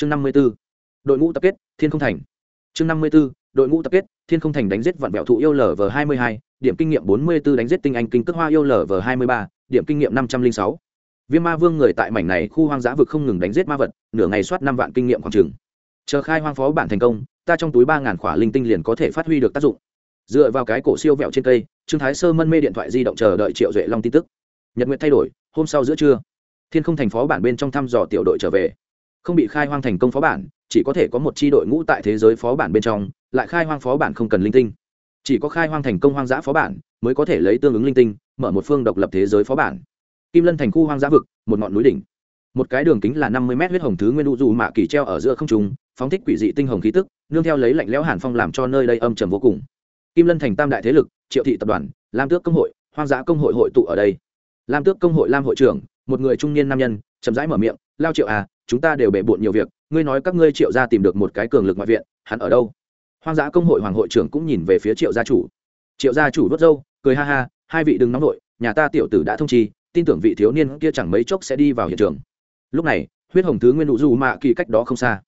chương năm mươi b ố đội ngũ tập kết, thiên không thành. Chương năm mươi b ố đội ngũ tập kết, thiên không thành đánh giết vạn vẹo thụ yêu lv hai mươi hai, điểm kinh nghiệm bốn mươi b ố đánh giết tinh anh kinh cước hoa yêu lv hai mươi ba, điểm kinh nghiệm năm trăm linh sáu. Viêm ma vương người tại mảnh này khu hoang dã vực không ngừng đánh giết ma vật, nửa ngày soát năm vạn kinh nghiệm khoảng trừng chờ khai hoang phó bản thành công, ta trong túi ba ngàn khỏa linh tinh liền có thể phát huy được tác dụng. Dựa vào cái cổ siêu vẹo trên cây, trương thái sơ mân mê điện thoại di động chờ đợi triệu duệ long tin tức. Nhật nguyện thay đổi, hôm sau giữa trưa, thiên không thành phó bản bên trong thăm dò tiểu đội trở về không bị khai hoang thành công phó bản, chỉ có thể có một c h i đội ngũ tại thế giới phó bản bên trong, lại khai hoang phó bản không cần linh tinh. Chỉ có khai hoang thành công hoang dã phó bản mới có thể lấy tương ứng linh tinh, mở một phương độc lập thế giới phó bản. Kim lân thành khu hoang dã vực, một ngọn núi đỉnh. Một cái đường kính là năm mươi mét huyết hồng thứ nguyên u dù mạ kỳ treo ở giữa không trung, phóng thích quỷ dị tinh hồng khí tức, nương theo lấy lạnh lẽo hàn phong làm cho nơi đây âm trầm vô cùng. Kim lân thành tam đại thế lực, triệu thị tập đoàn, lam tước công hội, hoang dã công hội hội tụ ở đây. Lam tước công hội lam hội trưởng, một người trung niên nam nhân, chậm rãi mở miệng lao triệu à chúng ta đều bể bộn nhiều việc, ngươi nói các ngươi triệu gia tìm được một cái cường lực ngoại viện, hắn ở đâu? Hoang dã công hội hoàng hội trưởng cũng nhìn về phía triệu gia chủ. Triệu gia chủ vớt râu, cười ha ha, hai vị đừng nóng nội nhà ta tiểu tử đã thông chi, tin tưởng vị thiếu niên kia chẳng mấy chốc sẽ đi vào hiện trường. Lúc này, huyết hồng thứ nguyên nụ du mạ kỳ cách đó không xa.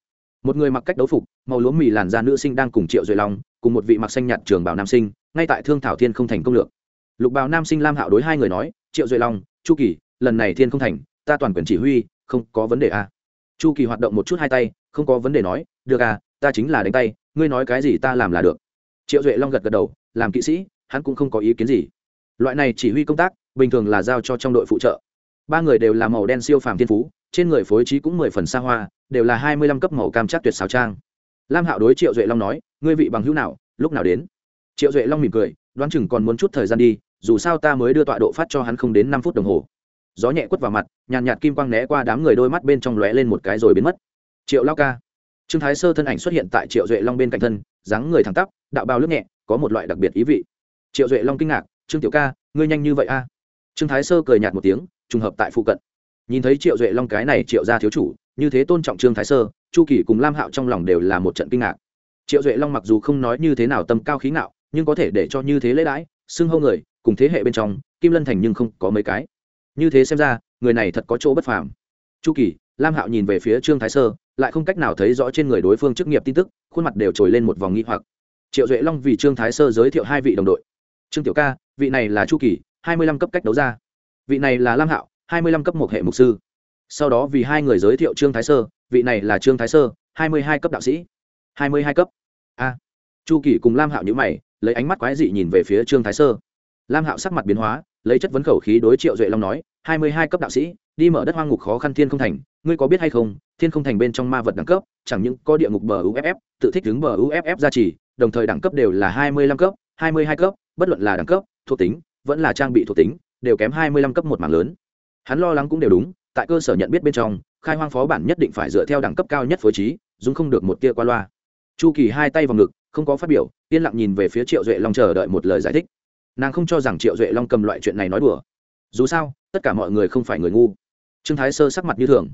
Một người mặc cách đấu phục, màu lúa mì làn da nữ sinh đang cùng triệu duệ long, cùng một vị mặc xanh nhạt trường bảo nam sinh, ngay tại thương thảo thiên không thành công lược. Lục bào nam sinh lam hạo đối hai người nói, triệu duệ long, chu kỳ, lần này thiên không thành, ta toàn quyền chỉ huy không có vấn đề à. Chu kỳ hoạt động một chút hai tay, không có vấn đề nói, được à ta chính là đánh tay, ngươi nói cái gì ta làm là được. Triệu duệ long gật gật đầu, làm kỵ sĩ, hắn cũng không có ý kiến gì. Loại này chỉ huy công tác, bình thường là giao cho trong đội phụ trợ. Ba người đều là màu đen siêu phàm thiên phú, trên người phối trí cũng mười phần xa hoa, đều là hai mươi lăm cấp màu cam chắc tuyệt xào trang. Lam hạo đối triệu duệ long nói, ngươi vị bằng hữu nào, lúc nào đến? Triệu duệ long mỉm cười, đoán chừng còn muốn chút thời gian đi, dù sao ta mới đưa tọa độ phát cho hắn không đến năm phút đồng hồ gió nhẹ quất vào mặt, nhàn nhạt kim quang né qua đám người đôi mắt bên trong lóe lên một cái rồi biến mất. Triệu lao ca. Trương thái sơ thân ảnh xuất hiện tại triệu duệ long bên cạnh thân, dáng người thẳng tắp, đạo bao lướt nhẹ, có một loại đặc biệt ý vị. Triệu duệ long kinh ngạc, trương tiểu ca, ngươi nhanh như vậy a? Trương thái sơ cười nhạt một tiếng, trùng hợp tại phụ cận. Nhìn thấy triệu duệ long cái này triệu ra thiếu chủ, như thế tôn trọng trương thái sơ, chu kỳ cùng lam hạo trong lòng đều là một trận kinh ngạc. Triệu duệ long mặc dù không nói như thế nào tâm cao khí ngạo, nhưng có thể để cho như thế lễ đãi, xưng hâu người, cùng thế hệ bên trong, kim lân thành nhưng không có mấy cái như thế xem ra, người này thật có chỗ bất phàm. Chu kỳ, lam hạo nhìn về phía trương thái sơ, lại không cách nào thấy rõ trên người đối phương chức nghiệp tin tức, khuôn mặt đều trồi lên một vòng nghi hoặc. Triệu duệ long vì trương thái sơ giới thiệu hai vị đồng đội. Trương tiểu ca, vị này là chu kỳ, hai mươi lăm cấp cách đấu ra. Vị này là lam hạo, hai mươi lăm cấp một hệ mục sư. Sau đó vì hai người giới thiệu trương thái sơ, vị này là trương thái sơ, hai mươi hai cấp đạo sĩ. hai mươi hai cấp. A. Chu kỳ cùng lam hạo nhữ mày, lấy ánh mắt quái dị nhìn về phía trương thái sơ. Lam hạo sắc mặt biến hóa, lấy chất vấn khẩu khí đối triệu duệ long nói hai mươi hai cấp đạo sĩ, đi mở đất hoang ngục khó khăn thiên không thành. Ngươi có biết hay không, thiên không thành bên trong ma vật đẳng cấp, chẳng những có địa ngục bờ uff tự thích đứng bờ uff gia trì, đồng thời đẳng cấp đều là hai mươi lăm cấp, hai mươi hai cấp, bất luận là đẳng cấp, thuộc tính, vẫn là trang bị thuộc tính, đều kém hai mươi lăm cấp một mảng lớn. Hắn lo lắng cũng đều đúng, tại cơ sở nhận biết bên trong, khai hoang phó bản nhất định phải dựa theo đẳng cấp cao nhất phối trí, dùng không được một tia qua loa. Chu kỳ hai tay vào ngực, không có phát biểu, yên lặng nhìn về phía triệu duệ long chờ đợi một lời giải thích. Nàng không cho rằng triệu duệ long cầm loại chuyện này nói đùa dù sao, tất cả mọi người không phải người ngu. Trương thái sơ sắc mặt như thường.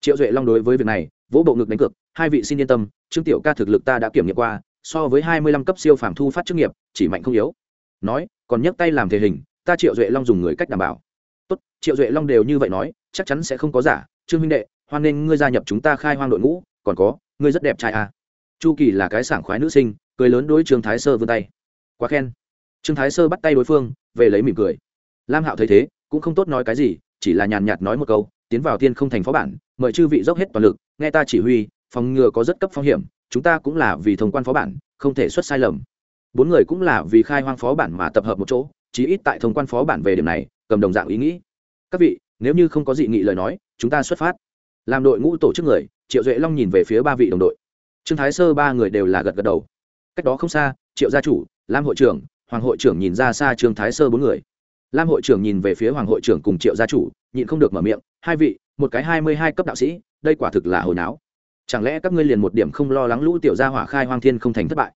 Triệu duệ long đối với việc này, vỗ bộ ngực đánh cược, hai vị xin yên tâm, trương tiểu ca thực lực ta đã kiểm nghiệm qua, so với hai mươi lăm cấp siêu phàm thu phát chức nghiệp, chỉ mạnh không yếu. Nói, còn nhấc tay làm thể hình, ta triệu duệ long dùng người cách đảm bảo. Tốt, triệu duệ long đều như vậy nói, chắc chắn sẽ không có giả. Trương minh đệ, hoan nghênh ngươi gia nhập chúng ta khai hoang đội ngũ, còn có, ngươi rất đẹp trai à. chu kỳ là cái sảng khoái nữ sinh, cười lớn đối trương thái sơ vươn tay. Quá khen. Trương thái sơ bắt tay đối phương, về lấy mỉm cười. Lam hạo thấy thế cũng không tốt nói cái gì, chỉ là nhàn nhạt nói một câu, tiến vào thiên không thành phó bản, mời chư vị dốc hết toàn lực, nghe ta chỉ huy, phòng ngừa có rất cấp phong hiểm, chúng ta cũng là vì thông quan phó bản, không thể xuất sai lầm. Bốn người cũng là vì khai hoang phó bản mà tập hợp một chỗ, chí ít tại thông quan phó bản về điểm này, cầm đồng dạng ý nghĩ. Các vị, nếu như không có dị nghị lời nói, chúng ta xuất phát. Làm đội ngũ tổ chức người, triệu duệ long nhìn về phía ba vị đồng đội. Trương thái sơ ba người đều là gật gật đầu. Cách đó không xa, triệu gia chủ, lam hội trưởng, hoàng hội trưởng nhìn ra xa trương thái sơ bốn người lam hội trưởng nhìn về phía hoàng hội trưởng cùng triệu gia chủ, nhịn không được mở miệng, hai vị, một cái hai mươi hai cấp đạo sĩ, đây quả thực là hồi náo. Chẳng lẽ các ngươi liền một điểm không lo lắng lũ tiểu gia hỏa khai hoang thiên không thành thất bại?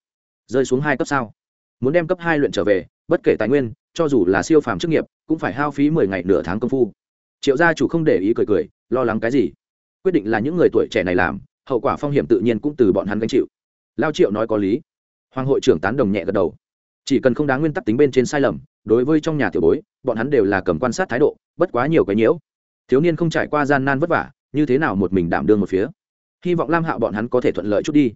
Rơi xuống hai cấp sao? Muốn đem cấp hai luyện trở về, bất kể tài nguyên, cho dù là siêu phàm chức nghiệp, cũng phải hao phí mười ngày nửa tháng công phu. Triệu gia chủ không để ý cười cười, lo lắng cái gì? Quyết định là những người tuổi trẻ này làm, hậu quả phong hiểm tự nhiên cũng từ bọn hắn gánh chịu. Lao triệu nói có lý. Hoàng hội trưởng tán đồng nhẹ gật đầu chỉ cần không đáng nguyên tắc tính bên trên sai lầm, đối với trong nhà tiểu bối, bọn hắn đều là cầm quan sát thái độ, bất quá nhiều cái nhiễu. Thiếu niên không trải qua gian nan vất vả, như thế nào một mình đảm đương một phía. Hy vọng lam hạo bọn hắn có thể thuận lợi chút đi.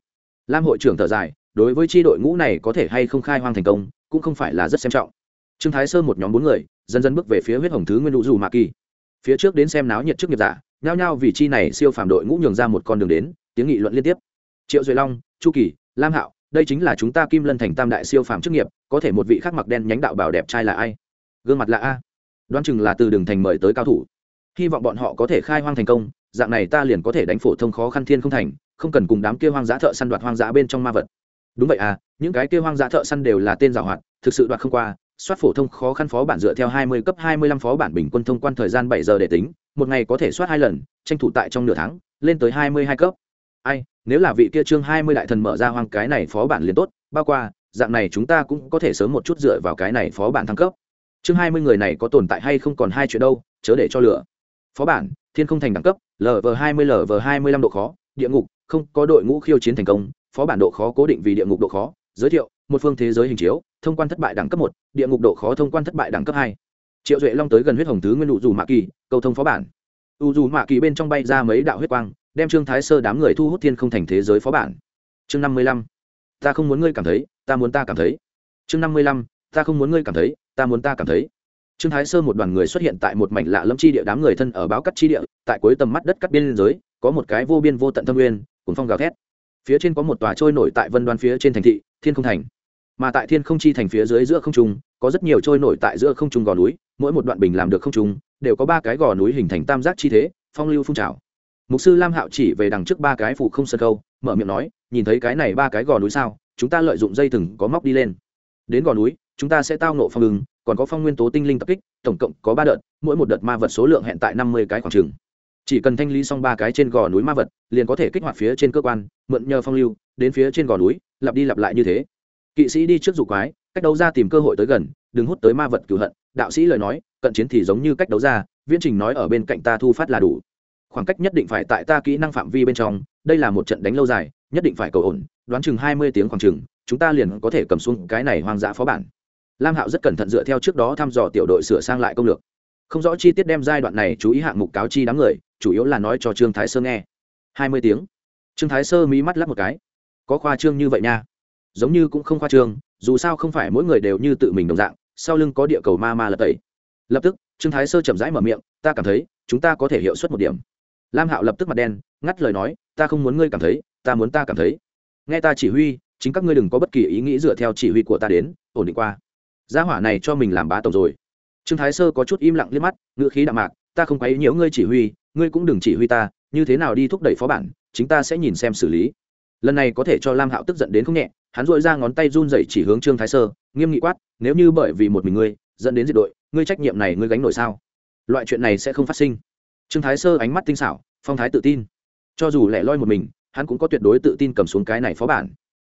Lam hội trưởng thở dài, đối với tri đội ngũ này có thể hay không khai hoang thành công, cũng không phải là rất xem trọng. Trương thái sơn một nhóm bốn người, dần dần bước về phía huyết hồng thứ nguyên lũ dù mạ kỳ. Phía trước đến xem náo nhiệt trước nghiệp giả, nhao nhao vì chi này siêu phàm đội ngũ nhường ra một con đường đến, tiếng nghị luận liên tiếp. Triệu duy long, chu kỳ, lam hạo đây chính là chúng ta kim lân thành tam đại siêu phàm chức nghiệp, có thể một vị khác mặc đen nhánh đạo bảo đẹp trai là ai? Gương mặt là a. Đoán chừng là từ đường thành mời tới cao thủ. Hy vọng bọn họ có thể khai hoang thành công, dạng này ta liền có thể đánh phổ thông khó khăn thiên không thành, không cần cùng đám kia hoang dã thợ săn đoạt hoang dã bên trong ma vật. Đúng vậy à những cái kia hoang dã thợ săn đều là tên giảo hoạt, thực sự đoạt không qua, soát phổ thông khó khăn phó bản dựa theo hai mươi cấp hai mươi lăm phó bản bình quân thông quan thời gian bảy giờ để tính, một ngày có thể soát hai lần, tranh thủ tại trong nửa tháng, lên tới hai mươi hai cấp ai, nếu là vị kia chương hai mươi đại thần mở ra hoang cái này phó bản liền tốt, bao qua, dạng này chúng ta cũng có thể sớm một chút dựa vào cái này phó bản thăng cấp. Chương hai mươi người này có tồn tại hay không còn hai chuyện đâu, chớ để cho lửa. Phó bản, thiên không thành đẳng cấp lv hai mươi lv hai mươi lăm độ khó, địa ngục, không có đội ngũ khiêu chiến thành công, phó bản độ khó cố định vì địa ngục độ khó. Giới thiệu, một phương thế giới hình chiếu, thông quan thất bại đẳng cấp một, địa ngục độ khó thông quan thất bại đẳng cấp hai. Triệu duệ long tới gần huyết hồng thứ nguyên đủ dù mạ kỳ, cầu thông phó bản. U dù mạ kỳ bên trong bay ra mấy đạo huyết quang đem trương thái sơ đám người thu hút thiên không thành thế giới phó bản. Chương năm mươi lăm. Ta không muốn ngươi cảm thấy, ta muốn ta cảm thấy. Chương năm mươi lăm. Ta không muốn ngươi cảm thấy, ta muốn ta cảm thấy. Trương thái sơ một đoàn người xuất hiện tại một mảnh lạ lâm chi địa đám người thân ở báo cắt chi địa, tại cuối tầm mắt đất cắt biên giới, có một cái vô biên vô tận thâm nguyên, cuốn phong gào thét. Phía trên có một tòa trôi nổi tại vân đoan phía trên thành thị, thiên không thành. Mà tại thiên không chi thành phía dưới giữa không trung, có rất nhiều trôi nổi tại giữa không trung gò núi, mỗi một đoạn bình làm được không trung, đều có ba cái gò núi hình thành tam giác chi thế, phong lưu phun trào mục sư lam hạo chỉ về đằng trước ba cái phụ không sân khâu mở miệng nói, nhìn thấy cái này ba cái gò núi sao, chúng ta lợi dụng dây thừng có móc đi lên. Đến gò núi, chúng ta sẽ tao nộ phong ứng còn có phong nguyên tố tinh linh tập kích, tổng cộng có ba đợt, mỗi một đợt ma vật số lượng hẹn tại năm mươi cái khoảng trừng chỉ cần thanh lý xong ba cái trên gò núi ma vật, liền có thể kích hoạt phía trên cơ quan, mượn nhờ phong lưu, đến phía trên gò núi, lặp đi lặp lại như thế. Kỵ sĩ đi trước dục quái, cách đấu ra tìm cơ hội tới gần, đừng hút tới ma vật cửu hận. Đạo sĩ lời nói, cận chiến thì giống như cách đấu ra, viễn trình nói ở bên cạnh ta thu phát là đủ khoảng cách nhất định phải tại ta kỹ năng phạm vi bên trong, đây là một trận đánh lâu dài, nhất định phải cầu ổn, đoán chừng hai mươi tiếng khoảng chừng, chúng ta liền có thể cầm xuống cái này hoang dã phó bản. Lam hạo rất cẩn thận dựa theo trước đó thăm dò tiểu đội sửa sang lại công lược. Không rõ chi tiết đem giai đoạn này chú ý hạng mục cáo chi đám người, chủ yếu là nói cho trương thái sơ nghe. hai mươi tiếng. Trương thái sơ mí mắt lắp một cái. Có khoa trương như vậy nha. Giống như cũng không khoa trương, dù sao không phải mỗi người đều như tự mình đồng dạng, sau lưng có địa cầu ma ma lật tẩy. Lập tức, trương thái sơ chậm rãi mở miệng, ta cảm thấy, chúng ta có thể hiệu suất một điểm lam hạo lập tức mặt đen, ngắt lời nói, ta không muốn ngươi cảm thấy, ta muốn ta cảm thấy. Nghe ta chỉ huy, chính các ngươi đừng có bất kỳ ý nghĩ dựa theo chỉ huy của ta đến, ổn định qua. Gia hỏa này cho mình làm bá tổng rồi. Trương thái sơ có chút im lặng liếc mắt ngựa khí đạm mạc, ta không quấy nhiễu ngươi chỉ huy, ngươi cũng đừng chỉ huy ta, như thế nào đi thúc đẩy phó bản, chính ta sẽ nhìn xem xử lý. Lần này có thể cho lam hạo tức giận đến không nhẹ, hắn dội ra ngón tay run dậy chỉ hướng trương thái sơ, nghiêm nghị quát, nếu như bởi vì một mình ngươi, dẫn đến diệt đội, ngươi trách nhiệm này ngươi gánh nổi sao? Loại chuyện này sẽ không phát sinh trương thái sơ ánh mắt tinh xảo, phong thái tự tin. Cho dù lẻ loi một mình, hắn cũng có tuyệt đối tự tin cầm xuống cái này phó bản.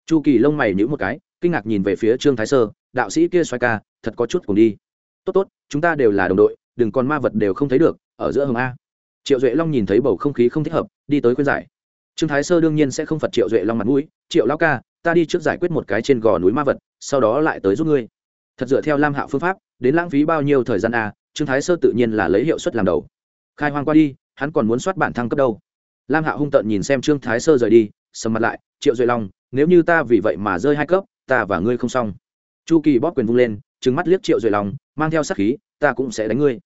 Chu kỳ lông mày nhữ một cái, kinh ngạc nhìn về phía trương thái sơ, đạo sĩ kia xoay ca, thật có chút cùng đi. Tốt tốt, chúng ta đều là đồng đội, đừng còn ma vật đều không thấy được, ở giữa hồng a. Triệu duệ long nhìn thấy bầu không khí không thích hợp, đi tới khuyên giải. Trương thái sơ đương nhiên sẽ không phật triệu duệ long mặt mũi, triệu lao ca, ta đi trước giải quyết một cái trên gò núi ma vật, sau đó lại tới giúp ngươi. Thật dựa theo lam hạ phương pháp, đến lãng phí bao nhiêu thời gian a, trương thái sơ tự nhiên là lấy hiệu suất làm đầu khai hoang qua đi, hắn còn muốn soát bản thăng cấp đâu. Lam hạ hung tợn nhìn xem trương thái sơ rời đi, sầm mặt lại, triệu duệ long, nếu như ta vì vậy mà rơi hai cấp, ta và ngươi không xong. Chu kỳ bóp quyền vung lên, trừng mắt liếc triệu duệ long, mang theo sát khí, ta cũng sẽ đánh ngươi.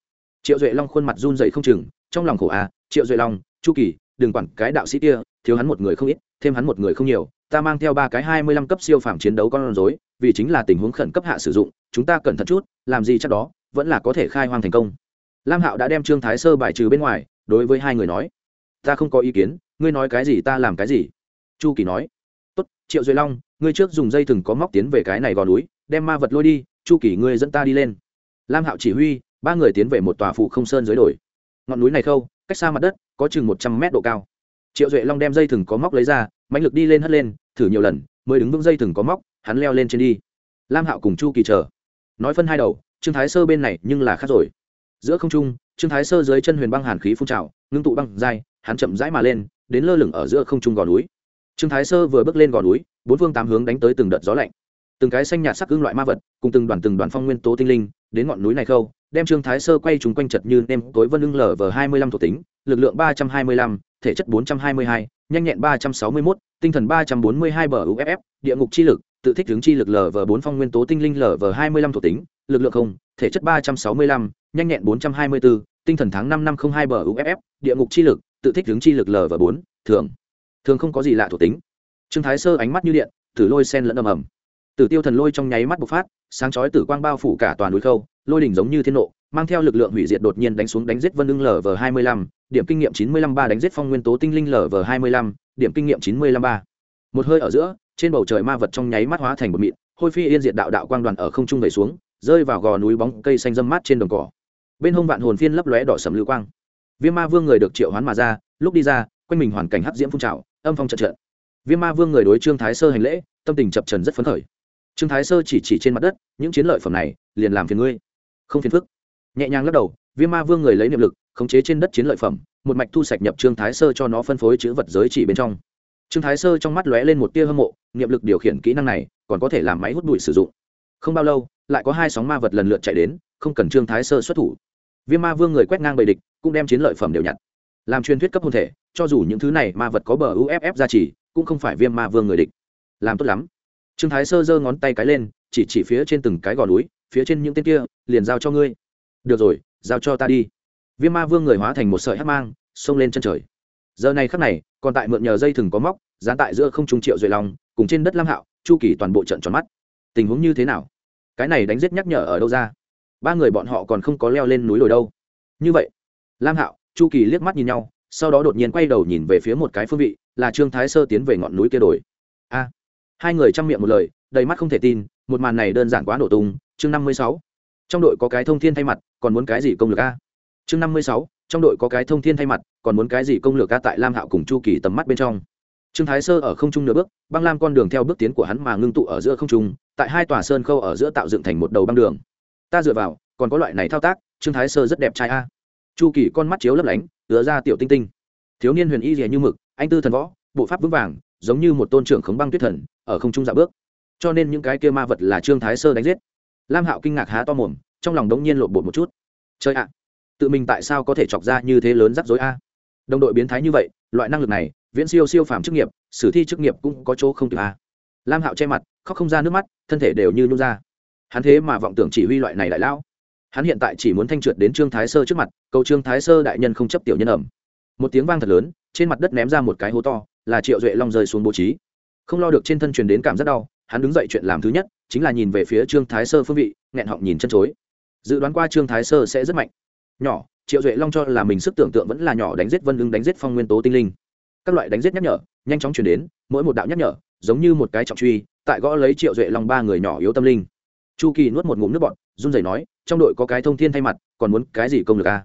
Triệu duệ long khuôn mặt run dậy không chừng, trong lòng khổ à triệu duệ long, chu kỳ, đừng quản cái đạo sĩ kia, thiếu hắn một người không ít, thêm hắn một người không nhiều, ta mang theo ba cái hai mươi lăm cấp siêu phàm chiến đấu con rối, vì chính là tình huống khẩn cấp hạ sử dụng, chúng ta cẩn thận chút, làm gì chắc đó, vẫn là có thể khai hoang thành công lam hạo đã đem trương thái sơ bài trừ bên ngoài, đối với hai người nói, ta không có ý kiến, ngươi nói cái gì ta làm cái gì? Chu kỳ nói, tốt, triệu duy long, ngươi trước dùng dây thừng có móc tiến về cái này gò núi, đem ma vật lôi đi, chu kỳ ngươi dẫn ta đi lên. Lam hạo chỉ huy, ba người tiến về một tòa phụ không sơn dưới đồi. Ngọn núi này khâu, cách xa mặt đất, có chừng một trăm mét độ cao. Triệu duệ long đem dây thừng có móc lấy ra mạnh lực đi lên hất lên, thử nhiều lần, mới đứng vững dây thừng có móc, hắn leo lên trên đi. Lam hạo cùng chu kỳ chờ. Nói phân hai đầu, trương thái sơ bên này nhưng là khác rồi giữa không trung, trương thái sơ dưới chân huyền băng hàn khí phun trào, ngưng tụ băng dai hắn chậm rãi mà lên, đến lơ lửng ở giữa không trung gò núi. Trương thái sơ vừa bước lên gò núi, bốn phương tám hướng đánh tới từng đợt gió lạnh. Từng cái xanh nhạt sắc cưng loại ma vật, cùng từng đoàn từng đoàn phong nguyên tố tinh linh, đến ngọn núi này khâu, đem trương thái sơ quay trúng quanh chật như nem tối vân lưng lở vờ hai mươi lăm thuộc tính, lực lượng ba trăm hai mươi lăm, thể chất bốn trăm hai mươi hai, nhanh nhẹn ba trăm sáu mươi mốt, tinh thần ba trăm bốn mươi hai bờ uff địa ngục chi lực, tự thích hướng chi lực lở vờ bốn phong nguyên tố tinh linh lở vờ hai mươi lăm thuộc tính, lực lượng không thể chất ba trăm sáu mươi lăm, nhanh nhẹn bốn trăm hai mươi bốn tinh thần tháng năm năm không hai bờ uff địa ngục chi lực, tự thích hướng chi lực lv bốn, thường. Thường không có gì lạ thuộc tính. Trương thái sơ ánh mắt như điện tử lôi sen lẫn ầm ầm. Tử tiêu thần lôi trong nháy mắt bộc phát, sáng chói tử quang bao phủ cả toàn núi khâu, lôi đỉnh giống như thiên nộ, mang theo lực lượng hủy diệt đột nhiên đánh xuống đánh giết vân ưng lv hai mươi lăm, điểm kinh nghiệm chín mươi lăm ba đánh giết phong nguyên tố tinh linh lv hai mươi lăm, điểm kinh nghiệm chín mươi lăm ba. Một hơi ở giữa, trên bầu trời ma vật trong nháy mắt hóa thành một mịn, hôi phi yên diệt đạo đạo quang đoàn ở không trung rơi xuống rơi vào gò núi bóng cây xanh dâm mát trên đồng cỏ. Bên hông vạn hồn phiên lấp lóe đỏ sầm lưu quang. Viêm ma vương người được triệu hoán mà ra, lúc đi ra, quanh mình hoàn cảnh hắc diễm phun trào, âm phong trận trận viêm ma vương người đối trương thái sơ hành lễ, tâm tình chập trần rất phấn khởi. Trương thái sơ chỉ chỉ trên mặt đất, những chiến lợi phẩm này, liền làm phiền ngươi. Không phiền phức. Nhẹ nhàng lắc đầu, viêm ma vương người lấy niệm lực, khống chế trên đất chiến lợi phẩm, một mạch thu sạch nhập trương thái sơ cho nó phân phối chữ vật giới chỉ bên trong. Trương thái sơ trong mắt lóe lên một tia hâm mộ, niệm lực điều khiển kỹ năng này, còn có thể làm máy hút bụi sử dụng không bao lâu, lại có hai sóng ma vật lần lượt chạy đến, không cần trương thái sơ xuất thủ. Viêm ma vương người quét ngang bầy địch, cũng đem chiến lợi phẩm đều nhặt. Làm truyền thuyết cấp hôn thể, cho dù những thứ này ma vật có bờ uff ra chỉ cũng không phải viêm ma vương người địch. Làm tốt lắm. Trương thái sơ giơ ngón tay cái lên, chỉ chỉ phía trên từng cái gò núi, phía trên những tên kia, liền giao cho ngươi. Được rồi, giao cho ta đi. Viêm ma vương người hóa thành một sợi hát mang, xông lên chân trời. Giờ này khắc này, còn tại mượn nhờ dây thừng có móc, dán tại giữa không trung triệu duệ lòng cùng trên đất lam hạo, chu kỳ toàn bộ trận tròn mắt. Tình huống như thế nào? Cái này đánh giết nhắc nhở ở đâu ra? Ba người bọn họ còn không có leo lên núi đồi đâu. Như vậy, lam hạo, chu kỳ liếc mắt nhìn nhau, sau đó đột nhiên quay đầu nhìn về phía một cái phương vị, là trương thái sơ tiến về ngọn núi kia đồi. A! Hai người chăm miệng một lời, đầy mắt không thể tin, một màn này đơn giản quá nổ tung. Chương năm mươi sáu. Trong đội có cái thông thiên thay mặt, còn muốn cái gì công lược a? Chương năm mươi sáu. Trong đội có cái thông thiên thay mặt, còn muốn cái gì công lược a tại lam hạo cùng chu kỳ tầm mắt bên trong. Trương thái sơ ở không trung nửa bước, băng lam con đường theo bước tiến của hắn mà ngưng tụ ở giữa không trung tại hai tòa sơn khâu ở giữa tạo dựng thành một đầu băng đường. Ta dựa vào, còn có loại này thao tác, trương thái sơ rất đẹp trai a. Chu kỳ con mắt chiếu lấp lánh ứa ra tiểu tinh tinh. Thiếu niên huyền y rìa như mực, anh tư thần võ, bộ pháp vững vàng, giống như một tôn trưởng khống băng tuyết thần, ở không trung dạ bước. Cho nên những cái kia ma vật là trương thái sơ đánh giết. Lam hạo kinh ngạc há to mồm, trong lòng đống nhiên lộn bột một chút. Chơi ạ, tự mình tại sao có thể chọc ra như thế lớn rắc rối a? Đồng đội biến thái như vậy, loại năng lực này, viễn siêu siêu phàm chức nghiệp, sử thi chức nghiệp cũng có chỗ không từ a. Lam hạo che mặt khóc không ra nước mắt, thân thể đều như nhung ra. Hắn thế mà vọng tưởng chỉ huy loại này đại lão. Hắn hiện tại chỉ muốn thanh trượt đến trương thái sơ trước mặt, cầu trương thái sơ đại nhân không chấp tiểu nhân ẩm. Một tiếng vang thật lớn, trên mặt đất ném ra một cái hố to, là triệu duệ long rơi xuống bố trí. Không lo được trên thân truyền đến cảm giác đau, hắn đứng dậy chuyện làm thứ nhất, chính là nhìn về phía trương thái sơ phương vị, nghẹn họng nhìn chân chối. Dự đoán qua trương thái sơ sẽ rất mạnh. Nhỏ, triệu duệ long cho là mình sức tưởng tượng vẫn là nhỏ đánh giết vân ưng, đánh giết phong nguyên tố tinh linh. Các loại đánh giết nhắc nhở, nhanh chóng chuyển đến, mỗi một đạo nhắc nhở, giống như một cái trọng truy tại gõ lấy triệu duệ long ba người nhỏ yếu tâm linh. Chu kỳ nuốt một ngụm nước bọt, run rẩy nói, trong đội có cái thông thiên thay mặt, còn muốn cái gì công lực a à?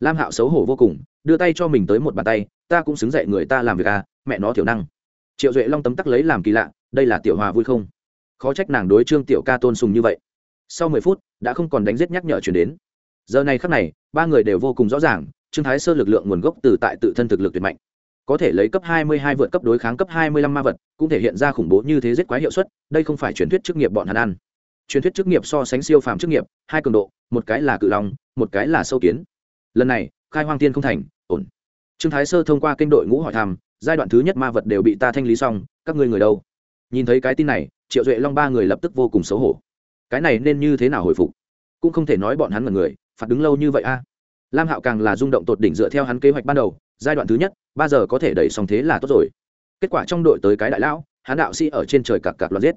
lam hạo xấu hổ vô cùng, đưa tay cho mình tới một bàn tay, ta cũng xứng dậy người ta làm việc à mẹ nó thiểu năng. Triệu duệ long tấm tắc lấy làm kỳ lạ, đây là tiểu hòa vui không? Khó trách nàng đối trương tiểu ca tôn sùng như vậy. Sau mười phút, đã không còn đánh giết nhắc nhở chuyển đến. Giờ này khắc này, ba người đều vô cùng rõ ràng, trương thái sơ lực lượng nguồn gốc từ tại tự thân thực lực tuyệt mạnh có thể lấy cấp 22 vượt cấp đối kháng cấp 25 ma vật, cũng thể hiện ra khủng bố như thế giết quái hiệu suất, đây không phải truyền thuyết chức nghiệp bọn hắn ăn. Truyền thuyết chức nghiệp so sánh siêu phàm chức nghiệp, hai cường độ, một cái là cự long, một cái là sâu kiến. Lần này, khai hoang tiên không thành, ổn. Trương Thái Sơ thông qua kênh đội ngũ hỏi thăm, giai đoạn thứ nhất ma vật đều bị ta thanh lý xong, các ngươi người đâu? Nhìn thấy cái tin này, Triệu Duệ Long ba người lập tức vô cùng xấu hổ. Cái này nên như thế nào hồi phục? Cũng không thể nói bọn hắn là người, phạt đứng lâu như vậy a. Lam Hạo càng là rung động tột đỉnh dựa theo hắn kế hoạch ban đầu, giai đoạn thứ nhất, ba giờ có thể đẩy xong thế là tốt rồi. Kết quả trong đội tới cái đại lão hán đạo sĩ ở trên trời cặp cặp loạt giết.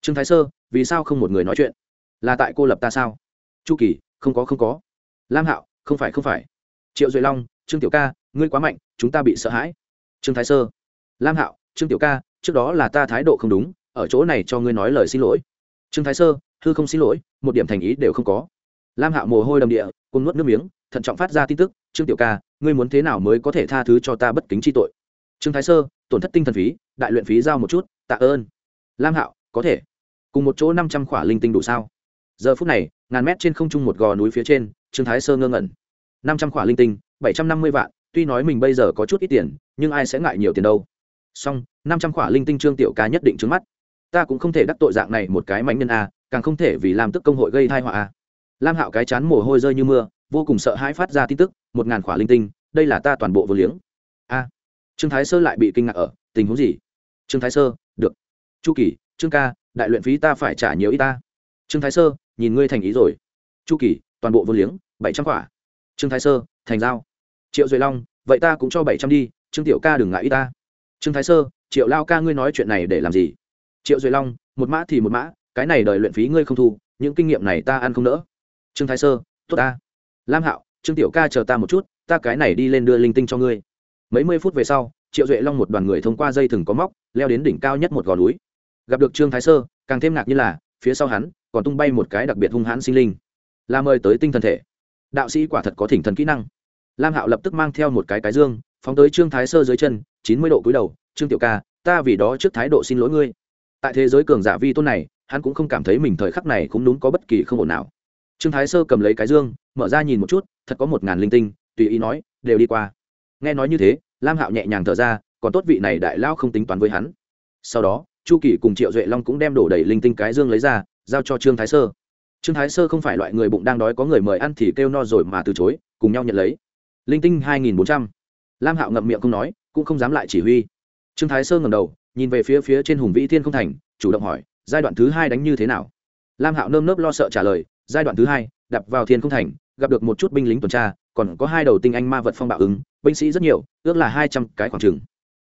Trương thái sơ, vì sao không một người nói chuyện? Là tại cô lập ta sao? Chu kỳ, không có không có. Lam hạo, không phải không phải. Triệu duy long, trương tiểu ca, ngươi quá mạnh, chúng ta bị sợ hãi. Trương thái sơ. Lam hạo, trương tiểu ca, trước đó là ta thái độ không đúng, ở chỗ này cho ngươi nói lời xin lỗi. Trương thái sơ, hư không xin lỗi, một điểm thành ý đều không có. Lam hạo mồ hôi đầm địa côn nuốt nước miếng, thận trọng phát ra tin tức, trương tiểu ca ngươi muốn thế nào mới có thể tha thứ cho ta bất kính chi tội? Trương thái sơ, tổn thất tinh thần phí, đại luyện phí giao một chút, tạ ơn. Lam hạo, có thể. Cùng một chỗ năm trăm khỏa linh tinh đủ sao? Giờ phút này, ngàn mét trên không trung một gò núi phía trên, trương thái sơ ngơ ngẩn. Năm trăm khỏa linh tinh, bảy trăm năm mươi vạn, tuy nói mình bây giờ có chút ít tiền, nhưng ai sẽ ngại nhiều tiền đâu. Song năm trăm khỏa linh tinh trương tiểu ca nhất định trứng mắt. Ta cũng không thể đắc tội dạng này một cái mánh nhân a, càng không thể vì làm tức công hội gây thai họa a. Lam hạo cái chán mồ hôi rơi như mưa vô cùng sợ hãi phát ra tin tức, một ngàn khỏa linh tinh, đây là ta toàn bộ vô liếng. A. Trương thái sơ lại bị kinh ngạc ở, tình huống gì? Trương thái sơ, được. Chu kỳ, trương ca, đại luyện phí ta phải trả nhiều ít ta. Trương thái sơ, nhìn ngươi thành ý rồi. Chu kỳ, toàn bộ vô liếng, bảy trăm quả trương thái sơ, thành giao. Triệu duệ long, vậy ta cũng cho bảy trăm đi, trương tiểu ca đừng ngại ít ta. Trương thái sơ, triệu lao ca ngươi nói chuyện này để làm gì? Triệu duệ long, một mã thì một mã, cái này đợi luyện phí ngươi không thu, những kinh nghiệm này ta ăn không nỡ. Trương thái sơ, tốt ta lam hạo, trương tiểu ca chờ ta một chút, ta cái này đi lên đưa linh tinh cho ngươi. Mấy mươi phút về sau, triệu duệ long một đoàn người thông qua dây thừng có móc, leo đến đỉnh cao nhất một gò núi. Gặp được trương thái sơ, càng thêm ngạc như là, phía sau hắn, còn tung bay một cái đặc biệt hung hãn sinh linh. Là mời tới tinh thần thể. Đạo sĩ quả thật có thỉnh thần kỹ năng. Lam hạo lập tức mang theo một cái cái dương, phóng tới trương thái sơ dưới chân, chín mươi độ cúi đầu, trương tiểu ca, ta vì đó trước thái độ xin lỗi ngươi. Tại thế giới cường giả vi tôn này, hắn cũng không cảm thấy mình thời khắc này cũng đúng có bất kỳ không ổn nào trương thái sơ cầm lấy cái dương, mở ra nhìn một chút, thật có một ngàn linh tinh, tùy ý nói, đều đi qua. Nghe nói như thế, lam hạo nhẹ nhàng thở ra, còn tốt vị này đại lao không tính toán với hắn. Sau đó, chu kỳ cùng triệu duệ long cũng đem đổ đầy linh tinh cái dương lấy ra, giao cho trương thái sơ. Trương thái sơ không phải loại người bụng đang đói có người mời ăn thì kêu no rồi mà từ chối, cùng nhau nhận lấy. Linh tinh hai nghìn bốn trăm. Lam hạo ngậm miệng không nói, cũng không dám lại chỉ huy. Trương thái sơ ngầm đầu, nhìn về phía phía trên hùng vĩ thiên không thành, chủ động hỏi, giai đoạn thứ hai đánh như thế nào? Lam hạo nơm nớp lo sợ trả lời giai đoạn thứ hai đập vào thiên không thành, gặp được một chút binh lính tuần tra, còn có hai đầu tinh anh ma vật phong bạo ứng, binh sĩ rất nhiều, ước là hai trăm cái khoảng trừng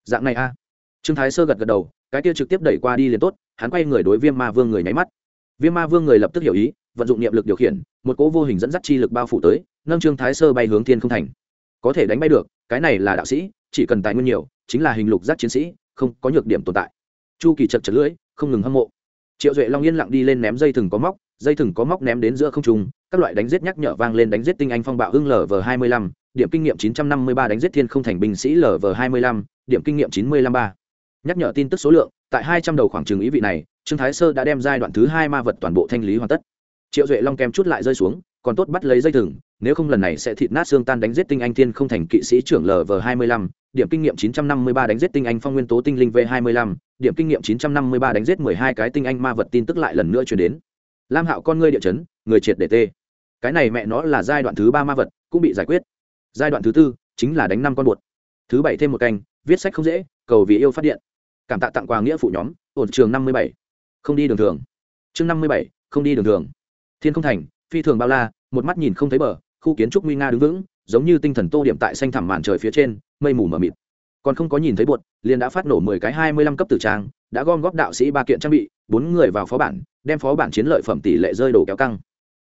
dạng này a. Trương thái sơ gật gật đầu, cái kia trực tiếp đẩy qua đi liền tốt, hắn quay người đối viêm ma vương người nháy mắt. Viêm ma vương người lập tức hiểu ý, vận dụng niệm lực điều khiển, một cỗ vô hình dẫn dắt chi lực bao phủ tới, nâng trương thái sơ bay hướng thiên không thành. Có thể đánh bay được, cái này là đạo sĩ, chỉ cần tài nguyên nhiều, chính là hình lục giác chiến sĩ, không có nhược điểm tồn tại. Chu kỳ chật chật lưỡi, không ngừng hâm mộ. Triệu duệ long yên lặng đi lên ném dây thừng có móc dây thừng có móc ném đến giữa không trung, các loại đánh giết nhắc nhở vang lên đánh giết tinh anh phong bạo hưng lv hai mươi lăm, điểm kinh nghiệm chín trăm năm mươi ba đánh giết thiên không thành binh sĩ lv hai mươi lăm, điểm kinh nghiệm chín mươi lăm ba. Nhắc nhở tin tức số lượng, tại hai trăm đầu khoảng trường ý vị này, trương thái sơ đã đem giai đoạn thứ hai ma vật toàn bộ thanh lý hoàn tất. Triệu duệ long kem chút lại rơi xuống, còn tốt bắt lấy dây thừng, nếu không lần này sẽ thịt nát xương tan đánh giết tinh anh thiên không thành kỵ sĩ trưởng lv hai mươi lăm, điểm kinh nghiệm chín trăm năm mươi ba đánh giết tinh anh phong nguyên tố tinh linh v hai mươi lăm, điểm kinh nghiệm chín trăm năm mươi ba đánh giết mười hai cái tinh anh ma vật tin tức lại lần nữa chuyển đến lam hạo con ngươi địa chấn, người triệt để tê. Cái này mẹ nó là giai đoạn thứ ba ma vật, cũng bị giải quyết. Giai đoạn thứ tư, chính là đánh năm con bột thứ bảy thêm một canh, viết sách không dễ, cầu vì yêu phát điện. Cảm tạ tặng quà nghĩa phụ nhóm, ổn trường năm mươi bảy. Không đi đường thường. Chương năm mươi bảy, không đi đường thường. Thiên không thành, phi thường bao la, một mắt nhìn không thấy bờ, khu kiến trúc nguy nga đứng vững, giống như tinh thần tô điểm tại xanh thẳm màn trời phía trên, mây mù mờ mịt. Còn không có nhìn thấy bột liền đã phát nổ mười cái hai mươi lăm cấp tử trang đã gom góp đạo sĩ ba kiện trang bị, bốn người vào phó bản, đem phó bản chiến lợi phẩm tỷ lệ rơi đổ kéo căng.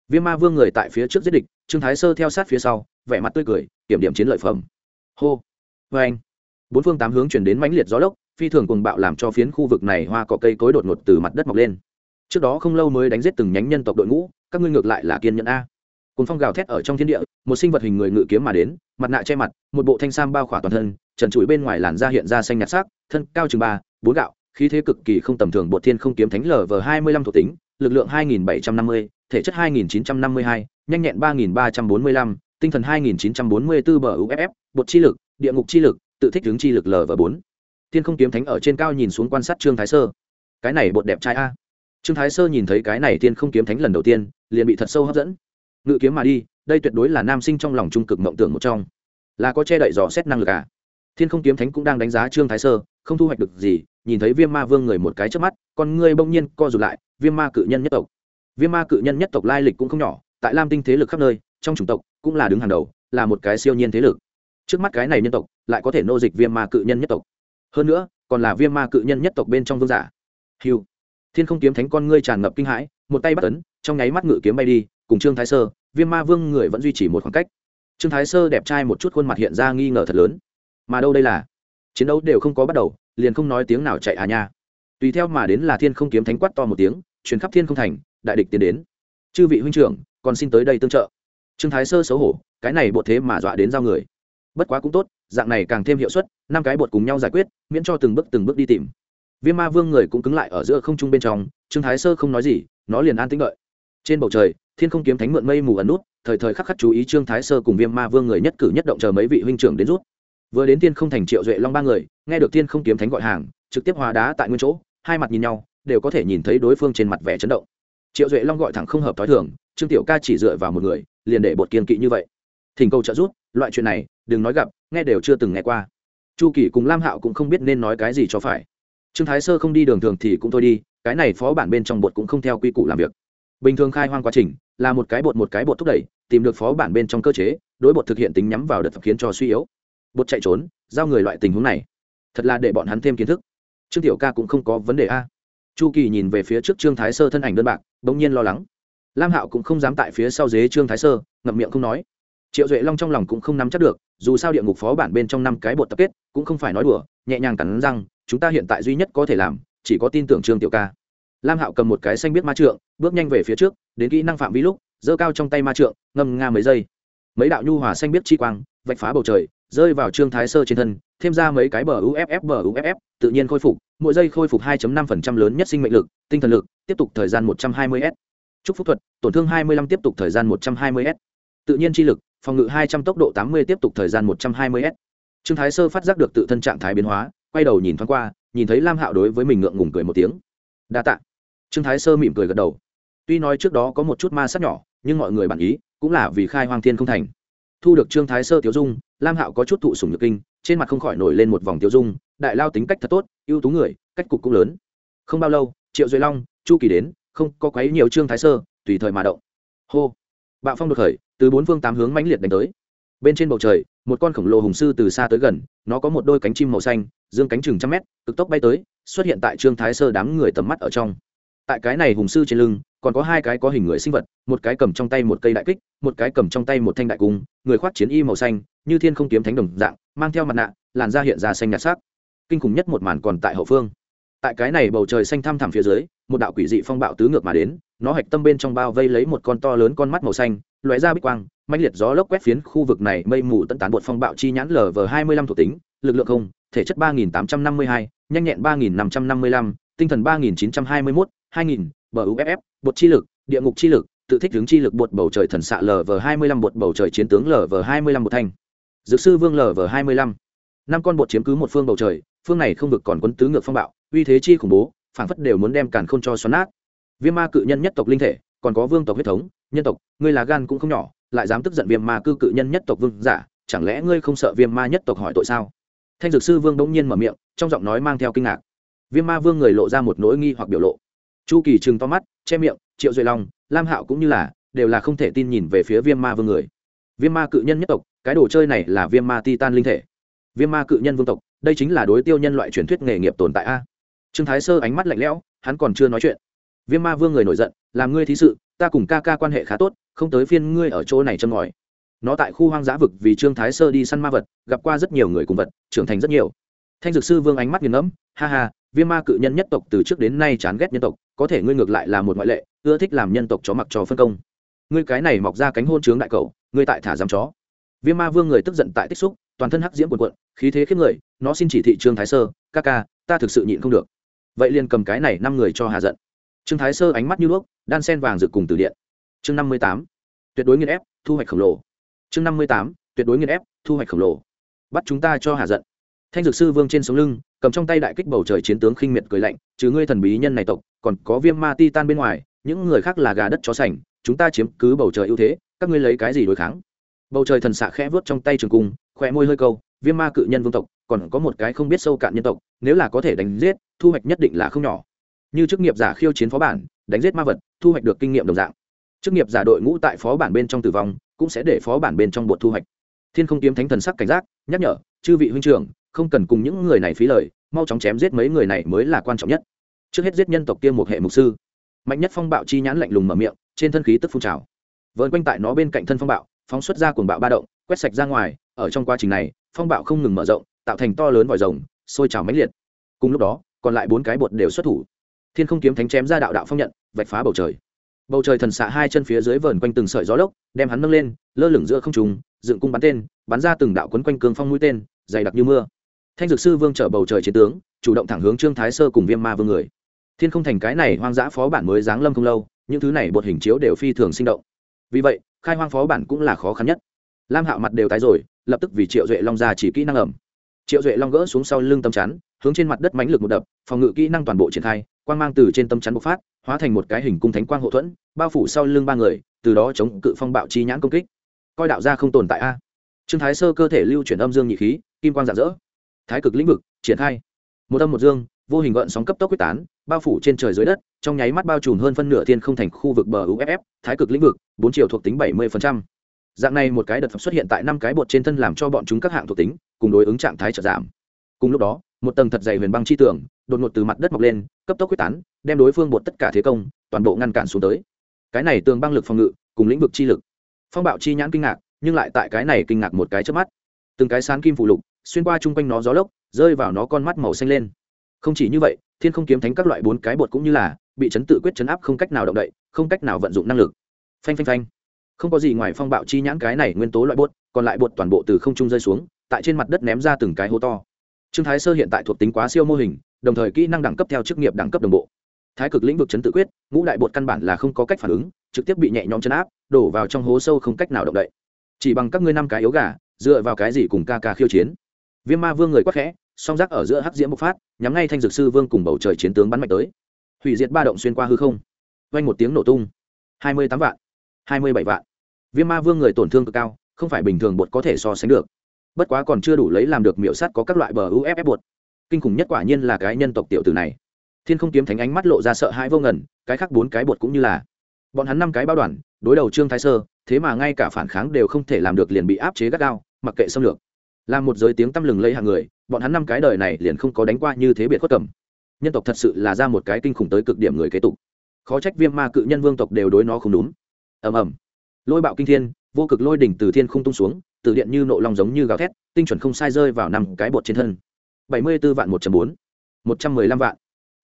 Viêm ma vương người tại phía trước giết địch, trương thái sơ theo sát phía sau, vẻ mặt tươi cười, kiểm điểm chiến lợi phẩm. Hô. Vê anh. Bốn phương tám hướng chuyển đến mãnh liệt gió lốc, phi thường cùng bạo làm cho phiến khu vực này hoa cỏ cây cối đột ngột từ mặt đất mọc lên. Trước đó không lâu mới đánh giết từng nhánh nhân tộc đội ngũ, các ngươi ngược lại là kiên nhẫn a. Cùng phong gào thét ở trong thiên địa, một sinh vật hình người ngự kiếm mà đến, mặt nạ che mặt, một bộ thanh sam bao khỏa toàn thân, trần trụi bên ngoài làn da hiện ra xanh nhạt sắc, thân cao chừng ba, bốn gạo khí thế cực kỳ không tầm thường, bột thiên không kiếm thánh lở vờ hai mươi lăm thuộc tính, lực lượng hai nghìn bảy trăm năm mươi, thể chất hai nghìn chín trăm năm mươi hai, nhanh nhẹn ba nghìn ba trăm bốn mươi lăm, tinh thần hai nghìn chín trăm bốn mươi bốn bờ uff bột chi lực, địa ngục chi lực, tự thích hướng chi lực lv bốn. Thiên không kiếm thánh ở trên cao nhìn xuống quan sát trương thái sơ. Cái này bột đẹp trai a. Trương thái sơ nhìn thấy cái này thiên không kiếm thánh lần đầu tiên, liền bị thật sâu hấp dẫn. Ngự kiếm mà đi, đây tuyệt đối là nam sinh trong lòng trung cực mộng tưởng một trong. Là có che đậy dò xét năng lực à? Thiên không kiếm thánh cũng đang đánh giá trương thái sơ, không thu hoạch được gì nhìn thấy viêm ma vương người một cái trước mắt, con ngươi bỗng nhiên co rụt lại, viêm ma cự nhân nhất tộc. Viêm ma cự nhân nhất tộc lai lịch cũng không nhỏ, tại lam tinh thế lực khắp nơi, trong chủng tộc cũng là đứng hàng đầu, là một cái siêu nhiên thế lực. Trước mắt cái này nhân tộc lại có thể nô dịch viêm ma cự nhân nhất tộc. Hơn nữa, còn là viêm ma cự nhân nhất tộc bên trong vương giả. Hiu thiên không kiếm thánh con ngươi tràn ngập kinh hãi, một tay bắt ấn, trong nháy mắt ngự kiếm bay đi, cùng trương thái sơ, viêm ma vương người vẫn duy trì một khoảng cách. Trương thái sơ đẹp trai một chút, khuôn mặt hiện ra nghi ngờ thật lớn. Mà đâu đây là? Chiến đấu đều không có bắt đầu liền không nói tiếng nào chạy à nha. Tùy theo mà đến là thiên không kiếm thánh quát to một tiếng chuyến khắp thiên không thành, đại địch tiến đến. Chư vị huynh trưởng, còn xin tới đây tương trợ. Trương thái sơ xấu hổ, cái này bột thế mà dọa đến giao người. Bất quá cũng tốt, dạng này càng thêm hiệu suất, năm cái bột cùng nhau giải quyết, miễn cho từng bước từng bước đi tìm. Viêm ma vương người cũng cứng lại ở giữa không trung bên trong, trương thái sơ không nói gì, nó liền an tĩnh đợi. Trên bầu trời, thiên không kiếm thánh mượn mây mù ẩn nút, thời thời khắc khắc chú ý trương thái sơ cùng viêm ma vương người nhất cử nhất động chờ mấy vị huynh trưởng đến rút vừa đến tiên không thành triệu duệ long ba người, nghe được tiên không kiếm thánh gọi hàng, trực tiếp hóa đá tại nguyên chỗ, hai mặt nhìn nhau, đều có thể nhìn thấy đối phương trên mặt vẻ chấn động. Triệu duệ long gọi thẳng không hợp t h ó i thường, trương tiểu ca chỉ dựa vào một người, liền để bột kiên kỵ như vậy. Thỉnh cầu trợ giúp, loại chuyện này, đừng nói gặp, nghe đều chưa từng nghe qua. Chu kỳ cùng lam hạo cũng không biết nên nói cái gì cho phải. Trương thái sơ không đi đường thường thì cũng thôi đi, cái này phó bản bên trong bột cũng không theo quy củ làm việc. Bình thường khai hoang quá trình, là một cái bột một cái bột thúc đẩy, tìm được phó bản bên trong cơ chế, đối bột thực hiện tính nhắm vào đợt khiến cho suy yếu bột chạy trốn, giao người loại tình huống này. Thật là để bọn hắn thêm kiến thức. Trương tiểu ca cũng không có vấn đề a. Chu kỳ nhìn về phía trước trương thái sơ thân ảnh đơn bạc, bỗng nhiên lo lắng. Lam hạo cũng không dám tại phía sau dế trương thái sơ, ngậm miệng không nói. Triệu duệ long trong lòng cũng không nắm chắc được, dù sao địa ngục phó bản bên trong năm cái bột tập kết, cũng không phải nói đùa, nhẹ nhàng cắn răng, chúng ta hiện tại duy nhất có thể làm, chỉ có tin tưởng trương tiểu ca. Lam hạo cầm một cái xanh biết ma trượng, bước nhanh về phía trước, đến kỹ năng phạm vi lúc, giơ cao trong tay ma trượng, ngâm nga mấy giây. Mấy đạo nhu hòa xanh biết chi quang, vạch phá bầu trời rơi vào trương thái sơ trên thân, thêm ra mấy cái bờ uff bờ uff tự nhiên khôi phục, mỗi giây khôi phục 2.5% lớn nhất sinh mệnh lực, tinh thần lực, tiếp tục thời gian 120 s. Chúc phúc thuật, tổn thương 25 tiếp tục thời gian 120 s. Tự nhiên chi lực, phòng ngự 200 tốc độ 80 tiếp tục thời gian 120 s. Trương thái sơ phát giác được tự thân trạng thái biến hóa, quay đầu nhìn thoáng qua, nhìn thấy lam hạo đối với mình ngượng ngùng cười một tiếng. Đa tạ. Trương thái sơ mỉm cười gật đầu. Tuy nói trước đó có một chút ma sát nhỏ, nhưng mọi người bản ý cũng là vì khai hoang thiên không thành thu được trương thái sơ tiểu dung, lam hạo có chút thụ sùng nhược kinh, trên mặt không khỏi nổi lên một vòng tiểu dung, đại lao tính cách thật tốt, ưu tú người, cách cục cũng lớn. Không bao lâu, triệu duy long, chu kỳ đến, không có quấy nhiều trương thái sơ, tùy thời mà động. Hô. Bạo phong đột khởi, từ bốn phương tám hướng mãnh liệt đánh tới. Bên trên bầu trời, một con khổng lồ hùng sư từ xa tới gần, nó có một đôi cánh chim màu xanh, dương cánh chừng trăm mét, cực tốc bay tới, xuất hiện tại trương thái sơ đám người tầm mắt ở trong. Tại cái này hùng sư trên lưng còn có hai cái có hình người sinh vật, một cái cầm trong tay một cây đại kích, một cái cầm trong tay một thanh đại cung, người khoác chiến y màu xanh, như thiên không kiếm thánh đồng dạng, mang theo mặt nạ, làn da hiện ra xanh nhạt sắc. Kinh khủng nhất một màn còn tại hậu phương. Tại cái này bầu trời xanh thăm thẳm phía dưới, một đạo quỷ dị phong bạo tứ ngược mà đến, nó hạch tâm bên trong bao vây lấy một con to lớn con mắt màu xanh loại ra bích quang mạnh liệt gió lốc quét phiến khu vực này, mây mù tận tán bột phong bạo chi nhãn lv hai mươi lăm thuộc tính, lực lượng không, thể chất ba nghìn tám trăm năm mươi hai, nhanh nhẹn ba nghìn năm trăm năm mươi lăm, tinh thần ba nghìn chín trăm hai mươi mốt, hai nghìn bờ uff bột chi lực, địa ngục chi lực, tự thích hướng chi lực bột bầu trời thần xạ lv hai mươi lăm bột bầu trời chiến tướng lv hai mươi lăm bột thanh. Dược sư vương lv hai mươi lăm. Năm con bột chiếm cứ một phương bầu trời, phương này không vực còn quấn tứ ngược phong bạo, uy thế chi khủng bố, phảng phất đều muốn đem càn khôn cho xoắn nát. Viêm ma cự nhân nhất tộc linh thể, còn có vương tộc huyết thống, nhân tộc, ngươi là gan cũng không nhỏ, lại dám tức giận viêm ma cư cự nhân nhất tộc vương giả, chẳng lẽ ngươi không sợ viêm ma nhất tộc hỏi tội sao? Thanh dược sư vương bỗng nhiên mở miệng, trong giọng nói mang theo kinh ngạc. Viêm ma vương người lộ ra một nỗi nghi hoặc biểu lộ chu kỳ trừng to mắt, che miệng, triệu duy long, lam hạo cũng như là, đều là không thể tin nhìn về phía viêm ma vương người. Viêm ma cự nhân nhất tộc, cái đồ chơi này là viêm ma titan linh thể. Viêm ma cự nhân vương tộc, đây chính là đối tiêu nhân loại truyền thuyết nghề nghiệp tồn tại a. Trương thái sơ ánh mắt lạnh lẽo, hắn còn chưa nói chuyện. Viêm ma vương người nổi giận, làm ngươi thí sự, ta cùng ca ca quan hệ khá tốt, không tới phiên ngươi ở chỗ này châm ngòi. Nó tại khu hoang dã vực vì trương thái sơ đi săn ma vật, gặp qua rất nhiều người cùng vật, trưởng thành rất nhiều. Thanh dược sư vương ánh mắt nghiền ngẫm, ha ha viêm ma cự nhân nhất tộc từ trước đến nay chán ghét nhân tộc, có thể ngươi ngược lại là một ngoại lệ, ưa thích làm nhân tộc chó mặc trò phân công. Ngươi cái này mọc ra cánh hôn trướng đại cầu ngươi tại thả giam chó. Viêm ma vương người tức giận tại tích xúc, toàn thân hắc diễm quần quận khí thế khiếp người, nó xin chỉ thị trương thái sơ, ca ca, ta thực sự nhịn không được. Vậy liền cầm cái này năm người cho hà giận. Trương thái sơ ánh mắt như đuốc, đan sen vàng rực cùng từ điện. Chương năm mươi tám, tuyệt đối nghiên ép, thu hoạch khổng lồ. Chương năm mươi tám, tuyệt đối nghiên ép, thu hoạch khổng lồ. Bắt chúng ta cho hà giận thanh dược sư vương trên sống lưng, cầm trong tay đại kích bầu trời chiến tướng khinh miệt cười lạnh chứ ngươi thần bí nhân này tộc, còn có viêm ma ti tan bên ngoài, những người khác là gà đất chó sành, chúng ta chiếm cứ bầu trời ưu thế, các ngươi lấy cái gì đối kháng? Bầu trời thần xạ khẽ vớt trong tay trường cung khỏe môi hơi câu, viêm ma cự nhân vương tộc, còn có một cái không biết sâu cạn nhân tộc, nếu là có thể đánh giết, thu hoạch nhất định là không nhỏ. Như chức nghiệp giả khiêu chiến phó bản, đánh giết ma vật, thu hoạch được kinh nghiệm đồng dạng. Chức nghiệp giả đội ngũ tại phó bản bên trong tử vong, cũng sẽ để phó bản bên trong bột thu hoạch. Thiên không kiếm thánh thần sắc cảnh giác, nhắc nhở, chư vị huynh trưởng không cần cùng những người này phí lời, mau chóng chém giết mấy người này mới là quan trọng nhất. Trước hết giết nhân tộc kia một hệ mục sư. Mạnh nhất phong bạo chi nhãn lạnh lùng mở miệng, trên thân khí tức phun trào. Vớn quanh tại nó bên cạnh thân phong bạo, phóng xuất ra cuồng bạo ba động, quét sạch ra ngoài, ở trong quá trình này, phong bạo không ngừng mở rộng, tạo thành to lớn vòi rồng, sôi trào mãnh liệt. Cùng lúc đó, còn lại bốn cái bột đều xuất thủ. Thiên không kiếm thánh chém ra đạo đạo phong nhận, vạch phá bầu trời. Bầu trời thần xạ hai chân phía dưới vờn quanh từng sợi gió lốc, đem hắn nâng lên, lơ lửng giữa không trùng dựng cung bắn tên, bắn ra từng đạo quấn quanh cương phong mũi tên, dày đặc như mưa thanh dược sư vương trở bầu trời chiến tướng, chủ động thẳng hướng trương thái sơ cùng viêm ma vương người. Thiên không thành cái này hoang dã phó bản mới giáng lâm không lâu, những thứ này bột hình chiếu đều phi thường sinh động. Vì vậy, khai hoang phó bản cũng là khó khăn nhất. Lam hạo mặt đều tái rồi, lập tức vì triệu duệ long ra chỉ kỹ năng ẩm. Triệu duệ long gỡ xuống sau lưng tâm chắn, hướng trên mặt đất mánh lực một đập, phòng ngự kỹ năng toàn bộ triển khai, quang mang từ trên tâm chắn bộc phát, hóa thành một cái hình cung thánh quang hậu thuẫn, bao phủ sau lưng ba người, từ đó chống cự phong bạo chi nhãn công kích. Coi đạo gia không tồn tại a. Trương thái sơ cơ thể lưu chuyển âm dương nhị khí, kim quang rạng rỡ thái cực lĩnh vực, triển khai. Một âm một dương, vô hình gợn sóng cấp tốc quyết tán, bao phủ trên trời dưới đất, trong nháy mắt bao trùm hơn phân nửa thiên không thành khu vực bờ uff thái cực lĩnh vực, bốn chiều thuộc tính bảy mươi dạng này một cái đợt xuất hiện tại năm cái bột trên thân làm cho bọn chúng các hạng thuộc tính cùng đối ứng trạng thái trở giảm. Cùng lúc đó, một tầng thật dày huyền băng chi tưởng đột ngột từ mặt đất mọc lên, cấp tốc quyết tán, đem đối phương bột tất cả thế công, toàn bộ ngăn cản xuống tới. Cái này tường băng lực phòng ngự cùng lĩnh vực chi lực. Phong bạo chi nhãn kinh ngạc, nhưng lại tại cái này kinh ngạc một cái trước mắt. Từng cái sán kim phụ lục xuyên qua chung quanh nó gió lốc, rơi vào nó con mắt màu xanh lên. Không chỉ như vậy, thiên không kiếm thánh các loại bốn cái bột cũng như là bị chấn tự quyết chấn áp không cách nào động đậy, không cách nào vận dụng năng lực. Phanh phanh phanh. Không có gì ngoài phong bạo chi nhãn cái này nguyên tố loại bột, còn lại bột toàn bộ từ không trung rơi xuống, tại trên mặt đất ném ra từng cái hố to. Trương thái sơ hiện tại thuộc tính quá siêu mô hình, đồng thời kỹ năng đẳng cấp theo chức nghiệp đẳng cấp đồng bộ. Thái cực lĩnh vực chấn tự quyết, ngũ đại bột căn bản là không có cách phản ứng, trực tiếp bị nhẹ nhõm chấn áp, đổ vào trong hố sâu không cách nào động đậy. Chỉ bằng các ngươi năm cái yếu gà, dựa vào cái gì cùng ca ca khiêu chiến? Viêm ma vương người quắc khẽ, song rác ở giữa hắc diễm bộc phát, nhắm ngay thanh dược sư vương cùng bầu trời chiến tướng bắn mạnh tới. Hủy diệt ba động xuyên qua hư không. Vang một tiếng nổ tung. Hai mươi tám vạn, hai mươi bảy vạn. Viêm ma vương người tổn thương cực cao, không phải bình thường bột có thể so sánh được. Bất quá còn chưa đủ lấy làm được miểu sắt có các loại bờ uff bột. Kinh khủng nhất quả nhiên là cái nhân tộc tiểu tử này. Thiên không kiếm thánh ánh mắt lộ ra sợ hãi vô ngần, cái khác bốn cái bột cũng như là. Bọn hắn năm cái bao đoàn, đối đầu trương thái sơ, thế mà ngay cả phản kháng đều không thể làm được liền bị áp chế gắt gao, mặc kệ xâm lược là một giới tiếng tăm lừng lấy hàng người, bọn hắn năm cái đời này liền không có đánh qua như thế biệt khuất cầm. Nhân tộc thật sự là ra một cái kinh khủng tới cực điểm người kế tục. Khó trách viêm ma cự nhân vương tộc đều đối nó không đúng. Ầm ầm. Lôi bạo kinh thiên, vô cực lôi đỉnh từ thiên không tung xuống, từ điện như nộ long giống như gào thét, tinh chuẩn không sai rơi vào năm cái bột trên thân. Bảy mươi b ố vạn một trăm bốn, một trăm mười lăm vạn.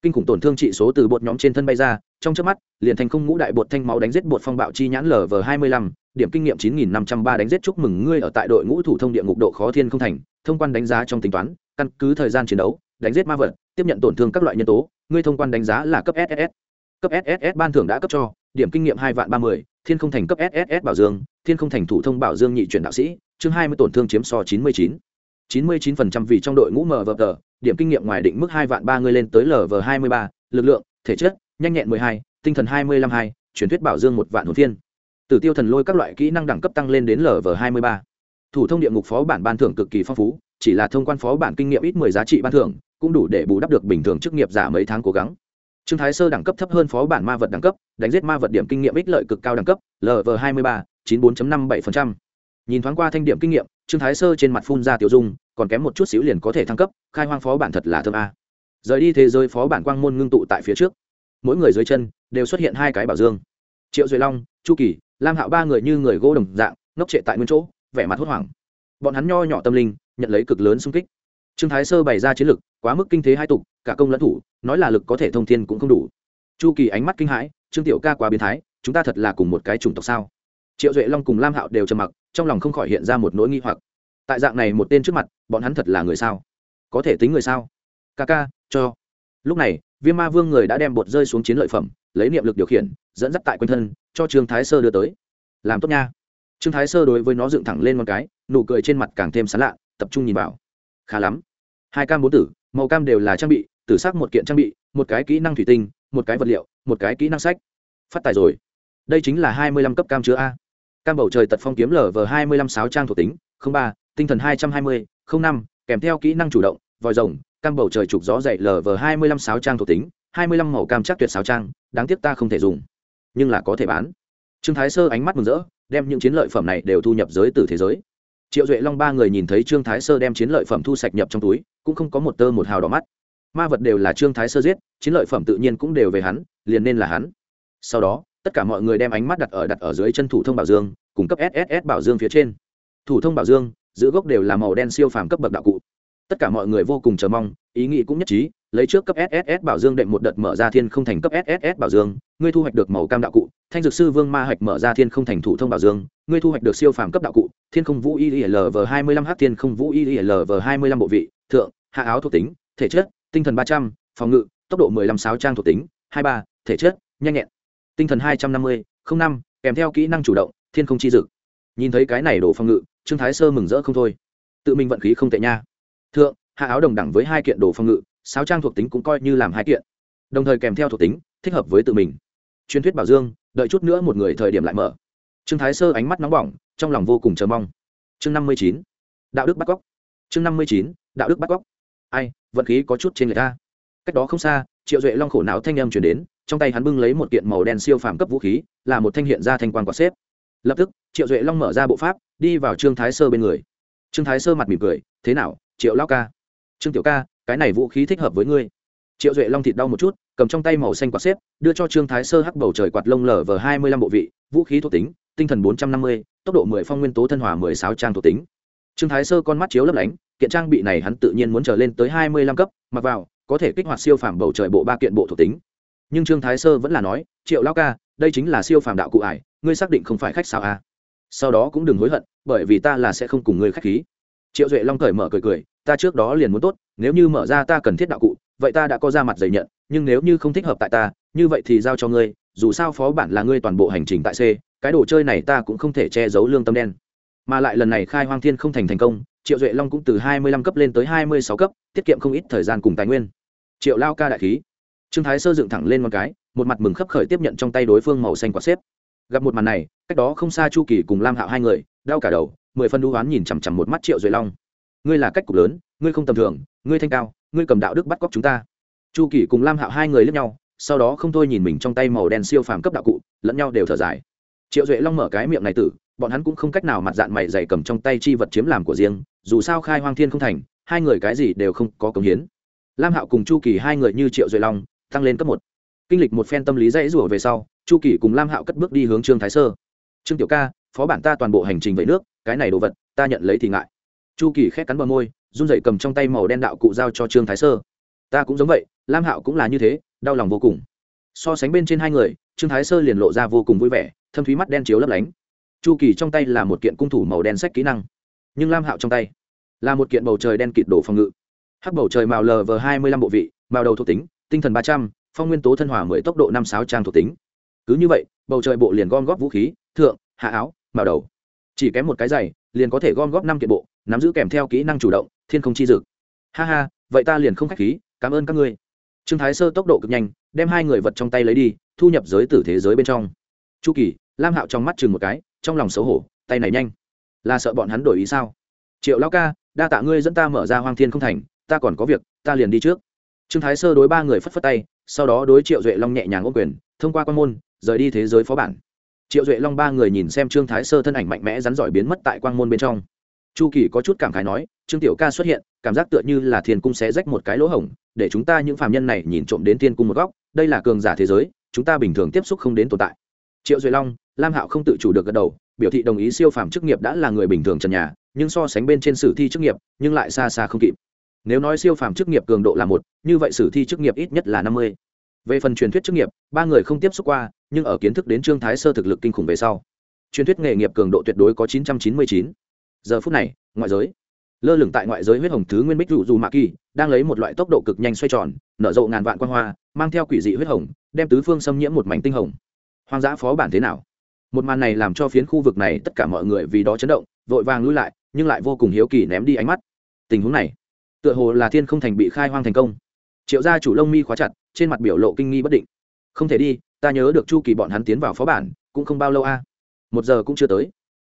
Kinh khủng tổn thương trị số từ bột nhóm trên thân bay ra, trong trước mắt, liền thành không ngũ đại bột thanh máu đánh giết bột phong bạo chi nhãn lv hai mươi lăm điểm kinh nghiệm chín nghìn năm trăm ba đánh giết chúc mừng ngươi ở tại đội ngũ thủ thông địa ngục độ khó thiên không thành, thông quan đánh giá trong tính toán, căn cứ thời gian chiến đấu, đánh giết ma vật, tiếp nhận tổn thương các loại nhân tố, ngươi thông quan đánh giá là cấp SSS. cấp SSS ban thưởng đã cấp cho, điểm kinh nghiệm hai vạn ba mươi, thiên không thành cấp SSS bảo dương, thiên không thành thủ thông bảo dương nhị chuyển đạo sĩ, chương hai mươi tổn thương chiếm so chín mươi chín chín mươi chín phần trăm vì trong đội ngũ mở vờ tờ điểm kinh nghiệm ngoài định mức hai vạn ba ngươi lên tới lv hai mươi ba, lực lượng, thể chất, nhanh nhẹn mười hai, tinh thần hai mươi lăm hai, truyền thuyết bảo dương một vạn hồn thiên tử tiêu thần lôi các loại kỹ năng đẳng cấp tăng lên đến lv hai mươi ba. Thủ thông địa ngục phó bản ban thưởng cực kỳ phong phú, chỉ là thông quan phó bản kinh nghiệm ít mười giá trị ban thưởng, cũng đủ để bù đắp được bình thường chức nghiệp giả mấy tháng cố gắng. Trương thái sơ đẳng cấp thấp hơn phó bản ma vật đẳng cấp, đánh giết ma vật điểm kinh nghiệm ích lợi cực cao đẳng cấp lv hai mươi ba, chín bốn năm bảy nhìn thoáng qua thanh điểm kinh nghiệm, trương thái sơ trên mặt phun ra tiểu dung, còn kém một chút xíu liền có thể thăng cấp, khai hoang phó bản thật là thơm a. Rời đi thế giới phó bản quang môn ngưng tụ tại phía trước. Mỗi người dưới chân đều xuất hiện hai cái bảo dương. Triệu duy long, chu kỳ lam hạo ba người như người gỗ đồng dạng, ngốc trệ tại nguyên chỗ, vẻ mặt hốt hoảng. Bọn hắn nho nhỏ tâm linh, nhận lấy cực lớn xung kích. Trương thái sơ bày ra chiến lực, quá mức kinh thế hai tục, cả công lẫn thủ, nói là lực có thể thông thiên cũng không đủ. Chu kỳ ánh mắt kinh hãi, trương tiểu ca quá biến thái, chúng ta thật là cùng một cái chủng tộc sao? Triệu duệ long cùng lam hạo đều trầm mặc, trong lòng không khỏi hiện ra một nỗi nghi hoặc. Tại dạng này một tên trước mặt, bọn hắn thật là người sao? Có thể tính người sao? Ca ca, cho. Lúc này, viêm ma vương người đã đem bột rơi xuống chiến lợi phẩm lấy niệm lực điều khiển, dẫn dắt tại quanh thân, cho trương thái sơ đưa tới. Làm tốt nha. Trương thái sơ đối với nó dựng thẳng lên một cái, nụ cười trên mặt càng thêm sán lạ, tập trung nhìn vào. Khá lắm. Hai cam bốn tử, màu cam đều là trang bị, tử sắc một kiện trang bị, một cái kỹ năng thủy tinh, một cái vật liệu, một cái kỹ năng sách. Phát tài rồi. Đây chính là hai mươi lăm cấp cam chứa a. Cam bầu trời tật phong kiếm lở vờ hai mươi lăm sáu trang thuộc tính ba, tinh thần hai trăm hai mươi năm, kèm theo kỹ năng chủ động, vòi rồng, cam bầu trời trục gió dậy lở vờ hai mươi lăm sáu trang thuộc tính hai mươi lăm màu cam chắc tuyệt sáo trang, đáng tiếc ta không thể dùng. Nhưng là có thể bán. Trương thái sơ ánh mắt mừng rỡ, đem những chiến lợi phẩm này đều thu nhập giới từ thế giới. Triệu duệ long ba người nhìn thấy trương thái sơ đem chiến lợi phẩm thu sạch nhập trong túi, cũng không có một tơ một hào đỏ mắt. Ma vật đều là trương thái sơ giết, chiến lợi phẩm tự nhiên cũng đều về hắn, liền nên là hắn. Sau đó, tất cả mọi người đem ánh mắt đặt ở đặt ở dưới chân thủ thông bảo dương cung cấp sss bảo dương phía trên. Thủ thông bảo dương, giữ gốc đều là màu đen siêu phàm cấp bậc đạo cụ. Tất cả mọi người vô cùng chờ mong, ý nghĩ cũng nhất trí lấy trước cấp sss bảo dương đệm một đợt mở ra thiên không thành cấp sss bảo dương, ngươi thu hoạch được màu cam đạo cụ, thanh dược sư vương ma hạch mở ra thiên không thành thủ thông bảo dương, ngươi thu hoạch được siêu phàm cấp đạo cụ, thiên không vũ ilv hai mươi lăm h thiên không vũ ilv hai mươi lăm bộ vị, thượng, hạ áo thuộc tính, thể chất, tinh thần ba trăm, phòng ngự, tốc độ mười lăm sáu trang thuộc tính, hai ba, thể chất, nhanh nhẹn, tinh thần hai trăm năm mươi, không năm, kèm theo kỹ năng chủ động, thiên không chi dực nhìn thấy cái này đổ phòng ngự, trương thái sơ mừng rỡ không thôi. Tự mình vận khí không tệ nha. Thượng, hạ áo đồng đẳng với hai kiện đồ phòng ngự sáu trang thuộc tính cũng coi như làm hai kiện, đồng thời kèm theo thuộc tính, thích hợp với tự mình. Truyền thuyết bảo dương, đợi chút nữa một người thời điểm lại mở. Trương thái sơ ánh mắt nóng bỏng, trong lòng vô cùng chờ mong. Chương năm mươi chín, đạo đức bắt cóc. Chương năm mươi chín, đạo đức bắt cóc. Ai, vận khí có chút trên người ta cách đó không xa, triệu duệ long khổ não thanh âm chuyển đến, trong tay hắn bưng lấy một kiện màu đen siêu phàm cấp vũ khí, là một thanh hiện ra thanh quan quả xếp. Lập tức, triệu duệ long mở ra bộ pháp, đi vào trương thái sơ bên người. Trương thái sơ mặt mỉm cười, thế nào, triệu lao ca? Trương tiểu ca cái này vũ khí thích hợp với ngươi. Triệu duệ long thịt đau một chút, cầm trong tay màu xanh quạt xếp, đưa cho trương thái sơ hắc bầu trời quạt lông lở vờ hai mươi lăm bộ vị, vũ khí thuộc tính, tinh thần bốn trăm năm mươi, tốc độ mười phong nguyên tố thân hòa mười sáu trang thuộc tính. Trương thái sơ con mắt chiếu lấp lánh, kiện trang bị này hắn tự nhiên muốn trở lên tới hai mươi lăm cấp, mặc vào, có thể kích hoạt siêu phàm bầu trời bộ ba kiện bộ thuộc tính. Nhưng trương thái sơ vẫn là nói, triệu lao ca, đây chính là siêu phàm đạo cụ ải, ngươi xác định không phải khách sao à? sau đó cũng đừng hối hận, bởi vì ta là sẽ không cùng ngươi khách khí. Triệu duệ long cởi mở cười cười ta trước đó liền muốn tốt, nếu như mở ra ta cần thiết đạo cụ, vậy ta đã có ra mặt giày nhận, nhưng nếu như không thích hợp tại ta, như vậy thì giao cho ngươi, dù sao phó bản là ngươi toàn bộ hành trình tại c, cái đồ chơi này ta cũng không thể che giấu lương tâm đen. Mà lại lần này khai hoang thiên không thành thành công, triệu duệ long cũng từ hai mươi lăm cấp lên tới hai mươi sáu cấp, tiết kiệm không ít thời gian cùng tài nguyên. Triệu lao ca đại khí. Trương thái sơ dựng thẳng lên một cái, một mặt mừng khấp khởi tiếp nhận trong tay đối phương màu xanh quả xếp. Gặp một màn này, cách đó không xa chu kỳ cùng lam hạo hai người, đau cả đầu, mười phân đũ oán nhìn chằm chằm một mắt triệu duệ long ngươi là cách cục lớn, ngươi không tầm thường, ngươi thanh cao, ngươi cầm đạo đức bắt cóc chúng ta. Chu kỳ cùng lam hạo hai người lướt nhau, sau đó không thôi nhìn mình trong tay màu đen siêu phàm cấp đạo cụ, lẫn nhau đều thở dài. Triệu duệ long mở cái miệng này tử, bọn hắn cũng không cách nào mặt dạng mày dày cầm trong tay chi vật chiếm làm của riêng, dù sao khai hoang thiên không thành, hai người cái gì đều không có cống hiến. Lam hạo cùng chu kỳ hai người như triệu duệ long, tăng lên cấp một. Kinh lịch một phen tâm lý dãy rủa về sau, chu kỳ cùng lam hạo cất bước đi hướng trương thái sơ. Trương tiểu ca, phó bản ta toàn bộ hành trình về nước, cái này đồ vật, ta nhận lấy thì ngại chu kỳ khét cắn bờ môi, run rẩy cầm trong tay màu đen đạo cụ giao cho trương thái sơ. Ta cũng giống vậy, lam hạo cũng là như thế, đau lòng vô cùng. So sánh bên trên hai người, trương thái sơ liền lộ ra vô cùng vui vẻ, thâm thúy mắt đen chiếu lấp lánh. Chu kỳ trong tay là một kiện cung thủ màu đen sách kỹ năng, nhưng lam hạo trong tay là một kiện bầu trời đen kịt đổ phòng ngự. Hắc bầu trời màu lv hai mươi lăm bộ vị, màu đầu thuộc tính, tinh thần ba trăm, phong nguyên tố thân hỏa mười tốc độ năm sáu trang thuộc tính. Cứ như vậy, bầu trời bộ liền gom góp vũ khí, thượng, hạ áo, màu đầu. Chỉ kém một cái giày, liền có thể gom góp năm kiện bộ nắm giữ kèm theo kỹ năng chủ động, thiên không chi dực. Ha ha, vậy ta liền không k h á c h khí, cảm ơn các ngươi. Trương thái sơ tốc độ cực nhanh, đem hai người vật trong tay lấy đi, thu nhập giới tử thế giới bên trong. Chu kỳ, lam hạo trong mắt chừng một cái, trong lòng xấu hổ, tay này nhanh. Là sợ bọn hắn đổi ý sao? Triệu lão ca, đa tạ ngươi dẫn ta mở ra hoang thiên không thành, ta còn có việc, ta liền đi trước. Trương thái sơ đối ba người phất phất tay, sau đó đối triệu duệ long nhẹ nhàng ô quyền, thông qua quan môn, rời đi thế giới phó bản. Triệu duệ long ba người nhìn xem trương thái sơ thân ảnh mạnh mẽ rắn giỏi biến mất tại quang môn bên trong chu kỳ có chút cảm khái nói, trương tiểu ca xuất hiện, cảm giác tựa như là thiên cung sẽ rách một cái lỗ hổng, để chúng ta những phàm nhân này nhìn trộm đến thiên cung một góc, đây là cường giả thế giới, chúng ta bình thường tiếp xúc không đến tồn tại. Triệu duy long, lam hạo không tự chủ được gật đầu, biểu thị đồng ý siêu phàm chức nghiệp đã là người bình thường trần nhà, nhưng so sánh bên trên sử thi chức nghiệp, nhưng lại xa xa không kịp. Nếu nói siêu phàm chức nghiệp cường độ là một, như vậy sử thi chức nghiệp ít nhất là năm mươi. Về phần truyền thuyết chức nghiệp, ba người không tiếp xúc qua, nhưng ở kiến thức đến trương thái sơ thực lực kinh khủng về sau. Truyền thuyết nghề nghiệp cường độ tuyệt đối có chín trăm chín mươi chín giờ phút này, ngoại giới. Lơ lửng tại ngoại giới huyết hồng thứ nguyên bích rủ dù mạ kỳ, đang lấy một loại tốc độ cực nhanh xoay tròn, nở rộ ngàn vạn quan hoa, mang theo quỷ dị huyết hồng, đem tứ phương xâm nhiễm một mảnh tinh hồng. Hoang dã phó bản thế nào? Một màn này làm cho phiến khu vực này tất cả mọi người vì đó chấn động, vội vàng lui lại, nhưng lại vô cùng hiếu kỳ ném đi ánh mắt. Tình huống này, tựa hồ là thiên không thành bị khai hoang thành công. Triệu gia chủ lông mi khóa chặt, trên mặt biểu lộ kinh nghi bất định. Không thể đi, ta nhớ được chu kỳ bọn hắn tiến vào phó bản, cũng không bao lâu a. Một giờ cũng chưa tới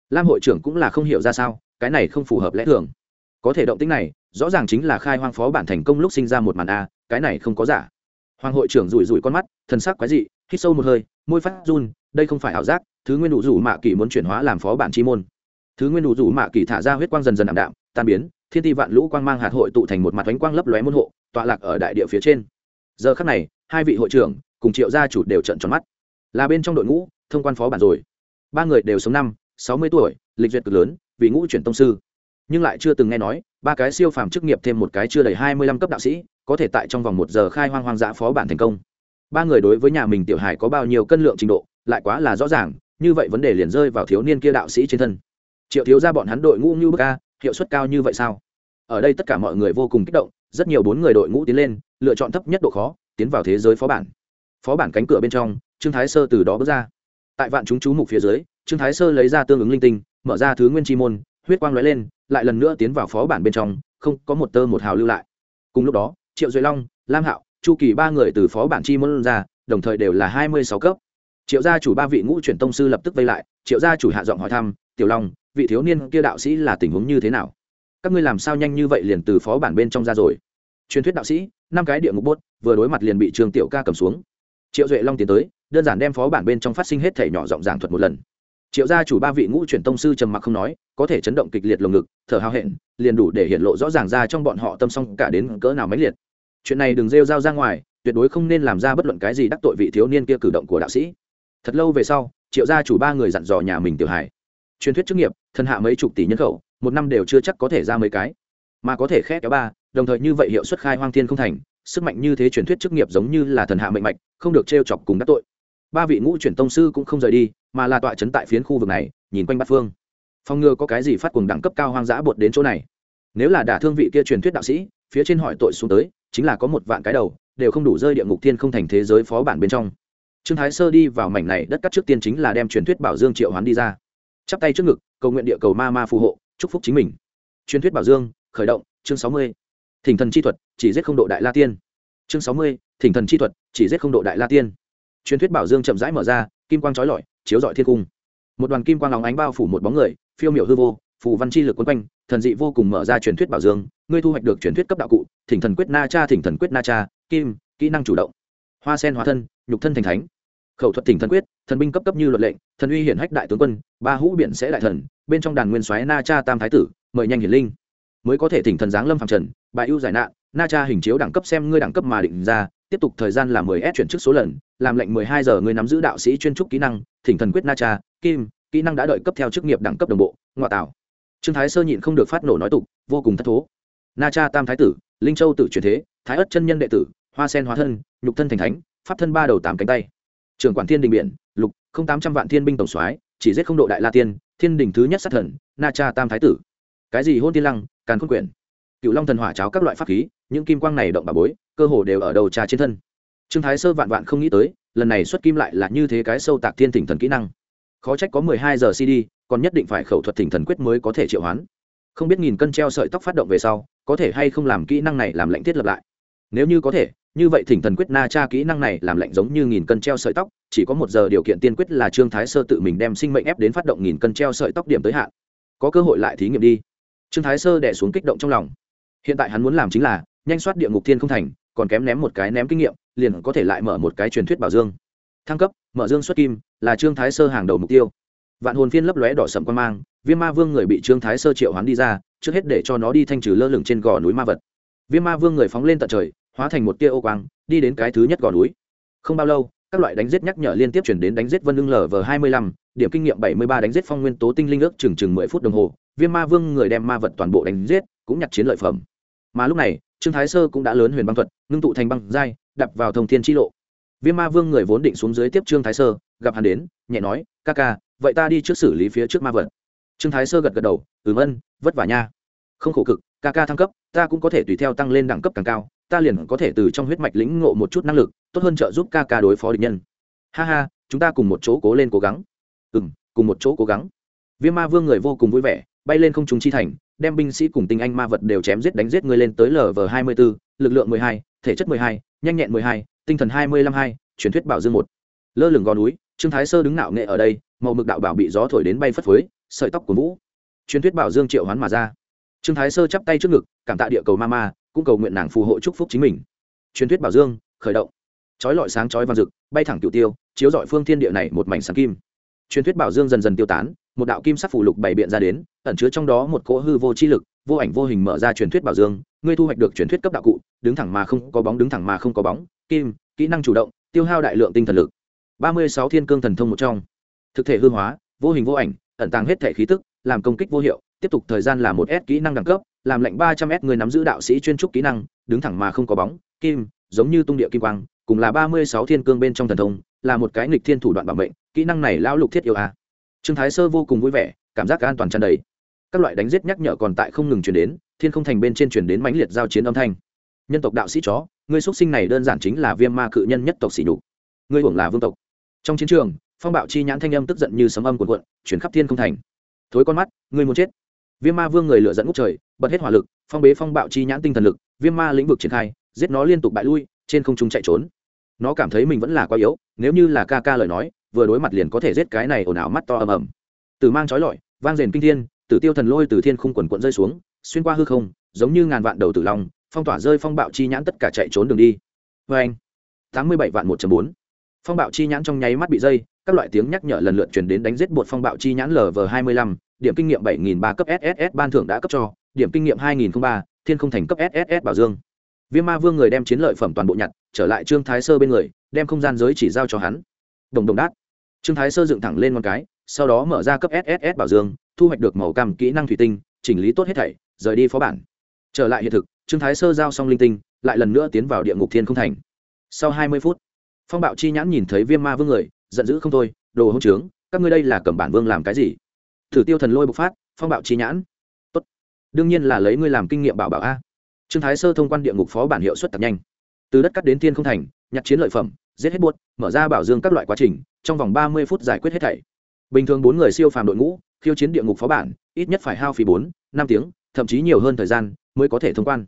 lam hội trưởng cũng là không hiểu ra sao, cái này không phù hợp lẽ thường. Có thể động tính này, rõ ràng chính là khai hoang phó bản thành công lúc sinh ra một màn a, cái này không có giả. Hoàng hội trưởng rủi rủi con mắt, thần sắc quái dị, hít sâu một hơi, môi phát run, đây không phải ảo giác, thứ nguyên đủ rủ mạ kỳ muốn chuyển hóa làm phó bản chi môn. Thứ nguyên đủ rủ mạ kỳ thả ra huyết quang dần dần ảm đạm, tan biến, thiên ti vạn lũ quang mang hạt hội tụ thành một mặt ánh quang lấp lóe môn hộ, tọa lạc ở đại địa phía trên. Giờ khắc này, hai vị hội trưởng cùng triệu gia chủ đều trận tròn mắt. Là bên trong đội ngũ, thông quan phó bản rồi. Ba người đều sống năm sáu mươi tuổi, lịch duyệt cực lớn, vì ngũ chuyển tông sư. Nhưng lại chưa từng nghe nói, ba cái siêu phàm chức nghiệp thêm một cái chưa đầy hai mươi lăm cấp đạo sĩ, có thể tại trong vòng một giờ khai hoang hoang dã phó bản thành công. Ba người đối với nhà mình tiểu hải có bao nhiêu cân lượng trình độ, lại quá là rõ ràng, như vậy vấn đề liền rơi vào thiếu niên kia đạo sĩ trên thân. Triệu thiếu ra bọn hắn đội ngũ như bức ca hiệu suất cao như vậy sao? Ở đây tất cả mọi người vô cùng kích động, rất nhiều bốn người đội ngũ tiến lên, lựa chọn thấp nhất độ khó, tiến vào thế giới phó bản. Phó bản cánh cửa bên trong, trương thái sơ từ đó bước ra. Tại vạn chúng chú mục phía dưới trương thái sơ lấy ra tương ứng linh tinh, mở ra thứ nguyên chi môn, huyết quang lóe lên, lại lần nữa tiến vào phó bản bên trong, không có một tơ một hào lưu lại. Cùng lúc đó, triệu duy long, lam hạo, chu kỳ ba người từ phó bản chi môn ra, đồng thời đều là hai mươi sáu cấp. Triệu gia chủ ba vị ngũ chuyển tông sư lập tức vây lại, triệu gia chủ hạ giọng hỏi thăm, tiểu long, vị thiếu niên kia đạo sĩ là tình huống như thế nào? Các ngươi làm sao nhanh như vậy liền từ phó bản bên trong ra rồi? Truyền thuyết đạo sĩ, năm cái địa ngục bốt, vừa đối mặt liền bị trương tiểu ca cầm xuống. Triệu duệ long tiến tới, đơn giản đem phó bản bên trong phát sinh hết thể nhỏ giọng giảng thuật một lần triệu gia chủ ba vị ngũ truyền tông sư trầm mặc không nói, có thể chấn động kịch liệt lồng ngực, thở hào hẹn, liền đủ để hiện lộ rõ ràng ra trong bọn họ tâm song cả đến cỡ nào mãnh liệt. Chuyện này đừng rêu rao ra ngoài, tuyệt đối không nên làm ra bất luận cái gì đắc tội vị thiếu niên kia cử động của đạo sĩ. Thật lâu về sau, triệu gia chủ ba người dặn dò nhà mình tiểu hải truyền thuyết chức nghiệp, thân hạ mấy chục tỷ nhân khẩu, một năm đều chưa chắc có thể ra mấy cái. Mà có thể khét kéo ba, đồng thời như vậy hiệu suất khai hoang thiên không thành, sức mạnh như thế truyền thuyết chức nghiệp giống như là thần hạ mệnh mạch, không được t chọc cùng đắc tội ba vị ngũ chuyển tông sư cũng không rời đi, mà là tọa chấn tại phiến khu vực này, nhìn quanh bát phương. Phòng ngừa có cái gì phát cùng đẳng cấp cao hoang dã bột đến chỗ này. Nếu là đả thương vị kia truyền thuyết đạo sĩ, phía trên hỏi tội xuống tới, chính là có một vạn cái đầu, đều không đủ rơi địa ngục thiên không thành thế giới phó bản bên trong. Trương thái sơ đi vào mảnh này đất cắt trước tiên chính là đem truyền thuyết bảo dương triệu hoán đi ra. Chắp tay trước ngực, cầu nguyện địa cầu ma ma phù hộ, chúc phúc chính mình. Truyền thuyết bảo dương, khởi động, chương sáu mươi. Thỉnh thần chi thuật, chỉ giết không độ đại la tiên. Chương sáu mươi, thỉnh thần chi thuật, chỉ giết không độ đại la tiên truyền thuyết bảo dương chậm rãi mở ra, kim quang trói lọi, chiếu dọi thiên cung. Một đoàn kim quang lóng ánh bao phủ một bóng người, phiêu miểu hư vô, phù văn chi lực quấn quanh, thần dị vô cùng mở ra truyền thuyết bảo dương, ngươi thu hoạch được truyền thuyết cấp đạo cụ, thỉnh thần quyết na cha, thỉnh thần quyết na cha, kim, kỹ năng chủ động. Hoa sen hóa thân, nhục thân thành thánh. Khẩu thuật thỉnh thần quyết, thần binh cấp cấp như luật lệnh, thần uy hiển hách đại tướng quân, ba hũ biển sẽ đại thần, bên trong đàn nguyên soái na cha tam thái tử, mời nhanh hiển linh. Mới có thể thỉnh thần giáng lâm phàm trần, bài ưu giải nạn, na cha hình chiếu đẳng cấp xem ngươi đẳng cấp mà định ra tiếp tục thời gian là mười s chuyển trước số lần, làm lệnh mười hai giờ người nắm giữ đạo sĩ chuyên trúc kỹ năng, thỉnh thần quyết na cha, kim, kỹ năng đã đợi cấp theo chức nghiệp đẳng cấp đồng bộ, ngoại tạo. Trương thái sơ nhịn không được phát nổ nói tục, vô cùng thất thố. Na cha tam thái tử, linh châu tử truyền thế, thái ất chân nhân đệ tử, hoa sen hóa thân, nhục thân thành thánh, pháp thân ba đầu tám cánh tay. Trưởng quản thiên đình biển, lục, không tám trăm vạn thiên binh tổng soái, chỉ giết không độ đại la tiên, thiên đình thứ nhất sát thần, na cha tam thái tử. Cái gì hôn tiên lăng, càn khôn quyển. Cựu long thần hỏa cháo các loại pháp khí, những kim quang này động bà bối cơ hồ đều ở đầu trà trên thân. Trương thái sơ vạn vạn không nghĩ tới, lần này xuất kim lại là như thế cái sâu tạc thiên thỉnh thần kỹ năng. Khó trách có mười hai giờ cd còn nhất định phải khẩu thuật thỉnh thần quyết mới có thể triệu hoán. Không biết nghìn cân treo sợi tóc phát động về sau, có thể hay không làm kỹ năng này làm lệnh thiết lập lại? Nếu như có thể, như vậy thỉnh thần quyết na cha kỹ năng này làm lệnh giống như nghìn cân treo sợi tóc, chỉ có một giờ điều kiện tiên quyết là trương thái sơ tự mình đem sinh mệnh ép đến phát động nghìn cân treo sợi tóc điểm tới hạn. Có cơ hội lại thí nghiệm đi. Trương thái sơ đẻ xuống kích động trong lòng. Hiện tại hắn muốn làm chính là, nhanh soát địa ngục thiên không thành còn kém ném một cái ném kinh nghiệm, liền có thể lại mở một cái truyền thuyết bảo dương. Thăng cấp, mở dương xuất kim, là trương thái sơ hàng đầu mục tiêu. Vạn hồn phiên lấp lóe đỏ sầm quan mang, viêm ma vương người bị trương thái sơ triệu hoán đi ra, trước hết để cho nó đi thanh trừ lơ lửng trên gò núi ma vật. Viêm ma vương người phóng lên tận trời, hóa thành một tia ô quang, đi đến cái thứ nhất gò núi. Không bao lâu, các loại đánh giết nhắc nhở liên tiếp chuyển đến đánh giết vân lưng lv hai mươi lăm, điểm kinh nghiệm bảy mươi ba đánh giết phong nguyên tố tinh linh ước chừng chừng mười phút đồng hồ. Viêm ma vương người đem ma vật toàn bộ đánh giết, cũng nhặt chiến lợi phẩm. Mà lúc này trương thái sơ cũng đã lớn huyền băng thuật, ngưng tụ thành băng dai đập vào thông thiên chi lộ. Viêm ma vương người vốn định xuống dưới tiếp trương thái sơ, gặp hắn đến, nhẹ nói, ca ca, vậy ta đi trước xử lý phía trước ma vật. Trương thái sơ gật gật đầu, ừm ân, vất vả nha. Không khổ cực, ca ca thăng cấp, ta cũng có thể tùy theo tăng lên đẳng cấp càng cao, ta liền có thể từ trong huyết mạch lĩnh ngộ một chút năng lực, tốt hơn trợ giúp ca ca đối phó địch nhân. Ha ha, chúng ta cùng một chỗ cố lên cố gắng. Ừ m cùng một chỗ cố gắng. Viêm ma vương người vô cùng vui vẻ, bay lên không t chi thành đem binh sĩ cùng tinh anh ma vật đều chém giết đánh giết người lên tới lv hai mươi b ố lực lượng mười hai, thể chất mười hai, nhanh nhẹn mười hai, tinh thần hai mươi lăm hai, truyền thuyết bảo dương một. Lơ lửng gò núi, trương thái sơ đứng nạo nghệ ở đây, màu mực đạo bảo bị gió thổi đến bay phất phới, sợi tóc của vũ. Truyền thuyết bảo dương triệu hoán mà ra. Trương thái sơ chắp tay trước ngực, cảm tạ địa cầu ma ma cũng cầu nguyện nàng phù hộ chúc phúc chính mình. Truyền thuyết bảo dương, khởi động. Chói lọi sáng chói vàng rực, bay thẳng cựu tiêu, chiếu dọi phương thiên địa này một mảnh sáng kim. Truyền thuyết bảo dương dần dần tiêu tán một đạo kim sắc phủ lục bày biện ra đến, ẩn chứa trong đó một cỗ hư vô chi lực, vô ảnh vô hình mở ra truyền thuyết bảo dương, ngươi thu hoạch được truyền thuyết cấp đạo cụ, đứng thẳng mà không có bóng, đứng thẳng mà không có bóng, kim, kỹ năng chủ động, tiêu hao đại lượng tinh thần lực ba mươi sáu thiên cương thần thông một trong thực thể hư hóa, vô hình vô ảnh, ẩn tàng hết thể khí tức, làm công kích vô hiệu, tiếp tục thời gian là một s kỹ năng đẳng cấp, làm lệnh ba trăm s người nắm giữ đạo sĩ chuyên trúc kỹ năng, đứng thẳng mà không có bóng, kim, giống như tung địa kim quang, cùng là ba mươi sáu thiên cương bên trong thần thông, là một cái nghịch thiên thủ đoạn bảo mệnh, kỹ năng này lão lục thiết yêu a à trương thái sơ vô cùng vui vẻ, cảm giác an toàn tràn đầy. Các loại đánh giết nhắc nhở còn tại không ngừng chuyển đến, thiên không thành bên trên chuyển đến mãnh liệt giao chiến âm thanh. Nhân tộc đạo sĩ chó, người xuất sinh này đơn giản chính là viêm ma cự nhân nhất tộc xỉ nhục. Ngươi hưởng là vương tộc. Trong chiến trường, phong bạo chi nhãn thanh âm tức giận như sấm âm cuộn cuộn chuyển khắp thiên không thành. Thối con mắt ngươi muốn chết. Viêm ma vương người lựa dẫn ngút trời, bật hết hỏa lực, phong bế phong bạo chi nhãn tinh thần lực, viêm ma lĩnh vực triển khai, giết nó liên tục bại lui, trên không trung chạy trốn. Nó cảm thấy mình vẫn là quá yếu, nếu như là ca ca lời nói vừa đối mặt liền có thể giết cái này ồn ào mắt to ầm ầm. Từ mang trói lọi, vang rền kinh thiên, tử tiêu thần lôi từ thiên khung quần quận rơi xuống, xuyên qua hư không, giống như ngàn vạn đầu tử long, phong tỏa rơi phong bạo chi nhãn tất cả chạy trốn đường đi. Vê anh, tám mươi bảy vạn một bốn. Phong bạo chi nhãn trong nháy mắt bị dây, các loại tiếng nhắc nhở lần lượt chuyển đến đánh giết bột phong bạo chi nhãn lv hai mươi lăm, điểm kinh nghiệm bảy nghìn ba cấp sss ban thưởng đã cấp cho, điểm kinh nghiệm hai nghìn ba, thiên không thành cấp sss bảo dương. Viêm ma vương người đem chiến lợi phẩm toàn bộ nhặt, trở lại trương thái sơ bên người, đem không gian giới chỉ giao cho hắn. Đồng đồng đát trương thái sơ dựng thẳng lên con cái, sau đó mở ra cấp sss bảo dương, thu hoạch được màu cam kỹ năng thủy tinh, chỉnh lý tốt hết thảy, rời đi phó bản. Trở lại hiện thực, trương thái sơ giao xong linh tinh, lại lần nữa tiến vào địa ngục thiên không thành. Sau hai mươi phút, phong bạo chi nhãn nhìn thấy viêm ma vương người, giận dữ không thôi, đồ hỗn trướng, các ngươi đây là cầm bản vương làm cái gì? Thử tiêu thần lôi bộc phát, phong bạo chi nhãn, tốt, đương nhiên là lấy ngươi làm kinh nghiệm bảo bảo a. Trương thái sơ thông quan địa ngục phó bản hiệu suất tập nhanh. Từ đất cắt đến thiên không thành, nhặt chiến lợi phẩm giết hết buốt, mở ra bảo dương các loại quá trình, trong vòng ba mươi phút giải quyết hết thảy. Bình thường bốn người siêu phàm đội ngũ, khiêu chiến địa ngục phó bản, ít nhất phải hao phí bốn, năm tiếng, thậm chí nhiều hơn thời gian mới có thể thông quan.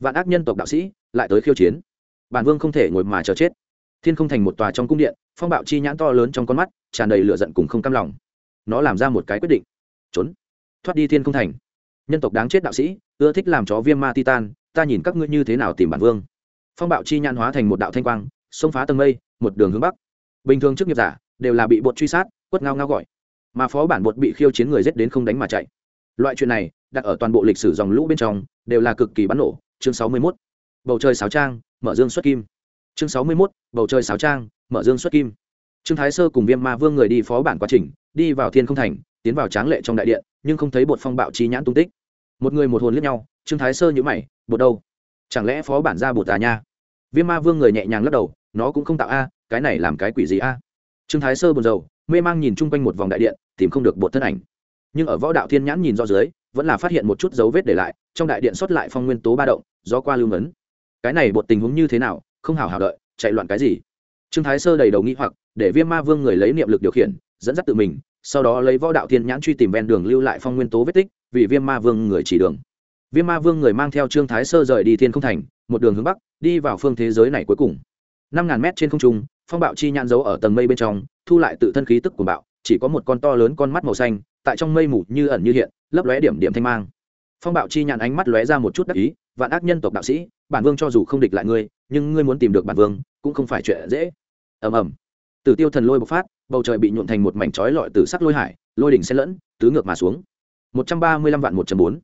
Vạn ác nhân tộc đạo sĩ lại tới khiêu chiến. Bản vương không thể ngồi mà chờ chết. Thiên không thành một tòa trong cung điện, phong bạo chi nhãn to lớn trong con mắt, tràn đầy lửa giận cùng không cam lòng. Nó làm ra một cái quyết định. Trốn. Thoát đi thiên không thành. Nhân tộc đáng chết đạo sĩ, ưa thích làm chó viêm ma titan, ta nhìn các ngươi như thế nào tìm bản vương. Phong bạo chi nhãn hóa thành một đạo thanh quang xông phá tầng mây một đường hướng bắc. Bình thường chức nghiệp giả đều là bị bột truy sát quất ngao ngao gọi. Mà phó bản bột bị khiêu chiến người giết đến không đánh mà chạy. Loại chuyện này đặt ở toàn bộ lịch sử dòng lũ bên trong đều là cực kỳ bắn nổ. Chương sáu mươi 61. bầu trời sáo trang mở dương xuất kim. Chương sáu mươi 61, bầu trời sáo trang mở dương xuất kim. Trương thái sơ cùng viêm ma vương người đi phó bản quá trình đi vào thiên không thành tiến vào tráng lệ trong đại điện nhưng không thấy bột phong bạo chi nhãn tung tích. Một người một hồn liếc nhau trương thái sơ nhữ mày bột đâu? Chẳng lẽ phó bản ra bột à nha? Viêm ma vương người nhẹ nhàng lắc đầu, nó cũng không tạo a, cái này làm cái quỷ gì a? Trương thái sơ buồn rầu, mê mang nhìn chung quanh một vòng đại điện, tìm không được bột thân ảnh. Nhưng ở võ đạo thiên nhãn nhìn do dưới, vẫn là phát hiện một chút dấu vết để lại, trong đại điện xuất lại phong nguyên tố ba động do qua lưu ngấn. Cái này bột tình huống như thế nào, không hào hào đợi, chạy loạn cái gì? Trương thái sơ đầy đầu nghĩ hoặc, để viêm ma vương người lấy niệm lực điều khiển, dẫn dắt tự mình, sau đó lấy võ đạo thiên nhãn truy tìm ven đường lưu lại phong nguyên tố vết tích, vì viêm ma vương người chỉ đường. Viêm ma vương người mang theo trương thái sơ rời đi thiên không thành một đường hướng bắc, đi vào phương thế giới này cuối cùng. Năm ngàn mét trên không trung, phong bạo chi nhãn giấu ở tầng mây bên trong, thu lại tự thân khí tức của bạo, chỉ có một con to lớn con mắt màu xanh, tại trong mây mù như ẩn như hiện, lấp lóe điểm điểm thanh mang. Phong bạo chi nhãn ánh mắt lóe ra một chút đắc ý, vạn ác nhân tộc đạo sĩ, bản vương cho dù không địch lại ngươi, nhưng ngươi muốn tìm được bản vương, cũng không phải chuyện dễ. Ầm ầm. Tử tiêu thần lôi bộc phát, bầu trời bị nhuộn thành một mảnh chói lọi từ sắc lôi hải, lôi đỉnh xen lẫn, tứ ngược mà xuống. Một trăm ba mươi lăm vạn một trăm bốn.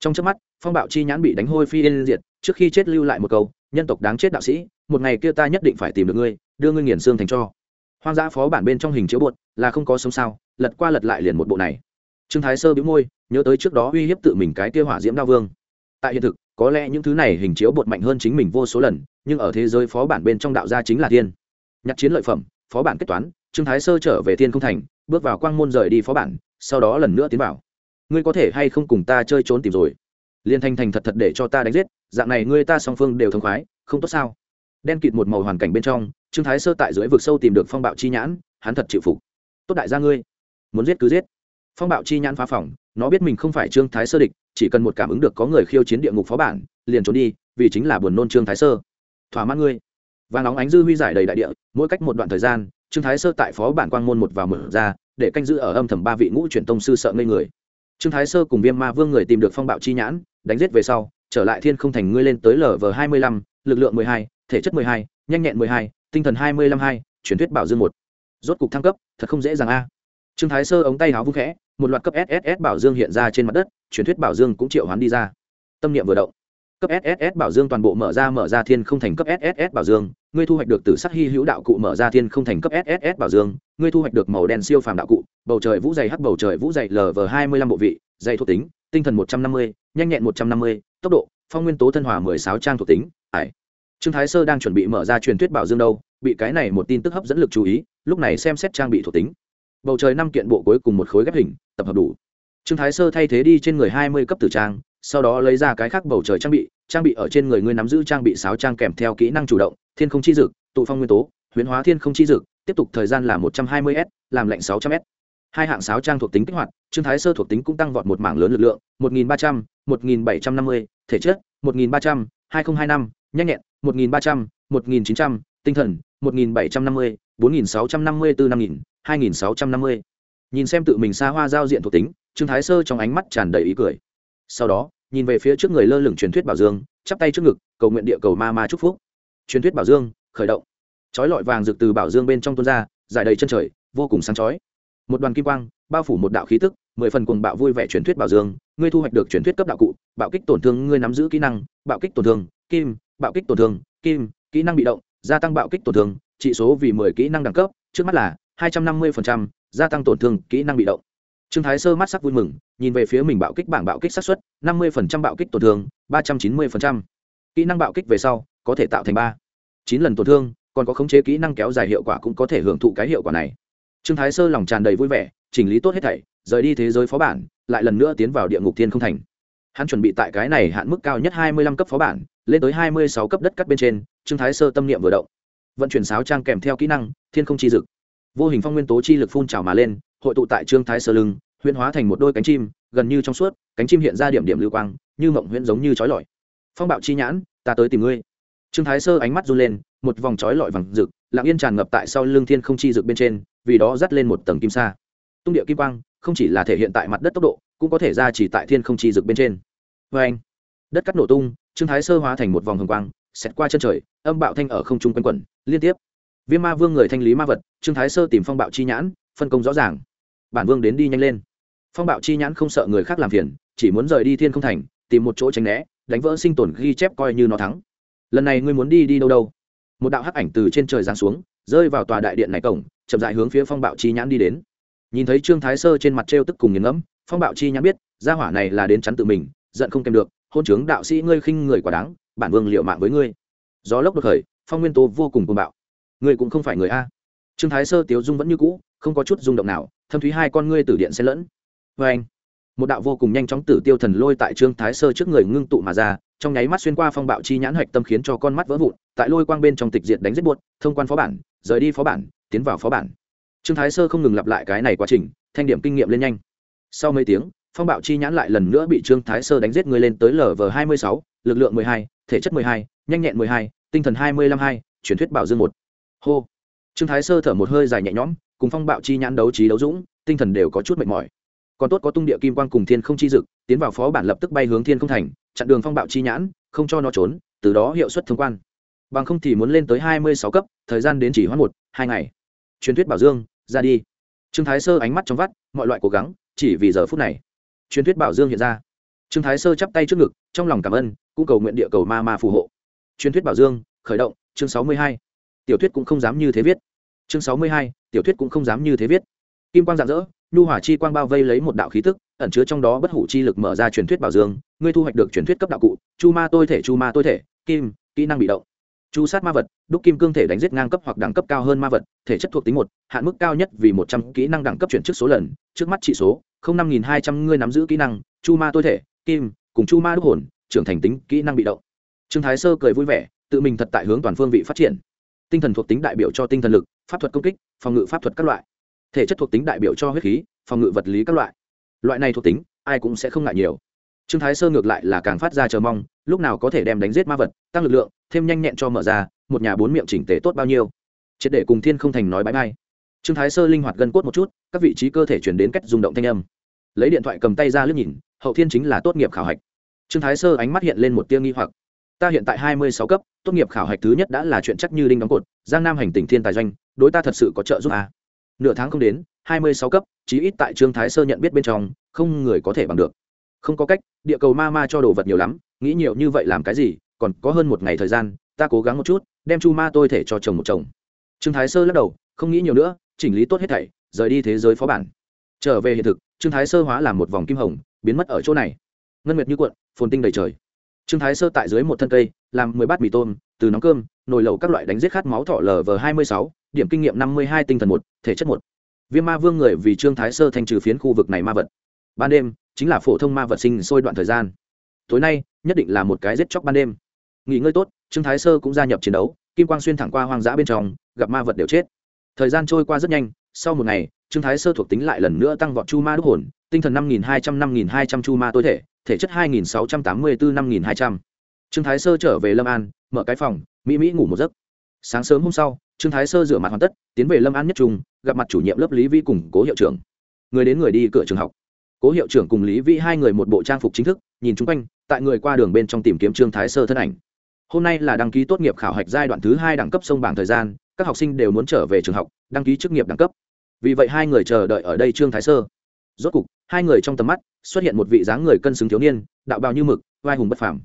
Trong chớp mắt, phong bạo chi nhãn bị đánh hôi phi yên diệt trước khi chết lưu lại một câu, nhân tộc đáng chết đạo sĩ, một ngày kia ta nhất định phải tìm được ngươi, đưa ngươi nghiền xương thành cho. Hoang dã phó bản bên trong hình chiếu bột, là không có sống sao, lật qua lật lại liền một bộ này. Trương thái sơ bĩu môi, nhớ tới trước đó uy hiếp tự mình cái kia hỏa diễm đao vương. Tại hiện thực, có lẽ những thứ này hình chiếu bột mạnh hơn chính mình vô số lần, nhưng ở thế giới phó bản bên trong đạo gia chính là thiên. Nhặt chiến lợi phẩm, phó bản kết toán, trương thái sơ trở về thiên không thành, bước vào quang môn rời đi phó bản, sau đó lần nữa tiến vào. Ngươi có thể hay không cùng ta chơi trốn tìm rồi? Liên thành thành thật thật để cho ta đánh giết, dạng này ngươi ta song phương đều thông khoái, không tốt sao? Đen kịt một màu hoàn cảnh bên trong, trương thái sơ tại dưới vực sâu tìm được phong bạo chi nhãn, hắn thật chịu phục. Tốt đại gia ngươi, muốn giết cứ giết. Phong bạo chi nhãn phá phòng nó biết mình không phải trương thái sơ địch, chỉ cần một cảm ứng được có người khiêu chiến địa ngục phó bản, liền trốn đi, vì chính là buồn nôn trương thái sơ. Thỏa mãn ngươi. Và nóng ánh dư huy giải đầy đại địa, mỗi cách một đoạn thời gian, trương thái sơ tại phó bản quang môn một vào mở ra, để canh giữ ở âm thầm ba vị ngũ truyền tông sư sợ ngây người trương thái sơ cùng viêm ma vương người tìm được phong bạo chi nhãn, đánh giết về sau, trở lại thiên không thành ngươi lên tới lv hai mươi lăm, lực lượng mười hai, thể chất mười hai, nhanh nhẹn mười hai, tinh thần hai mươi lăm hai, truyền thuyết bảo dương một. Rốt cục thăng cấp, thật không dễ dàng a. Trương thái sơ ống tay háo vung khẽ, một loạt cấp sss bảo dương hiện ra trên mặt đất, truyền thuyết bảo dương cũng triệu hoán đi ra. Tâm niệm vừa động cấp sss bảo dương toàn bộ mở ra mở ra thiên không thành cấp sss bảo dương. Ngươi thu hoạch được từ sắc hy hữu đạo cụ mở ra thiên không thành cấp sss bảo dương. Ngươi thu hoạch được màu đen siêu phàm đạo cụ, bầu trời vũ dày hắc bầu trời vũ dày lv hai mươi lăm bộ vị, dày thuộc tính, tinh thần một trăm năm mươi, nhanh nhẹn một trăm năm mươi, tốc độ, phong nguyên tố thân hòa mười sáu trang thuộc tính, ải. Trương thái sơ đang chuẩn bị mở ra truyền thuyết bảo dương đâu, bị cái này một tin tức hấp dẫn lực chú ý, lúc này xem xét trang bị thuộc tính. Bầu trời năm kiện bộ cuối cùng một khối ghép hình, tập hợp đủ. Trương thái sơ thay thế đi trên người hai mươi cấp tử trang sau đó lấy ra cái khác bầu trời trang bị trang bị ở trên người ngươi nắm giữ trang bị sáo trang kèm theo kỹ năng chủ động, thiên không chi dực, tụ phong nguyên tố huyễn hóa thiên không chi dực, tiếp tục thời gian là một trăm hai mươi s, làm lạnh sáu trăm s. Hai hạng sáo trang thuộc tính kích hoạt, trương thái sơ thuộc tính cũng tăng vọt một mảng lớn lực lượng, một nghìn ba trăm, một nghìn bảy trăm năm mươi, thể chất, một nghìn ba trăm, hai nghìn hai năm, nhanh nhẹn, một nghìn ba trăm, một nghìn chín trăm, tinh thần, một nghìn bảy trăm năm mươi, bốn nghìn sáu trăm năm mươi bốn năm nghìn, hai nghìn sáu trăm năm mươi. Nhìn xem tự mình xa hoa giao diện thuộc tính, trương thái sơ trong ánh mắt tràn đầy ý cười sau đó, nhìn về phía trước người lơ lửng truyền thuyết bảo dương, chắp tay trước ngực, cầu nguyện địa cầu ma ma chúc phúc. Truyền thuyết bảo dương, khởi động. Chói lọi vàng rực từ bảo dương bên trong tuôn ra dài đầy chân trời, vô cùng sáng chói. Một đoàn kim quang, bao phủ một đạo khí tức, mười phần cuồng bạo vui vẻ truyền thuyết bảo dương. Ngươi thu hoạch được truyền thuyết cấp đạo cụ, bạo kích tổn thương, ngươi nắm giữ kỹ năng, bạo kích tổn thương, kim, bạo kích tổn thương, kim, kỹ năng bị động, gia tăng bạo kích tổn thương trị số vì mười kỹ năng đẳng cấp, trước mắt là hai trăm năm mươi gia tăng tổn thương, kỹ năng bị động trương thái sơ mắt sắc vui mừng, nhìn về phía mình bạo kích bảng bạo kích xác suất, năm mươi bạo kích tổn thương, ba trăm chín mươi kỹ năng bạo kích về sau, có thể tạo thành ba. Chín lần tổn thương, còn có khống chế kỹ năng kéo dài hiệu quả cũng có thể hưởng thụ cái hiệu quả này. Trương thái sơ lòng tràn đầy vui vẻ, chỉnh lý tốt hết thảy, rời đi thế giới phó bản, lại lần nữa tiến vào địa ngục thiên không thành. Hắn chuẩn bị tại cái này hạn mức cao nhất hai mươi lăm cấp phó bản, lên tới hai mươi sáu cấp đất cắt bên trên, trương thái sơ tâm niệm vừa động. Vận chuyển sáo trang kèm theo kỹ năng, thiên không chi dực. Vô hình phong nguyên tố chi lực phun trào mà lên hội tụ tại trương thái sơ lưng, huyễn hóa thành một đôi cánh chim, gần như trong suốt, cánh chim hiện ra điểm điểm lưu quang, như mộng huyễn giống như chói lọi. Phong bạo chi nhãn, ta tới tìm ngươi. Trương thái sơ ánh mắt run lên, một vòng chói lọi vàng rực, lặng yên tràn ngập tại sau lưng thiên không chi rực bên trên, vì đó dắt lên một tầng kim sa. Tung địa kim quang, không chỉ là thể hiện tại mặt đất tốc độ, cũng có thể ra chỉ tại thiên không chi rực bên trên. Vê anh, đất cắt nổ tung, trương thái sơ hóa thành một vòng hồng quang, xẹt qua chân trời, âm bạo thanh ở không trung quanh quẩn, liên tiếp. Viêm ma vương người thanh lý ma vật, trương thái sơ tìm phong bạo chi nhãn, phân công rõ ràng bản vương đến đi nhanh lên. Phong bạo chi nhãn không sợ người khác làm phiền, chỉ muốn rời đi thiên không thành, tìm một chỗ tránh né, đánh vỡ sinh tồn ghi chép coi như nó thắng. Lần này ngươi muốn đi đi đâu đâu? Một đạo hắc ảnh từ trên trời giáng xuống, rơi vào tòa đại điện này cổng, chậm dại hướng phía phong bạo chi nhãn đi đến. Nhìn thấy trương thái sơ trên mặt t tức cùng nghiền ngẫm, phong bạo chi nhãn biết, gia hỏa này là đến chắn tự mình, giận không kèm được, hôn chướng đạo sĩ ngươi khinh người quả đáng, bản vương liệu mạng với ngươi. Gió lốc đột khởi, phong nguyên tố vô cùng cuồng bạo. Ngươi cũng không phải người a. Trương thái sơ tiếu dung vẫn như cũ không có chút rung động nào, thâm thúy hai con ngươi tử điện xen lẫn. Vê anh, một đạo vô cùng nhanh chóng tử tiêu thần lôi tại trương thái sơ trước người ngưng tụ mà ra, trong nháy mắt xuyên qua phong bạo chi nhãn hạch tâm khiến cho con mắt vỡ vụn, tại lôi quang bên trong tịch diệt đánh giết buốt thông quan phó bản, rời đi phó bản, tiến vào phó bản. Trương thái sơ không ngừng lặp lại cái này quá trình, thanh điểm kinh nghiệm lên nhanh. Sau mấy tiếng, phong bạo chi nhãn lại lần nữa bị trương thái sơ đánh giết người lên tới lv hai mươi sáu, lực lượng mười hai, thể chất mười hai, nhanh nhẹn mười hai, tinh thần hai mươi lăm hai, truyền thuyết bảo dương một. Hô. Trương thái sơ thở một hơi dài nhẹ nhõm cùng phong bạo chi nhãn đấu trí đấu dũng, tinh thần đều có chút mệt mỏi. Còn tốt có tung địa kim quang cùng thiên không chi dực, tiến vào phó bản lập tức bay hướng thiên không thành, chặn đường phong bạo chi nhãn, không cho nó trốn, từ đó hiệu suất thông quan. Bằng không thì muốn lên tới hai mươi sáu cấp, thời gian đến chỉ hoãn một, hai ngày. Truyền thuyết bảo dương, ra đi. Trương thái sơ ánh mắt trong vắt, mọi loại cố gắng, chỉ vì giờ phút này. Truyền thuyết bảo dương hiện ra. Trương thái sơ chắp tay trước ngực, trong lòng cảm ơn, cũng cầu nguyện địa cầu ma ma phù hộ. Truyền thuyết bảo dương, khởi động, chương sáu mươi hai. Tiểu thuyết cũng không dám như thế viết chương sáu mươi hai, tiểu thuyết cũng không dám như thế viết. Kim quang dạng dỡ nhu hỏa chi quang bao vây lấy một đạo khí tức, ẩn chứa trong đó bất hủ chi lực mở ra truyền thuyết bảo dương, ngươi thu hoạch được truyền thuyết cấp đạo cụ, chu ma tôi thể, chu ma tôi thể, kim, kỹ năng bị động. Chu sát ma vật, đúc kim cương thể đánh giết ngang cấp hoặc đẳng cấp cao hơn ma vật, thể chất thuộc tính một, hạn mức cao nhất vì một trăm kỹ năng đẳng cấp chuyển trước số lần, trước mắt trị số, không năm nghìn hai trăm, ngươi nắm giữ kỹ năng, chu ma tôi thể, kim, cùng chu ma đúc hồn, trưởng thành tính kỹ năng bị động. Trương thái sơ cười vui vẻ, tự mình thật tại hướng toàn phương vị phát triển. Tinh thần thuộc tính đại biểu cho tinh thần lực pháp thuật công kích, phòng ngự pháp thuật các loại. Thể chất thuộc tính đại biểu cho huyết khí, phòng ngự vật lý các loại. Loại này thuộc tính, ai cũng sẽ không ngại nhiều. Trương thái sơ ngược lại là càng phát ra chờ mong, lúc nào có thể đem đánh giết ma vật, tăng lực lượng, thêm nhanh nhẹn cho mở ra, một nhà bốn miệng chỉnh tề tốt bao nhiêu. Triệt để cùng thiên không thành nói bãi bay trương thái sơ linh hoạt gân cốt một chút, các vị trí cơ thể chuyển đến cách rung động thanh âm. Lấy điện thoại cầm tay ra lướt nhìn, hậu thiên chính là tốt nghiệp khảo hạch. Trương thái sơ ánh mắt hiện lên một tia nghi hoặc ta hiện tại hai mươi sáu cấp, tốt nghiệp khảo hạch thứ nhất đã là chuyện chắc như đinh đóng cột, giang nam hành tỉnh thiên tài doanh, đối ta thật sự có trợ giúp à. nửa tháng không đến, hai mươi sáu cấp, chí ít tại trương thái sơ nhận biết bên trong, không người có thể bằng được. Không có cách, địa cầu ma ma cho đồ vật nhiều lắm, nghĩ nhiều như vậy làm cái gì, còn có hơn một ngày thời gian, ta cố gắng một chút, đem chu ma tôi thể cho chồng một chồng. Trương thái sơ lắc đầu, không nghĩ nhiều nữa, chỉnh lý tốt hết thảy, rời đi thế giới phó bản. Trở về hiện thực, trương thái sơ hóa làm một vòng kim hồng, biến mất ở chỗ này. Ngân nguyệt như cuộn phồn tinh đầy trời trương thái sơ tại dưới một thân cây, làm mười bát mì tôm, từ nóng cơm, nồi lẩu các loại đánh giết khát máu thọ lv hai mươi sáu, điểm kinh nghiệm năm mươi hai tinh thần một, thể chất một. Viêm ma vương người vì trương thái sơ thanh trừ phiến khu vực này ma vật. Ban đêm, chính là phổ thông ma vật sinh sôi đoạn thời gian. Tối nay, nhất định là một cái giết chóc ban đêm. Nghỉ ngơi tốt, trương thái sơ cũng gia nhập chiến đấu, kim quang xuyên thẳng qua hoang dã bên trong, gặp ma vật đều chết. Thời gian trôi qua rất nhanh, sau một ngày trương thái sơ thuộc tính lại lần nữa tăng vọt chu ma đúc hồn, tinh thần năm nghìn hai trăm năm nghìn hai trăm chu ma tối thể thể chất hai nghìn sáu trăm tám mươi bốn năm nghìn hai trăm. Trương thái sơ trở về lâm an, mở cái phòng, mỹ mỹ ngủ một giấc. Sáng sớm hôm sau, trương thái sơ rửa mặt hoàn tất, tiến về lâm an nhất trung, gặp mặt chủ nhiệm lớp lý vi cùng cố hiệu trưởng. Người đến người đi cửa trường học. Cố hiệu trưởng cùng lý vi hai người một bộ trang phục chính thức, nhìn chung quanh, tại người qua đường bên trong tìm kiếm trương thái sơ thân ảnh. Hôm nay là đăng ký tốt nghiệp khảo hạch giai đoạn thứ hai đẳng cấp sông bảng thời gian, các học sinh đều muốn trở về trường học, đăng ký chức nghiệp đẳng cấp vì vậy hai người chờ đợi ở đây trương thái sơ. Rốt cục, hai người trong tầm mắt xuất hiện một vị dáng người cân xứng thiếu niên, đạo bào như mực, vai hùng bất phàm.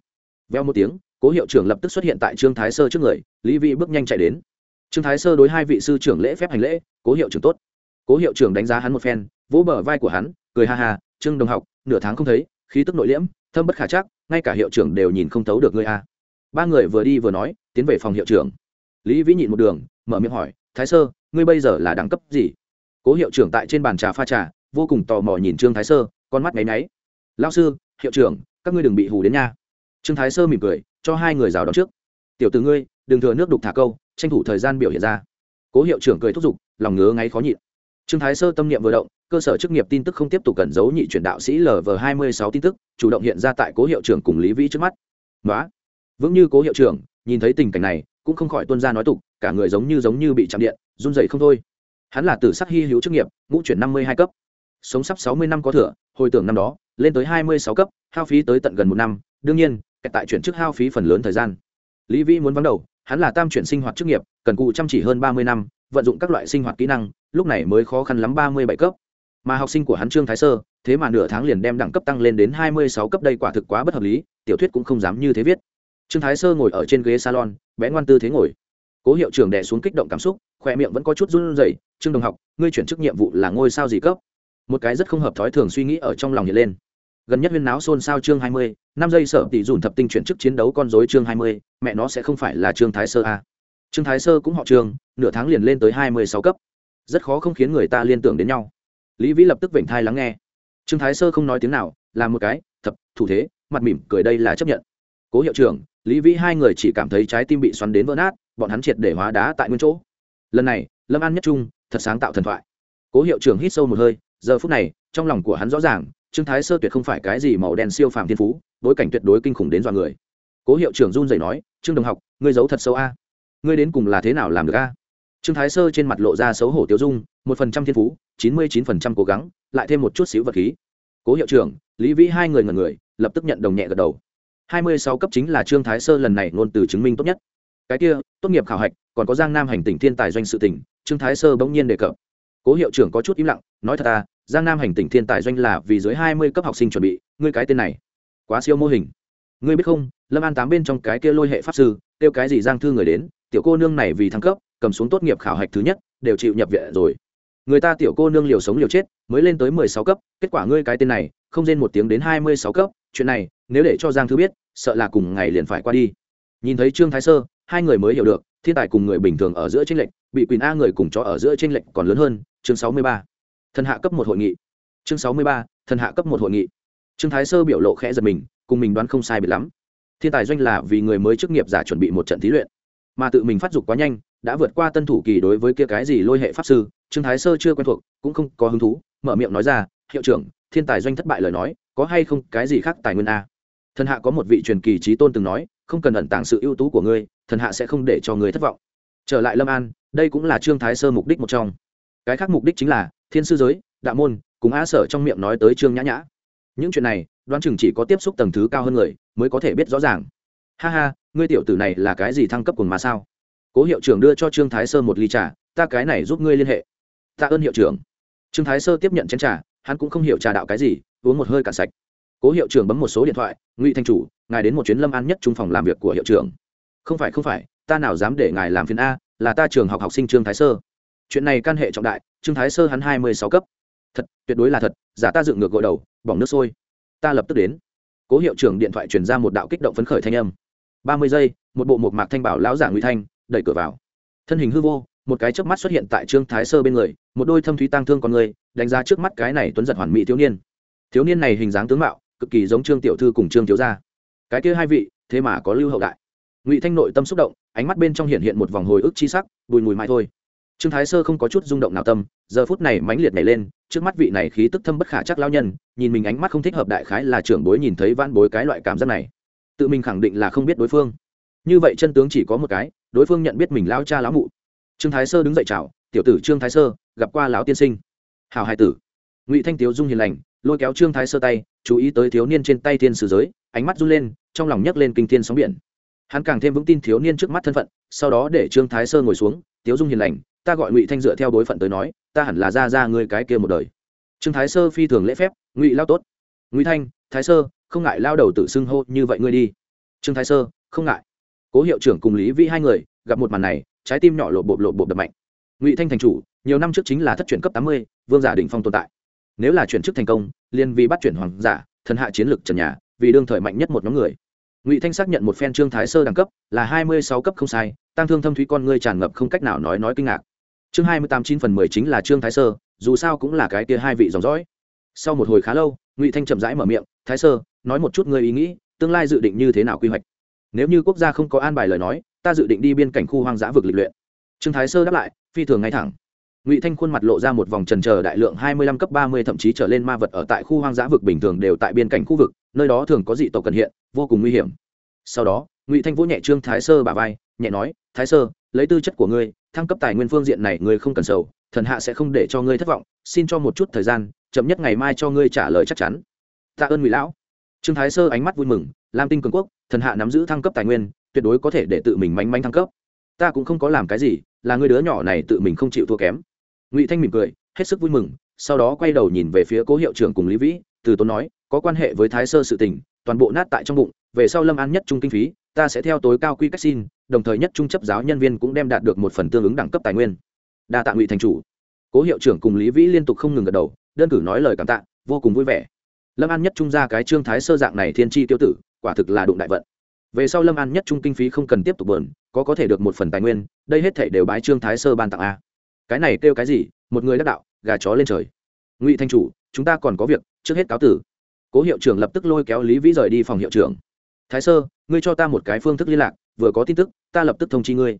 Veo một tiếng, cố hiệu trưởng lập tức xuất hiện tại trương thái sơ trước người, lý vị bước nhanh chạy đến. Trương thái sơ đối hai vị sư trưởng lễ phép hành lễ, cố hiệu trưởng tốt. Cố hiệu trưởng đánh giá hắn một phen, vỗ bờ vai của hắn, cười ha ha, trương đồng học, nửa tháng không thấy, khí tức nội liễm, thâm bất khả chắc, ngay cả hiệu trưởng đều nhìn không thấu được ngươi a. Ba người vừa đi vừa nói, tiến về phòng hiệu trưởng. Lý vĩ nhịn một đường, mở miệng hỏi, thái sơ, ngươi bây giờ là đẳng cấp gì? Cố hiệu trưởng tại trên bàn trà pha trà, vô cùng tò mò nhìn trương thái sơ, con mắt nháy náy lao sư, hiệu trưởng, các ngươi đừng bị hù đến nha. Trương thái sơ mỉm cười, cho hai người rào đón trước. Tiểu t ử ngươi, đừng thừa nước đục thả câu, tranh thủ thời gian biểu hiện ra. Cố hiệu trưởng cười thúc giục, lòng ngứa ngáy khó nhịn. Trương thái sơ tâm niệm vừa động, cơ sở chức nghiệp tin tức không tiếp tục cẩn giấu nhị chuyển đạo sĩ lv hai mươi sáu tin tức, chủ động hiện ra tại cố hiệu trưởng cùng lý vĩ trước mắt. Nói vững như cố hiệu trưởng, nhìn thấy tình cảnh này, cũng không khỏi tuân ra nói tục, cả người giống như giống như bị chạm điện, run dậy không thôi hắn là tử sắc hy hữu chức nghiệp, ngũ chuyển năm mươi hai cấp. Sống sắp sáu mươi năm có thừa, hồi tưởng năm đó, lên tới hai mươi sáu cấp, hao phí tới tận gần một năm. Đương nhiên tại chuyển chức hao phí phần lớn thời gian. Lý vĩ muốn vắng đầu, hắn là tam chuyển sinh hoạt chức nghiệp, cần cụ chăm chỉ hơn ba mươi năm, vận dụng các loại sinh hoạt kỹ năng, lúc này mới khó khăn lắm ba mươi bảy cấp. Mà học sinh của hắn trương thái sơ, thế mà nửa tháng liền đem đẳng cấp tăng lên đến hai mươi sáu cấp, đây quả thực quá bất hợp lý, tiểu thuyết cũng không dám như thế viết. Trương thái sơ ngồi ở trên ghế salon bé ngoan tư thế ngồi cố hiệu trưởng đè xuống kích động cảm xúc khoe miệng vẫn có chút run rẩy, trương đồng học, ngươi chuyển chức nhiệm vụ là ngôi sao gì cấp? Một cái rất không hợp thói thường suy nghĩ ở trong lòng hiện lên. Gần nhất huyên náo xôn xao chương hai mươi, năm giây sở tỷ dùn thập tinh chuyển chức chiến đấu con dối chương hai mươi, mẹ nó sẽ không phải là trương thái sơ a trương thái sơ cũng họ trương, nửa tháng liền lên tới hai mươi sáu cấp. Rất khó không khiến người ta liên tưởng đến nhau. Lý vĩ lập tức vểnh thai lắng nghe. Trương thái sơ không nói tiếng nào làm một cái, thập, thủ thế, mặt mỉm cười đây là chấp nhận. Cố hiệu trưởng, lý vĩ hai người chỉ cảm thấy trái tim bị xoắn đến vỡ nát bọn hắn triệt để hóa đá tại nguyên chỗ. Lần này, lâm an nhất trung, thật sáng tạo thần thoại. Cố hiệu trưởng hít sâu một hơi, giờ phút này, trong lòng của hắn rõ ràng, trương thái sơ tuyệt không phải cái gì màu đen siêu phàm thiên phú, bối cảnh tuyệt đối kinh khủng đến dọa người. Cố hiệu trưởng run rẩy nói, trương đồng học, ngươi giấu thật sâu a. Ngươi đến cùng là thế nào làm được a? Trương thái sơ trên mặt lộ ra xấu hổ tiêu dung, một phần trăm thiên phú, chín mươi chín phần trăm cố gắng, lại thêm một chút xíu vật khí. Cố hiệu trưởng, lý vĩ hai người ngần người, lập tức nhận đồng nhẹ gật đầu. Hai mươi sáu cấp chính là trương thái sơ lần này ngôn từ chứng minh tốt nhất cái kia, tốt nghiệp khảo hạch, còn có giang nam hành tỉnh thiên tài doanh sự tỉnh trương thái sơ bỗng nhiên đề cập. Cố hiệu trưởng có chút im lặng, nói thật à giang nam hành tỉnh thiên tài doanh là vì dưới hai mươi cấp học sinh chuẩn bị, ngươi cái tên này, quá siêu mô hình. Ngươi biết không, lâm an tám bên trong cái kia lôi hệ pháp sư, kêu cái gì giang thư người đến, tiểu cô nương này vì thăng cấp, cầm xuống tốt nghiệp khảo hạch thứ nhất, đều chịu nhập viện rồi. Người ta tiểu cô nương liều sống liều chết, mới lên tới mười sáu cấp, kết quả ngươi cái tên này, không rên một tiếng đến hai mươi sáu cấp, chuyện này, nếu để cho giang thư biết, sợ là cùng ngày liền phải qua đi. Nhìn thấy trương thái sơ hai người mới hiểu được, thiên tài cùng người bình thường ở giữa tranh lệch, bị quyền a người cùng chó ở giữa tranh lệch còn lớn hơn, chương sáu mươi ba. Thần hạ cấp một hội nghị. Chương sáu mươi ba, thần hạ cấp một hội nghị. Trương thái sơ biểu lộ khẽ giật mình, cùng mình đoán không sai biệt lắm. Thiên tài doanh là vì người mới chức nghiệp giả chuẩn bị một trận thí luyện, mà tự mình phát dục quá nhanh, đã vượt qua tân thủ kỳ đối với kia cái gì lôi hệ pháp sư, trương thái sơ chưa quen thuộc, cũng không có hứng thú, mở miệng nói ra, hiệu trưởng, thiên tài doanh thất bại lời nói, có hay không cái gì khác tài nguyên a? Thần hạ có một vị truyền kỳ trí tôn từng nói, không cần ẩn tàng sự ưu tú của ngươi, thần hạ sẽ không để cho ngươi thất vọng. Trở lại lâm an, đây cũng là trương thái sơ mục đích một trong. Cái khác mục đích chính là, thiên sư giới, đạo môn, cùng a sở trong miệng nói tới trương nhã nhã. Những chuyện này, đoán chừng chỉ có tiếp xúc tầng thứ cao hơn người, mới có thể biết rõ ràng. Ha ha, ngươi tiểu tử này là cái gì thăng cấp cùng mà sao? Cố hiệu trưởng đưa cho trương thái sơ một ly trà, ta cái này giúp ngươi liên hệ. Tạ ơn hiệu trưởng. Trương thái sơ tiếp nhận chén trà, hắn cũng không hiểu trà đạo cái gì, uống một hơi cạn sạch cố hiệu trưởng bấm một số điện thoại, ngụy thanh chủ, ngài đến một chuyến lâm an nhất trung phòng làm việc của hiệu trưởng. Không phải không phải, ta nào dám để ngài làm phiền a, là ta trường học học sinh trương thái sơ. Chuyện này can hệ trọng đại, trương thái sơ hắn hai mươi sáu cấp. Thật, tuyệt đối là thật, giả ta dựng ngược gội đầu, bỏng nước sôi. Ta lập tức đến. Cố hiệu trưởng điện thoại truyền ra một đạo kích động phấn khởi thanh âm. ba mươi giây, một bộ một mạc thanh bảo lão giả ngụy thanh, đẩy cửa vào. Thân hình hư vô, một cái chớp mắt xuất hiện tại trương thái sơ bên người, một đôi thâm thúy tang thương con người, đánh giá trước mắt cái này tuấn giật hoàn mỹ thiếu niên. Thiếu niên này hình dáng tướng mạo cực kỳ giống trương tiểu thư cùng trương thiếu gia. Cái kia hai vị, thế mà có lưu hậu đại. Ngụy thanh nội tâm xúc động, ánh mắt bên trong hiện hiện một vòng hồi ức chi sắc, bùi mùi mãi thôi. Trương thái sơ không có chút rung động nào tâm, giờ phút này mãnh liệt nảy lên, trước mắt vị này khí tức thâm bất khả chắc lao nhân, nhìn mình ánh mắt không thích hợp đại khái là trưởng bối nhìn thấy van bối cái loại cảm giác này. Tự mình khẳng định là không biết đối phương. Như vậy chân tướng chỉ có một cái, đối phương nhận biết mình lao cha lão mụ. Trương thái sơ đứng dậy chào, tiểu tử trương thái sơ, gặp qua lão tiên sinh. Hào hai tử. Ngụy thanh tiếu dung hiền lành lôi kéo trương thái sơ tay, chú ý tới thiếu niên trên tay thiên sử giới, ánh mắt run lên, trong lòng nhấc lên kinh thiên sóng biển. Hắn càng thêm vững tin thiếu niên trước mắt thân phận, sau đó để trương thái sơ ngồi xuống, tiếu dung hiền lành, ta gọi ngụy thanh dựa theo đối phận tới nói, ta hẳn là ra ra ngươi cái kia một đời. Trương thái sơ phi thường lễ phép, ngụy lao tốt. Ngụy thanh, thái sơ, không ngại lao đầu tự xưng hô như vậy ngươi đi. Trương thái sơ, không ngại. Cố hiệu trưởng cùng lý vĩ hai người, gặp một màn này, trái tim nhỏ lộ bộp lộ bộp đập mạnh. Ngụy thanh thành chủ, nhiều năm trước chính là thất chuyển cấp tám mươi, vương giả đỉnh phong tồn tại nếu là chuyển chức thành công liên vì bắt chuyển hoàng giả, thần hạ chiến lược trần nhà, vì đương thời mạnh nhất một nhóm người. Ngụy thanh xác nhận một phen trương thái sơ đẳng cấp, là hai mươi sáu cấp không sai, tăng thương thâm thúy con ngươi tràn ngập không cách nào nói nói kinh ngạc. Chương hai mươi tám chín phần mười chính là trương thái sơ, dù sao cũng là cái kia hai vị dòng dõi. Sau một hồi khá lâu, ngụy thanh chậm rãi mở miệng, thái sơ, nói một chút ngươi ý nghĩ, tương lai dự định như thế nào quy hoạch? Nếu như quốc gia không có an bài lời nói, ta dự định đi biên cảnh khu hoang dã vực lịch luyện. Trương thái sơ đáp lại, phi thường ngay thẳng ngụy thanh khuôn mặt lộ ra một vòng trần chờ đại lượng hai mươi lăm cấp ba mươi, thậm chí trở lên ma vật ở tại khu hoang dã vực bình thường đều tại biên cảnh khu vực, nơi đó thường có dị tộc cần hiện, vô cùng nguy hiểm. Sau đó, ngụy thanh vũ nhẹ trương thái sơ bà vai, nhẹ nói, thái sơ, lấy tư chất của ngươi, thăng cấp tài nguyên phương diện này ngươi không cần sầu, thần hạ sẽ không để cho ngươi thất vọng, xin cho một chút thời gian, chậm nhất ngày mai cho ngươi trả lời chắc chắn. Tạ ơn ngụy lão. Trương thái sơ ánh mắt vui mừng, lam tinh cường quốc, thần hạ nắm giữ thăng cấp tài nguyên, tuyệt đối có thể để tự mình manh manh thăng cấp. Ta cũng không có làm cái gì, là người đứa nhỏ này tự mình không chịu thua kém ngụy thanh mỉm cười, hết sức vui mừng, sau đó quay đầu nhìn về phía cố hiệu trưởng cùng lý vĩ, từ tốn nói, có quan hệ với thái sơ sự tình, toàn bộ nát tại trong bụng, về sau lâm an nhất trung kinh phí, ta sẽ theo tối cao quy cách xin, đồng thời nhất trung chấp giáo nhân viên cũng đem đạt được một phần tương ứng đẳng cấp tài nguyên. Đa tạ ngụy thành chủ. Cố hiệu trưởng cùng lý vĩ liên tục không ngừng gật đầu, đơn cử nói lời cảm tạ, vô cùng vui vẻ. Lâm an nhất trung ra cái trương thái sơ dạng này thiên tri tiêu tử, quả thực là đụng đại vận. Về sau lâm an nhất trung kinh phí không cần tiếp tục bờn, có có thể được một phần tài nguyên, đây hết thể đều bái trương thái sơ ban tặng a cái này kêu cái gì, một người đắc đạo, gà chó lên trời. Ngụy thanh chủ, chúng ta còn có việc, trước hết cáo tử. Cố hiệu trưởng lập tức lôi kéo lý vĩ rời đi phòng hiệu trưởng. Thái sơ, ngươi cho ta một cái phương thức liên lạc, vừa có tin tức, ta lập tức thông chi ngươi.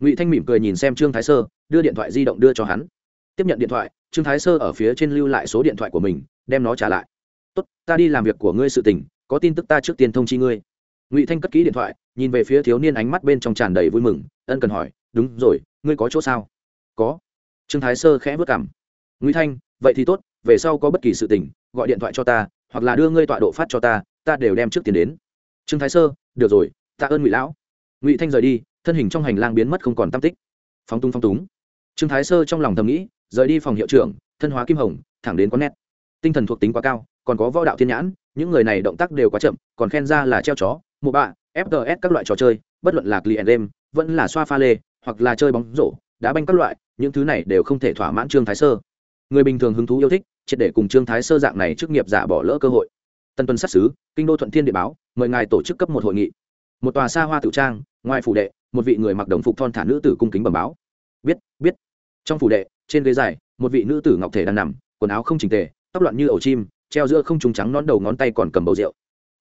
Ngụy thanh mỉm cười nhìn xem trương thái sơ, đưa điện thoại di động đưa cho hắn. Tiếp nhận điện thoại, trương thái sơ ở phía trên lưu lại số điện thoại của mình, đem nó trả lại. Tốt, ta đi làm việc của ngươi sự tình, có tin tức ta trước tiên thông chi ngươi. Ngụy thanh cất ký điện thoại, nhìn về phía thiếu niên ánh mắt bên trong tràn đầy vui mừng, ân cần hỏi, đúng rồi, ngươi có chỗ sao? Có trương thái sơ khẽ vất cảm. Ngụy thanh, vậy thì tốt, về sau có bất kỳ sự tình, gọi điện thoại cho ta, hoặc là đưa ngươi tọa độ phát cho ta ta đều đem trước tiền đến. Trương thái sơ, được rồi, tạ ơn ngụy lão. Ngụy thanh rời đi, thân hình trong hành lang biến mất không còn tam tích. Phóng tung phóng túng. Trương thái sơ trong lòng thầm nghĩ, rời đi phòng hiệu trưởng, thân hóa kim hồng, thẳng đến con nét. Tinh thần thuộc tính quá cao, còn có võ đạo thiên nhãn, những người này động tác đều quá chậm, còn khen ra là treo chó, mộ bạ fts các loại trò chơi, bất luận là client game, vẫn là xoa pha lê, hoặc là chơi bóng rổ, đá banh các loại những thứ này đều không thể thỏa mãn trương thái sơ. Người bình thường hứng thú yêu thích, triệt để cùng trương thái sơ dạng này chức nghiệp giả bỏ lỡ cơ hội. Tân tuần sát xứ kinh đô thuận thiên địa báo, mời ngài tổ chức cấp một hội nghị. Một tòa xa hoa tự trang, ngoài phủ đệ, một vị người mặc đồng phục thon thả nữ tử cung kính bẩm báo. Biết biết. Trong phủ đệ, trên ghế dài, một vị nữ tử ngọc thể đang nằm, quần áo không chỉnh tề, tóc loạn như ổ chim, treo giữa không trùng trắng nón đầu ngón tay còn cầm bầu rượu.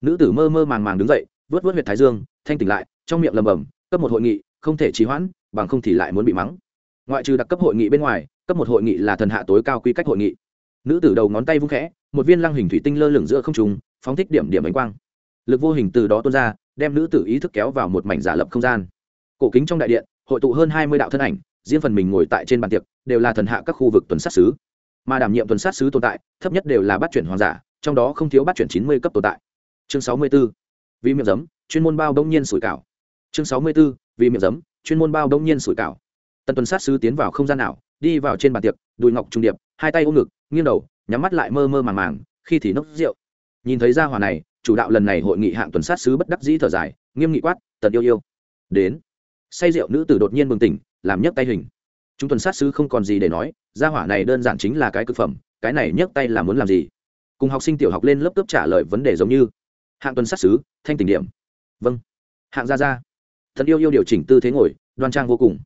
Nữ tử mơ mơ màng màng đứng dậy vớt vớt huyệt thái dương, thanh tỉnh lại, trong miệng lầm bầm cấp một hội nghị, không thể trì hoãn, bằng không thì lại muốn bị mắng ngoại trừ đặc cấp hội nghị bên ngoài, cấp một hội nghị là thần hạ tối cao quy cách hội nghị. Nữ tử đầu ngón tay vung khẽ, một viên lăng hình thủy tinh lơ lửng giữa không trùng phóng thích điểm điểm ánh quang. Lực vô hình từ đó tuôn ra, đem nữ tử ý thức kéo vào một mảnh giả lập không gian. Cổ kính trong đại điện, hội tụ hơn hai mươi đạo thân ảnh, riêng phần mình ngồi tại trên bàn tiệc, đều là thần hạ các khu vực tuần sát xứ mà đảm nhiệm tuần sát xứ tồn tại, thấp nhất đều là bắt chuyển hoàng giả, trong đó không thiếu bắt chuyển chín mươi cấp tồn tại. Chương sáu mươi b ố vì miệng giấm, chuyên môn bao đông nhiên sủi cảo. Chương sáu mươi b ố vì miệng giấm, chuyên môn bao đông nhiên sủi cảo tần tuần sát sứ tiến vào không gian nào đi vào trên bàn tiệc, đùi ngọc trung điệp, hai tay ôm ngực, nghiêng đầu, nhắm mắt lại mơ mơ màng màng, khi thì nốc rượu. Nhìn thấy ra hòa này, chủ đạo lần này hội nghị hạng tuần sát sứ bất đắc dĩ thở dài, nghiêm nghị quát, tần yêu yêu, đến. Say rượu nữ tử đột nhiên bừng tỉnh, làm nhấc tay hình. Chúng tuần sát sứ không còn gì để nói, gia hỏa này đơn giản chính là cái cực phẩm, cái này nhấc tay là muốn làm gì? Cùng học sinh tiểu học lên lớp cấp trả lời vấn đề giống như. Hạng tuần sát sứ, thanh tỉnh điểm. Vâng. Hạng gia gia. Thần yêu yêu điều chỉnh tư thế ngồi, đoan trang vô cùng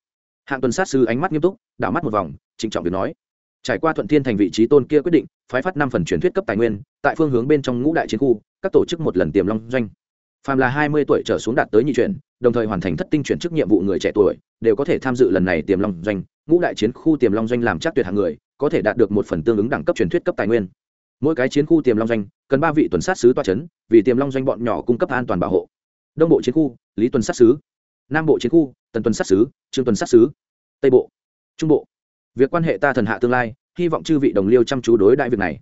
hạng tuần sát sứ ánh mắt nghiêm túc, đảo mắt một vòng, trịnh trọng việc nói. Trải qua thuận thiên thành vị trí tôn kia quyết định, phái phát năm phần truyền thuyết cấp tài nguyên, tại phương hướng bên trong ngũ đại chiến khu, các tổ chức một lần tiềm long doanh. Phàm là hai mươi tuổi trở xuống đạt tới nhị chuyển, đồng thời hoàn thành thất tinh chuyển chức nhiệm vụ người trẻ tuổi, đều có thể tham dự lần này tiềm long doanh. Ngũ đại chiến khu tiềm long doanh làm chắc tuyệt hạng người, có thể đạt được một phần tương ứng đẳng cấp truyền thuyết cấp tài nguyên. Mỗi cái chiến khu tiềm long doanh, cần ba vị tuần sát sứ toa c h ấ n vì tiềm long doanh bọn nhỏ cung cấp an toàn bảo hộ. Đông bộ chiến khu, lý tuần sát sứ nam bộ chiến khu, tần tuần sát sứ trương tuần sát sứ tây bộ, trung bộ. Việc quan hệ ta thần hạ tương lai, hy vọng chư vị đồng liêu chăm chú đối đại việc này.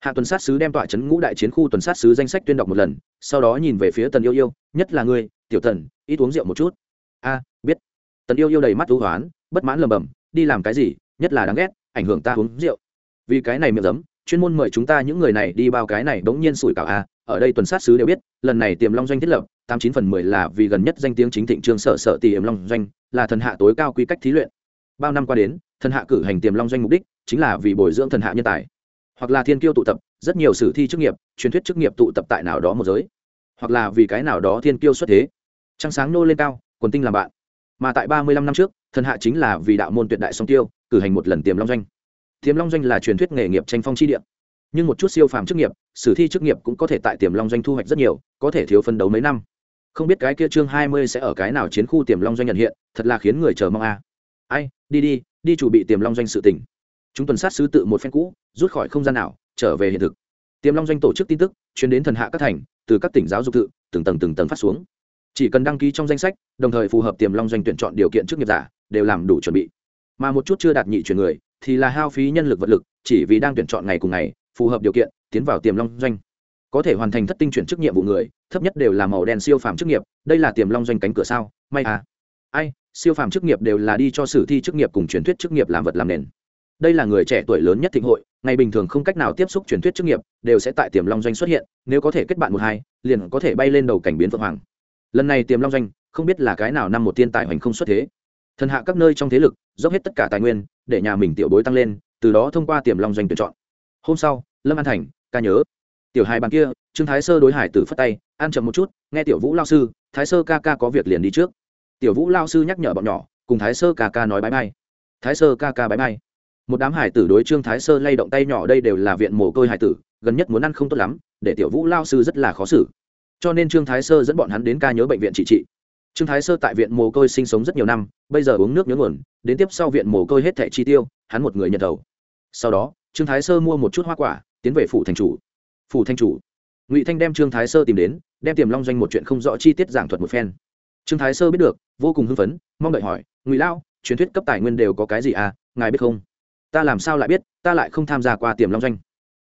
Hạ tuần sát sứ đem tọa chấn ngũ đại chiến khu tuần sát sứ danh sách tuyên đọc một lần, sau đó nhìn về phía tần yêu yêu, nhất là ngươi, tiểu tần, ít uống rượu một chút. A, biết. Tần yêu yêu đầy mắt thú hoán, bất mãn lầm bầm, đi làm cái gì, nhất là đáng ghét, ảnh hưởng ta uống rượu. Vì cái này miệng giấm chuyên môn mời chúng ta những người này đi bao cái này bỗng nhiên sủi cảo a ở đây tuần sát sứ đều biết, lần này tiềm long doanh thiết lập, tám chín phần mười là vì gần nhất danh tiếng chính thịnh trương sở sở tiềm long doanh, là thần hạ tối cao quy cách thí luyện. Bao năm qua đến, thần hạ cử hành tiềm long doanh mục đích chính là vì bồi dưỡng thần hạ nhân tài. Hoặc là thiên kiêu tụ tập, rất nhiều sử thi chức nghiệp, truyền thuyết chức nghiệp tụ tập tại nào đó một giới. Hoặc là vì cái nào đó thiên kiêu xuất thế. Trăng sáng nô lên cao, quần tinh làm bạn. Mà tại ba mươi lăm năm trước, thần hạ chính là vì đạo môn tuyệt đại song tiêu, cử hành một lần tiềm long doanh tiềm long doanh là truyền thuyết nghề nghiệp tranh phong chi địa. Nhưng một chút siêu phàm chức nghiệp, sử thi chức nghiệp cũng có thể tại tiềm long doanh thu hoạch rất nhiều, có thể thiếu phân đấu mấy năm. Không biết cái kia chương hai mươi sẽ ở cái nào chiến khu tiềm long doanh nhận hiện, thật là khiến người chờ mong a. À. ai, đi đi đi chủ bị tiềm long doanh sự tỉnh. Chúng tuần sát sứ tự một phen cũ, rút khỏi không gian nào, trở về hiện thực. Tiềm long doanh tổ chức tin tức chuyến đến thần hạ các thành, từ các tỉnh giáo dục tự, từng tầng từng tầng phát xuống. Chỉ cần đăng ký trong danh sách, đồng thời phù hợp tiềm long doanh tuyển chọn điều kiện chức nghiệp giả, đều làm đủ chuẩn bị. Mà một chút chưa đạt nhị chuyển người thì là hao phí nhân lực vật lực, chỉ vì đang tuyển chọn ngày cùng ngày, phù hợp điều kiện, tiến vào tiềm long doanh. Có thể hoàn thành thất tinh chuyển chức nhiệm vụ người, thấp nhất đều là màu đen siêu phàm chức nghiệp, đây là tiềm long doanh cánh cửa sao? May à. Ai, siêu phàm chức nghiệp đều là đi cho sử thi chức nghiệp cùng truyền thuyết chức nghiệp làm vật làm nền. Đây là người trẻ tuổi lớn nhất thịnh hội, ngày bình thường không cách nào tiếp xúc truyền thuyết chức nghiệp, đều sẽ tại tiềm long doanh xuất hiện, nếu có thể kết bạn một hai, liền có thể bay lên đầu cảnh biến vượng hoàng. Lần này tiềm long doanh, không biết là cái nào năm một thiên tài hoành không xuất thế. Thần hạ các nơi trong thế lực, dốc hết tất cả tài nguyên để nhà mình tiểu bối tăng lên, từ đó thông qua tiềm long doanh tuyển chọn. Hôm sau, lâm an thành, ca nhớ. Tiểu hài bàn kia, trương thái sơ đối hải tử phất tay, ăn chậm một chút, nghe tiểu vũ lao sư, thái sơ ca ca có việc liền đi trước. Tiểu vũ lao sư nhắc nhở bọn nhỏ, cùng thái sơ ca ca nói bãi bay thái sơ ca ca bãi bay một đám hải tử đối trương thái sơ lay động tay nhỏ đây đều là viện mồ côi hải tử, gần nhất muốn ăn không tốt lắm, để tiểu vũ lao sư rất là khó xử. Cho nên trương thái sơ dẫn bọn hắn đến ca nhớ bệnh viện trị trị trương thái sơ tại viện mồ côi sinh sống rất nhiều năm, bây giờ uống nước nhớ nguồn, đến tiếp sau viện mồ côi hết thẻ chi tiêu, hắn một người nhận đầu. Sau đó, trương thái sơ mua một chút hoa quả, tiến về phủ thành chủ. Phủ thành chủ. Ngụy thanh đem trương thái sơ tìm đến, đem tiềm long doanh một chuyện không rõ chi tiết giảng thuật một phen. Trương thái sơ biết được, vô cùng hưng phấn, mong đợi hỏi, ngụy lão, truyền thuyết cấp tài nguyên đều có cái gì à? Ngài biết không? Ta làm sao lại biết, ta lại không tham gia qua tiềm long doanh.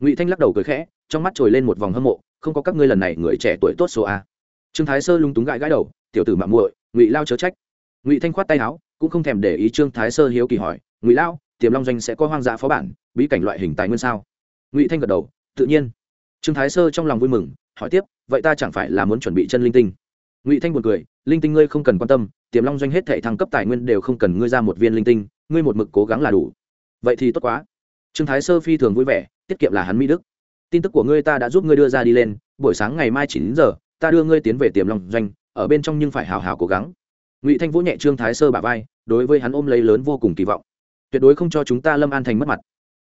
Ngụy thanh lắc đầu cười khẽ, trong mắt trồi lên một vòng hâm mộ, không có các ngươi lần này người trẻ tuổi tốt số a. Trương thái sơ lung túng gãi gãi đầu tiểu tử mạng muội, ngụy lao chớ trách. Ngụy thanh khoát tay áo, cũng không thèm để ý trương thái sơ hiếu kỳ hỏi, ngụy lao, tiềm long doanh sẽ có hoang dã phó bản, bí cảnh loại hình tài nguyên sao? Ngụy thanh gật đầu, tự nhiên. Trương thái sơ trong lòng vui mừng, hỏi tiếp, vậy ta chẳng phải là muốn chuẩn bị chân linh tinh? Ngụy thanh buồn cười, linh tinh ngươi không cần quan tâm, tiềm long doanh hết thể thăng cấp tài nguyên đều không cần ngươi ra một viên linh tinh, ngươi một mực cố gắng là đủ. Vậy thì tốt quá. Trương thái sơ phi thường vui vẻ, tiết kiệm là hắn mỹ đức. Tin tức của ngươi ta đã giúp ngươi đưa ra đi lên, buổi sáng ngày mai chín giờ, ta đưa ngươi tiến về tiềm long doanh ở bên trong nhưng phải hào hào cố gắng. Ngụy thanh vũ nhẹ trương thái sơ bả vai, đối với hắn ôm lấy lớn vô cùng kỳ vọng. Tuyệt đối không cho chúng ta lâm an thành mất mặt.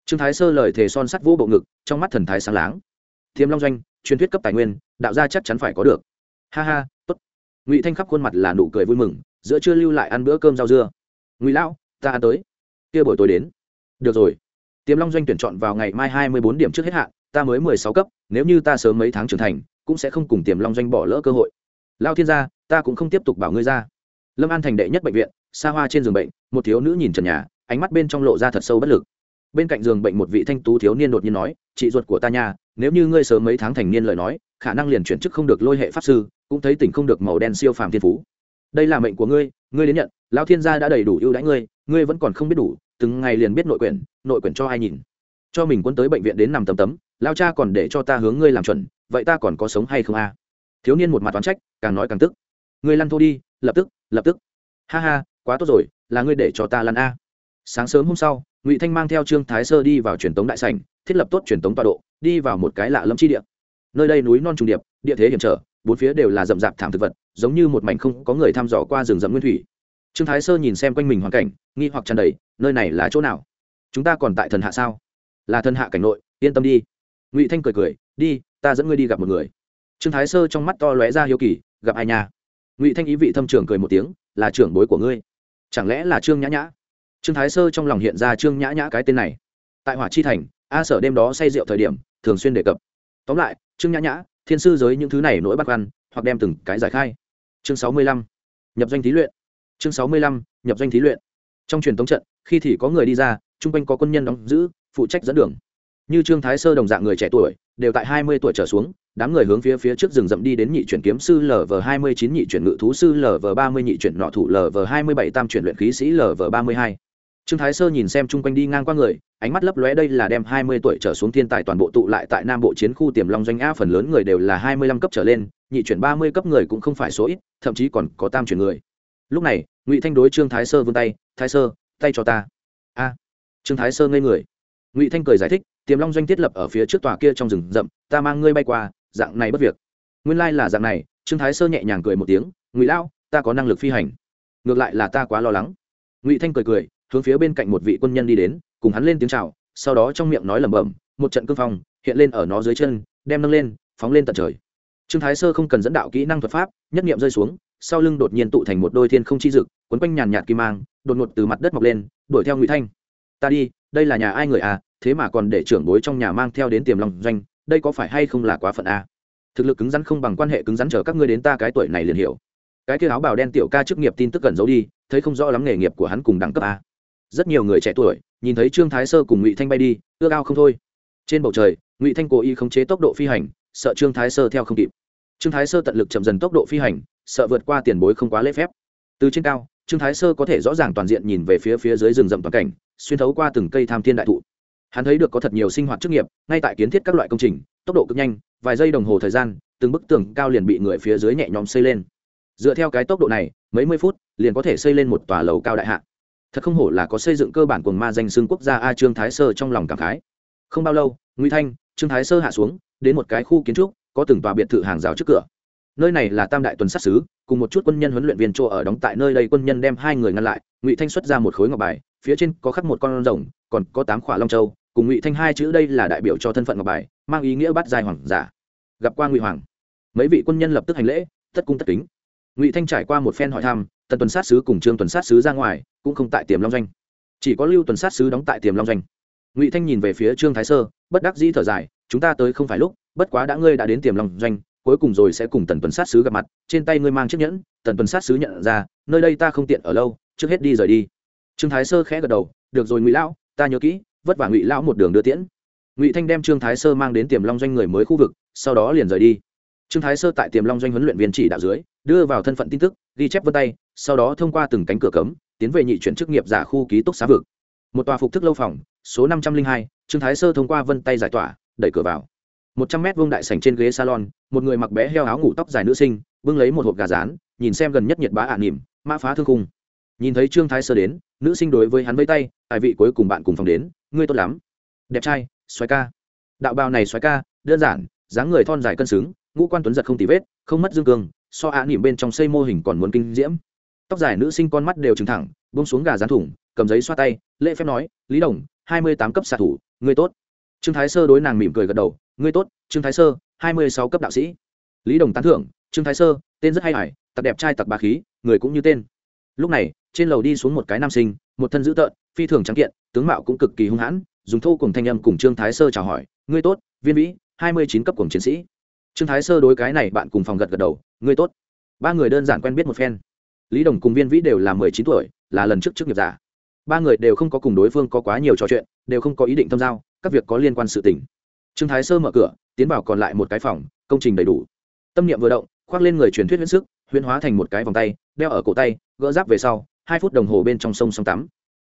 Trương thái sơ lời thề son sắt vũ bộ ngực, trong mắt thần thái sáng láng. Thiếm long doanh, truyền thuyết cấp tài nguyên, đạo gia chắc chắn phải có được. Ha ha, tốt. Ngụy thanh khắp khuôn mặt là nụ cười vui mừng, giữa chưa lưu lại ăn bữa cơm rau dưa. Ngụy lão, ta ăn tới. Kia buổi tối đến. Được rồi. Tiềm long doanh tuyển chọn vào ngày mai hai mươi bốn điểm trước hết hạn, ta mới mười sáu cấp, nếu như ta sớm mấy tháng trưởng thành, cũng sẽ không cùng tiềm long doanh bỏ lỡ cơ hội lao thiên gia, ta cũng không tiếp tục bảo ngươi ra. Lâm an thành đệ nhất bệnh viện, xa hoa trên giường bệnh, một thiếu nữ nhìn trần nhà, ánh mắt bên trong lộ ra thật sâu bất lực. Bên cạnh giường bệnh một vị thanh tú thiếu niên đột nhiên nói, chị ruột của ta nha, nếu như ngươi sớm mấy tháng thành niên lời nói, khả năng liền chuyển chức không được lôi hệ pháp sư, cũng thấy tỉnh không được màu đen siêu phàm thiên phú. Đây là mệnh của ngươi ngươi đến nhận, lao thiên gia đã đầy đủ ưu đãi ngươi ngươi vẫn còn không biết đủ, từng ngày liền biết nội quyển nội quyển cho ai nhìn. Cho mình quân tới bệnh viện đến nằm tấm tấm, lao cha còn để cho ta hướng ngươi làm chuẩn, vậy ta còn có sống hay không a? Thiếu niên một mặt toán trách, càng nói càng tức. Ngươi lăn thô đi, lập tức lập tức. Ha ha, quá tốt rồi, là ngươi để cho ta lăn a. Sáng sớm hôm sau, ngụy thanh mang theo trương thái sơ đi vào truyền tống đại sành thiết lập tốt truyền tống tọa độ, đi vào một cái lạ lâm chi địa. Nơi đây núi non trùng điệp, địa thế hiểm trở, bốn phía đều là rậm rạp thảm thực vật, giống như một mảnh không có người thăm dò qua rừng rậm nguyên thủy. Trương thái sơ nhìn xem quanh mình hoàn cảnh, nghi hoặc tràn đầy, nơi này là chỗ nào? Chúng ta còn tại thần hạ sao? Là thần hạ cảnh nội, yên tâm đi. Ngụy thanh cười cười, đi, ta dẫn ngươi đi gặp một người trương thái sơ trong mắt to lóe ra hiếu kỳ, gặp ai nhà ngụy thanh ý vị thâm trưởng cười một tiếng, là trưởng bối của ngươi. Chẳng lẽ là trương nhã nhã? Trương thái sơ trong lòng hiện ra trương nhã nhã cái tên này. Tại hỏa chi thành, a sở đêm đó say rượu thời điểm, thường xuyên đề cập. Tóm lại, trương nhã nhã, thiên sư giới những thứ này nỗi bắt ăn hoặc đem từng cái giải khai. Chương sáu mươi lăm, nhập doanh thí luyện. Chương sáu mươi lăm, nhập doanh thí luyện. Trong truyền thống trận, khi thì có người đi ra, chung quanh có quân nhân đóng giữ, phụ trách dẫn đường như trương thái sơ đồng dạng người trẻ tuổi, đều tại hai mươi tuổi trở xuống, đám người hướng phía phía trước rừng rậm đi đến nhị chuyển kiếm sư lv hai mươi chín, nhị chuyển ngự thú sư lv ba mươi, nhị chuyển nọ thủ lv hai mươi bảy, tam chuyển luyện khí sĩ lv ba mươi hai. Trương thái sơ nhìn xem chung quanh đi ngang qua người, ánh mắt lấp lóe đây là đem hai mươi tuổi trở xuống thiên tài toàn bộ tụ lại tại nam bộ chiến khu tiềm long doanh a phần lớn người đều là hai mươi lăm cấp trở lên, nhị chuyển ba mươi cấp người cũng không phải số ít, thậm chí còn có tam chuyển người. Lúc này, ngụy thanh đối trương thái sơ vươn tay, thái sơ, tay cho ta. A. Trương thái sơ ngây người. Ngụy thanh cười giải thích tiềm long doanh thiết lập ở phía trước tòa kia trong rừng rậm, ta mang ngươi bay qua, dạng này bất việc. Nguyên lai là dạng này, trương thái sơ nhẹ nhàng cười một tiếng, ngụy lão, ta có năng lực phi hành. Ngược lại là ta quá lo lắng. Ngụy thanh cười cười, hướng phía bên cạnh một vị quân nhân đi đến, cùng hắn lên tiếng chào, sau đó trong miệng nói lẩm bẩm, một trận cương phong, hiện lên ở nó dưới chân, đem nâng lên, phóng lên tận trời. Trương thái sơ không cần dẫn đạo kỹ năng thuật pháp, nhất nghiệm rơi xuống, sau lưng đột nhiên tụ thành một đôi thiên không chi dực, quấn quanh nhàn nhạt kim mang, đột ngột từ mặt đất mọc lên, đuổi theo ngụy thanh. Ta đi, đây là nhà ai người à? Thế mà còn để trưởng bối trong nhà mang theo đến tiềm long doanh, đây có phải hay không là quá phận à? thực lực cứng rắn không bằng quan hệ cứng rắn chờ các ngươi đến ta cái tuổi này liền hiểu. Cái kia áo bào đen tiểu ca chức nghiệp tin tức cần giấu đi, thấy không rõ lắm nghề nghiệp của hắn cùng đẳng cấp a. Rất nhiều người trẻ tuổi, nhìn thấy trương thái sơ cùng ngụy thanh bay đi, ước cao không thôi. Trên bầu trời, ngụy thanh cố ý khống chế tốc độ phi hành, sợ trương thái sơ theo không kịp. Trương thái sơ tận lực chậm dần tốc độ phi hành, sợ vượt qua tiền bối không quá lễ phép. Từ trên cao, trương thái sơ có thể rõ ràng toàn diện nhìn về phía phía dưới rừng rậm toàn cảnh, xuyên thấu qua từng cây tham thiên đại thụ hắn thấy được có thật nhiều sinh hoạt chức nghiệp, ngay tại kiến thiết các loại công trình, tốc độ cực nhanh, vài giây đồng hồ thời gian, từng bức tường cao liền bị người phía dưới nhẹ nhõm xây lên. Dựa theo cái tốc độ này, mấy mươi phút, liền có thể xây lên một tòa lầu cao đại hạ. Thật không hổ là có xây dựng cơ bản của ma danh xưng quốc gia a trương thái sơ trong lòng cảm khái. Không bao lâu nguy thanh, trương thái sơ hạ xuống, đến một cái khu kiến trúc, có từng tòa biệt thự hàng rào trước cửa. Nơi này là tam đại tuần sát xứ cùng một chút quân nhân huấn luyện viên chỗ ở đóng tại nơi đây quân nhân đem hai người ngăn lại. Ngụy thanh xuất ra một khối ngọc bài, phía trên có khắc một con rồng còn có tám khỏa long châu, cùng ngụy thanh hai chữ đây là đại biểu cho thân phận ngọc bài, mang ý nghĩa bắt dài hoàng giả. Gặp qua ngụy hoàng, mấy vị quân nhân lập tức hành lễ, tất cung tất kính. Ngụy thanh trải qua một phen hỏi thăm, tần tuần sát sứ cùng trương tuần sát sứ ra ngoài, cũng không tại tiềm long doanh. Chỉ có lưu tuần sát sứ đóng tại tiềm long doanh. Ngụy thanh nhìn về phía trương thái sơ, bất đắc dĩ thở dài, chúng ta tới không phải lúc, bất quá đã ngươi đã đến tiềm long doanh, cuối cùng rồi sẽ cùng tần tuần sát sứ gặp mặt, trên tay ngươi mang chiếc nhẫn. Tần tuần sát sứ nhận ra, nơi đây ta không tiện ở lâu, trước hết đi rời đi. Trương thái sơ khẽ gật đầu, được rồi ngụy lão ta nhớ kỹ, vất vả ngụy lão một đường đưa tiễn. Ngụy thanh đem trương thái sơ mang đến tiềm long doanh người mới khu vực, sau đó liền rời đi. Trương thái sơ tại tiềm long doanh huấn luyện viên chỉ đạo dưới, đưa vào thân phận tin tức, ghi chép vân tay, sau đó thông qua từng cánh cửa cấm, tiến về nhị chuyển chức nghiệp giả khu ký túc xá vực. Một tòa phục thức lâu phòng, số năm trăm linh hai, trương thái sơ thông qua vân tay giải tỏa, đẩy cửa vào. Một trăm mét vuông đại sảnh trên ghế salon, một người mặc bé heo áo ngủ tóc dài nữ sinh, bưng lấy một hộp gà rán, nhìn xem gần nhất nhiệt bá ả à nỉm mã phá thương khung nhìn thấy trương thái sơ đến, nữ sinh đối với hắn vây tay, tài vị cuối cùng bạn cùng phòng đến, ngươi tốt lắm. Đẹp trai xoáy ca. Đạo bào này xoáy ca, đơn giản, dáng người thon dài cân xứng, ngũ quan tuấn giật không tì vết, không mất dương cương so ạ nỉm bên trong xây mô hình còn muốn kinh diễm. Tóc dài nữ sinh con mắt đều trừng thẳng bông xuống gà rán thủng, cầm giấy xoa tay, lễ phép nói, lý đồng, hai mươi tám cấp xạ thủ, ngươi tốt. Trương thái sơ đối nàng mỉm cười gật đầu, ngươi tốt, trương thái sơ, hai mươi sáu cấp đạo sĩ. Lý đồng tán thưởng, trương thái sơ, tên rất hay hải tặc đẹp trai tặc bà khí, người cũng như tên lúc này, trên lầu đi xuống một cái nam sinh, một thân dữ tợn, phi thường trắng kiện, tướng mạo cũng cực kỳ hung hãn, dùng thô cùng thanh âm cùng trương thái sơ chào hỏi, ngươi tốt, viên vĩ, hai mươi chín cấp cùng chiến sĩ. Trương thái sơ đối cái này bạn cùng phòng gật gật đầu, ngươi tốt. Ba người đơn giản quen biết một phen. Lý đồng cùng viên vĩ đều là mười chín tuổi, là lần trước trước nghiệp giả. Ba người đều không có cùng đối phương có quá nhiều trò chuyện, đều không có ý định thâm giao, các việc có liên quan sự tình. Trương thái sơ mở cửa, tiến vào còn lại một cái phòng, công trình đầy đủ. Tâm niệm vừa động, khoác lên người truyền thuyết huyễn sức huyễn hóa thành một cái vòng tay, đeo ở cổ tay, gỡ giáp về sau, hai phút đồng hồ bên trong sông sông tắm.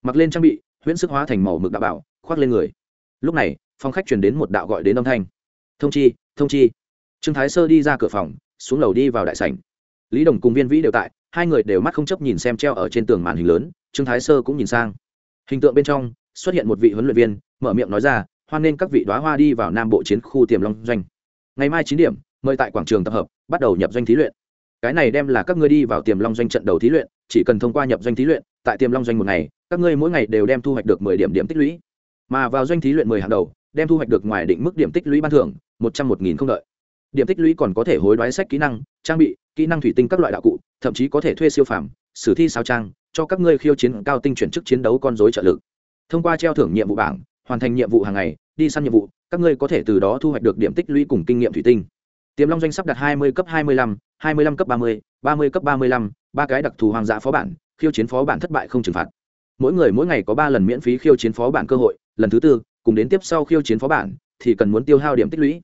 Mặc lên trang bị, huyễn sức hóa thành màu mực đạo bảo, khoác lên người. Lúc này phong khách truyền đến một đạo gọi đến âm thanh. Thông chi thông chi. Trương thái sơ đi ra cửa phòng, xuống lầu đi vào đại sảnh. Lý đồng cùng viên vĩ đều tại, hai người đều mắt không chấp nhìn xem treo ở trên tường màn hình lớn, trương thái sơ cũng nhìn sang. Hình tượng bên trong, xuất hiện một vị huấn luyện viên, mở miệng nói ra, hoan nên các vị đoá hoa đi vào nam bộ chiến khu tiềm long doanh. Ngày mai chín điểm, mời tại quảng trường tập hợp, bắt đầu nhập doanh thí luyện cái này đem là các ngươi đi vào tiềm long doanh trận đầu thí luyện, chỉ cần thông qua nhập doanh thí luyện, tại tiềm long doanh một ngày, các ngươi mỗi ngày đều đem thu hoạch được mười điểm điểm tích lũy. Mà vào doanh thí luyện mười hàng đầu, đem thu hoạch được ngoài định mức điểm tích lũy ban thưởng, một trăm một nghìn không đợi. Điểm tích lũy còn có thể hối đoái sách kỹ năng, trang bị, kỹ năng thủy tinh các loại đạo cụ, thậm chí có thể thuê siêu phàm, sử thi sao trang, cho các ngươi khiêu chiến cao tinh chuyển chức chiến đấu con dối trợ lực. Thông qua treo thưởng nhiệm vụ bảng, hoàn thành nhiệm vụ hàng ngày, đi săn nhiệm vụ, các ngươi có thể từ đó thu hoạch được điểm tích lũy cùng kinh nghiệm thủy tinh tiềm long doanh sắp đặt hai mươi cấp hai mươi lăm, hai mươi lăm cấp ba mươi ba mươi cấp ba mươi lăm, ba cái đặc thù hoàng giả phó bản, khiêu chiến phó bản thất bại không trừng phạt. Mỗi người mỗi ngày có ba lần miễn phí khiêu chiến phó bản cơ hội, lần thứ tư, cùng đến tiếp sau khiêu chiến phó bản, thì cần muốn tiêu hao điểm tích lũy.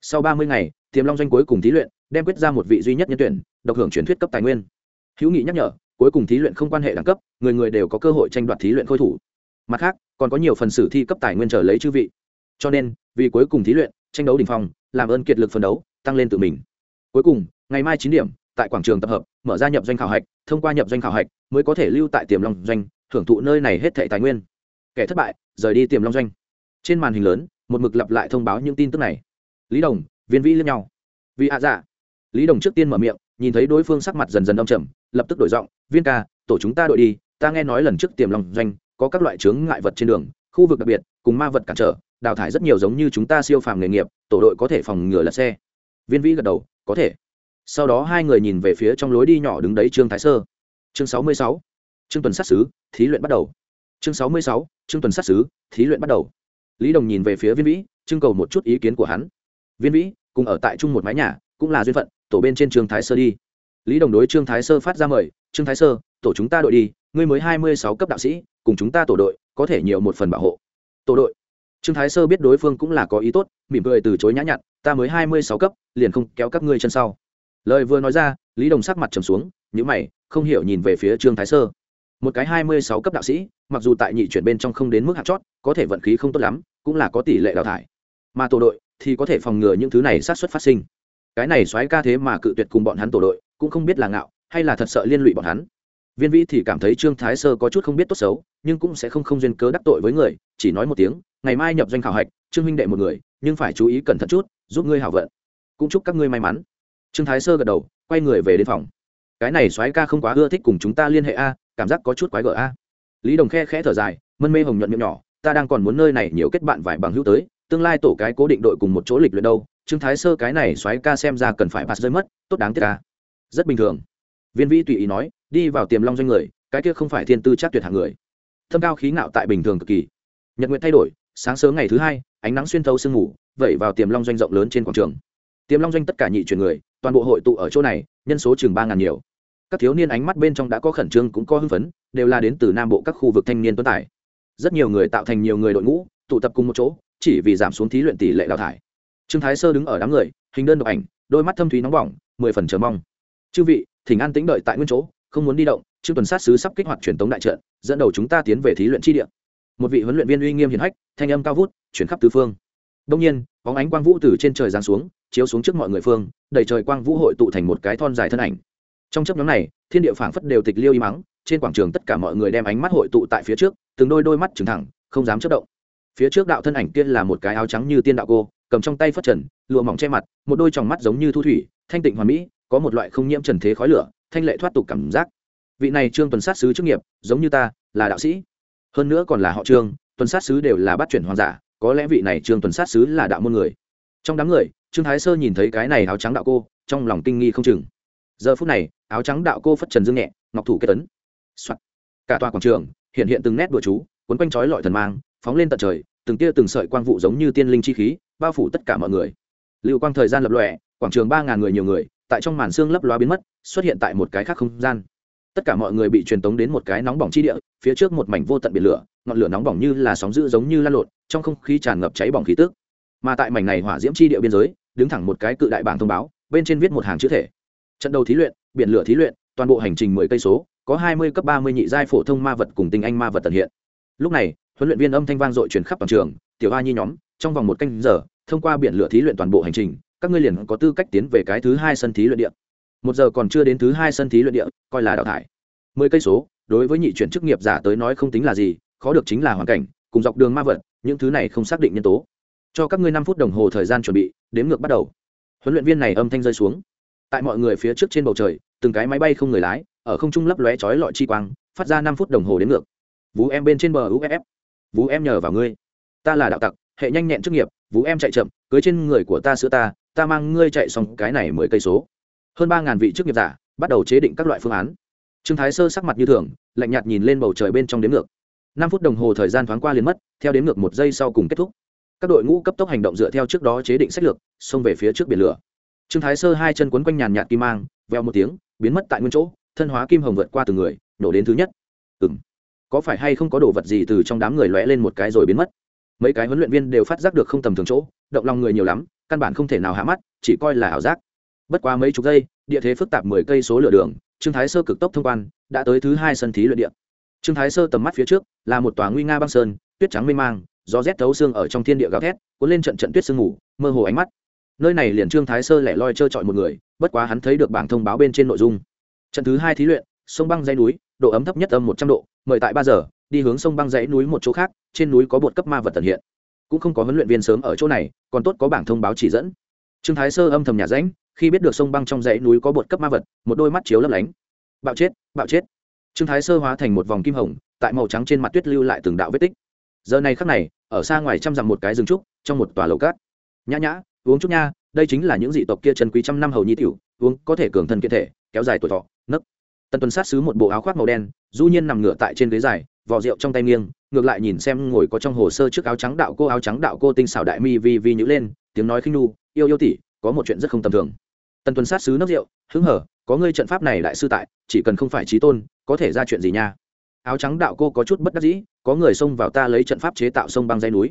Sau ba mươi ngày, tiềm long doanh cuối cùng thí luyện, đem quyết ra một vị duy nhất nhân tuyển, độc hưởng truyền thuyết cấp tài nguyên. Hữu nghị nhắc nhở, cuối cùng thí luyện không quan hệ đẳng cấp, người người đều có cơ hội tranh đoạt thí luyện khôi thủ. Mặt khác, còn có nhiều phần sử thi cấp tài nguyên trở lấy chư vị. Cho nên, vì cuối cùng thí luyện, tranh đấu đ ỉ n h phong, làm ơn kiệt lực phấn đấu tăng lên tự mình. Cuối cùng, ngày mai chín điểm, tại quảng trường tập hợp, mở ra nhập doanh khảo hạch, thông qua nhập doanh khảo hạch mới có thể lưu tại tiềm long doanh hưởng thụ nơi này hết thệ tài nguyên. Kẻ thất bại, rời đi tiềm long doanh. Trên màn hình lớn, một mực lặp lại thông báo những tin tức này. Lý đồng, viên vĩ lẫn nhau. Vì hạ dạ. Lý đồng trước tiên mở miệng, nhìn thấy đối phương sắc mặt dần dần đông trầm, lập tức đổi giọng, viên ca, tổ chúng ta đội đi, ta nghe nói lần trước tiềm long doanh có các loại chướng ngại vật trên đường, khu vực đặc biệt, cùng ma vật cản trở, đào thải rất nhiều giống như chúng ta siêu phàm nghề nghiệp, tổ đội có thể phòng ngừa lật xe viên vĩ gật đầu, có thể. Sau đó hai người nhìn về phía trong lối đi nhỏ đứng đấy trương thái sơ. Chương sáu mươi sáu, trương tuần sát xứ thí luyện bắt đầu. Chương sáu mươi sáu, trương tuần sát xứ thí luyện bắt đầu. Lý đồng nhìn về phía viên vĩ, trưng cầu một chút ý kiến của hắn. Viên vĩ, cùng ở tại chung một mái nhà, cũng là duyên phận, tổ bên trên trương thái sơ đi. Lý đồng đối trương thái sơ phát ra mời, trương thái sơ, tổ chúng ta đội đi, ngươi mới hai mươi sáu cấp đạo sĩ, cùng chúng ta tổ đội, có thể nhiều một phần bảo hộ. Tổ đội? Trương thái sơ biết đối phương cũng là có ý tốt, mỉm cười từ chối nhã nhặn, ta mới hai mươi sáu cấp, liền không kéo các ngươi chân sau. Lời vừa nói ra, lý đồng sắc mặt trầm xuống nhữ mày, không hiểu nhìn về phía trương thái sơ. Một cái hai mươi sáu cấp đạo sĩ, mặc dù tại nhị chuyển bên trong không đến mức hạt chót, có thể vận khí không tốt lắm, cũng là có tỷ lệ đào thải. Mà tổ đội thì có thể phòng ngừa những thứ này sát xuất phát sinh. Cái này xoáy ca thế mà cự tuyệt cùng bọn hắn tổ đội, cũng không biết là ngạo, hay là thật sợ liên lụy bọn hắn. Viên vĩ thì cảm thấy trương thái sơ có chút không biết tốt xấu nhưng cũng sẽ không không duyên cớ đắc tội với người, chỉ nói một tiếng, ngày mai nhập doanh khảo hạch, trương huynh đệ một người, nhưng phải chú ý cẩn thận chút, giúp ngươi hảo vận. Cũng chúc các ngươi may mắn. Trương thái sơ gật đầu, quay người về đến phòng. Cái này soái ca không quá ưa thích cùng chúng ta liên hệ a, cảm giác có chút quái gở a. Lý đồng khe khẽ thở dài, mân mê hồng nhuận miệng nhỏ, ta đang còn muốn nơi này nhiều kết bạn vài bằng hữu tới, tương lai tổ cái cố định đội cùng một chỗ lịch luyện đâu, trương thái sơ cái này soái ca xem ra cần phải bạt rơi mất, tốt đáng tiếc ca rất bình thường. Viên vĩ tùy ý nói, đi vào tiềm long doanh người, cái kia không phải thiên tư chắc tuyệt hạng người thâm cao khí ngạo tại bình thường cực kỳ. Nhật nguyện thay đổi, sáng sớm ngày thứ hai, ánh nắng xuyên thấu sương ngủ vẩy vào tiềm long doanh rộng lớn trên quảng trường. Tiềm long doanh tất cả nhị chuyển người, toàn bộ hội tụ ở chỗ này, nhân số chừng ba ngàn nhiều. Các thiếu niên ánh mắt bên trong đã có khẩn trương cũng có hưng phấn, đều là đến từ nam bộ các khu vực thanh niên tuấn tài. Rất nhiều người tạo thành nhiều người đội ngũ, tụ tập cùng một chỗ, chỉ vì giảm xuống thí luyện tỷ lệ đào thải. Trương thái sơ đứng ở đám người, hình đơn độc ảnh, đôi mắt thâm thúy nóng bỏng, mười phần chờ mong. Chư vị, thỉnh an tĩnh đợi tại nguyên chỗ không muốn đi động, trương tuần sát sứ sắp kích hoạt truyền tống đại trận, dẫn đầu chúng ta tiến về thí luyện chi địa. Một vị huấn luyện viên uy nghiêm hiền hách, thanh âm cao vút, chuyển khắp tứ phương. Đông nhiên, bóng ánh quang vũ từ trên trời giáng xuống, chiếu xuống trước mọi người phương, đẩy trời quang vũ hội tụ thành một cái thon dài thân ảnh. Trong chấp nhóm này, thiên địa phảng phất đều tịch liêu y mắng, trên quảng trường tất cả mọi người đem ánh mắt hội tụ tại phía trước, từng đôi đôi mắt trừng thẳng, không dám chất động. Phía trước đạo thân ảnh kia là một cái áo trắng như tiên đạo cô, cầm trong tay phất trần, lụa mỏng che mặt, một đôi tròng mắt giống như thu thủy, thanh tịnh hoàn mỹ, có một loại không nhiễm trần thế khói lửa thanh lệ thoát tục cảm giác. Vị này trương tuần sát sứ chức nghiệp, giống như ta, là đạo sĩ. Hơn nữa còn là họ trương, tuần sát sứ đều là bắt chuyển hoàng giả, có lẽ vị này trương tuần sát sứ là đạo môn người. Trong đám người, trương thái sơ nhìn thấy cái này áo trắng đạo cô, trong lòng kinh nghi không chừng. Giờ phút này, áo trắng đạo cô phất trần dương nhẹ, ngọc thủ kết tấn、Soạn. cả tòa quảng trường, hiện hiện từng nét bừa chú quấn quanh trói lọi thần mang, phóng lên tận trời, từng tia từng sợi quang vụ giống như tiên linh chi khí, bao phủ tất cả mọi người. Lưu quang thời gian lập lòe, quảng trường ba ngàn người nhiều người tại trong màn xương lấp loa biến mất, xuất hiện tại một cái khác không gian. Tất cả mọi người bị truyền tống đến một cái nóng bỏng chi địa, phía trước một mảnh vô tận biển lửa, ngọn lửa nóng bỏng như là sóng dữ giống như lan lộn, trong không khí tràn ngập cháy bỏng khí tức. Mà tại mảnh này hỏa diễm chi địa biên giới, đứng thẳng một cái cự đại bảng thông báo, bên trên viết một hàng chữ thể. Trận đầu thí luyện, biển lửa thí luyện, toàn bộ hành trình mười cây số, có hai mươi cấp ba mươi nhị giai phổ thông ma vật cùng tinh anh ma vật tận hiện. Lúc này, huấn luyện viên âm thanh vang dội truyền khắp toàn trường, tiểu a nhi nhóm, trong vòng một canh giờ, thông qua biển lửa thí luyện toàn bộ hành trình các ngươi liền có tư cách tiến về cái thứ hai sân thí luyện địa. Một giờ còn chưa đến thứ hai sân thí luyện địa, coi là đào thải. Mười cây số, đối với nhị chuyển chức nghiệp giả tới nói không tính là gì, khó được chính là hoàn cảnh, cùng dọc đường ma vật, những thứ này không xác định nhân tố. Cho các ngươi năm phút đồng hồ thời gian chuẩn bị, đếm ngược bắt đầu. Huấn luyện viên này âm thanh rơi xuống. Tại mọi người phía trước trên bầu trời, từng cái máy bay không người lái, ở không trung lấp lóe chói lọi chi quang, phát ra năm phút đồng hồ đến ngược. Vú em bên trên bờ uff vú em nhờ vào ngươi. Ta là đạo tặc, hệ nhanh nhẹn chức nghiệp vú em chạy chậm, cưới trên người của ta sữa ta ta mang ngươi chạy xong cái này mười cây số. Hơn ba ngàn vị chức nghiệp giả bắt đầu chế định các loại phương án. Trương thái sơ sắc mặt như thường, lạnh nhạt nhìn lên bầu trời bên trong đếm ngược. Năm phút đồng hồ thời gian thoáng qua liền mất, theo đếm ngược một giây sau cùng kết thúc. Các đội ngũ cấp tốc hành động dựa theo trước đó chế định sách lược, xông về phía trước biển lửa. Trương thái sơ hai chân quấn quanh nhàn nhạt kim mang, veo một tiếng, biến mất tại nguyên chỗ, thân hóa kim hồng vượt qua từng người, nổ đến thứ nhất. Ừ m có phải hay không có đồ vật gì từ trong đám người lóe lên một cái rồi biến mất? Mấy cái huấn luyện viên đều phát giác được không tầm thường chỗ, động lòng người nhiều lắm căn bản không thể nào hạ mắt, chỉ coi là ảo giác. Bất quá mấy chục giây, địa thế phức tạp mười cây số lửa đường, trương thái sơ cực tốc thông quan, đã tới thứ hai sân thí luyện địa. Trương thái sơ tầm mắt phía trước, là một tòa nguy nga băng sơn, tuyết trắng mê mang, gió rét thấu xương ở trong thiên địa gào thét, cuốn lên trận trận tuyết sương ngủ mơ hồ ánh mắt. Nơi này liền trương thái sơ lẻ loi trơ trọi một người, bất quá hắn thấy được bảng thông báo bên trên nội dung. Trận thứ hai thí luyện, sông băng dãy núi, độ ấm thấp nhất âm một trăm độ, mời tại ba giờ, đi hướng sông băng dãy núi một chỗ khác, trên núi có bột cấp ma vật tận hiện cũng không có huấn luyện viên sớm ở chỗ này, còn tốt có bảng thông báo chỉ dẫn. Trương thái sơ âm thầm nhà ránh khi biết được sông băng trong dãy núi có bột cấp ma vật, một đôi mắt chiếu lấp lánh. Bạo chết bạo chết. Trương thái sơ hóa thành một vòng kim hồng, tại màu trắng trên mặt tuyết lưu lại từng đạo vết tích. Giờ này khắc này, ở xa ngoài trăm dặm một cái rừng trúc, trong một tòa lầu cát. Nhã nhã, uống chút nha, đây chính là những dị tộc kia trần quý trăm năm hầu nhi tiểu, uống, có thể cường thân kiện thể, kéo dài tuổi thọ, nấc. Tần tuần sát xứ một bộ áo khoác màu đen, du nhiên nằm ngửa tại trên ghế dài, vò rượu trong tay nghiêng ngược lại nhìn xem ngồi có trong hồ sơ trước áo trắng đạo cô, áo trắng đạo cô tinh xảo đại mi vi vi nhữ lên, tiếng nói khinh nu, yêu yêu tỷ, có một chuyện rất không tầm thường. Tần tuần sát sứ nấc rượu, hứng hở, có ngươi trận pháp này đại sư tại, chỉ cần không phải trí tôn, có thể ra chuyện gì nha? Áo trắng đạo cô có chút bất đắc dĩ, có người xông vào ta lấy trận pháp chế tạo sông băng dây núi.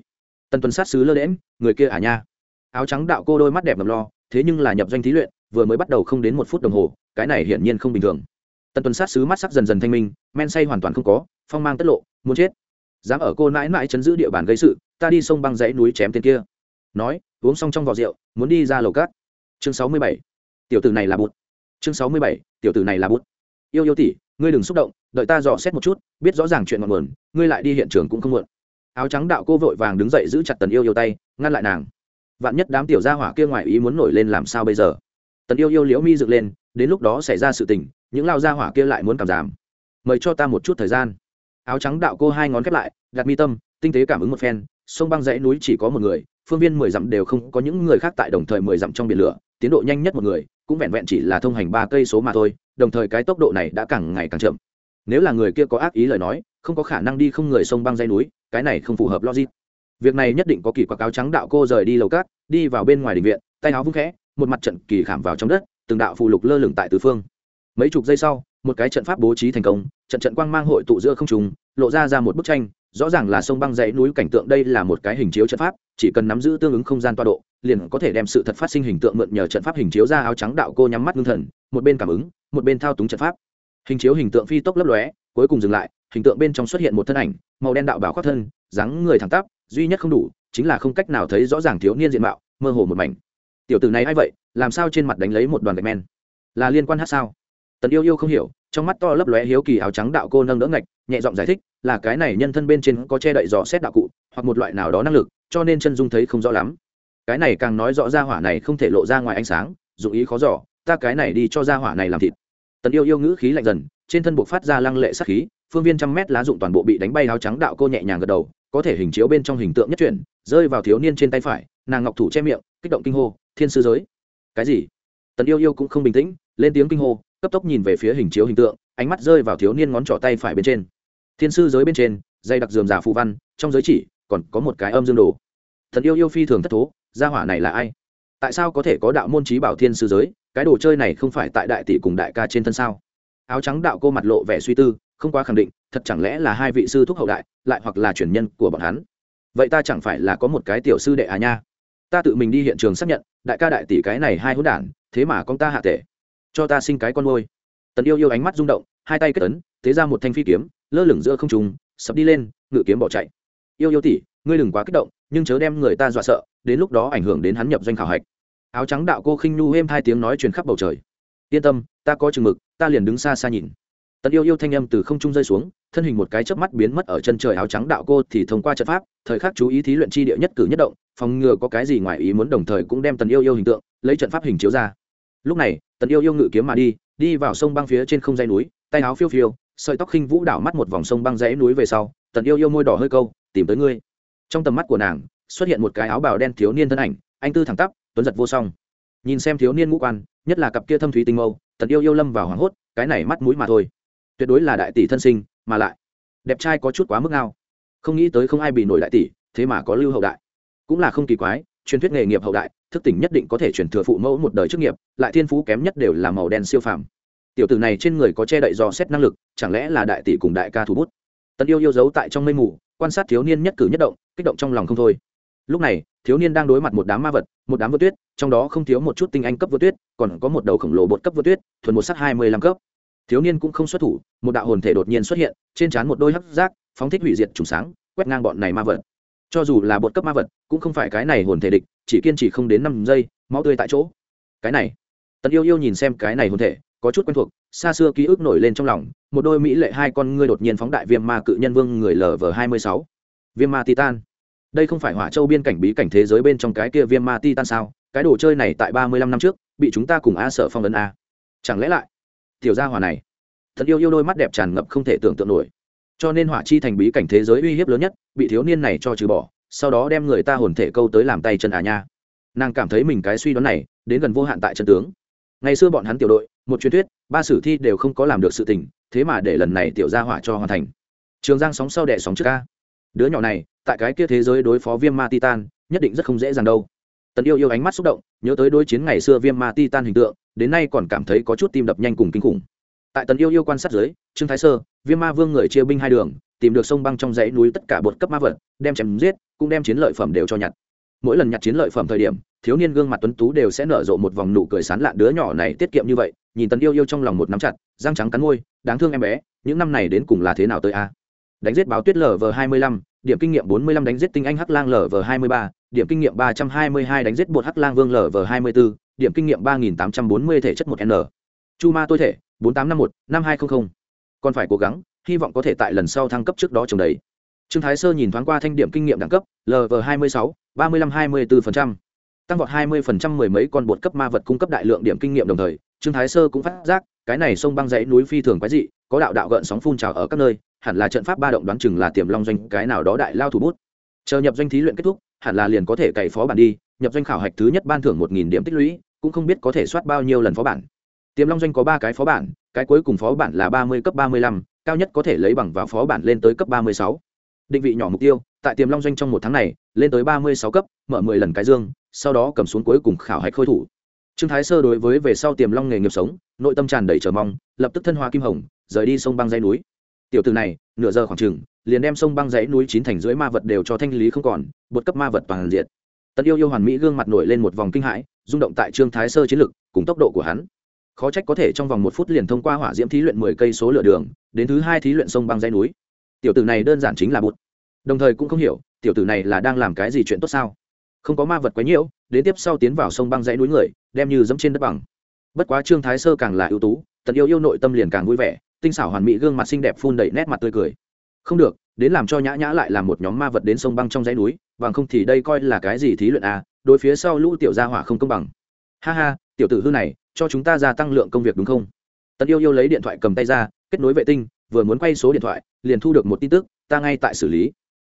Tần tuần sát sứ lơ đễm người kia à nha? Áo trắng đạo cô đôi mắt đẹp ngầm lo, thế nhưng là nhập doanh thí luyện, vừa mới bắt đầu không đến một phút đồng hồ, cái này hiển nhiên không bình thường. Tần tuần sát sứ mắt sắc dần dần thanh minh, men say hoàn toàn không có, phong mang tất lộ, muốn chết dám ở cô nãi mãi chấn giữ địa bàn gây sự, ta đi sông băng dãy núi chém tên kia. Nói, uống xong trong vò rượu, muốn đi ra lầu cát. Chương sáu mươi bảy. Tiểu tử này là bút chương sáu mươi bảy, tiểu tử này là bút yêu yêu tỷ, ngươi đừng xúc động, đợi ta dò xét một chút, biết rõ ràng chuyện ngọn nguồn, ngươi lại đi hiện trường cũng không muộn. Áo trắng đạo cô vội vàng đứng dậy giữ chặt tần yêu yêu tay, ngăn lại nàng. Vạn nhất đám tiểu gia hỏa kia ngoài ý muốn nổi lên làm sao bây giờ? Tần yêu yêu liễu mi dựng lên, đến lúc đó xảy ra sự tình, những lao gia hỏa kia lại muốn cảm giảm. Mời cho ta một chút thời gian áo trắng đạo cô hai ngón khép lại, đặt mi tâm, tinh tế cảm ứng một phen, sông băng dãy núi chỉ có một người, phương viên mười dặm đều không có những người khác tại đồng thời mười dặm trong biển lửa, tiến độ nhanh nhất một người, cũng vẹn vẹn chỉ là thông hành ba cây số mà thôi, đồng thời cái tốc độ này đã càng ngày càng chậm. Nếu là người kia có ác ý lời nói, không có khả năng đi không người sông băng dây núi, cái này không phù hợp logic. Việc này nhất định có kỳ quặc áo trắng đạo cô rời đi lầu cát, đi vào bên ngoài đình viện, tay áo vung khẽ, một mặt trận kỳ khảm vào trong đất, từng đạo phù lục lơ lửng tại tứ phương. Mấy chục giây sau một cái trận pháp bố trí thành công, trận trận quang mang hội tụ giữa không trùng lộ ra ra một bức tranh, rõ ràng là sông băng dãy núi cảnh tượng đây là một cái hình chiếu trận pháp, chỉ cần nắm giữ tương ứng không gian toa độ, liền có thể đem sự thật phát sinh hình tượng mượn nhờ trận pháp hình chiếu ra áo trắng đạo cô nhắm mắt ngưng thần, một bên cảm ứng, một bên thao túng trận pháp. Hình chiếu hình tượng phi tốc lấp lóe, cuối cùng dừng lại, hình tượng bên trong xuất hiện một thân ảnh, màu đen đạo bảo khoác thân, dáng người thẳng tắp, duy nhất không đủ, chính là không cách nào thấy rõ ràng thiếu niên diện mạo, mơ hồ một mảnh. Tiểu tử này a i vậy, làm sao trên mặt đánh lấy một đoàn gạch men? Là liên quan hát sao? Tần yêu yêu không hiểu, trong mắt to lấp lóe hiếu kỳ áo trắng đạo cô nâng đỡ ngạch, nhẹ giọng giải thích, là cái này nhân thân bên trên có che đậy dò xét đạo cụ, hoặc một loại nào đó năng lực, cho nên chân dung thấy không rõ lắm. Cái này càng nói rõ ra hỏa này không thể lộ ra ngoài ánh sáng, dụng ý khó giỏ ta cái này đi cho ra hỏa này làm thịt. Tần yêu yêu ngữ khí lạnh dần, trên thân buộc phát ra lăng lệ sắc khí, phương viên trăm mét lá dụng toàn bộ bị đánh bay áo trắng đạo cô nhẹ nhàng gật đầu, có thể hình chiếu bên trong hình tượng nhất chuyển, rơi vào thiếu niên trên tay phải, nàng ngọc thủ che miệng, kích động kinh hô, thiên sư giới. Cái gì? Tần yêu yêu cũng không bình tĩnh lên tiếng kinh hô, cấp tốc nhìn về phía hình chiếu hình tượng, ánh mắt rơi vào thiếu niên ngón trỏ tay phải bên trên. Thiên sư giới bên trên dây đặc dườm giả phù văn, trong giới chỉ, còn có một cái âm dương đồ. Thần yêu yêu phi thường thất thố, gia hỏa này là ai? Tại sao có thể có đạo môn trí bảo thiên sư giới? Cái đồ chơi này không phải tại đại tỷ cùng đại ca trên thân sao? Áo trắng đạo cô mặt lộ vẻ suy tư, không quá khẳng định, thật chẳng lẽ là hai vị sư thúc hậu đại, lại hoặc là truyền nhân của bọn hắn? Vậy ta chẳng phải là có một cái tiểu sư đệ à nha? Ta tự mình đi hiện trường xác nhận, đại ca đại tỷ cái này hai hỗn đản, thế mà con ta hạ tệ cho ta sinh cái con môi. Tần yêu yêu ánh mắt rung động, hai tay kết ấn, thế ra một thanh phi kiếm, lơ lửng giữa không trùng sập đi lên, ngự kiếm bỏ chạy. Yêu yêu tỷ, ngươi đừng quá kích động, nhưng chớ đem người ta dọa sợ, đến lúc đó ảnh hưởng đến hắn nhập doanh khảo hạch. Áo trắng đạo cô khinh nhu êm hai tiếng nói truyền khắp bầu trời. Yên tâm, ta có chừng mực, ta liền đứng xa xa nhìn. Tần yêu yêu thanh âm từ không trung rơi xuống, thân hình một cái chớp mắt biến mất ở chân trời áo trắng đạo cô thì thông qua trận pháp, thời khắc chú ý thí luyện chi địa nhất cử nhất động, phòng ngừa có cái gì ngoài ý muốn đồng thời cũng đem tần yêu yêu hình tượng, lấy trận pháp hình chiếu ra lúc này, tần yêu yêu ngự kiếm mà đi đi vào sông băng phía trên không dây núi, tay áo phiêu phiêu, sợi tóc khinh vũ đảo mắt một vòng sông băng dãy núi về sau, tần yêu yêu môi đỏ hơi câu, tìm tới ngươi. Trong tầm mắt của nàng, xuất hiện một cái áo bào đen thiếu niên thân ảnh, anh tư thẳng tắp, tuấn giật vô song. Nhìn xem thiếu niên ngũ quan, nhất là cặp kia thâm thúy tinh mâu, tần yêu yêu lâm vào hoảng hốt, cái này mắt mũi mà thôi. Tuyệt đối là đại tỷ thân sinh, mà lại, đẹp trai có chút quá mức ngao. Không nghĩ tới không ai bị nổi đại tỷ, thế mà có lưu hậu đại. Cũng là không kỳ quái truyền thuyết nghề nghiệp hậu đại, thức tỉnh nhất định có thể chuyển thừa phụ mẫu một đời chức nghiệp, lại thiên phú kém nhất đều là màu đen siêu phàm. Tiểu tử này trên người có che đậy do xét năng lực, chẳng lẽ là đại tỷ cùng đại ca thủ bút? Tần yêu yêu giấu tại trong mây mù, quan sát thiếu niên nhất cử nhất động, kích động trong lòng không thôi. Lúc này, thiếu niên đang đối mặt một đám ma vật, một đám vượt tuyết, trong đó không thiếu một chút tinh anh cấp vượt tuyết, còn có một đầu khổng lồ bột cấp vượt tuyết, thuần một sắc hai mươi lăm cấp. Thiếu niên cũng không xuất thủ, một đạo hồn thể đột nhiên xuất hiện, trên trán một đôi hấp giác, phóng thích hủy diệt trùng sáng, quét ngang bọn này ma vật cho dù là bột cấp ma vật, cũng không phải cái này hồn thể địch, chỉ kiên trì không đến năm giây, máu tươi tại chỗ. Cái này, tần yêu yêu nhìn xem cái này hồn thể, có chút quen thuộc, xa xưa ký ức nổi lên trong lòng, một đôi mỹ lệ hai con ngươi đột nhiên phóng đại viêm ma cự nhân vương người lv hai mươi sáu. Viêm ma titan. Đây không phải hỏa châu biên cảnh bí cảnh thế giới bên trong cái kia viêm ma titan sao? Cái đồ chơi này tại ba mươi lăm năm trước, bị chúng ta cùng a sợ phong ấn a. Chẳng lẽ lại, tiểu gia hỏa này? Thật yêu yêu đôi mắt đẹp tràn ngập không thể tưởng tượng nổi cho nên hỏa chi thành bí cảnh thế giới uy hiếp lớn nhất, bị thiếu niên này cho trừ bỏ, sau đó đem người ta hồn thể câu tới làm tay chân à nha. Nàng cảm thấy mình cái suy đoán này, đến gần vô hạn tại chân tướng. Ngày xưa bọn hắn tiểu đội, một truyền thuyết, ba sử thi đều không có làm được sự tình, thế mà để lần này tiểu gia hỏa cho hoàn thành. Trường giang sóng sau đẻ sóng trước ca. Đứa nhỏ này, tại cái kia thế giới đối phó viêm ma titan, nhất định rất không dễ dàng đâu. Tần yêu yêu ánh mắt xúc động, nhớ tới đối chiến ngày xưa viêm ma titan hình tượng, đến nay còn cảm thấy có chút tim đập nhanh cùng kinh khủng. Tại tần yêu yêu quan sát dưới, trương thái sơ viêm ma vương người chia binh hai đường, tìm được sông băng trong dãy núi tất cả bột cấp ma vật, đem chém giết, cũng đem chiến lợi phẩm đều cho nhặt. Mỗi lần nhặt chiến lợi phẩm thời điểm, thiếu niên gương mặt tuấn tú đều sẽ nở rộ một vòng nụ cười sán lạn đứa nhỏ này tiết kiệm như vậy, nhìn tần yêu yêu trong lòng một nắm chặt, răng trắng cắn môi, đáng thương em bé, những năm này đến cùng là thế nào tới a? Đánh giết báo tuyết lv hai mươi lăm, điểm kinh nghiệm bốn mươi lăm đánh giết tinh anh hắc lang lv hai mươi ba, điểm kinh nghiệm ba trăm hai mươi hai đánh giết bột hắc lang vương lv hai mươi bốn, điểm kinh nghiệm ba nghìn tám trăm bốn mươi thể chất một n. Chu ma tôi thể, bốn tám năm một, năm hai trăm linh còn phải cố gắng, hy vọng có thể tại lần sau thăng cấp trước đó trồng đấy trương thái sơ nhìn thoáng qua thanh điểm kinh nghiệm đẳng cấp lv hai mươi sáu, ba mươi lăm hai mươi bốn tăng vọt hai mươi mười mấy con bột cấp ma vật cung cấp đại lượng điểm kinh nghiệm đồng thời, trương thái sơ cũng phát giác, cái này sông băng dãy núi phi thường quái dị, có đạo đạo gợn sóng phun trào ở các nơi, hẳn là trận pháp ba động đoán chừng là tiềm long doanh, cái nào đó đại lao thủ bút. Chờ nhập doanh thí luyện kết thúc, hẳn là liền có thể cày phó bản đi, nhập doanh khảo hạch thứ nhất ban thưởng một nghìn điểm tích lũy, cũng không biết có thể soát bao nhiêu lần phó bản. Tiềm long doanh có ba cái phó bản cái cuối cùng phó bản là ba mươi cấp ba mươi lăm, cao nhất có thể lấy bằng vào phó bản lên tới cấp ba mươi sáu. Định vị nhỏ mục tiêu, tại tiềm long doanh trong một tháng này, lên tới ba mươi sáu cấp, mở mười lần cái dương, sau đó cầm xuống cuối cùng khảo hạch khôi thủ. Trương thái sơ đối với về sau tiềm long nghề nghiệp sống, nội tâm tràn đầy chờ mong, lập tức thân hoa kim hồng, rời đi sông băng dãy núi. Tiểu từ này, nửa giờ khoảng chừng, liền đem sông băng dãy núi chín thành rưỡi ma vật đều cho thanh lý không còn, bột cấp ma vật toàn diện tận yêu yêu hoàn mỹ gương mặt nổi lên một vòng kinh hãi, rung động tại trương thái sơ chiến lực, cùng tốc độ của hắn khó trách có thể trong vòng một phút liền thông qua hỏa diễm thí luyện mười cây số lửa đường, đến thứ hai thí luyện sông băng dãy núi. Tiểu tử này đơn giản chính là bụt. Đồng thời cũng không hiểu, tiểu tử này là đang làm cái gì chuyện tốt sao? Không có ma vật quấy nhiễu, đến tiếp sau tiến vào sông băng dãy núi người, đem như dẫm trên đất bằng. Bất quá trương thái sơ càng là ưu tú tận yêu yêu nội tâm liền càng vui vẻ, tinh xảo hoàn mỹ gương mặt xinh đẹp phun đầy nét mặt tươi cười. Không được, đến làm cho nhã nhã lại làm một nhóm ma vật đến sông băng trong dãy núi, bằng không thì đây coi là cái gì thí luyện à đối phía sau lũ tiểu gia hỏa không công bằng. Ha ha, tiểu tử hư này cho chúng ta gia tăng lượng công việc đúng không? Tần yêu yêu lấy điện thoại cầm tay ra, kết nối vệ tinh, vừa muốn quay số điện thoại, liền thu được một tin tức, ta ngay tại xử lý.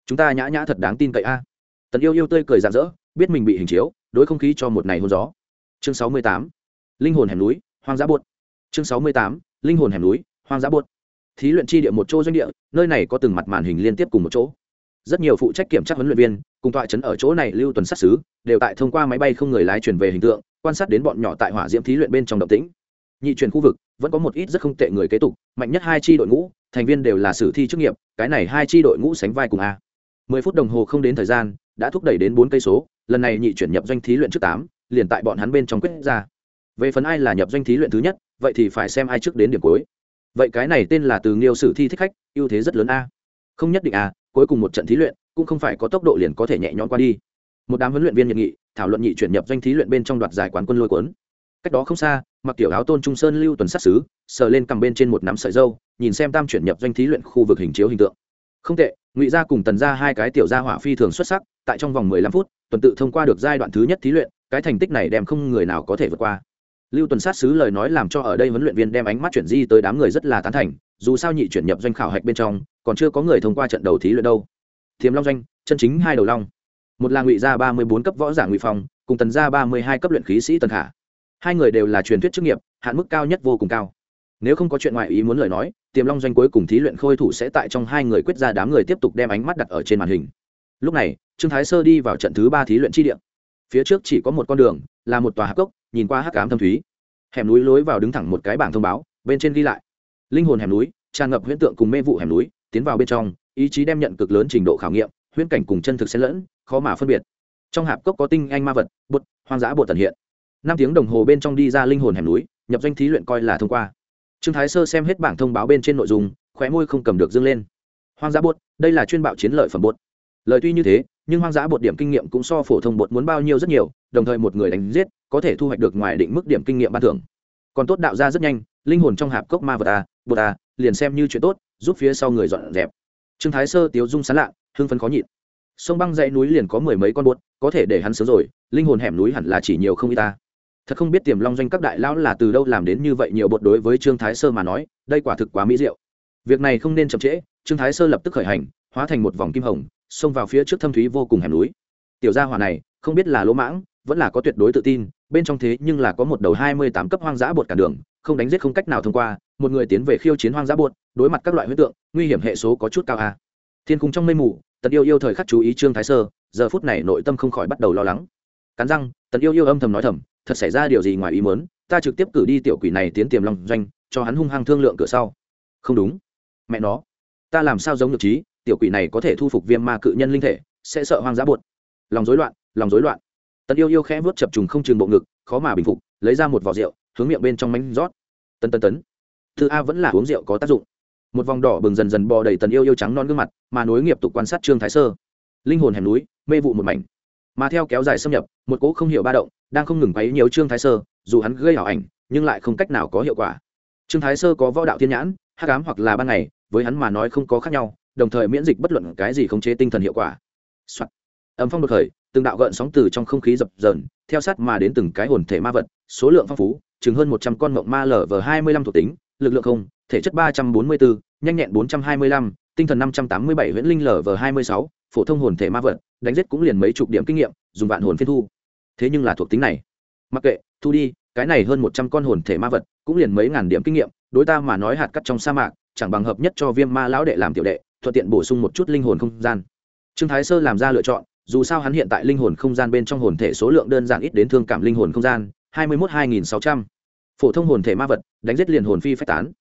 Chúng ta nhã nhã thật đáng tin cậy a. Tần yêu yêu tươi cười rạng rỡ, biết mình bị hình chiếu, đối không khí cho một ngày hôn gió. Chương sáu mươi tám. Linh hồn hẻm núi, hoang dã buốt. Chương sáu mươi tám. Linh hồn hẻm núi, hoang dã buốt. Thí luyện chi địa một chỗ doanh địa, nơi này có từng mặt màn hình liên tiếp cùng một chỗ rất nhiều phụ trách kiểm tra huấn luyện viên cùng tọa chấn ở chỗ này lưu tuần sát xứ, đều tại thông qua máy bay không người lái chuyển về hình tượng, quan sát đến bọn nhỏ tại hỏa diễm thí luyện bên trong động tĩnh. Nhị chuyển khu vực, vẫn có một ít rất không tệ người kế tục, mạnh nhất hai chi đội ngũ, thành viên đều là sử thi chức nghiệp, cái này hai chi đội ngũ sánh vai cùng a. Mười phút đồng hồ không đến thời gian, đã thúc đẩy đến bốn cây số, lần này nhị chuyển nhập doanh thí luyện trước tám, liền tại bọn hắn bên trong quyết ra. Về phần ai là nhập doanh thí luyện thứ nhất, vậy thì phải xem ai trước đến điểm cuối. Vậy cái này tên là từ nghiêu sử thi thích khách, ưu thế rất lớn a. Không nhất định a cuối cùng một trận thí luyện, cũng không phải có tốc độ liền có thể nhẹ nhõm qua đi. Một đám huấn luyện viên nhiệt nghị, thảo luận nhị chuyển nhập doanh thí luyện bên trong đoạt giải quán quân lôi cuốn. Cách đó không xa, mặc tiểu áo tôn trung sơn lưu tuần sát xứ sờ lên cầm bên trên một nắm sợi dâu, nhìn xem tam chuyển nhập doanh thí luyện khu vực hình chiếu hình tượng. Không tệ, ngụy gia cùng tần gia hai cái tiểu gia hỏa phi thường xuất sắc, tại trong vòng mười lăm phút, tuần tự thông qua được giai đoạn thứ nhất thí luyện, cái thành tích này đem không người nào có thể vượt qua. Lưu tuần sát xứ lời nói làm cho ở đây huấn luyện viên đem ánh mắt chuyển di tới đám người rất là tán thành dù sao nhị chuyển nhập doanh khảo hạch bên trong, còn chưa có người thông qua trận đầu thí luyện đâu. Thiềm long doanh, chân chính hai đầu long. Một là ngụy gia ba mươi bốn cấp võ giả ngụy phong, cùng tần gia ba mươi hai cấp luyện khí sĩ tần khả. Hai người đều là truyền thuyết chức nghiệp, hạn mức cao nhất vô cùng cao. Nếu không có chuyện ngoại ý muốn lời nói tiềm long doanh cuối cùng thí luyện khôi thủ sẽ tại trong hai người quyết ra đám người tiếp tục đem ánh mắt đặt ở trên màn hình. Lúc này, trương thái sơ đi vào trận thứ ba thí luyện chi điện phía trước chỉ có một con đường, là một tòa hạc cốc, nhìn qua hắc ám thâm thúy. Hẻm núi lối vào đứng thẳng một cái bảng thông báo, bên trên ghi lại linh hồn hẻm núi, tràn ngập huyễn tượng cùng mê vụ hẻm núi, tiến vào bên trong, ý chí đem nhận cực lớn trình độ khảo nghiệm, huyễn cảnh cùng chân thực xen lẫn, khó mà phân biệt. Trong hạp cốc có tinh anh ma vật, bột, hoang dã bột tần hiện. Năm tiếng đồng hồ bên trong đi ra linh hồn hẻm núi, nhập danh thí luyện coi là thông qua. Trương thái sơ xem hết bảng thông báo bên trên nội dung, khóe môi không cầm được dâng lên. Hoang dã bột, đây là chuyên bạo chiến lợi phẩm bột. Lời tuy như thế, nhưng hoang dã bột điểm kinh nghiệm cũng so phổ thông bột muốn bao nhiêu rất nhiều, đồng thời một người đánh giết, có thể thu hoạch được ngoài định mức điểm kinh nghiệm ban thưởng. Còn tốt đạo ra rất nhanh linh hồn trong hạp cốc ma vật a bột a liền xem như chuyện tốt, giúp phía sau người dọn dẹp. Trương thái sơ, tiếu dung sán lạ, hưng phấn khó nhịn. Sông băng dãy núi liền có mười mấy con bột, có thể để hắn sớm rồi, linh hồn hẻm núi hẳn là chỉ nhiều không y ta. Thật không biết tiềm long doanh các đại lão là từ đâu làm đến như vậy nhiều bột đối với trương thái sơ mà nói, đây quả thực quá mỹ diệu. Việc này không nên chậm trễ, trương thái sơ lập tức khởi hành, hóa thành một vòng kim hồng, xông vào phía trước thâm thúy vô cùng hẻm núi. Tiểu gia hỏa này, không biết là lỗ mãng, vẫn là có tuyệt đối tự tin, bên trong thế nhưng là có một đầu hai mươi tám cấp hoang dã bột cả đường không đánh giết không cách nào thông qua, một người tiến về khiêu chiến hoang dã buột, đối mặt các loại huyết tượng, nguy hiểm hệ số có chút cao a. Thiên cung trong mây mù, tần yêu yêu thời khắc chú ý trương thái sơ, giờ phút này nội tâm không khỏi bắt đầu lo lắng. Cắn răng, tần yêu yêu âm thầm nói thầm, thật xảy ra điều gì ngoài ý muốn, ta trực tiếp cử đi tiểu quỷ này tiến tiềm long doanh, cho hắn hung hăng thương lượng cửa sau. Không đúng. Mẹ nó, ta làm sao giống được trí, tiểu quỷ này có thể thu phục viêm ma cự nhân linh thể, sẽ sợ hoang dã buột. Lòng rối loạn, lòng rối loạn. Tần yêu yêu khẽ vớt chập trùng không trường bộ ngực, khó mà bình phục, lấy ra một vỏ rượu hướng miệng bên trong mánh rót. Tân tân tấn. Thư a vẫn là uống rượu có tác dụng. Một vòng đỏ bừng dần dần bò đầy tần yêu yêu trắng non gương mặt, mà nối nghiệp tục quan sát trương thái sơ. Linh hồn hẻm núi, mê vụ một mảnh. Mà theo kéo dài xâm nhập, một cỗ không hiểu ba động đang không ngừng quấy nhiều trương thái sơ, dù hắn gây ảo ảnh, nhưng lại không cách nào có hiệu quả. Trương thái sơ có võ đạo thiên nhãn, hắc ám hoặc là ban ngày, với hắn mà nói không có khác nhau, đồng thời miễn dịch bất luận cái gì khống chế tinh thần hiệu quả、Soạn. âm phong đột khởi, từng đạo gợn sóng từ trong không khí dập dờn, theo sát mà đến từng cái hồn thể ma vật số lượng phong phú, chừng hơn một trăm con mộng ma lở vờ hai mươi lăm thuộc tính, lực lượng không, thể chất ba trăm bốn mươi bốn nhanh nhẹn bốn trăm hai mươi lăm, tinh thần năm trăm tám mươi bảy, huyễn linh lở vờ hai mươi sáu, phổ thông hồn thể ma vật, đánh giết cũng liền mấy chục điểm kinh nghiệm, dùng vạn hồn phiên thu. Thế nhưng là thuộc tính này. Mặc kệ, thu đi, cái này hơn một trăm con hồn thể ma vật, cũng liền mấy ngàn điểm kinh nghiệm, đối ta mà nói hạt cắt trong sa mạc, chẳng bằng hợp nhất cho viêm ma lão đệ làm tiểu đệ, thuận tiện bổ sung một chút linh hồn không gian. Trương thái sơ làm ra lựa chọn, dù sao hắn hiện tại linh hồn không gian bên trong hồn thể số lượng đơn giản ít đến thương cảm linh hồn không gian hai mươi một hai nghìn sáu trăm. Phổ thông hồn thể ma vật, đánh giết liền hồn phi phách tán.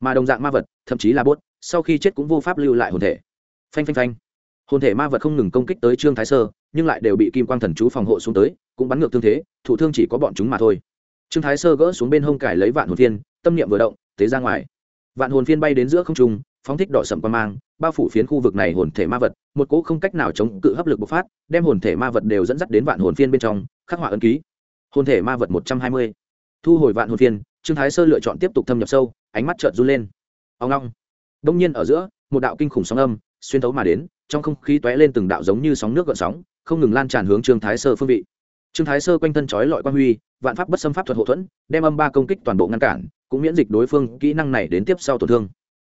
Mà đồng dạng ma vật, thậm chí là bốt, sau khi chết cũng vô pháp lưu lại hồn thể. Phanh phanh phanh. Hồn thể ma vật không ngừng công kích tới trương thái sơ, nhưng lại đều bị kim quang thần chú phòng hộ xuống tới, cũng bắn ngược thương thế thủ thương chỉ có bọn chúng mà thôi. Trương thái sơ gỡ xuống bên hông cải lấy vạn hồn phiên, tâm niệm vừa động, tế ra ngoài. Vạn hồn phiên bay đến giữa không trung, phóng thích đỏ sầm quan mang, bao phủ phiến khu vực này hồn thể ma vật, một cỗ không cách nào chống cự hấp lực bộc phát, đem hồn thể ma vật đều dẫn dắt đến vạn hồn phiên bên trong, khắc họa ấn ký hồn thể ma vật một trăm hai mươi. Thu hồi vạn hồn phiên trương thái sơ lựa chọn tiếp tục thâm nhập sâu, ánh mắt trợn run lên. Ông long đông nhiên ở giữa, một đạo kinh khủng sóng âm xuyên thấu mà đến, trong không khí tóe lên từng đạo giống như sóng nước gợn sóng, không ngừng lan tràn hướng trương thái sơ phương vị. Trương thái sơ quanh thân trói lọi quan huy, vạn pháp bất xâm pháp thuật hậu thuẫn, đem âm ba công kích toàn bộ ngăn cản, cũng miễn dịch đối phương kỹ năng này đến tiếp sau tổn thương.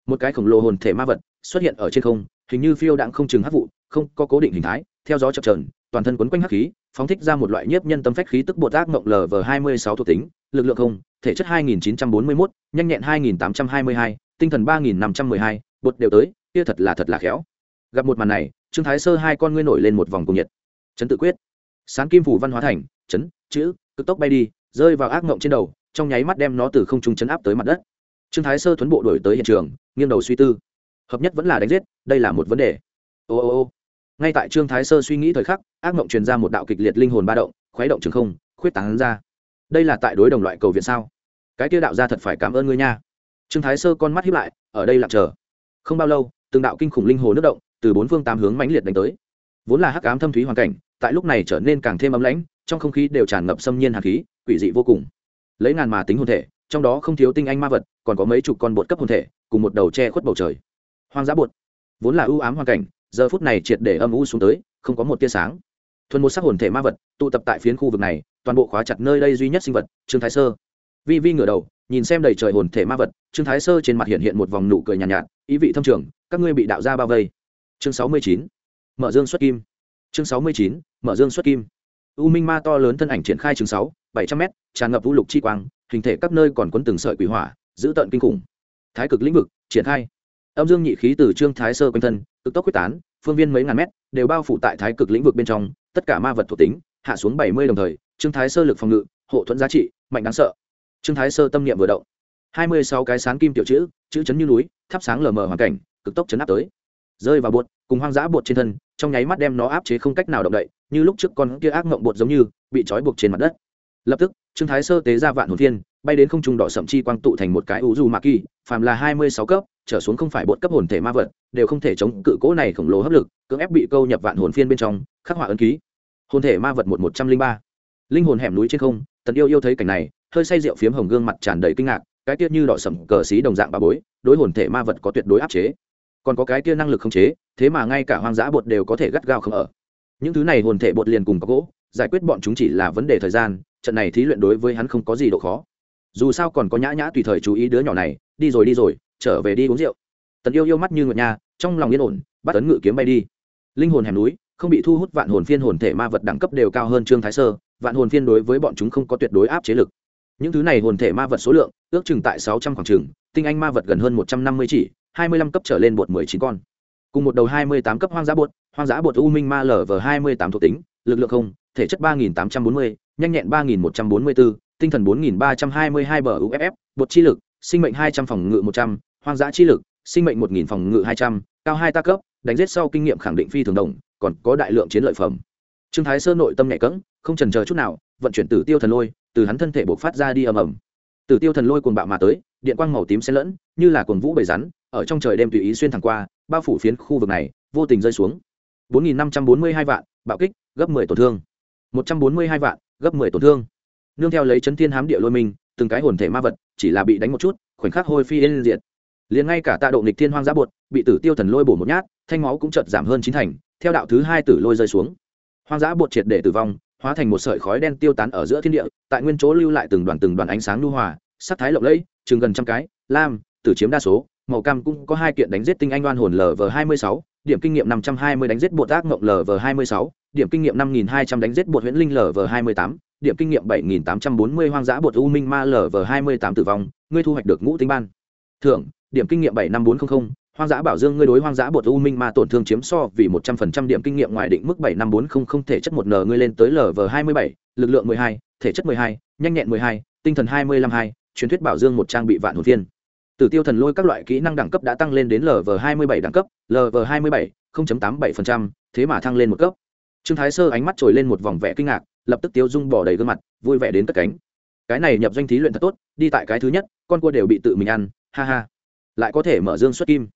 Một cái khổng lồ hồn thể ma vật xuất hiện ở trên không, hình như phiêu đạn không chừng hắc vụ, không có cố định hình thái, theo gió chập trờn toàn thân quấn quanh hắc khí phóng thích ra một loại nhiếp nhân tâm phách khí tức bột ác mộng lv hai mươi sáu thuộc tính, lực lượng không, thể chất hai nghìn chín trăm bốn mươi mốt, nhanh nhẹn hai nghìn tám trăm hai mươi hai, tinh thần ba nghìn năm trăm mười hai, bột đều tới, kia thật là thật là khéo. Gặp một màn này, trương thái sơ hai con ngươi nổi lên một vòng cùng nhiệt. Chấn tự quyết. Sáng kim phủ văn hóa thành, chấn, chữ, cực tốc bay đi, rơi vào ác mộng trên đầu, trong nháy mắt đem nó từ không trung chấn áp tới mặt đất. Trương thái sơ thuấn bộ đổi tới hiện trường, nghiêng đầu suy tư. Hợp nhất vẫn là đánh giết, đây là một vấn đề. Ô ô ô ngay tại trương thái sơ suy nghĩ thời khắc, ác mộng truyền ra một đạo kịch liệt linh hồn ba động, khuấy động trường không, khuyết tán ra. Đây là tại đối đồng loại cầu viện sao? Cái kia đạo ra thật phải cảm ơn ngươi nha. Trương thái sơ con mắt hiếp lại, ở đây lặng chờ. Không bao lâu, từng đạo kinh khủng linh hồ nước động, từ bốn phương tám hướng mãnh liệt đánh tới. Vốn là hắc ám thâm thúy hoàn cảnh, tại lúc này trở nên càng thêm ấm lãnh, trong không khí đều tràn ngập xâm nhiên hạt khí, quỷ dị vô cùng. Lấy ngàn mà tính hồn thể, trong đó không thiếu tinh anh ma vật, còn có mấy chục con bột cấp hồn thể, cùng một đầu che khuất bầu trời. Hoang dã bột. Vốn là ưu ám hoàn cảnh giờ phút này triệt để âm u xuống tới không có một tia sáng. Thuần một sắc hồn thể ma vật tụ tập tại phiến khu vực này toàn bộ khóa chặt nơi đây duy nhất sinh vật trương thái sơ. Vi vi ngửa đầu nhìn xem đầy trời hồn thể ma vật trương thái sơ trên mặt hiện hiện một vòng nụ cười nhàn nhạt, nhạt ý vị thâm trường các ngươi bị đạo gia bao vây. Chương sáu mươi chín mở dương xuất kim. Chương sáu mươi chín mở dương xuất kim. U minh ma to lớn thân ảnh triển khai chừng sáu bảy trăm m tràn ngập vũ lục chi quang hình thể các nơi còn quấn từng sợi quỷ hỏa giữ tận kinh khủng. Thái cực lĩnh vực triển khai. Âm dương nhị khí từ trương thái sơ quanh thân cực tốc quyết tán, phương viên mấy ngàn mét, đều bao phủ tại thái cực lĩnh vực bên trong, tất cả ma vật thuộc tính, hạ xuống bảy mươi đồng thời, trương thái sơ lực phòng ngự, hộ thuẫn giá trị, mạnh đáng sợ. Trương thái sơ tâm niệm vừa động. hai mươi sáu cái sáng kim tiểu chữ chữ chấn như núi, thắp sáng lờ mờ hoàn cảnh, cực tốc chấn áp tới. Rơi vào bột, cùng hoang dã bột trên thân, trong nháy mắt đem nó áp chế không cách nào động đậy, như lúc trước con kia ác mộng bột giống như, bị trói buộc trên mặt đất. Lập tức, trương thái sơ tế ra vạn hồn thiên, bay đến không trung đỏ sậm chi quang tụ thành một cái u du mạc kỳ, phàm là hai mươi sáu cấp trở xuống không phải bột cấp hồn thể ma vật, đều không thể chống cự cỗ này khổng lồ hấp lực, cưỡng ép bị câu nhập vạn hồn phiên bên trong, khắc họa ấn ký. Hồn thể ma vật một một trăm linh ba. Linh hồn hẻm núi trên không, tần yêu yêu thấy cảnh này, hơi say rượu phiếm hồng gương mặt tràn đầy kinh ngạc, cái tiết như đỏ sẩm cờ xí đồng dạng bà bối, đối hồn thể ma vật có tuyệt đối áp chế. Còn có cái kia năng lực khống chế, thế mà ngay cả hoang dã bột đều có thể gắt gao không ở. Những thứ này hồn thể bột liền cùng có gỗ, giải quyết bọn chúng chỉ là vấn đề thời gian, trận này thí luyện đối với hắn không có gì độ khó. Dù sao còn có nhã nhã tùy thời chú ý đứa nhỏ này, đi rồi đi rồi trở về đi uống rượu. Tần yêu yêu mắt như nguyệt nha, trong lòng yên ổn, bắt tấn ngự kiếm bay đi. Linh hồn hẻm núi, không bị thu hút vạn hồn phiên hồn thể ma vật đẳng cấp đều cao hơn trương thái sơ, vạn hồn phiên đối với bọn chúng không có tuyệt đối áp chế lực. Những thứ này hồn thể ma vật số lượng, ước chừng tại sáu trăm khoảng chừng, tinh anh ma vật gần hơn một trăm năm mươi chỉ, hai mươi lăm cấp trở lên bột mười chín con. Cùng một đầu hai mươi tám cấp hoang dã bột, hoang dã bột u minh ma lở vờ hai mươi tám thuộc tính, lực lượng không, thể chất ba nghìn tám trăm bốn mươi, nhanh nhẹn ba nghìn một trăm bốn mươi bốn tinh thần bốn nghìn ba trăm hai mươi hai bờ uff bột chi lực sinh mệnh hai trăm phòng ngự một trăm, hoang dã chi lực, sinh mệnh một nghìn phòng ngự hai trăm, cao hai ta cấp, đánh giết sau kinh nghiệm khẳng định phi thường đồng, còn có đại lượng chiến lợi phẩm. Trương thái sơ nội tâm nhẹ cẫng không trần chờ chút nào, vận chuyển tử tiêu thần lôi, từ hắn thân thể bộc phát ra đi ầm ầm. Tử tiêu thần lôi cuồng bạo mà tới, điện quang màu tím xen lẫn, như là cuồng vũ bầy rắn, ở trong trời đêm tùy ý xuyên thẳng qua, bao phủ phiến khu vực này, vô tình rơi xuống. 4.542 vạn, bạo kích, gấp 10 tổn thương. 142 vạn, gấp 10 tổn thương. Nương theo lấy chấn thiên hám địa lôi mình từng cái hồn thể ma vật, chỉ là bị đánh một chút, khoảnh khắc hôi phi yên diệt. Liền ngay cả tạ độ nghịch thiên hoang dã bột bị tử tiêu thần lôi bổ một nhát, thanh máu cũng chợt giảm hơn chín thành, theo đạo thứ hai tử lôi rơi xuống. Hoang dã bột triệt để tử vong, hóa thành một sợi khói đen tiêu tán ở giữa thiên địa, tại nguyên chỗ lưu lại từng đoàn từng đoàn ánh sáng lưu hòa, sắc thái lộng lẫy, chừng gần trăm cái, lam, tử chiếm đa số, màu cam cũng có hai kiện đánh giết tinh anh đoan hồn lv hai mươi sáu, điểm kinh nghiệm năm trăm hai mươi đánh giết bột ác mộng lv hai mươi sáu, điểm kinh nghiệm năm nghìn hai trăm đánh giết bột huyễn linh lv hai mươi tám điểm kinh nghiệm 7840 hoang dã bột u minh ma LV28 tử vong, ngươi thu hoạch được ngũ tinh ban. Thưởng, điểm kinh nghiệm 75400, hoang dã bảo dương ngươi đối hoang dã bột u minh ma tổn thương chiếm so vì 100% điểm kinh nghiệm ngoài định mức 75400 thể chất 1N ngươi lên tới LV27, lực lượng 12, thể chất 12, nhanh nhẹn 12, tinh thần 252, truyền thuyết bảo dương một trang bị vạn hồn viên. Tử tiêu thần lôi các loại kỹ năng đẳng cấp đã tăng lên đến LV27 đẳng cấp, LV27, 0.87%, thế mà thăng lên một cấp trương thái sơ ánh mắt trồi lên một vòng vẻ kinh ngạc, lập tức tiêu dung bỏ đầy gương mặt, vui vẻ đến cất cánh. Cái này nhập doanh thí luyện thật tốt, đi tại cái thứ nhất, con cua đều bị tự mình ăn, ha ha. Lại có thể mở dương xuất kim.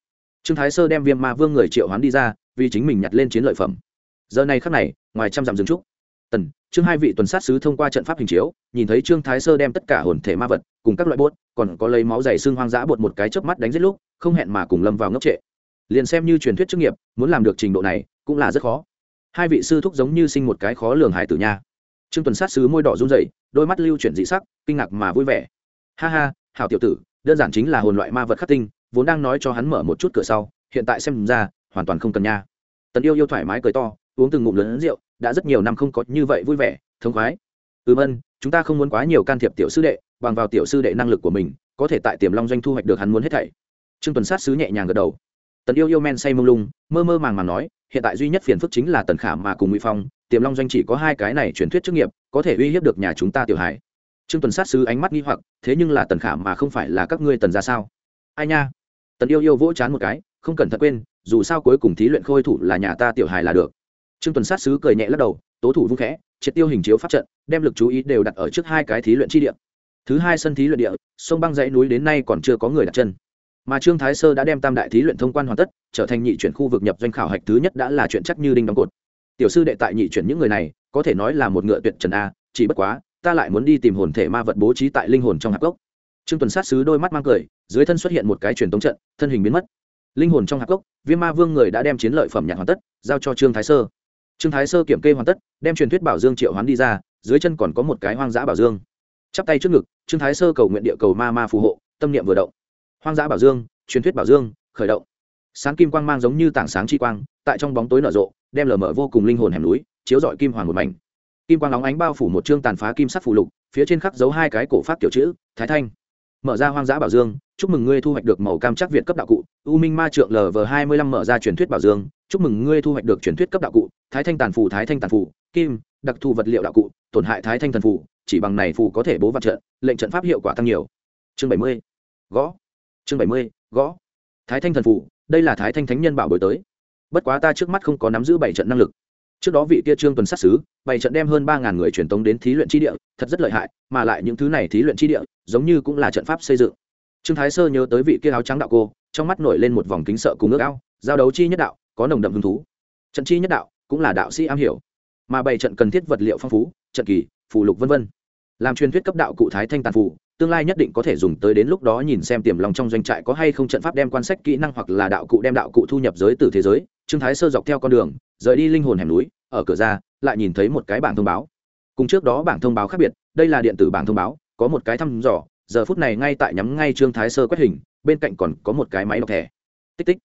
Trương thái sơ đem viêm ma vương người triệu hoán đi ra, vì chính mình nhặt lên chiến lợi phẩm. Giờ này khắc này, ngoài trăm dặm rừng trúc. Tần, trương hai vị tuần sát sứ thông qua trận pháp hình chiếu, nhìn thấy trương thái sơ đem tất cả hồn thể ma vật cùng các loại bốt, còn có lấy máu dày xương hoang dã bột một cái chớp mắt đánh giết lúc, không hẹn mà cùng lâm vào ngốc trệ. Liền xem như truyền thuyết chức nghiệp, muốn làm được trình độ này, cũng là rất khó hai vị sư thúc giống như sinh một cái khó lường hải tử nha. Trương tuần sát sứ môi đỏ run rẩy, đôi mắt lưu chuyển dị sắc, kinh ngạc mà vui vẻ. Ha ha, hảo tiểu tử, đơn giản chính là hồn loại ma vật khắc tinh, vốn đang nói cho hắn mở một chút cửa sau, hiện tại xem ra, hoàn toàn không cần nha. Tần yêu yêu thoải mái cười to, uống từng ngụm lớn rượu, đã rất nhiều năm không có như vậy vui vẻ, thống khoái. Ừm ân, chúng ta không muốn quá nhiều can thiệp tiểu sư đệ, bằng vào tiểu sư đệ năng lực của mình, có thể tại tiềm long doanh thu hoạch được hắn muốn hết thảy. Trương tuần sát sứ nhẹ nhàng gật đầu. Tần yêu yêu men say mông lung, mơ mơ màng màng nói hiện tại duy nhất phiền phức chính là tần khả mà cùng ngụy phong, tiềm long doanh chỉ có hai cái này truyền thuyết chức nghiệp, có thể uy hiếp được nhà chúng ta tiểu hải. Trương tuần sát sứ ánh mắt nghi hoặc, thế nhưng là tần khả mà không phải là các ngươi tần ra sao? Ai nha? Tần yêu yêu vỗ chán một cái, không cần thật quên, dù sao cuối cùng thí luyện khôi thủ là nhà ta tiểu hài là được. Trương tuần sát sứ cười nhẹ lắc đầu, tố thủ vung khẽ, triệt tiêu hình chiếu pháp trận, đem lực chú ý đều đặt ở trước hai cái thí luyện chi địa. Thứ hai sân thí luyện địa, sông băng dãy núi đến nay còn chưa có người đặt chân mà trương thái sơ đã đem tam đại thí luyện thông quan hoàn tất, trở thành nhị chuyển khu vực nhập doanh khảo hạch thứ nhất đã là chuyện chắc như đinh đóng cột. Tiểu sư đệ tại nhị chuyển những người này, có thể nói là một ngựa tuyệt trần a, chỉ bất quá, ta lại muốn đi tìm hồn thể ma vật bố trí tại linh hồn trong hạp gốc. Trương tuần sát sứ đôi mắt mang cười, dưới thân xuất hiện một cái truyền tống trận, thân hình biến mất. Linh hồn trong hạp gốc, viêm ma vương người đã đem chiến lợi phẩm nhạc hoàn tất, giao cho trương thái sơ. Trương thái sơ kiểm kê hoàn tất, đem truyền thuyết bảo dương triệu hoán đi ra, dưới chân còn có một cái hoang dã bảo dương. Chắp tay trước ngực, trương thái sơ cầu nguyện địa cầu ma ma phù hộ, tâm niệm vừa động hoang dã bảo dương, truyền thuyết bảo dương, khởi động. Sáng kim quang mang giống như tảng sáng chi quang, tại trong bóng tối nở rộ, đem lở mở vô cùng linh hồn hẻm núi, chiếu rọi kim hoàng một mảnh. Kim quang lóng ánh bao phủ một chương tàn phá kim sắc phù lục, phía trên khắc dấu hai cái cổ phát kiểu chữ, thái thanh. Mở ra hoang dã bảo dương, chúc mừng ngươi thu hoạch được màu cam chắc việt cấp đạo cụ, u minh ma trượng lv hai mươi lăm mở ra truyền thuyết bảo dương, chúc mừng ngươi thu hoạch được truyền thuyết cấp đạo cụ, thái thanh tàn phù, thái thanh tàn phù, kim, đặc thù vật liệu đạo cụ, tổn hại thái thanh thần phù, chỉ bằng này phù có thể bố vật trận, lệnh trận pháp hiệu quả tăng nhiều. Chương bảy mươi, gõ chương bảy mươi gõ. Thái thanh thần Phụ, đây là thái thanh thánh nhân bảo bồi tới. Bất quá ta trước mắt không có nắm giữ bảy trận năng lực. Trước đó vị kia trương tuần sát xứ bảy trận đem hơn ba ngàn người truyền tống đến thí luyện tri địa thật rất lợi hại mà lại những thứ này thí luyện tri địa giống như cũng là trận pháp xây dựng. Trương thái sơ nhớ tới vị kia áo trắng đạo cô trong mắt nổi lên một vòng kính sợ cùng ước ao giao đấu chi nhất đạo có nồng đậm hứng thú. Trận chi nhất đạo cũng là đạo sĩ am hiểu. Mà bảy trận cần thiết vật liệu phong phú trận kỳ phù lục vân vân. Làm truyền thuyết cấp đạo cụ thái thanh tàn phù tương lai nhất định có thể dùng tới đến lúc đó nhìn xem tiềm lòng trong doanh trại có hay không trận pháp đem quan sách kỹ năng hoặc là đạo cụ đem đạo cụ thu nhập giới từ thế giới. Trương thái sơ dọc theo con đường, rời đi linh hồn hẻm núi, ở cửa ra, lại nhìn thấy một cái bảng thông báo. Cùng trước đó bảng thông báo khác biệt, đây là điện tử bảng thông báo, có một cái thăm dò, giờ phút này ngay tại nhắm ngay trương thái sơ quét hình, bên cạnh còn có một cái máy đọc thẻ. Tích tích.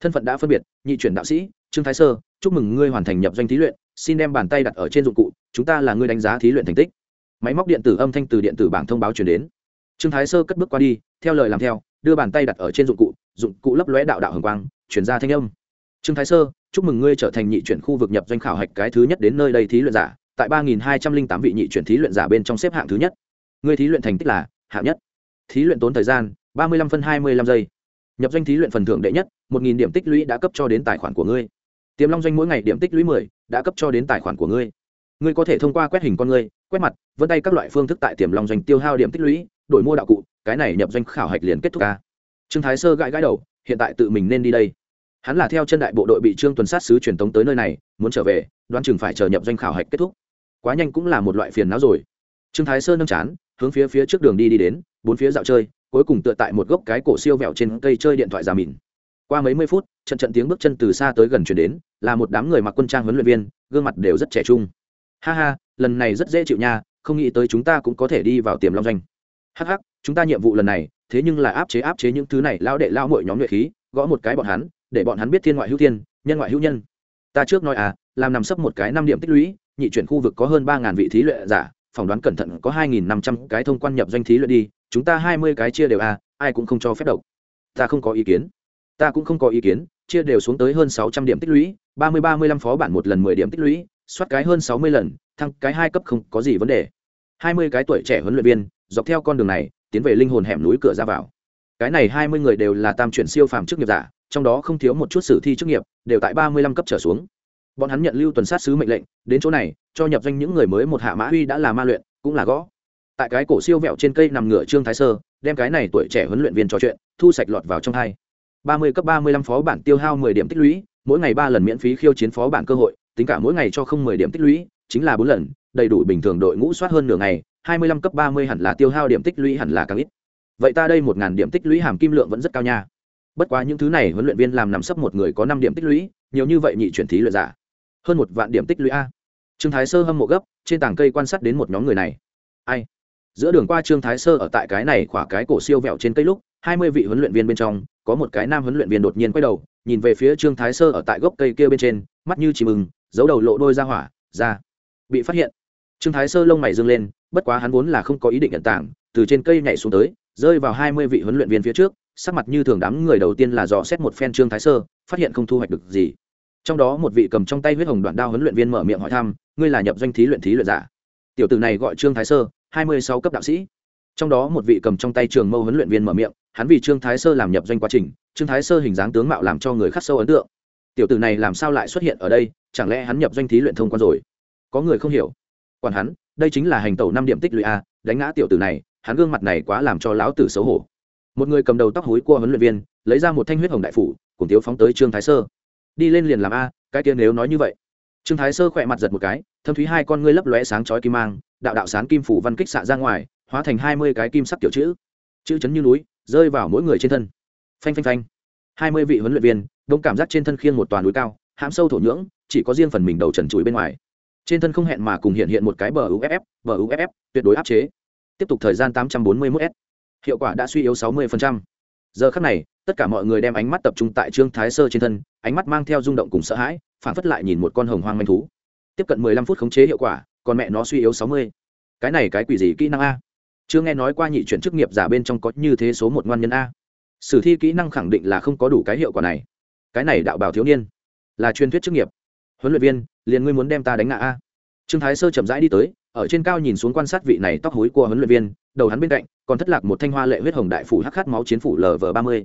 Thân phận đã phân biệt, nhị chuyển đạo sĩ, trương thái sơ, chúc mừng ngươi hoàn thành nhập doanh thí luyện, xin đem bàn tay đặt ở trên dụng cụ, chúng ta là ngươi đánh giá thí luyện thành tích. Máy móc điện tử âm thanh từ điện tử bảng thông báo chuyển đến trương thái sơ cất bước qua đi, theo lời làm theo, đưa bàn tay đặt ở trên dụng cụ dụng cụ lấp lóe đạo đạo hồng quang chuyển ra thanh âm. Trương thái sơ, chúc mừng ngươi trở thành nhị chuyển khu vực nhập doanh khảo hạch cái thứ nhất đến nơi đây thí luyện giả, tại ba nghìn hai trăm linh tám vị nhị chuyển thí luyện giả bên trong xếp hạng thứ nhất. Ngươi thí luyện thành tích là hạng nhất. Thí luyện tốn thời gian, ba mươi lăm phân hai mươi lăm giây. Nhập doanh thí luyện phần thưởng đệ nhất, một nghìn điểm tích lũy đã cấp cho đến tài khoản của ngươi. Tiềm long doanh mỗi ngày điểm tích lũy mười, đã cấp cho đến tài khoản của ngươi. Ngươi có thể thông qua quét hình con ngươi, quét mặt, vân tay các loại phương thức tại tiềm long doanh tiêu hao điểm tích lũy đổi mua đạo cụ, cái này nhập doanh khảo hạch liền kết thúc ca trương thái sơ gãi gãi đầu, hiện tại tự mình nên đi đây. Hắn là theo chân đại bộ đội bị trương tuần sát sứ truyền tống tới nơi này, muốn trở về, đoán chừng phải chờ nhập doanh khảo hạch kết thúc. Quá nhanh cũng là một loại phiền não rồi. Trương thái sơ nâng chán, hướng phía phía trước đường đi đi đến, bốn phía dạo chơi, cuối cùng tựa tại một gốc cái cổ siêu vẹo trên cây chơi điện thoại già mìn. Qua mấy mươi phút, trận trận tiếng bước chân từ xa tới gần chuyển đến, là một đám người mặc quân trang huấn luyện viên, gương mặt đều rất trẻ trung. Ha ha, lần này rất dễ chịu nha, không nghĩ tới chúng ta cũng có thể đi vào tiềm long doanh. Hắc Hắc, chúng ta nhiệm vụ lần này thế nhưng là áp chế áp chế những thứ này lao đệ lao mọi nhóm nhuệ khí gõ một cái bọn hắn để bọn hắn biết thiên ngoại hữu thiên nhân ngoại hữu nhân. Ta trước nói à làm nằm sấp một cái năm điểm tích lũy nhị chuyển khu vực có hơn ba ngàn vị thí luyện giả phỏng đoán cẩn thận có hai nghìn năm trăm cái thông quan nhập doanh thí luyện đi chúng ta hai mươi cái chia đều à ai cũng không cho phép độc. Ta không có ý kiến. Ta cũng không có ý kiến chia đều xuống tới hơn sáu trăm điểm tích lũy ba mươi ba mươi lăm phó bản một lần mười điểm tích lũy soát cái hơn sáu mươi lần thăng cái hai cấp không có gì vấn đề. hai mươi cái tuổi trẻ huấn luyện viên dọc theo con đường này, tiến về linh hồn hẻm núi cửa ra vào. Cái này hai mươi người đều là tam chuyển siêu phàm chức nghiệp giả, trong đó không thiếu một chút sử thi chức nghiệp, đều tại ba mươi lăm cấp trở xuống. Bọn hắn nhận lưu tuần sát sứ mệnh lệnh, đến chỗ này, cho nhập danh những người mới một hạ mã huy đã là ma luyện, cũng là gõ. Tại cái cổ siêu vẹo trên cây nằm ngửa trương thái sơ, đem cái này tuổi trẻ huấn luyện viên trò chuyện, thu sạch lọt vào trong hai. Ba mươi cấp ba mươi lăm phó bản tiêu hao mười điểm tích lũy, mỗi ngày ba lần miễn phí khiêu chiến phó bản cơ hội, tính cả mỗi ngày cho không mười điểm tích lũy, chính là bốn lần, đầy đủ bình thường đội ngũ soát hơn nửa ngày hai mươi lăm cấp ba mươi hẳn là tiêu hao điểm tích lũy hẳn là càng ít. Vậy ta đây một ngàn điểm tích lũy hàm kim lượng vẫn rất cao nha. Bất quá những thứ này huấn luyện viên làm nằm sấp một người có năm điểm tích lũy, nhiều như vậy nhị chuyển thí luyện giả. Hơn một vạn điểm tích lũy a. Trương thái sơ hâm mộ gấp, trên tảng cây quan sát đến một nhóm người này. Ai? Giữa đường qua trương thái sơ ở tại cái này khỏa cái cổ siêu vẹo trên cây lúc, hai mươi vị huấn luyện viên bên trong, có một cái nam huấn luyện viên đột nhiên quay đầu, nhìn về phía trương thái sơ ở tại gốc cây kia bên trên, mắt như chỉ mừng giấu đầu lộ đôi ra hỏa, ra. Bị phát hiện trương thái sơ lông mày dâng lên, bất quá hắn vốn là không có ý định nhận tảng, từ trên cây nhảy xuống tới, rơi vào hai mươi vị huấn luyện viên phía trước, sắc mặt như thường đám người đầu tiên là dò xét một phen trương thái sơ, phát hiện không thu hoạch được gì. Trong đó một vị cầm trong tay huyết hồng đoạn đao huấn luyện viên mở miệng hỏi thăm, ngươi là nhập doanh thí luyện thí luyện giả? Tiểu tử này gọi trương thái sơ, hai mươi sáu cấp đạo sĩ. Trong đó một vị cầm trong tay trường mâu huấn luyện viên mở miệng, hắn vì trương thái sơ làm nhập doanh quá trình, trương thái sơ hình dáng tướng mạo làm cho người khắc sâu ấn tượng. Tiểu tử này làm sao lại xuất hiện ở đây? Chẳng lẽ hắn nhập doanh thí luyện thông quan rồi? Có người không hiểu còn hắn, đây chính là hành tẩu năm điểm tích lũy a, đánh ngã tiểu tử này, hắn gương mặt này quá làm cho lão tử xấu hổ. Một người cầm đầu tóc hối cua huấn luyện viên, lấy ra một thanh huyết hồng đại phủ, cùng tiếu phóng tới trương thái sơ. Đi lên liền làm a, cái kia nếu nói như vậy. Trương thái sơ khỏe mặt giật một cái, thâm thúy hai con ngươi lấp lóe sáng chói kim mang, đạo đạo sán kim phủ văn kích xạ ra ngoài, hóa thành hai mươi cái kim sắc tiểu chữ. Chữ chấn như núi, rơi vào mỗi người trên thân. Phanh phanh phanh. Hai mươi vị huấn luyện viên, đông cảm giác trên thân khiêng một toàn núi cao, hãm sâu thổ nhưỡng, chỉ có riêng phần mình đầu trần trụi bên ngoài trên thân không hẹn mà cùng hiện hiện một cái bờ uff bờ uff tuyệt đối áp chế. Tiếp tục thời gian 841 s. Hiệu quả đã suy yếu 60%. giờ khắc này, tất cả mọi người đem ánh mắt tập trung tại trương thái sơ trên thân, ánh mắt mang theo rung động cùng sợ hãi, phản phất lại nhìn một con hồng hoang manh thú. Tiếp cận mười lăm phút khống chế hiệu quả, còn mẹ nó suy yếu sáu mươi. Cái này cái quỷ gì kỹ năng a? Chưa nghe nói qua nhị chuyển chức nghiệp giả bên trong có như thế số một ngoan nhân a. Sử thi kỹ năng khẳng định là không có đủ cái hiệu quả này. Cái này đạo bảo thiếu niên là truyền thuyết chức nghiệp huấn luyện viên, liền ngươi muốn đem ta đánh ngã a? Trương thái sơ chậm rãi đi tới, ở trên cao nhìn xuống quan sát vị này tóc hối của huấn luyện viên, đầu hắn bên cạnh, còn thất lạc một thanh hoa lệ huyết hồng đại phủ hắc khát máu chiến phủ lv ba mươi.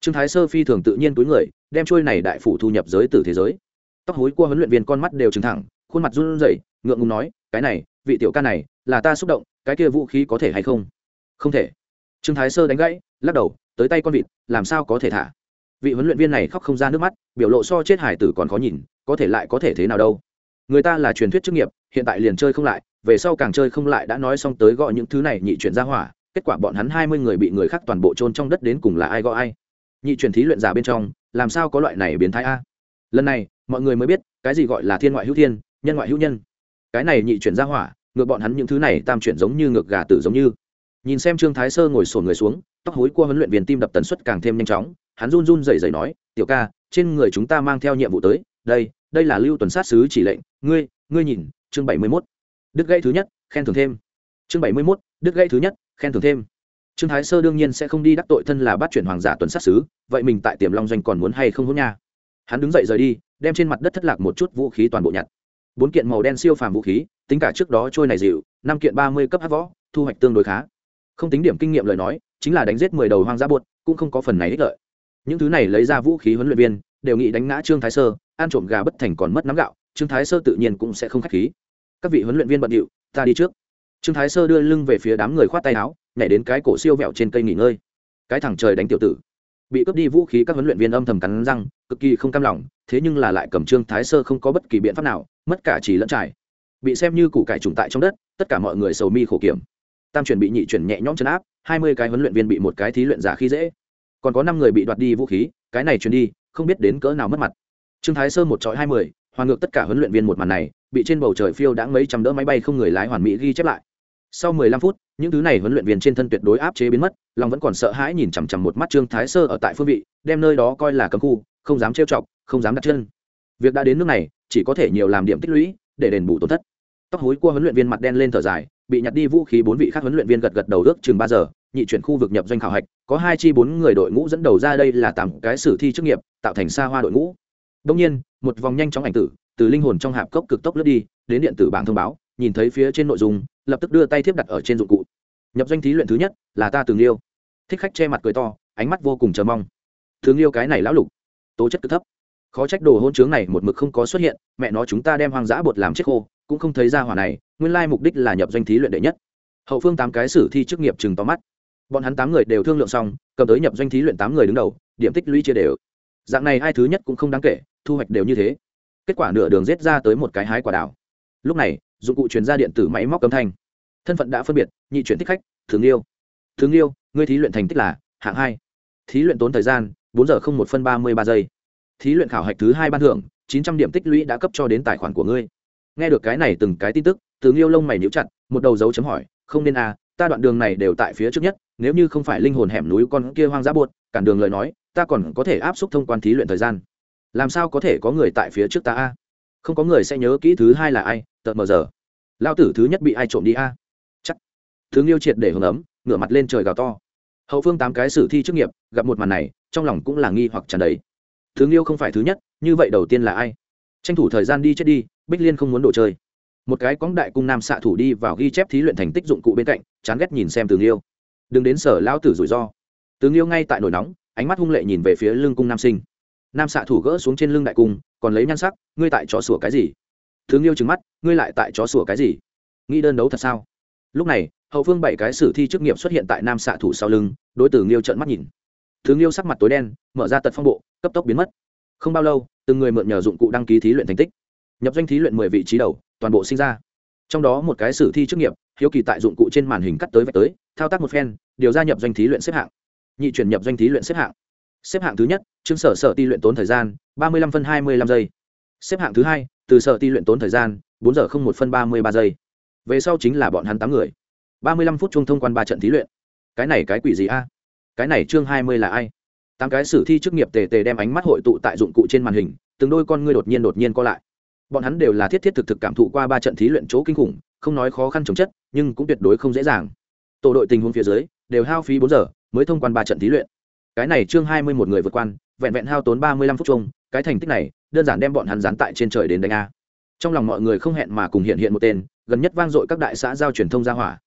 Trương thái sơ phi thường tự nhiên túi người, đem trôi này đại phủ thu nhập giới từ thế giới. Tóc hối của huấn luyện viên con mắt đều trừng thẳng, khuôn mặt run rẩy, ngượng ngùng nói, cái này, vị tiểu ca này, là ta xúc động, cái kia vũ khí có thể hay không? Không thể. Trương thái sơ đánh gãy, lắc đầu, tới tay con vịt, làm sao có thể thả? Vị huấn luyện viên này khóc không ra nước mắt, biểu lộ so chết hải tử còn khó nhìn, có thể lại có thể thế nào đâu. Người ta là truyền thuyết chức nghiệp, hiện tại liền chơi không lại, về sau càng chơi không lại đã nói xong tới gọi những thứ này nhị chuyển ra hỏa, kết quả bọn hắn hai mươi người bị người khác toàn bộ trôn trong đất đến cùng là ai gọi ai. Nhị chuyển thí luyện giả bên trong, làm sao có loại này biến thái a? Lần này, mọi người mới biết, cái gì gọi là thiên ngoại hữu thiên, nhân ngoại hữu nhân. Cái này nhị chuyển ra hỏa, ngược bọn hắn những thứ này tam chuyển giống như ngược gà tử giống như. Nhìn xem trương thái sơ ngồi sổn người xuống, tóc hối của huấn luyện viên tim đập tần suất càng thêm nhanh chóng hắn run run rẩy rẩy nói, tiểu ca, trên người chúng ta mang theo nhiệm vụ tới, đây đây là lưu tuần sát sứ chỉ lệnh, ngươi ngươi nhìn, chương bảy mươi mốt đức gãy thứ nhất, khen thưởng thêm. Chương bảy mươi mốt đức gãy thứ nhất, khen thưởng thêm. Trương thái sơ đương nhiên sẽ không đi đắc tội thân là bắt chuyển hoàng giả tuần sát sứ, vậy mình tại tiềm long doanh còn muốn hay không hôn nha? Hắn đứng dậy rời đi, đem trên mặt đất thất lạc một chút vũ khí toàn bộ nhặt. Bốn kiện màu đen siêu phàm vũ khí, tính cả trước đó trôi này dịu, năm kiện ba mươi cấp hát võ, thu hoạch tương đối khá. Không tính điểm kinh nghiệm lời nói, chính là đánh giết mười đầu hoang dã buột, cũng không có phần này ích lợi những thứ này lấy ra vũ khí huấn luyện viên, đều nghĩ đánh ngã trương thái sơ, ăn trộm gà bất thành còn mất nắm gạo, trương thái sơ tự nhiên cũng sẽ không k h á c h khí. Các vị huấn luyện viên bận điệu, ta đi trước. Trương thái sơ đưa lưng về phía đám người khoát tay áo, nhảy đến cái cổ siêu vẹo trên cây nghỉ ngơi. Cái thẳng trời đánh tiểu tử. Bị cướp đi vũ khí các huấn luyện viên âm thầm cắn răng, cực kỳ không cam lòng, thế nhưng là lại cầm trương thái sơ không có bất kỳ biện pháp nào, mất cả chỉ lẫn trải. Bị xem như củ cải trùng tại trong đất, tất cả mọi người sầu mi khổ kiểm. Tam chuyển bị nhị chuyển nhẹ nhõm chấn áp, hai mươi cái huấn luyện viên bị một cái thí luyện giả khi dễ còn có năm người bị đoạt đi vũ khí, cái này truyền đi, không biết đến cỡ nào mất mặt. Trương thái sơ một trọi hai mươi hoàn ngược tất cả huấn luyện viên một màn này, bị trên bầu trời phiêu đã mấy trăm đỡ máy bay không người lái hoàn mỹ ghi chép lại. Sau mười lăm phút, những thứ này huấn luyện viên trên thân tuyệt đối áp chế biến mất long vẫn còn sợ hãi nhìn chằm chằm một mắt trương thái sơ ở tại phương vị, đem nơi đó coi là cấm khu, không dám trêu chọc, không dám đặt chân. Việc đã đến nước này, chỉ có thể nhiều làm điểm tích lũy, để đền bù tổn thất. Tóc hối của huấn luyện viên mặt đen lên thở dài, bị nhặt đi vũ khí bốn vị khác huấn luyện viên gật gật đầu ước chừng ba giờ nhị chuyển khu vực nhập doanh khảo hạch, có hai chi bốn người đội ngũ dẫn đầu ra đây là tám cái sử thi chức nghiệp, tạo thành xa hoa đội ngũ. Đông nhiên, một vòng nhanh chóng ảnh tử, từ linh hồn trong hạp cốc cực tốc lướt đi, đến điện tử bảng thông báo, nhìn thấy phía trên nội dung, lập tức đưa tay thiếp đặt ở trên dụng cụ. Nhập doanh thí luyện thứ nhất là ta từng liêu. Thích khách che mặt cười to, ánh mắt vô cùng chờ mong. Thường liêu cái này lão lục, tố chất cực thấp. Khó trách đồ hôn chướng này một mực không có xuất hiện, mẹ nó chúng ta đem hoang dã bột làm chết khô, cũng không thấy ra hỏa này, nguyên lai mục đích là nhập doanh thí luyện đệ nhất. Hậu phương tám cái sử thi chức nghiệp chừng to mắt bọn hắn tám người đều thương lượng xong, cầm tới nhập doanh thí luyện tám người đứng đầu, điểm tích lũy chia đều. Dạng này hai thứ nhất cũng không đáng kể, thu hoạch đều như thế. Kết quả nửa đường rết ra tới một cái hái quả đảo lúc này, dụng cụ truyền ra điện tử máy móc âm thanh. Thân phận đã phân biệt, nhị chuyển thích khách, thường yêu thường yêu ngươi thí luyện thành tích là, hạng hai. Thí luyện tốn thời gian, bốn giờ không một phân ba mươi ba giây. Thí luyện khảo hạch thứ hai ban thưởng, chín trăm điểm tích lũy đã cấp cho đến tài khoản của ngươi. Nghe được cái này từng cái tin tức, thường yêu lông mày níu chặt, một đầu dấu chấm hỏi, không nên à ta đoạn đường này đều tại phía trước nhất nếu như không phải linh hồn hẻm núi con kia hoang dã buột, cản đường lời nói, ta còn có thể áp suất thông quan thí luyện thời gian. Làm sao có thể có người tại phía trước ta a? Không có người sẽ nhớ kỹ thứ hai là ai tợt mờ giờ. Lao tử thứ nhất bị ai trộm đi a? Chắc. Thứ nghiêu triệt để hưởng ấm, ngửa mặt lên trời gào to. Hậu phương tám cái sử thi chức nghiệp, gặp một màn này, trong lòng cũng là nghi hoặc tràn đầy. Thứ nghiêu không phải thứ nhất, như vậy đầu tiên là ai? Tranh thủ thời gian đi chết đi, bích liên không muốn đồ chơi. Một cái cóng đại cung nam xạ thủ đi vào ghi chép thí luyện thành tích dụng cụ bên cạnh, chán ghét nhìn xem tường nghiêu đừng đến sở lão tử rủi ro. Tướng yêu ngay tại nổi nóng, ánh mắt hung lệ nhìn về phía lưng cung nam sinh. Nam xạ thủ gỡ xuống trên lưng đại cung, còn lấy nhan sắc, ngươi tại chó sủa cái gì? Tướng yêu trừng mắt, ngươi lại tại chó sủa cái gì? Nghĩ đơn đấu thật sao? Lúc này, hậu phương bảy cái sử thi chức nghiệp xuất hiện tại nam xạ thủ sau lưng, đối tử nghiêu trợn mắt nhìn. Thứ nghiêu sắc mặt tối đen, mở ra tật phong bộ, cấp tốc biến mất. Không bao lâu, từng người mượn nhờ dụng cụ đăng ký thí luyện thành tích. Nhập danh thí luyện mười vị trí đầu, toàn bộ sinh ra. Trong đó một cái sử thi chức nghiệp, hiếu kỳ tại dụng cụ trên màn hình cắt tới vạch tới thao tác một phen, điều gia nhập doanh thí luyện xếp hạng. Nhị chuyển nhập doanh thí luyện xếp hạng. Xếp hạng thứ nhất chứng sở sở ti luyện tốn thời gian, ba mươi lăm phân hai mươi lăm giây. Xếp hạng thứ hai, từ sở ti luyện tốn thời gian, bốn giờ không một phân ba mươi ba giây. Về sau chính là bọn hắn tám người. ba mươi lăm phút chung thông quan ba trận thí luyện. Cái này cái quỷ gì a? Cái này chương hai mươi là ai? Tám cái sử thi chức nghiệp tề tề đem ánh mắt hội tụ tại dụng cụ trên màn hình, từng đôi con ngươi đột nhiên đột nhiên co lại. Bọn hắn đều là thiết thiết thực thực cảm thụ qua ba trận thí luyện chỗ kinh khủng, không nói khó khăn chống chất, nhưng cũng tuyệt đối không dễ dàng tổ đội tình huống phía dưới, đều hao phí bốn giờ mới thông quan ba trận thí luyện. Cái này chương hai mươi một người vượt quan, vẹn vẹn hao tốn ba mươi lăm phút chung, cái thành tích này đơn giản đem bọn hắn dán tại trên trời đến đánh a. Trong lòng mọi người không hẹn mà cùng hiện hiện một tên, gần nhất vang dội các đại xã giao truyền thông ra hỏa.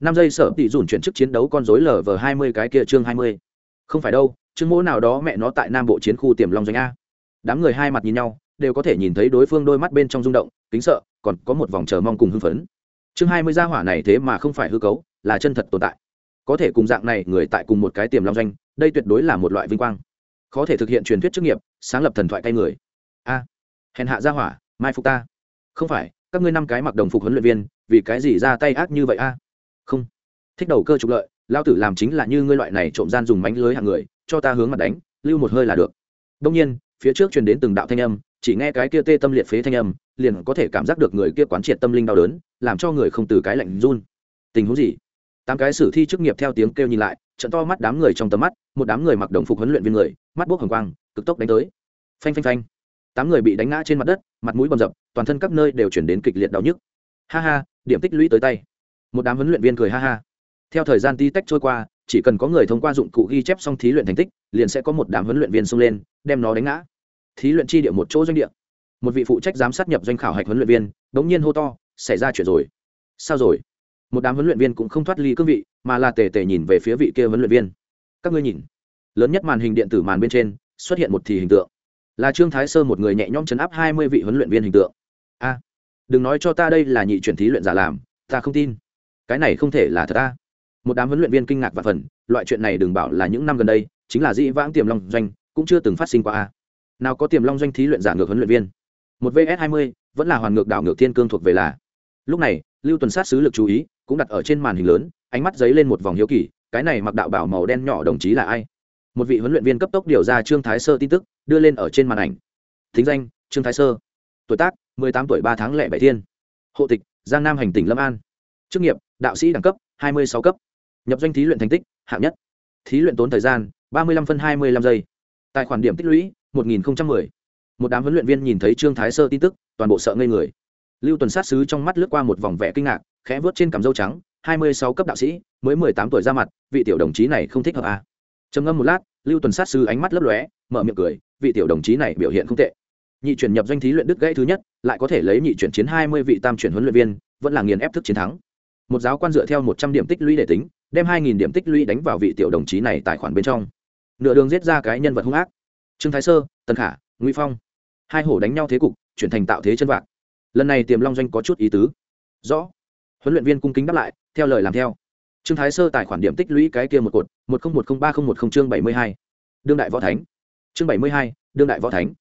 Năm giây sở tỷ dùn chuyển chức chiến đấu con dối lv hai mươi cái kia chương hai mươi. Không phải đâu chứng mỗ nào đó mẹ nó tại nam bộ chiến khu tiềm long doanh a. Đám người hai mặt nhìn nhau, đều có thể nhìn thấy đối phương đôi mắt bên trong rung động, kính sợ, còn có một vòng chờ mong cùng hưng phấn. Chương hai mươi gia hỏa này thế mà không phải hư cấu là chân thật tồn tại. Có thể cùng dạng này người tại cùng một cái tiềm long doanh, đây tuyệt đối là một loại vinh quang. Có thể thực hiện truyền thuyết chức nghiệp, sáng lập thần thoại tay người. A, hèn hạ gia hỏa, mai phục ta. Không phải, các ngươi năm cái mặc đồng phục huấn luyện viên, vì cái gì ra tay ác như vậy a? Không. Thích đầu cơ trục lợi, lao tử làm chính là như ngươi loại này trộm gian dùng mánh lưới hàng người, cho ta hướng mặt đánh, lưu một hơi là được. Đông nhiên, phía trước truyền đến từng đạo thanh âm, chỉ nghe cái kia tê tâm liệt phế thanh âm, liền có thể cảm giác được người kia quán triệt tâm linh đau đớn, làm cho người không từ cái lạnh run. Tình huống gì? Tám cái sử thi chức nghiệp theo tiếng kêu nhìn lại, trận to mắt đám người trong tầm mắt, một đám người mặc đồng phục huấn luyện viên người, mắt bốc hồng quang, cực tốc đánh tới. Phanh phanh phanh. Tám người bị đánh ngã trên mặt đất, mặt mũi bầm dập toàn thân các nơi đều chuyển đến kịch liệt đau nhức. Ha ha, điểm tích lũy tới tay. Một đám huấn luyện viên cười ha ha. Theo thời gian ti tách trôi qua, chỉ cần có người thông qua dụng cụ ghi chép xong thí luyện thành tích, liền sẽ có một đám huấn luyện viên xông lên, đem nó đánh ngã. Thí luyện chi địa một chỗ doanh địa. Một vị phụ trách giám sát nhập doanh khảo hạch huấn luyện viên đ n g nhiên hô to, xảy ra chuyện rồi. Sao rồi? Một đám huấn luyện viên cũng không thoát ly cương vị, mà là tề tề nhìn về phía vị kia huấn luyện viên. Các ngươi nhìn, lớn nhất màn hình điện tử màn bên trên xuất hiện một thì hình tượng. Là trương thái sơ một người nhẹ nhõm chấn áp hai mươi vị huấn luyện viên hình tượng. A, đừng nói cho ta đây là nhị chuyển thí luyện giả làm, ta không tin. Cái này không thể là thật ta một đám huấn luyện viên kinh ngạc và phần, loại chuyện này đừng bảo là những năm gần đây, chính là dĩ vãng tiềm long doanh cũng chưa từng phát sinh qua a. Nào có tiềm long doanh thí luyện giả ngược huấn luyện viên. Một vs hai mươi vẫn là hoàn ngược đảo ngược thiên cương thuộc về là. Lúc này, lưu tuần sát sứ lực chú ý cũng đặt ở trên màn hình lớn ánh mắt dấy lên một vòng hiếu kỳ cái này mặc đạo bảo màu đen nhỏ đồng chí là ai? Một vị huấn luyện viên cấp tốc điều ra trương thái sơ tin tức đưa lên ở trên màn ảnh. Thính danh trương thái sơ. Tuổi tác mười tám tuổi ba tháng lẻ bảy thiên. Hộ tịch giang nam hành tỉnh lâm an. Chức nghiệp đạo sĩ đẳng cấp hai mươi sáu cấp. Nhập doanh thí luyện thành tích hạng nhất. Thí luyện tốn thời gian ba mươi lăm phân hai mươi lăm giây. Tài khoản điểm tích lũy 1010. Một đám huấn luyện viên nhìn thấy Trương Thái Sơ tin tức, toàn bộ sợ ngây người. Lưu Tuần sát sứ trong mắt lướt qua một vòng vẻ kinh ngạc, khẽ vuốt trên cằm râu trắng, 26 cấp đạo sĩ, mới 18 tuổi ra mặt, vị tiểu đồng chí này không thích hợp à? Trầm ngâm một lát, Lưu Tuần sát sư ánh mắt lấp lóe, mở miệng cười, vị tiểu đồng chí này biểu hiện không tệ. Nhị chuyển nhập doanh thí luyện đức gãy thứ nhất, lại có thể lấy nhị chuyển chiến 20 vị tam chuyển huấn luyện viên, vẫn là nghiền ép thức chiến thắng. Một giáo quan dựa theo 100 điểm tích lũy để tính, đem 2000 điểm tích lũy đánh vào vị tiểu đồng chí này tài khoản bên trong. Nửa đường giết ra cái nhân vật hung ác, trương thái sơ tần khả nguy phong hai hổ đánh nhau thế cục chuyển thành tạo thế chân vạc lần này tiềm long doanh có chút ý tứ rõ huấn luyện viên cung kính đáp lại, theo lời làm theo. Trương thái sơ tài khoản điểm tích lũy cái kia một cột, một nghìn một trăm ba mươi một chương bảy mươi hai. Đương đại võ thánh. Chương bảy mươi hai, đương đại võ thánh.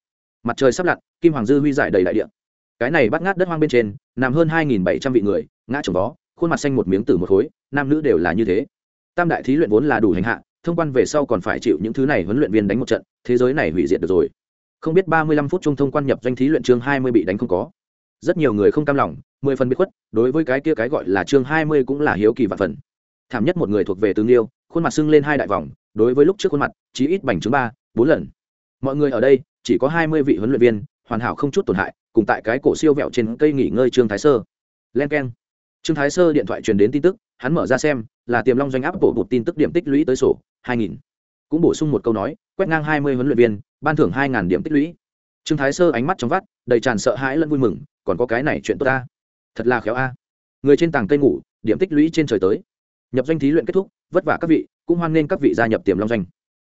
Mặt trời sắp lặn, kim hoàng dư huy giải đầy đại địa. Cái này bắt ngát đất hoang bên trên, nằm hơn hai nghìn bảy trăm vị người, ngã trồng vó, khuôn mặt xanh một miếng tử một khối, nam nữ đều là như thế. Tam đại thí luyện vốn là đủ hành hạ, thông quan về sau còn phải chịu những thứ này huấn luyện viên đánh một trận, thế giới này hủy diệt được rồi. Không biết ba mươi lăm phút chung thông quan nhập doanh thí luyện chương hai mươi bị đánh không có. Rất nhiều người không cam lòng mười phần bị khuất, đối với cái kia cái gọi là chương hai mươi cũng là hiếu kỳ và phần. Thảm nhất một người thuộc về tương liêu khuôn mặt sưng lên hai đại vòng, đối với lúc trước khuôn mặt, chí ít bành trướng ba, bốn lần. Mọi người ở đây, chỉ có hai mươi vị huấn luyện viên, hoàn hảo không chút tổn hại, cùng tại cái cổ siêu vẹo trên cây nghỉ ngơi trương thái sơ. Len k e n trương thái sơ điện thoại truyền đến tin tức, hắn mở ra xem, là tiềm long doanh áp bổ một tin tức điểm tích lũy tới sổ, hai nghìn. Cũng bổ sung một câu nói, quét ngang hai mươi huấn luyện viên, ban thưởng hai ngàn điểm tích lũy. Trương thái sơ ánh mắt trong vắt, đầy tràn sợ hãi lẫn vui mừng, còn có cái này chuyện tốt ta thật là khéo a. Người trên tàng cây ngủ, điểm tích lũy trên trời tới. Nhập doanh thí luyện kết thúc, vất vả các vị, cũng hoan nghênh các vị gia nhập tiềm long doanh.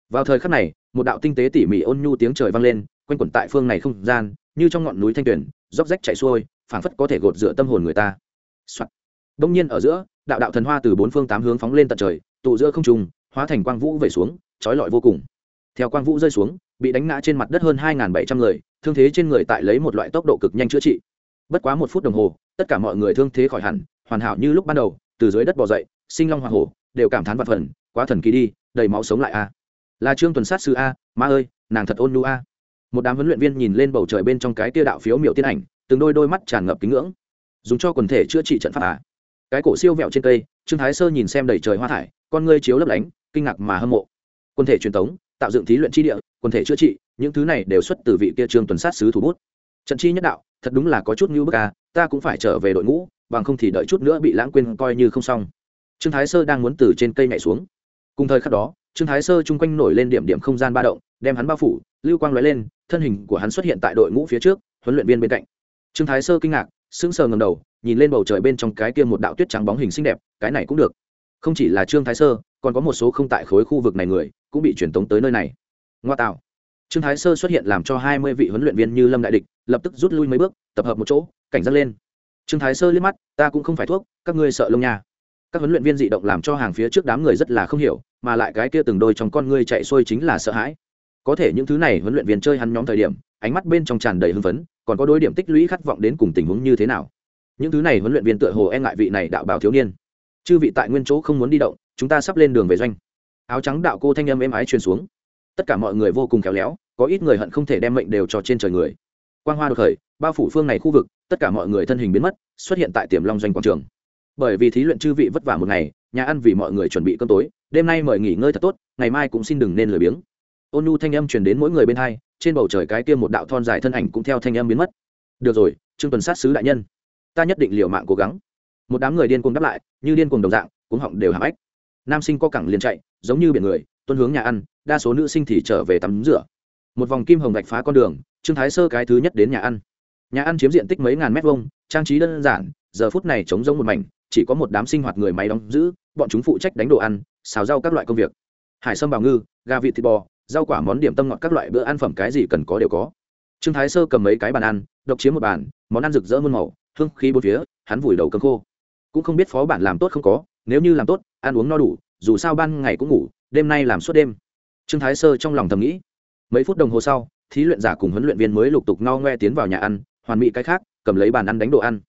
Vào thời khắc này, một đạo tinh tế tỉ mỉ ôn nhu tiếng trời vang lên, quanh quẩn tại phương này không gian, như trong ngọn núi thanh tuyển róc rách chảy xuôi, phảng phất có thể gột rửa tâm hồn người ta、Soạn. đông nhiên ở giữa, đạo đạo thần hoa từ bốn phương tám hướng phóng lên tận trời, tụ giữa không trùng hóa thành quang vũ về xuống, trói lọi vô cùng. Theo quang vũ rơi xuống, bị đánh ngã trên mặt đất hơn hai bảy trăm người, thương thế trên người tại lấy một loại tốc độ cực nhanh chữa trị bất quá một phút đồng hồ, tất cả mọi người thương thế khỏi hẳn, hoàn hảo như lúc ban đầu, từ dưới đất bỏ dậy, sinh long hoa hổ, đều cảm thán vật phần, quá thần kỳ đi, đầy máu sống lại a. Là trương tuần sát sư a ma ơi, nàng thật ôn nu a. Một đám huấn luyện viên nhìn lên bầu trời bên trong cái tia đạo phiếu miểu tiên ảnh, từng đôi đôi mắt tràn ngập kính ngưỡng. Dùng cho quần thể chữa trị trận pháp à? Cái cổ siêu vẹo trên cây, trương thái sơ nhìn xem đầy trời hoa thải, con ngươi chiếu lấp lánh, kinh ngạc mà hâm mộ. Quần thể truyền thống, tạo dựng thí luyện chi địa, quần thể chữa trị, những thứ này đều xuất từ vị kia trương tuần sát sứ thủ bút trận chi nhất đạo, thật đúng là có chút như bức à ta cũng phải trở về đội ngũ, bằng không thì đợi chút nữa bị lãng quên coi như không xong. Trương thái sơ đang muốn từ trên cây nhảy xuống. Cùng thời khắc đó, trương thái sơ chung quanh nổi lên điểm điểm không gian ba động, đem hắn bao phủ, lưu quang lóe lên, thân hình của hắn xuất hiện tại đội ngũ phía trước, huấn luyện viên bên cạnh. Trương thái sơ kinh ngạc, sững sờ ngầm đầu, nhìn lên bầu trời bên trong cái kia một đạo tuyết trắng bóng hình xinh đẹp, cái này cũng được. Không chỉ là trương thái sơ, còn có một số không tại khối khu vực này người, cũng bị truyền tống tới nơi này. Ngoa tạo trương thái sơ xuất hiện làm cho hai mươi vị huấn luyện viên như lâm đại địch, lập tức rút lui mấy bước, tập hợp một chỗ, cảnh giác lên. Trương thái sơ liếc mắt, ta cũng không phải thuốc, các ngươi sợ lông nha. Các huấn luyện viên dị động làm cho hàng phía trước đám người rất là không hiểu, mà lại cái kia từng đôi trong con ngươi chạy xuôi chính là sợ hãi. Có thể những thứ này huấn luyện viên chơi hắn nhóm thời điểm, ánh mắt bên trong tràn đầy hưng phấn, còn có đôi điểm tích lũy khát vọng đến cùng tình huống như thế nào. Những thứ này huấn luyện viên tựa hồ e ngại vị này đạo bảo thiếu niên. Chư vị tại nguyên chỗ không muốn đi động, chúng ta sắp lên đường về doanh. Áo trắng đạo cô thanh âm êm ái truyền xuống tất cả mọi người vô cùng khéo léo, có ít người hận không thể đem mệnh đều cho trên trời người. Quang hoa đột khởi, bao phủ phương này khu vực, tất cả mọi người thân hình biến mất, xuất hiện tại tiềm long doanh quảng trường. Bởi vì thí luyện chư vị vất vả một ngày, nhà ăn vì mọi người chuẩn bị cơm tối, đêm nay mời nghỉ ngơi thật tốt, ngày mai cũng xin đừng nên lười biếng. Ôn nhu thanh âm truyền đến mỗi người bên hai, trên bầu trời cái kia một đạo thon dài thân ảnh cũng theo thanh âm biến mất. Được rồi, trương tuần sát sứ đại nhân, ta nhất định liều mạng cố gắng. Một đám người điên cuồng đáp lại, như điên cuồng đồng dạng, cuống họng đều hạng ách nam sinh co cẳng liền chạy, giống như biển người, tuân hướng nhà ăn, đa số nữ sinh thì trở về tắm rửa. Một vòng kim hồng gạch phá con đường, trương thái sơ cái thứ nhất đến nhà ăn. Nhà ăn chiếm diện tích mấy ngàn mét vuông, trang trí đơn giản, giờ phút này trống rỗng một mảnh, chỉ có một đám sinh hoạt người máy đóng giữ, bọn chúng phụ trách đánh đồ ăn, xào rau các loại công việc. Hải sâm bào ngư, gà vịt thịt bò, rau quả món điểm tâm ngọt các loại bữa ăn phẩm cái gì cần có đều có. Trương thái sơ cầm mấy cái bàn ăn, độc chiếm một bàn, món ăn rực rỡ muôn màu, hương khí bốn phía, hắn vùi đầu cơm khô. Cũng không biết phó bản làm tốt không có nếu như làm tốt, ăn uống no đủ, dù sao ban ngày cũng ngủ, đêm nay làm suốt đêm. Trương thái sơ trong lòng thầm nghĩ. Mấy phút đồng hồ sau, thí luyện giả cùng huấn luyện viên mới lục tục no ngoe tiến vào nhà ăn, hoàn mỹ cái khác, cầm lấy bàn ăn đánh đồ ăn.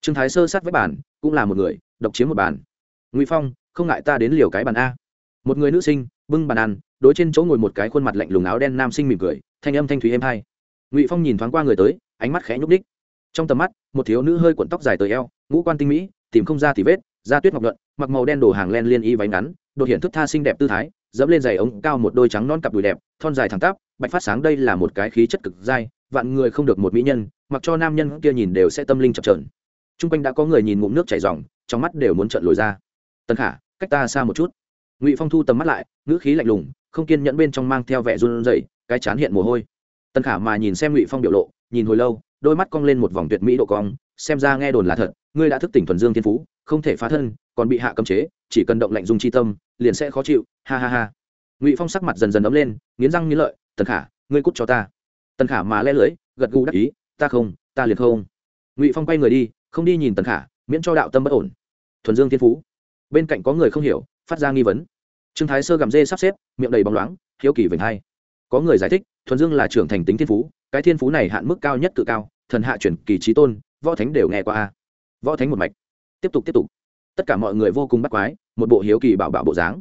Trương thái sơ sát với bàn, cũng là một người, độc chiếm một bàn. Ngụy phong, không ngại ta đến liều cái bàn a. Một người nữ sinh, bưng bàn ăn, đối trên chỗ ngồi một cái khuôn mặt lạnh lùng áo đen nam sinh mỉm cười, thanh âm thanh thúy êm hai. Ngụy phong nhìn thoáng qua người tới, ánh mắt khẽ nhúc đích trong tầm mắt, một thiếu nữ hơi cuộn tóc dài tới eo, ngũ quan tinh mỹ, tìm không ra thì vết da tuyết ngọc luận mặc màu đen đổ hàng len liên y váy ngắn, đột hiện thức tha xinh đẹp tư thái, dẫm lên giày ống cao một đôi trắng non cặp đùi đẹp, thon dài thẳng tắp, bạch phát sáng đây là một cái khí chất cực dai, vạn người không được một mỹ nhân, mặc cho nam nhân kia nhìn đều sẽ tâm linh chập trờn t r u n g quanh đã có người nhìn ngụm nước chảy r trong mắt đều muốn trợn lồi ra. Tân khả, cách ta xa một chút. Ngụy phong thu tầm mắt lại, ngữ khí lạnh lùng, không kiên nhẫn bên trong mang theo vẻ run rẩy, cái chán hiện mồ hôi. Tân khả mà nhìn xem ngụy phong biểu lộ, nhìn hồi lâu, đôi mắt cong lên một vòng tuyệt mỹ độ cong, xem ra nghe đồn là thật, ngươi đã thức tỉnh thuần dương thiên phú không thể phá thân, còn bị hạ cấm chế, chỉ cần động lạnh dùng chi tâm, liền sẽ khó chịu, ha ha ha. Ngụy phong sắc mặt dần dần ấm lên, nghiến răng nghiến lợi, tần khả, ngươi cút cho ta. Tần khả mà le lưỡi, gật gù đắc ý, ta không, ta liền không. Ngụy phong quay người đi, không đi nhìn tần khả, miễn cho đạo tâm bất ổn. Thuần dương thiên phú. Bên cạnh có người không hiểu, phát ra nghi vấn. Trương thái sơ gầm dê sắp xếp, miệng đầy bóng loáng, hiếu kỳ vểnh hay. có người giải thích, thuần dương là trưởng thành tính thiên phú, cái thiên phú này hạn mức cao nhất tự cao, thần hạ chuyển kỳ trí tôn, võ thánh đều nghe qua a. Võ thánh một mạch tiếp tục tiếp tục. Tất cả mọi người vô cùng bắt quái, một bộ hiếu kỳ bảo bảo bộ dáng.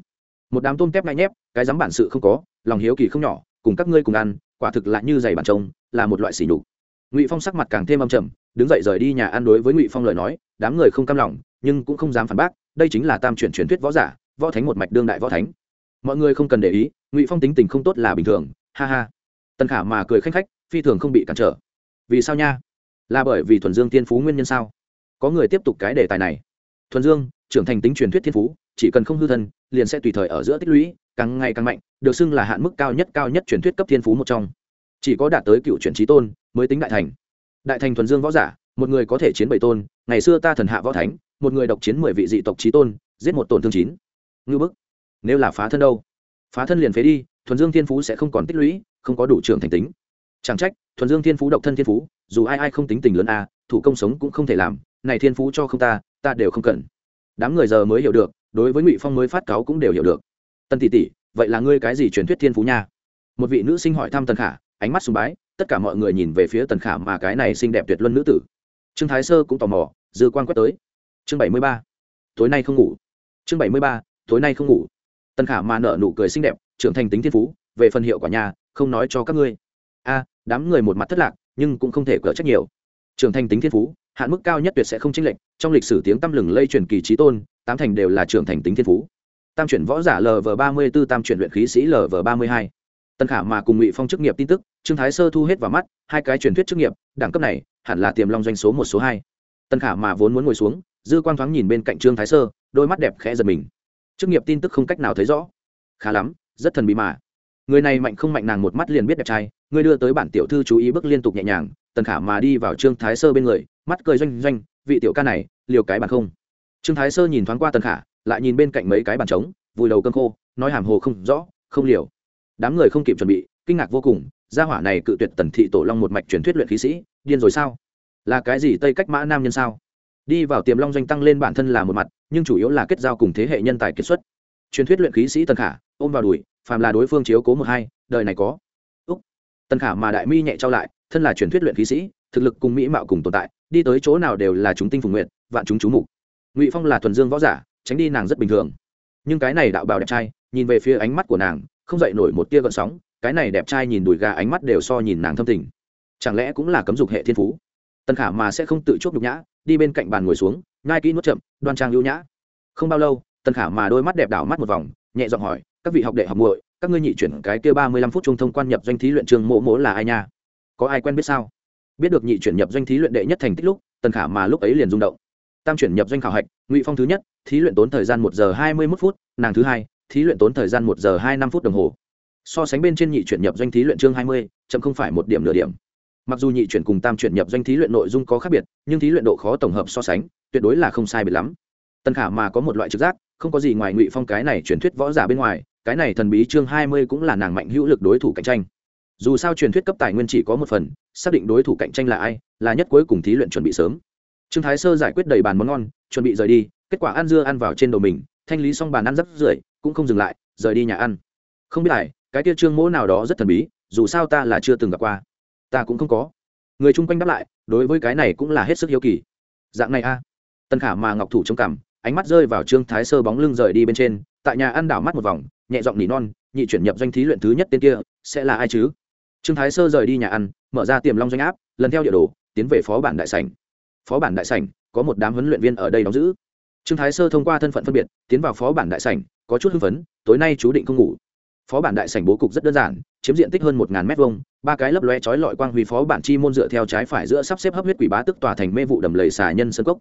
Một đám tôm tép ngay nhép, cái dám bản sự không có, lòng hiếu kỳ không nhỏ, cùng các ngươi cùng ăn, quả thực lại như giày bản trông, là một loại xỉ nhục. Ngụy phong sắc mặt càng thêm âm trầm, đứng dậy rời đi nhà ăn đối với ngụy phong lời nói, đám người không cam lòng, nhưng cũng không dám phản bác, đây chính là tam chuyển truyền thuyết võ giả, võ thánh một mạch đương đại võ thánh. Mọi người không cần để ý, ngụy phong tính tình không tốt là bình thường, ha ha. Tân khả mà cười khanh khách, phi thường không bị cản trở. Vì sao nha? Là bởi vì thuần dương tiên phú nguyên nhân sao? Có người tiếp tục cái đề tài này. Thuần dương, trưởng thành tính truyền thuyết thiên phú, chỉ cần không hư thân, liền sẽ tùy thời ở giữa tích lũy, càng ngày càng mạnh, được xưng là hạn mức cao nhất cao nhất truyền thuyết cấp thiên phú một trong. Chỉ có đạt tới cựu truyền trí tôn, mới tính đại thành. Đại thành thuần dương võ giả, một người có thể chiến bảy tôn, ngày xưa ta thần hạ võ thánh, một người độc chiến mười vị dị tộc trí tôn, giết một tổn thương chín. Ngư bức. Nếu là phá thân đâu? Phá thân liền phế đi, thuần dương thiên phú sẽ không còn tích lũy, không có đủ trưởng thành tính. Chẳng trách, thuần dương thiên phú độc thân thiên phú, dù ai ai không tính tình lớn a, thủ công sống cũng không thể làm này thiên phú cho không ta ta đều không cần. Đám người giờ mới hiểu được, đối với ngụy phong mới phát cáo cũng đều hiểu được. Tân tỷ tỷ, vậy là ngươi cái gì truyền thuyết thiên phú nha? Một vị nữ sinh hỏi thăm tần khả, ánh mắt sùng bái, tất cả mọi người nhìn về phía tần khả mà cái này xinh đẹp tuyệt luân nữ tử. Trương thái sơ cũng tò mò, dư quan quét tới. Chương bảy mươi ba. Tối nay không ngủ. Chương bảy mươi ba, tối nay không ngủ. Tần khả mà nở nụ cười xinh đẹp, trưởng thành tính thiên phú, về phần hiệu quả nhà, không nói cho các ngươi. A, đám người một mặt thất lạc, nhưng cũng không thể cỡ trách nhiều. Trưởng thành tính thiên phú hạn mức cao nhất tuyệt sẽ không chênh lệch, trong lịch sử tiếng tăm lừng lây truyền kỳ trí tôn, tám thành đều là trưởng thành tính thiên phú. Tam chuyển võ giả lv ba mươi b ố tam chuyển luyện khí sĩ lv ba mươi hai. Tân khả mà cùng ngụy phong chức nghiệp tin tức, trương thái sơ thu hết vào mắt, hai cái truyền thuyết chức nghiệp, đẳng cấp này, hẳn là tiềm long doanh số một, số hai. Tân khả mà vốn muốn ngồi xuống, dư quang thoáng nhìn bên cạnh trương thái sơ, đôi mắt đẹp khẽ giật mình. Chức nghiệp tin tức không cách nào thấy rõ. Khá lắm, rất thần bí mà. Người này mạnh không mạnh nàng một mắt liền biết đẹp trai, người đưa tới bản tiểu thư chú ý bước liên tục nhẹ nhàng, tần khả mà đi vào trương thái sơ bên người mắt cười doanh doanh, vị tiểu ca này, liều cái bàn không. Trương thái sơ nhìn thoáng qua tần khả, lại nhìn bên cạnh mấy cái bàn trống, vùi đầu cơm khô, nói hàm hồ không rõ, không liều. Đám người không kịp chuẩn bị, kinh ngạc vô cùng, gia hỏa này cự tuyệt tần thị tổ long một mạch truyền thuyết luyện khí sĩ, điên rồi sao? Là cái gì tây cách mã nam nhân sao? Đi vào tiềm long doanh tăng lên bản thân là một mặt, nhưng chủ yếu là kết giao cùng thế hệ nhân tài kiệt xuất. Truyền thuyết luyện khí sĩ tần khả, ôm vào đùi, phàm là đối phương chiếu cố một hai, đời này có. Úc. Tần khả mà đại mi nhẹ trao lại, thân là truyền thuyết luyện khí sĩ, thực lực cùng mỹ mạo cùng tồn tại đi tới chỗ nào đều là chúng tinh phùng nguyện vạn chúng chú mục. Ngụy phong là thuần dương võ giả, tránh đi nàng rất bình thường. Nhưng cái này đạo bào đẹp trai, nhìn về phía ánh mắt của nàng, không dậy nổi một tia gợn sóng, cái này đẹp trai nhìn đùi gà ánh mắt đều so nhìn nàng thâm tình. Chẳng lẽ cũng là cấm dục hệ thiên phú? Tần khả mà sẽ không tự chuốc nhục nhã, đi bên cạnh bàn ngồi xuống ngai kỹ nuốt chậm, đoan trang ưu nhã. Không bao lâu, tần khả mà đôi mắt đẹp đảo mắt một vòng, nhẹ giọng hỏi, các vị học đệ học muội, các ngươi nhị chuyển cái kia ba mươi lăm phút trung thông quan nhập doanh thí luyện trường mộ mỗ là ai nha? Có ai quen biết sao? Biết được nhị chuyển nhập doanh thí luyện đệ nhất thành tích lúc, tần khả mà lúc ấy liền rung động. Tam chuyển nhập doanh khảo hạch, ngụy phong thứ nhất, thí luyện tốn thời gian một giờ hai mươi mốt phút, nàng thứ hai, thí luyện tốn thời gian một giờ hai năm phút đồng hồ. So sánh bên trên nhị chuyển nhập doanh thí luyện chương hai mươi, chậm không phải một điểm nửa điểm. Mặc dù nhị chuyển cùng tam chuyển nhập doanh thí luyện nội dung có khác biệt, nhưng thí luyện độ khó tổng hợp so sánh, tuyệt đối là không sai biệt lắm. Tần khả mà có một loại trực giác, không có gì ngoài ngụy phong cái này truyền thuyết võ giả bên ngoài, cái này thần bí chương hai mươi cũng là nàng mạnh hữu lực đối thủ cạnh tranh. Dù sao truyền thuyết cấp tài nguyên chỉ có một phần xác định đối thủ cạnh tranh là ai, là nhất cuối cùng thí luyện chuẩn bị sớm. Trương thái sơ giải quyết đầy bàn món ngon, chuẩn bị rời đi, kết quả ăn dưa ăn vào trên đầu mình, thanh lý xong bàn ăn rất rưởi, cũng không dừng lại, rời đi nhà ăn. Không biết lại cái kia trương mỗ nào đó rất thần bí, dù sao ta là chưa từng gặp qua. Ta cũng không có. Người chung quanh đáp lại, đối với cái này cũng là hết sức hiếu kỳ. Dạng này a. À. tân khả mà ngọc thủ trông cằm, ánh mắt rơi vào trương thái sơ bóng lưng rời đi bên trên, tại nhà ăn đảo mắt một vòng, nhẹ giọng nỉ non, nhị chuyển nhập doanh thí luyện thứ nhất tên kia, sẽ là ai chứ? Trương thái sơ rời đi nhà ăn mở ra tiềm long doanh áp, lần theo địa đồ, tiến về phó bản đại sảnh. Phó bản đại sảnh, có một đám huấn luyện viên ở đây đóng giữ. Trương thái sơ thông qua thân phận phân biệt, tiến vào phó bản đại sảnh, có chút hưng phấn, tối nay chú định không ngủ. Phó bản đại sảnh bố cục rất đơn giản, chiếm diện tích hơn một ngàn mét vuông, ba cái lấp loe chói lọi quang huy phó bản chi môn dựa theo trái phải giữa sắp xếp hấp huyết quỷ bá tức tòa thành mê vụ đầm lầy xà nhân sân cốc.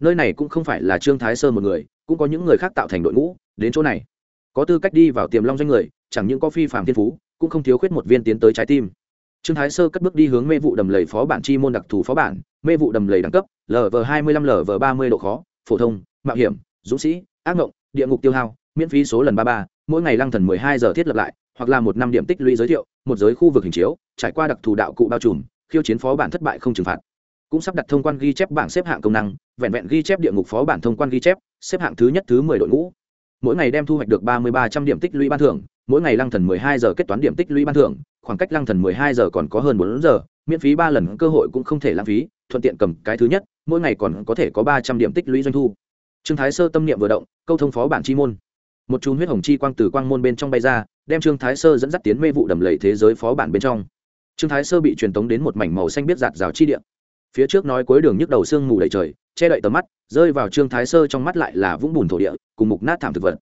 Nơi này cũng không phải là trương thái sơ một người, cũng có những người khác tạo thành đội ngũ, đến chỗ này. Có tư cách đi vào tiềm long doanh người, chẳng những có phi phàm thiên phú, cũng không thiếu khuyết một viên tiến tới trái tim trương thái sơ cất bước đi hướng mê vụ đầm lầy phó bản chi môn đặc thù phó bản. Mê vụ đầm lầy đẳng cấp lv hai mươi lăm lv ba mươi độ khó phổ thông mạo hiểm dũng sĩ ác ngộng, địa ngục tiêu hao miễn phí số lần ba ba mỗi ngày lăng thần mười hai giờ thiết lập lại hoặc là một năm điểm tích lũy giới thiệu một giới khu vực hình chiếu trải qua đặc thù đạo cụ bao trùm khiêu chiến phó bản thất bại không trừng phạt. Cũng sắp đặt thông quan ghi chép bảng xếp hạng công năng vẹn vẹn ghi chép địa ngục phó bản thông quan ghi chép xếp hạng thứ nhất thứ mười đội ngũ. Mỗi ngày đem thu hoạch được ba mươi ba trăm điểm tích lũy ban thưởng mỗi ngày lăng thần mười hai giờ kết toán điểm tích lũy ban thưởng khoảng cách lăng thần mười hai giờ còn có hơn bốn giờ, miễn phí ba lần cơ hội cũng không thể lãng phí, thuận tiện cầm cái thứ nhất, mỗi ngày còn có thể có ba trăm điểm tích lũy doanh thu. Trương thái sơ tâm niệm vừa động, câu thông phó bản chi môn. Một chùm huyết hồng chi quang từ quang môn bên trong bay ra, đem trương thái sơ dẫn dắt tiến mê vụ đầm lầy thế giới phó bản bên trong. Trương thái sơ bị truyền tống đến một mảnh màu xanh biết giạt rào chi điện phía trước nói cuối đường nhức đầu sương mù đầy trời, che đậy tầm mắt, rơi vào trương thái sơ trong mắt lại là vũng bùn thổ địa, cùng mục nát thảm thực vật.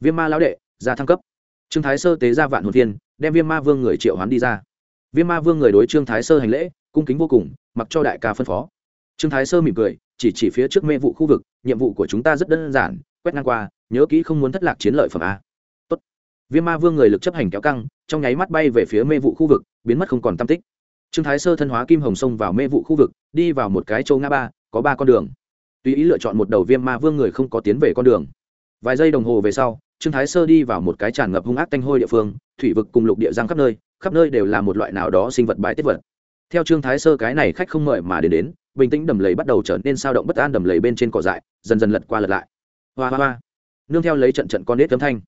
Viêm ma lão đệ ra thăng cấp trương thái sơ tế ra vạn hồn thiên, đem viêm ma vương người triệu hoán đi ra. Viêm ma vương người đối trương thái sơ hành lễ cung kính vô cùng mặc cho đại ca phân phó. Trương thái sơ mỉm cười chỉ chỉ phía trước mê vụ khu vực nhiệm vụ của chúng ta rất đơn giản quét ngang qua nhớ kỹ không muốn thất lạc chiến lợi phẩm a. Tốt. viêm ma vương người lực chấp hành kéo căng trong nháy mắt bay về phía mê vụ khu vực biến mất không còn tam tích. Trương thái sơ thân hóa kim hồng sông vào mê vụ khu vực đi vào một cái châu ngã ba có ba con đường. Tùy ý lựa chọn một đầu viêm ma vương người không có tiến về con đường. Vài giây đồng hồ về sau trương thái sơ đi vào một cái tràn ngập hung ác tanh hôi địa phương, thủy vực cùng lục địa giang khắp nơi khắp nơi đều là một loại nào đó sinh vật bài tiết vật. Theo trương thái sơ cái này khách không mời mà đến đến, bình tĩnh đầm lầy bắt đầu trở nên sao động bất an đầm lầy bên trên cỏ dại, dần dần lật qua lật lại. Hoa hoa hoa. Nương theo lấy trận trận con nết âm thanh.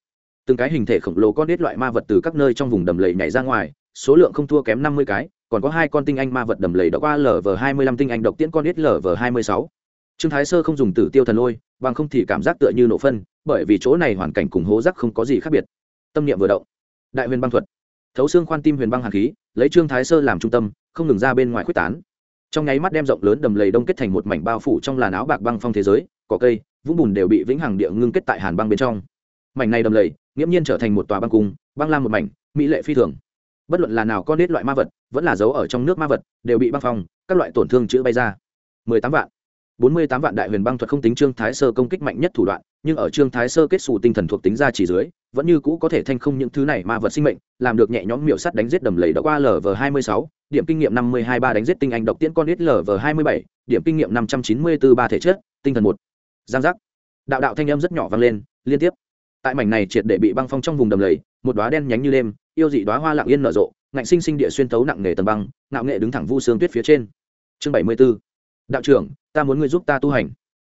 Từng cái hình thể khổng lồ con nết loại ma vật từ các nơi trong vùng đầm lầy nhảy ra ngoài, số lượng không thua kém năm mươi cái, còn có hai con tinh anh ma vật đầm lầy đã qua vờ hai mươi lăm tinh anh độc tiễn con nết vờ hai mươi sáu. Trương thái sơ không dùng tử tiêu thần lôi, bằng không thì cảm giác tựa như nổ phân bởi vì chỗ này hoàn cảnh cùng hố rắc không có gì khác biệt. Tâm niệm vừa động, đại huyền băng thuật, thấu xương khoan tim huyền băng hàn khí, lấy trương thái sơ làm trung tâm, không ngừng ra bên ngoài quyết tán. Trong nháy mắt đem rộng lớn đầm lầy đông kết thành một mảnh bao phủ trong làn áo bạc băng phong thế giới, cỏ cây, vũng bùn đều bị vĩnh hằng địa ngưng kết tại hàn băng bên trong. Mảnh này đầm lầy, nghiễm nhiên trở thành một tòa băng cung, băng lam một mảnh, mỹ lệ phi thường. Bất luận là nào con nết loại ma vật, vẫn là giấu ở trong nước ma vật, đều bị băng phong, các loại tổn thương chữ bay ra. Mười tám vạn bốn mươi tám vạn đại huyền băng thuật không tính trương thái sơ công kích mạnh nhất thủ đoạn, nhưng ở trương thái sơ kết xù tinh thần thuộc tính ra chỉ dưới, vẫn như cũ có thể thanh không những thứ này ma vật sinh mệnh, làm được nhẹ nhõm miểu sắt đánh giết đầm lầy độc qua lv hai mươi sáu, điểm kinh nghiệm năm mươi hai ba đánh giết tinh anh độc tiễn con ít lv hai mươi bảy, điểm kinh nghiệm năm trăm chín mươi bốn ba thể chất, tinh thần một. Giang giác. Đạo đạo thanh âm rất nhỏ vang lên, liên tiếp. Tại mảnh này triệt để bị băng phong trong vùng đầm lầy, một đóa đen nhánh như đêm, yêu dị đóa hoa lặng yên nở rộ, ngạnh sinh sinh địa xuyên tấu nặng nghề tầng băng, ngạo nghệ đứng thẳng vu sương tuyết phía trên. Chương bảy mươi b ố đạo trưởng, ta muốn ngươi giúp ta tu hành.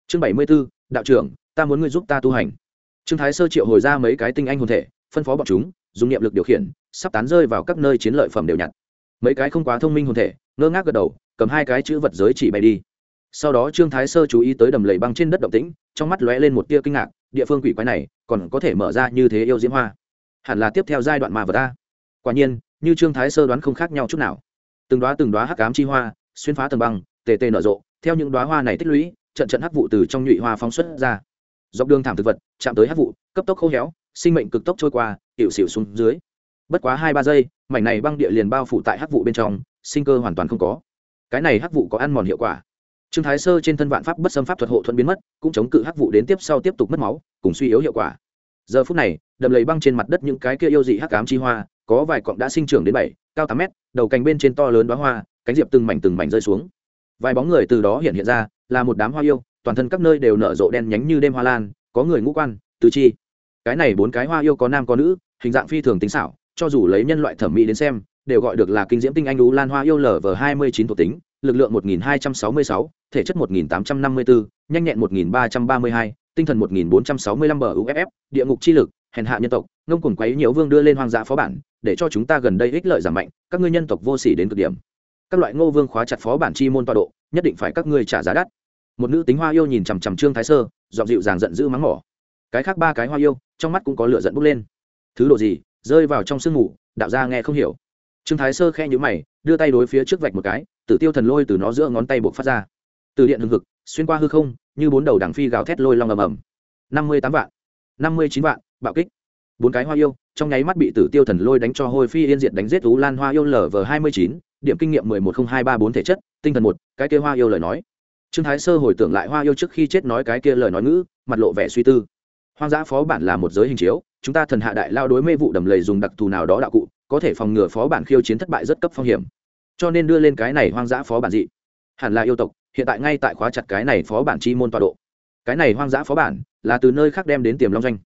Chương bảy mươi b ố đạo trưởng, ta muốn ngươi giúp ta tu hành. Trương thái sơ triệu hồi ra mấy cái tinh anh hồn thể, phân phó bọn chúng, dùng niệm lực điều khiển, sắp tán rơi vào các nơi chiến lợi phẩm đều nhặt. Mấy cái không quá thông minh hồn thể, ngơ ngác gật đầu, cầm hai cái chữ vật giới chỉ bay đi. Sau đó trương thái sơ chú ý tới đầm lầy băng trên đất động tĩnh, trong mắt lóe lên một tia kinh ngạc, địa phương quỷ quái này, còn có thể mở ra như thế yêu diễm hoa. Hẳn là tiếp theo giai đoạn mà vật ta. Quả nhiên, như trương thái sơ đoán không khác nhau chút nào. Từng đoá từng đoá hắc cám chi hoa, xuyên phá tầng băng tề tề nở rộ, theo những đoá hoa này tích lũy, trận trận hắc vụ từ trong nhụy hoa phóng xuất ra. Dọc đường thảm thực vật, chạm tới hắc vụ, cấp tốc khô héo, sinh mệnh cực tốc trôi qua hiệu xỉu xuống dưới. Bất quá hai ba giây, mảnh này băng địa liền bao phủ tại hắc vụ bên trong, sinh cơ hoàn toàn không có. Cái này hắc vụ có ăn mòn hiệu quả. Trương thái sơ trên thân vạn pháp bất xâm pháp thuật hộ thuận biến mất, cũng chống cự hắc vụ đến tiếp sau tiếp tục mất máu, cùng suy yếu hiệu quả. Giờ phút này, đầm lầy băng trên mặt đất những cái kia yêu dị hắc ám chi hoa, có vài cọng đã sinh trưởng đến bảy, cao tám mét, đầu cành bên trên to lớn đoá hoa, cánh diệp từng mảnh từng mảnh rơi xuống vài bóng người từ đó hiện hiện ra, là một đám hoa yêu, toàn thân các nơi đều nở rộ đen nhánh như đêm hoa lan, có người ngũ quan, tứ chi. Cái này bốn cái hoa yêu có nam có nữ, hình dạng phi thường tính xảo, cho dù lấy nhân loại thẩm mỹ đến xem, đều gọi được là kinh diễm tinh anh lũ lan hoa yêu lở vờ hai mươi chín thuộc tính, lực lượng một nghìn hai trăm sáu mươi sáu, thể chất một nghìn tám trăm năm mươi bốn nhanh nhẹn một nghìn ba trăm ba mươi hai, tinh thần một nghìn bốn trăm sáu mươi lăm bờ uff địa ngục chi lực, hèn hạ nhân tộc, ngông cuồng quấy nhiễu vương đưa lên hoang dã phó bản, để cho chúng ta gần đây ích lợi giảm mạnh, các ngươi nhân tộc vô sỉ đến cực điểm các loại ngô vương khóa chặt phó bản chi môn tọa độ, nhất định phải các ngươi trả giá đắt. Một nữ tính hoa yêu nhìn chằm chằm trương thái sơ dọn dịu dàng giận dữ mắng mỏ. Cái khác ba cái hoa yêu, trong mắt cũng có lửa giận bốc lên. Thứ đồ gì, rơi vào trong sương mù, đạo gia nghe không hiểu. Trương thái sơ khe nhữ mày, đưa tay đối phía trước vạch một cái, tử tiêu thần lôi từ nó giữa ngón tay buộc phát ra. Từ điện hừng hực, xuyên qua hư không, như bốn đầu đảng phi gào thét lôi long ầm ầm. Năm mươi tám vạn, năm mươi chín vạn, bạo kích. Bốn cái hoa yêu, trong nháy mắt bị tử tiêu thần lôi đánh cho hôi phi yên diệt đánh giết tú lan hoa yêu lv hai mươi chín điểm kinh nghiệm mười một không hai ba bốn thể chất, tinh thần một, cái kia hoa yêu lời nói. Trương thái sơ hồi tưởng lại hoa yêu trước khi chết nói cái kia lời nói ngữ, mặt lộ vẻ suy tư. Hoang dã phó bản là một giới hình chiếu, chúng ta thần hạ đại lao đối mê vụ đầm lầy dùng đặc thù nào đó đạo cụ, có thể phòng ngừa phó bản khiêu chiến thất bại rất cấp phong hiểm. Cho nên đưa lên cái này hoang dã phó bản dị. Hẳn là yêu tộc, hiện tại ngay tại khóa chặt cái này phó bản chi môn tọa độ. Cái này hoang dã phó bản là từ nơi khác đem đến tiềm long doanh.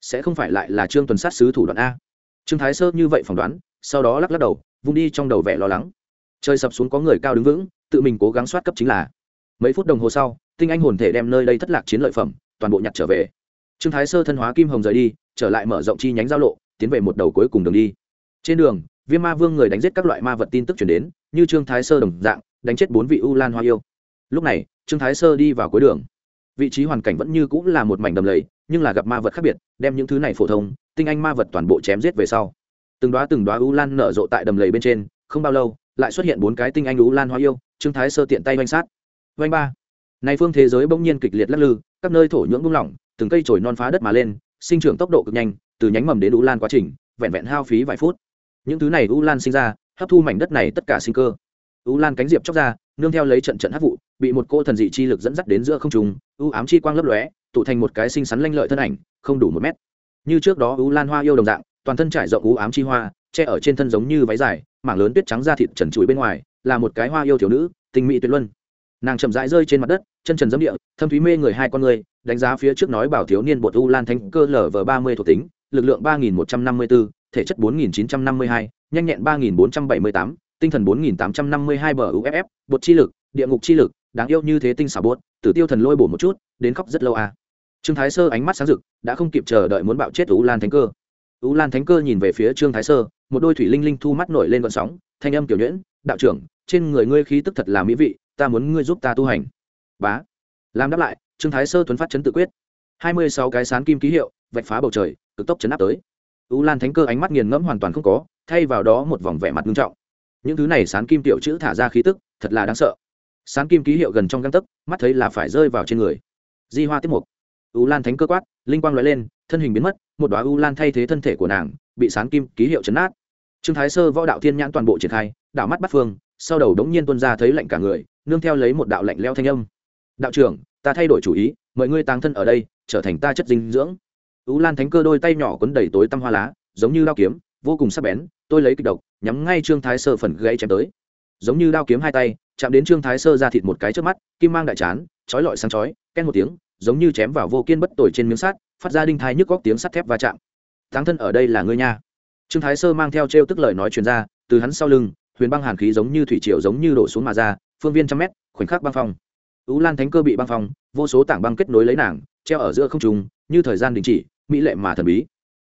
Sẽ không phải lại là trương tuần sát sứ thủ đoạn a. Trương thái sơ như vậy phỏng đoán, sau đó lắc lắc đầu vung đi trong đầu vẻ lo lắng. Trời sập xuống có người cao đứng vững, tự mình cố gắng soát cấp chính là. Mấy phút đồng hồ sau, tinh anh hồn thể đem nơi đây thất lạc chiến lợi phẩm, toàn bộ nhặt trở về. Trương thái sơ thân hóa kim hồng rời đi, trở lại mở rộng chi nhánh giao lộ, tiến về một đầu cuối cùng đường đi. Trên đường, viêm ma vương người đánh giết các loại ma vật tin tức chuyển đến, như trương thái sơ đồng dạng, đánh chết bốn vị u lan hoa yêu. Lúc này, trương thái sơ đi vào cuối đường. Vị trí hoàn cảnh vẫn như cũng là một mảnh đầm lầy, nhưng là gặp ma vật khác biệt, đem những thứ này phổ thông, tinh anh ma vật toàn bộ chém giết về sau từng đoá từng đoá u lan nở rộ tại đầm lầy bên trên, không bao lâu, lại xuất hiện bốn cái tinh anh u lan hoa yêu, trương thái sơ tiện tay oanh sát. Oanh ba. Này phương thế giới bỗng nhiên kịch liệt lắc lư, các nơi thổ nhưỡng bung lỏng, từng cây chồi non phá đất mà lên, sinh trưởng tốc độ cực nhanh, từ nhánh mầm đến u lan quá trình, vẹn vẹn hao phí vài phút. Những thứ này u lan sinh ra, hấp thu mảnh đất này tất cả sinh cơ. U lan cánh diệp chóc ra, nương theo lấy trận trận hấp vụ, bị một cô thần dị chi lực dẫn dắt đến giữa không trung, u ám chi quang lấp lóe, tụ thành một cái xinh xắn lanh lợi thân ảnh, không đủ một mét. Như trước đó u lan hoa yêu đồng dạng toàn thân trải rộng u ám chi hoa, che ở trên thân giống như váy dài, mảng lớn tuyết trắng da thịt trần trụi bên ngoài, là một cái hoa yêu thiếu nữ tình mỹ tuyệt luân nàng chậm rãi rơi trên mặt đất, chân trần dẫm địa, thâm thúy mê người hai con người, đánh giá phía trước nói bảo thiếu niên bột u lan thanh cơ lở vờ ba mươi thuộc tính, lực lượng ba nghìn một trăm năm mươi bốn thể chất bốn nghìn chín trăm năm mươi hai, nhanh nhẹn ba nghìn bốn trăm bảy mươi tám, tinh thần bốn nghìn tám trăm năm mươi hai bờ uff bột chi lực, địa ngục chi lực, đáng yêu như thế tinh xảo bột, tử tiêu thần lôi bổ một chút, đến khóc rất lâu à. trương thái sơ ánh mắt sáng rực, đã không kịp chờ đợi muốn bạo chết u lan thánh cơ u lan thánh cơ nhìn về phía trương thái sơ, một đôi thủy linh linh thu mắt nổi lên gọn sóng, thanh âm kiểu nhuyễn, đạo trưởng, trên người ngươi khí tức thật là mỹ vị, ta muốn ngươi giúp ta tu hành. Bá. Làm đáp lại, trương thái sơ tuấn phát chấn tự quyết. Hai mươi sáu cái sán kim ký hiệu, vạch phá bầu trời, cực tốc chấn áp tới. U lan thánh cơ ánh mắt nghiền ngẫm hoàn toàn không có, thay vào đó một vòng vẻ mặt nghiêm trọng. Những thứ này sán kim tiểu chữ thả ra khí tức, thật là đáng sợ. Sán kim ký hiệu gần trong găng tấc, mắt thấy là phải rơi vào trên người. Di hoa tiếp mục. U lan thánh cơ quát, linh quang l lên, thân hình biến mất một đoá u lan thay thế thân thể của nàng, bị sán kim ký hiệu chấn át trương thái sơ võ đạo thiên nhãn toàn bộ triển khai đạo mắt bắt phương, sau đầu đống nhiên tuân ra thấy lạnh cả người, nương theo lấy một đạo lạnh leo thanh âm. Đạo trưởng, ta thay đổi chủ ý, mời ngươi tàng thân ở đây, trở thành ta chất dinh dưỡng. U lan thánh cơ đôi tay nhỏ quấn đầy tối tăm hoa lá, giống như đao kiếm, vô cùng sắc bén, tôi lấy kịch độc, nhắm ngay trương thái sơ phần gãy chém tới. Giống như đao kiếm hai tay, chạm đến trương thái sơ ra thịt một cái trước mắt, kim mang đại chán, chói lọi sáng chói ken một tiếng, giống như chém vào vô kiên bất tồi trên miếng sắt phát ra đinh thai nhức góc tiếng sắt thép va chạm. Táng thân ở đây là ngươi nha. Trương thái sơ mang theo t r e o tức lời nói chuyên r a từ hắn sau lưng, huyền băng hàn khí giống như thủy triều giống như đổ xuống mà ra, phương viên trăm mét, khoảnh khắc băng phong. Ú lan thánh cơ bị băng phong, vô số tảng băng kết nối lấy nàng, treo ở giữa không trùng như thời gian đình chỉ, mỹ lệ mà thần bí.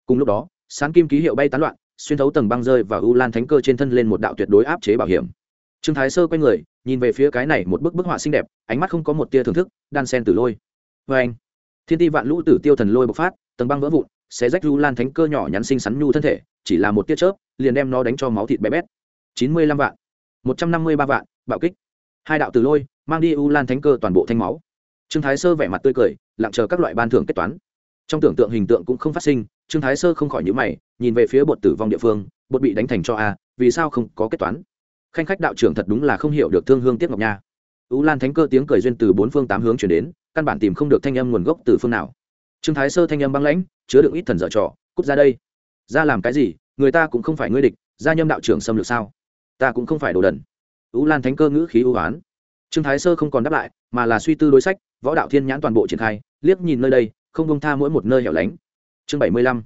Cùng lúc đó, sáng kim ký hiệu bay tán loạn, xuyên thấu tầng băng rơi và ưu lan thánh cơ trên thân lên một đạo tuyệt đối áp chế bảo hiểm. Trương thái sơ quay người, nhìn về phía cái này một bức bức họa xinh đẹp, ánh mắt không có một tia thưởng thức, đan sen từ lôi. Vê anh thiên ti vạn lũ tử tiêu thần lôi bộc phát, tầng băng vỡ vụn, xé rách u lan thánh cơ nhỏ nhắn xinh xắn nhu thân thể, chỉ là một tiết chớp, liền đem nó đánh cho máu thịt bé bét. Chín mươi lăm vạn, một trăm năm mươi ba vạn, bạo kích. Hai đạo từ lôi, mang đi u lan thánh cơ toàn bộ thanh máu. Trương thái sơ vẻ mặt tươi cười, lặng chờ các loại ban thưởng kết toán. Trong tưởng tượng hình tượng cũng không phát sinh, trương thái sơ không khỏi nhữ mày, nhìn về phía bột tử vong địa phương, bột bị đánh thành cho a, vì sao không có kết toán? Khanh khách đạo trưởng thật đúng là không hiểu được thương hương tiếp ngọc nha. U lan thánh cơ tiếng cười duyên từ bốn phương tám hướng chuyển đến căn bản tìm không được thanh âm nguồn gốc từ phương nào. Trương thái sơ thanh âm băng lãnh, chứa đựng ít thần dở trò, cút ra đây. Ra làm cái gì, người ta cũng không phải ngươi địch gia nhâm đạo trưởng xâm lược sao? Ta cũng không phải đồ đần. Ú lan thánh cơ ngữ khí ưu hoán. Trương thái sơ không còn đáp lại, mà là suy tư đối sách, võ đạo thiên nhãn toàn bộ triển khai, liếc nhìn nơi đây, không bông tha mỗi một nơi hẻo lánh. Chương bảy mươi lăm,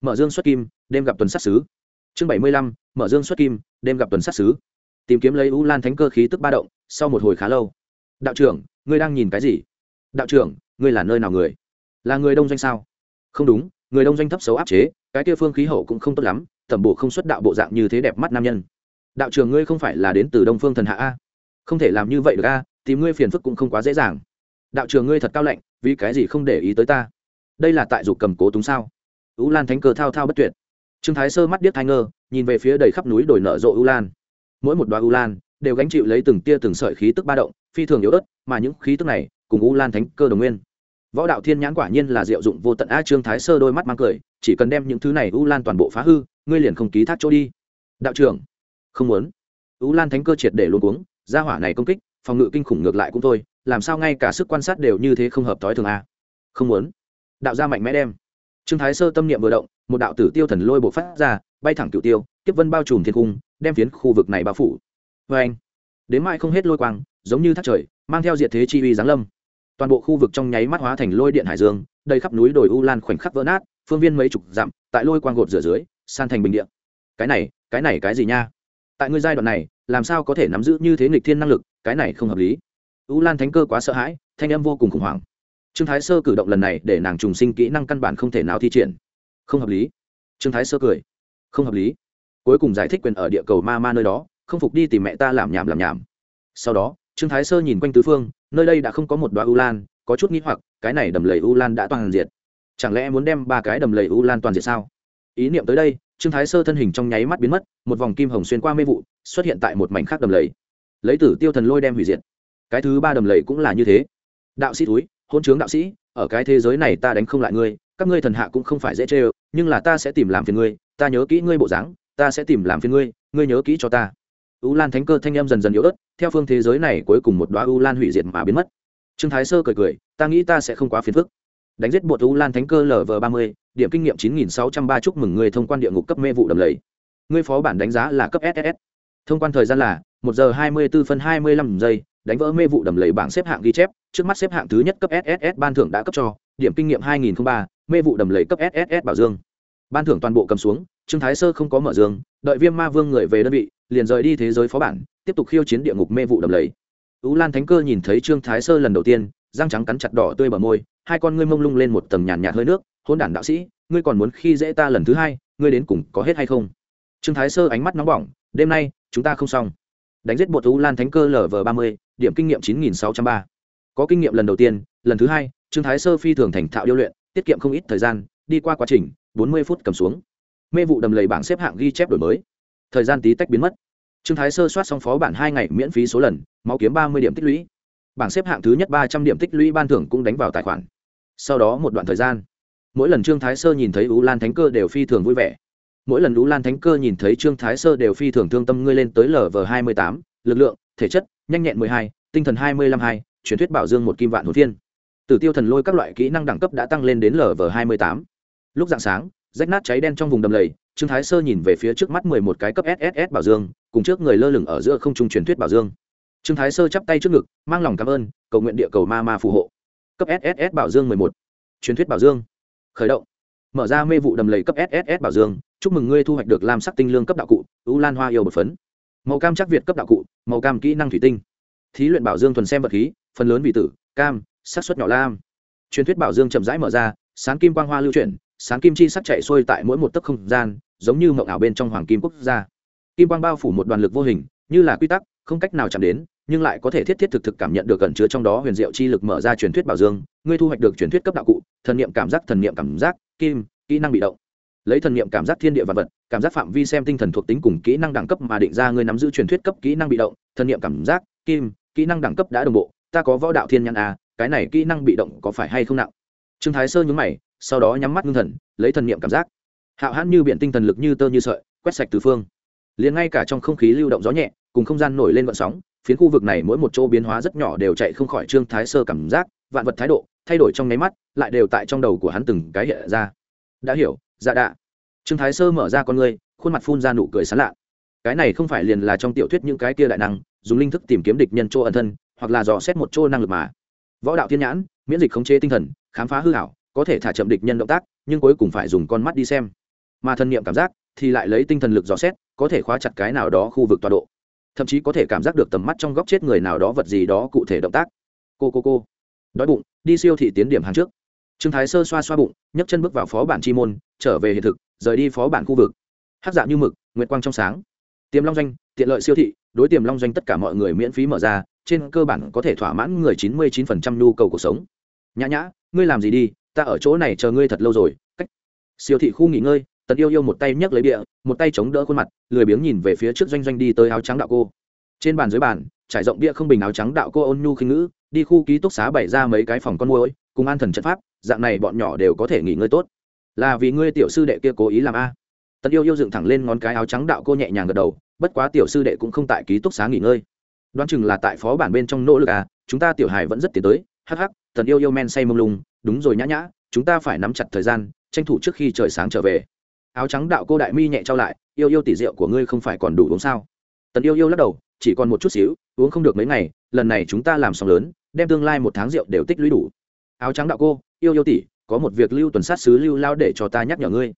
mở dương xuất kim, đêm gặp tuần sát xứ. Chương bảy mươi lăm, mở dương xuất kim, đêm gặp tuần sát xứ. Tìm kiếm lấy u lan thánh cơ khí tức ba động, sau một hồi khá lâu. Đạo trưởng, ngươi đang nhìn cái gì? Đạo trưởng, ngươi là nơi nào người? Là người đông doanh sao? Không đúng, người đông doanh thấp xấu áp chế, cái kia phương khí hậu cũng không tốt lắm, tẩm bộ không xuất đạo bộ dạng như thế đẹp mắt nam nhân. Đạo trưởng, ngươi không phải là đến từ đông phương thần hạ a? Không thể làm như vậy được a, tìm ngươi phiền phức cũng không quá dễ dàng. Đạo trưởng, ngươi thật cao lạnh, vì cái gì không để ý tới ta? Đây là tại dục cầm cố túng sao? Ú lan thánh Cờ thao thao bất tuyệt. Trương thái sơ mắt điếc thai ngơ, nhìn về phía đầy khắp núi đồi nở rộ ưu lan. Mỗi một đoạn ưu lan đều gánh chịu lấy từng tia từng sợi khí tức ba động, phi thường yếu ớt, mà những khí tức này cùng ưu lan thánh cơ đồng nguyên võ đạo thiên nhãn quả nhiên là diệu dụng vô tận a trương thái sơ đôi mắt mang cười chỉ cần đem những thứ này ưu lan toàn bộ phá hư ngươi liền không ký thác chỗ đi đạo trưởng không muốn ưu lan thánh cơ triệt để luôn cuống gia hỏa này công kích phòng ngự kinh khủng ngược lại cũng thôi làm sao ngay cả sức quan sát đều như thế không hợp thói thường a không muốn đạo gia mạnh mẽ đem trương thái sơ tâm niệm vừa động một đạo tử tiêu thần lôi bộ phát ra bay thẳng cựu tiêu tiếp vân bao trùm thiên cung đem phiến khu vực này bao phủ vê anh đến mai không hết lôi quang giống như thác trời mang theo diệt thế chi uy giáng lâm toàn bộ khu vực trong nháy mắt hóa thành lôi điện hải dương, đầy khắp núi đồi u lan khoảnh khắc vỡ nát, phương viên mấy chục dặm, tại lôi quang gột rửa dưới, san thành bình điện cái này cái này cái gì nha? Tại ngươi giai đoạn này, làm sao có thể nắm giữ như thế nghịch thiên năng lực, cái này không hợp lý. U lan thánh cơ quá sợ hãi, thanh âm vô cùng khủng hoảng. Trương thái sơ cử động lần này để nàng trùng sinh kỹ năng căn bản không thể nào thi triển. Không hợp lý. Trương thái sơ cười. Không hợp lý. Cuối cùng giải thích quyền ở địa cầu ma ma nơi đó, không phục đi tìm mẹ ta làm nhảm làm nhảm. Sau đó, trương thái sơ nhìn quanh tứ phương nơi đây đã không có một đoá u lan, có chút nghĩ hoặc, cái này đầm lầy u lan đã toàn diệt. Chẳng lẽ muốn đem ba cái đầm lầy u lan toàn diệt sao? Ý niệm tới đây, trương thái sơ thân hình trong nháy mắt biến mất, một vòng kim hồng xuyên qua mê vụ, xuất hiện tại một mảnh khác đầm lầy. Lấy tử tiêu thần lôi đem hủy diệt. Cái thứ ba đầm lầy cũng là như thế. Đạo sĩ túi, hôn chướng đạo sĩ, ở cái thế giới này ta đánh không lại ngươi, các ngươi thần hạ cũng không phải dễ chê nhưng là ta sẽ tìm làm phiền ngươi, ta nhớ kỹ ngươi bộ dáng, ta sẽ tìm làm phiền ngươi ngươi nhớ kỹ cho ta u lan thánh cơ thanh em dần dần yếu ớt, theo phương thế giới này cuối cùng một đoá u lan hủy diệt mà biến mất. Trương thái sơ cười cười, ta nghĩ ta sẽ không quá phiền phức. Đánh giết bột u lan thánh cơ lv ba mươi, điểm kinh nghiệm chín nghìn sáu trăm ba, chúc mừng người thông quan địa ngục cấp mê vụ đầm lầy. Ngươi phó bản đánh giá là cấp ss thông quan thời gian là một giờ hai mươi bốn phân hai mươi lăm giây, đánh vỡ mê vụ đầm lầy bảng xếp hạng ghi chép, trước mắt xếp hạng thứ nhất cấp sss ban thưởng đã cấp cho, điểm kinh nghiệm hai nghìn ba, mê vụ đầm lầy cấp sss bảo dương. Ban thưởng toàn bộ cầm xuống trương thái sơ không có mở dương đợi viêm ma vương người về đơn vị, liền rời đi thế giới phó bản, tiếp tục khiêu chiến địa ngục mê vụ đầm lầy. Tú lan thánh cơ nhìn thấy trương thái sơ lần đầu tiên, răng trắng cắn chặt đỏ tươi bờ môi, hai con ngươi mông lung lên một tầng nhàn nhạt hơi nước hôn đản đạo sĩ, ngươi còn muốn khi dễ ta lần thứ hai, ngươi đến cùng có hết hay không? Trương thái sơ ánh mắt nóng bỏng, đêm nay, chúng ta không xong. Đánh giết bột tú lan thánh cơ lv ba mươi, điểm kinh nghiệm chín nghìn sáu trăm ba. Có kinh nghiệm lần đầu tiên, lần thứ hai, trương thái sơ phi thường thành thạo điêu luyện, tiết kiệm không ít thời gian, đi qua quá trình, bốn mươi phút cầm xuống mê vụ đầm lầy bảng xếp hạng ghi chép đổi mới. Thời gian tí tách biến mất. Trương thái sơ soát xong phó bản hai ngày miễn phí số lần, máu kiếm ba mươi điểm tích lũy. Bảng xếp hạng thứ nhất ba trăm điểm tích lũy ban thưởng cũng đánh vào tài khoản. Sau đó một đoạn thời gian, mỗi lần trương thái sơ nhìn thấy ú lan thánh cơ đều phi thường vui vẻ. Mỗi lần ú lan thánh cơ nhìn thấy trương thái sơ đều phi thường thương tâm ngươi lên tới lv hai mươi tám, lực lượng, thể chất, nhanh nhẹn mười hai, tinh thần hai mươi lăm hai, truyền thuyết bảo dương một kim vạn hồ thiên. Tử tiêu thần lôi các loại kỹ năng đẳng cấp đã tăng lên đến lv hai mươi tám. Lúc dạng sáng rách nát cháy đen trong vùng đầm lầy, trương thái sơ nhìn về phía trước mắt mười một cái cấp sss bảo dương, cùng trước người lơ lửng ở giữa không trung truyền thuyết bảo dương. Trương thái sơ chắp tay trước ngực, mang lòng cảm ơn, cầu nguyện địa cầu ma ma phù hộ. Cấp sss bảo dương mười một, truyền thuyết bảo dương. Khởi động. Mở ra mê vụ đầm lầy cấp sss bảo dương, chúc mừng ngươi thu hoạch được lam sắc tinh lương cấp đạo cụ, u lan hoa yêu bột phấn. Màu cam chắc việt cấp đạo cụ, màu cam kỹ năng thủy tinh. Thí luyện bảo dương thuần xem vật khí, phần lớn vị tử, cam sát suất nhỏ lam. Truyền thuyết bảo dương chậm rãi mở ra, sáng kim quang hoa lưu chuyển sáng kim chi sắc chạy xuôi tại mỗi một tấc không gian, giống như mộng ảo bên trong hoàng kim quốc gia. Kim quang bao phủ một đoàn lực vô hình, như là quy tắc, không cách nào chạm đến, nhưng lại có thể thiết thiết thực thực cảm nhận được cẩn chứa trong đó huyền diệu chi lực mở ra truyền thuyết bảo dương, ngươi thu hoạch được truyền thuyết cấp đạo cụ, thần niệm cảm giác, thần niệm cảm giác, kim, kỹ năng bị động. Lấy thần niệm cảm giác thiên địa vật vật, cảm giác phạm vi xem tinh thần thuộc tính cùng kỹ năng đẳng cấp mà định ra ngươi nắm giữ truyền thuyết cấp kỹ năng bị động, thần niệm cảm giác, kim, kỹ năng đẳng cấp đã đồng bộ, ta có võ đạo thiên nhãn a cái này kỹ năng bị động có phải hay không nặng? Trương thái sơ nhúng mày sau đó nhắm mắt ngưng thần, lấy thần niệm cảm giác. Hạo hãn như biển tinh thần lực như tơ như sợi, quét sạch từ phương. Liền ngay cả trong không khí lưu động gió nhẹ, cùng không gian nổi lên vận sóng, phiến khu vực này mỗi một chỗ biến hóa rất nhỏ đều chạy không khỏi trương thái sơ cảm giác, vạn vật thái độ, thay đổi trong nháy mắt, lại đều tại trong đầu của hắn từng cái hiện ra. Đã hiểu dạ đạ. Trương thái sơ mở ra con ngươi, khuôn mặt phun ra nụ cười sán lạ. Cái này không phải liền là trong tiểu thuyết những cái kia đại năng, dùng linh thức tìm kiếm địch nhân chỗ ẩn thân, hoặc là dò xét một chỗ năng lực mà. Võ đạo thiên nhãn, miễn dịch khống chế tinh thần, khám phá hư hảo có thể thả chậm địch nhân động tác, nhưng cuối cùng phải dùng con mắt đi xem. Mà thân niệm cảm giác thì lại lấy tinh thần lực dò xét, có thể khóa chặt cái nào đó khu vực tọa độ. Thậm chí có thể cảm giác được tầm mắt trong góc chết người nào đó vật gì đó cụ thể động tác. Cô cô cô. Đói bụng, đi siêu thị tiến điểm hàng trước. Trương thái sơ xoa xoa bụng, nhấc chân bước vào phó bản chi môn, trở về hiện thực, rời đi phó bản khu vực. Hát dạng như mực, nguyệt quang trong sáng. Tiềm long doanh, tiện lợi siêu thị, đối tiềm long doanh tất cả mọi người miễn phí mở ra, trên cơ bản có thể thỏa mãn người chín mươi chín phần trăm nhu cầu cuộc sống. Nhã nhã, ngươi làm gì đi ta ở chỗ này chờ ngươi thật lâu rồi, cách. Siêu thị khu nghỉ ngơi, tần yêu yêu một tay nhấc lấy địa một tay chống đỡ khuôn mặt, lười biếng nhìn về phía trước doanh doanh đi tới áo trắng đạo cô. Trên bàn dưới bàn, trải rộng bia không bình áo trắng đạo cô ôn nhu khinh ngữ, đi khu ký túc xá bày ra mấy cái phòng con môi cùng an thần trận pháp, dạng này bọn nhỏ đều có thể nghỉ ngơi tốt. Là vì ngươi tiểu sư đệ kia cố ý làm a. Tần yêu yêu dựng thẳng lên ngón cái áo trắng đạo cô nhẹ nhàng gật đầu, bất quá tiểu sư đệ cũng không tại ký túc xá nghỉ ngơi. Đoán chừng là tại phó bản bên trong nỗ lực à chúng ta tiểu hài vẫn rất tiến tới, hắc hắc, tần yêu yêu men say mông lung đúng rồi nhã nhã, chúng ta phải nắm chặt thời gian, tranh thủ trước khi trời sáng trở về. Áo trắng đạo cô đại mi nhẹ trao lại, yêu yêu tỷ rượu của ngươi không phải còn đủ uống sao? Tần yêu yêu lắc đầu, chỉ còn một chút xíu, uống không được mấy ngày, lần này chúng ta làm xong lớn, đem tương lai một tháng rượu đều tích lũy đủ. Áo trắng đạo cô, yêu yêu tỷ có một việc lưu tuần sát sứ lưu lao để cho ta nhắc nhở ngươi.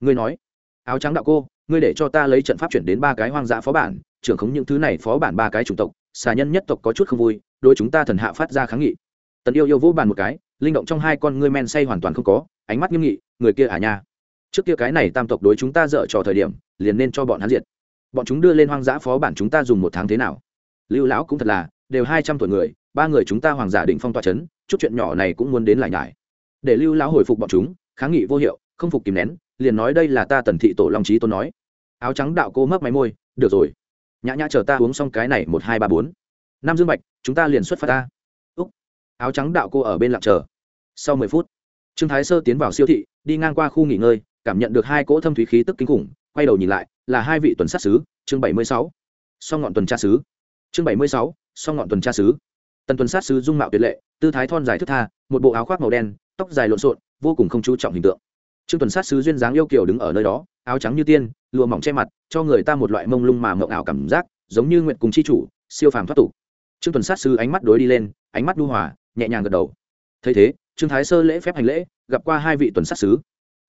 Ngươi nói, áo trắng đạo cô, ngươi để cho ta lấy trận pháp chuyển đến ba cái hoang dã phó bản, trưởng khống những thứ này phó bản ba cái chủng tộc, xà nhân nhất tộc có chút không vui đôi chúng ta thần hạ phát ra kháng nghị. Tần yêu yêu vỗ bàn một cái linh động trong hai con ngươi men say hoàn toàn không có, ánh mắt nghiêm nghị, người kia à nha. Trước kia cái này tam tộc đối chúng ta dở trò thời điểm, liền nên cho bọn hắn diệt. Bọn chúng đưa lên hoang dã phó bản chúng ta dùng một tháng thế nào? Lưu lão cũng thật là, đều hai trăm tuổi người, ba người chúng ta hoàng giả định phong tỏa c h ấ n chút chuyện nhỏ này cũng muốn đến lại nhải. Để lưu lão hồi phục bọn chúng, kháng nghị vô hiệu, không phục kìm nén, liền nói đây là ta tần thị tổ long trí tôn nói. Áo trắng đạo cô mấp máy môi, được rồi. Nhã nhã chờ ta uống xong cái này một hai ba bốn. Năm dương bạch, chúng ta liền xuất phát ta. Úc. Áo trắng đạo cô ở bên lặng chờ sau mười phút, trương thái sơ tiến vào siêu thị, đi ngang qua khu nghỉ ngơi, cảm nhận được hai cỗ thâm thúy khí tức kinh khủng, quay đầu nhìn lại, là hai vị tuần sát sứ, chương bảy mươi sáu. Song ngọn tuần tra sứ. Chương bảy mươi sáu, song ngọn tuần tra sứ. Tần tuần sát sứ dung mạo tuyệt lệ, tư thái thon dài thức tha, một bộ áo khoác màu đen, tóc dài lộn xộn, vô cùng không chú trọng hình tượng. Trương tuần sát sứ duyên dáng yêu kiều đứng ở nơi đó, áo trắng như tiên, lụa mỏng che mặt, cho người ta một loại mông lung mà mộng ảo cảm giác, giống như nguyện cùng chi chủ, siêu phàm thoát tục. Trương tuần sát sứ ánh mắt đối đi lên, ánh mắt đu hòa, nhẹ nhàng gật đầu. Thấy thế trương thái sơ lễ phép hành lễ, gặp qua hai vị tuần sát sứ.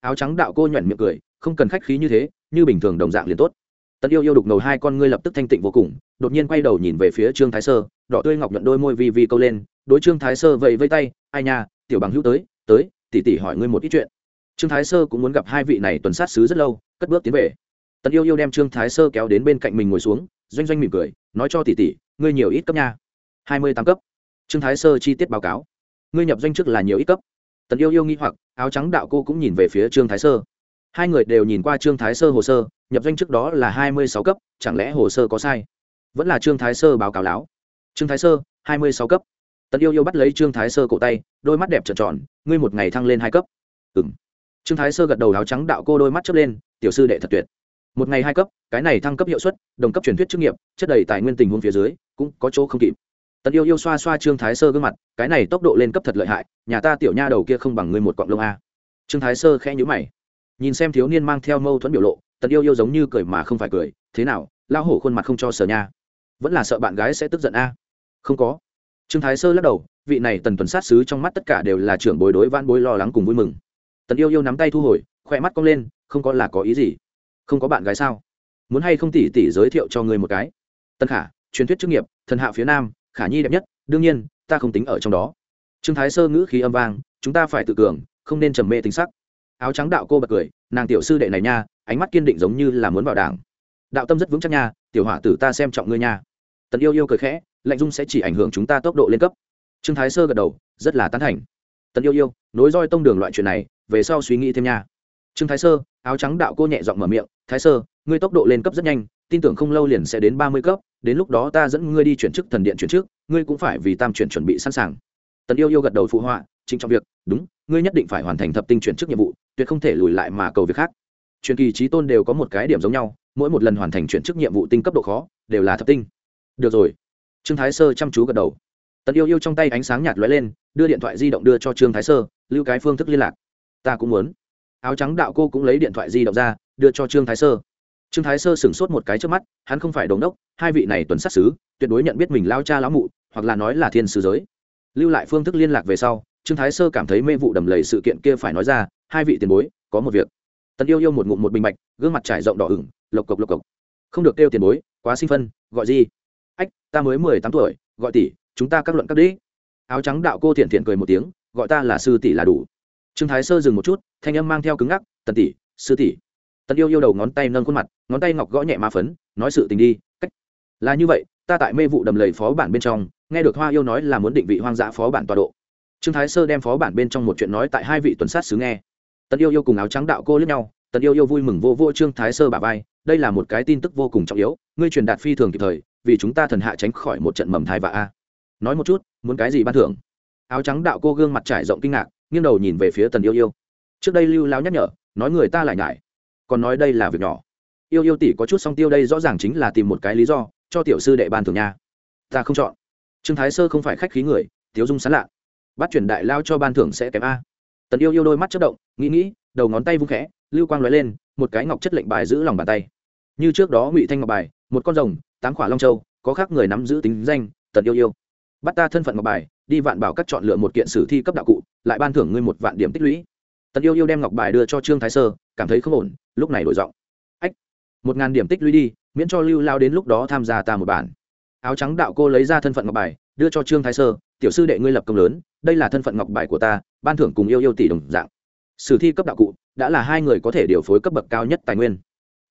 Áo trắng đạo cô nhuận miệng cười, không cần khách khí như thế, như bình thường đồng dạng liền tốt. Tần yêu yêu đục ngầu hai con ngươi lập tức thanh tịnh vô cùng, đột nhiên quay đầu nhìn về phía trương thái sơ, đỏ tươi ngọc nhuận đôi môi vi vi câu lên, đối trương thái sơ vẫy vây tay, ai nha, tiểu bằng hữu tới tới tỉ tỉ hỏi ngươi một ít chuyện. Trương thái sơ cũng muốn gặp hai vị này tuần sát sứ rất lâu, cất bước tiến về. Tần yêu yêu đem trương thái sơ kéo đến bên cạnh mình ngồi xuống, doanh doanh mỉm cười, nói cho tỉ tỉ ngươi nhiều ít cấp nha. Hai mươi tám cấp. Trương thái sơ chi tiết báo cáo ngươi nhập doanh trước là nhiều ít cấp. Tần yêu yêu nghi hoặc, áo trắng đạo cô cũng nhìn về phía trương thái sơ. Hai người đều nhìn qua trương thái sơ hồ sơ, nhập doanh trước đó là hai mươi sáu cấp, chẳng lẽ hồ sơ có sai? Vẫn là trương thái sơ báo cáo láo. Trương thái sơ, hai mươi sáu cấp. Tần yêu yêu bắt lấy trương thái sơ cổ tay, đôi mắt đẹp trợn tròn, ngươi một ngày thăng lên hai cấp. Ừng trương thái sơ gật đầu áo trắng đạo cô đôi mắt chớp lên, tiểu sư đệ thật tuyệt. Một ngày hai cấp, cái này thăng cấp hiệu suất, đồng cấp truyền thuyết chức nghiệp, chất đầy tài nguyên tình huống phía dưới, cũng có chỗ không kịp tần yêu yêu xoa xoa trương thái sơ gương mặt, cái này tốc độ lên cấp thật lợi hại, nhà ta tiểu nha đầu kia không bằng ngươi một cọng lông a. Trương thái sơ khẽ nhữ mày. Nhìn xem thiếu niên mang theo mâu thuẫn biểu lộ, tần yêu yêu giống như cười mà không phải cười, thế nào lao hổ khuôn mặt không cho sở nha. Vẫn là sợ bạn gái sẽ tức giận a. Không có. Trương thái sơ lắc đầu, vị này tần tuần sát xứ trong mắt tất cả đều là trưởng bối đối van bối lo lắng cùng vui mừng. Tần yêu yêu nắm tay thu hồi, khỏe mắt cong lên, không có là có ý gì. Không có bạn gái sao? Muốn hay không tỷ tỷ giới thiệu cho ngươi một cái? Tân khả, truyền thuyết chức nghiệp, thần hạ phía nam khả nhi đẹp nhất, đương nhiên, ta không tính ở trong đó. Trương thái sơ ngữ khí âm vang, chúng ta phải tự cường, không nên trầm mê tính sắc. Áo trắng đạo cô bật cười, nàng tiểu sư đệ này nha, ánh mắt kiên định giống như là muốn vào đảng. Đạo tâm rất vững chắc nha, tiểu hỏa tử ta xem trọng ngươi nha. Tần yêu yêu cười khẽ, lạnh dung sẽ chỉ ảnh hưởng chúng ta tốc độ lên cấp. Trương thái sơ gật đầu, rất là tán thành. Tần yêu yêu, nối roi tông đường loại chuyện này, về sau suy nghĩ thêm nha. Trương thái sơ, áo trắng đạo cô nhẹ giọng mở miệng, thái sơ, ngươi tốc độ lên cấp rất nhanh tin tưởng không lâu liền sẽ đến ba mươi cấp, đến lúc đó ta dẫn ngươi đi chuyển chức thần điện chuyển trước ngươi cũng phải vì tam chuyển chuẩn bị sẵn sàng. Tần yêu yêu gật đầu phụ họa, chính trong việc, đúng, ngươi nhất định phải hoàn thành thập tinh chuyển chức nhiệm vụ, tuyệt không thể lùi lại mà cầu việc khác. Truyền kỳ trí tôn đều có một cái điểm giống nhau, mỗi một lần hoàn thành chuyển chức nhiệm vụ tinh cấp độ khó, đều là thập tinh. Được rồi. Trương thái sơ chăm chú gật đầu. Tần yêu yêu trong tay ánh sáng nhạt lóe lên, đưa điện thoại di động đưa cho trương thái sơ, lưu cái phương thức liên lạc. Ta cũng muốn. Áo trắng đạo cô cũng lấy điện thoại di động ra, đưa cho trương thái sơ trương thái sơ sửng sốt một cái trước mắt, hắn không phải đồn đốc, hai vị này tuần sát xứ tuyệt đối nhận biết mình lao cha lão mụ, hoặc là nói là thiên sứ giới. Lưu lại phương thức liên lạc về sau, trương thái sơ cảm thấy mê vụ đầm lầy sự kiện kia phải nói ra, hai vị tiền bối, có một việc. Tần yêu yêu một ngụm một bình bạch, gương mặt trải rộng đỏ ửng, lộc cộc lộc cộc. Không được kêu tiền bối, quá sinh phân, gọi gì? Ách, ta mới mười tám tuổi, gọi tỷ, chúng ta các luận các đĩ áo trắng đạo cô thiện thiện cười một tiếng, gọi ta là sư tỷ là đủ. Trương thái sơ dừng một chút, thanh âm mang theo cứng ngắc, tần tỷ, sư tỷ tần yêu yêu đầu ngón tay nâng khuôn mặt, ngón tay ngọc gõ nhẹ ma phấn, nói sự tình đi, cách. Là như vậy, ta tại mê vụ đầm lầy phó bản bên trong, nghe được hoa yêu nói là muốn định vị hoang dã phó bản tọa độ. Trương thái sơ đem phó bản bên trong một chuyện nói tại hai vị tuần sát xứ nghe. Tần yêu yêu cùng áo trắng đạo cô lướt nhau, tần yêu yêu vui mừng vô vô trương thái sơ bà vai, đây là một cái tin tức vô cùng trọng yếu, ngươi truyền đạt phi thường kịp thời, vì chúng ta thần hạ tránh khỏi một trận mầm thai và a. Nói một chút, muốn cái gì ban thưởng? Áo trắng đạo cô gương mặt trải rộng kinh ngạc, nghiêng đầu nhìn về phía tần yêu yêu. Trước đây lưu lao nhắc nhở, nói người ta lại ngại còn nói đây là việc nhỏ. Yêu yêu tỷ có chút song tiêu đây rõ ràng chính là tìm một cái lý do, cho tiểu sư đệ ban thưởng nha. Ta không chọn. Trương thái sơ không phải khách khí người, tiếu dung sán lạ. Bắt chuyển đại lao cho ban thưởng sẽ kém a. Tần yêu yêu đôi mắt chất động, nghĩ nghĩ, đầu ngón tay vung khẽ, lưu quang lóe lên, một cái ngọc chất lệnh bài giữ lòng bàn tay. Như trước đó ngụy thanh ngọc bài, một con rồng, tám khỏa long châu, có khác người nắm giữ tính danh, tần yêu yêu. Bắt ta thân phận ngọc bài, đi vạn bảo các chọn lựa một kiện sử thi cấp đạo cụ, lại ban thưởng ngươi một vạn điểm tích lũy. Tần yêu yêu đem ngọc bài đưa cho trương thái sơ, cảm thấy không ổn lúc này đổi giọng. Ách, một ngàn điểm tích lũy đi, miễn cho lưu lao đến lúc đó tham gia ta một bản. Áo trắng đạo cô lấy ra thân phận ngọc bài, đưa cho trương thái sơ, tiểu sư đệ ngươi lập công lớn, đây là thân phận ngọc bài của ta, ban thưởng cùng yêu yêu tỷ đồng dạng. Sử thi cấp đạo cụ, đã là hai người có thể điều phối cấp bậc cao nhất tài nguyên.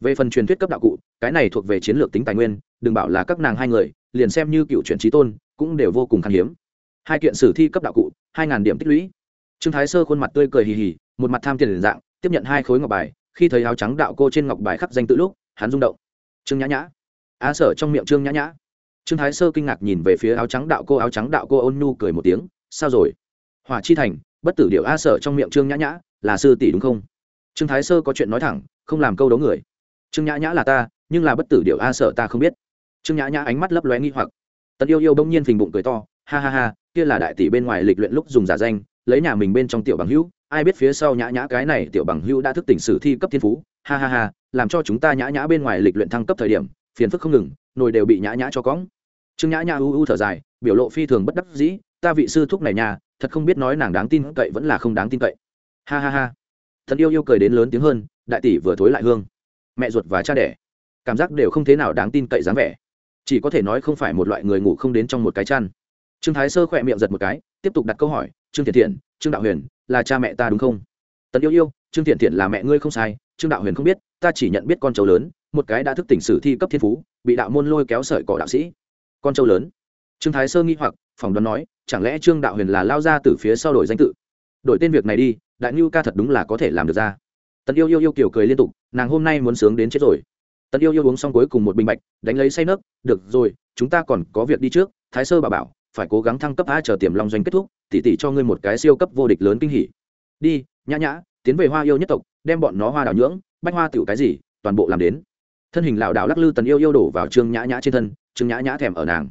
Về phần truyền thuyết cấp đạo cụ, cái này thuộc về chiến lược tính tài nguyên, đừng bảo là các nàng hai người, liền xem như cựu truyền trí tôn, cũng đều vô cùng khan hiếm. Hai kiện sử thi cấp đạo cụ, hai ngàn điểm tích lũy. Trương thái sơ khuôn mặt tươi cười hì hì, một mặt tham tiền dạng, tiếp nhận hai khối ngọc bài khi thấy áo trắng đạo cô trên ngọc bài khắc danh tự lúc, hắn rung động. Trương nhã nhã. A sở trong miệng trương nhã nhã. Trương thái sơ kinh ngạc nhìn về phía áo trắng đạo cô, áo trắng đạo cô ôn nhu cười một tiếng, sao rồi? Hỏa chi thành, bất tử điệu a sở trong miệng trương nhã nhã, là sư tỷ đúng không? Trương thái sơ có chuyện nói thẳng, không làm câu đấu người. Trương nhã nhã là ta, nhưng là bất tử điệu a sở ta không biết. Trương nhã nhã ánh mắt lấp lóe nghi hoặc. Tần yêu yêu bỗng nhiên phình bụng cười to, ha ha ha, kia là đại tỷ bên ngoài lịch luyện lúc dùng giả danh lấy nhà mình bên trong tiểu bằng hữu, ai biết phía sau nhã nhã cái này tiểu bằng hữu đã thức tỉnh sử thi cấp thiên phú, ha ha ha, làm cho chúng ta nhã nhã bên ngoài lịch luyện thăng cấp thời điểm, phiền phức không ngừng, nồi đều bị nhã nhã cho cõng. Trương nhã nhã u u thở dài, biểu lộ phi thường bất đắc dĩ, ta vị sư thúc này nhà, thật không biết nói nàng đáng tin cậy vẫn là không đáng tin cậy. Ha ha ha. Thật yêu yêu cười đến lớn tiếng hơn, đại tỷ vừa thối lại hương. Mẹ ruột và cha đẻ. Cảm giác đều không thế nào đáng tin cậy dáng vẻ. Chỉ có thể nói không phải một loại người ngủ không đến trong một cái chăn. Trương thái sơ khỏe miệng giật một cái, tiếp tục đặt câu hỏi trương thiện thiện, trương đạo huyền, là cha mẹ ta đúng không? Tần yêu yêu, trương thiện thiện là mẹ ngươi không sai, trương đạo huyền không biết, ta chỉ nhận biết con trâu lớn, một cái đã thức tỉnh sử thi cấp thiên phú, bị đạo môn lôi kéo sợi cỏ đạo sĩ. Con trâu lớn. Trương thái sơ nghi hoặc, phỏng đoán nói, chẳng lẽ trương đạo huyền là lao ra từ phía sau đổi danh tự? Đổi tên việc này đi, đại ngưu ca thật đúng là có thể làm được ra. Tần yêu yêu yêu kiểu cười liên tục, nàng hôm nay muốn sướng đến chết rồi. Tần yêu yêu uống xong cuối cùng một bình bạch, đánh lấy say nấc, được rồi, chúng ta còn có việc đi trước, thái sơ bà bảo phải cố gắng thăng cấp a chờ tiềm long doanh kết thúc, tỉ tỉ cho ngươi một cái siêu cấp vô địch lớn kinh hỉ. Đi, nhã nhã, tiến về hoa yêu nhất tộc, đem bọn nó hoa đào nhưỡng, bách hoa tiểu cái gì, toàn bộ làm đến. Thân hình lảo đảo lắc lư tần yêu yêu đổ vào trương nhã nhã trên thân, trương nhã nhã thèm ở nàng.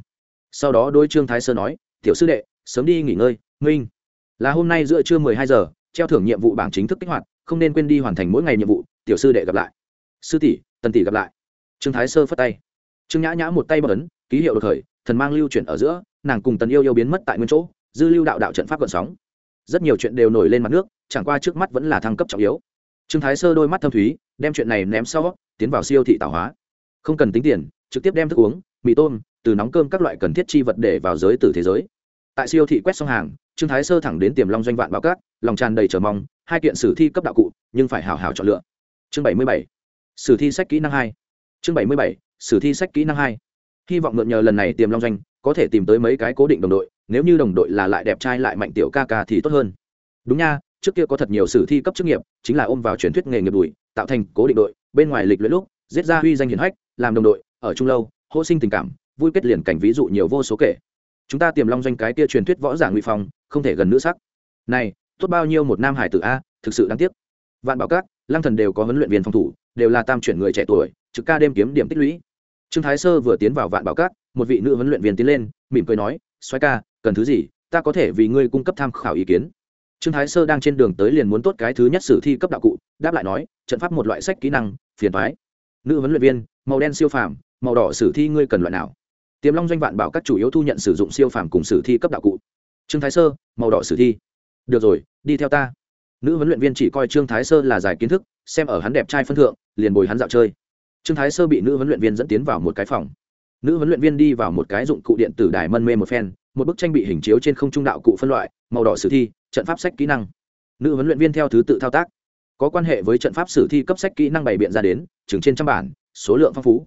Sau đó đôi trương thái sơ nói, tiểu sư đệ, sớm đi nghỉ ngơi, minh. Là hôm nay giữa trưa mười hai giờ, treo thưởng nhiệm vụ bảng chính thức kích hoạt, không nên quên đi hoàn thành mỗi ngày nhiệm vụ, tiểu sư đệ gặp lại. Sư tỷ, tần tỷ gặp lại. Trương thái sơ phất tay. Trương nhã nhã một tay bật ấn, ký hiệu đột khởi, thần mang lưu chuyển ở giữa nàng cùng tần yêu yêu biến mất tại nguyên chỗ, dư lưu đạo đạo trận pháp gợn sóng. Rất nhiều chuyện đều nổi lên mặt nước, chẳng qua trước mắt vẫn là thăng cấp trọng yếu. Trương thái sơ đôi mắt thâm thúy, đem chuyện này ném sau, tiến vào siêu thị tạo hóa. Không cần tính tiền, trực tiếp đem thức uống, mì tôm, từ nóng cơm các loại cần thiết chi vật để vào giới từ thế giới. Tại siêu thị quét xong hàng, trương thái sơ thẳng đến tiềm long doanh vạn báo cát, lòng tràn đầy chờ mong, hai kiện sử thi cấp đạo cụ, nhưng phải hào hào chọn lựa. Chương bảy mươi bảy, sử thi sách kỹ năng hai. Chương bảy mươi bảy, sử thi sách kỹ năng hai hy vọng mượn nhờ lần này tiềm long doanh, có thể tìm tới mấy cái cố định đồng đội, nếu như đồng đội là lại đẹp trai lại mạnh tiểu ca ca thì tốt hơn. Đúng nha, trước kia có thật nhiều sử thi cấp chức nghiệp, chính là ôm vào truyền thuyết nghề nghiệp đùi, tạo thành cố định đội, bên ngoài lịch luyện lúc, giết ra huy danh hiển hách, làm đồng đội, ở trung lâu, hô sinh tình cảm, vui kết liền cảnh ví dụ nhiều vô số kể. Chúng ta tiềm long doanh cái kia truyền thuyết võ giả nguy phong, không thể gần nữ sắc. Này, tốt bao nhiêu một nam hải tử a, thực sự đáng tiếc. Vạn bảo các, lăng thần đều có huấn luyện viên phòng thủ, đều là tam chuyển người trẻ tuổi, trực ca đêm kiếm điểm tích lũy trương thái sơ vừa tiến vào vạn bảo các một vị nữ huấn luyện viên tiến lên, mỉm cười nói xoay ca, cần thứ gì, ta có thể vì ngươi cung cấp tham khảo ý kiến. Trương thái sơ đang trên đường tới liền muốn tốt cái thứ nhất sử thi cấp đạo cụ, đáp lại nói, trận pháp một loại sách kỹ năng, phiền thoái nữ huấn luyện viên, màu đen siêu phàm, màu đỏ sử thi ngươi cần loại nào? Tiềm long doanh vạn bảo các chủ yếu thu nhận sử dụng siêu phàm cùng sử thi cấp đạo cụ. Trương thái sơ, màu đỏ sử thi. Được rồi, đi theo ta. Nữ huấn luyện viên chỉ coi trương thái sơ là giải kiến thức, xem ở hắn đẹp trai phân thượng, liền bồi hắn dạo chơi trương thái sơ bị nữ huấn luyện viên dẫn tiến vào một cái phòng. Nữ huấn luyện viên đi vào một cái dụng cụ điện tử đài mân mê một phen, một bức tranh bị hình chiếu trên không trung đạo cụ phân loại, màu đỏ sử thi, trận pháp sách kỹ năng. Nữ huấn luyện viên theo thứ tự thao tác. Có quan hệ với trận pháp sử thi cấp sách kỹ năng bày biện ra đến chừng trên trăm bản, số lượng phong phú.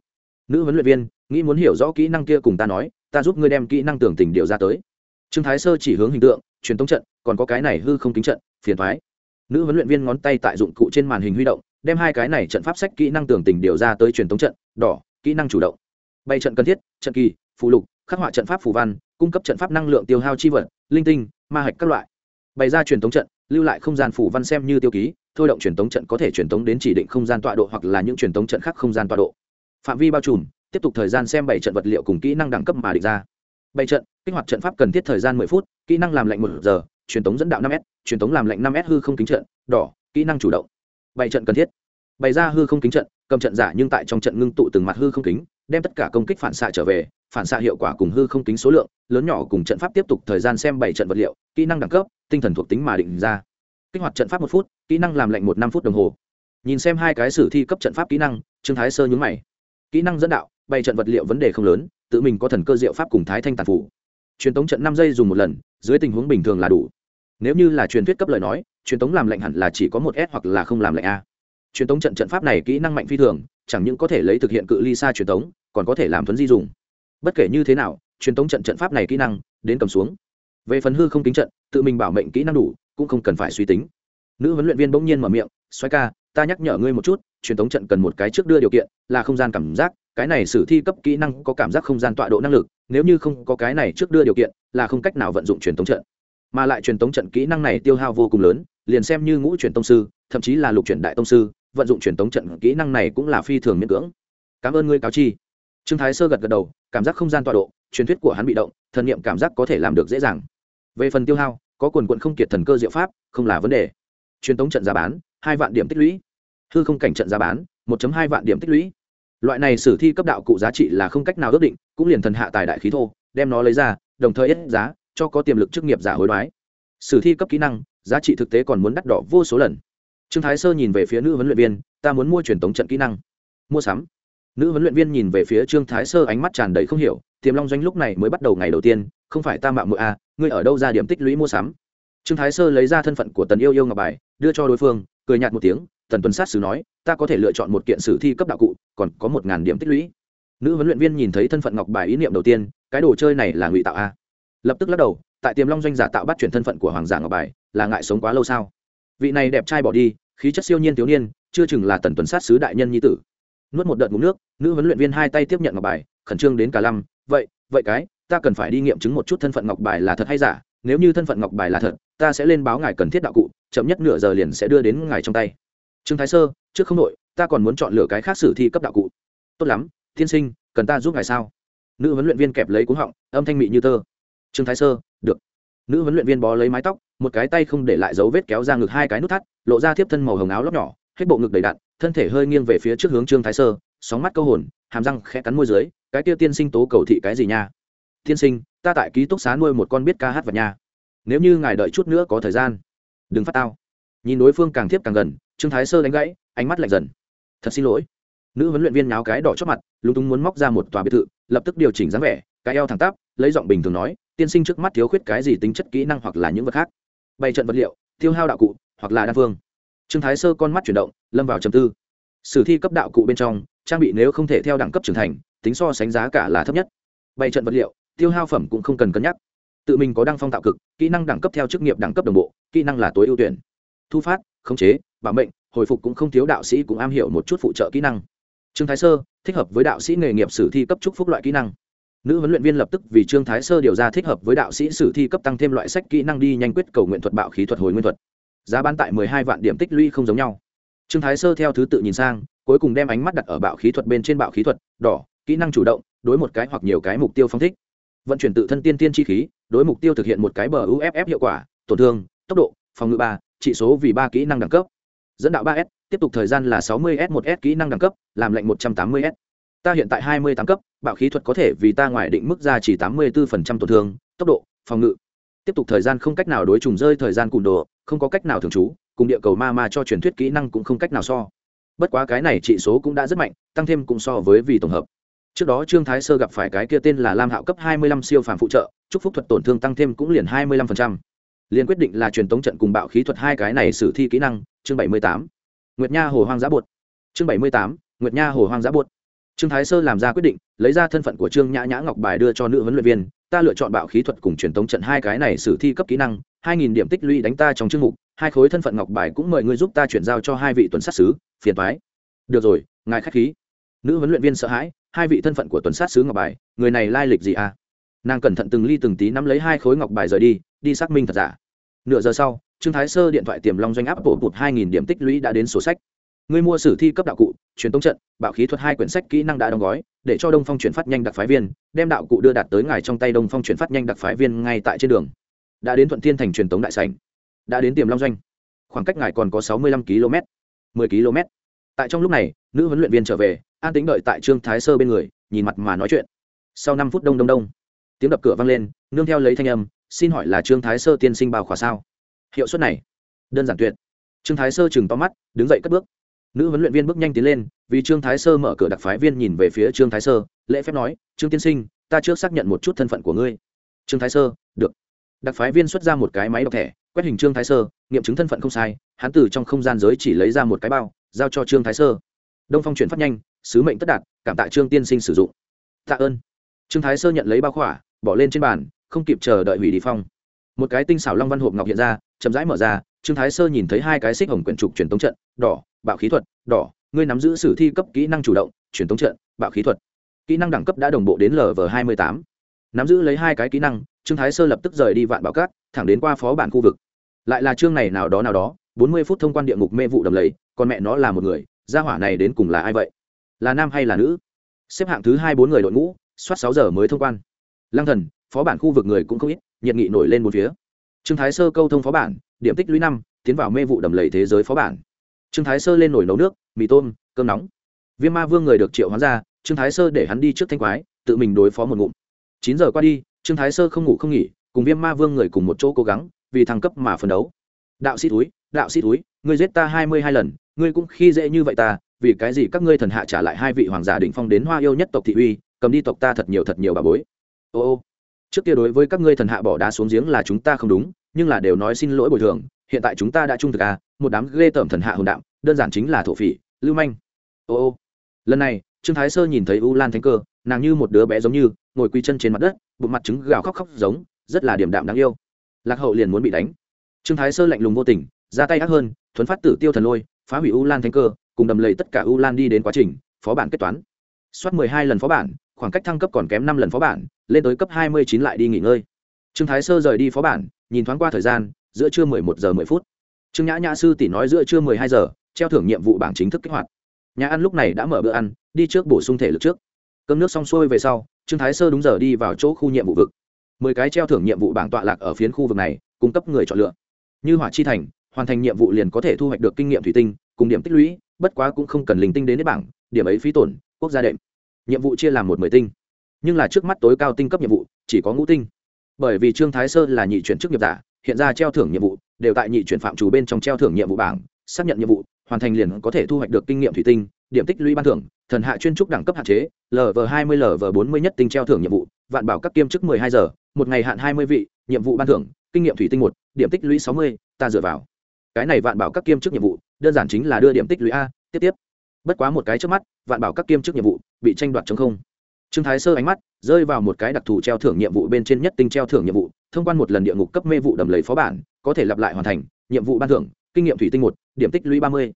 Nữ huấn luyện viên, nghĩ muốn hiểu rõ kỹ năng kia cùng ta nói, ta giúp ngươi đem kỹ năng tưởng tình điều ra tới. Trương thái sơ chỉ hướng hình tượng, truyền thống trận, còn có cái này hư không kính trận, phiền thoái. Nữ huấn luyện viên ngón tay tại dụng cụ trên màn hình huy động đem hai cái này trận pháp sách kỹ năng tưởng tình điều ra tới truyền thống trận, đỏ, kỹ năng chủ động. Bay trận cần thiết, trận kỳ, phù lục, khắc họa trận pháp phù văn, cung cấp trận pháp năng lượng tiêu hao chi vật, linh tinh, ma hạch các loại. Bày ra truyền thống trận, lưu lại không gian phù văn xem như tiêu ký, thôi động truyền thống trận có thể truyền thống đến chỉ định không gian tọa độ hoặc là những truyền thống trận khác không gian tọa độ. Phạm vi bao trùm, tiếp tục thời gian xem bảy trận vật liệu cùng kỹ năng đẳng cấp mà định ra. Bảy trận, kích hoạt trận pháp cần thiết thời gian mười phút, kỹ năng làm lạnh một giờ, truyền thống dẫn đạo năm s, truyền thống làm lạnh năm s hư không kính trận, đỏ, kỹ năng chủ động bảy trận cần thiết. Bày ra hư không kính trận, cầm trận giả nhưng tại trong trận ngưng tụ từng mặt hư không kính, đem tất cả công kích phản xạ trở về, phản xạ hiệu quả cùng hư không kính số lượng, lớn nhỏ cùng trận pháp tiếp tục thời gian xem bảy trận vật liệu, kỹ năng đẳng cấp, tinh thần thuộc tính mà định ra. Kích hoạt trận pháp một phút, kỹ năng làm lạnh một năm phút đồng hồ. Nhìn xem hai cái sử thi cấp trận pháp kỹ năng, trương thái sơ nhún mày. Kỹ năng dẫn đạo, bày trận vật liệu vấn đề không lớn, tự mình có thần cơ diệu pháp cùng thái thanh tàn phủ. Truyền tống trận năm giây dùng một lần, dưới tình huống bình thường là đủ nếu như là truyền thuyết cấp lời nói, truyền tống làm lạnh hẳn là chỉ có một s hoặc là không làm lạnh a. Truyền tống trận trận pháp này kỹ năng mạnh phi thường, chẳng những có thể lấy thực hiện cự ly xa truyền tống, còn có thể làm thuấn di dùng. Bất kể như thế nào, truyền tống trận trận pháp này kỹ năng, đến cầm xuống. Về phần hư không kính trận, tự mình bảo mệnh kỹ năng đủ, cũng không cần phải suy tính. Nữ huấn luyện viên bỗng nhiên mở miệng xoay ca, ta nhắc nhở ngươi một chút, truyền tống trận cần một cái trước đưa điều kiện, là không gian cảm giác, cái này sử thi cấp kỹ năng có cảm giác không gian tọa độ năng lực, nếu như không có cái này trước đưa điều kiện, là không cách nào vận dụng truyền tống trận mà lại truyền tống trận kỹ năng này tiêu hao vô cùng lớn, liền xem như ngũ truyền tông sư, thậm chí là lục truyền đại tông sư, vận dụng truyền tống trận kỹ năng này cũng là phi thường miễn cưỡng. Cảm ơn ngươi cáo chi. Trương thái sơ gật gật đầu, cảm giác không gian tọa độ, truyền thuyết của hắn bị động, thần niệm cảm giác có thể làm được dễ dàng. Về phần tiêu hao, có quần quận không kiệt thần cơ diệu pháp, không là vấn đề. Truyền tống trận giá bán, hai vạn điểm tích lũy. Hư không cảnh trận giá bán, một hai vạn điểm tích lũy. Loại này sử thi cấp đạo cụ giá trị là không cách nào ước định, cũng liền thần hạ tài đại khí thô, đem nó lấy ra, đồng thời ít giá cho có tiềm lực chức nghiệp giả hối đoái. Sử thi cấp kỹ năng, giá trị thực tế còn muốn đắt đỏ vô số lần. Trương thái sơ nhìn về phía nữ huấn luyện viên, ta muốn mua truyền tống trận kỹ năng. Mua sắm? Nữ huấn luyện viên nhìn về phía trương thái sơ ánh mắt tràn đầy không hiểu, tiềm long doanh lúc này mới bắt đầu ngày đầu tiên, không phải ta mạo mội à ngươi ở đâu ra điểm tích lũy mua sắm? Trương thái sơ lấy ra thân phận của tần yêu yêu ngọc bài, đưa cho đối phương, cười nhạt một tiếng, tần tuần sát sứ nói, ta có thể lựa chọn một kiện sử thi cấp đạo cụ, còn có một ngàn điểm tích lũy. Nữ huấn luyện viên nhìn thấy thân phận ngọc bài ý niệm đầu tiên, cái đồ chơi này là ngụy tạo a lập tức lắc đầu, tại tiềm long doanh giả tạo bắt chuyển thân phận của hoàng giả ngọc bài, là ngại sống quá lâu sao? Vị này đẹp trai bỏ đi, khí chất siêu nhiên thiếu niên, chưa chừng là tần tuần sát sứ đại nhân nhi tử. Nuốt một đợt ngụm nước, nữ huấn luyện viên hai tay tiếp nhận ngọc bài, khẩn trương đến cả lăm, vậy vậy cái, ta cần phải đi nghiệm chứng một chút thân phận ngọc bài là thật hay giả, nếu như thân phận ngọc bài là thật, ta sẽ lên báo ngài cần thiết đạo cụ, chậm nhất nửa giờ liền sẽ đưa đến ngài trong tay. Trương thái sơ, trước không đội ta còn muốn chọn lựa cái khác sử thi cấp đạo cụ. Tốt lắm Thiên sinh, cần ta giúp ngài sao? Nữ huấn luyện viên kẹp lấy cuống họng, âm thanh mị như tơ trương thái sơ, được. Nữ huấn luyện viên bó lấy mái tóc, một cái tay không để lại dấu vết kéo ra ngực hai cái nút thắt, lộ ra tiếp thân màu hồng áo lóc nhỏ, hết bộ ngực đầy đặn, thân thể hơi nghiêng về phía trước hướng trương thái sơ, sóng mắt câu hồn, hàm răng khẽ cắn môi dưới, cái kia tiên sinh tố cầu thị cái gì nha? Tiên sinh, ta tại ký túc xá nuôi một con biết ca hát vật nha. Nếu như ngài đợi chút nữa có thời gian, đừng phát tao. Nhìn đối phương càng tiếp càng gần, trương thái sơ đánh gãy, ánh mắt lạnh dần. Thật xin lỗi. Nữ huấn luyện viên náo cái đỏ chót mặt, lúng túng muốn móc ra một tòa biệt thự, lập tức điều chỉnh dáng vẻ, cái eo thẳng tắp, lấy giọng bình thường nói tiên sinh trước mắt thiếu khuyết cái gì tính chất kỹ năng hoặc là những vật khác? Bày trận vật liệu, tiêu hao đạo cụ, hoặc là đa phương. Trương thái sơ con mắt chuyển động, lâm vào trầm tư. Sử thi cấp đạo cụ bên trong, trang bị nếu không thể theo đẳng cấp trưởng thành, tính so sánh giá cả là thấp nhất. Bày trận vật liệu, tiêu hao phẩm cũng không cần cân nhắc. Tự mình có đăng phong tạo cực, kỹ năng đẳng cấp theo chức nghiệp đẳng cấp đồng bộ, kỹ năng là tối ưu tuyển. Thu phát, khống chế, bảo mệnh, hồi phục cũng không thiếu đạo sĩ cũng am hiểu một chút phụ trợ kỹ năng. Trương thái sơ, thích hợp với đạo sĩ nghề nghiệp sử thi cấp trúc phúc loại kỹ năng nữ huấn luyện viên lập tức vì trương thái sơ điều ra thích hợp với đạo sĩ sử thi cấp tăng thêm loại sách kỹ năng đi nhanh quyết cầu nguyện thuật bạo khí thuật hồi nguyên thuật. Giá bán tại mười hai vạn điểm tích lũy không giống nhau. Trương thái sơ theo thứ tự nhìn sang, cuối cùng đem ánh mắt đặt ở bạo khí thuật bên trên bạo khí thuật, đỏ, kỹ năng chủ động, đối một cái hoặc nhiều cái mục tiêu phong thích. Vận chuyển tự thân tiên tiên chi khí, đối mục tiêu thực hiện một cái bờ uff hiệu quả, tổn thương, tốc độ, phòng ngự ba trị số vì ba kỹ năng đẳng cấp. Dẫn đạo ba s, tiếp tục thời gian là sáu mươi s một s kỹ năng đẳng cấp, làm lệnh một trăm tám mươi s. Ta hiện tại hai mươi tám cấp bạo khí thuật có thể vì ta ngoài định mức ra chỉ tám mươi bốn tổn thương, tốc độ, phòng ngự tiếp tục thời gian không cách nào đối trùng rơi thời gian cùn đồ, không có cách nào thường trú, cùng địa cầu ma ma cho truyền thuyết kỹ năng cũng không cách nào so bất quá cái này trị số cũng đã rất mạnh, tăng thêm cũng so với vì tổng hợp trước đó trương thái sơ gặp phải cái kia tên là lam hạo cấp 25 siêu phàm phụ trợ, chúc phúc thuật tổn thương tăng thêm cũng liền 25%. liền quyết định là truyền tống trận cùng bạo khí thuật hai cái này sử thi kỹ năng, chương 78. nguyệt nha hồ hoang dã bột chương 78. nguyệt nha hồ hoang dã bột trương thái sơ làm ra quyết định, lấy ra thân phận của trương nhã nhã ngọc bài đưa cho nữ huấn luyện viên, ta lựa chọn bạo khí thuật cùng truyền tống trận hai cái này sử thi cấp kỹ năng 2.000 điểm tích lũy đánh ta trong chương mục, hai khối thân phận ngọc bài cũng mời ngươi giúp ta chuyển giao cho hai vị tuần sát sứ, phiền toái. Được rồi, ngài khách khí. Nữ huấn luyện viên sợ hãi, hai vị thân phận của tuần sát sứ ngọc bài, người này lai lịch gì à? Nàng cẩn thận từng ly từng tí nắm lấy hai khối ngọc bài rời đi đi xác minh thật giả. Nửa giờ sau, trương thái sơ điện thoại tiềm long doanh áp bổ bụt hai nghìn điểm tích lũy đã đến sổ sách. Ngươi mua sử thi cấp đạo cụ, truyền tống trận, bạo khí thuật hai quyển sách kỹ năng đã đóng gói, để cho đông phong chuyển phát nhanh đặc phái viên, đem đạo cụ đưa đạt tới ngài trong tay đông phong chuyển phát nhanh đặc phái viên ngay tại trên đường. Đã đến thuận thiên thành truyền tống đại sảnh. Đã đến tiềm long doanh. Khoảng cách ngài còn có sáu mươi lăm km. mười km. Tại trong lúc này, nữ huấn luyện viên trở về, an tính đợi tại trương thái sơ bên người, nhìn mặt mà nói chuyện. Sau năm phút đông đông đông, tiếng đập cửa vang lên, nương theo lấy thanh âm, xin hỏi là trương thái sơ tiên sinh bào khỏa sao? Hiệu suất này, đơn giản tuyệt. Trương thái sơ chừng to mắt, đứng dậy cất bước nữ huấn luyện viên bước nhanh tiến lên, vì trương thái sơ mở cửa đặc phái viên nhìn về phía trương thái sơ, lễ phép nói, trương tiên sinh, ta trước xác nhận một chút thân phận của ngươi. Trương thái sơ, được. Đặc phái viên xuất ra một cái máy đọc thẻ, quét hình trương thái sơ, nghiệm chứng thân phận không sai, hắn từ trong không gian giới chỉ lấy ra một cái bao, giao cho trương thái sơ. Đông phong chuyển phát nhanh, sứ mệnh tất đạt, cảm tạ trương tiên sinh sử dụng. Tạ ơn. Trương thái sơ nhận lấy bao khỏa, bỏ lên trên bàn, không kịp chờ đợi hủy đi phong. Một cái tinh xảo long văn hộp ngọc hiện ra, chậm rãi mở ra, trương thái sơ nhìn thấy hai cái xích hồng quyển trục truyền tống trận, đỏ bạo khí thuật, đỏ, ngươi nắm giữ sử thi cấp kỹ năng chủ động, truyền thống trận, bạo khí thuật. Kỹ năng đẳng cấp đã đồng bộ đến lv hai mươi tám. Nắm giữ lấy hai cái kỹ năng, trương thái sơ lập tức rời đi vạn bảo cát, thẳng đến qua phó bản khu vực. Lại là chương này nào đó nào đó, bốn mươi phút thông quan địa ngục mê vụ đầm lầy còn mẹ nó là một người, gia hỏa này đến cùng là ai vậy? Là nam hay là nữ? Xếp hạng thứ hai bốn người đội ngũ, soát sáu giờ mới thông quan. Lăng thần, phó bản khu vực người cũng không ít, nhiệt nghị nổi lên một phía. Trương thái sơ câu thông phó bản, điểm tích lũy năm, tiến vào mê vụ đầm lầy thế giới phó bản trương thái sơ lên nổi nấu nước, mì tôm, cơm nóng. Viêm ma vương người được triệu hoán ra, trương thái sơ để hắn đi trước thanh quái, tự mình đối phó một ngụm. Chín giờ qua đi, trương thái sơ không ngủ không nghỉ, cùng viêm ma vương người cùng một chỗ cố gắng, vì thăng cấp mà phấn đấu. Đạo sĩ túi đạo sĩ túi ngươi giết ta hai mươi hai lần, ngươi cũng khi dễ như vậy ta, vì cái gì các ngươi thần hạ trả lại hai vị hoàng giả định phong đến hoa yêu nhất tộc thị uy, cầm đi tộc ta thật nhiều thật nhiều bà bối. Ô ô. Trước kia đối với các ngươi thần hạ bỏ đá xuống giếng là chúng ta không đúng, nhưng là đều nói xin lỗi bồi thường hiện tại chúng ta đã trung thực à một đám ghê tởm thần hạ hồn đạm đơn giản chính là thổ phỉ, lưu manh. Ô ô. Lần này, trương thái sơ nhìn thấy u lan thánh cơ, nàng như một đứa bé giống như, ngồi quy chân trên mặt đất, bụng mặt trứng gào khóc khóc giống, rất là điểm đạm đáng yêu. Lạc hậu liền muốn bị đánh. Trương thái sơ lạnh lùng vô tình, ra tay ác hơn, thuấn phát tử tiêu thần lôi, phá hủy u lan thánh cơ, cùng đầm lầy tất cả u lan đi đến quá trình, phó bản kết toán. Soát mười hai lần phó bản, khoảng cách thăng cấp còn kém năm lần phó bản, lên tới cấp hai mươi chín lại đi nghỉ ngơi. Trương thái sơ rời đi phó bản, nhìn thoáng qua thời gian giữa trưa mười một giờ mười phút. Trương nhã nhã sư tỷ nói giữa trưa mười hai giờ, treo thưởng nhiệm vụ bảng chính thức kích hoạt. Nhà ăn lúc này đã mở bữa ăn, đi trước bổ sung thể lực trước. Cơm nước xong xuôi về sau, trương thái sơ đúng giờ đi vào chỗ khu nhiệm vụ vực. Mười cái treo thưởng nhiệm vụ bảng tọa lạc ở phiến khu vực này, cung cấp người chọn lựa. Như hỏa chi thành, hoàn thành nhiệm vụ liền có thể thu hoạch được kinh nghiệm thủy tinh, cùng điểm tích lũy, bất quá cũng không cần linh tinh đến đến bảng, điểm ấy phí tổn, quốc gia đệm. Nhiệm vụ chia làm một mười tinh. Nhưng là trước mắt tối cao tinh cấp nhiệm vụ, chỉ có ngũ tinh. Bởi vì trương thái sơ là nhị chuyển chức nghiệp giả hiện ra treo thưởng nhiệm vụ, đều tại nhị chuyển phạm chủ bên trong treo thưởng nhiệm vụ bảng, xác nhận nhiệm vụ, hoàn thành liền có thể thu hoạch được kinh nghiệm thủy tinh, điểm tích lũy ban thưởng, thần hạ chuyên trúc đẳng cấp hạn chế lv hai mươi lv bốn mươi nhất tinh treo thưởng nhiệm vụ, vạn bảo các kiêm chức mười hai giờ, một ngày hạn hai mươi vị, nhiệm vụ ban thưởng, kinh nghiệm thủy tinh một, điểm tích lũy sáu mươi, ta dựa vào. Cái này vạn bảo các kiêm chức nhiệm vụ, đơn giản chính là đưa điểm tích lũy a, tiếp tiếp. Bất quá một cái trước mắt, vạn bảo các kiêm chức nhiệm vụ, bị tranh đoạt chống không trương thái sơ ánh mắt rơi vào một cái đặc thù treo thưởng nhiệm vụ bên trên nhất tinh treo thưởng nhiệm vụ, thông quan một lần địa ngục cấp mê vụ đầm lầy phó bản, có thể lặp lại hoàn thành, nhiệm vụ ban thưởng, kinh nghiệm thủy tinh một, điểm tích lũy ba mươi.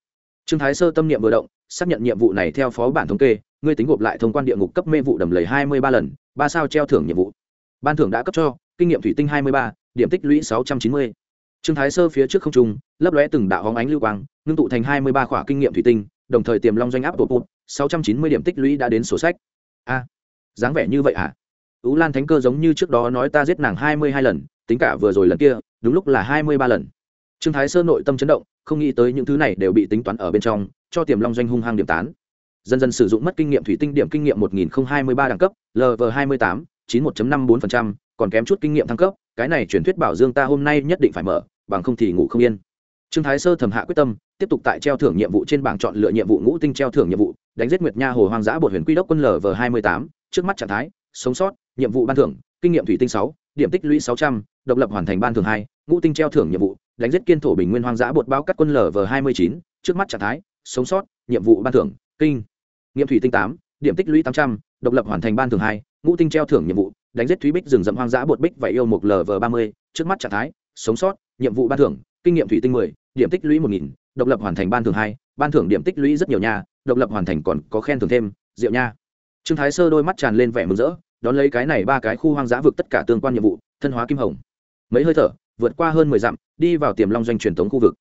Trương thái sơ tâm niệm vừa động, xác nhận nhiệm vụ này theo phó bản thống kê, ngươi tính gộp lại thông quan địa ngục cấp mê vụ đầm lầy hai mươi ba lần, ba sao treo thưởng nhiệm vụ. Ban thưởng đã cấp cho, kinh nghiệm thủy tinh hai mươi ba, điểm tích lũy sáu trăm chín mươi. Trương thái sơ phía trước không trung, lấp lóe từng đạo hóng ánh lưu quang, ngưng tụ thành hai mươi ba khỏa kinh nghiệm thủy tinh, đồng thời tiềm long doanh áp bột bột sáu trăm chín mươi điểm tích lũy đã đến sổ sách. A! Dáng vẻ như vậy à ú lan thánh cơ giống như trước đó nói ta giết nàng hai mươi hai lần, tính cả vừa rồi lần kia, đúng lúc là hai mươi ba lần. Trương thái sơ nội tâm chấn động, không nghĩ tới những thứ này đều bị tính toán ở bên trong, cho tiềm long doanh hung hăng điểm tán. Dần dần sử dụng mất kinh nghiệm thủy tinh điểm kinh nghiệm một nghìn hai mươi ba đẳng cấp lv hai mươi tám, chín một năm bốn còn kém chút kinh nghiệm thăng cấp, cái này truyền thuyết bảo dương ta hôm nay nhất định phải mở, bằng không thì ngủ không yên. Trương thái sơ thầm hạ quyết tâm, tiếp tục tại treo thưởng nhiệm vụ trên bảng chọn lựa nhiệm vụ ngũ tinh treo thưởng nhiệm vụ, đánh giết nguyệt nha hồ hoang dã bột huyền quy đốc quân lv hai mươi tám trước mắt trạng thái, sống sót, nhiệm vụ ban thưởng, kinh nghiệm thủy tinh sáu, điểm tích lũy sáu trăm, độc lập hoàn thành ban thưởng hai, ngũ tinh treo thưởng nhiệm vụ, đánh giết kiên thổ bình nguyên hoang dã bột báo cắt quân lv hai mươi chín, trước mắt trạng thái, sống sót, nhiệm vụ ban thưởng, kinh. Nghiệm thủy tinh tám, điểm tích lũy tám trăm, độc lập hoàn thành ban thưởng hai, ngũ tinh treo thưởng nhiệm vụ, đánh giết thúy bích rừng rậm hoang dã bột bích và yêu một lv ba mươi, trước mắt trạng thái, sống sót, nhiệm vụ ban thưởng, kinh nghiệm thủy tinh mười, điểm tích lũy một nghìn, độc lập hoàn thành ban thưởng hai, ban thưởng điểm tích lũy rất nhiều nha, độc lập hoàn thành còn có khen thưởng thêm diệu nha trương thái sơ đôi mắt tràn lên vẻ mừng rỡ, đón lấy cái này ba cái khu hoang dã vực tất cả tương quan nhiệm vụ, thân hóa kim hồng. Mấy hơi thở, vượt qua hơn mười dặm, đi vào tiềm long doanh truyền thống khu vực.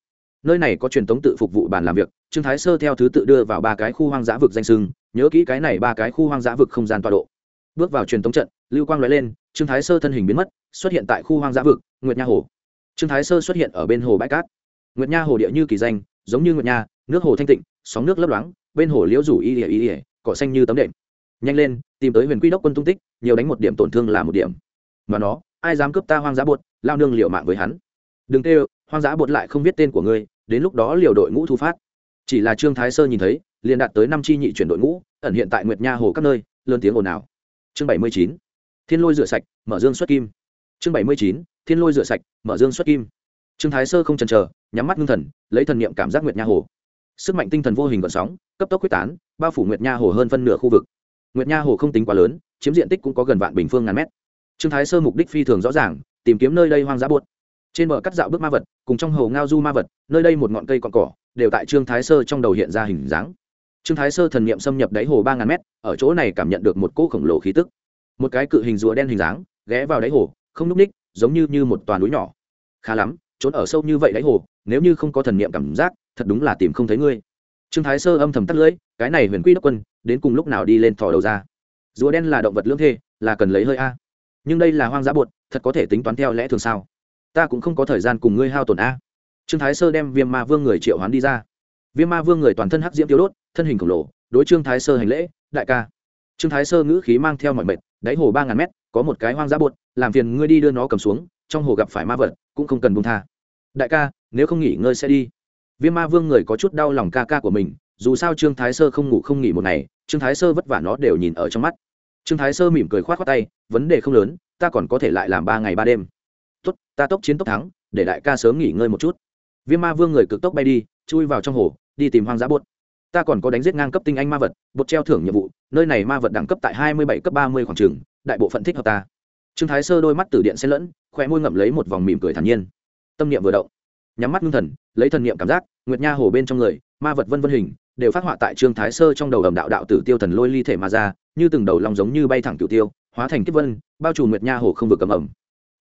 Nơi này có truyền thống tự phục vụ bàn làm việc, trương thái sơ theo thứ tự đưa vào ba cái khu hoang dã vực danh sưng, nhớ kỹ cái này ba cái khu hoang dã vực không gian tọa độ. Bước vào truyền thống trận, lưu quang nói lên, trương thái sơ thân hình biến mất, xuất hiện tại khu hoang dã vực, nguyệt nha hồ. Trương thái sơ xuất hiện ở bên hồ bãi cát. Nguyệt nha hồ địa như kỳ danh, giống như nguyệt nha, nước hồ thanh tịnh, sóng nước lấp loáng, bên hồ liễu rủ y ỉa y ỉa cỏ xanh như tấm đệm nhanh lên, tìm tới huyền quy đốc quân tung tích, nhiều đánh một điểm tổn thương là một điểm. Mà nó, ai dám cướp ta hoang dã bột, lao nương liệu mạng với hắn. Đừng tê hoang dã bột lại không biết tên của ngươi, đến lúc đó liều đội ngũ thu phát. Chỉ là trương thái sơ nhìn thấy, liền đạt tới năm chi nhị chuyển đội ngũ, ẩn hiện tại nguyệt nha hồ các nơi, lớn tiếng ồn ào. Chương bảy mươi chín, thiên lôi rửa sạch, mở dương xuất kim. Chương bảy mươi chín, thiên lôi rửa sạch, mở dương xuất kim. Trương thái sơ không chần chờ, nhắm mắt ngưng thần, lấy thần niệm cảm giác nguyệt nha hồ. Sức mạnh tinh thần vô hình gợn sóng, cấp tốc quyết tán, bao phủ nguyệt nha hồ hơn phân nửa khu vực nguyệt nha hồ không tính quá lớn, chiếm diện tích cũng có gần vạn bình phương ngàn mét. Trương thái sơ mục đích phi thường rõ ràng, tìm kiếm nơi đây hoang dã buốt. Trên bờ cắt dạo bước ma vật, cùng trong hồ ngao du ma vật, nơi đây một ngọn cây còn cỏ, đều tại trương thái sơ trong đầu hiện ra hình dáng. Trương thái sơ thần niệm xâm nhập đáy hồ ba ngàn mét, ở chỗ này cảm nhận được một cỗ khổng lồ khí tức. Một cái cự hình rùa đen hình dáng, ghé vào đáy hồ, không núp ních, giống như như một toàn núi nhỏ. Khá lắm, trốn ở sâu như vậy đáy hồ, nếu như không có thần niệm cảm giác, thật đúng là tìm không thấy ngươi trương thái sơ âm thầm tắt lưỡi, cái này huyền quy đốc quân, đến cùng lúc nào đi lên thò đầu ra? Rùa đen là động vật lưỡng thê, là cần lấy hơi a. Nhưng đây là hoang dã bột, thật có thể tính toán theo lẽ thường sao? Ta cũng không có thời gian cùng ngươi hao tổn a. Trương thái sơ đem viêm ma vương người triệu hoán đi ra. Viêm ma vương người toàn thân hắc diễm tiêu đốt, thân hình khổng lồ, đối trương thái sơ hành lễ, đại ca. Trương thái sơ ngữ khí mang theo mọi mệt, đáy hồ ba ngàn mét, có một cái hoang dã bột, làm phiền ngươi đi đưa nó cầm xuống, trong hồ gặp phải ma vật, cũng không cần buông tha. Đại ca, nếu không nghỉ ngơi sẽ đi viêm ma vương người có chút đau lòng ca ca của mình, dù sao trương thái sơ không ngủ không nghỉ một ngày, trương thái sơ vất vả nó đều nhìn ở trong mắt. Trương thái sơ mỉm cười k h o á t khoác tay, vấn đề không lớn, ta còn có thể lại làm ba ngày ba đêm. Tốt, ta tốc chiến tốc thắng, để đại ca sớm nghỉ ngơi một chút. Viêm ma vương người cực tốc bay đi, chui vào trong hồ, đi tìm hoang dã bột. Ta còn có đánh giết ngang cấp tinh anh ma vật, bột treo thưởng nhiệm vụ, nơi này ma vật đẳng cấp tại hai mươi bảy cấp ba mươi khoảng trường, đại bộ phận thích hợp ta. Trương thái sơ đôi mắt từ điện xen lẫn khoe môi ngậm lấy một vòng mỉm cười thản nhiên. Tâm niệm vừa động nhắm mắt ngưng thần, lấy thần niệm cảm giác, nguyệt nha hồ bên trong người, ma vật vân vân hình, đều phát họa tại trương thái sơ trong đầu ẩm đạo đạo tử tiêu thần lôi ly thể mà ra, như từng đầu lòng giống như bay thẳng cửu tiêu, hóa thành kiếp vân, bao trùm nguyệt nha hồ không vực cầm ẩm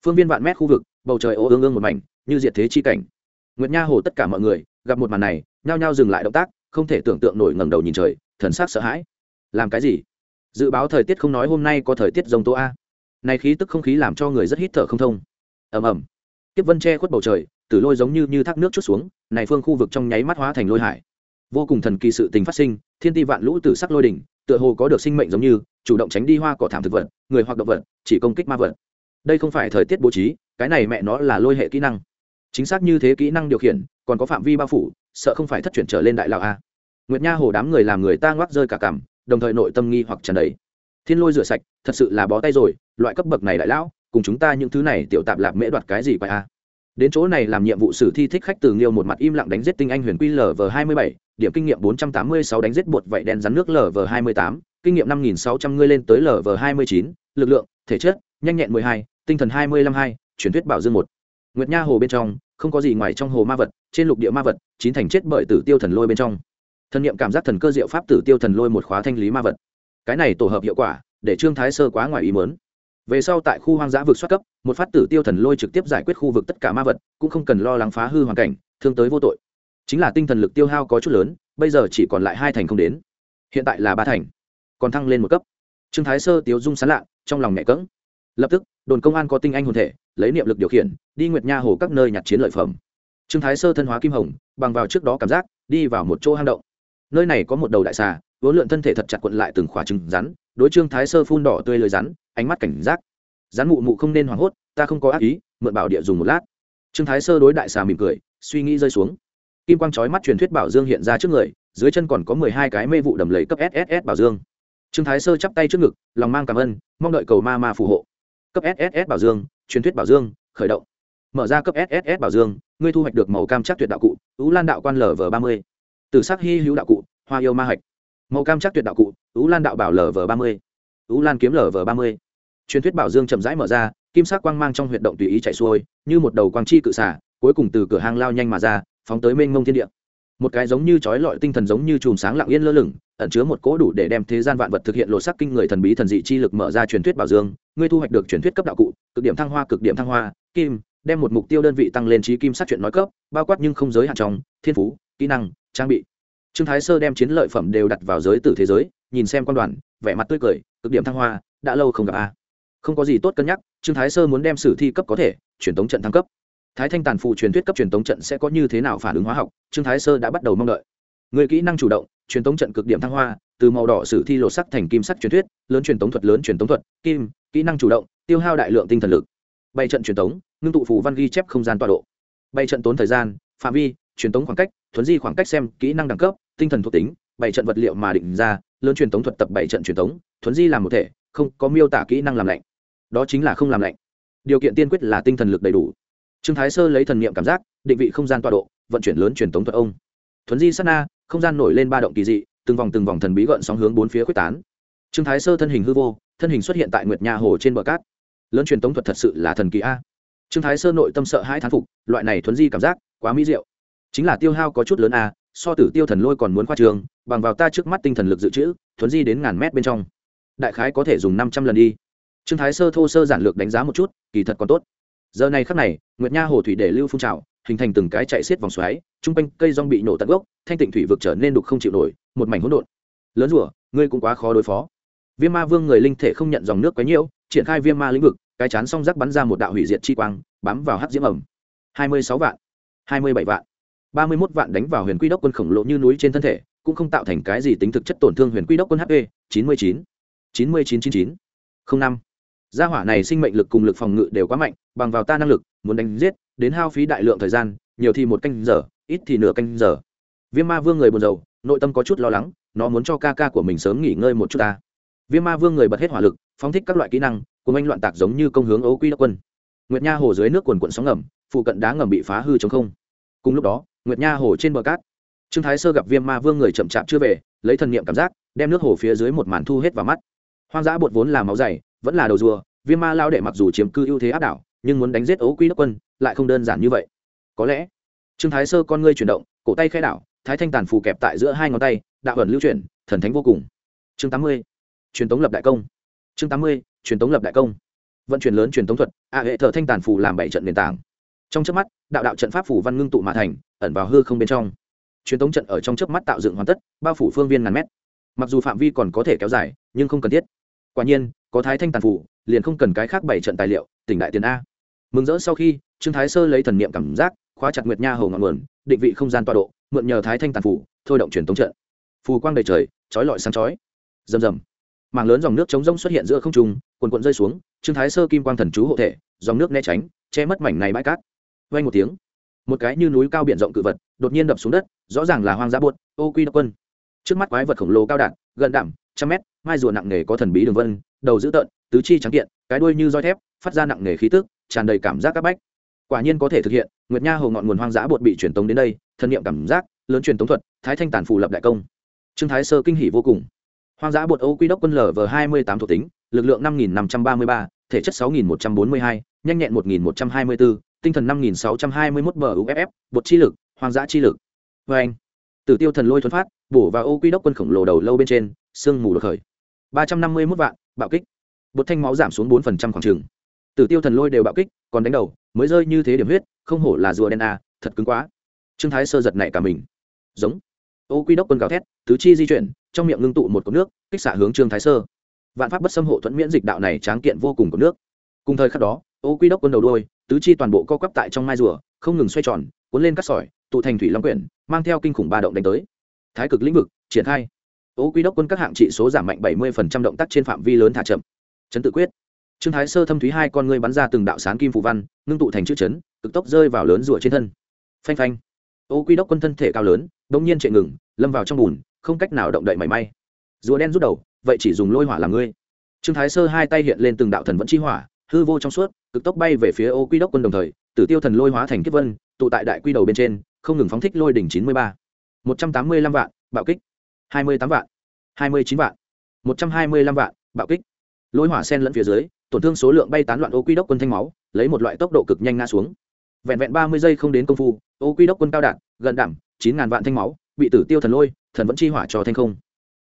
phương viên vạn mét khu vực, bầu trời ô ương ương một mảnh, như diệt thế chi cảnh. Nguyệt nha hồ tất cả mọi người, gặp một màn này, nhao nhao dừng lại động tác, không thể tưởng tượng nổi ngẩng đầu nhìn trời, thần sắc sợ hãi. Làm cái gì? Dự báo thời tiết không nói hôm nay có thời tiết rồng tô a. Này khí tức không khí làm cho người rất hít thở không thông. Ầm ầm. Kiếp vân che khuất bầu trời tử lôi giống như như thác nước chút xuống, này phương khu vực trong nháy mắt hóa thành lôi hải. Vô cùng thần kỳ sự tình phát sinh, thiên ti vạn lũ tử sắc lôi đỉnh, tựa hồ có được sinh mệnh giống như, chủ động tránh đi hoa cỏ thảm thực vật, người hoặc động vật, chỉ công kích ma vật. Đây không phải thời tiết bố trí, cái này mẹ nó là lôi hệ kỹ năng. Chính xác như thế kỹ năng điều khiển, còn có phạm vi bao phủ, sợ không phải thất chuyển trở lên đại lão a. Nguyệt nha hồ đám người làm người ta ngoắc rơi cả cảm đồng thời nội tâm nghi hoặc trần đầy. Thiên lôi rửa sạch, thật sự là bó tay rồi, loại cấp bậc này đại lão, cùng chúng ta những thứ này tiểu tạp lạp mễ đoạt cái gì vậy a? Đến chỗ này làm nhiệm vụ sử thi thích khách từ nghiêu một mặt im lặng đánh giết tinh anh huyền quy lv hai mươi bảy, điểm kinh nghiệm bốn trăm tám mươi sáu đánh giết bột vạy đen rắn nước lv hai mươi tám, kinh nghiệm năm nghìn sáu trăm ngươi lên tới lv hai mươi chín, lực lượng, thể chất, nhanh nhẹn mười hai, tinh thần hai mươi lăm hai, truyền thuyết bảo dương một. Nguyệt nha hồ bên trong, không có gì ngoài trong hồ ma vật, trên lục địa ma vật, chín thành chết bởi tử tiêu thần lôi bên trong. Thân nhiệm cảm giác thần cơ diệu pháp tử tiêu thần lôi một khóa thanh lý ma vật. Cái này tổ hợp hiệu quả, để trương thái sơ quá ngoài ý mớn về sau tại khu hoang dã vực xuất cấp, một phát tử tiêu thần lôi trực tiếp giải quyết khu vực tất cả ma vật, cũng không cần lo lắng phá hư hoàn cảnh, thương tới vô tội. Chính là tinh thần lực tiêu hao có chút lớn, bây giờ chỉ còn lại hai thành không đến. Hiện tại là ba thành, còn thăng lên một cấp. Trương thái sơ tiếu dung sán lạ, trong lòng mẹ cỡng lập tức, đồn công an có tinh anh hồn thể, lấy niệm lực điều khiển, đi nguyệt nha hồ các nơi nhặt chiến lợi phẩm. Trương thái sơ thân hóa kim hồng, bằng vào trước đó cảm giác, đi vào một chỗ hang động. Nơi này có một đầu đại xà, vốn lượn thân thể thật chặt quận lại từng khỏa trứng rắn đối trương thái sơ phun đỏ tươi lời rắn, ánh mắt cảnh giác. Rắn mụ mụ không nên hoảng hốt, ta không có ác ý, mượn bảo địa dùng một lát. Trương thái sơ đối đại xà mỉm cười, suy nghĩ rơi xuống. Kim quang trói mắt truyền thuyết bảo dương hiện ra trước người, dưới chân còn có mười hai cái mê vụ đầm lầy cấp sss bảo dương. Trương thái sơ chắp tay trước ngực, lòng mang cảm ơn, mong đợi cầu ma ma phù hộ. Cấp sss bảo dương, truyền thuyết bảo dương, khởi động. Mở ra cấp sss bảo dương, ngươi thu hoạch được màu cam chắc tuyệt đạo cụ, ú lan đạo quan lv ba mươi. Từ sắc hy hữu đạo cụ, hoa yêu ma hạch màu cam chắc tuyệt đạo cụ, ú lan đạo bảo lv ba mươi. Ú lan kiếm lv ba mươi. Truyền thuyết bảo dương chậm rãi mở ra, kim sắc quang mang trong huyệt động tùy ý chạy xuôi, như một đầu quang chi cự xả, cuối cùng từ cửa hang lao nhanh mà ra, phóng tới mênh mông thiên địa. Một cái giống như chói lọi tinh thần giống như chùm sáng lặng yên lơ lửng, ẩn chứa một cỗ đủ để đem thế gian vạn vật thực hiện lộ sắc kinh người thần bí thần dị chi lực mở ra truyền thuyết bảo dương, ngươi thu hoạch được truyền thuyết cấp đạo cụ, cực điểm thăng hoa, cực điểm thăng hoa, kim, đem một mục tiêu đơn vị tăng lên trí kim sát chuyện nói cấp, bao quát nhưng không giới hạn trong, thiên phú, kỹ năng, trang bị trương thái sơ đem chiến lợi phẩm đều đặt vào giới tử thế giới, nhìn xem quan đoàn, vẻ mặt tươi cười, cực điểm thăng hoa, đã lâu không gặp a. Không có gì tốt cân nhắc, trương thái sơ muốn đem sử thi cấp có thể, truyền tống trận thăng cấp. Thái thanh tàn phụ truyền thuyết cấp truyền tống trận sẽ có như thế nào phản ứng hóa học, trương thái sơ đã bắt đầu mong đợi. Người kỹ năng chủ động, truyền tống trận cực điểm thăng hoa, từ màu đỏ sử thi lột sắc thành kim sắc truyền thuyết, lớn truyền tống thuật, lớn truyền tống thuật, kim, kỹ năng chủ động, tiêu hao đại lượng tinh thần lực. Bay trận truyền tống, ngưng tụ phù văn ghi chép không gian tọa độ. Bay trận tốn thời gian, phạm vi, truyền tống khoảng cách, thuấn di khoảng cách xem kỹ năng đẳng cấp tinh thần thuộc tính, bảy trận vật liệu mà định ra, lớn truyền tống thuật tập bảy trận truyền tống, thuấn di làm một thể, không có miêu tả kỹ năng làm lạnh. Đó chính là không làm lạnh. Điều kiện tiên quyết là tinh thần lực đầy đủ. Trương thái sơ lấy thần niệm cảm giác, định vị không gian tọa độ, vận chuyển lớn truyền tống thuật ông. Thuấn di sát na, không gian nổi lên ba động kỳ dị, từng vòng từng vòng thần bí gợn sóng hướng bốn phía quyết tán. Trương thái sơ thân hình hư vô, thân hình xuất hiện tại nguyệt nhà hồ trên bờ cát. Lớn truyền tống thuật thật sự là thần kỳ a. Trương thái sơ nội tâm sợ hai thán phục, loại này thuấn di cảm giác, quá mỹ diệu. Chính là tiêu hao có chút lớn a so tử tiêu thần lôi còn muốn khoa trường, bằng vào ta trước mắt tinh thần lực dự trữ, thuấn di đến ngàn mét bên trong. Đại khái có thể dùng năm trăm lần đi. Trương thái sơ thô sơ giản lược đánh giá một chút, kỳ thật còn tốt. Giờ này khắc này, nguyệt nha hồ thủy để lưu phun trào, hình thành từng cái chạy xiết vòng xoáy t r u n g quanh cây rong bị nổ tận gốc, thanh tịnh thủy vực trở nên đục không chịu nổi, một mảnh hỗn độn. Lớn rủa, ngươi cũng quá khó đối phó. Viêm ma vương người linh thể không nhận dòng nước quấy nhiễu triển khai viêm ma lĩnh vực, cái chán song rắc bắn ra một đạo hủy diệt chi quang, bám vào hắc diễm ẩm. Hai mươi sáu vạn, hai mươi bảy vạn ba mươi mốt vạn đánh vào huyền quy đốc quân khổng lồ như núi trên thân thể, cũng không tạo thành cái gì tính thực chất tổn thương huyền quy đốc quân hp chín mươi chín chín mươi chín chín chín, không năm. Gia hỏa này sinh mệnh lực cùng lực phòng ngự đều quá mạnh, bằng vào ta năng lực, muốn đánh giết, đến hao phí đại lượng thời gian, nhiều thì một canh giờ, ít thì nửa canh giờ. Viêm ma vương người buồn rầu, nội tâm có chút lo lắng, nó muốn cho ca ca của mình sớm nghỉ ngơi một chút ta. Viêm ma vương người bật hết hỏa lực, phóng thích các loại kỹ năng, cùng anh loạn tạc giống như công hướng ấu quy đốc quân. Nguyệt nha hồ dưới nước quần quận sóng ngầm, phụ cận đá ngầm bị phá hư chống không. Cùng lúc đó nguyệt nha hồ trên bờ cát. Trương thái sơ gặp viêm ma vương người chậm chạp chưa về, lấy thần niệm cảm giác, đem nước hồ phía dưới một màn thu hết vào mắt. Hoang dã bột vốn là máu dày, vẫn là đầu rùa, viêm ma lao đệ mặc dù chiếm cư ưu thế áp đảo, nhưng muốn đánh giết ấu quy đốc quân, lại không đơn giản như vậy. Có lẽ, trương thái sơ con ngươi chuyển động, cổ tay khai đảo, thái thanh tàn phù kẹp tại giữa hai ngón tay, đạo ẩn lưu chuyển, thần thánh vô cùng. Chương tám mươi, truyền tống lập đại công. Chương tám mươi, truyền tống lập đại công. Vận chuyển lớn truyền tống thuật, a hệ thờ thanh tàn phù làm bảy trận nền tảng trong trước mắt, đạo đạo trận pháp phủ văn ngưng tụ mà thành, ẩn vào hư không bên trong. Truyền tống trận ở trong trước mắt tạo dựng hoàn tất, bao phủ phương viên ngàn mét. Mặc dù phạm vi còn có thể kéo dài, nhưng không cần thiết. Quả nhiên, có thái thanh tàn phủ, liền không cần cái khác bảy trận tài liệu, tỉnh đại tiền a. Mừng rỡ sau khi, trương thái sơ lấy thần niệm cảm giác, khóa chặt nguyệt nha hầu ngọn nguồn, định vị không gian tọa độ, mượn nhờ thái thanh tàn phủ, thôi động truyền tống trận. Phù quang đầy trời, chói lọi sáng chói. Rầm rầm. Mảng lớn dòng nước chống rông xuất hiện giữa không trung quần quận rơi xuống, trương thái sơ kim quang thần chú hộ thể, dòng nước né tránh, che mất mảnh này bãi cát vay một tiếng. Một cái như núi cao biển rộng cự vật, đột nhiên đập xuống đất, rõ ràng là hoang dã buột, ô quy đốc quân. Trước mắt quái vật khổng lồ cao đạn gần đạm trăm mét, mai rùa nặng nề có thần bí đường vân, đầu dữ tợn, tứ chi trắng kiện, cái đuôi như roi thép, phát ra nặng nề khí tức, tràn đầy cảm giác các bách. Quả nhiên có thể thực hiện, nguyệt nha hồ ngọn nguồn hoang dã bột bị truyền tống đến đây, thân niệm cảm giác, lớn truyền tống thuật, thái thanh tản phù lập đại công. Trương thái sơ kinh hỉ vô cùng. Hoang dã bột âu quy đốc quân lở v hai mươi tám thuộc tính, lực lượng năm nghìn năm trăm ba mươi ba, thể chất sáu nghìn một trăm bốn mươi hai, nhanh nhẹn một nghìn một trăm hai mươi bốn tinh thần năm nghìn sáu trăm hai mươi mốt bờ uff bột chi lực, hoang dã chi lực. Vê anh, tử tiêu thần lôi thuần phát, bổ vào ô quy đốc quân khổng lồ đầu lâu bên trên, sương mù đột khởi. ba trăm năm mươi mốt vạn, bạo kích. Bột thanh máu giảm xuống bốn phần trăm khoảng trừng tử tiêu thần lôi đều bạo kích, còn đánh đầu, mới rơi như thế điểm huyết, không hổ là rùa đen a thật cứng quá. Trương thái sơ giật nảy cả mình. Giống. Ô quy đốc quân gào thét, tứ chi di chuyển, trong miệng ngưng tụ một cốc nước, kích xạ hướng trương thái sơ. Vạn pháp bất xâm hộ thuẫn miễn dịch đạo này tráng kiện vô cùng của nước. Cùng thời khắc đó, ô quy đốc quân đầu đôi tứ chi toàn bộ co quắp tại trong mai rùa, không ngừng xoay tròn, cuốn lên các sỏi, tụ thành thủy long quyển, mang theo kinh khủng ba động đánh tới. Thái cực lĩnh vực, triển khai. Ô quy đốc quân các hạng trị số giảm mạnh bảy mươi động tác trên phạm vi lớn thả chậm. Chấn tự quyết. Trương thái sơ thâm thúy hai con ngươi bắn ra từng đạo sán kim phù văn, ngưng tụ thành chữ chấn, cực tốc rơi vào lớn rùa trên thân. Phanh phanh. Ô quy đốc quân thân thể cao lớn bỗng nhiên chạy ngừng, lâm vào trong bùn, không cách nào động đậy mảy may. Rùa đen rút đầu, vậy chỉ dùng lôi hỏa làm ngươi. Trương thái sơ hai tay hiện lên từng đạo thần vẫn chi hỏa hư vô trong suốt, cực tốc bay về phía ô quy đốc quân đồng thời, tử tiêu thần lôi hóa thành kiếp vân, tụ tại đại quy đầu bên trên, không ngừng phóng thích lôi đỉnh chín mươi ba. một trăm tám mươi lăm vạn, bạo kích. hai mươi tám vạn. hai mươi chín vạn. một trăm hai mươi lăm vạn, bạo kích. Lôi hỏa sen lẫn phía dưới, tổn thương số lượng bay tán loạn ô quy đốc quân thanh máu, lấy một loại tốc độ cực nhanh ngã xuống. Vẹn vẹn ba mươi giây không đến công phu ô quy đốc quân cao đạn gần đảm, chín ngàn vạn thanh máu, bị tử tiêu thần lôi, thần vẫn chi hỏa cho thanh không.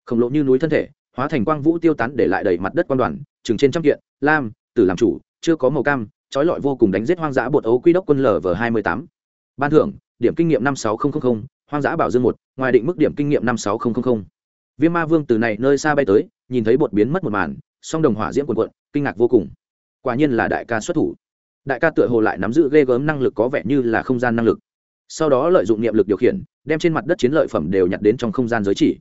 Khổng lồ như núi thân thể, hóa thành quang vũ tiêu tán để lại đầy mặt đất quan đoàn, chừng trên trăm kiện, lam tử làm chủ, chưa có màu cam, trói lọi vô cùng đánh giết hoang dã bột ấu quy đốc quân lv hai mươi tám. Ban thưởng, điểm kinh nghiệm năm sáu nghìn hoang dã bảo dương một, ngoài định mức điểm kinh nghiệm năm sáu nghìn viêm ma vương từ này nơi xa bay tới, nhìn thấy bột biến mất một màn, song đồng hỏa diễm quần quận kinh ngạc vô cùng. Quả nhiên là đại ca xuất thủ. Đại ca tựa hồ lại nắm giữ ghê gớm năng lực có vẻ như là không gian năng lực. Sau đó lợi dụng niệm lực điều khiển, đem trên mặt đất chiến lợi phẩm đều nhặt đến trong không gian giới chỉ.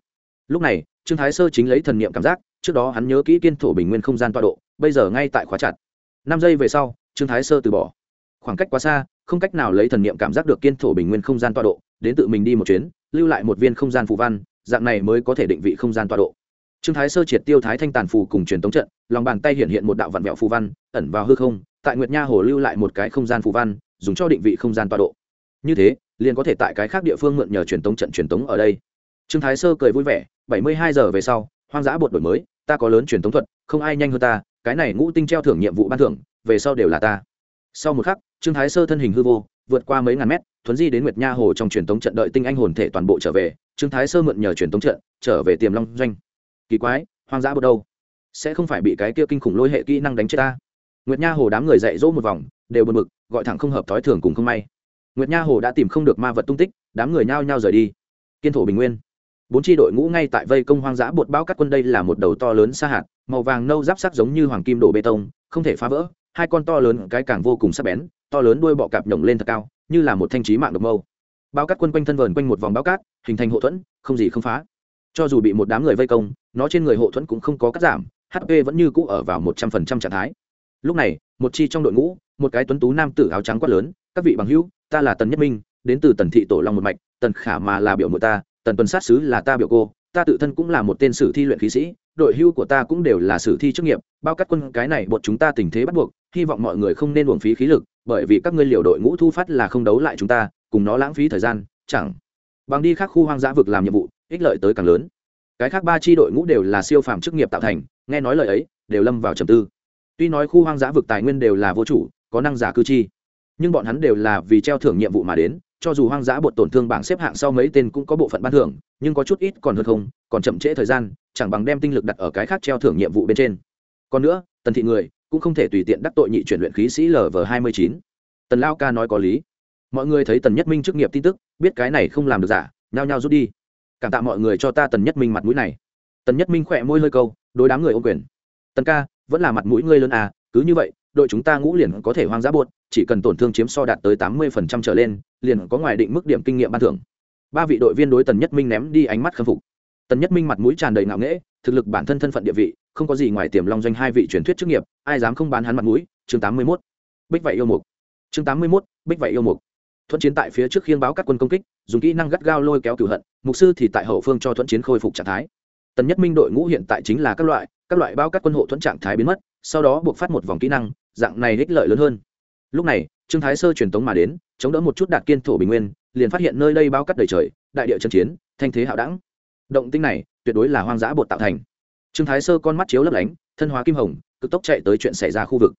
Lúc này, trương thái sơ chính lấy thần niệm cảm giác, trước đó hắn nhớ kỹ kiên thổ bình nguyên không gian tọa độ bây giờ ngay tại khóa chặt. Năm giây về sau, trương thái sơ từ bỏ. Khoảng cách quá xa, không cách nào lấy thần niệm cảm giác được kiên thổ bình nguyên không gian tọa độ, đến tự mình đi một chuyến, lưu lại một viên không gian phù văn, dạng này mới có thể định vị không gian tọa độ. Trương thái sơ triệt tiêu thái thanh tàn phù cùng truyền tống trận, lòng bàn tay hiện hiện một đạo vạn vẹo phù văn, ẩn vào hư không, tại nguyệt nha hồ lưu lại một cái không gian phù văn, dùng cho định vị không gian tọa độ. Như thế, liền có thể tại cái khác địa phương mượn nhờ truyền tống trận truyền tống ở đây. Trương thái sơ cười vui vẻ, bảy mươi hai giờ về sau, hoang dã bột đổi mới, ta có lớn truyền tống thuật, không ai nhanh hơn ta cái này ngũ tinh treo thưởng nhiệm vụ ban thưởng, về sau đều là ta. Sau một khắc, trương thái sơ thân hình hư vô, vượt qua mấy ngàn mét, thuấn di đến nguyệt nha hồ trong truyền tống trận đợi tinh anh hồn thể toàn bộ trở về, trương thái sơ mượn nhờ truyền tống trận, trở về tiềm long doanh. Kỳ quái, hoang dã bột đâu? Sẽ không phải bị cái kia kinh khủng lôi hệ kỹ năng đánh chết ta. Nguyệt nha hồ đám người dạy dỗ một vòng, đều bật mực gọi thẳng không hợp thói thường cùng không may. Nguyệt nha hồ đã tìm không được ma vật tung tích, đám người nhao nhao rời đi. Kiên thổ bình nguyên. Bốn tri đội ngũ ngay tại vây công hoang dã bột bao các quân đây là một đầu to lớn xa hạt màu vàng nâu giáp sắc giống như hoàng kim đổ bê tông, không thể phá vỡ, hai con to lớn, cái càng vô cùng sắc bén, to lớn đuôi bọ cạp nhổng lên thật cao, như là một thanh trí mạng độc mâu. Bao cát quân quanh thân vờn quanh một vòng bao cát, hình thành hộ thuẫn, không gì không phá. Cho dù bị một đám người vây công, nó trên người hộ thuẫn cũng không có cắt giảm hp vẫn như cũ ở vào một trăm phần trăm trạng thái. Lúc này, một chi trong đội ngũ, một cái tuấn tú nam tử áo trắng quát lớn, các vị bằng hữu, ta là tần nhất minh, đến từ tần thị tổ long một mạch, tần khả mà là biểu mộ ta, tần tuần sát sứ là ta biểu cô, ta tự thân cũng là một tên sử thi luyện khí sĩ đội hưu của ta cũng đều là sử thi chức nghiệp, bao cắt quân cái này bột chúng ta tình thế bắt buộc, hy vọng mọi người không nên uổng phí khí lực, bởi vì các ngươi liều đội ngũ thu phát là không đấu lại chúng ta, cùng nó lãng phí thời gian, chẳng. Bằng đi khác khu hoang dã vực làm nhiệm vụ, ích lợi tới càng lớn. Cái khác ba tri đội ngũ đều là siêu phàm chức nghiệp tạo thành, nghe nói lời ấy, đều lâm vào trầm tư. Tuy nói khu hoang dã vực tài nguyên đều là vô chủ, có năng giả cư chi, nhưng bọn hắn đều là vì treo thưởng nhiệm vụ mà đến, cho dù hoang dã bột tổn thương bảng xếp hạng sau mấy tên cũng có bộ phận ban thưởng, nhưng có chút ít còn hơn không, còn chậm trễ thời gian chẳng bằng đem tinh lực đặt ở cái khác treo thưởng nhiệm vụ bên trên. Còn nữa, tần thị người cũng không thể tùy tiện đắc tội nhị chuyển luyện khí sĩ lv hai mươi chín. Tần lao ca nói có lý. Mọi người thấy tần nhất minh chức nghiệp tin tức, biết cái này không làm được giả, nhao nhao rút đi. Cảm tạ mọi người cho ta tần nhất minh mặt mũi này. Tần nhất minh khỏe môi hơi câu, đối đám người ô quyền. Tần ca, vẫn là mặt mũi ngươi lớn à cứ như vậy, đội chúng ta ngũ liền có thể hoang dã buột chỉ cần tổn thương chiếm so đạt tới tám mươi phần trăm trở lên, liền có ngoài định mức điểm kinh nghiệm ban thưởng. Ba vị đội viên đối tần nhất minh ném đi ánh mắt khâm phục tần nhất minh mặt mũi tràn đầy ngạo nghễ, thực lực bản thân thân phận địa vị, không có gì ngoài tiềm long doanh hai vị truyền thuyết chức nghiệp, ai dám không bán hắn mặt mũi? Chương tám mươi mốt. Bích vậy yêu mục. Chương tám mươi mốt, bích vậy yêu mục. Thuận chiến tại phía trước khiên báo các quân công kích, dùng kỹ năng gắt gao lôi kéo cửu hận, mục sư thì tại hậu phương cho thuận chiến khôi phục trạng thái. Tần nhất minh đội ngũ hiện tại chính là các loại các loại bao các quân hộ thuận trạng thái biến mất, sau đó buộc phát một vòng kỹ năng, dạng này ích lợi lớn hơn. Lúc này, trương thái sơ truyền tống mà đến, chống đỡ một chút đạt kiên thổ bình nguyên, liền phát hiện nơi đây bao cắt đầy trời, đại địa trận chiến, thanh thế hạo đẳng động tinh này tuyệt đối là hoang dã bột tạo thành. Trương thái sơ con mắt chiếu lấp lánh, thân hóa kim hồng, cực tốc chạy tới chuyện xảy ra khu vực.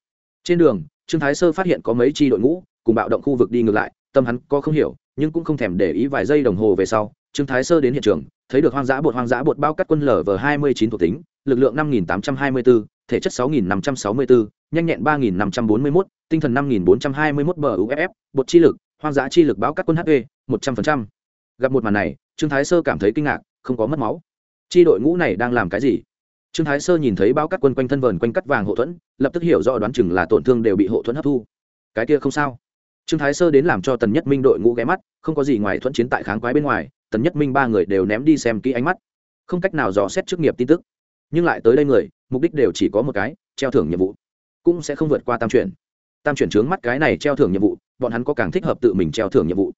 Trên đường, trương thái sơ phát hiện có mấy chi đội ngũ cùng bạo động khu vực đi ngược lại, tâm hắn có không hiểu, nhưng cũng không thèm để ý vài giây đồng hồ về sau, trương thái sơ đến hiện trường, thấy được hoang dã bột hoang dã bột bao cắt quân lở v hai mươi chín thuộc tính, lực lượng năm nghìn tám trăm hai mươi bốn thể chất sáu nghìn năm trăm sáu mươi bốn nhanh nhẹn ba nghìn năm trăm bốn mươi mốt, tinh thần năm nghìn bốn trăm hai mươi mốt bờ uff bột chi lực, hoang dã chi lực báo cắt quân hp một trăm phần trăm. Gặp một màn này, trương thái sơ cảm thấy kinh ngạc không có mất máu. Chi đội ngũ này đang làm cái gì? Trương thái sơ nhìn thấy bao cắt quân quanh thân vờn quanh cắt vàng hộ thuẫn, lập tức hiểu rõ đoán chừng là tổn thương đều bị hộ thuẫn hấp thu. Cái kia không sao. Trương thái sơ đến làm cho tần nhất minh đội ngũ ghé mắt, không có gì ngoài thuẫn chiến tại kháng quái bên ngoài, tần nhất minh ba người đều ném đi xem kỹ ánh mắt. Không cách nào dò xét chức nghiệp tin tức. Nhưng lại tới đây người, mục đích đều chỉ có một cái, treo thưởng nhiệm vụ. Cũng sẽ không vượt qua tam chuyển. Tam chuyển trướng mắt cái này treo thưởng nhiệm vụ, bọn hắn có càng thích hợp tự mình treo thưởng nhiệm vụ.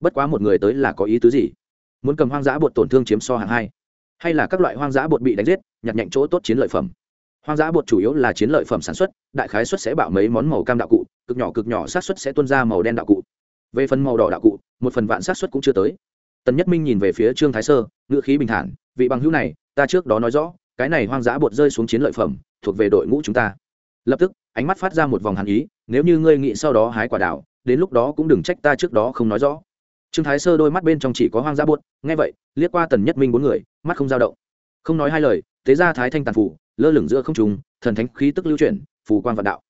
Bất quá một người tới là có ý tứ gì? Muốn cầm hoang dã bột tổn thương chiếm so hạng hai. Hay là các loại hoang dã bột bị đánh giết, nhặt nhạnh chỗ tốt chiến lợi phẩm. Hoang dã bột chủ yếu là chiến lợi phẩm sản xuất, đại khái xuất sẽ bạo mấy món màu cam đạo cụ, cực nhỏ cực nhỏ sát xuất sẽ tuân ra màu đen đạo cụ. Về phần màu đỏ đạo cụ, một phần vạn sát xuất cũng chưa tới. Tần nhất minh nhìn về phía trương thái sơ, ngữ khí bình thản, vị bằng hữu này, ta trước đó nói rõ, cái này hoang dã bột rơi xuống chiến lợi phẩm, thuộc về đội ngũ chúng ta. Lập tức, ánh mắt phát ra một vòng hàn ý, nếu như ngươi nghĩ sau đó hái quả đảo đến lúc đó cũng đừng trách ta trước đó không nói rõ trương thái sơ đôi mắt bên trong chỉ có hoang dã buốt nghe vậy, liếc qua tần nhất minh bốn người, mắt không dao động. Không nói hai lời, thế ra thái thanh tàn phủ lơ lửng giữa không trùng thần thánh khí tức lưu chuyển, phù quan vạn đạo.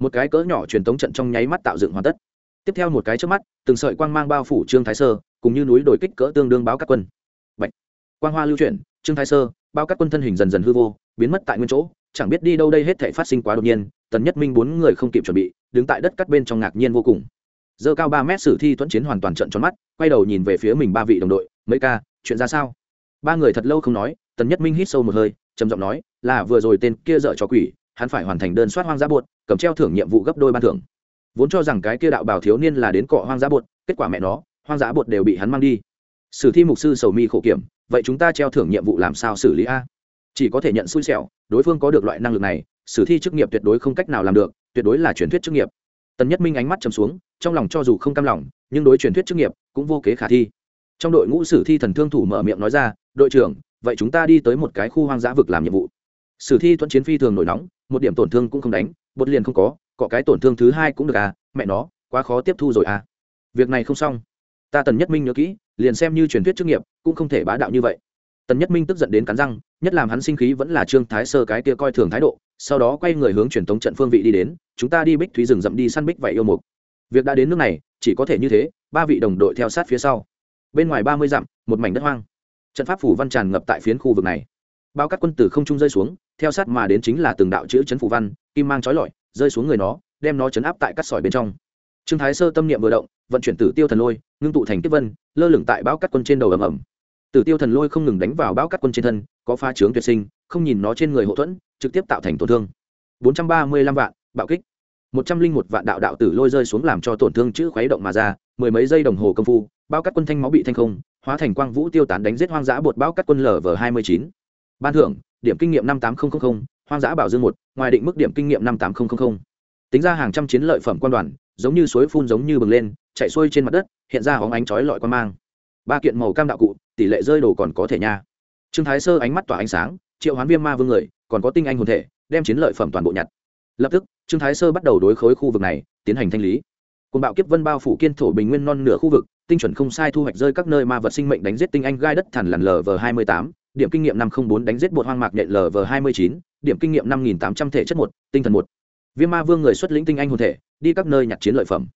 Một cái cỡ nhỏ truyền tống trận trong nháy mắt tạo dựng hoàn tất. Tiếp theo một cái trước mắt, từng sợi quang mang bao phủ trương thái sơ, cùng như núi đồi kích cỡ tương đương báo các quân. Bạch. quang hoa lưu chuyển, trương thái sơ bao các quân thân hình dần dần hư vô, biến mất tại nguyên chỗ, chẳng biết đi đâu đây hết thể phát sinh quá đột nhiên, tần nhất minh bốn người không kịp chuẩn bị, đứng tại đất cắt bên trong ngạc nhiên vô cùng dơ cao ba mét sử thi thuẫn chiến hoàn toàn trận tròn mắt, quay đầu nhìn về phía mình ba vị đồng đội, mấy ca, chuyện ra sao? Ba người thật lâu không nói, tần nhất minh hít sâu một hơi, trầm giọng nói, là vừa rồi tên kia dợ cho quỷ, hắn phải hoàn thành đơn soát hoang dã bột cầm treo thưởng nhiệm vụ gấp đôi ban thưởng. Vốn cho rằng cái kia đạo bảo thiếu niên là đến cọ hoang dã bột kết quả mẹ nó, hoang dã bột đều bị hắn mang đi. Sử thi mục sư sầu mi khổ kiểm, vậy chúng ta treo thưởng nhiệm vụ làm sao xử lý a? Chỉ có thể nhận xui xẻo, đối phương có được loại năng lực này, sử thi chức nghiệp tuyệt đối không cách nào làm được, tuyệt đối là truyền thuyết chức nghiệp tần nhất minh ánh mắt chầm xuống, trong lòng cho dù không cam lòng, nhưng đối truyền thuyết chức nghiệp cũng vô kế khả thi. Trong đội ngũ sử thi thần thương thủ mở miệng nói ra, đội trưởng, vậy chúng ta đi tới một cái khu hoang dã vực làm nhiệm vụ. Sử thi thuận chiến phi thường nổi nóng, một điểm tổn thương cũng không đánh, bột liền không có có cái tổn thương thứ hai cũng được à mẹ nó, quá khó tiếp thu rồi à. Việc này không xong. Ta tần nhất minh nhớ kỹ, liền xem như truyền thuyết chức nghiệp, cũng không thể bá đạo như vậy tần nhất minh tức giận đến cắn răng, nhất làm hắn sinh khí vẫn là trương thái sơ cái kia coi thường thái độ, sau đó quay người hướng truyền thống trận phương vị đi đến, chúng ta đi bích thúy rừng rậm đi săn bích vậy yêu mục. Việc đã đến nước này, chỉ có thể như thế, ba vị đồng đội theo sát phía sau. Bên ngoài ba mươi dặm, một mảnh đất hoang. Trận pháp phủ văn tràn ngập tại phiến khu vực này. Bao các quân tử không trung rơi xuống, theo sát mà đến chính là từng đạo chữ chấn phủ văn, kim mang trói lọi, rơi xuống người nó, đem nó chấn áp tại các sỏi bên trong. Trương thái sơ tâm niệm vừa động, vận chuyển tử tiêu thần lôi, ngưng tụ thành tiếp vân, lơ lửng tại bao các quân trên đầu ầm ầm tử tiêu thần lôi không ngừng đánh vào bão cắt quân trên thân, có pha trướng tuyệt sinh, không nhìn nó trên người hậu thuẫn, trực tiếp tạo thành tổn thương. Bốn trăm ba mươi lăm vạn, bạo kích. Một trăm linh một vạn đạo đạo tử lôi rơi xuống làm cho tổn thương chữ khuấy động mà ra, mười mấy giây đồng hồ công phu bao cắt quân thanh máu bị thanh không, hóa thành quang vũ tiêu tán đánh giết hoang dã bột bao cắt quân lở v hai mươi chín. Ban thưởng, điểm kinh nghiệm năm tám nghìn hoang dã bảo dương một, ngoài định mức điểm kinh nghiệm năm tám nghìn tính ra hàng trăm chiến lợi phẩm quan đoàn, giống như suối phun giống như bừng lên, chạy xuôi trên mặt đất, hiện ra hóng ánh chói lọi quan mang. Ba kiện màu cam đạo cụ tỷ lệ rơi đồ còn có thể nha. Trương thái sơ ánh mắt tỏa ánh sáng, triệu hoán viêm ma vương người, còn có tinh anh hồn thể, đem chiến lợi phẩm toàn bộ nhặt. Lập tức, trương thái sơ bắt đầu đối khối khu vực này tiến hành thanh lý. Côn bạo kiếp vân bao phủ kiên thổ bình nguyên non nửa khu vực, tinh chuẩn không sai thu hoạch rơi các nơi ma vật sinh mệnh đánh giết tinh anh gai đất thẳn lằn lv hai mươi tám, điểm kinh nghiệm năm không bốn đánh giết bột hoang mạc nhện lv hai mươi chín, điểm kinh nghiệm năm nghìn tám trăm thể chất một, tinh thần một. Viêm ma vương người xuất lĩnh tinh anh hồn thể, đi các nơi nhặt chiến lợi phẩm.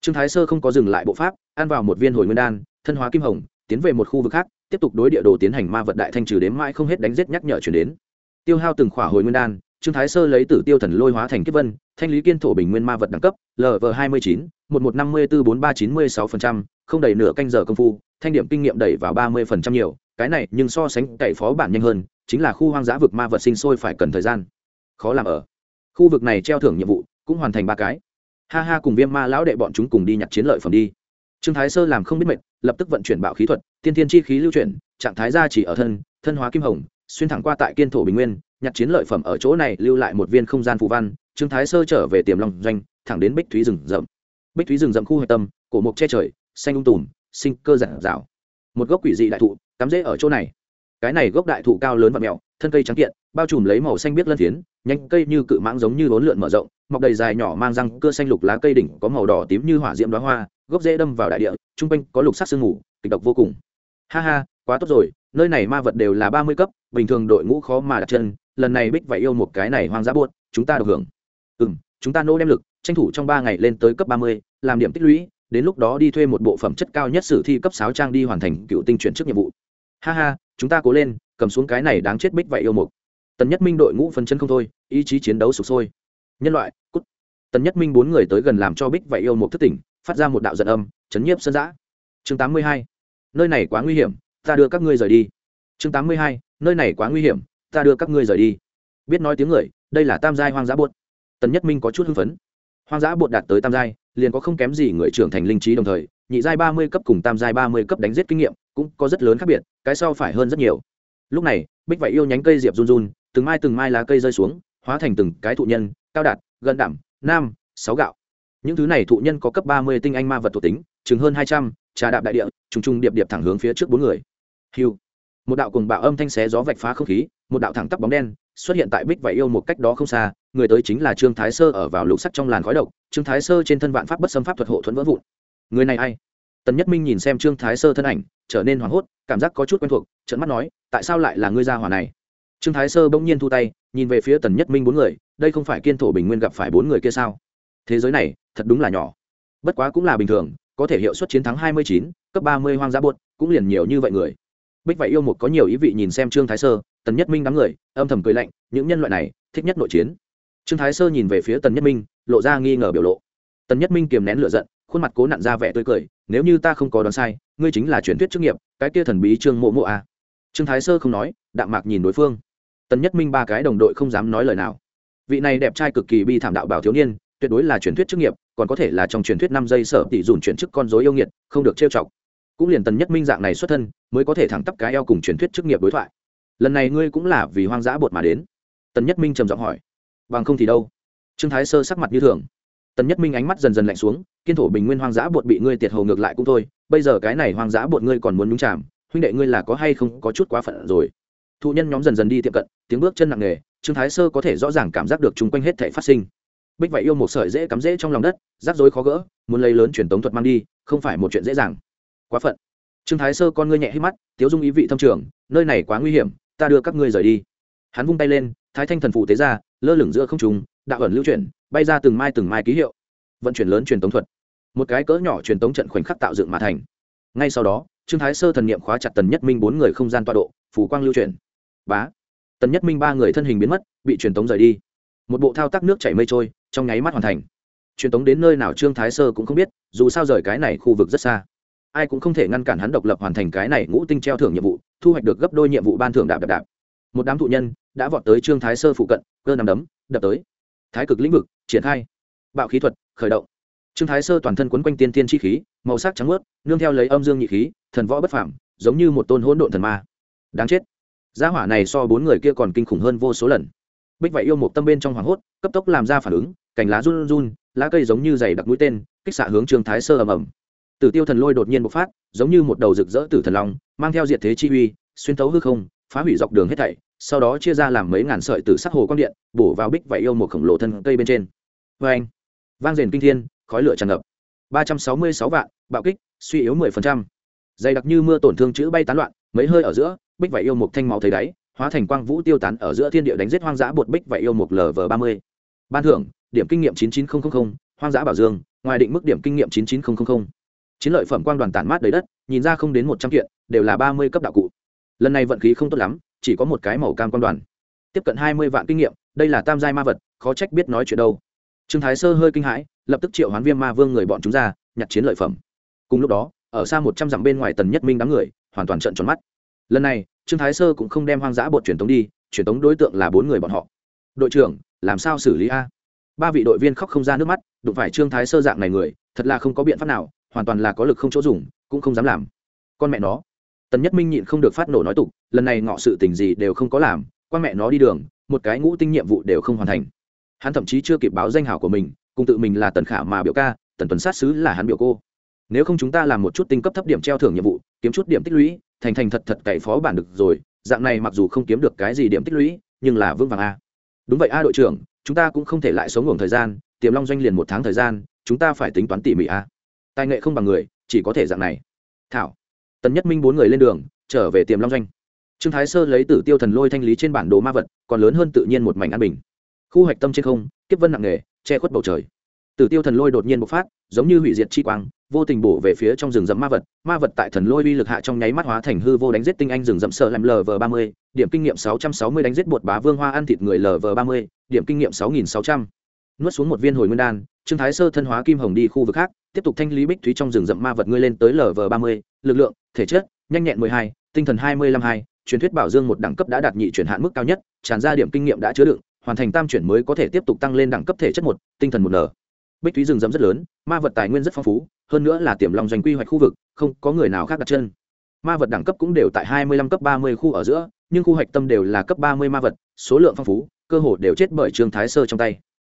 Trương thái sơ không có dừng lại bộ pháp, ăn vào một viên hồi nguyên đan, thân hóa kim hồng tiến về một khu vực khác, tiếp tục đối địa đồ tiến hành ma vật đại thanh trừ đến mãi không hết đánh giết nhắc nhở chuyển đến. Tiêu hao từng khỏa hồi nguyên đan, trương thái sơ lấy tử tiêu thần lôi hóa thành kiếp vân, thanh lý kiên thổ bình nguyên ma vật đẳng cấp lv hai mươi chín, một một năm mươi bốn bốn ba chín mươi sáu phần trăm, không đầy nửa canh giờ công phu, thanh điểm kinh nghiệm đẩy vào ba mươi phần trăm nhiều, cái này nhưng so sánh cậy phó bản nhanh hơn, chính là khu hoang dã vực ma vật sinh sôi phải cần thời gian. Khó làm ở. Khu vực này treo thưởng nhiệm vụ, cũng hoàn thành ba cái. Ha ha, cùng viêm ma lão đệ bọn chúng cùng đi nhặt chiến lợi phẩm đi. Trương thái sơ làm không biết mệt lập tức vận chuyển bạo khí thuật, tiên tiên chi khí lưu chuyển, trạng thái ra chỉ ở thân thân hóa kim hồng, xuyên thẳng qua tại kiên thổ bình nguyên, nhặt chiến lợi phẩm ở chỗ này, lưu lại một viên không gian phù văn, trương thái sơ trở về tiềm long doanh, thẳng đến bích thúy rừng rậm. Bích thúy rừng rậm khu hạch tâm, cổ mộc che trời, xanh ung tùm, sinh cơ giản rào một gốc quỷ dị đại thụ, cắm rễ ở chỗ này. Cái này gốc đại thụ cao lớn và mèo thân cây trắng kiện, bao trùm lấy màu xanh biếc lân phiến nhánh cây như cự mãng giống như bốn lượn mở rộng, mọc đầy dài nhỏ mang răng cơ xanh lục lá cây đỉnh có màu đỏ tím như hỏa diễm đoá hoa gốc rễ đâm vào đại địa trung quanh có lục sắc sương mù, kịch độc vô cùng. Ha ha, quá tốt rồi, nơi này ma vật đều là ba mươi cấp, bình thường đội ngũ khó mà đặt chân, lần này bích phải yêu một cái này hoang dã buốt, chúng ta được hưởng. Ừ m chúng ta nô đem lực, tranh thủ trong ba ngày lên tới cấp ba mươi, làm điểm tích lũy, đến lúc đó đi thuê một bộ phẩm chất cao nhất sử thi cấp sáu trang đi hoàn thành cựu tinh chuyển chức nhiệm vụ. Ha ha, chúng ta cố lên, cầm xuống cái này đáng chết bích vậy yêu mục tần nhất minh đội ngũ phân chân không thôi, ý chí chiến đấu sụp sôi. Nhân loại, cút. Tần nhất minh bốn người tới gần làm cho bích vậy yêu mục thất tỉnh phát ra một đạo giận âm, chấn nhiếp sân giã. Chương tám mươi hai, nơi này quá nguy hiểm, ta đưa các ngươi rời đi. Chương tám mươi hai, nơi này quá nguy hiểm, ta đưa các ngươi rời đi. Biết nói tiếng người, đây là tam giai hoang dã bột. Tần nhất minh có chút hưng phấn. Hoang dã bột đạt tới tam giai, liền có không kém gì người trưởng thành linh trí đồng thời, nhị giai ba mươi cấp cùng tam giai ba mươi cấp đánh giết kinh nghiệm cũng có rất lớn khác biệt, cái sau phải hơn rất nhiều. Lúc này, bích vậy yêu nhánh cây diệp run run, từng mai từng mai lá cây rơi xuống, hóa thành từng cái thụ nhân, cao đạt, gần đảm nam, sáu gạo những thứ này thụ nhân có cấp ba mươi tinh anh ma vật thuộc tính, chừng hơn hai trăm, trà đạp đại địa, trùng trùng điệp điệp thẳng hướng phía trước bốn người. Hiu một đạo cùng bạo âm thanh xé gió vạch phá không khí, một đạo thẳng tắp bóng đen xuất hiện tại bích và yêu một cách đó không xa, người tới chính là trương thái sơ ở vào lục sắc trong làn khói độc. Trương thái sơ trên thân vạn pháp bất xâm pháp thuật hộ thuẫn vỡ vụn. Người này a i tần nhất minh nhìn xem trương thái sơ thân ảnh, trở nên hoảng hốt, cảm giác có chút quen thuộc trận mắt nói, tại sao lại là ngươi gia hỏa này? Trương thái sơ bỗng nhiên thu tay, nhìn về phía tần nhất minh bốn người, đây không phải kiên thổ bình nguyên gặp phải bốn người kia sao? Thế giới này thật đúng là nhỏ. Bất quá cũng là bình thường có thể hiệu suất chiến thắng hai mươi chín cấp ba mươi hoang dã buột, cũng liền nhiều như vậy người. Bích vậy yêu một có nhiều ý vị nhìn xem trương thái sơ tần nhất minh đám người âm thầm cười lạnh những nhân loại này thích nhất nội chiến. Trương thái sơ nhìn về phía tần nhất minh lộ ra nghi ngờ biểu lộ. Tần nhất minh kiềm nén lửa giận khuôn mặt cố nặn ra vẻ tươi cười nếu như ta không có đoán sai ngươi chính là truyền thuyết chức nghiệp cái kia thần bí trương mộ mộ a à. trương thái sơ không nói đạm mạc nhìn đối phương. Tần nhất minh ba cái đồng đội không dám nói lời nào. Vị này đẹp trai cực kỳ bi thảm đạo bảo thiếu niên tuyệt đối là truyền thuyết chức nghiệp còn có thể là trong truyền thuyết năm giây sở tỷ dùn chuyển chức con dối yêu nghiệt, không được trêu chọc. Cũng liền tần nhất minh dạng này xuất thân, mới có thể thẳng tắp cái eo cùng truyền thuyết chức nghiệp đối thoại. Lần này ngươi cũng là vì hoang dã bột mà đến. Tần nhất minh trầm giọng hỏi. Bằng không thì đâu? Trương thái sơ sắc mặt như thường. Tần nhất minh ánh mắt dần dần lạnh xuống, kiên thổ bình nguyên hoang dã bột bị ngươi tiệt hầu ngược lại cũng thôi, bây giờ cái này hoang dã bột ngươi còn muốn nhúng chạm huynh đệ ngươi là có hay không có chút quá phận rồi? Thụ nhân nhóm dần dần đi tiệm cận, tiếng bước chân nặng nề, trương thái sơ có thể rõ ràng cảm giác được chung quanh hết thể phát sinh bích vậy yêu một sợi dễ cắm dễ trong lòng đất, rắc rối khó gỡ, muốn lấy lớn truyền tống thuật mang đi, không phải một chuyện dễ dàng. Quá phận. Trương thái sơ con ngươi nhẹ hít mắt, tiếu dung ý vị thâm trường, nơi này quá nguy hiểm, ta đưa các ngươi rời đi. Hắn vung tay lên, thái thanh thần phụ tế ra, lơ lửng giữa không trùng đạo ẩn lưu chuyển, bay ra từng mai từng mai ký hiệu. Vận chuyển lớn truyền tống thuật. Một cái cỡ nhỏ truyền tống trận khoảnh khắc tạo dựng mà thành. Ngay sau đó, trương thái sơ thần niệm khóa chặt tần nhất minh bốn người không gian tọa độ phủ quang lưu chuyển. Bá. Tần nhất minh ba người thân hình biến mất, bị truyền tống rời đi một bộ thao tác nước chảy mây trôi, trong nháy mắt hoàn thành. Truyền tống đến nơi nào trương thái sơ cũng không biết, dù sao rời cái này khu vực rất xa. Ai cũng không thể ngăn cản hắn độc lập hoàn thành cái này ngũ tinh treo thưởng nhiệm vụ, thu hoạch được gấp đôi nhiệm vụ ban thưởng đạp đạp đạp. Một đám thụ nhân đã vọt tới trương thái sơ phụ cận, cơ nằm đấm, đập tới. Thái cực lĩnh vực, triển khai. Bạo khí thuật, khởi động. Trương thái sơ toàn thân quấn quanh tiên tiên chi khí, màu sắc trắng ướt nương theo lấy âm dương nhị khí, thần võ bất phảm giống như một tôn hỗn độn thần ma. Đáng chết. Gia hỏa này so bốn người kia còn kinh khủng hơn vô số lần bích vậy yêu một tâm bên trong hoảng hốt, cấp tốc làm ra phản ứng, cành lá run run, lá cây giống như dày đặc mũi tên, kích xạ hướng trương thái sơ ầm ầm. Tử tiêu thần lôi đột nhiên bộc phát, giống như một đầu rực rỡ tử thần long, mang theo diệt thế chi uy, xuyên thấu hư không, phá hủy dọc đường hết thảy, sau đó chia ra làm mấy ngàn sợi tử sắc hồ quang điện, bổ vào bích vậy yêu một khổng lồ thân cây bên trên. Vê anh, vang rền kinh thiên, khói lửa tràn ngập. Ba trăm sáu mươi sáu vạn, bạo kích, suy yếu mười phần trăm. Dày đặc như mưa tổn thương chữ bay tán loạn, mấy hơi ở giữa, bích vậy yêu một thanh máu thấy đáy hóa thành quang vũ tiêu tán ở giữa thiên địa đánh giết hoang dã bột bích và yêu một lv ba mươi. Ban thưởng, điểm kinh nghiệm chín chín nghìn hoang dã bảo dương, ngoài định mức điểm kinh nghiệm chín chín nghìn chiến lợi phẩm quang đoàn tản mát đầy đất, nhìn ra không đến một trăm kiện, đều là ba mươi cấp đạo cụ. Lần này vận khí không tốt lắm, chỉ có một cái màu cam quang đoàn. Tiếp cận hai mươi vạn kinh nghiệm, đây là tam giai ma vật, khó trách biết nói chuyện đâu. Trương thái sơ hơi kinh hãi, lập tức triệu hoán viêm ma vương người bọn chúng ra, nhặt chiến lợi phẩm. Cùng lúc đó, ở xa một trăm dặm bên ngoài tần nhất minh đám người, hoàn toàn trận tròn mắt. Lần này trương thái sơ cũng không đem hoang dã bột truyền tống đi, truyền tống đối tượng là bốn người bọn họ. Đội trưởng, làm sao xử lý a? Ba vị đội viên khóc không ra nước mắt, đụng phải trương thái sơ dạng này người, thật là không có biện pháp nào, hoàn toàn là có lực không chỗ dùng, cũng không dám làm. Con mẹ nó. Tần nhất minh nhịn không được phát nổ nói tục, lần này ngọ sự tình gì đều không có làm, quan mẹ nó đi đường, một cái ngũ tinh nhiệm vụ đều không hoàn thành. Hắn thậm chí chưa kịp báo danh hảo của mình, cùng tự mình là tần khả mà biểu ca, tần tuần sát xứ là hắn biểu cô. Nếu không chúng ta làm một chút tinh cấp thấp điểm treo thưởng nhiệm vụ, kiếm chút điểm tích lũy thành thành thật thật cậy phó bản được rồi, dạng này mặc dù không kiếm được cái gì điểm tích lũy, nhưng là vững vàng a. Đúng vậy a đội trưởng, chúng ta cũng không thể lại sống ngủ thời gian, tiềm long doanh liền một tháng thời gian, chúng ta phải tính toán tỉ mỉ a. Tài nghệ không bằng người, chỉ có thể dạng này. Thảo. Tần nhất minh bốn người lên đường, trở về tiềm long doanh. Trương thái sơ lấy tử tiêu thần lôi thanh lý trên bản đồ ma vật, còn lớn hơn tự nhiên một mảnh an bình. Khu hoạch tâm trên không, kiếp vân nặng nề, che khuất bầu trời. Tử tiêu thần lôi đột nhiên bộc phát, giống như hủy diệt chi quang vô tình bổ về phía trong rừng rậm ma vật ma vật tại thần lôi uy lực hạ trong nháy mắt hóa thành hư vô đánh giết tinh anh rừng rậm sợ làm lv ba mươi, điểm kinh nghiệm sáu trăm sáu mươi đánh giết bột bá vương hoa ăn thịt người lv ba mươi, điểm kinh nghiệm sáu nghìn sáu trăm. Nuốt xuống một viên hồi nguyên đan, trương thái sơ thân hóa kim hồng đi khu vực khác, tiếp tục thanh lý bích thúy trong rừng rậm ma vật ngươi lên tới lv ba mươi, lực lượng, thể chất, nhanh nhẹn mười hai, tinh thần hai mươi lăm hai, truyền thuyết bảo dương một đẳng cấp đã đạt nhị chuyển hạn mức cao nhất, tràn ra điểm kinh nghiệm đã chứa đựng, hoàn thành tam chuyển mới có thể tiếp tục tăng lên đẳng cấp thể chất một, tinh thần một n. Bích thúy rừng rậm rất lớn, ma vật tài nguyên rất phong phú hơn nữa là tiềm long doanh quy hoạch khu vực, không có người nào khác đặt chân. Ma vật đẳng cấp cũng đều tại hai mươi lăm cấp ba mươi khu ở giữa, nhưng khu hoạch tâm đều là cấp ba mươi ma vật, số lượng phong phú, cơ hồ đều chết bởi trương thái sơ trong tay.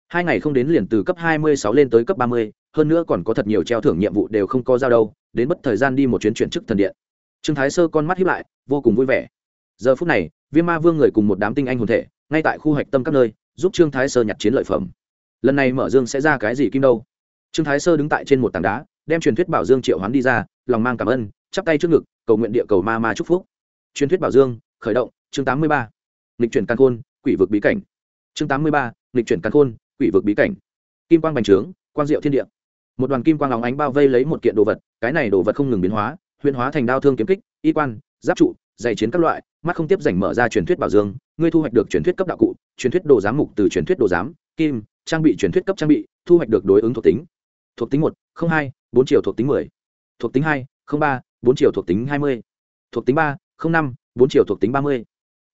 Hai ngày không đến liền từ cấp hai mươi sáu lên tới cấp ba mươi, hơn nữa còn có thật nhiều treo thưởng nhiệm vụ đều không có giao đâu, đến mất thời gian đi một chuyến chuyển chức thần điện. Trương thái sơ con mắt hiếp lại, vô cùng vui vẻ. Giờ phút này, viêm ma vương người cùng một đám tinh anh hồn thể, ngay tại khu hoạch tâm các nơi, giúp trương thái sơ nhặt chiến lợi phẩm. Lần này mở dương sẽ ra cái gì kim đâu? Trương thái sơ đứng tại trên một tảng đá đem truyền thuyết bảo dương triệu hoán đi ra, lòng mang cảm ơn, chắp tay trước ngực, cầu nguyện địa cầu ma ma chúc phúc. Truyền thuyết bảo dương, khởi động, chương tám mươi ba. Lịch chuyển căn khôn, quỷ vực bí cảnh. Chương tám mươi ba lịch chuyển căn khôn, quỷ vực bí cảnh. Kim quang bành trướng, quang diệu thiên địa. Một đoàn kim quang lóng ánh bao vây lấy một kiện đồ vật, cái này đồ vật không ngừng biến hóa huyền hóa thành đao thương kiếm kích, y quan, giáp trụ, dày chiến các loại, mắt không tiếp dành mở ra truyền thuyết bảo dương, ngươi thu hoạch được truyền thuyết cấp đạo cụ, truyền thuyết đồ giám mục từ truyền thuyết đồ giám, kim, trang bị truyền thuyết cấp trang bị, thu hoạch được đối ứng thuộc tính. Thuộc tính một không hai, bốn triệu thuộc tính mười. Thuộc tính hai, không ba, bốn triệu thuộc tính hai mươi. Thuộc tính ba, không năm, bốn triệu thuộc tính ba mươi.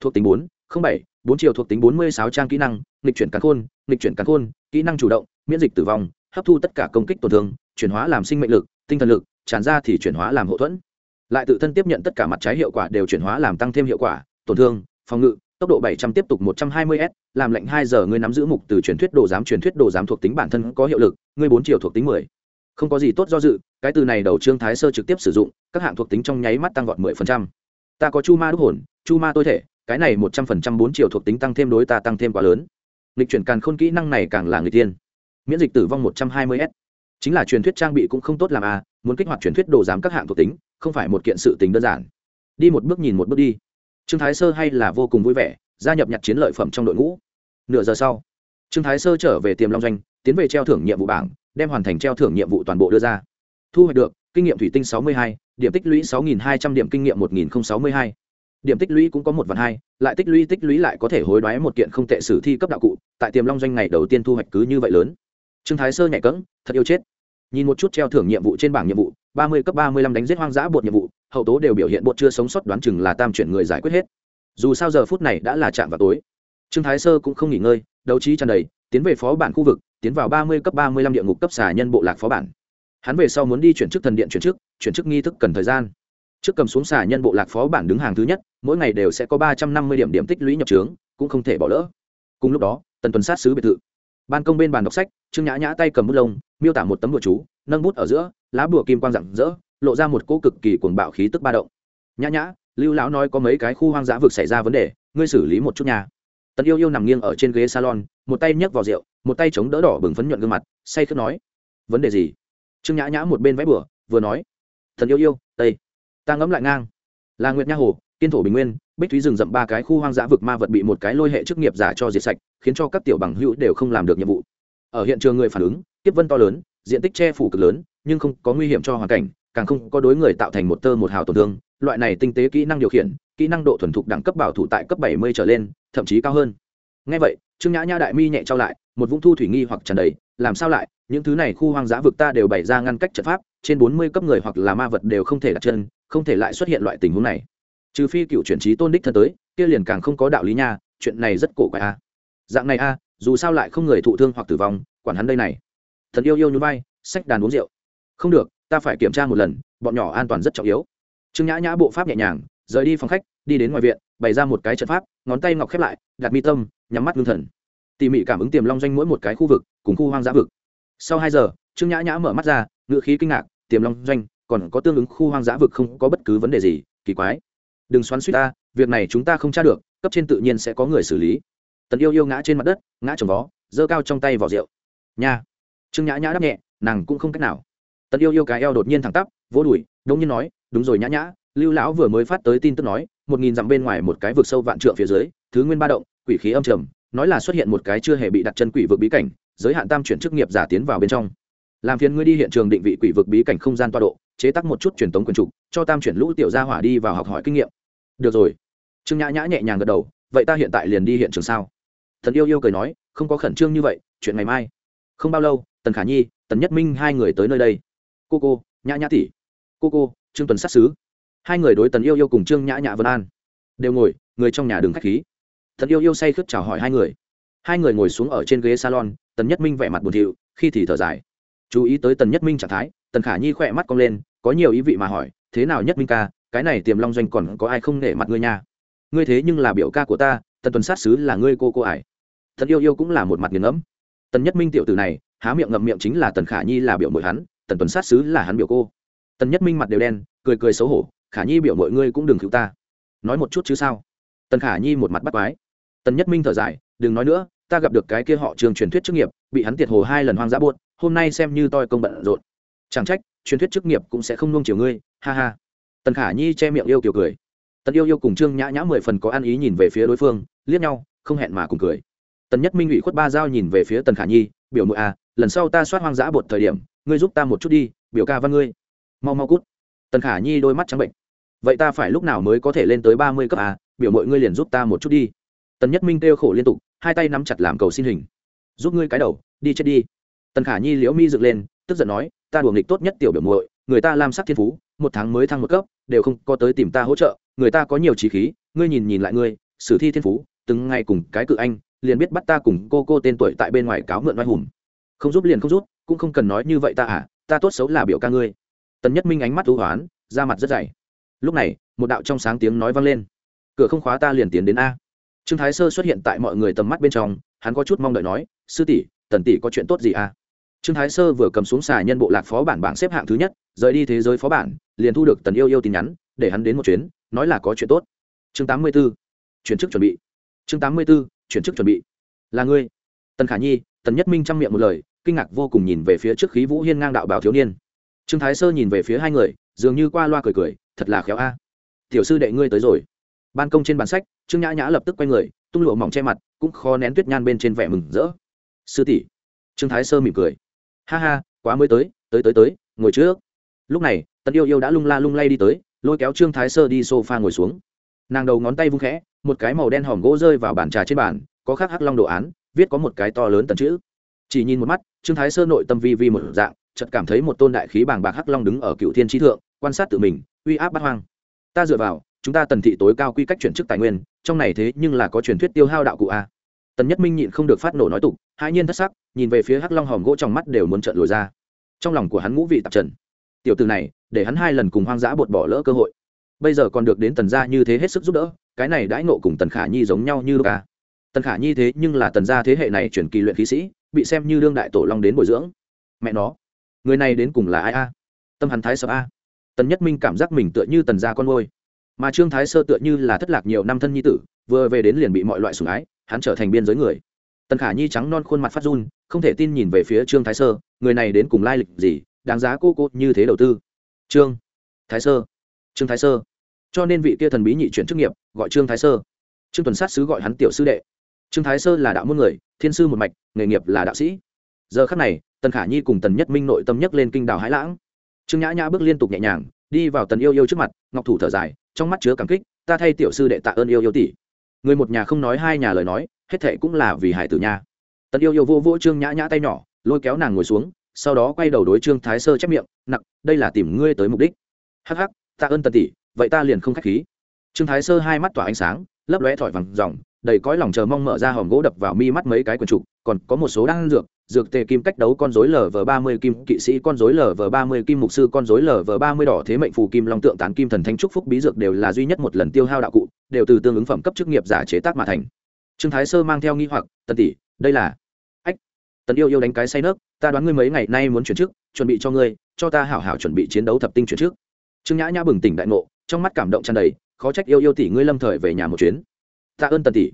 Thuộc tính bốn, không bảy, bốn triệu thuộc tính bốn mươi sáu trang kỹ năng, nghịch chuyển cắn khôn, nghịch chuyển cắn khôn, kỹ năng chủ động, miễn dịch tử vong, hấp thu tất cả công kích tổn thương, chuyển hóa làm sinh mệnh lực, tinh thần lực, tràn ra thì chuyển hóa làm hậu thuẫn. Lại tự thân tiếp nhận tất cả mặt trái hiệu quả đều chuyển hóa làm tăng thêm hiệu quả, tổn thương, phòng ngự, tốc độ 700 tiếp tục 120 s, làm lệnh 2 giờ ngươi nắm giữ mục từ truyền thuyết đồ giám, truyền thuyết đồ giám thuộc tính bản thân có hiệu lực, ngươi 4 triệu thuộc tính 10 không có gì tốt do dự, cái từ này đầu trương thái sơ trực tiếp sử dụng, các hạng thuộc tính trong nháy mắt tăng vọt 10%. ta có chu ma đúc hồn, chu ma tôi thể, cái này 100% 4 triệu thuộc tính tăng thêm đối ta tăng thêm quá lớn. Lịch chuyển càn khôn kỹ năng này càng là người tiên. Miễn dịch tử vong 120 s. Chính là truyền thuyết trang bị cũng không tốt làm à muốn kích hoạt truyền thuyết đồ giám các hạng thuộc tính, không phải một kiện sự tình đơn giản. Đi một bước nhìn một bước đi. Trương thái sơ hay là vô cùng vui vẻ, gia nhập nhặt chiến lợi phẩm trong đội ngũ. Nửa giờ sau, trương thái sơ trở về tiềm long doanh, tiến về treo thưởng nhiệm vụ bảng đem hoàn thành treo thưởng nhiệm vụ toàn bộ đưa ra. Thu hoạch được, kinh nghiệm thủy tinh sáu mươi hai, điểm tích lũy sáu hai trăm điểm kinh nghiệm một nghìn sáu mươi hai. Điểm tích lũy cũng có một vạn hai, lại tích lũy tích lũy lại có thể hối đoái một kiện không tệ sử thi cấp đạo cụ, tại tiềm long doanh ngày đầu tiên thu hoạch cứ như vậy lớn. Trương thái sơ nhạy cẫng, thật yêu chết. Nhìn một chút treo thưởng nhiệm vụ trên bảng nhiệm vụ, ba mươi cấp ba mươi lăm đánh giết hoang dã bột nhiệm vụ, hậu tố đều biểu hiện bột chưa sống sót đoán chừng là tam chuyển người giải quyết hết. Dù sao giờ phút này đã là chạm vào tối. Trương thái sơ cũng không nghỉ ngơi, đấu trí tràn đầy, tiến về phó bản khu vực tiến vào ba mươi cấp ba mươi lăm địa ngục cấp xà nhân bộ lạc phó bản. Hắn về sau muốn đi chuyển chức thần điện chuyển chức chuyển chức nghi thức cần thời gian. Trước cầm xuống xà nhân bộ lạc phó bản đứng hàng thứ nhất, mỗi ngày đều sẽ có ba trăm năm mươi điểm điểm tích lũy nhập trướng, cũng không thể bỏ lỡ. Cùng lúc đó, tần tuần sát sứ biệt thự. Ban công bên bàn đọc sách, trương nhã nhã tay cầm bút lông, miêu tả một tấm bùa chú, nâng bút ở giữa, lá bùa kim quang rạng rỡ, lộ ra một cỗ cực kỳ cuồng bạo khí tức ba động. Nhã nhã, lưu lão nói có mấy cái khu hoang dã vực xảy ra vấn đề, ngươi xử lý một chút nhà tần yêu yêu nằm nghiêng ở trên ghế salon một tay nhấc vào rượu một tay chống đỡ đỏ bừng phấn nhuận gương mặt say khướt nói vấn đề gì? Trương nhã nhã một bên vẽ bửa, vừa nói thần yêu yêu tây ta ngẫm lại ngang. Là nguyệt nha hồ tiên thổ bình nguyên bích thúy rừng rậm ba cái khu hoang dã vực ma vật bị một cái lôi hệ chức nghiệp giả cho diệt sạch khiến cho các tiểu bằng hữu đều không làm được nhiệm vụ. Ở hiện trường người phản ứng tiếp vân to lớn diện tích che phủ cực lớn nhưng không có nguy hiểm cho hoàn cảnh càng không có đối người tạo thành một tơ một hào tổn thương loại này tinh tế kỹ năng điều khiển kỹ năng độ thuần thục đẳng cấp bảo thủ tại cấp bảy mươi trở lên thậm chí cao hơn ngay vậy, trương nhã nha đại mi nhẹ trao lại, một vũng thu thủy nghi hoặc tràn đầy, làm sao lại, những thứ này khu hoang dã vực ta đều bày ra ngăn cách trận pháp, trên bốn mươi cấp người hoặc là ma vật đều không thể đặt chân, không thể lại xuất hiện loại tình huống này. Trừ phi cựu chuyển trí tôn đích thân tới, kia liền càng không có đạo lý nha, chuyện này rất cổ quái a. Dạng này a, dù sao lại không người thụ thương hoặc tử vong, quản hắn đây này. Thần yêu yêu nhún vai sách đàn uống rượu. Không được, ta phải kiểm tra một lần, bọn nhỏ an toàn rất trọng yếu. Trương nhã nhã bộ pháp nhẹ nhàng, rời đi phòng khách, đi đến ngoài viện, bày ra một cái trận pháp, ngón tay ngọc khép lại, đặt mi tâm nhắm mắt ngưng thần. Tỉ mỉ cảm ứng tiềm long doanh mỗi một cái khu vực, cùng khu hoang dã vực. Sau hai giờ, trương nhã nhã mở mắt ra ngự khí kinh ngạc, tiềm long doanh, còn có tương ứng khu hoang dã vực không có bất cứ vấn đề gì, kỳ quái. Đừng xoắn suýt ta, việc này chúng ta không tra được, cấp trên tự nhiên sẽ có người xử lý. Tần yêu yêu ngã trên mặt đất, ngã trồng vó, giơ cao trong tay vỏ rượu. Nha. Trương nhã nhã đáp nhẹ, nàng cũng không cách nào. Tần yêu yêu cái eo đột nhiên thẳng tắp, vỗ đùi đông nhiên nói, đúng rồi nhã nhã, lưu lão vừa mới phát tới tin tức nói, một nghìn dặm bên ngoài một cái vực sâu vạn trượng phía dưới, thứ nguyên ba động quỷ khí âm trầm, nói là xuất hiện một cái chưa hề bị đặt chân quỷ vực bí cảnh, giới hạn tam chuyển chức nghiệp giả tiến vào bên trong. Làm phiền ngươi đi hiện trường định vị quỷ vực bí cảnh không gian toa độ, chế tác một chút truyền tống quyền trục, cho tam chuyển lũ tiểu gia hỏa đi vào học hỏi kinh nghiệm. Được rồi. Trương nhã nhã nhẹ nhàng gật đầu, vậy ta hiện tại liền đi hiện trường sao? Thần yêu yêu cười nói, không có khẩn trương như vậy, chuyện ngày mai. Không bao lâu, tần khả nhi, tần nhất minh hai người tới nơi đây. Cô cô, nhã nhã tỷ. Cô cô, trương tuần sát xứ hai người đối tần yêu yêu cùng trương nhã nhã vân an. Đều ngồi, người trong nhà đường khách khí thần yêu yêu say khướt chào hỏi hai người. Hai người ngồi xuống ở trên ghế salon, tần nhất minh vẻ mặt buồn thiu, khi thì thở dài. Chú ý tới tần nhất minh trạng thái, tần khả nhi khỏe mắt cong lên, có nhiều ý vị mà hỏi, thế nào nhất minh ca, cái này tiềm long doanh còn có ai không nể mặt ngươi nha? Ngươi thế nhưng là biểu ca của ta, tần tuần sát xứ là ngươi cô cô ải. Tần yêu yêu cũng là một mặt nghiền ngẫm. Tần nhất minh tiểu tử này, há miệng ngậm miệng chính là tần khả nhi là biểu mội hắn, tần tuần sát xứ là hắn biểu cô. Tần nhất minh mặt đều đen, cười cười xấu hổ, khả nhi biểu mọi ngươi cũng đừng cứu ta. Nói một chút chứ sao? Tần khả nhi một mặt bắt quái tần nhất minh thở dài, đừng nói nữa, ta gặp được cái kia họ trường truyền thuyết chức nghiệp, bị hắn tiệt hồ hai lần hoang dã buốt, hôm nay xem như toi công bận rộn. Chẳng trách, truyền thuyết chức nghiệp cũng sẽ không nung chiều ngươi, ha ha. Tần khả nhi che miệng yêu kiểu cười. Tần yêu yêu cùng trương nhã nhã mười phần có ăn ý nhìn về phía đối phương, liếc nhau, không hẹn mà cùng cười. Tần nhất minh ủy khuất ba giao nhìn về phía tần khả nhi, biểu mụi à lần sau ta soát hoang dã bột thời điểm, ngươi giúp ta một chút đi, biểu ca văn ngươi. Mau mau cút. Tần khả nhi đôi mắt trắng bệnh. Vậy ta phải lúc nào mới có thể lên tới ba mươi cấp à biểu mội ngươi liền giúp ta một chút đi tần nhất minh kêu khổ liên tục, hai tay nắm chặt làm cầu xin hình. Giúp ngươi cái đầu, đi chết đi. Tần khả nhi liễu mi dựng lên, tức giận nói, ta đùa nghịch tốt nhất tiểu biểu muội, người ta làm sắc thiên phú, một tháng mới thăng một cấp, đều không có tới tìm ta hỗ trợ, người ta có nhiều trí khí, ngươi nhìn nhìn lại ngươi, sử thi thiên phú, từng ngày cùng cái cự anh, liền biết bắt ta cùng cô cô tên tuổi tại bên ngoài cáo mượn oai hùng. Không giúp liền không rút cũng không cần nói như vậy ta à ta tốt xấu là biểu ca ngươi. Tần nhất minh ánh mắt thú hoán, da mặt rất dày. Lúc này, một đạo trong sáng tiếng nói vang lên. Cửa không khóa ta liền tiến đến a trương thái sơ xuất hiện tại mọi người tầm mắt bên trong, hắn có chút mong đợi nói, sư tỷ, tần tỷ có chuyện tốt gì à? trương thái sơ vừa cầm xuống xà nhân bộ lạc phó bản bảng xếp hạng thứ nhất, rời đi thế giới phó bản, liền thu được tần yêu yêu tin nhắn, để hắn đến một chuyến, nói là có chuyện tốt. Chương tám mươi b ố chuyển chức chuẩn bị. Chương tám mươi b ố chuyển chức chuẩn bị. Là ngươi. Tần khả nhi, tần nhất minh chăm miệng một lời, kinh ngạc vô cùng nhìn về phía trước khí vũ hiên ngang đạo bảo thiếu niên. Trương thái sơ nhìn về phía hai người, dường như qua loa cười cười, thật là khéo a. Tiểu sư đệ ngươi tới rồi ban công trên bàn sách, trương nhã nhã lập tức quay người, tung lụa mỏng che mặt, cũng khó nén tuyết nhan bên trên vẻ mừng rỡ. Sư tỷ. Trương thái sơ mỉm cười. Ha ha, quá mới tới tới tới tới, ngồi trước. Lúc này, tần yêu yêu đã lung la lung lay đi tới, lôi kéo trương thái sơ đi s o f a ngồi xuống. Nàng đầu ngón tay vung khẽ, một cái màu đen hòm gỗ rơi vào bàn trà trên bàn, có khắc hắc long đồ án, viết có một cái to lớn tần chữ. Chỉ nhìn một mắt, trương thái sơ nội tâm vi vi một dạng, chợt cảm thấy một tôn đại khí bàng bạc hắc long đứng ở cựu thiên trí thượng, quan sát tự mình, uy áp bắt hoang. Ta dựa vào chúng ta tần thị tối cao quy cách chuyển chức tài nguyên, trong này thế nhưng là có truyền thuyết tiêu hao đạo cụ a. Tần nhất minh nhịn không được phát nổ nói tục hai nhiên thất sắc, nhìn về phía hắc long hòm gỗ trong mắt đều muốn trợn lồi ra. Trong lòng của hắn ngũ vị tạp trần. Tiểu từ này, để hắn hai lần cùng hoang dã bột bỏ lỡ cơ hội. Bây giờ còn được đến tần gia như thế hết sức giúp đỡ, cái này đãi nộ cùng tần khả nhi giống nhau như ca tần khả nhi thế nhưng là tần gia thế hệ này chuyển kỳ luyện khí sĩ, bị xem như đương đại tổ long đến bồi dưỡng. Mẹ nó, người này đến cùng là ai a? Tâm hắn thái sợ a. Tần nhất minh cảm giác mình tựa như tần gia con ngôi mà trương thái sơ tựa như là thất lạc nhiều năm thân nhi tử, vừa về đến liền bị mọi loại sủng ái, hắn trở thành biên giới người. Tần khả nhi trắng non khuôn mặt phát run, không thể tin nhìn về phía trương thái sơ, người này đến cùng lai lịch gì, đáng giá cô cô như thế đầu tư. Trương thái sơ, trương thái sơ. Cho nên vị kia thần bí nhị chuyển chức nghiệp, gọi trương thái sơ. Trương tuần sát sứ gọi hắn tiểu sư đệ. Trương thái sơ là đạo môn người, thiên sư một mạch, nghề nghiệp là đạo sĩ. Giờ khắc này, tần khả nhi cùng tần nhất minh nội tâm nhất lên kinh đào hải lãng. Trương nhã nhã bước liên tục nhẹ nhàng, đi vào tần yêu yêu trước mặt, ngọc thủ thở dài trong mắt chứa cảm kích, ta thay tiểu sư đệ tạ ơn yêu yêu tỷ. Người một nhà không nói hai nhà lời nói, hết thệ cũng là vì hải tử nha. Tần yêu yêu vô vô trương nhã nhã tay nhỏ, lôi kéo nàng ngồi xuống, sau đó quay đầu đối trương thái sơ chép miệng nặng đây là tìm ngươi tới mục đích. Hắc hắc, tạ ơn tần tỷ, vậy ta liền không khách khí. Trương thái sơ hai mắt tỏa ánh sáng, lấp lóe thỏi vàng dòng đầy cõi lòng chờ mong mở ra hòm gỗ đập vào mi mắt mấy cái quần trục, còn có một số đang dược dược tề kim cách đấu con rối lv ba mươi kim, kỵ sĩ con rối lv ba mươi kim, mục sư con rối lv ba mươi đỏ thế mệnh phù kim, long tượng tán kim, thần thánh trúc phúc bí dược đều là duy nhất một lần tiêu hao đạo cụ, đều từ tương ứng phẩm cấp chức nghiệp giả chế tác mà thành. Trương thái sơ mang theo nghi hoặc, tần tỷ, đây là ách, tần yêu yêu đánh cái say nước, ta đoán ngươi mấy ngày nay muốn chuyển chức, chuẩn bị cho ngươi, cho ta hảo hảo chuẩn bị chiến đấu thập tinh chuyển trước trương nhã nhã bừng tỉnh đại ngộ, trong mắt cảm động tràn đầy, khó trách yêu yêu tỷ ngươi lâm thời về nhà một chuyến tạ ơn tần tỷ.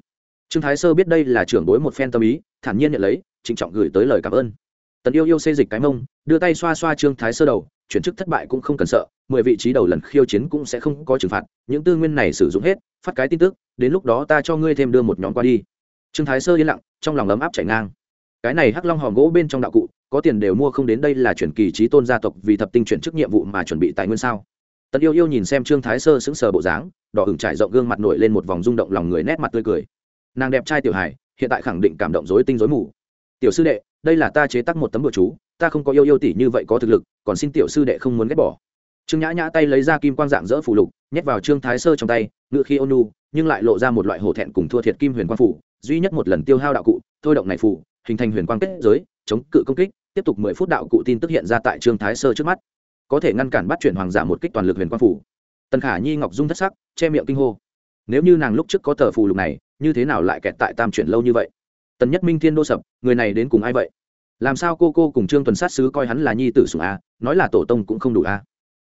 Trương thái sơ biết đây là trưởng bối một phen tâm ý, thản nhiên nhận lấy, trịnh trọng gửi tới lời cảm ơn. Tần yêu yêu xê dịch cái mông, đưa tay xoa xoa trương thái sơ đầu, chuyển chức thất bại cũng không cần sợ, mười vị trí đầu lần khiêu chiến cũng sẽ không có trừng phạt, những tư nguyên này sử dụng hết, phát cái tin tức, đến lúc đó ta cho ngươi thêm đưa một nhóm qua đi. Trương thái sơ yên lặng, trong lòng ấm áp chảy ngang. Cái này hắc long hòm gỗ bên trong đạo cụ, có tiền đều mua không đến đây là chuyển kỳ trí tôn gia tộc vì thập tinh chuyển chức nhiệm vụ mà chuẩn bị tài nguyên sao? Tần yêu yêu nhìn xem trương thái sơ sững sờ bộ dáng, đỏ ửng trải rộng gương mặt nổi lên một vòng rung động lòng người nét mặt tươi cười. Nàng đẹp trai tiểu hải hiện tại khẳng định cảm động dối tinh dối mù. Tiểu sư đệ, đây là ta chế tác một tấm bữa chú, ta không có yêu yêu tỷ như vậy có thực lực, còn xin tiểu sư đệ không muốn ghét bỏ. Trương nhã nhã tay lấy ra kim quang dạng dỡ phủ lục, nhét vào trương thái sơ trong tay, ngựa khi ôn nu nhưng lại lộ ra một loại hổ thẹn cùng thua thiệt kim huyền quang phủ, duy nhất một lần tiêu hao đạo cụ, thôi động này phủ hình thành huyền quang kết giới, chống cự công kích, tiếp tục mười phút đạo cụ tin tức hiện ra tại trương thái sơ trước mắt có thể ngăn cản bắt chuyển hoàng giả một kích toàn lực huyền quang phủ. Tần khả nhi, ngọc dung thất sắc, che miệng kinh hô. Nếu như nàng lúc trước có tờ phù lục này, như thế nào lại kẹt tại tam chuyển lâu như vậy? Tần nhất minh thiên đô sập, người này đến cùng ai vậy? Làm sao cô cô cùng trương tuần sát sứ coi hắn là nhi tử sùng a, nói là tổ tông cũng không đủ a.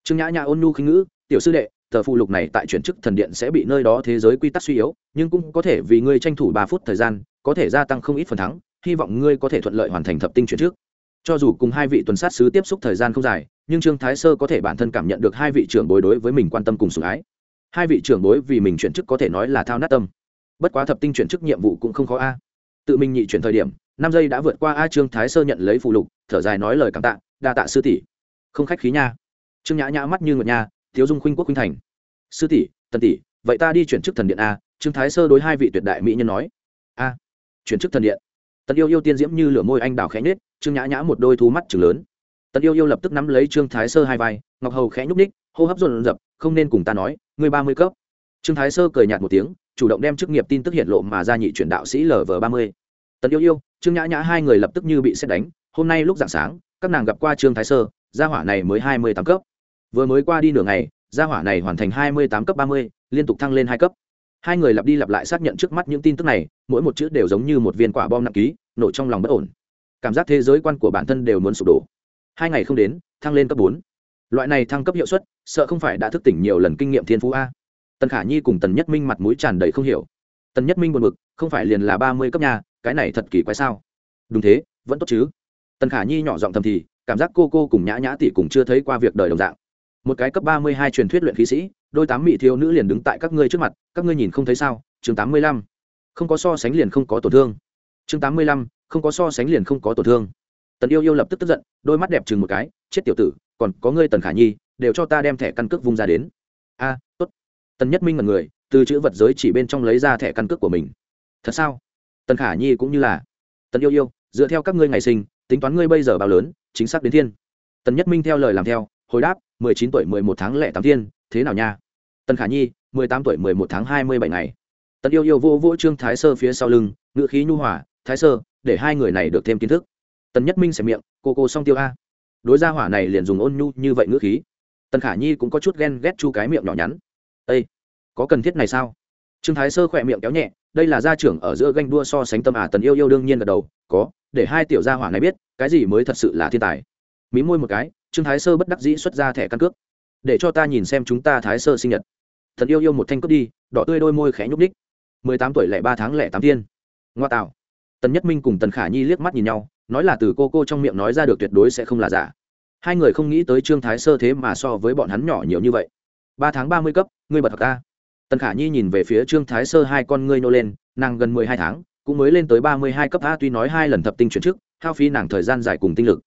Trương nhã nhã ôn nhu khinh ngữ, tiểu sư đệ, tờ phụ lục này tại chuyển chức thần điện sẽ bị nơi đó thế giới quy tắc suy yếu, nhưng cũng có thể vì ngươi tranh thủ ba phút thời gian, có thể gia tăng không ít phần thắng, hy vọng ngươi có thể thuận lợi hoàn thành thập tinh chuyển trước cho dù cùng hai vị tuần sát sứ tiếp xúc thời gian không dài nhưng trương thái sơ có thể bản thân cảm nhận được hai vị trưởng bối đối với mình quan tâm cùng sủng ái. Hai vị trưởng bối vì mình chuyển chức có thể nói là thao nát tâm. Bất quá thập tinh chuyển chức nhiệm vụ cũng không khó a. Tự mình nhị chuyển thời điểm, năm giây đã vượt qua a trương thái sơ nhận lấy phụ lục, thở dài nói lời cảm tạ, đa tạ sư tỷ. Không khách khí nha. Trương nhã nhã mắt như ngựa nha, thiếu dung khuynh quốc khuynh thành. Sư tỷ, tần tỷ, vậy ta đi chuyển chức thần điện a, trương thái sơ đối hai vị tuyệt đại mỹ nhân nói. A, chuyển chức thần điện. Tần yêu yêu tiên diễm như lửa môi anh đào khẽ nết trương nhã nhã một đôi thú mắt chừng lớn tần yêu yêu lập tức nắm lấy trương thái sơ hai vai, ngọc hầu khẽ nhúc ních hô hấp dồn dập, không nên cùng ta nói, ngươi ba mươi cấp. Trương thái sơ cười nhạt một tiếng, chủ động đem chức nghiệp tin tức hiện lộ mà ra nhị chuyển đạo sĩ lv ba mươi. Tần yêu yêu, trương nhã nhã hai người lập tức như bị xét đánh, hôm nay lúc dạng sáng, các nàng gặp qua trương thái sơ, gia hỏa này mới hai mươi tám cấp. Vừa mới qua đi nửa ngày, gia hỏa này hoàn thành hai mươi tám cấp ba mươi, liên tục thăng lên hai cấp. Hai người lặp đi lặp lại xác nhận trước mắt những tin tức này, mỗi một chữ đều giống như một viên quả bom nặng ký, nổ trong lòng bất ổn. Cảm giác thế giới quan của bản thân đều muốn sụp đổ hai ngày không đến, thăng lên cấp bốn. Loại này thăng cấp hiệu suất, sợ không phải đã thức tỉnh nhiều lần kinh nghiệm thiên phú a. Tần khả nhi cùng tần nhất minh mặt mũi tràn đầy không hiểu. Tần nhất minh buồn bực, không phải liền là ba mươi cấp nhà cái này thật kỳ quái sao? Đúng thế, vẫn tốt chứ. Tần khả nhi nhỏ giọng thầm thì, cảm giác cô cô cùng nhã nhã tỷ cùng chưa thấy qua việc đời đồng dạng. Một cái cấp ba mươi hai truyền thuyết luyện khí sĩ, đôi tám mỹ thiếu nữ liền đứng tại các ngươi trước mặt, các ngươi nhìn không thấy sao? Chương tám mươi lăm. Không có so sánh liền không có tổn thương. Chương tám mươi lăm, không có so sánh liền không có tổn thương tần yêu yêu lập tức tức giận, đôi mắt đẹp chừng một cái, chết tiểu tử, còn có ngươi tần khả nhi, đều cho ta đem thẻ căn cước vung ra đến. A, tốt. Tần nhất minh là người, từ chữ vật giới chỉ bên trong lấy ra thẻ căn cước của mình. Thật sao? Tần khả nhi cũng như là, tần yêu yêu, dựa theo các ngươi ngày sinh, tính toán ngươi bây giờ bao lớn, chính xác đến thiên. Tần nhất minh theo lời làm theo, hồi đáp, mười chín tuổi mười một tháng lẻ tám thiên, thế nào nha? Tần khả nhi, mười tám tuổi mười một tháng hai mươi bảy ngày. Tần yêu yêu vô vỗ trương thái sơ phía sau lưng ngự khí nhu hòa, thái sơ, để hai người này được thêm kiến thức tần nhất minh xẻ miệng, cô cô song tiêu a. Đối gia hỏa này liền dùng ôn nhu như vậy ngữ khí. Tần khả nhi cũng có chút ghen ghét chu cái miệng nhỏ nhắn. Ây có cần thiết này sao? Trương thái sơ khỏe miệng kéo nhẹ, đây là gia trưởng ở giữa ganh đua so sánh tâm à tần yêu yêu đương nhiên gật đầu, có, để hai tiểu gia hỏa này biết, cái gì mới thật sự là thiên tài. Mí môi một cái, trương thái sơ bất đắc dĩ xuất ra thẻ căn cước. Để cho ta nhìn xem chúng ta thái sơ sinh nhật. Thần yêu yêu một thanh cướp đi, đỏ tươi đôi môi khẽ nhúc ních mười tám tuổi lẻ ba tháng lẻ tám tiên. ngoa tạo. Tần nhất minh cùng tần khả nhi liếc mắt nhìn nhau nói là từ cô cô trong miệng nói ra được tuyệt đối sẽ không là giả. Hai người không nghĩ tới trương thái sơ thế mà so với bọn hắn nhỏ nhiều như vậy. Ba tháng ba mươi cấp, ngươi bật thật ta tần khả nhi nhìn về phía trương thái sơ hai con ngươi nô lên, nàng gần mười hai tháng, cũng mới lên tới ba mươi hai cấp a, tuy nói hai lần thập tinh chuyển chức, hao phí nàng thời gian dài cùng tinh lực.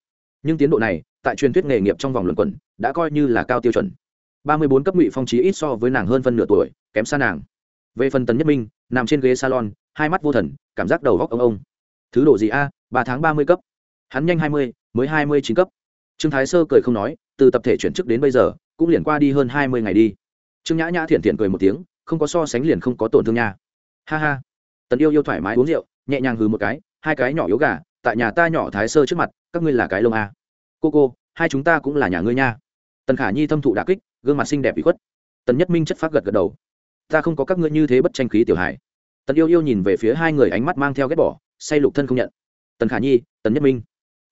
Nhưng tiến độ này, tại truyền thuyết nghề nghiệp trong vòng luận quẩn, đã coi như là cao tiêu chuẩn. Ba mươi bốn cấp ngụy phong trí ít so với nàng hơn phân nửa tuổi, kém xa nàng. Về phần tần nhất minh, nằm trên ghế salon, hai mắt vô thần, cảm giác đầu góc ông ông thứ độ gì a? Ba tháng ba mươi cấp. Hắn nhanh hai mươi, mới hai mươi chín cấp. Trương thái sơ cười không nói, từ tập thể chuyển chức đến bây giờ, cũng liền qua đi hơn hai mươi ngày đi. Trương nhã nhã thiện thiện cười một tiếng, không có so sánh liền không có tổn thương nha. Ha ha. Tần yêu yêu thoải mái uống rượu, nhẹ nhàng hừ một cái, hai cái nhỏ yếu gà, tại nhà ta nhỏ thái sơ trước mặt, các ngươi là cái lông a. Cô cô, hai chúng ta cũng là nhà ngươi nha. Tần khả nhi thâm thụ đà kích, gương mặt xinh đẹp bị khuất. Tần nhất minh chất phát gật gật đầu. Ta không có các ngươi như thế bất tranh khí tiểu hải tần yêu yêu nhìn về phía hai người ánh mắt mang theo ghét bỏ say lục thân không nhận. Tần khả nhi, tần nhất minh.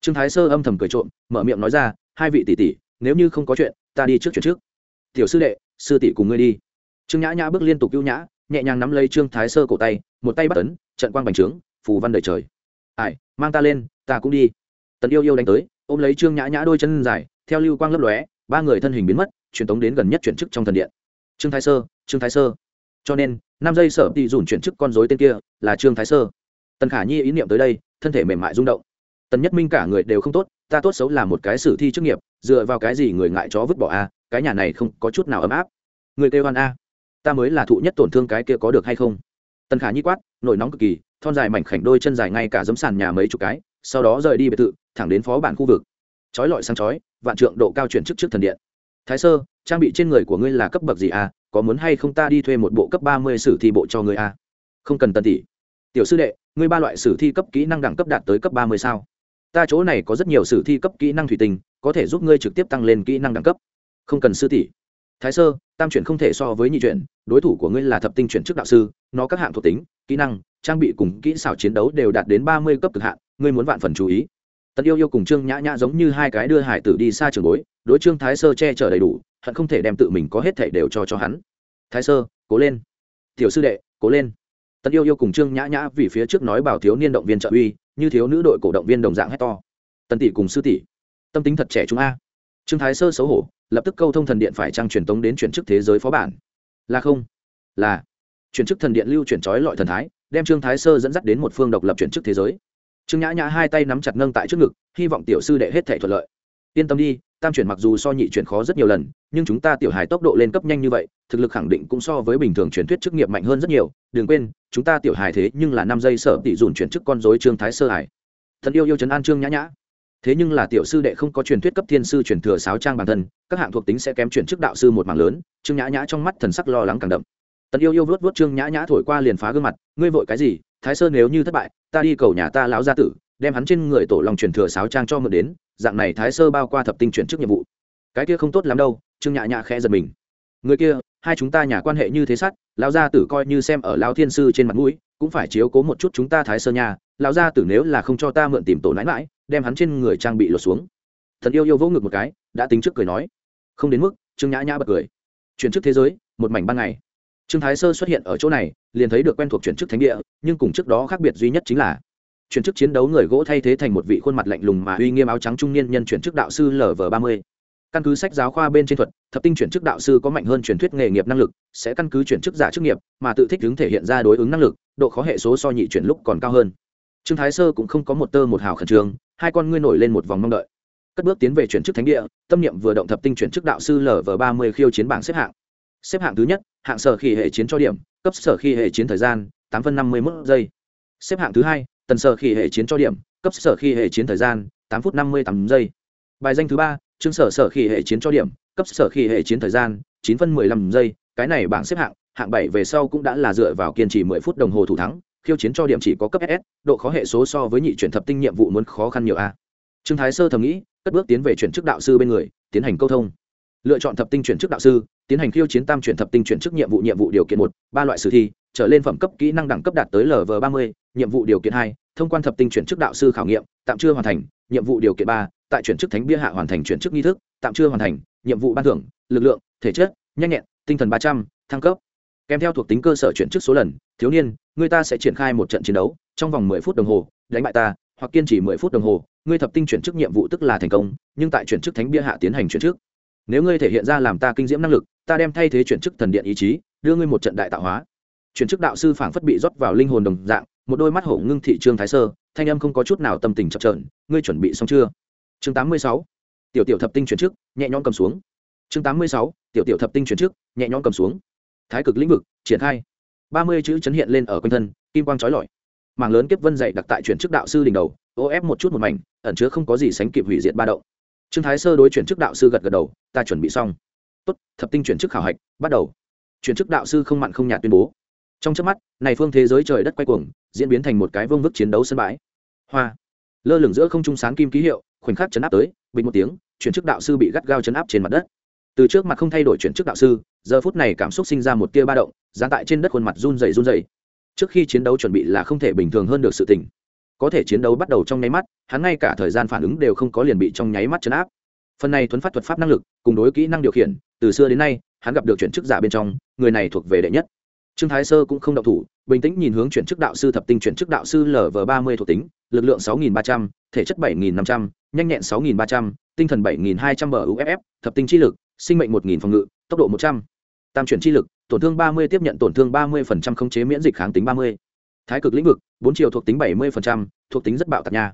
Trương thái sơ âm thầm cười trộm, mở miệng nói ra, hai vị tỷ tỷ, nếu như không có chuyện, ta đi trước chuyện trước. Tiểu sư đệ, sư tỷ cùng ngươi đi. Trương nhã nhã bước liên tục ưu nhã, nhẹ nhàng nắm lấy trương thái sơ cổ tay, một tay bắt tấn trận quang bành trướng, phù văn đời trời. Ai, mang ta lên, ta cũng đi. Tần yêu yêu đánh tới, ôm lấy trương nhã nhã đôi chân dài, theo lưu quang lấp lóe, ba người thân hình biến mất, truyền tống đến gần nhất chuyển chức trong thần điện. Trương thái sơ, trương thái sơ. Cho nên, năm giây sở tỷ dùn chuyển chức con dối tên kia là trương thái sơ tần khả nhi ý niệm tới đây, thân thể mềm mại rung động. Tần nhất minh cả người đều không tốt, ta tốt xấu là một cái sử thi chức nghiệp, dựa vào cái gì người ngại chó vứt bỏ a, cái nhà này không có chút nào ấm áp. Người kêu hoan a, ta mới là thụ nhất tổn thương cái kia có được hay không? Tần khả nhi quát, nổi nóng cực kỳ, thon dài mảnh khảnh đôi chân dài ngay cả giấm sàn nhà mấy chục cái, sau đó rời đi biệt thự, thẳng đến phó bản khu vực. Chói lọi sang chói, vạn trượng độ cao chuyển chức trước thần điện. Thái sơ, trang bị trên người của ngươi là cấp bậc gì a, có muốn hay không ta đi thuê một bộ cấp ba mươi sử thi bộ cho ngươi a? Không cần tần tỷ tiểu sư đệ, ngươi ba loại sử thi cấp kỹ năng đẳng cấp đạt tới cấp ba mươi sao? Ta chỗ này có rất nhiều sử thi cấp kỹ năng thủy tinh, có thể giúp ngươi trực tiếp tăng lên kỹ năng đẳng cấp. Không cần sư tỷ. Thái sơ, tam chuyển không thể so với nhị chuyển, đối thủ của ngươi là thập tinh chuyển chức đạo sư, nó các hạng thuộc tính, kỹ năng, trang bị cùng kỹ xảo chiến đấu đều đạt đến ba mươi cấp cực hạn, ngươi muốn vạn phần chú ý. Tần yêu yêu cùng trương nhã nhã giống như hai cái đưa hải tử đi xa trường bối, đối trương thái sơ che chở đầy đủ, hận không thể đem tự mình có hết thể đều cho cho hắn. Thái sơ, cố lên. Tiểu sư đệ, cố lên tần yêu yêu cùng trương nhã nhã vì phía trước nói bảo thiếu niên động viên trợ uy, như thiếu nữ đội cổ động viên đồng dạng hét to. Tần tỷ cùng sư tỷ, tâm tính thật trẻ chúng a. Trương thái sơ xấu hổ, lập tức câu thông thần điện phải trang truyền tống đến chuyển chức thế giới phó bản. Là không? Là. Chuyển chức thần điện lưu chuyển trói lọi thần thái, đem trương thái sơ dẫn dắt đến một phương độc lập chuyển chức thế giới. Trương nhã nhã hai tay nắm chặt nâng tại trước ngực, hy vọng tiểu sư đệ hết thể thuận lợi yên tâm đi, tam chuyển mặc dù so nhị chuyển khó rất nhiều lần, nhưng chúng ta tiểu hài tốc độ lên cấp nhanh như vậy, thực lực khẳng định cũng so với bình thường truyền thuyết chức nghiệp mạnh hơn rất nhiều. Đừng quên, chúng ta tiểu hài thế nhưng là năm giây sở tỷ dùn chuyển chức con dối trương thái sơ hải thần yêu yêu trấn an trương nhã nhã. Thế nhưng là tiểu sư đệ không có truyền thuyết cấp thiên sư truyền thừa sáo trang bản thân, các hạng thuộc tính sẽ kém chuyển chức đạo sư một mảng lớn, trương nhã nhã trong mắt thần sắc lo lắng càng đậm. Tần yêu yêu vớt vớt trương nhã nhã thổi qua liền phá gương mặt, ngươi vội cái gì? Thái sơ nếu như thất bại, ta đi cầu nhà ta lão gia tử đem hắn trên người tổ lòng truyền thừa sáo trang cho mượn đến, dạng này thái sơ bao qua thập tinh chuyển chức nhiệm vụ. Cái kia không tốt lắm đâu, trương nhã nhã khẽ giật mình. Người kia, hai chúng ta nhà quan hệ như thế sắt lão gia tử coi như xem ở lão thiên sư trên mặt mũi, cũng phải chiếu cố một chút chúng ta thái sơ nhà, lão gia tử nếu là không cho ta mượn tìm tổ nãi mãi đem hắn trên người trang bị lột xuống. Thần yêu yêu vỗ ngực một cái, đã tính trước cười nói. Không đến mức, trương nhã nhã bật cười. Chuyển chức thế giới, một mảnh ban ngày. Trương thái sơ xuất hiện ở chỗ này, liền thấy được quen thuộc chuyển chức thánh địa, nhưng cùng trước đó khác biệt duy nhất chính là chuyển chức chiến đấu người gỗ thay thế thành một vị khuôn mặt lạnh lùng mà uy nghiêm áo trắng trung niên nhân chuyển chức đạo sư lv ba mươi. Căn cứ sách giáo khoa bên trên thuật, thập tinh chuyển chức đạo sư có mạnh hơn truyền thuyết nghề nghiệp năng lực, sẽ căn cứ chuyển chức giả chức nghiệp mà tự thích ứng thể hiện ra đối ứng năng lực, độ khó hệ số so nhị chuyển lúc còn cao hơn. Trương thái sơ cũng không có một tơ một hào khẩn trương, hai con ngươi nổi lên một vòng mong đợi. Cất bước tiến về chuyển chức thánh địa, tâm niệm vừa động thập tinh chuyển chức đạo sư lv ba mươi khiêu chiến bảng xếp hạng. Xếp hạng thứ nhất, hạng sở khi hệ chiến cho điểm, cấp sở khi hệ chiến thời gian, tám phân năm mươi một giây. Xếp hạng thứ hai tần sở khi hệ chiến cho điểm, cấp sở khi hệ chiến thời gian, tám phút năm mươi tám giây. Bài danh thứ ba, chương sở sở khi hệ chiến cho điểm, cấp sở khi hệ chiến thời gian, chín phân mười lăm giây. Cái này bảng xếp hạng hạng bảy về sau cũng đã là dựa vào kiên trì mười phút đồng hồ thủ thắng. Khiêu chiến cho điểm chỉ có cấp ss độ khó hệ số so với nhị chuyển thập tinh nhiệm vụ muốn khó khăn nhiều a. Trương thái sơ thầm nghĩ, cất bước tiến về chuyển chức đạo sư bên người, tiến hành câu thông lựa chọn thập tinh chuyển chức đạo sư, tiến hành khiêu chiến tam chuyển thập tinh chuyển chức nhiệm vụ nhiệm vụ điều kiện một, ba loại sử thi, trở lên phẩm cấp kỹ năng đẳng cấp đạt tới lv ba mươi, nhiệm vụ điều kiện hai, thông quan thập tinh chuyển chức đạo sư khảo nghiệm, tạm chưa hoàn thành, nhiệm vụ điều kiện ba, tại chuyển chức thánh bia hạ hoàn thành chuyển chức nghi thức, tạm chưa hoàn thành, nhiệm vụ ban thưởng, lực lượng, thể chất, nhanh nhẹn, tinh thần ba trăm, thăng cấp. Kèm theo thuộc tính cơ sở chuyển chức số lần, thiếu niên, người ta sẽ triển khai một trận chiến đấu, trong vòng mười phút đồng hồ, đánh bại ta, hoặc kiên trì mười phút đồng hồ ngươi thập tinh chuyển chức nhiệm vụ tức là thành công, nhưng tại chuyển chức thánh bia hạ tiến hành chuyển chức nếu ngươi thể hiện ra làm ta kinh diễm năng lực, ta đem thay thế chuyển chức thần điện ý chí, đưa ngươi một trận đại tạo hóa. Chuyển chức đạo sư phảng phất bị rót vào linh hồn đồng dạng, một đôi mắt hổ ngưng thị trương thái sơ, thanh âm không có chút nào tâm tình chập trợn ngươi chuẩn bị xong chưa? Chương tám mươi sáu. Tiểu tiểu thập tinh chuyển chức, nhẹ nhõm cầm xuống. Chương tám mươi sáu. Tiểu tiểu thập tinh chuyển chức, nhẹ nhõm cầm xuống. Thái cực lĩnh vực, triển khai. Ba mươi chữ chấn hiện lên ở quanh thân, kim quang trói lọi. Mảng lớn kiếp vân dạy đặc tại chuyển chức đạo sư đỉnh đầu, ô ép một chút một mảnh, ẩn chứa không có gì sánh kịp hủy diệt ba động trương thái sơ đối chuyển chức đạo sư gật gật đầu, ta chuẩn bị xong. Tốt, thập tinh chuyển chức khảo hạch, bắt đầu. Chuyển chức đạo sư không mặn không nhạt tuyên bố. Trong chớp mắt, này phương thế giới trời đất quay cuồng, diễn biến thành một cái vương vức chiến đấu sân bãi. Hoa! Lơ lửng giữa không trung sáng kim ký hiệu, khoảnh khắc chấn áp tới, bình một tiếng, chuyển chức đạo sư bị gắt gao chấn áp trên mặt đất. Từ trước mặt không thay đổi chuyển chức đạo sư, giờ phút này cảm xúc sinh ra một tia ba động giáng tại trên đất khuôn mặt run rẩy run rẩy. Trước khi chiến đấu chuẩn bị là không thể bình thường hơn được sự tình có thể chiến đấu bắt đầu trong nháy mắt, hắn ngay cả thời gian phản ứng đều không có liền bị trong nháy mắt chấn áp. Phần này thuấn phát thuật pháp năng lực, cùng đối kỹ năng điều khiển, từ xưa đến nay, hắn gặp được chuyển chức giả bên trong, người này thuộc về đệ nhất. Trương thái sơ cũng không động thủ, bình tĩnh nhìn hướng chuyển chức đạo sư thập tinh chuyển chức đạo sư lv ba mươi thuộc tính, lực lượng sáu nghìn ba trăm, thể chất bảy nghìn năm trăm, nhanh nhẹn sáu nghìn ba trăm, tinh thần bảy nghìn hai trăm bờ uff thập tinh chi lực, sinh mệnh một nghìn phòng ngự, tốc độ một trăm. Tam chuyển chi lực, tổn thương ba mươi, tiếp nhận tổn thương ba mươi phần trăm khống chế miễn dịch kháng tính ba mươi thái cực lĩnh vực, bốn chiều thuộc tính bảy mươi thuộc tính rất bạo tạc nha.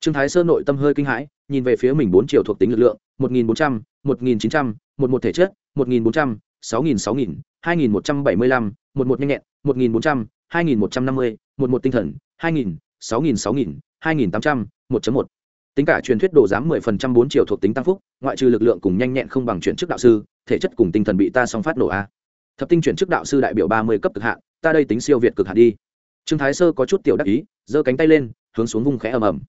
Trương thái sơn nội tâm hơi kinh hãi, nhìn về phía mình bốn chiều thuộc tính lực lượng, một nghìn bốn trăm, một nghìn chín trăm, một một thể chất, một nghìn bốn trăm, sáu nghìn sáu nghìn, hai nghìn một trăm bảy mươi lăm, một một nhanh nhẹn, một nghìn bốn trăm, hai nghìn một trăm năm mươi, một một tinh thần, hai nghìn, sáu nghìn sáu nghìn, hai nghìn tám trăm, một một. Tính cả truyền thuyết đồ giám mười phần trăm bốn triệu thuộc tính tăng phúc, ngoại trừ lực lượng cùng nhanh nhẹn không bằng chuyển chức đạo sư, thể chất cùng tinh thần bị ta song phát nổ a. Thập tinh chuyển chức đạo sư đại biểu ba mươi cấp cực hạn, ta đây tính siêu việt cực hạn đi trương thái sơ có chút tiểu đắc ý, giơ cánh tay lên, hướng xuống vùng khẽ ầm ầm.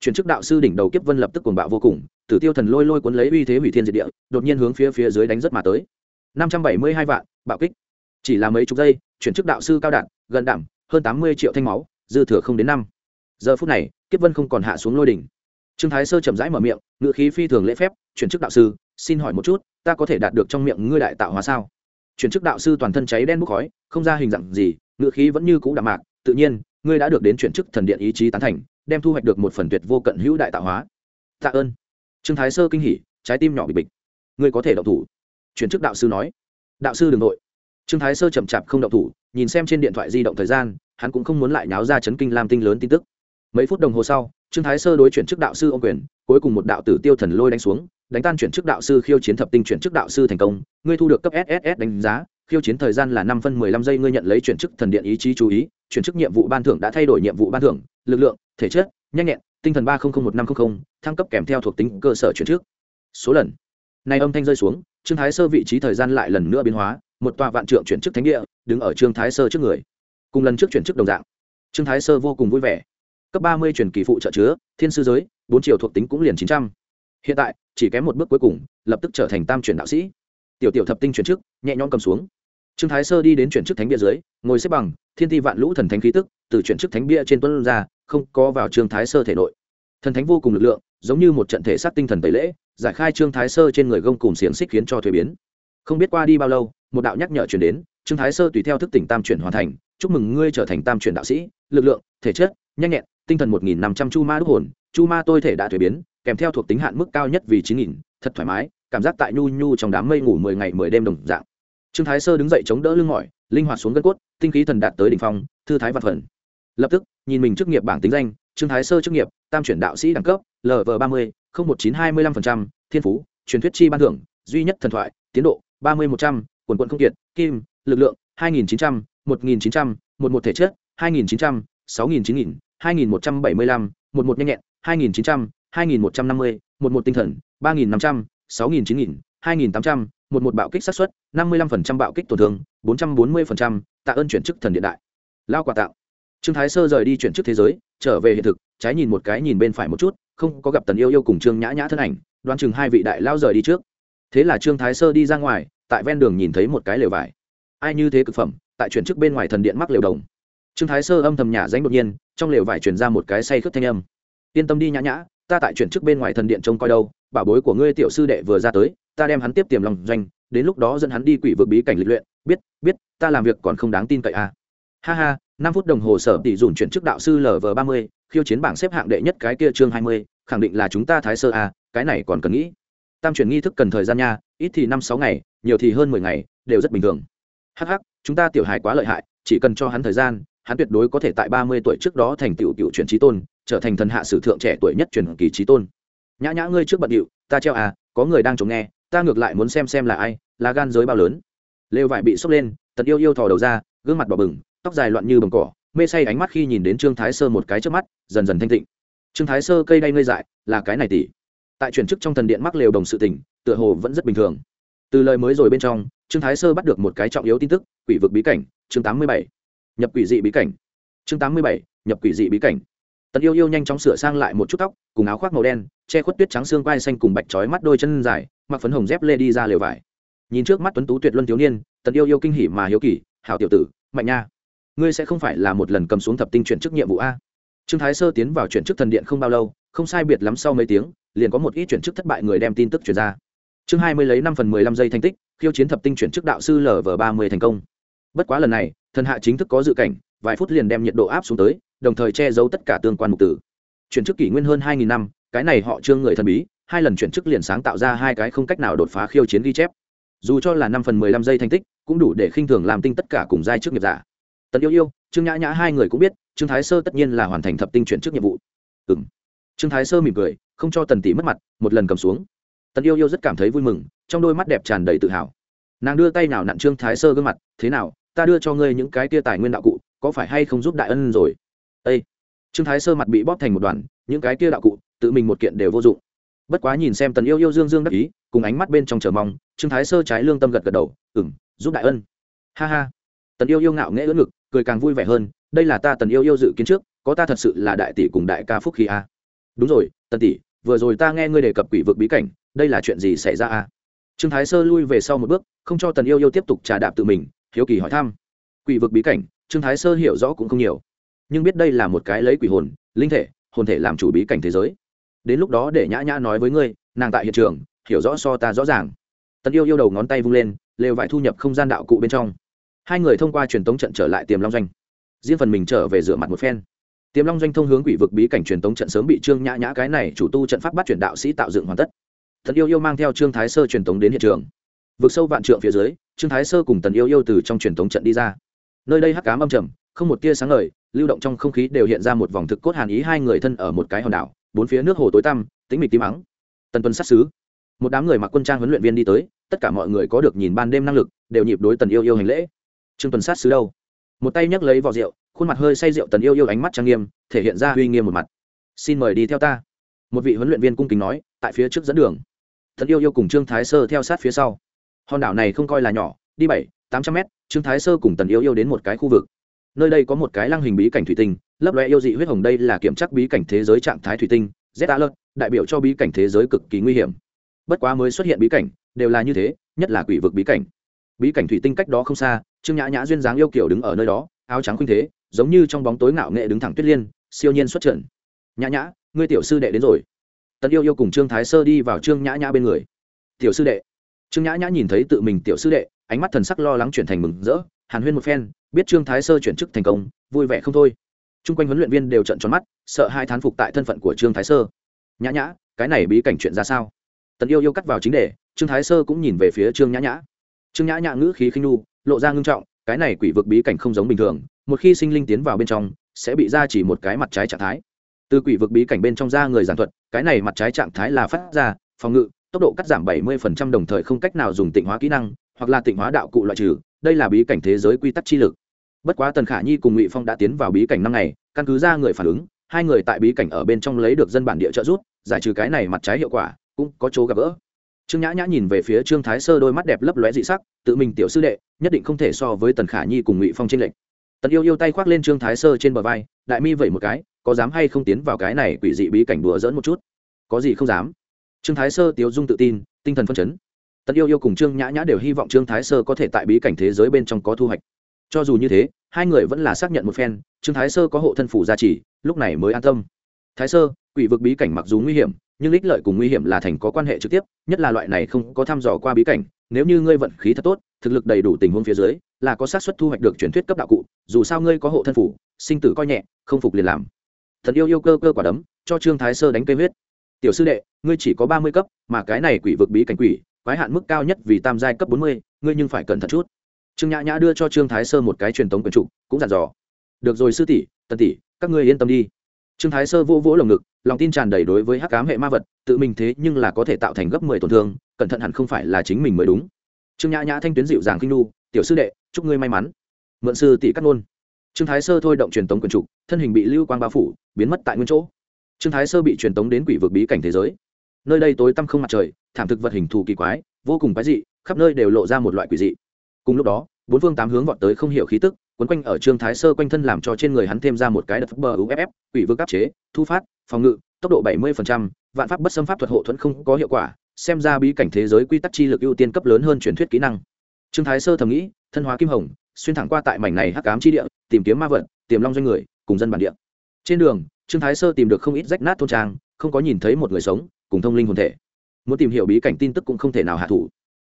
Chuyển chức đạo sư đỉnh đầu kiếp vân lập tức cuồng bạo vô cùng, tử tiêu thần lôi lôi cuốn lấy uy thế hủy thiên diệt địa, đột nhiên hướng phía phía dưới đánh rất mà tới. Năm trăm bảy mươi hai vạn, bạo kích. Chỉ là mấy chục giây, chuyển chức đạo sư cao đạn, gần đảm, hơn tám mươi triệu thanh máu, dư thừa không đến năm. Giờ phút này, kiếp vân không còn hạ xuống lôi đỉnh. Trương thái sơ chậm rãi mở miệng ngự khí phi thường lễ phép, chuyển chức đạo sư, xin hỏi một chút, ta có thể đạt được trong miệng ngươi đại tạo hóa sao? Chuyển chức đạo sư toàn thân cháy đen bốc khói, không ra hình dạng gì ngự khí vẫn như cũ đạm mạc tự nhiên, ngươi đã được đến chuyển chức thần điện ý chí tán thành, đem thu hoạch được một phần tuyệt vô cận hữu đại tạo hóa. Tạ ơn. Trương thái sơ kinh hỉ, trái tim nhỏ bị bịch. Ngươi có thể động thủ. Chuyển chức đạo sư nói. Đạo sư đ ừ n g nội. Trương thái sơ chậm chạp không động thủ, nhìn xem trên điện thoại di động thời gian, hắn cũng không muốn lại nháo ra chấn kinh lam tinh lớn tin tức. Mấy phút đồng hồ sau, trương thái sơ đối chuyển chức đạo sư ô quyền, cuối cùng một đạo tử tiêu thần lôi đánh xuống, đánh tan chuyển chức đạo sư khiêu chiến thập tinh chuyển chức đạo sư thành công, ngươi thu được cấp sss đánh giá khiêu chiến thời gian là năm phân mười lăm giây, ngươi nhận lấy chuyển chức thần điện ý chí chú ý, chuyển chức nhiệm vụ ban thưởng đã thay đổi nhiệm vụ ban thưởng, lực lượng, thể chất, nhanh nhẹn, tinh thần ba trăm linh một năm trăm linh thăng cấp kèm theo thuộc tính cơ sở chuyển chức. Số lần. Này âm thanh rơi xuống, trương thái sơ vị trí thời gian lại lần nữa biến hóa, một tòa vạn trượng chuyển chức thánh địa, đứng ở trương thái sơ trước người. Cùng lần trước chuyển chức đồng dạng. Trương thái sơ vô cùng vui vẻ. Cấp ba mươi truyền kỳ phụ trợ chứa, thiên sư giới, bốn triệu thuộc tính cũng liền chín trăm. Hiện tại, chỉ kém một bước cuối cùng, lập tức trở thành tam truyền đạo sĩ. Tiểu tiểu thập tinh chuyển chức, nhẹ nhõm cầm xuống trương thái sơ đi đến chuyển chức thánh bia dưới, ngồi xếp bằng, thiên ti vạn lũ thần thánh khí tức, từ chuyển chức thánh bia trên tuấn ra, không có vào trương thái sơ thể nội. Thần thánh vô cùng lực lượng, giống như một trận thể sát tinh thần tẩy lễ, giải khai trương thái sơ trên người gông cùng xiềng xích khiến cho thuế biến. Không biết qua đi bao lâu, một đạo nhắc nhở chuyển đến, trương thái sơ tùy theo thức tỉnh tam chuyển hoàn thành, chúc mừng ngươi trở thành tam chuyển đạo sĩ, lực lượng, thể chất, nhanh nhẹn, tinh thần một nghìn năm trăm chu ma đúc hồn, chu ma tôi thể đã thuế biến, kèm theo thuộc tính hạn mức cao nhất vì chín nghìn, thật thoải mái, cảm giác tại nhu nhu trong đám mây ngủ mười ngày mười đêm đồng dạng trương thái sơ đứng dậy chống đỡ lưng mỏi, linh hoạt xuống gân cốt, tinh khí thần đạt tới đ ỉ n h phong, thư thái vạn phần. Lập tức, nhìn mình chức nghiệp bảng tính danh, trương thái sơ chức nghiệp, tam chuyển đạo sĩ đẳng cấp lv ba mươi một chín hai mươi năm thiên phú, truyền thuyết chi ban thưởng, duy nhất thần thoại, tiến độ, ba mươi một trăm, quần quận không kiệt, kim, lực lượng, hai nghìn chín trăm, một nghìn chín trăm, một một thể chất, hai nghìn chín trăm, sáu nghìn chín nghìn, hai nghìn một trăm bảy mươi lăm, một một nhanh nhẹn, hai nghìn chín trăm, hai nghìn một trăm năm mươi, một một tinh thần, ba nghìn năm trăm, sáu nghìn chín nghìn, hai nghìn tám trăm một một bạo kích sát xuất năm mươi lăm phần trăm bạo kích tổn thương, bốn trăm bốn mươi phần trăm, tạ ơn chuyển chức thần điện đại. Lao quà tạo. Trương thái sơ rời đi chuyển chức thế giới, trở về hiện thực, trái nhìn một cái nhìn bên phải một chút, không có gặp tần yêu yêu cùng trương nhã nhã thân ảnh, đoán chừng hai vị đại lao rời đi trước. Thế là trương thái sơ đi ra ngoài, tại ven đường nhìn thấy một cái lều vải. Ai như thế cực phẩm, tại chuyển chức bên ngoài thần điện mắc lều đồng. Trương thái sơ âm thầm nhả danh đột nhiên, trong lều vải truyền ra một cái say khướt thanh âm. Yên tâm đi nhã nhã, ta tại chuyển chức bên ngoài thần điện trông coi đâu, bảo bối của ngươi tiểu sư đệ vừa ra tới ta đem hắn tiếp tiềm lòng doanh đến lúc đó dẫn hắn đi quỷ vực bí cảnh lịch luyện biết biết ta làm việc còn không đáng tin cậy à. ha ha năm phút đồng hồ sở tỷ dùn chuyển chức đạo sư lv ba mươi khiêu chiến bảng xếp hạng đệ nhất cái kia chương hai mươi khẳng định là chúng ta thái sơ à, cái này còn cần nghĩ. Tam chuyển nghi thức cần thời gian nha ít thì năm sáu ngày nhiều thì hơn mười ngày đều rất bình thường. Hh chúng ta tiểu hài quá lợi hại chỉ cần cho hắn thời gian hắn tuyệt đối có thể tại ba mươi tuổi trước đó thành tựu cựu chuyển trí tôn trở thành thần hạ sử thượng trẻ tuổi nhất truyền kỳ trí tôn. Nhã nhã ngươi trước bận điệu ta treo à có người đang chống nghe ta ngược lại muốn xem xem là ai là gan giới bao lớn. Lều vải bị sốc lên tật yêu yêu thò đầu ra, gương mặt bỏ bừng, tóc dài loạn như bầm cỏ, mê say ánh mắt khi nhìn đến trương thái sơ một cái trước mắt, dần dần thanh tịnh. Trương thái sơ cây đay ngây dại, là cái này tỷ. Tại chuyển chức trong thần điện mắc lều đồng sự tỉnh tựa hồ vẫn rất bình thường. Từ lời mới rồi bên trong, trương thái sơ bắt được một cái trọng yếu tin tức, quỷ vực bí cảnh, chương tám mươi bảy. Nhập quỷ dị bí cảnh. Chương tám mươi bảy, nhập quỷ dị bí cảnh. Tần yêu yêu nhanh chóng sửa sang lại một chút tóc, cùng áo khoác màu đen, che khuất tuyết trắng xương quai xanh cùng bạch trói mắt đôi chân dài mặc phấn hồng dép lê đi ra lều vải. Nhìn trước mắt tuấn tú tuyệt luân thiếu niên, tần yêu yêu kinh hỉ mà hiếu kỳ, hảo tiểu tử, mạnh nha. Ngươi sẽ không phải là một lần cầm xuống thập tinh chuyển chức nhiệm vụ a? Trương thái sơ tiến vào chuyển chức thần điện không bao lâu, không sai biệt lắm sau mấy tiếng, liền có một ít chuyển chức thất bại người đem tin tức truyền ra. Chương hai mươi lấy năm phần mười lăm giây thành tích, khiêu chiến thập tinh chuyển chức đạo sư lv ba mươi thành công. Bất quá lần này, thần hạ chính thức có dự cảnh, vài phút liền đem nhiệt độ áp xuống tới, đồng thời che giấu tất cả tương quan mục tử. Chuyển chức kỷ nguyên hơn hai nghìn năm, cái này họ trương người thần bí hai lần chuyển chức liền sáng tạo ra hai cái không cách nào đột phá khiêu chiến ghi chép. Dù cho là năm phần mười lăm giây thành tích, cũng đủ để khinh thường làm tinh tất cả cùng giai trước nghiệp giả. Tần yêu yêu, trương nhã nhã hai người cũng biết, trương thái sơ tất nhiên là hoàn thành thập tinh chuyển chức nhiệm vụ. Ừ m trương thái sơ mỉm cười, không cho tần tỷ mất mặt, một lần cầm xuống. Tần yêu yêu rất cảm thấy vui mừng, trong đôi mắt đẹp tràn đầy tự hào. Nàng đưa tay nào nặn trương thái sơ gương mặt, thế nào, ta đưa cho ngươi những cái tia tài nguyên đạo cụ, có phải hay không giúp đại ân rồi? Â trương thái sơ mặt bị bóp thành một đoàn, những cái kia đạo cụ, tự mình một kiện đều vô dụng bất quá nhìn xem tần yêu yêu dương dương đắc ý, cùng ánh mắt bên trong chờ mong, trương thái sơ trái lương tâm gật gật đầu ừng giúp đại ân. Ha ha. Tần yêu yêu ngạo nghễ ưỡn ngực, cười càng vui vẻ hơn, đây là ta tần yêu yêu dự kiến trước, có ta thật sự là đại tỷ cùng đại ca phúc khí a. Đúng rồi, tần tỷ, vừa rồi ta nghe ngươi đề cập quỷ vực bí cảnh, đây là chuyện gì xảy ra a? Trương thái sơ lui về sau một bước, không cho tần yêu yêu tiếp tục trà đạp tự mình, hiếu kỳ hỏi thăm. Quỷ vực bí cảnh? Trương thái sơ hiểu rõ cũng không nhiều. Nhưng biết đây là một cái lấy quỷ hồn, linh thể, hồn thể làm chủ bí cảnh thế giới đến lúc đó để nhã nhã nói với ngươi, nàng tại hiện trường, hiểu rõ so ta rõ ràng. Tần yêu yêu đầu ngón tay vung lên, lều vải thu nhập không gian đạo cụ bên trong. Hai người thông qua truyền tống trận trở lại tiềm long doanh. Riêng phần mình trở về rửa mặt một phen. Tiềm long doanh thông hướng quỷ vực bí cảnh truyền tống trận sớm bị trương nhã nhã cái này chủ tu trận pháp bắt chuyển đạo sĩ tạo dựng hoàn tất. Tần yêu yêu mang theo trương thái sơ truyền tống đến hiện trường. Vực sâu vạn trượng phía dưới, trương thái sơ cùng tần yêu yêu từ trong truyền tống trận đi ra. Nơi đây hắc cám âm trầm, không một tia sáng ngời, lưu động trong không khí đều hiện ra một vòng thực cốt hàn ý hai người thân ở một cái hòn đảo bốn phía nước hồ tối tăm tính mịch tím mắng tần tuân sát xứ một đám người mặc quân trang huấn luyện viên đi tới, tất cả mọi người có được nhìn ban đêm năng lực, đều nhịp đối tần yêu yêu hành lễ. Trương tuần sát xứ đâu? Một tay nhấc lấy vỏ rượu, khuôn mặt hơi say rượu tần yêu yêu ánh mắt trang nghiêm, thể hiện ra uy nghiêm một mặt. Xin mời đi theo ta. Một vị huấn luyện viên cung kính nói, tại phía trước dẫn đường. Tần yêu yêu cùng trương thái sơ theo sát phía sau. Hòn đảo này không coi là nhỏ, đi bảy, tám trăm mét, trương thái sơ cùng tần yêu yêu đến một cái khu vực nơi đây có một cái lăng hình bí cảnh thủy tinh, lấp loe yêu dị huyết hồng đây là kiểm tra bí cảnh thế giới trạng thái thủy tinh, z alert, đại biểu cho bí cảnh thế giới cực kỳ nguy hiểm. Bất quá mới xuất hiện bí cảnh, đều là như thế, nhất là quỷ vực bí cảnh. Bí cảnh thủy tinh cách đó không xa, trương nhã nhã duyên dáng yêu kiểu đứng ở nơi đó, áo trắng khuynh thế, giống như trong bóng tối ngạo nghệ đứng thẳng tuyết liên, siêu nhiên xuất trận. Nhã nhã, ngươi tiểu sư đệ đến rồi. Tần yêu yêu cùng trương thái sơ đi vào trương nhã nhã bên người. Tiểu sư đệ. Trương nhã nhã nhìn thấy tự mình tiểu sư đệ, ánh mắt thần sắc lo lắng chuyển thành mừng rỡ, hàn huyên một phen biết trương thái sơ chuyển chức thành công, vui vẻ không thôi. T r u n g quanh huấn luyện viên đều trận tròn mắt, sợ hai thán phục tại thân phận của trương thái sơ. Nhã nhã, cái này bí cảnh chuyện ra sao? Tần yêu yêu cắt vào chính đề, trương thái sơ cũng nhìn về phía trương nhã nhã. Trương nhã nhã ngữ khí khinh nu lộ ra ngưng trọng, cái này quỷ vực bí cảnh không giống bình thường, một khi sinh linh tiến vào bên trong, sẽ bị ra chỉ một cái mặt trái trạng thái. Từ quỷ vực bí cảnh bên trong ra người giảng thuật, cái này mặt trái trạng thái là phát ra, phòng ngự, tốc độ cắt giảm 70% đồng thời không cách nào dùng tịnh hóa kỹ năng, hoặc là tịnh hóa đạo cụ loại trừ, đây là bí cảnh thế giới quy tắc chi lực bất quá tần khả nhi cùng ngụy phong đã tiến vào bí cảnh năm ngày, căn cứ ra người phản ứng, hai người tại bí cảnh ở bên trong lấy được dân bản địa trợ giúp, giải trừ cái này mặt trái hiệu quả, cũng có chỗ gặp gỡ. Trương nhã nhã nhìn về phía trương thái sơ đôi mắt đẹp lấp lóe dị sắc, tự mình tiểu sư đệ, nhất định không thể so với tần khả nhi cùng ngụy phong trên lệnh tần yêu yêu tay khoác lên trương thái sơ trên bờ vai, đại mi vẩy một cái, có dám hay không tiến vào cái này quỷ dị bí cảnh đùa dỡn một chút? Có gì không dám? Trương thái sơ tiếu dung tự tin, tinh thần phân chấn. Tần yêu yêu cùng trương nhã nhã đều hy vọng trương thái sơ có thể tại bí cảnh thế giới bên trong có thu hoạch cho dù như thế, hai người vẫn là xác nhận một phen, trương thái sơ có hộ thân phủ gia trì, lúc này mới an tâm. Thái sơ, quỷ vực bí cảnh mặc dù nguy hiểm, nhưng ích lợi cùng nguy hiểm là thành có quan hệ trực tiếp, nhất là loại này không có thăm dò qua bí cảnh, nếu như ngươi vận khí thật tốt, thực lực đầy đủ tình huống phía dưới, là có xác suất thu hoạch được truyền thuyết cấp đạo cụ, dù sao ngươi có hộ thân phủ, sinh tử coi nhẹ, không phục liền làm. Thần yêu yêu cơ cơ quả đấm, cho trương thái sơ đánh cây huyết. Tiểu sư đệ, ngươi chỉ có ba mươi cấp, mà cái này quỷ vực bí cảnh quỷ, quái hạn mức cao nhất vì tam giai cấp bốn mươi, ngươi nhưng phải cẩn thận chút trương nhã nhã đưa cho trương thái sơ một cái truyền thống quyền trục cũng dặn dò. Được rồi sư tỷ, tần tỷ, các ngươi yên tâm đi. Trương thái sơ vỗ vỗ lồng ngực, lòng tin tràn đầy đối với hắc cám hệ ma vật, tự mình thế nhưng là có thể tạo thành gấp mười tổn thương, cẩn thận hẳn không phải là chính mình mới đúng. Trương nhã nhã thanh tuyến dịu dàng kinh nu tiểu sư đệ, chúc ngươi may mắn. Mượn sư tỷ cắt ngôn. Trương thái sơ thôi động truyền tống quyền trục thân hình bị lưu quang bao phủ, biến mất tại nguyên chỗ. Trương thái sơ bị truyền tống đến quỷ vực bí cảnh thế giới. Nơi đây tối tăm không mặt trời, thảm thực vật hình thù kỳ quái, vô cùng quái dị, khắp nơi đều lộ ra một loại quỷ dị. Cùng lúc đó bốn phương tám hướng vọt tới không hiểu khí tức quấn quanh ở trương thái sơ quanh thân làm cho trên người hắn thêm ra một cái đập bờ uff quỷ vương áp chế thu phát phòng ngự tốc độ 70%, vạn pháp bất xâm pháp thuật hộ thuẫn không có hiệu quả xem ra bí cảnh thế giới quy tắc chi lực ưu tiên cấp lớn hơn truyền thuyết kỹ năng. Trương thái sơ thầm nghĩ thân hóa kim hồng xuyên thẳng qua tại mảnh này hắc ám chi địa tìm kiếm ma vật tiềm long doanh người cùng dân bản địa. Trên đường trương thái sơ tìm được không ít rách nát thôn trang không có nhìn thấy một người sống cùng thông linh hồn thể. Muốn tìm hiểu bí cảnh tin tức cũng không thể nào hạ thủ.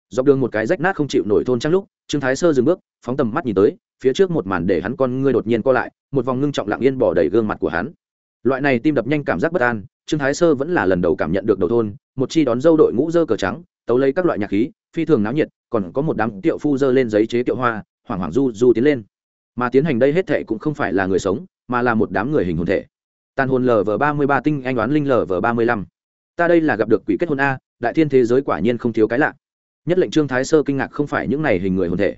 Dọc đường một cái rách nát không chịu nổi thôn trang lúc trương thái sơ dừng bước, phóng tầm mắt nhìn tới, phía trước một màn để hắn con ngươi đột nhiên co lại, một vòng ngưng trọng lặng yên bỏ đầy gương mặt của hắn. Loại này tim đập nhanh cảm giác bất an, trương thái sơ vẫn là lần đầu cảm nhận được đầu thôn, một chi đón dâu đội ngũ dơ cờ trắng, tấu lấy các loại nhạc khí, phi thường náo nhiệt, còn có một đám tiệu phu dơ lên giấy chế tiệu hoa, hoảng hoảng du du tiến lên. Mà tiến hành đây hết thệ cũng không phải là người sống, mà là một đám người hình hồn thể. Tàn hồn lv ba mươi ba tinh, anh đoán linh lv ba mươi lăm. Ta đây là gặp được quỷ kết hôn a, đại thiên thế giới quả nhiên không thiếu cái lạ nhất lệnh trương thái sơ kinh ngạc không phải những này hình người hồn thể,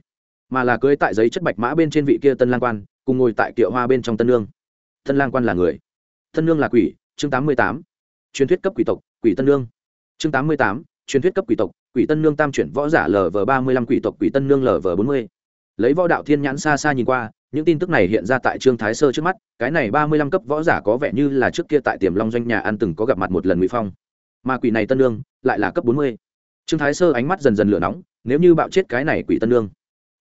mà là cưới tại giấy chất bạch mã bên trên vị kia tân lang quan, cùng ngồi tại kiệu hoa bên trong tân lương tân lang quan là người. Tân lương là quỷ, chương tám mươi tám. Truyền thuyết cấp quỷ tộc, quỷ tân lương chương tám mươi tám, truyền thuyết cấp quỷ tộc, quỷ tân lương tam chuyển võ giả lv ba mươi lăm, quỷ tộc quỷ tân lương lv bốn mươi. Lấy võ đạo thiên nhãn xa xa nhìn qua, những tin tức này hiện ra tại trương thái sơ trước mắt, cái này ba mươi lăm cấp võ giả có vẻ như là trước kia tại tiềm long doanh nhà ăn từng có gặp mặt một lần ngụy phong. Mà quỷ này tân lương lại là cấp bốn mươi trương thái sơ ánh mắt dần dần lửa nóng, nếu như bạo chết cái này quỷ tân lương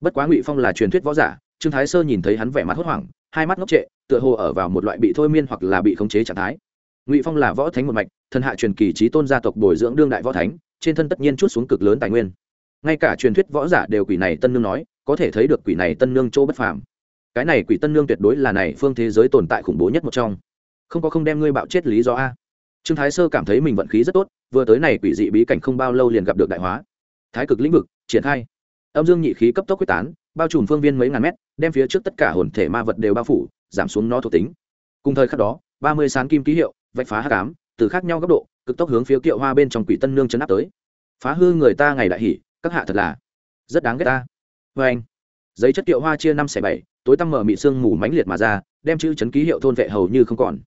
bất quá ngụy phong là truyền thuyết võ giả, trương thái sơ nhìn thấy hắn vẻ mặt hốt hoảng, hai mắt ngốc trệ, tựa hồ ở vào một loại bị thôi miên hoặc là bị khống chế trạng thái. Ngụy phong là võ thánh một mạch, thần hạ truyền kỳ trí tôn gia tộc bồi dưỡng đương đại võ thánh, trên thân tất nhiên chút xuống cực lớn tài nguyên. Ngay cả truyền thuyết võ giả đều quỷ này tân nương nói, có thể thấy được quỷ này tân nương chỗ bất phàm. Cái này quỷ tân nương tuyệt đối là này phương thế giới tồn tại khủng bố nhất một trong. Không có không đem ngươi bạo chết lý do a trương thái sơ cảm thấy mình vận khí rất tốt, vừa tới này quỷ dị bí cảnh không bao lâu liền gặp được đại hóa. Thái cực lĩnh vực, triển khai. Âm dương nhị khí cấp tốc quyết tán, bao trùm phương viên mấy ngàn mét, đem phía trước tất cả hồn thể ma vật đều bao phủ, giảm xuống nó thuộc tính. Cùng thời khắc đó, ba mươi sán kim ký hiệu, vạch phá h tám từ khác nhau góc độ, cực tốc hướng phía kiệu hoa bên trong quỷ tân nương chấn áp tới. Phá hư người ta ngày đại hỉ, các hạ thật là rất đáng ghét ta. Vê anh, giấy chất kiệu hoa chia năm xẻ bảy, tối tăm mở mị xương mù mánh liệt mà ra, đem chữ chấn ký hiệu thôn vệ hầu như không còn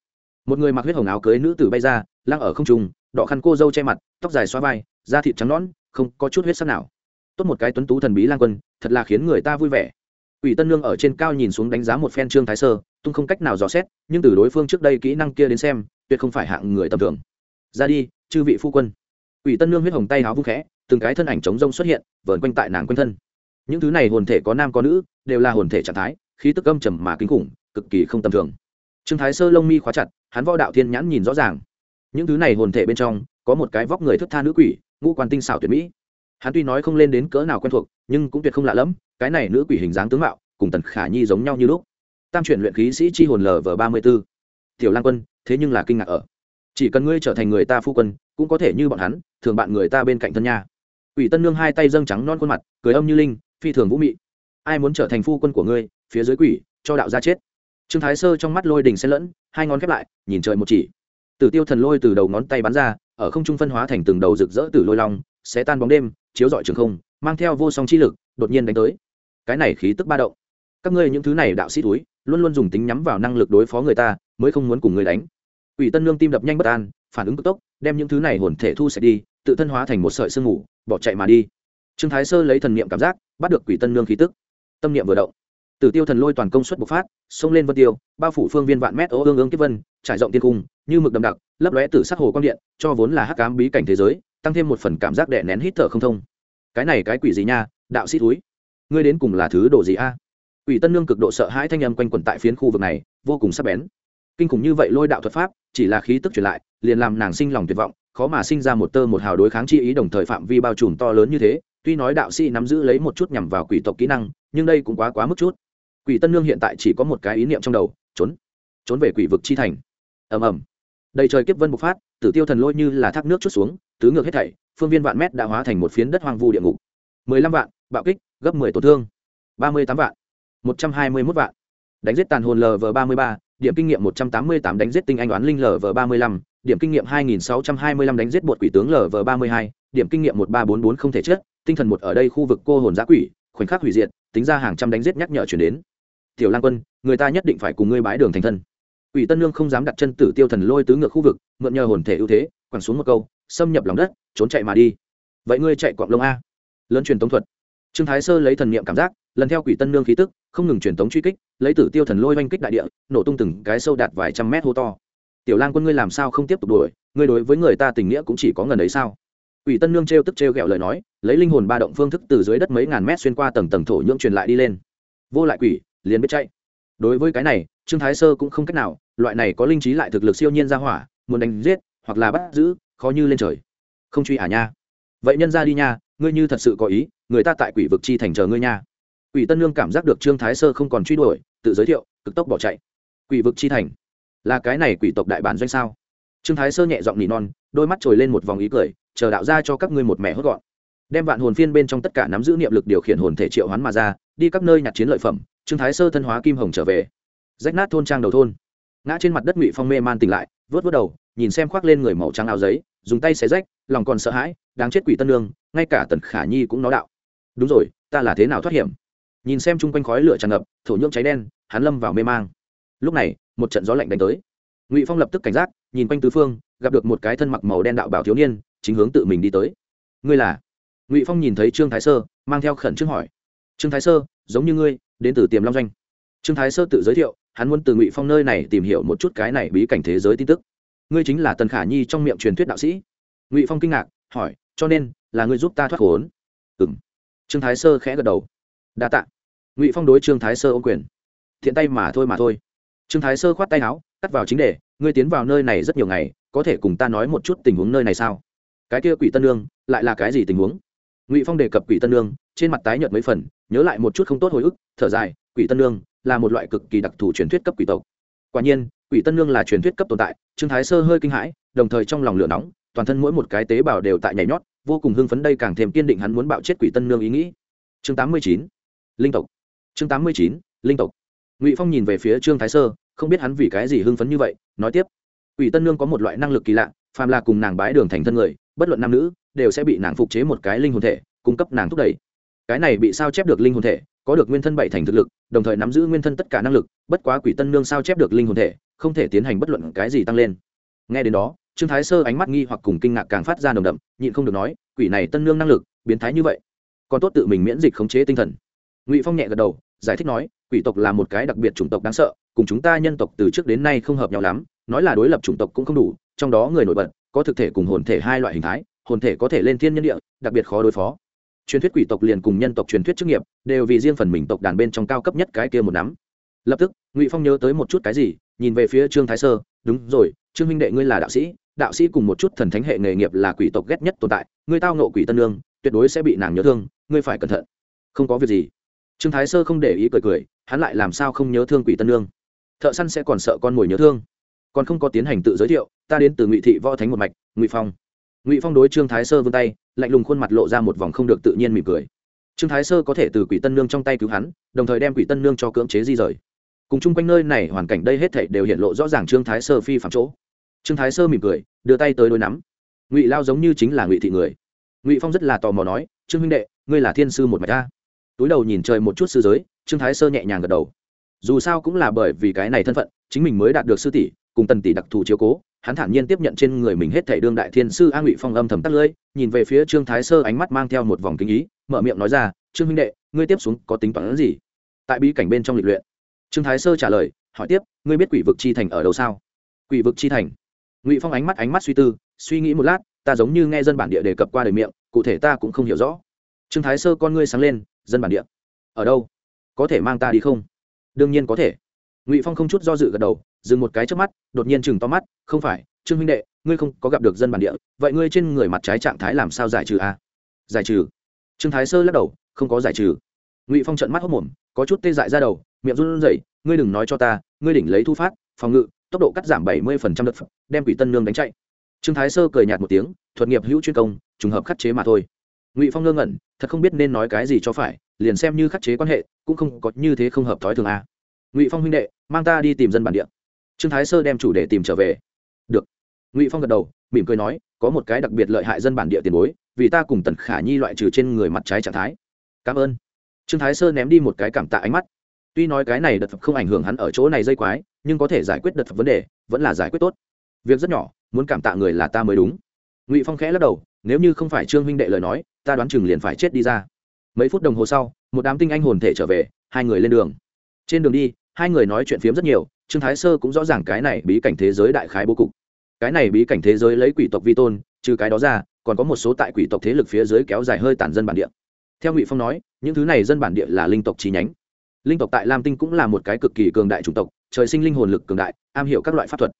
một người mặc huyết hồng áo cưới nữ tử bay ra, lăng ở không trung, đỏ khăn cô dâu che mặt, tóc dài xoa vai, da thịt trắng nõn, không có chút huyết sắc nào. Tốt một cái tuấn tú thần bí lang quân, thật là khiến người ta vui vẻ. Ủy tân nương ở trên cao nhìn xuống đánh giá một phen trương thái sơ, tung không cách nào dò xét, nhưng từ đối phương trước đây kỹ năng kia đến xem, tuyệt không phải hạng người tầm thường. Ra đi, chư vị phu quân. Ủy tân nương huyết hồng tay áo vung khẽ, từng cái thân ảnh trống rông xuất hiện, vờn quanh tại nàng quanh thân. Những thứ này hồn thể có nam có nữ, đều là hồn thể trạng thái, khí tức âm trầm mà kinh khủng, cực kỳ không tầm thường trương thái sơ lông mi khóa chặt, hắn võ đạo thiên nhãn nhìn rõ ràng. Những thứ này hồn thể bên trong, có một cái vóc người thức tha nữ quỷ, ngũ quan tinh xảo tuyệt mỹ. Hắn tuy nói không lên đến cỡ nào quen thuộc, nhưng cũng tuyệt không lạ lẫm, cái này nữ quỷ hình dáng tướng mạo, cùng tần khả nhi giống nhau như lúc. Tam chuyển luyện khí sĩ chi hồn lv ba mươi b ố tiểu lan quân, thế nhưng là kinh ngạc ở. Chỉ cần ngươi trở thành người ta phu quân, cũng có thể như bọn hắn, thường bạn người ta bên cạnh thân nha. Ủy tân nương hai tay dâng trắng non khuôn mặt, cười âm như linh, phi thường vũ mị. Ai muốn trở thành phu quân của ngươi, phía dưới quỷ, cho đạo ra chết trương thái sơ trong mắt lôi đình xen lẫn, hai ngón khép lại, nhìn trời một chỉ. Tử tiêu thần lôi từ đầu ngón tay bắn ra, ở không trung phân hóa thành từng đầu rực rỡ từ lôi long, sẽ tan bóng đêm, chiếu rọi trường không, mang theo vô song chi lực, đột nhiên đánh tới. Cái này khí tức ba động. Các ngươi những thứ này đạo sĩ túi, luôn luôn dùng tính nhắm vào năng lực đối phó người ta, mới không muốn cùng người đánh. Ủy tân nương tim đập nhanh bất an, phản ứng cực tốc, đem những thứ này hồn thể thu sẽ đi, tự thân hóa thành một sợi sương mù, bỏ chạy mà đi. Trương thái sơ lấy thần niệm cảm giác, bắt được quỷ tân nương khí tức. Tâm niệm vừa động tử tiêu thần lôi toàn công suất bộc phát xông lên vân tiêu, bao phủ phương viên vạn mét ô ương ương kiếp vân, trải rộng tiên cung, như mực đậm đặc, lấp lóe tử sắc hồ quang điện, cho vốn là hắc ám bí cảnh thế giới, tăng thêm một phần cảm giác đè nén hít thở không thông. Cái này cái quỷ gì nha, đạo sĩ túi ngươi đến cùng là thứ đồ gì a? Quỷ tân nương cực độ sợ hãi thanh âm quanh quẩn tại phiến khu vực này, vô cùng sắc bén. Kinh khủng như vậy lôi đạo thuật pháp, chỉ là khí tức truyền lại, liền làm nàng sinh lòng tuyệt vọng, khó mà sinh ra một tơ một hào đối kháng chi ý đồng thời phạm vi bao trùm to lớn như thế, tuy nói đạo sĩ nắm giữ lấy một chút nhằm vào quỷ tộc kỹ năng, nhưng đây cũng quá quá mức chút quỷ tân nương hiện tại chỉ có một cái ý niệm trong đầu, trốn trốn về quỷ vực chi thành. Ầm ầm. Đầy trời kiếp vân bộc phát, tử tiêu thần lôi như là thác nước chút xuống, tứ ngược hết thảy, phương viên vạn mét đã hóa thành một phiến đất hoang vu địa ngục. Mười lăm vạn, bạo kích, gấp mười tổn thương. Ba mươi tám vạn, một trăm hai mươi mốt vạn. Đánh giết tàn hồn lv ba mươi ba, điểm kinh nghiệm một trăm tám mươi tám, đánh giết tinh anh oán linh lv ba mươi lăm, điểm kinh nghiệm hai nghìn sáu trăm hai mươi lăm, đánh giết bột quỷ tướng lv ba mươi hai, điểm kinh nghiệm một ba bốn bốn không thể chết, tinh thần một ở đây khu vực cô hồn giã quỷ, khoảnh khắc hủy diệt, tính ra hàng trăm đánh giết nhắc nhở chuyển đến tiểu lang quân người ta nhất định phải cùng ngươi bái đường thành thân Quỷ Tân Nương không dám đặt chân tử tiêu thần lôi tứ ngược khu vực, mượn nhờ hồn thể ưu thế, quẳng xuống một câu, xâm nhập lòng đất, trốn chạy mà đi. Vậy ngươi chạy quạng lông a? Lớn truyền tống thuật. Trương Thái Sơ lấy thần niệm cảm giác, lần theo quỷ tân nương khí tức không ngừng truyền tống truy kích lấy tử tiêu thần lôi oanh kích đại địa nổ tung từng cái sâu đạt vài trăm mét hô to tiểu lang quân ngươi làm sao không tiếp tục đuổi ngươi đối với người ta tình nghĩa cũng chỉ có ngần ấy sao quỷ tân nương trêu tức trêu ghẹo lời nói lấy linh hồn ba động phương thức từ dưới đất mấy ngàn mét xuyên qua tầng tầng thổ nhưỡng truyền lại đi lên vô lại quỷ liền biết chạy. Đối với cái này, trương thái sơ cũng không cách nào, loại này có linh trí lại thực lực siêu nhiên ra hỏa, muốn đánh giết, hoặc là bắt giữ, khó như lên trời. Không truy à nha. Vậy nhân ra đi nha, ngươi như thật sự có ý, người ta tại quỷ vực chi thành chờ ngươi nha. Quỷ tân lương cảm giác được trương thái sơ không còn truy đuổi, tự giới thiệu, cực tốc bỏ chạy. Quỷ vực chi thành? Là cái này quỷ tộc đại bản doanh sao? Trương thái sơ nhẹ giọng nỉ non, đôi mắt trồi lên một vòng ý cười, chờ đạo ra cho các ngươi một mẹ hốt gọn. Đem vạn hồn phiên bên trong tất cả nắm giữ niệm lực điều khiển hồn thể triệu hoán mà ra, đi các nơi nhặt chiến lợi phẩm trương thái sơ thân hóa kim hồng trở về. Rách nát thôn trang đầu thôn. Ngã trên mặt đất ngụy phong mê man tỉnh lại, vớt vớt đầu, nhìn xem khoác lên người màu trắng áo giấy, dùng tay xé rách, lòng còn sợ hãi, đáng chết quỷ tân lương ngay cả tần khả nhi cũng nói đạo. Đúng rồi, ta là thế nào thoát hiểm? Nhìn xem chung quanh khói lửa tràn ngập, thổ nhưỡng cháy đen, hắn lâm vào mê mang. Lúc này, một trận gió lạnh đánh tới. Ngụy phong lập tức cảnh giác, nhìn quanh tứ phương, gặp được một cái thân mặc màu đen đạo bảo thiếu niên, chính hướng tự mình đi tới. Ngươi là? Ngụy phong nhìn thấy trương thái sơ, mang theo khẩn trương hỏi. Trương thái sơ, giống như ngươi đến từ tiềm long doanh trương thái sơ tự giới thiệu hắn muốn từ ngụy phong nơi này tìm hiểu một chút cái này bí cảnh thế giới tin tức ngươi chính là tần khả nhi trong miệng truyền thuyết đạo sĩ ngụy phong kinh ngạc hỏi cho nên là ngươi giúp ta thoát khốn ừng trương thái sơ khẽ gật đầu đa t ạ ngụy phong đối trương thái sơ ô quyền thiện tay mà thôi mà thôi trương thái sơ khoát tay áo cắt vào chính đề ngươi tiến vào nơi này rất nhiều ngày có thể cùng ta nói một chút tình huống nơi này sao cái kia quỷ tân lương lại là cái gì tình huống ngụy phong đề cập quỷ tân lương trên mặt tái nhợt mấy phần, nhớ lại một chút không tốt hồi ức, thở dài, quỷ tân lương là một loại cực kỳ đặc thù truyền thuyết cấp quỷ tộc. Quả nhiên, quỷ tân lương là truyền thuyết cấp tồn tại, trương thái sơ hơi kinh hãi, đồng thời trong lòng lửa nóng, toàn thân mỗi một cái tế bào đều tại nhảy nhót, vô cùng hưng phấn đây càng thêm kiên định hắn muốn bạo chết quỷ tân lương ý nghĩ. Chương tám mươi chín, linh tộc. Chương tám mươi chín, linh tộc. Ngụy phong nhìn về phía trương thái sơ, không biết hắn vì cái gì hưng phấn như vậy, nói tiếp. Quỷ tân lương có một loại năng lực kỳ lạ, phàm là cùng nàng bái đường thành thân người, bất luận nam nữ, đều sẽ bị nàng phục chế một cái linh hồn thể, cung cấp nàng thúc đẩy cái này bị sao chép được linh hồn thể, có được nguyên thân bảy thành thực lực, đồng thời nắm giữ nguyên thân tất cả năng lực, bất quá quỷ tân nương sao chép được linh hồn thể, không thể tiến hành bất luận cái gì tăng lên. Nghe đến đó, trương thái sơ ánh mắt nghi hoặc cùng kinh ngạc càng phát ra nồng đậm, nhịn không được nói, quỷ này tân nương năng lực, biến thái như vậy. Còn tốt tự mình miễn dịch khống chế tinh thần. Ngụy phong nhẹ gật đầu, giải thích nói, quỷ tộc là một cái đặc biệt chủng tộc đáng sợ, cùng chúng ta nhân tộc từ trước đến nay không hợp nhau lắm, nói là đối lập chủng tộc cũng không đủ, trong đó người nổi bật, có thực thể cùng hồn thể hai loại hình thái, hồn thể có thể lên thiên nhân địa, đặc biệt khó đối phó truyền thuyết quỷ tộc liền cùng nhân tộc truyền thuyết chức nghiệp, đều vì riêng phần mình tộc đàn bên trong cao cấp nhất cái kia một nắm. Lập tức, ngụy phong nhớ tới một chút cái gì, nhìn về phía trương thái sơ, đúng rồi, trương minh đệ ngươi là đạo sĩ đạo sĩ cùng một chút thần thánh hệ nghề nghiệp là quỷ tộc ghét nhất tồn tại, ngươi tao nộ quỷ tân lương tuyệt đối sẽ bị nàng nhớ thương, ngươi phải cẩn thận. Không có việc gì. Trương thái sơ không để ý cười cười, hắn lại làm sao không nhớ thương quỷ tân lương thợ săn sẽ còn sợ con mồi nhớ thương. Còn không có tiến hành tự giới thiệu, ta đến từ ngụy thị võ thánh một mạch, ngụy phong ngụy phong đối trương thái sơ vươn tay lạnh lùng khuôn mặt lộ ra một vòng không được tự nhiên mỉm cười trương thái sơ có thể từ quỷ tân nương trong tay cứu hắn đồng thời đem quỷ tân nương cho cưỡng chế di rời cùng chung quanh nơi này hoàn cảnh đây hết thảy đều hiện lộ rõ ràng trương thái sơ phi phạm chỗ trương thái sơ mỉm cười đưa tay tới đôi nắm ngụy lao giống như chính là ngụy thị người ngụy phong rất là tò mò nói trương huynh đệ ngươi là thiên sư một mạch ta túi đầu nhìn trời một chút sư giới trương thái sơ nhẹ nhàng gật đầu dù sao cũng là bởi vì cái này thân phận chính mình mới đạt được sư tỷ cùng tần tỷ đặc thù chiếu cố, hắn thản nhiên tiếp nhận trên người mình hết thảy đương đại thiên sư a ngụy phong âm thầm tắt lưỡi, nhìn về phía trương thái sơ ánh mắt mang theo một vòng kinh ý, mở miệng nói ra, trương huynh đệ, ngươi tiếp xuống có tính toán gì? Tại bí cảnh bên trong lịch luyện, trương thái sơ trả lời, hỏi tiếp, ngươi biết quỷ vực chi thành ở đâu sao? Quỷ vực chi thành? Ngụy phong ánh mắt ánh mắt suy tư, suy nghĩ một lát, ta giống như nghe dân bản địa đề cập qua đời miệng, cụ thể ta cũng không hiểu rõ. Trương thái sơ con ngươi sáng lên, dân bản địa, ở đâu? Có thể mang ta đi không? Đương nhiên có thể ngụy phong không chút do dự gật đầu dừng một cái trước mắt đột nhiên chừng to mắt không phải trương huynh đệ ngươi không có gặp được dân bản địa vậy ngươi trên người mặt trái trạng thái làm sao giải trừ a à? giải trừ trương thái sơ lắc đầu không có giải trừ ngụy phong trận mắt hốc mồm có chút tê dại ra đầu miệng run rẩy, ngươi đừng nói cho ta ngươi đỉnh lấy thu phát phòng ngự tốc độ cắt giảm bảy mươi phần trăm đợt đem quỷ tân nương đánh chạy trương thái sơ cười nhạt một tiếng thuật nghiệp hữu chuyên công trùng hợp khắc chế mà thôi ngụy phong ngơ ngẩn thật không biết nên nói cái gì cho phải liền xem như khắc chế quan hệ cũng không có như thế không hợp thói thường a ngụy phong huynh đệ mang ta đi tìm dân bản địa trương thái sơ đem chủ đề tìm trở về được ngụy phong gật đầu mỉm cười nói có một cái đặc biệt lợi hại dân bản địa tiền bối vì ta cùng tần khả nhi loại trừ trên người mặt trái trạng thái cảm ơn trương thái sơ ném đi một cái cảm tạ ánh mắt tuy nói cái này đợt phật không ảnh hưởng hắn ở chỗ này dây quái nhưng có thể giải quyết đợt phật vấn đề vẫn là giải quyết tốt việc rất nhỏ muốn cảm tạ người là ta mới đúng ngụy phong khẽ lắc đầu nếu như không phải trương huynh đệ lời nói ta đoán chừng liền phải chết đi ra mấy phút đồng hồ sau một đám tinh anh hồn thể trở về hai người lên đường trên đường đi, hai người nói chuyện phiếm rất nhiều, trương thái sơ cũng rõ ràng cái này bí cảnh thế giới đại khái bố cục. Cái này bí cảnh thế giới lấy quỷ tộc vi tôn, trừ cái đó ra, còn có một số tại quỷ tộc thế lực phía dưới kéo dài hơi tản dân bản địa. Theo ngụy phong nói, những thứ này dân bản địa là linh tộc chi nhánh. Linh tộc tại lam tinh cũng là một cái cực kỳ cường đại chủng tộc, trời sinh linh hồn lực cường đại, am hiểu các loại pháp thuật.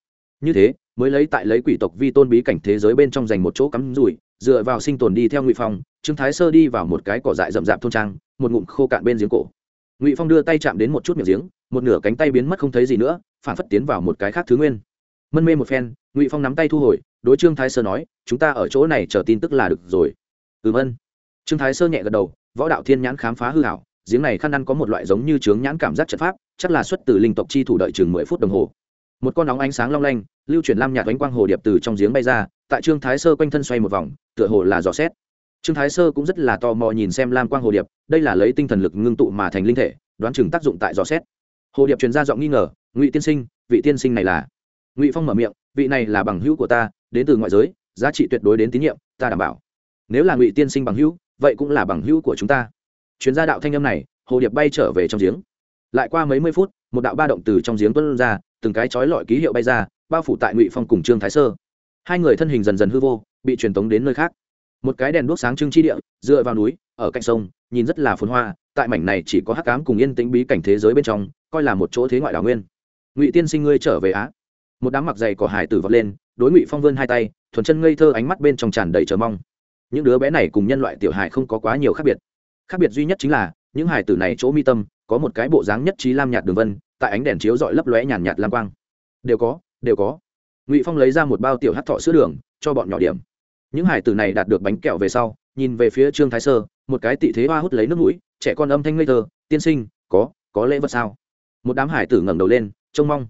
Như thế, mới lấy tại lấy quỷ tộc vi tôn bí cảnh thế giới bên trong dành một chỗ cắm rủi, dựa vào sinh tồn đi theo ngụy phong, trương thái sơ đi vào một cái cỏ dại rậm rạp thôn trang, một ngụm khô cạn bên giếng cổ ngụy phong đưa tay chạm đến một chút miệng giếng một nửa cánh tay biến mất không thấy gì nữa phản phất tiến vào một cái khác thứ nguyên mân mê một phen ngụy phong nắm tay thu hồi đối trương thái sơ nói chúng ta ở chỗ này chờ tin tức là được rồi ừm ân trương thái sơ nhẹ gật đầu võ đạo thiên nhãn khám phá hư hảo giếng này khăn ăn có một loại giống như trướng nhãn cảm giác trận pháp chắc là xuất từ linh tộc chi thủ đợi chừng mười phút đồng hồ một con nóng ánh sáng long lanh lưu chuyển lam nhạt ánh quang hồ điệp từ trong giếng bay ra tại trương thái sơ quanh thân xoay một vòng tựa hồ là dò xét trương thái sơ cũng rất là tò mò nhìn xem lam quang hồ điệp, đây là lấy tinh thần lực ngưng tụ mà thành linh thể, đoán chừng tác dụng tại dò xét. Hồ điệp truyền ra giọng nghi ngờ, ngụy tiên sinh, vị tiên sinh này là? Ngụy phong mở miệng, vị này là bằng hữu của ta, đến từ ngoại giới, giá trị tuyệt đối đến tín nhiệm, ta đảm bảo. Nếu là ngụy tiên sinh bằng hữu, vậy cũng là bằng hữu của chúng ta. Chuyên gia đạo thanh âm này, hồ điệp bay trở về trong giếng. Lại qua mấy mươi phút, một đạo ba động từ trong giếng tuân ra, từng cái chói lọi ký hiệu bay ra, bao phủ tại ngụy phong cùng trương thái sơ. Hai người thân hình dần dần hư vô, bị truyền tống đến nơi khác một cái đèn đuốc sáng trưng chi địa, dựa vào núi, ở cạnh sông, nhìn rất là phồn hoa, tại mảnh này chỉ có hắc cám cùng yên tĩnh bí cảnh thế giới bên trong, coi là một chỗ thế ngoại đảo nguyên. Ngụy tiên sinh ngươi trở về á. Một đám mặc dày cỏ hải tử vọt lên, đối ngụy phong vươn hai tay, thuần chân ngây thơ ánh mắt bên trong tràn đầy chờ mong. Những đứa bé này cùng nhân loại tiểu hải không có quá nhiều khác biệt. Khác biệt duy nhất chính là, những hải tử này chỗ mi tâm, có một cái bộ dáng nhất trí lam nhạt đường vân, tại ánh đèn chiếu dọi lấp lóe nhàn nhạt lam quang. Đều có đều có. Ngụy phong lấy ra một bao tiểu hát thọ sữa đường, cho bọn nhỏ điểm những hải tử này đạt được bánh kẹo về sau, nhìn về phía trương thái sơ, một cái tị thế hoa hút lấy nước mũi, trẻ con âm thanh ngây thơ, tiên sinh, có có lễ vật sao? Một đám hải tử ngẩng đầu lên, trông mong.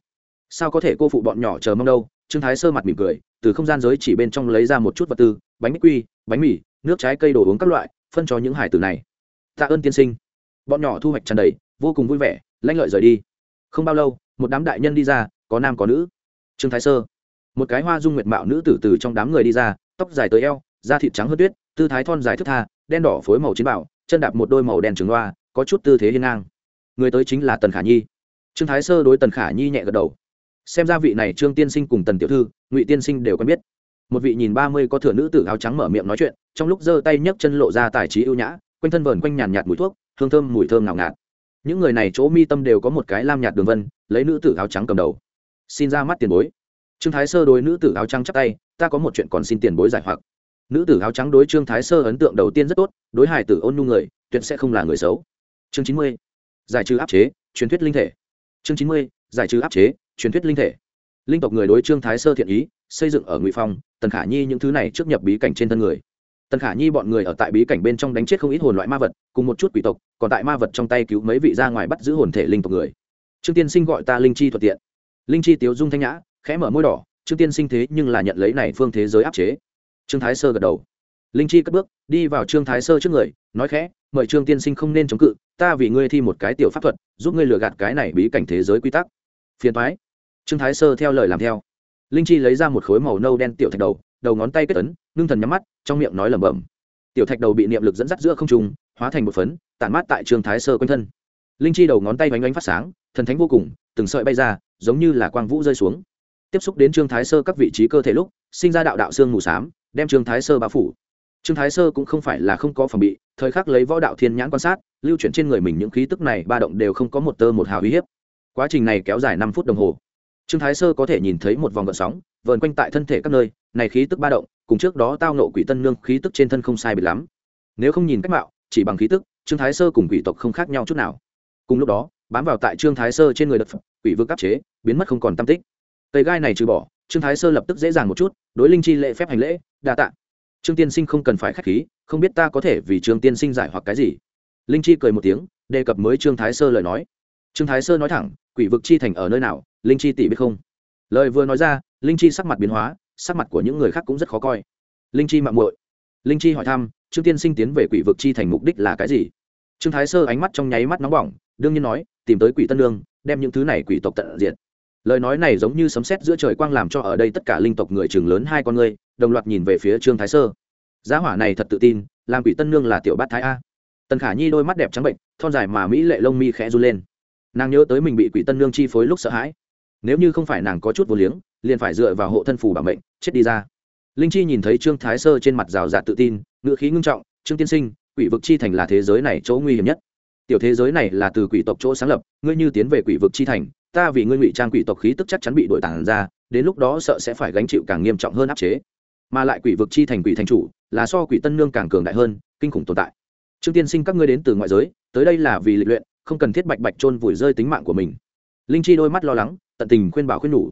Sao có thể cô phụ bọn nhỏ chờ mong đâu? Trương thái sơ mặt mỉm cười, từ không gian giới chỉ bên trong lấy ra một chút vật tư, bánh mì quy, bánh mì, nước trái cây đồ uống các loại, phân cho những hải tử này. Tạ ơn tiên sinh. Bọn nhỏ thu hoạch tràn đầy, vô cùng vui vẻ, lanh lợi rời đi. Không bao lâu, một đám đại nhân đi ra, có nam có nữ. Trương thái sơ. Một cái hoa dung nguyệt mạo nữ tử từ trong đám người đi ra tóc dài tới eo, da thịt trắng hơn tuyết, tư thái thon dài thức tha, đen đỏ phối màu chiến bảo, chân đạp một đôi màu đen trứng loa, có chút tư thế hiên ngang. Người tới chính là tần khả nhi. Trương thái sơ đối tần khả nhi nhẹ gật đầu. Xem ra vị này trương tiên sinh cùng tần tiểu thư, ngụy tiên sinh đều quen biết. Một vị nhìn ba mươi có thừa nữ tử áo trắng mở miệng nói chuyện, trong lúc giơ tay nhấc chân lộ ra tài trí ưu nhã, quanh thân vờn quanh nhàn nhạt mùi thuốc, hương thơm mùi thơm ngào ngạt. Những người này chỗ mi tâm đều có một cái lam nhạt đường vân, lấy nữ tử áo trắng cầm đầu. Xin ra mắt tiền bối. Trương thái sơ đối nữ tử áo trắng chắp tay ta có một chuyện còn xin tiền bối giải hoặc. Nữ tử áo trắng đối trương thái sơ ấn tượng đầu tiên rất tốt, đối hải tử ôn nhu người, tuyệt sẽ không là người xấu. Chương chín mươi, giải trừ áp chế, truyền thuyết linh thể. Chương chín mươi, giải trừ áp chế, truyền thuyết linh thể. Linh tộc người đối trương thái sơ thiện ý, xây dựng ở ngụy phong, tần khả nhi những thứ này trước nhập bí cảnh trên thân người. Tần khả nhi bọn người ở tại bí cảnh bên trong đánh chết không ít hồn loại ma vật, cùng một chút quỷ tộc, còn tại ma vật trong tay cứu mấy vị ra ngoài bắt giữ hồn thể linh tộc người. Trương tiên sinh gọi ta linh chi thuận tiện. Linh chi tiếu dung thanh nhã, khẽ mở môi đỏ trương tiên sinh thế nhưng là nhận lấy này phương thế giới áp chế. Trương thái sơ gật đầu. Linh chi cất bước, đi vào trương thái sơ trước người, nói khẽ, mời trương tiên sinh không nên chống cự, ta vì ngươi thi một cái tiểu pháp thuật, giúp ngươi lừa gạt cái này bí cảnh thế giới quy tắc. Phiền thoái trương thái sơ theo lời làm theo. Linh chi lấy ra một khối màu nâu đen tiểu thạch đầu đầu ngón tay kết ấn, ngưng thần nhắm mắt, trong miệng nói lẩm bẩm. Tiểu thạch đầu bị niệm lực dẫn dắt giữa không trung, hóa thành một phấn, tản mát tại trương thái sơ quanh thân. Linh chi đầu ngón tay oanh oanh phát sáng, thần thánh vô cùng, từng sợi bay ra, giống như là quang vũ rơi xuống tiếp xúc đến trương thái sơ các vị trí cơ thể lúc, sinh ra đạo đạo xương mù s á m đem trương thái sơ bao phủ. Trương thái sơ cũng không phải là không có phòng bị, thời khắc lấy võ đạo thiên nhãn quan sát, lưu chuyển trên người mình những khí tức này ba động đều không có một tơ một hào uy hiếp. Quá trình này kéo dài năm phút đồng hồ. Trương thái sơ có thể nhìn thấy một vòng gợn sóng, vờn quanh tại thân thể các nơi, này khí tức ba động, cùng trước đó tao nộ quỷ tân nương khí tức trên thân không sai biệt lắm. Nếu không nhìn cách mạo, chỉ bằng khí tức, trương thái sơ cùng quỷ tộc không khác nhau chút nào. Cùng lúc đó, bám vào tại trương thái sơ trên người đất, quỷ vương áp chế, biến mất không còn tam tích cây gai này trừ bỏ, trương thái sơ lập tức dễ dàng một chút, đối linh chi lễ phép hành lễ, đa tạ. Trương tiên sinh không cần phải k h á c h khí, không biết ta có thể vì trương tiên sinh giải hoặc cái gì. Linh chi cười một tiếng, đề cập mới trương thái sơ lời nói. Trương thái sơ nói thẳng, quỷ vực chi thành ở nơi nào, linh chi tỷ biết không? Lời vừa nói ra, linh chi sắc mặt biến hóa, sắc mặt của những người khác cũng rất khó coi. Linh chi mạng muội. Linh chi hỏi thăm, trương tiên sinh tiến về quỷ vực chi thành mục đích là cái gì? Trương thái sơ ánh mắt trong nháy mắt nóng bỏng, đương nhiên nói, tìm tới quỷ tân lương, đem những thứ này quỷ tộc tận diện lời nói này giống như sấm sét giữa trời quang làm cho ở đây tất cả linh tộc người chừng lớn hai con ngươi, đồng loạt nhìn về phía trương thái sơ. Giá hỏa này thật tự tin, làm quỷ tân nương là tiểu bát thái a. Tần khả nhi đôi mắt đẹp trắng bệnh, thon dài mà mỹ lệ lông mi khẽ run lên. Nàng nhớ tới mình bị quỷ tân nương chi phối lúc sợ hãi. Nếu như không phải nàng có chút vô liếng, liền phải dựa vào hộ thân phủ bảo mệnh, chết đi ra. Linh chi nhìn thấy trương thái sơ trên mặt rào rạt tự tin, ngữ khí ngưng trọng, trương tiên sinh, quỷ vực chi thành là thế giới này chỗ nguy hiểm nhất. Tiểu thế giới này là từ quỷ tộc chỗ sáng lập, ngươi như tiến về quỷ vực chi thành ta vì ngươi ngụy trang quỷ tộc khí tức chắc chắn bị đội tản ra, đến lúc đó sợ sẽ phải gánh chịu càng nghiêm trọng hơn áp chế. Mà lại quỷ vực chi thành quỷ thành chủ, là so quỷ tân nương càng cường đại hơn, kinh khủng tồn tại. Trương tiên sinh các ngươi đến từ ngoại giới, tới đây là vì lịch luyện, không cần thiết bạch bạch trôn vùi rơi tính mạng của mình. Linh chi đôi mắt lo lắng, tận tình khuyên bảo khuyên nhủ.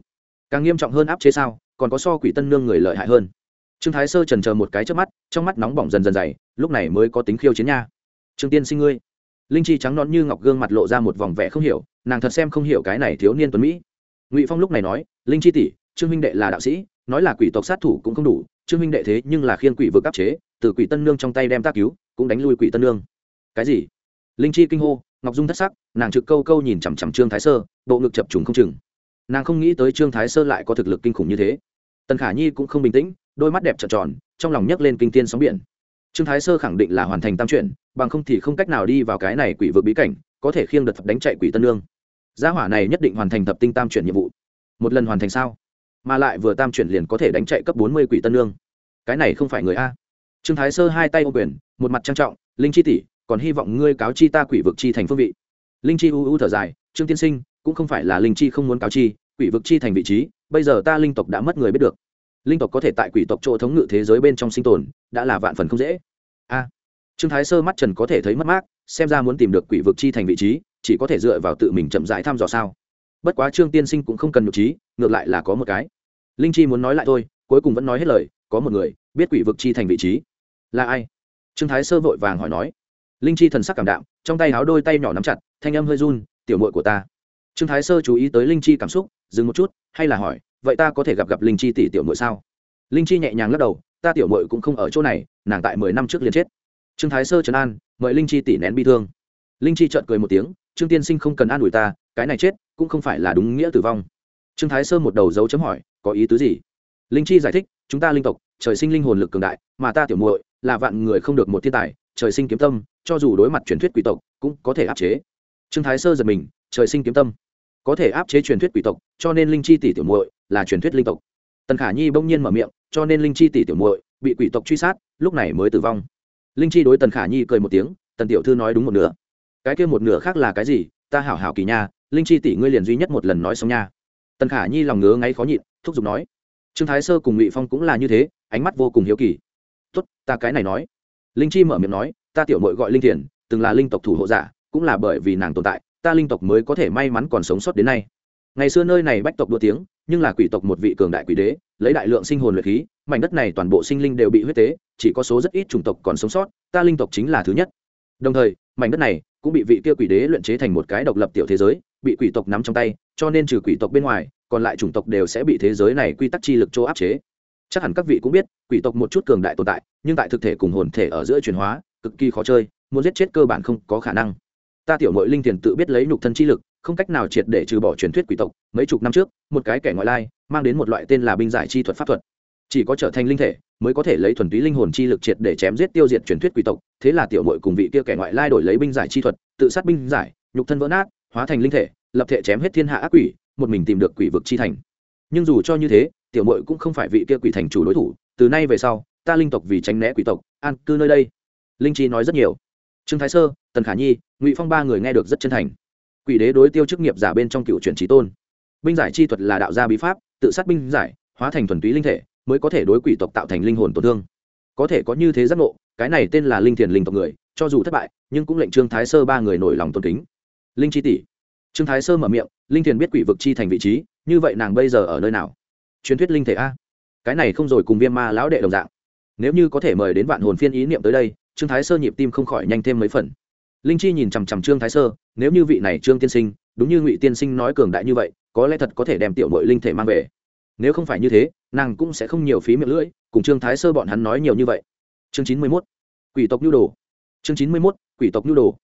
Càng nghiêm trọng hơn áp chế sao, còn có so quỷ tân nương người lợi hại hơn. Trương thái sơ trần chờ một cái trước mắt, trong mắt nóng bỏng dần dần dày, lúc này mới có tính khiêu chiến nha. Trương tiên sinh ngươi. Linh chi trắng nón như ngọc gương mặt lộ ra một vòng vẻ không hiểu nàng thật xem không hiểu cái này thiếu niên tuấn mỹ. Ngụy phong lúc này nói, linh chi tỷ, trương huynh đệ là đạo sĩ, nói là quỷ tộc sát thủ cũng không đủ, trương huynh đệ thế nhưng là khiên quỷ vừa cấp chế, từ quỷ tân nương trong tay đem ta cứu, cũng đánh lui quỷ tân nương. Cái gì? Linh chi kinh hô, ngọc dung thất sắc, nàng trực câu câu nhìn chằm chằm trương thái sơ, bộ ngực chập trùng không chừng. Nàng không nghĩ tới trương thái sơ lại có thực lực kinh khủng như thế. Tần khả nhi cũng không bình tĩnh, đôi mắt đẹp trợn tròn, trong lòng nhấc lên kinh tiên sóng biển. Trương thái sơ khẳng định là hoàn thành tam chuyện, bằng không thì không cách nào đi vào cái này quỷ vực bí cảnh, có thể khiêng đợt đánh chạy quỷ tân lương gia hỏa này nhất định hoàn thành thập tinh tam chuyển nhiệm vụ. Một lần hoàn thành sao? Mà lại vừa tam chuyển liền có thể đánh chạy cấp bốn mươi quỷ tân lương. Cái này không phải người a. Trương thái sơ hai tay ô quyền, một mặt trang trọng, linh chi tỷ, còn hy vọng ngươi cáo chi ta quỷ vực chi thành phương vị. Linh chi u u thở dài, trương tiên sinh, cũng không phải là linh chi không muốn cáo chi, quỷ vực chi thành vị trí, bây giờ ta linh tộc đã mất người biết được. Linh tộc có thể tại quỷ tộc chỗ thống ngự thế giới bên trong sinh tồn, đã là vạn phần không dễ. A. Trương thái sơ mắt trần có thể thấy mất mát, xem ra muốn tìm được quỷ vực chi thành vị trí chỉ có thể dựa vào tự mình chậm rãi thăm dò sao? Bất quá trương tiên sinh cũng không cần nhục trí, ngược lại là có một cái. Linh chi muốn nói lại thôi, cuối cùng vẫn nói hết lời, có một người, biết quỷ vực chi thành vị trí. Là ai? Trương thái sơ vội vàng hỏi nói. Linh chi thần sắc cảm đạm, trong tay háo đôi tay nhỏ nắm chặt, thanh âm hơi run, tiểu mội của ta. Trương thái sơ chú ý tới linh chi cảm xúc, dừng một chút, hay là hỏi, vậy ta có thể gặp gặp linh chi tỷ tiểu mội sao? Linh chi nhẹ nhàng lắc đầu, ta tiểu mội cũng không ở chỗ này, nàng tại mười năm trước liền chết. Trương thái sơ trấn an, mời linh chi tỷ nén bi thương. Linh chi trợn cười một tiếng trương tiên sinh không cần an ủi ta, cái này chết, cũng không phải là đúng nghĩa tử vong. Trương thái sơ một đầu dấu chấm hỏi, có ý tứ gì? Linh chi giải thích, chúng ta linh tộc, trời sinh linh hồn lực cường đại, mà ta tiểu muội, là vạn người không được một thiên tài, trời sinh kiếm tâm, cho dù đối mặt truyền thuyết quỷ tộc, cũng có thể áp chế. Trương thái sơ giật mình, trời sinh kiếm tâm. Có thể áp chế truyền thuyết quỷ tộc, cho nên linh chi tỷ tiểu muội là truyền thuyết linh tộc. Tần khả nhi bỗng nhiên mở miệng, cho nên linh chi tỷ tiểu muội bị quỷ tộc truy sát, lúc này mới tử vong. Linh chi đối tần khả nhi cười một tiếng, tần tiểu thư nói đúng một nửa cái kia một nửa khác là cái gì? Ta hảo hảo kỳ nha, linh chi tỷ ngươi liền duy nhất một lần nói xong nha. Tần khả nhi lòng ngứa ngáy khó nhịn, thúc giục nói. Trương thái sơ cùng ngụy phong cũng là như thế, ánh mắt vô cùng hiếu kỳ. Tốt, ta cái này nói. Linh chi mở miệng nói, ta tiểu mội gọi linh thiền, từng là linh tộc thủ hộ giả, cũng là bởi vì nàng tồn tại, ta linh tộc mới có thể may mắn còn sống sót đến nay. Ngày xưa nơi này bách tộc đua tiếng, nhưng là quỷ tộc một vị cường đại quỷ đế, lấy đại lượng sinh hồn luyện khí, mảnh đất này toàn bộ sinh linh đều bị huyết tế, chỉ có số rất ít chủng tộc còn sống sót, ta linh tộc chính là thứ nhất. Đồng thời, mảnh đất này cũng bị vị kia quỷ đế luyện chế thành một cái độc lập tiểu thế giới, bị quỷ tộc nắm trong tay, cho nên trừ quỷ tộc bên ngoài, còn lại chủng tộc đều sẽ bị thế giới này quy tắc chi lực chỗ áp chế. Chắc hẳn các vị cũng biết, quỷ tộc một chút cường đại tồn tại, nhưng tại thực thể cùng hồn thể ở giữa chuyển hóa, cực kỳ khó chơi, muốn giết chết cơ bản không có khả năng. Ta tiểu nội linh tiền tự biết lấy nhục thân chi lực, không cách nào triệt để trừ bỏ truyền thuyết quỷ tộc. Mấy chục năm trước, một cái kẻ ngoại lai, mang đến một loại tên là binh giải chi thuật pháp thuật, chỉ có trở thành linh thể mới có thể lấy thuần túy linh hồn chi lực triệt để chém giết tiêu diệt truyền thuyết quỷ tộc. Thế là tiểu mội cùng vị kia kẻ ngoại lai đổi lấy binh giải chi thuật, tự sát binh giải, nhục thân vỡ nát, hóa thành linh thể, lập thể chém hết thiên hạ ác quỷ, một mình tìm được quỷ vực chi thành. Nhưng dù cho như thế, tiểu mội cũng không phải vị kia quỷ thành chủ đối thủ. Từ nay về sau, ta linh tộc vì tránh né quỷ tộc, an cư nơi đây. Linh chi nói rất nhiều. Trương thái sơ, tần khả nhi, ngụy phong ba người nghe được rất chân thành. Quỷ đế đối tiêu chức nghiệp giả bên trong cựu truyền trí tôn. Binh giải chi thuật là đạo gia bí pháp, tự sát binh giải, hóa thành thuần túy linh thể mới có thể đối quỷ tộc tạo thành linh hồn tổn thương. Có thể có như thế giác ngộ, cái này tên là linh thiền linh tộc người, cho dù thất bại, nhưng cũng lệnh trương thái sơ ba người nổi lòng tôn kính. Linh chi tỷ. Trương thái sơ mở miệng, linh thiền biết quỷ vực chi thành vị trí, như vậy nàng bây giờ ở nơi nào? Truyền thuyết linh thể a. Cái này không rồi cùng viêm ma lão đệ đồng dạng. Nếu như có thể mời đến vạn hồn phiên ý niệm tới đây, trương thái sơ nhịp tim không khỏi nhanh thêm mấy phần. Linh chi nhìn chằm chằm trương thái sơ, nếu như vị này trương tiên sinh, đúng như ngụy tiên sinh nói cường đại như vậy, có lẽ thật có thể đem tiểu mội linh thể mang về. Nếu không phải như thế nàng cũng sẽ không nhiều phí miệng lưỡi, cùng trương thái sơ bọn hắn nói nhiều như vậy. Chương chín mươi mốt, quỷ tộc nhu đồ. Chương chín mươi mốt, quỷ tộc nhu đồ.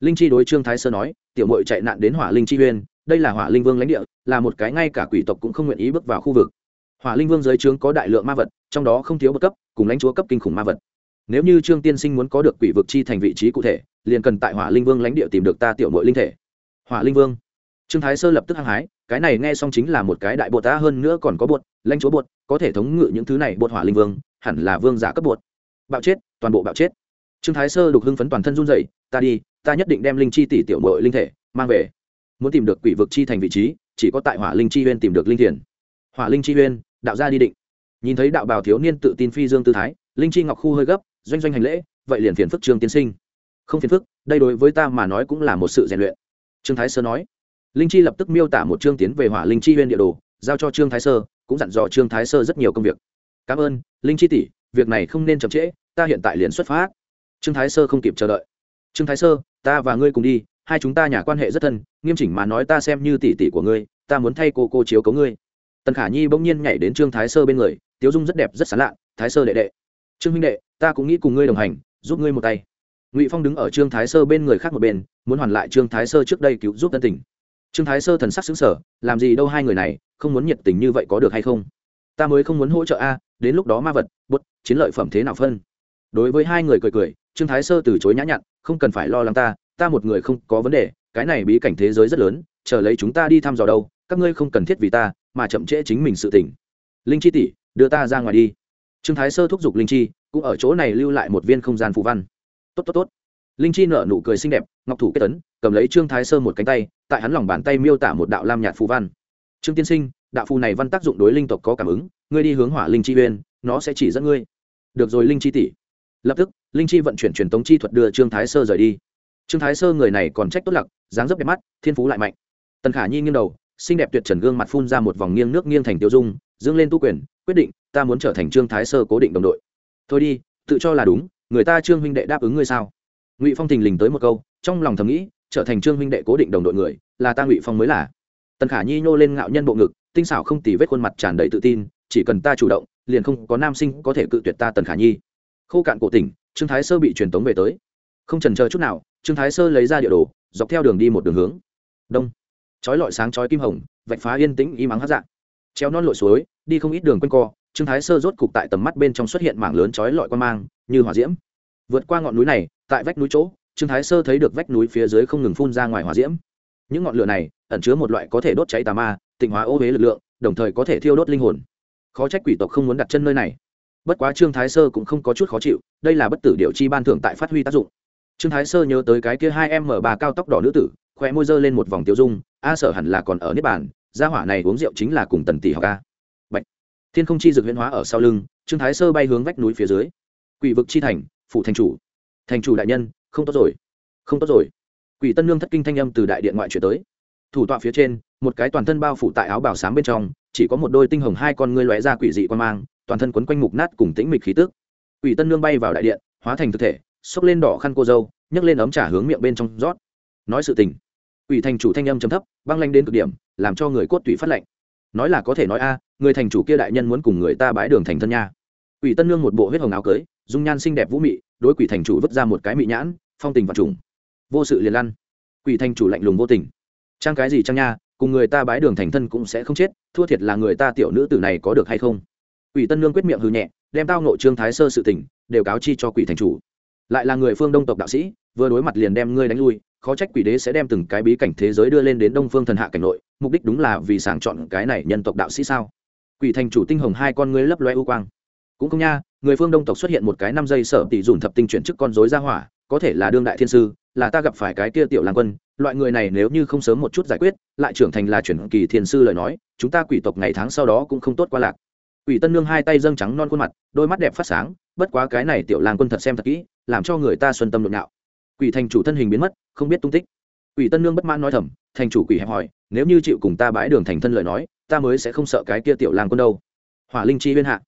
Linh chi đối trương thái sơ nói, tiểu mội chạy nạn đến hỏa linh chi huyên đây là hỏa linh vương lãnh địa, là một cái ngay cả quỷ tộc cũng không nguyện ý bước vào khu vực. Hỏa linh vương dưới trướng có đại lượng ma vật, trong đó không thiếu bất cấp, cùng lãnh chúa cấp kinh khủng ma vật. Nếu như trương tiên sinh muốn có được quỷ vực chi thành vị trí cụ thể, liền cần tại hỏa linh vương lãnh địa tìm được ta tiểu mội linh thể. Hỏa linh vương. Trương thái sơ lập tức hăng hái, cái này nghe xong chính là một cái đại bột, ta hơn nữa còn có bột lãnh chúa bột có thể thống ngự những thứ này bột hỏa linh vương, hẳn là vương giả cấp bột bạo chết, toàn bộ bạo chết. Trương thái sơ đục hưng phấn toàn thân run dậy ta đi, ta nhất định đem linh chi tỷ tiểu mội linh thể mang về. Muốn tìm được quỷ vực chi thành vị trí, chỉ có tại hỏa linh chi huyên tìm được linh thiền. Hỏa linh chi huyên đạo gia đi định. Nhìn thấy đạo bào thiếu niên tự tin phi dương tư thái, linh chi ngọc khu hơi gấp, doanh doanh hành lễ, vậy liền phiền phức trương tiên sinh. Không phiền phức, đây đối với ta mà nói cũng là một sự rèn luyện. Trương thái sơ nói. Linh chi lập tức miêu tả một chương tiến về hỏa linh chi huyên địa đồ, giao cho trương thái sơ cũng dặn dò trương thái sơ rất nhiều công việc. Cảm ơn, linh chi tỷ, việc này không nên chậm trễ, ta hiện tại liền xuất phát. Trương thái sơ không kịp chờ đợi. Trương thái sơ, ta và ngươi cùng đi, hai chúng ta nhà quan hệ rất thân, nghiêm chỉnh mà nói ta xem như tỷ tỷ của ngươi, ta muốn thay cô cô chiếu cấu ngươi. Tần khả nhi bỗng nhiên nhảy đến trương thái sơ bên người, tiếu dung rất đẹp, rất sán lạ, thái sơ đệ đệ. Trương huynh đệ, ta cũng nghĩ cùng ngươi đồng hành, giúp ngươi một tay. Ngụy phong đứng ở trương thái sơ bên người khác một bên, muốn hoàn lại trương thái sơ trước đây cứu giúp tân tình trương thái sơ thần sắc xứng sở làm gì đâu hai người này không muốn nhiệt tình như vậy có được hay không? Ta mới không muốn hỗ trợ a, đến lúc đó ma vật, bút, chiến lợi phẩm thế nào phân? Đối với hai người cười cười, trương thái sơ từ chối nhã nhặn, không cần phải lo lắng ta ta một người không có vấn đề, cái này bí cảnh thế giới rất lớn, chờ lấy chúng ta đi thăm dò đâu, các ngươi không cần thiết vì ta mà chậm trễ chính mình sự tỉnh linh chi tỷ, đưa ta ra ngoài đi. Trương thái sơ thúc giục linh chi, cũng ở chỗ này lưu lại một viên không gian phù văn. Tốt tốt tốt. Linh chi nở nụ cười xinh đẹp, ngọc thủ kết tấn, cầm lấy trương thái sơ một cánh tay, tại hắn lòng bàn tay miêu tả một đạo lam nhạt phù văn trương tiên sinh, đạo phù này văn tác dụng đối linh tộc có cảm ứng, ngươi đi hướng hỏa linh chi uyên, nó sẽ chỉ dẫn ngươi. Được rồi linh chi tỷ. Lập tức, linh chi vận chuyển truyền tống chi thuật đưa trương thái sơ rời đi. Trương thái sơ người này còn trách tốt lặc, dáng dấp đẹp mắt, thiên phú lại mạnh. Tần khả nhi nghiêng đầu, xinh đẹp tuyệt trần gương mặt phun ra một vòng nghiêng nước nghiêng thành tiêu dung, dương lên tu quyền, quyết định, ta muốn trở thành trương thái sơ cố định đồng đội. Thôi đi, tự cho là đúng, người ta trương huynh đệ đáp ứng ngươi sao? Ngụy phong thình lình tới một câu, trong lòng thầm nghĩ, trở thành trương huynh đệ cố định đồng đội người, là ta ngụy phong mới là tần khả nhi nhô lên ngạo nhân bộ ngực, tinh xảo không tì vết khuôn mặt tràn đầy tự tin, chỉ cần ta chủ động, liền không có nam sinh có thể cự tuyệt ta tần khả nhi. Khô cạn cổ tỉnh, trương thái sơ bị truyền tống về tới. Không trần chờ chút nào, trương thái sơ lấy ra địa đồ, dọc theo đường đi một đường hướng. Đông. Chói lọi sáng chói kim hồng, vạch phá yên tĩnh y mắng hát dạng treo non lội suối, đi không ít đường quanh co, trương thái sơ rốt cục tại tầm mắt bên trong xuất hiện mảng lớn chói lọi quan mang, như hỏa diễm. Vượt qua ngọn núi này, tại vách núi chỗ, trương thái sơ thấy được vách núi phía dưới không ngừng phun ra ngoài hỏa diễm những ngọn lửa này ẩn chứa một loại có thể đốt cháy tà ma, tịnh hóa ô huế lực lượng, đồng thời có thể thiêu đốt linh hồn. Khó trách quỷ tộc không muốn đặt chân nơi này. Bất quá trương thái sơ cũng không có chút khó chịu, đây là bất tử điều chi ban thưởng tại phát huy tác dụng. Trương thái sơ nhớ tới cái kia hai em mở bà cao tóc đỏ nữ tử khoe môi dơ lên một vòng tiêu dung, a sở hẳn là còn ở nếp bàn, gia hỏa này uống rượu chính là cùng tần tỷ học ca Bạch. thiên không chi dược huyễn hóa ở sau lưng, trương thái sơ bay hướng vách núi phía dưới. Quỷ vực chi thành phụ thành chủ. Thành chủ đại nhân, không tốt rồi. Không tốt rồi quỷ tân nương thất kinh thanh âm từ đại điện ngoại chuyển tới. Thủ tọa phía trên, một cái toàn thân bao phủ tại áo bảo sám bên trong, chỉ có một đôi tinh hồng hai con ngươi lóe ra quỷ dị quan mang, toàn thân quấn quanh mục nát cùng tĩnh mịch khí tức. Quỷ tân nương bay vào đại điện, hóa thành thực thể, xốc lên đỏ khăn cô dâu, nhấc lên ấm trả hướng miệng bên trong rót. Nói sự tình. Quỷ thành chủ thanh âm trầm thấp, băng lanh đến cực điểm, làm cho người cốt tủy phát lệnh nói là có thể nói a, người thành chủ kia đại nhân muốn cùng người ta bãi đường thành thân nha. Quỷ tân nương một bộ huyết hồng áo cưới, dung nhan xinh đẹp vũ mị, đối quỷ thành chủ vứt ra một cái mị nhãn, phong tình và trùng vô sự liền lăn. Quỷ thành chủ lạnh lùng vô tình. Trang cái gì trang nha, cùng người ta bái đường thành thân cũng sẽ không chết, thua thiệt là người ta tiểu nữ tử này có được hay không? Quỷ tân lương quyết miệng hư nhẹ, đem tao nội trương thái sơ sự tình, đều cáo chi cho quỷ thành chủ. Lại là người phương đông tộc đạo sĩ, vừa đối mặt liền đem ngươi đánh lui, khó trách quỷ đế sẽ đem từng cái bí cảnh thế giới đưa lên đến đông phương thần hạ cảnh nội, mục đích đúng là vì sàng chọn cái này nhân tộc đạo sĩ sao? Quỷ thành chủ tinh hồng hai con ngươi lấp loe u quang. Cũng không nha, người phương đông tộc xuất hiện một cái năm giây sở tỷ dùn thập tinh chuyển chức con dối ra hỏa, có thể là đương đại thiên sư là ta gặp phải cái kia tiểu lang quân, loại người này nếu như không sớm một chút giải quyết, lại trưởng thành là chuyển kỳ thiên sư lời nói, chúng ta quỷ tộc ngày tháng sau đó cũng không tốt qua lạc. Quỷ tân nương hai tay dâng trắng non khuôn mặt, đôi mắt đẹp phát sáng, bất quá cái này tiểu lang quân thật xem thật kỹ, làm cho người ta xuân tâm nhộn nhạo. Quỷ thành chủ thân hình biến mất, không biết tung tích. Quỷ tân nương bất mãn nói thầm, thành chủ quỷ hẹp hỏi nếu như chịu cùng ta bãi đường thành thân lời nói, ta mới sẽ không sợ cái kia tiểu lang quân đâu. Hỏa linh chi huyên hạ.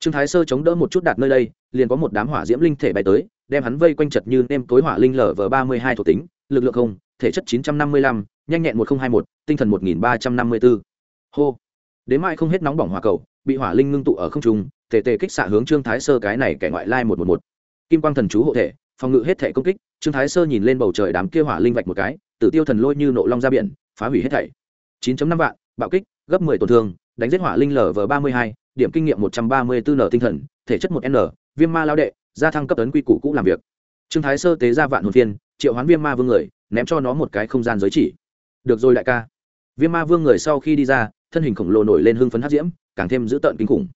Trương thái sơ chống đỡ một chút đạt nơi đây, liền có một đám hỏa diễm linh thể bay tới đem hắn vây quanh chật như nêm tối hỏa linh lở vờ ba mươi hai thuộc tính, lực lượng không, thể chất chín trăm năm mươi lăm, nhanh nhẹn một nghìn hai mươi một, tinh thần một nghìn ba trăm năm mươi bốn hô. Đến mai không hết nóng bỏng hỏa cầu, bị hỏa linh ngưng tụ ở không trung, tề tề kích xạ hướng trương thái sơ cái này kẻ ngoại lai một một một. Kim quang thần chú hộ thể, phòng ngự hết thể công kích, trương thái sơ nhìn lên bầu trời đám kia hỏa linh vạch một cái, tử tiêu thần lôi như nộ long ra biển, phá hủy hết thảy. 9 năm vạn, bạo kích, gấp 10 tổn thương, đánh giết hỏa linh lở vờ ba mươi hai, điểm kinh nghiệm một trăm ba mươi bốn n tinh thần, thể chất một n, viêm ma lao đệ gia thăng cấp ấn quy củ cũ làm việc. Trương thái sơ tế ra vạn hồn phiên, triệu hoán viêm ma vương người, ném cho nó một cái không gian giới chỉ. Được rồi đại ca. Viêm ma vương người sau khi đi ra, thân hình khổng lồ nổi lên hưng phấn hát diễm, càng thêm dữ tợn kinh khủng.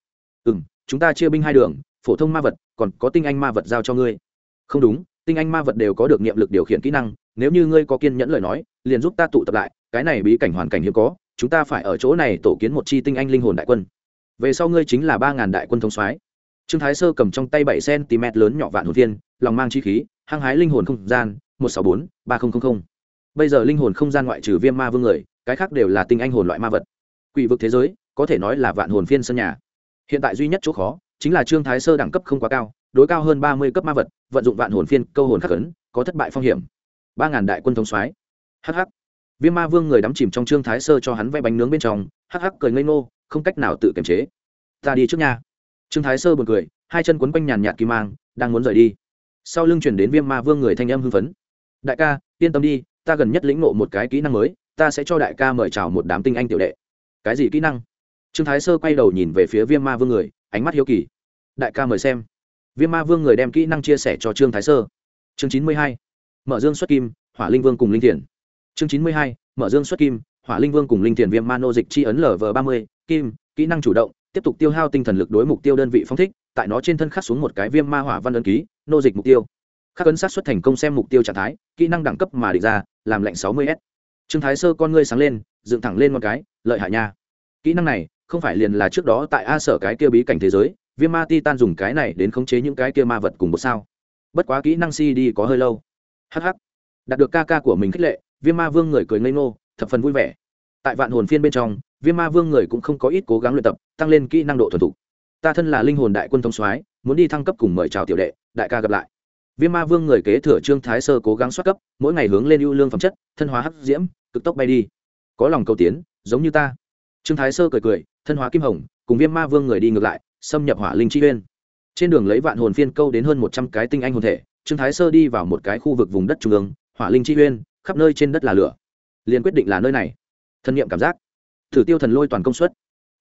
Ừ m chúng ta chia binh hai đường, phổ thông ma vật, còn có tinh anh ma vật giao cho ngươi. Không đúng, tinh anh ma vật đều có được niệm lực điều khiển kỹ năng, nếu như ngươi có kiên nhẫn lời nói, liền giúp ta tụ tập lại, cái này bí cảnh hoàn cảnh hiếm có, chúng ta phải ở chỗ này tổ kiến một chi tinh anh linh hồn đại quân. Về sau ngươi chính là ba ngàn đại quân thông soái trương thái sơ cầm trong tay bảy cm lớn nhỏ vạn hồn viên lòng mang chi khí, hăng hái linh hồn không gian, một sáu bốn, ba nghìn bây giờ linh hồn không gian ngoại trừ viêm ma vương người, cái khác đều là tinh anh hồn loại ma vật. Quỷ vực thế giới, có thể nói là vạn hồn phiên sân nhà. Hiện tại duy nhất chỗ khó, chính là trương thái sơ đẳng cấp không quá cao, đối cao hơn ba mươi cấp ma vật, vận dụng vạn hồn phiên, câu hồn khắc ấn, có thất bại phong hiểm. Ba ngàn đại quân thống soái. Hh viêm ma vương người đắm chìm trong trương thái sơ cho hắn vẽ bánh nướng bên trong hh cười ngây ngô, không cách nào tự kiềm chế. Ta đi trước nha trương thái sơ buồn cười, hai chân quấn quanh nhàn nhạt kim mang, đang muốn rời đi. Sau lưng chuyển đến viêm ma vương người thanh âm hưng phấn. Đại ca, yên tâm đi, ta gần nhất lĩnh ngộ một cái kỹ năng mới, ta sẽ cho đại ca mời chào một đám tinh anh tiểu đệ. Cái gì kỹ năng? Trương thái sơ quay đầu nhìn về phía viêm ma vương người, ánh mắt hiếu kỳ. Đại ca mời xem. Viêm ma vương người đem kỹ năng chia sẻ cho trương thái sơ. Chương chín mươi hai, mở dương xuất kim, hỏa linh vương cùng linh thiền. Chương chín mươi hai, mở dương xuất kim, hỏa linh vương cùng linh thiền viêm ma nô dịch chi ấn lv ba mươi, kim, kỹ năng chủ động tiếp tục tiêu hao tinh thần lực đối mục tiêu đơn vị phong thích, tại nó trên thân khắc xuống một cái viêm ma hỏa văn ấn ký, nô dịch mục tiêu. Khắc ấn sát xuất thành công xem mục tiêu trạng thái, kỹ năng đẳng cấp mà địch ra, làm lệnh sáu mươi s. Trương thái sơ con ngươi sáng lên, dựng thẳng lên một cái, lợi hại nha. Kỹ năng này, không phải liền là trước đó tại a sở cái kia bí cảnh thế giới, viêm ma ti tan dùng cái này đến khống chế những cái kia ma vật cùng một sao. Bất quá kỹ năng cd có hơi lâu. Hh đạt được ca ca của mình khích lệ, viêm ma vương người cười ngây ngô, thập phần vui vẻ. Tại vạn hồn phiên bên trong viêm ma vương người cũng không có ít cố gắng luyện tập, tăng lên kỹ năng độ thuần thục. Ta thân là linh hồn đại quân thông soái, muốn đi thăng cấp cùng mời chào tiểu đệ, đại ca gặp lại. Viêm ma vương người kế thừa trương thái sơ cố gắng xuất cấp, mỗi ngày hướng lên ưu lương phẩm chất, thân hóa hấp diễm, cực tốc bay đi. Có lòng cầu tiến, giống như ta. Trương thái sơ cười cười, thân hóa kim hồng, cùng viêm ma vương người đi ngược lại, xâm nhập hỏa linh chi uyên. Trên đường lấy vạn hồn phiên câu đến hơn một trăm cái tinh anh hồn thể, trương thái sơ đi vào một cái khu vực vùng đất trung ương, hỏa linh chi uyên, khắp nơi trên đất là lửa. Liền quyết định là nơi này. Thân nhiệm cảm giác thử tiêu thần lôi toàn công suất.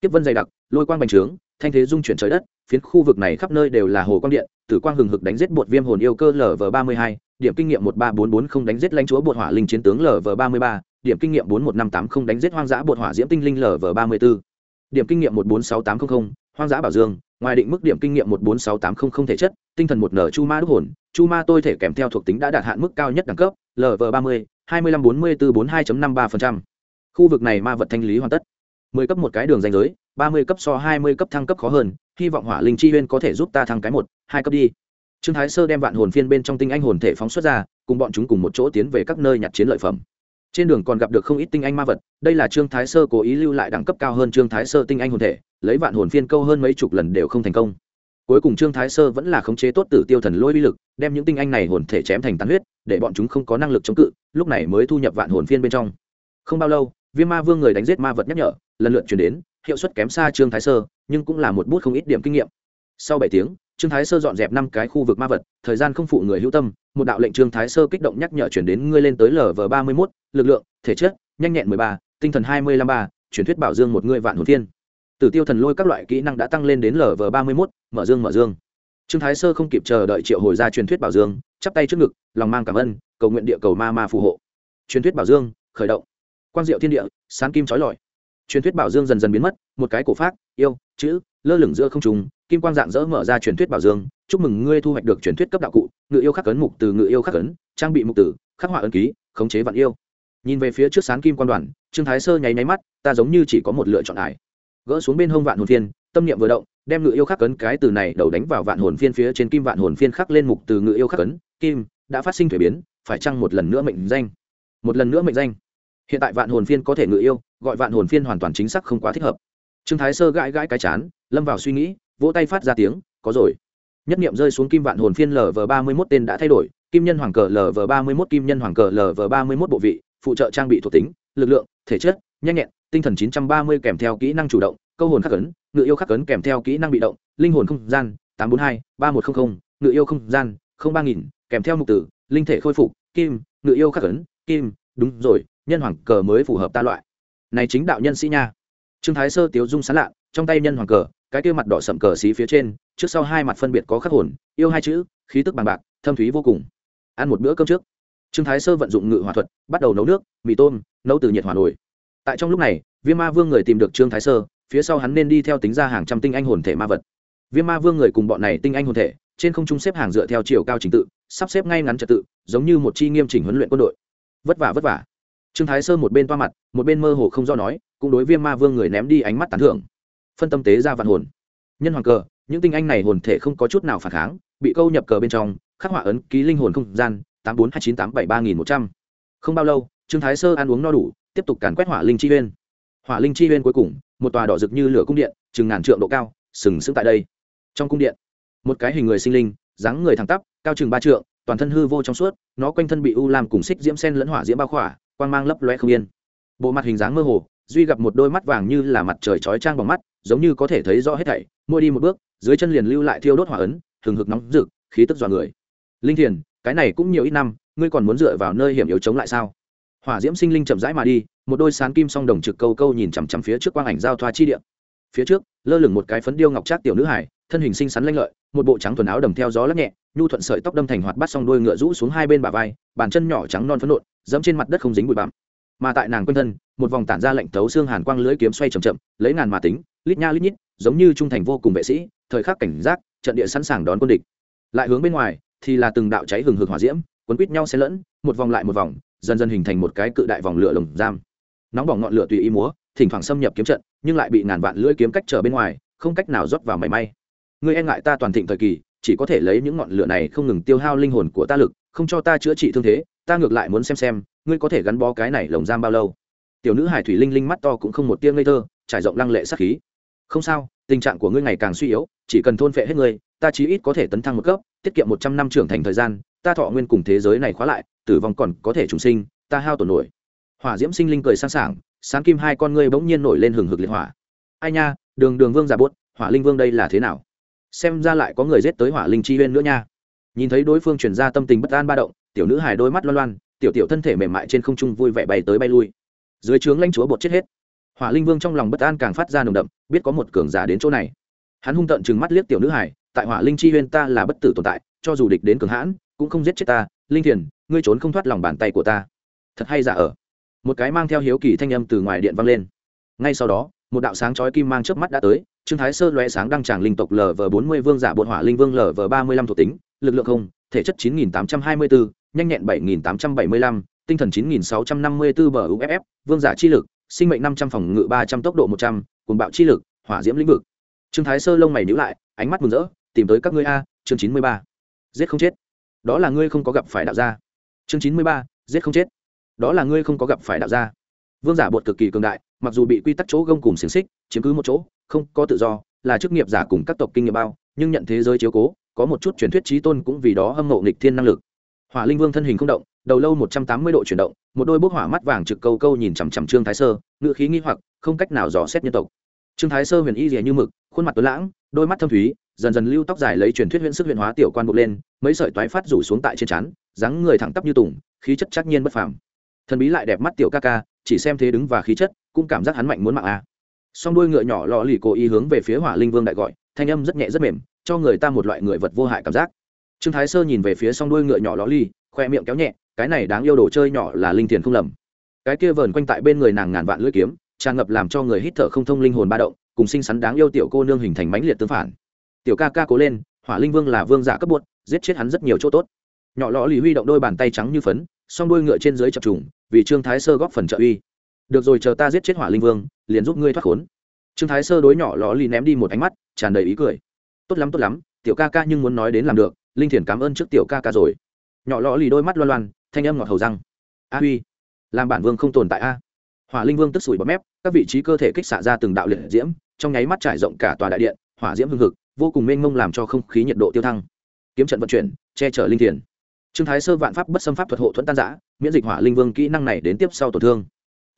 Tiếp vân dày đặc, lôi quang bành trướng, thanh thế dung chuyển trời đất, phiến khu vực này khắp nơi đều là hồ quang điện, tử quang hừng hực đánh giết bột viêm hồn yêu cơ lv ba mươi hai, điểm kinh nghiệm một ba bốn bốn không đánh giết lãnh chúa bột hỏa linh chiến tướng lv ba mươi ba, điểm kinh nghiệm bốn một năm tám không đánh giết hoang dã bột hỏa diễm tinh linh lv ba mươi b ố điểm kinh nghiệm một bốn sáu tám không hoang dã bảo dương, ngoài định mức điểm kinh nghiệm một bốn sáu tám không không thể chất, tinh thần một nở chu ma đúc hồn, chu ma tôi thể kèm theo thuộc tính đã đạt hạn mức cao nhất đẳng cấp lv ba mươi, hai mươi năm bốn mươi bốn bốn hai năm ba phần trăm khu vực này ma vật thanh lý hoàn tất. Mười cấp một cái đường danh giới, ba mươi cấp so hai mươi cấp thăng cấp khó hơn, hy vọng hỏa linh chi huyên có thể giúp ta thăng cái một, hai cấp đi. Trương thái sơ đem vạn hồn phiên bên trong tinh anh hồn thể phóng xuất ra, cùng bọn chúng cùng một chỗ tiến về các nơi nhặt chiến lợi phẩm. Trên đường còn gặp được không ít tinh anh ma vật, đây là trương thái sơ cố ý lưu lại đẳng cấp cao hơn trương thái sơ tinh anh hồn thể, lấy vạn hồn phiên câu hơn mấy chục lần đều không thành công. Cuối cùng trương thái sơ vẫn là khống chế tốt tử tiêu thần lôi uy lực, đem những tinh anh này hồn thể chém thành tán huyết, để bọn chúng không có năng lực chống cự, lúc này mới thu nhập vạn hồn phiên bên trong. Không bao lâu viêm ma vương người đánh giết ma vật nhắc nhở, lần lượt chuyển đến, hiệu suất kém xa trương thái sơ, nhưng cũng là một bút không ít điểm kinh nghiệm. Sau bảy tiếng, trương thái sơ dọn dẹp năm cái khu vực ma vật, thời gian không phụ người hữu tâm, một đạo lệnh trương thái sơ kích động nhắc nhở chuyển đến ngươi lên tới lv ba mươi mốt, lực lượng, thể chất, nhanh nhẹn mười ba, tinh thần hai mươi lăm ba, truyền thuyết bảo dương một ngươi vạn hồn thiên. Tử tiêu thần lôi các loại kỹ năng đã tăng lên đến lv ba mươi mốt, mở dương mở dương. Trương thái sơ không kịp chờ đợi triệu hồi ra truyền thuyết bảo dương, chắp tay trước ngực, lòng mang cảm ơn, cầu nguyện địa cầu ma ma phù hộ. Truyền thuyết bảo dương, khởi động quang diệu thiên địa, sáng kim trói lọi. Truyền thuyết bảo dương dần dần biến mất, một cái cổ phát, yêu, chữ, lơ lửng giữa không trùng kim quang dạng dỡ mở ra truyền thuyết bảo dương. Chúc mừng ngươi thu hoạch được truyền thuyết cấp đạo cụ, ngự yêu khắc cấn mục từ, ngự yêu khắc cấn, trang bị mục tử khắc họa ấn ký, khống chế vạn yêu. Nhìn về phía trước sán kim quan đoàn, trương thái sơ nháy nháy mắt, ta giống như chỉ có một lựa chọn ải gỡ xuống bên hông vạn hồn phiên, tâm niệm vừa động, đem ngự yêu khắc cấn cái từ này đầu đánh vào vạn hồn phiên phía trên kim vạn hồn phiên khắc lên mục từ ngự yêu khắc cấn. Kim, đã phát sinh thuế biến, phải chăng một lần nữa mệnh danh? Một lần nữa mệnh danh hiện tại vạn hồn phiên có thể ngự yêu, gọi vạn hồn phiên hoàn toàn chính xác không quá thích hợp. Trương thái sơ gãi gãi cái chán, lâm vào suy nghĩ, vỗ tay phát ra tiếng, có rồi. Nhất niệm rơi xuống kim vạn hồn phiên lv ba mươi mốt tên đã thay đổi, kim nhân hoàng cờ lv ba mươi mốt, kim nhân hoàng cờ lv ba mươi mốt bộ vị, phụ trợ trang bị thuộc tính, lực lượng, thể chất, nhanh nhẹn, tinh thần chín trăm ba mươi kèm theo kỹ năng chủ động, câu hồn khắc ấn, ngự yêu khắc ấn kèm theo kỹ năng bị động, linh hồn không gian, tám trăm bốn mươi hai, ba một trăm linh ngự yêu không gian, không ba nghìn, kèm theo mục tử, linh thể khôi phục, kim, ngự yêu khắc ấn, kim, đúng rồi nhân hoàng cờ mới phù hợp ta loại. Này chính đạo nhân sĩ nha. Trương thái sơ tiếu dung sán lạ, trong tay nhân hoàng cờ, cái kia mặt đỏ sậm cờ xí phía trên, trước sau hai mặt phân biệt có khắc hồn, yêu hai chữ, khí tức bằng bạc, thâm thúy vô cùng. Ăn một bữa cơm trước, trương thái sơ vận dụng ngự hỏa thuật, bắt đầu nấu nước, mì tôm, nấu từ nhiệt hỏa nổi tại trong lúc này, viêm ma vương người tìm được trương thái sơ, phía sau hắn nên đi theo tính ra hàng trăm tinh anh hồn thể ma vật. Viêm ma vương người cùng bọn này tinh anh hồn thể, trên không trung xếp hàng dựa theo chiều cao trình tự, sắp xếp ngay ngắn trật tự, giống như một chi nghiêm chỉnh huấn luyện quân đội. Vất vả vất vả trương thái sơ một bên toa mặt, một bên mơ hồ không do nói, cũng đối viêm ma vương người ném đi ánh mắt tán thưởng. Phân tâm tế ra vạn hồn. Nhân hoàng cờ, những tinh anh này hồn thể không có chút nào phản kháng, bị câu nhập cờ bên trong, khắc họa ấn ký linh hồn không gian, tám bốn hai chín tám bảy ba nghìn một trăm. Không bao lâu, trương thái sơ ăn uống no đủ, tiếp tục càn quét hỏa linh chi huyên. Hỏa linh chi huyên cuối cùng, một tòa đỏ rực như lửa cung điện, chừng ngàn trượng độ cao, sừng sững tại đây. Trong cung điện, một cái hình người sinh linh, dáng người thẳng tắp, cao chừng ba trượng, toàn thân hư vô trong suốt, nó quanh thân bị u làm cùng xích diễm sen lẫn hỏa diễm bao khỏa quang mang lấp loe không yên. Bộ mặt hình dáng mơ hồ, duy gặp một đôi mắt vàng như là mặt trời chói trang bằng mắt, giống như có thể thấy rõ hết thảy, mỗi đi một bước, dưới chân liền lưu lại thiêu đốt hỏa ấn, hừng hực nóng rực, khí tức dọa người. Linh thiền, cái này cũng nhiều ít năm, ngươi còn muốn dựa vào nơi hiểm yếu chống lại sao? Hỏa diễm sinh linh chậm rãi mà đi, một đôi sán kim song đồng trực câu câu nhìn chằm chằm phía trước quang ảnh giao thoa chi địa. Phía trước, lơ lửng một cái phấn điêu ngọc trác tiểu nữ hải thân hình xinh xắn lanh lợi, một bộ trắng thuần áo đầm theo gió lắc nhẹ, nhu thuận sợi tóc đâm thành hoạt bắt song đôi ngựa rũ xuống hai bên bả vai, bàn chân nhỏ trắng non phấn nộn, dẫm trên mặt đất không dính bụi bặm. Mà tại nàng quanh thân, một vòng tản ra lệnh thấu xương hàn quang lưỡi kiếm xoay chậm chậm, lấy ngàn mà tính, lít nha lít nhít, giống như trung thành vô cùng vệ sĩ, thời khắc cảnh giác, trận địa sẵn sàng đón quân địch. Lại hướng bên ngoài, thì là từng đạo cháy hừng hực hỏa diễm quấn quít nhau xen lẫn, một vòng lại một vòng, dần dần hình thành một cái cự đại vòng lửa lồng giam. Nóng bỏng ngọn lửa tùy ý múa, thỉnh thoảng xâm nhập kiếm trận, nhưng lại bị ngàn vạn lưỡi kiếm cách trở bên ngoài, không cách nào rót vào mảy may ngươi e ngại ta toàn thịnh thời kỳ, chỉ có thể lấy những ngọn lửa này không ngừng tiêu hao linh hồn của ta lực, không cho ta chữa trị thương thế, ta ngược lại muốn xem xem, ngươi có thể gắn bó cái này lồng giam bao lâu. Tiểu nữ hải thủy linh linh mắt to cũng không một tia ngây thơ, trải rộng lăng lệ sắc khí. Không sao, tình trạng của ngươi ngày càng suy yếu, chỉ cần thôn phệ hết ngươi, ta chí ít có thể tấn thăng một cấp, tiết kiệm một trăm năm trưởng thành thời gian, ta thọ nguyên cùng thế giới này khóa lại, tử vong còn có thể trùng sinh, ta hao tổn nổi. Hỏa diễm sinh linh cười sang sảng sáng kim hai con ngươi bỗng nhiên nổi lên hừng hực liệt hỏa. Ai nha, đường đường vương giả bốt, hỏa linh vương đây là thế nào? Xem ra lại có người giết tới hỏa linh chi huyên nữa nha. Nhìn thấy đối phương truyền ra tâm tình bất an ba động, tiểu nữ hài đôi mắt loan loan, tiểu tiểu thân thể mềm mại trên không trung vui vẻ bay tới bay lui. Dưới trướng lãnh chúa bột chết hết. Hỏa linh vương trong lòng bất an càng phát ra nồng đậm, biết có một cường giả đến chỗ này. Hắn hung tận chừng mắt liếc tiểu nữ hải tại hỏa linh chi huyên ta là bất tử tồn tại, cho dù địch đến cường hãn, cũng không giết chết ta. Linh thiền, ngươi trốn không thoát lòng bàn tay của ta. Thật hay giả ở? Một cái mang theo hiếu kỳ thanh âm từ ngoài điện vang lên. Ngay sau đó, một đạo sáng chói kim mang trước mắt đã tới trương thái sơ loé sáng đăng tràng linh tộc lv bốn mươi vương giả bột hỏa linh vương lv ba mươi lăm thuộc tính, lực lượng không, thể chất chín nghìn tám trăm hai mươi bốn nhanh nhẹn bảy nghìn tám trăm bảy mươi lăm, tinh thần chín nghìn sáu trăm năm mươi bốn bờ uff vương giả chi lực, sinh mệnh năm trăm, phòng ngự ba trăm, tốc độ một trăm cùng bạo chi lực, hỏa diễm lĩnh vực. Trương thái sơ lông mày nhữ lại, ánh mắt mừng rỡ, tìm tới các ngươi a, chương chín mươi ba. Giết không chết. Đó là ngươi không có gặp phải đạo gia. Chương chín mươi ba, giết không chết. Đó là ngươi không có gặp phải đạo gia. Vương giả bột cực kỳ cường đại, mặc dù bị quy tắc chỗ gông cùng xiềng xích, chiếm cứ một chỗ không có tự do, là chức nghiệp giả cùng các tộc kinh nghiệm bao, nhưng nhận thế giới chiếu cố, có một chút truyền thuyết trí tôn cũng vì đó hâm mộ nghịch thiên năng lực. Hỏa linh vương thân hình không động, đầu lâu một trăm tám mươi độ chuyển động, một đôi bốc hỏa mắt vàng trực câu câu nhìn chằm chằm trương thái sơ ngự khí nghi hoặc, không cách nào dò xét nhân tộc. Trương thái sơ huyền y rìa như mực, khuôn mặt tuấn lãng, đôi mắt thâm thúy, dần dần lưu tóc dài lấy truyền thuyết huyện sức huyện hóa tiểu quan bột lên, mấy sợi toái phát rủ xuống tại trên trán, dáng người thẳng tắp như tùng, khí chất chắc nhiên bất phàm. Thần bí lại đẹp mắt tiểu ca ca, chỉ xem thế đứng và khí chất, cũng cảm giác hắn mạnh muốn mạng a. à song đuôi ngựa nhỏ lò lì cố ý hướng về phía hỏa linh vương đại gọi, thanh âm rất nhẹ rất mềm, cho người ta một loại người vật vô hại cảm giác. Trương thái sơ nhìn về phía song đuôi ngựa nhỏ lò lì, khoe miệng kéo nhẹ, cái này đáng yêu đồ chơi nhỏ là linh thiền không lầm. Cái kia vờn quanh tại bên người nàng ngàn vạn lưỡi kiếm, tràn ngập làm cho người hít thở không thông linh hồn ba động, cùng xinh xắn đáng yêu tiểu cô nương hình thành mãnh liệt tương phản. Tiểu ca ca cố lên, hỏa linh vương là vương giả cấp bột, giết chết hắn rất nhiều chỗ tốt. Nhỏ lò lì huy động đôi bàn tay trắng như phấn, song đuôi ngựa trên dưới chập trùng, vì trương thái sơ góp phần trợ uy được rồi, chờ ta giết chết hỏa linh vương, liền giúp ngươi thoát khốn. Trương thái sơ đối nhỏ ló lì ném đi một ánh mắt, tràn đầy ý cười. Tốt lắm tốt lắm, tiểu ca ca nhưng muốn nói đến làm được, linh thiền cảm ơn trước tiểu ca ca rồi. Nhỏ ló lì đôi mắt loan loan, thanh âm ngọt hầu răng. A huy, làm bản vương không tồn tại a. Hỏa linh vương tức sủi bọt mép, các vị trí cơ thể kích xạ ra từng đạo liệt diễm, trong nháy mắt trải rộng cả tòa đại điện, hỏa diễm hưng hực, vô cùng mênh mông làm cho không khí nhiệt độ tiêu thăng. Kiếm trận vận chuyển, che chở linh thiền trương thái sơ vạn pháp bất xâm pháp thuật hộ thuẫn tan giã miễn dịch hỏa linh vương kỹ năng này đến tiếp sau tổn thương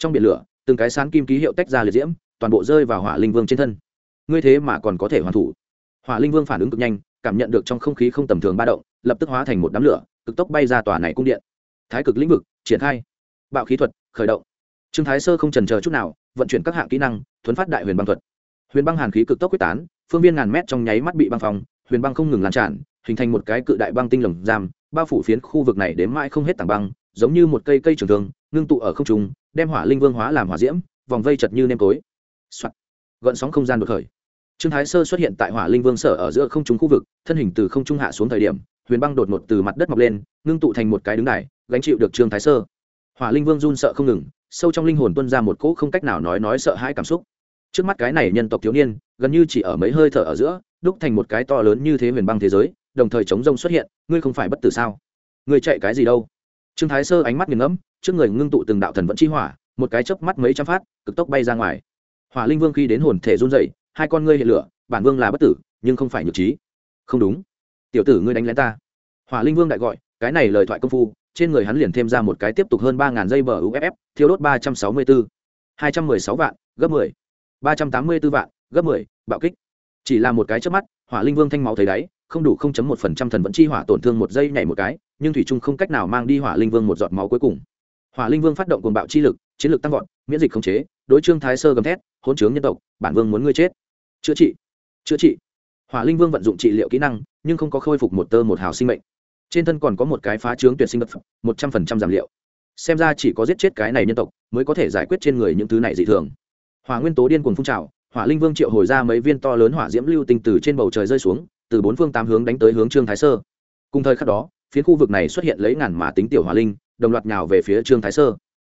trong biển lửa, từng cái sán kim ký hiệu tách ra liệt diễm, toàn bộ rơi vào hỏa linh vương trên thân. Ngươi thế mà còn có thể hoàn thủ. Hỏa linh vương phản ứng cực nhanh, cảm nhận được trong không khí không tầm thường ba động, lập tức hóa thành một đám lửa, cực tốc bay ra tòa này cung điện. Thái cực lĩnh vực, triển khai. Bạo khí thuật, khởi động. Trương thái sơ không trần chờ chút nào, vận chuyển các hạng kỹ năng, thuấn phát đại huyền băng thuật. Huyền băng hàn khí cực tốc quyết tán, phương viên ngàn mét trong nháy mắt bị băng phong, huyền băng không ngừng lan tràn, hình thành một cái cự đại băng tinh lồng giam, bao phủ phiến khu vực này đến mãi không hết tảng băng giống như một cây cây trường thường ngưng tụ ở không trung, đem hỏa linh vương hóa làm hỏa diễm, vòng vây chật như nêm tối、Soạn. gợn sóng không gian đột khởi. Trương thái sơ xuất hiện tại hỏa linh vương sở ở giữa không trung khu vực, thân hình từ không trung hạ xuống thời điểm, huyền băng đột ngột từ mặt đất mọc lên, ngưng tụ thành một cái đứng đài, gánh chịu được trương thái sơ. Hỏa linh vương run sợ không ngừng, sâu trong linh hồn tuân ra một cỗ không cách nào nói nói sợ hãi cảm xúc. Trước mắt cái này nhân tộc thiếu niên, gần như chỉ ở mấy hơi thở ở giữa, đúc thành một cái to lớn như thế huyền băng thế giới, đồng thời chống rông xuất hiện, ngươi không phải bất tử sao? Ngươi chạy cái gì đâu? Trương thái sơ ánh mắt nghiền ngẫm, trước người ngưng tụ từng đạo thần vẫn chi hỏa, một cái chớp mắt mấy trăm phát, cực tốc bay ra ngoài. Hỏa linh vương khi đến hồn thể run dậy hai con ngươi hiện lửa, bản vương là bất tử, nhưng không phải nhược trí. Không đúng. Tiểu tử ngươi đánh lén ta. Hỏa linh vương đại gọi, cái này lời thoại công phu, trên người hắn liền thêm ra một cái tiếp tục hơn ba ngàn dây bờ uff thiếu đốt ba trăm sáu mươi bốn hai trăm mười sáu vạn, gấp mười. ba trăm tám mươi b ố vạn, gấp mười, bạo kích. Chỉ là một cái trước mắt, hỏa linh vương thanh máu thấy đáy không đủ không chấm một phần trăm thần vẫn chi hỏa tổn thương một giây nhảy một cái, nhưng thủy trung không cách nào mang đi hỏa linh vương một giọt máu cuối cùng. Hỏa linh vương phát động cuồng bạo chi lực, chiến lược tăng vọt, miễn dịch khống chế, đối trương thái sơ gầm thét, hỗn trướng nhân tộc, bản vương muốn ngươi chết. Chữa trị chữa trị. Hỏa linh vương vận dụng trị liệu kỹ năng, nhưng không có khôi phục một tơ một hào sinh mệnh. Trên thân còn có một cái phá trướng tuyệt sinh vật một trăm phần trăm giảm liệu. Xem ra chỉ có giết chết cái này nhân tộc, mới có thể giải quyết trên người những thứ này dị thường. Hỏa nguyên tố điên cuồng phun trào, hỏa linh vương triệu hồi ra mấy viên to lớn hỏa diễm lưu tinh từ trên bầu trời rơi xuống từ bốn phương tám hướng đánh tới hướng trương thái sơ. Cùng thời khắc đó, phiến khu vực này xuất hiện lấy ngàn mã tính tiểu hỏa linh, đồng loạt nhào về phía trương thái sơ.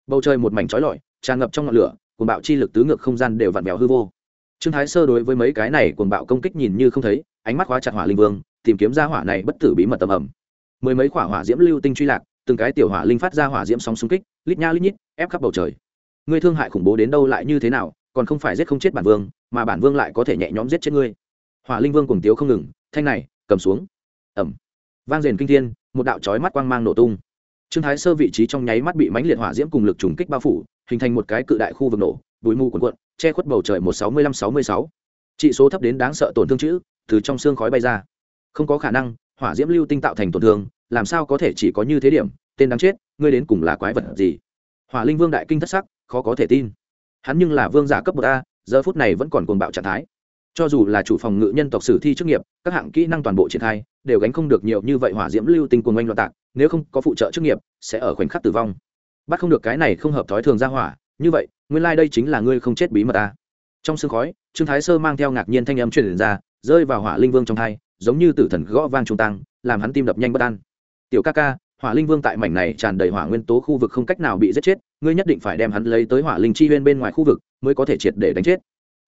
Bầu trời một mảnh trói lọi, tràn ngập trong ngọn lửa, cuồng bạo chi lực tứ ngược không gian đều vặn vẹo hư vô. Trương thái sơ đối với mấy cái này cuồng bạo công kích nhìn như không thấy, ánh mắt khóa chặt hỏa linh vương, tìm kiếm ra hỏa này bất tử bí mật tầm ẩm. Mười mấy quả hỏa diễm lưu tinh truy lạc, từng cái tiểu hỏa linh phát ra hỏa diễm sóng xung kích, lít nha lít nhít, ép khắp bầu trời. Ngươi thương hại khủng bố đến đâu lại như thế nào, còn không phải giết không chết bản vương, mà bản vương lại có thể nhẹ nhõm giết chết ngươi. Hỏa linh vương cùng tiếu không ngừng thanh này, cầm xuống. Ẩm. Vang rền kinh thiên, một đạo chói mắt quang mang nổ tung. Trương thái sơ vị trí trong nháy mắt bị mãnh liệt hỏa diễm cùng lực trùng kích bao phủ, hình thành một cái cự đại khu vực nổ, bụi mù cuộn cuộn, che khuất bầu trời một sáu mươi lăm sáu mươi sáu. Trị số thấp đến đáng sợ tổn thương chữ, từ trong xương khói bay ra. Không có khả năng, hỏa diễm lưu tinh tạo thành tổn thương, làm sao có thể chỉ có như thế điểm, tên đáng chết, ngươi đến cùng là quái vật gì? Hỏa linh vương đại kinh thất sắc, khó có thể tin. Hắn nhưng là vương giả cấp một a, giờ phút này vẫn còn cuồng bạo trạng thái cho dù là chủ phòng ngự nhân tộc sử thi chức nghiệp, các hạng kỹ năng toàn bộ triển khai, đều gánh không được nhiều như vậy hỏa diễm lưu tinh cuồng oanh loạn tạc, nếu không có phụ trợ chức nghiệp, sẽ ở khoảnh khắc tử vong. Bắt không được cái này không hợp thói thường ra hỏa, như vậy, nguyên lai、like、đây chính là ngươi không chết bí mật ta trong sương khói, trương thái sơ mang theo ngạc nhiên thanh âm truyền ra, rơi vào hỏa linh vương trong thai giống như tử thần gõ vang trung tăng, làm hắn tim đập nhanh bất an. Tiểu ca ca, hỏa linh vương tại mảnh này tràn đầy hỏa nguyên tố khu vực không cách nào bị giết chết, ngươi nhất định phải đem hắn lấy tới hỏa linh chi huyên bên ngoài khu vực, mới có thể triệt để đánh chết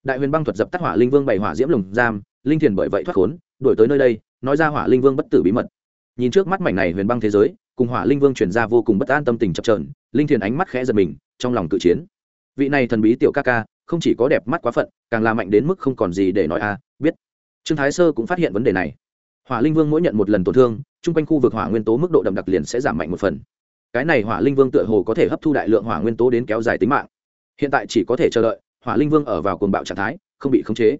đại huyền băng thuật dập tắt hỏa linh vương bày hỏa diễm lồng giam, linh thiền bởi vậy thoát khốn đổi tới nơi đây, nói ra hỏa linh vương bất tử bí mật. Nhìn trước mắt mảnh này huyền băng thế giới, cùng hỏa linh vương chuyển ra vô cùng bất an tâm tình chập trờn linh thiền ánh mắt khẽ giật mình, trong lòng tự chiến. Vị này thần bí tiểu ca ca, không chỉ có đẹp mắt quá phận, càng là mạnh đến mức không còn gì để nói a, biết. Trương thái sơ cũng phát hiện vấn đề này. Hỏa linh vương mỗi nhận một lần tổn thương, chung quanh khu vực hỏa nguyên tố mức độ đậm đặc liền sẽ giảm mạnh một phần. Cái này hỏa linh vương tựa hồ có thể hấp thu đại lượng hỏa nguyên tố đến kéo dài tính mạng. Hiện tại chỉ có thể chờ đợi hỏa linh vương ở vào cuồng bạo trạng thái, không bị khống chế.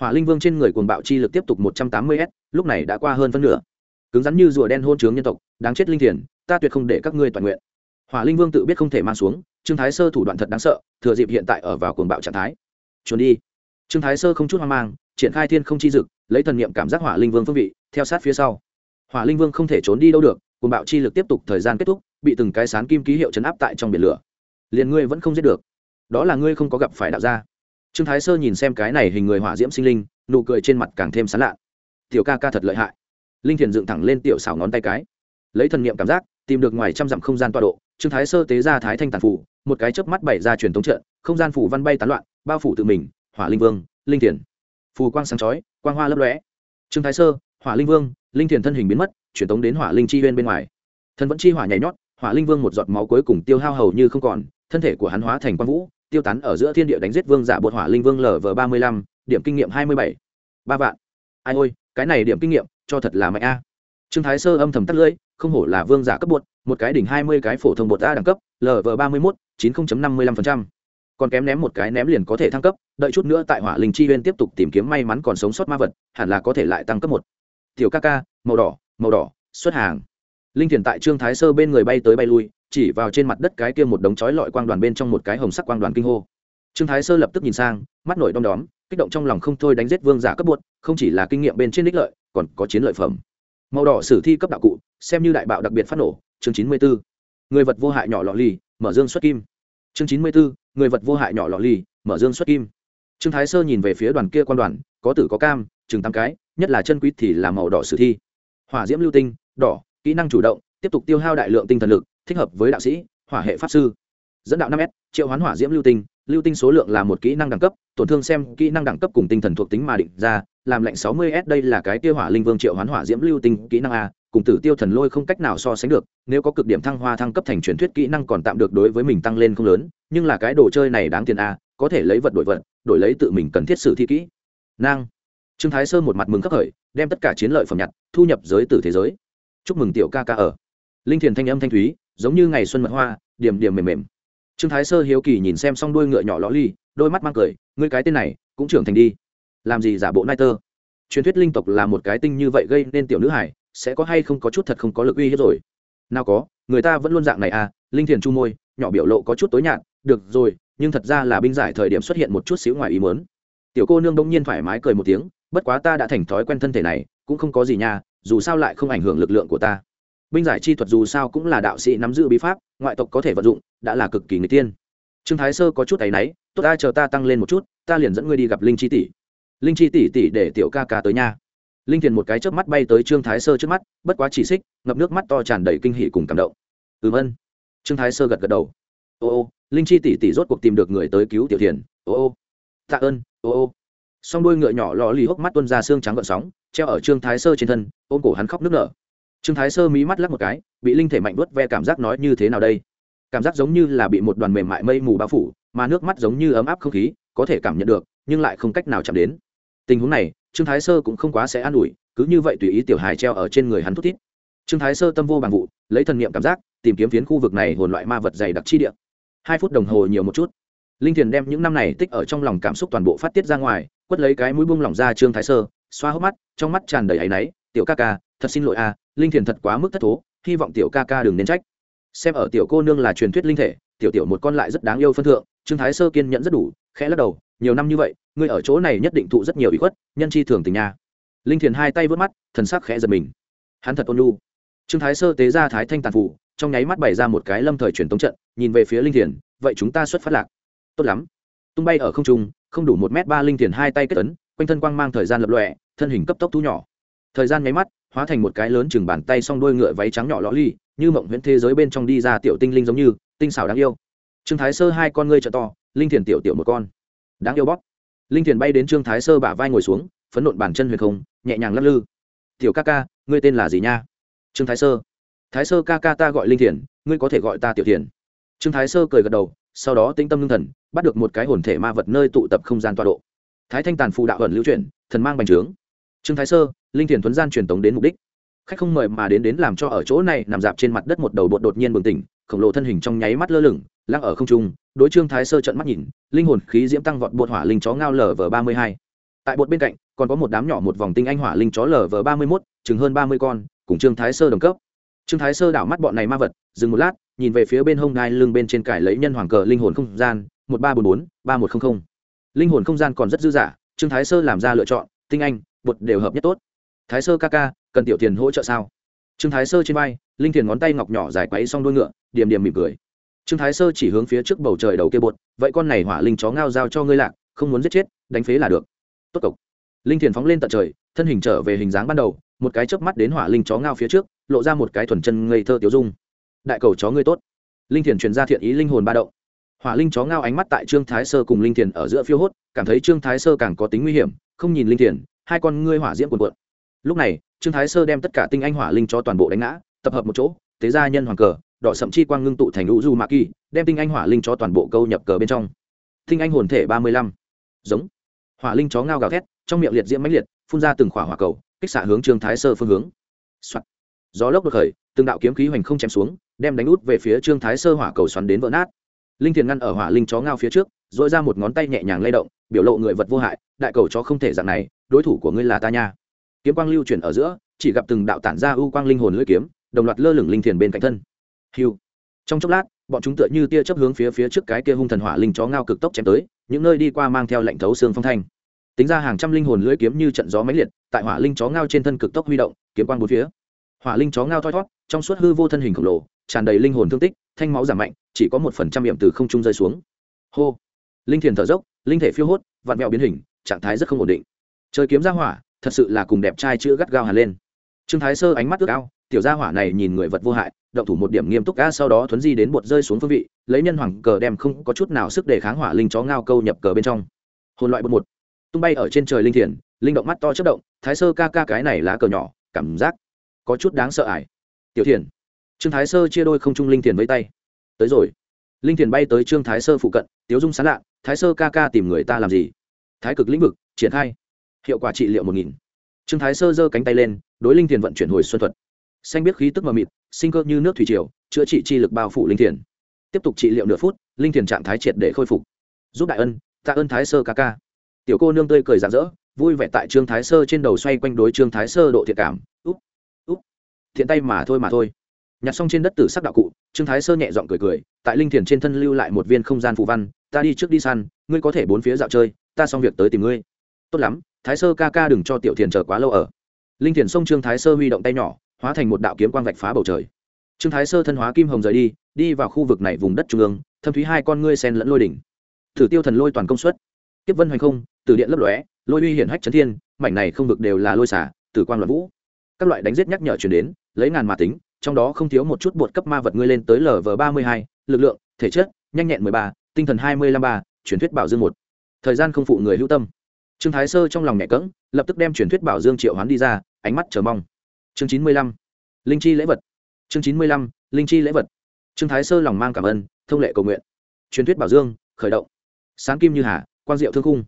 Hỏa linh vương trên người cuồng bạo chi lực tiếp tục một trăm tám mươi s, lúc này đã qua hơn phân nửa. Cứng rắn như rùa đen hôn chướng nhân tộc, đáng chết linh thiền, ta tuyệt không để các ngươi toàn nguyện. Hỏa linh vương tự biết không thể mang xuống, trương thái sơ thủ đoạn thật đáng sợ, thừa dịp hiện tại ở vào cuồng bạo trạng thái. Trốn đi. Trương thái sơ không chút hoang mang, triển khai thiên không chi dực, lấy thần niệm cảm giác hỏa linh vương phương vị, theo sát phía sau. Hỏa linh vương không thể trốn đi đâu được, cuồng bạo chi lực tiếp tục thời gian kết thúc, bị từng cái sán kim ký hiệu chấn áp tại trong biển lửa. Liền ngươi vẫn không giết được đó là ngươi không có gặp phải đạo gia. Trương thái sơ nhìn xem cái này hình người hỏa diễm sinh linh, nụ cười trên mặt càng thêm sán lạ. Tiểu ca ca thật lợi hại. Linh thiền dựng thẳng lên tiểu xảo ngón tay cái. Lấy thần niệm cảm giác, tìm được ngoài trăm dặm không gian tọa độ, trương thái sơ tế ra thái thanh tàn phủ, một cái chớp mắt bày ra truyền thống trận, không gian phủ văn bay tán loạn, bao phủ tự mình, hỏa linh vương, linh thiền. Phù quang sáng chói, quang hoa lấp lóe. Trương thái sơ, hỏa linh vương, linh thiền thân hình biến mất, truyền tống đến hỏa linh chi huyên bên ngoài. Thần vẫn chi hỏa nhảy nhót, hỏa linh vương một giọt máu cuối cùng tiêu hao hầu như không còn thân thể của hắn hóa thành quang vũ, tiêu tán ở giữa thiên địa đánh giết vương giả bột hỏa linh vương lv ba mươi lăm, điểm kinh nghiệm hai mươi bảy. Ba vạn. Ai ôi, cái này điểm kinh nghiệm, cho thật là mạnh a. Trương thái sơ âm thầm tắt lưỡi, không hổ là vương giả cấp bột, một cái đỉnh hai mươi cái phổ thông bột a đẳng cấp lv ba mươi mốt, chín năm mươi lăm phần trăm. Còn kém ném một cái ném liền có thể thăng cấp, đợi chút nữa tại hỏa linh chi huyên tiếp tục tìm kiếm may mắn còn sống sót ma vật, hẳn là có thể lại tăng cấp một. Tiểu ca ca, màu đỏ màu đỏ, xuất hàng. Linh thiền tại trương thái sơ bên người bay tới bay lui chỉ vào trên mặt đất cái kia một đống chói lọi quang đoàn bên trong một cái hồng sắc quang đoàn kinh hô. Trương thái sơ lập tức nhìn sang, mắt nổi đom đóm, kích động trong lòng không thôi đánh giết vương giả cấp bột không chỉ là kinh nghiệm bên trên đích lợi, còn có chiến lợi phẩm. Màu đỏ sử thi cấp đạo cụ, xem như đại bạo đặc biệt phát nổ, chương chín mươi bốn người vật vô hại nhỏ lọ lì, mở dương xuất kim. Chương chín mươi bốn người vật vô hại nhỏ lọ lì, mở dương xuất kim. Trương thái sơ nhìn về phía đoàn kia quan đoàn, có tử có cam, chừng tám cái, nhất là chân quý thì là màu đỏ sử thi. Hỏa diễm lưu tinh, đỏ, kỹ năng chủ động, tiếp tục tiêu hao đại lượng tinh thần lực thích hợp với đạo sĩ, hỏa hệ pháp sư. Dẫn đạo năm s, triệu hoán hỏa diễm lưu tinh lưu tinh số lượng là một kỹ năng đẳng cấp, tổn thương xem kỹ năng đẳng cấp cùng tinh thần thuộc tính mà định ra, làm lệnh sáu mươi s đây là cái tiêu hỏa linh vương triệu hoán hỏa diễm lưu tinh kỹ năng a, cùng tử tiêu thần lôi không cách nào so sánh được, nếu có cực điểm thăng hoa thăng cấp thành truyền thuyết kỹ năng còn tạm được đối với mình tăng lên không lớn, nhưng là cái đồ chơi này đáng tiền a, có thể lấy vật đổi vật, đổi lấy tự mình cần thiết sử thi kỹ. Năng trương thái sơ một mặt mừng khắc khởi, đem tất cả chiến lợi phẩm nhặt, thu nhập giới tử thế giới. Chúc mừng tiểu ca ca ở. Linh thiền thanh âm thanh thúy giống như ngày xuân mật hoa, điểm điểm mềm mềm. Trương thái sơ hiếu kỳ nhìn xem xong đuôi ngựa nhỏ ló ly, đôi mắt mang cười, ngươi cái tên này, cũng trưởng thành đi. Làm gì giả bộ nai tơ? Truyền thuyết linh tộc là một cái tinh như vậy gây nên tiểu nữ hải sẽ có hay không có chút thật không có lực uy hiếp rồi? Nào có, người ta vẫn luôn dạng này à linh thiền chu môi, nhỏ biểu lộ có chút tối nhạt, được rồi, nhưng thật ra là binh giải thời điểm xuất hiện một chút xíu ngoài ý mớn tiểu cô nương đông nhiên thoải mái cười một tiếng, bất quá ta đã thành thói quen thân thể này, cũng không có gì nha, dù sao lại không ảnh hưởng lực lượng của ta binh giải chi thuật dù sao cũng là đạo sĩ nắm giữ bí pháp, ngoại tộc có thể vận dụng, đã là cực kỳ người tiên. Trương thái sơ có chút áy náy, tốt, ai, chờ ta tăng lên một chút, ta liền dẫn ngươi đi gặp linh chi tỷ. Linh chi tỷ tỷ để tiểu ca ca tới nha. Linh thiền một cái chớp mắt bay tới trương thái sơ trước mắt, bất quá chỉ xích, ngập nước mắt to tràn đầy kinh hỉ cùng cảm động. Ừm, ân. Trương thái sơ gật gật đầu. Ô ô, linh chi tỷ tỷ rốt cuộc tìm được người tới cứu tiểu thiền. Ô ô. Tạ ơn, ô ô. Song đuôi ngựa nhỏ lò lì hốc mắt tuân ra xương trắng gợn sóng, treo ở trương thái sơ trên thân, ôm cổ hắn khóc nước nở trương thái sơ mí mắt lắc một cái, bị linh thể mạnh vớt ve cảm giác nói như thế nào đây? Cảm giác giống như là bị một đoàn mềm mại mây mù bao phủ, mà nước mắt giống như ấm áp không khí, có thể cảm nhận được, nhưng lại không cách nào chạm đến. Tình huống này, trương thái sơ cũng không quá sẽ an ủi, cứ như vậy tùy ý tiểu hài treo ở trên người hắn thút thít. Trương thái sơ tâm vô bằng vụ, lấy thần nghiệm cảm giác, tìm kiếm phiến khu vực này hồn loại ma vật dày đặc chi địa. Hai phút đồng hồ nhiều một chút. Linh thiền đem những năm này tích ở trong lòng cảm xúc toàn bộ phát tiết ra ngoài, quất lấy cái mũi bung lỏng ra trương thái sơ, xoa hốc mắt, trong mắt tràn đầy áy náy, tiểu ca ca, thật xin lỗi a linh thiền thật quá mức thất thố hy vọng tiểu ca ca đừng nên trách. Xem ở tiểu cô nương là truyền thuyết linh thể tiểu tiểu một con lại rất đáng yêu phân thượng trương thái sơ kiên nhẫn rất đủ khẽ lắc đầu nhiều năm như vậy ngươi ở chỗ này nhất định thụ rất nhiều ý khuất nhân chi thường tình nha. Linh thiền hai tay vớt mắt thần sắc khẽ giật mình. Hắn thật ôn lu trương thái sơ tế ra thái thanh tàn phủ trong nháy mắt bày ra một cái lâm thời truyền tống trận nhìn về phía linh thiền vậy chúng ta xuất phát lạc. Tốt lắm. Tung bay ở không trung không đủ một m ba linh thiền hai tay kết tấn, quanh thân quang mang thời gian lập lọe thân hình cấp tốc thu nhỏ. Thời gian nháy mắt hóa thành một cái lớn chừng bàn tay s đôi ngựa váy trắng nhỏ lõ ly như mộng huyễn thế giới bên trong đi ra tiểu tinh linh giống như, tinh xảo đáng yêu. Trương thái sơ hai con ngươi trợ to, linh thiền tiểu tiểu một con. Đáng yêu bóp. Linh thiền bay đến trương thái sơ bả vai ngồi xuống, phấn nộn bàn chân huyền không, nhẹ nhàng lắc lư. Tiểu ca ca, ngươi tên là gì nha? Trương thái sơ. Thái sơ ca ca ta gọi linh thiền, ngươi có thể gọi ta tiểu thiền. Trương thái sơ cười gật đầu, sau đó tĩnh tâm ngưng thần, bắt được một cái hồn thể ma vật nơi tụ tập không gian tọa độ. Thái thanh tàn phù đạo ẩn lưu chuyển, thần mang bành trướng trương thái sơ, linh thiền thuấn gian truyền tống đến mục đích. Khách không mời mà đến đến làm cho ở chỗ này nằm dạp trên mặt đất một đầu bột đột nhiên bừng tỉnh, khổng lồ thân hình trong nháy mắt lơ lửng lăng ở không trung, đối trương thái sơ trận mắt nhìn, linh hồn khí diễm tăng vọt bột hỏa linh chó ngao lv ba mươi hai. Tại bột bên cạnh, còn có một đám nhỏ một vòng tinh anh hỏa linh chó lv ba mươi mốt, chừng hơn ba mươi con, cùng trương thái sơ đồng cấp. Trương thái sơ đảo mắt bọn này ma vật, dừng một lát, nhìn về phía bên hông ngai lưng bên trên cải lấy nhân hoàng cờ linh hồn không gian, một ba bốn bốn, ba một trăm linh linh hồn không gian còn rất dư dả, trương thái sơ làm ra lựa chọn, tinh anh bột đều hợp nhất tốt. Thái sơ ca ca, cần tiểu tiền hỗ trợ sao? Trương thái sơ trên vai, linh thiền ngón tay ngọc nhỏ dài quấy xong đuôi ngựa, điểm điểm mỉm cười. Trương thái sơ chỉ hướng phía trước bầu trời đầu kia bột, vậy con này hỏa linh chó ngao giao cho ngươi lạc, không muốn giết chết, đánh phế là được. Tốt cộc linh thiền phóng lên tận trời, thân hình trở về hình dáng ban đầu, một cái chớp mắt đến hỏa linh chó ngao phía trước, lộ ra một cái thuần chân ngây thơ tiểu dung. Đại cầu chó ngươi tốt. Linh thiền truyền ra thiện ý linh hồn ba động. Hỏa linh chó ngao ánh mắt tại trương thái sơ cùng linh thiền ở giữa phiêu hốt, cảm thấy trương thái sơ càng có tính nguy hiểm, không nhìn linh thiền hai con ngươi hỏa diễm cuồn cuộn. Lúc này, trương thái sơ đem tất cả tinh anh hỏa linh cho toàn bộ đánh ngã, tập hợp một chỗ, tế gia nhân hoàng cờ, đỏ sậm chi quang ngưng tụ thành u du mạ kỳ, đem tinh anh hỏa linh cho toàn bộ câu nhập cờ bên trong. Tinh anh hồn thể ba mươi lăm. Giống. Hỏa linh chó ngao gào thét, trong miệng liệt diễm mãnh liệt, phun ra từng khỏa hỏa cầu, kích xạ hướng trương thái sơ phương hướng、Soạn. gió lốc đột khởi, từng đạo kiếm khí hoành không chém xuống, đem đánh út về phía trương thái sơ hỏa cầu xoắn đến vỡ nát. Linh thiền ngăn ở hỏa linh chó ngao phía trước dội ra một ngón tay nhẹ nhàng lay động, biểu lộ người vật vô hại, đại cầu chó không thể dạng này đối thủ của ngươi là ta nha. Kiếm quang lưu chuyển ở giữa, chỉ gặp từng đạo tản ra ưu quang linh hồn lưỡi kiếm, đồng loạt lơ lửng linh thiền bên cạnh thân. Hiu. Trong chốc lát, bọn chúng tựa như tia chớp hướng phía phía trước cái kia hung thần hỏa linh chó ngao cực tốc chém tới, những nơi đi qua mang theo lệnh thấu xương phong thanh. Tính ra hàng trăm linh hồn lưỡi kiếm như trận gió máy liệt, tại hỏa linh chó ngao trên thân cực tốc huy động, kiếm quang bốn phía. Hỏa linh chó ngao thoi thót trong suốt hư vô thân hình khổng lồ, tràn đầy linh hồn thương tích, thanh máu giảm mạnh, chỉ có một phần trăm điểm từ không trung rơi xuống. Hô. Linh thiền thở dốc, linh thể phiêu hốt vạn mẹo biến hình, trạng thái rất không ổn định trời kiếm ra hỏa, thật sự là cùng đẹp trai chữ gắt gao hẳn lên. Trương thái sơ ánh mắt ước ao, tiểu gia hỏa này nhìn người vật vô hại, động thủ một điểm nghiêm túc ca sau đó thuấn di đến bột rơi xuống phương vị, lấy nhân hoàng cờ đem không có chút nào sức để kháng hỏa linh chó ngao câu nhập cờ bên trong. Hồn loại bột một. Tung bay ở trên trời linh thiền, linh động mắt to chất động, thái sơ ca ca cái này lá cờ nhỏ, cảm giác có chút đáng sợ ải. Tiểu thiền. Trương thái sơ chia đôi không trung linh thiền với tay. Tới rồi. Linh thiền bay tới trương thái sơ phụ cận, tiếu dung sán lạ, thái sơ ca ca tìm người ta làm gì? Thái cực lĩnh vực, triển khai hiệu quả trị liệu một nghìn. Trương thái sơ giơ cánh tay lên, đối linh thiền vận chuyển hồi xuân thuật. Xanh biết khí tức mờ mịt, sinh cơ như nước thủy triều, chữa trị chi lực bao phủ linh thiền. Tiếp tục trị liệu nửa phút, linh thiền trạng thái triệt để khôi phục. Giúp đại ân, tạ ơn thái sơ ca ca. Tiểu cô nương tươi cười rạng rỡ, vui vẻ tại trương thái sơ trên đầu xoay quanh đối trương thái sơ độ thiện cảm. Úp úp, thiện tay mà thôi mà thôi. Nhặt xong trên đất tử sắc đạo cụ, trương thái sơ nhẹ giọng cười cười, tại linh thiền trên thân lưu lại một viên không gian phù văn, ta đi trước đi săn, ngươi có thể bốn phía dạo chơi, ta xong việc tới tìm ngươi tốt lắm, thái sơ ca ca đừng cho tiểu thiền chờ quá lâu ở. Linh thiền Sông trương thái sơ huy động tay nhỏ, hóa thành một đạo kiếm quang vạch phá bầu trời. Trương thái sơ thân hóa kim hồng rời đi đi vào khu vực này vùng đất trung ương, thâm thúy hai con ngươi sen lẫn lôi đỉnh. Thử tiêu thần lôi toàn công suất. Kiếp vân hoành không từ điện lấp lóe, lôi uy hiển hách chấn thiên, mảnh này không vực đều là lôi xả, tử quang loạn vũ. Các loại đánh giết nhắc nhở chuyển đến, lấy ngàn mà tính, trong đó không thiếu một chút bột cấp ma vật ngươi lên tới lv ba mươi hai, lực lượng, thể chất, nhanh nhẹn mười ba, tinh thần hai mươi lăm ba, truyền thuyết bảo dương một. Thời gian không phụ người hữu tâm trương thái sơ trong lòng nhẹ cỡng lập tức đem truyền thuyết bảo dương triệu hoán đi ra, ánh mắt chờ mong. Chương chín mươi lăm, linh chi lễ vật. Chương chín mươi lăm, linh chi lễ vật. Trương thái sơ lòng mang cảm ơn, thông lệ cầu nguyện. Truyền thuyết bảo dương, khởi động. Sáng kim như hà, quang diệu thương khung.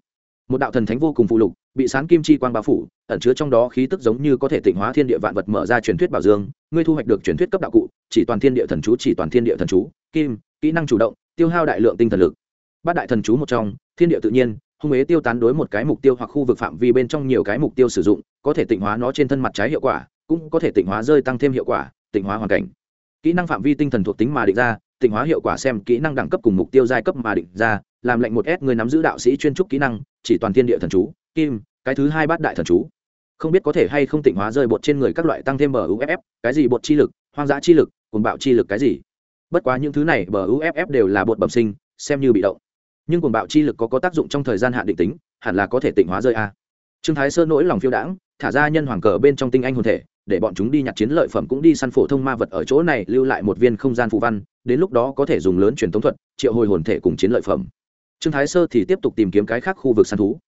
một đạo thần thánh vô cùng phụ lục, bị sáng kim chi quang bao phủ, ẩn chứa trong đó khí tức giống như có thể tịnh hóa thiên địa vạn vật mở ra truyền thuyết bảo dương, ngươi thu hoạch được truyền thuyết cấp đạo cụ, chỉ toàn thiên địa thần chú, chỉ toàn thiên địa thần chú, kim, kỹ năng chủ động, tiêu hao đại lượng tinh thần lực. Bát đại thần chú một trong, thiên địa tự nhiên hung ế tiêu tán đối một cái mục tiêu hoặc khu vực phạm vi bên trong nhiều cái mục tiêu sử dụng, có thể tịnh hóa nó trên thân mặt trái hiệu quả, cũng có thể tịnh hóa rơi tăng thêm hiệu quả, tịnh hóa hoàn cảnh. Kỹ năng phạm vi tinh thần thuộc tính mà định ra, tịnh hóa hiệu quả xem kỹ năng đẳng cấp cùng mục tiêu giai cấp mà định ra, làm lệnh một s người nắm giữ đạo sĩ chuyên trúc kỹ năng, chỉ toàn thiên địa thần chú, kim, cái thứ hai bát đại thần chú. Không biết có thể hay không tịnh hóa rơi bột trên người các loại tăng thêm bờ uff cái gì bột chi lực, hoang dã chi lực cùng bạo chi lực cái gì. Bất quá những thứ này bờ uff đều là bột bẩm sinh, xem như bị động nhưng cuồng bạo chi lực có có tác dụng trong thời gian hạn định tính, hẳn là có thể tịnh hóa rơi a. Trương thái sơ nỗi lòng phiêu đãng, thả ra nhân hoàng cờ bên trong tinh anh hồn thể, để bọn chúng đi nhặt chiến lợi phẩm cũng đi săn phổ thông ma vật ở chỗ này, lưu lại một viên không gian phù văn, đến lúc đó có thể dùng lớn truyền thống thuật, triệu hồi hồn thể cùng chiến lợi phẩm. Trương thái sơ thì tiếp tục tìm kiếm cái khác khu vực săn thú.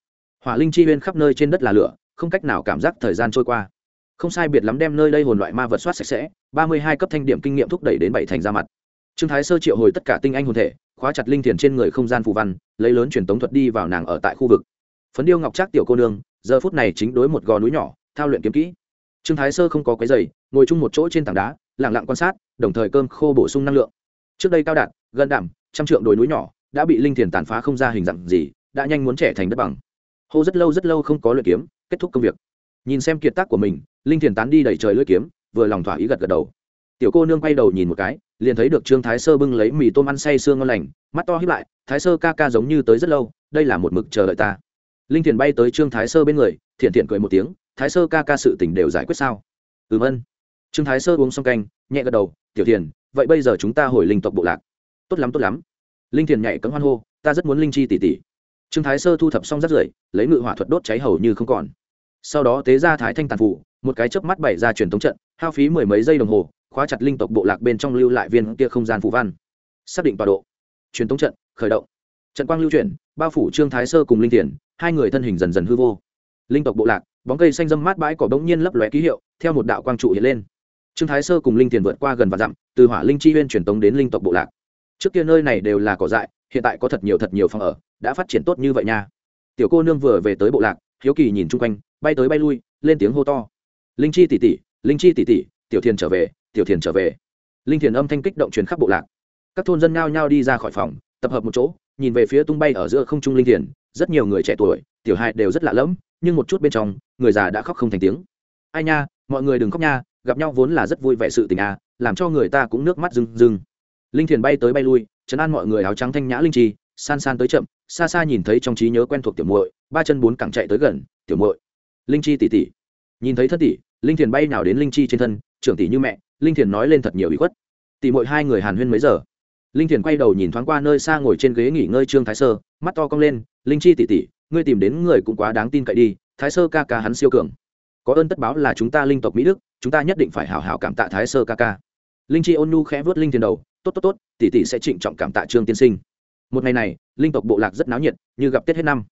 Hỏa linh chi huyên khắp nơi trên đất là lửa, không cách nào cảm giác thời gian trôi qua. Không sai biệt lắm đem nơi đây hồn loại ma vật soát sạch sẽ, ba mươi hai cấp thanh điểm kinh nghiệm thúc đẩy đến bảy thành ra mặt. Trương thái sơ triệu hồi tất cả tinh anh hồn thể khóa chặt linh thiền trên người không gian phù văn, lấy lớn truyền tống thuật đi vào nàng ở tại khu vực. Phấn điêu ngọc trác tiểu cô nương, giờ phút này chính đối một gò núi nhỏ, thao luyện kiếm kỹ. Trương thái sơ không có cái giày ngồi chung một chỗ trên tảng đá lẳng lặng quan sát, đồng thời cơm khô bổ sung năng lượng. Trước đây cao đạt gần đảm, trăm trượng đồi núi nhỏ, đã bị linh thiền tàn phá không ra hình dạng gì, đã nhanh muốn trẻ thành đất bằng. Hô rất lâu rất lâu không có luyện kiếm, kết thúc công việc. Nhìn xem kiệt tác của mình, linh thiền tán đi đẩy trời lưỡi kiếm, vừa lòng thỏa ý gật gật đầu tiểu cô nương quay đầu nhìn một cái, liền thấy được trương thái sơ bưng lấy mì tôm ăn say sương ngon lành, mắt to hiếp lại, thái sơ ca ca giống như tới rất lâu, đây là một mực chờ đợi ta. Linh thiền bay tới trương thái sơ bên người, thiện thiện cười một tiếng, thái sơ ca ca sự tình đều giải quyết sao? Ừm ân. Trương thái sơ uống xong canh, nhẹ gật đầu, tiểu thiền, vậy bây giờ chúng ta hồi linh tộc bộ lạc. Tốt lắm tốt lắm. Linh thiền nhảy cấm hoan hô, ta rất muốn linh chi tỷ tỷ. Trương thái sơ thu thập xong rắt rưởi, lấy ngự hỏa thuật đốt cháy hầu như không còn. Sau đó tế ra thái thanh tàn phủ, một cái chớp mắt bày ra truyền thống trận, hao phí mười mấy giây đồng hồ khóa chặt linh tộc bộ lạc bên trong lưu lại viên kia không gian phù văn. Xác định tọa độ. Truyền thống trận, khởi động. Trận quang lưu chuyển, bao phủ trương thái sơ cùng linh tiền hai người thân hình dần dần hư vô. Linh tộc bộ lạc, bóng cây xanh dâm mát bãi cỏ bỗng nhiên lấp lóe ký hiệu, theo một đạo quang trụ hiện lên. Trương thái sơ cùng linh tiền vượt qua gần và dặm, từ hỏa linh chi huyên truyền tống đến linh tộc bộ lạc. Trước kia nơi này đều là cỏ dại, hiện tại có thật nhiều thật nhiều phòng ở, đã phát triển tốt như vậy nha. Tiểu cô nương vừa về tới bộ lạc, hiếu kỳ nhìn chung quanh, bay tới bay lui, lên tiếng hô to. Linh chi tỷ tỷ, linh chi tỷ tỷ tiểu thiền trở về, tiểu thiền trở về. Linh thiền âm thanh kích động truyền khắp bộ lạc. Các thôn dân nhao nhao đi ra khỏi phòng, tập hợp một chỗ, nhìn về phía tung bay ở giữa không trung linh thiền. Rất nhiều người trẻ tuổi, tiểu hại đều rất lạ lẫm, nhưng một chút bên trong, người già đã khóc không thành tiếng. Ai nha, mọi người đừng khóc nha, gặp nhau vốn là rất vui vẻ sự tình à làm cho người ta cũng nước mắt rưng rưng. Linh thiền bay tới bay lui chấn an mọi người áo trắng thanh nhã linh trì, san san tới chậm, xa xa nhìn thấy trong trí nhớ quen thuộc tiểu muội, ba chân bốn cẳng chạy tới gần, tiểu muội. Linh chi tỷ tỷ nhìn thấy thất tỷ linh thiền bay nào đến linh chi trên thân trưởng tỷ như mẹ, linh thiền nói lên thật nhiều ý khuất. Tỷ mỗi hai người hàn huyên mấy giờ? Linh thiền quay đầu nhìn thoáng qua nơi xa ngồi trên ghế nghỉ ngơi trương thái sơ, mắt to cong lên, linh chi tỷ tỷ, ngươi tìm đến người cũng quá đáng tin cậy đi, thái sơ ca ca hắn siêu cường. Có ơn tất báo là chúng ta linh tộc mỹ đức, chúng ta nhất định phải hào hào cảm tạ thái sơ ca ca. Linh chi ôn nu khẽ vớt linh thiền đầu, tốt tốt tốt, tỷ tỷ sẽ trịnh trọng cảm tạ trương tiên sinh. Một ngày này, linh tộc bộ lạc rất náo nhiệt, như gặp tết hết năm.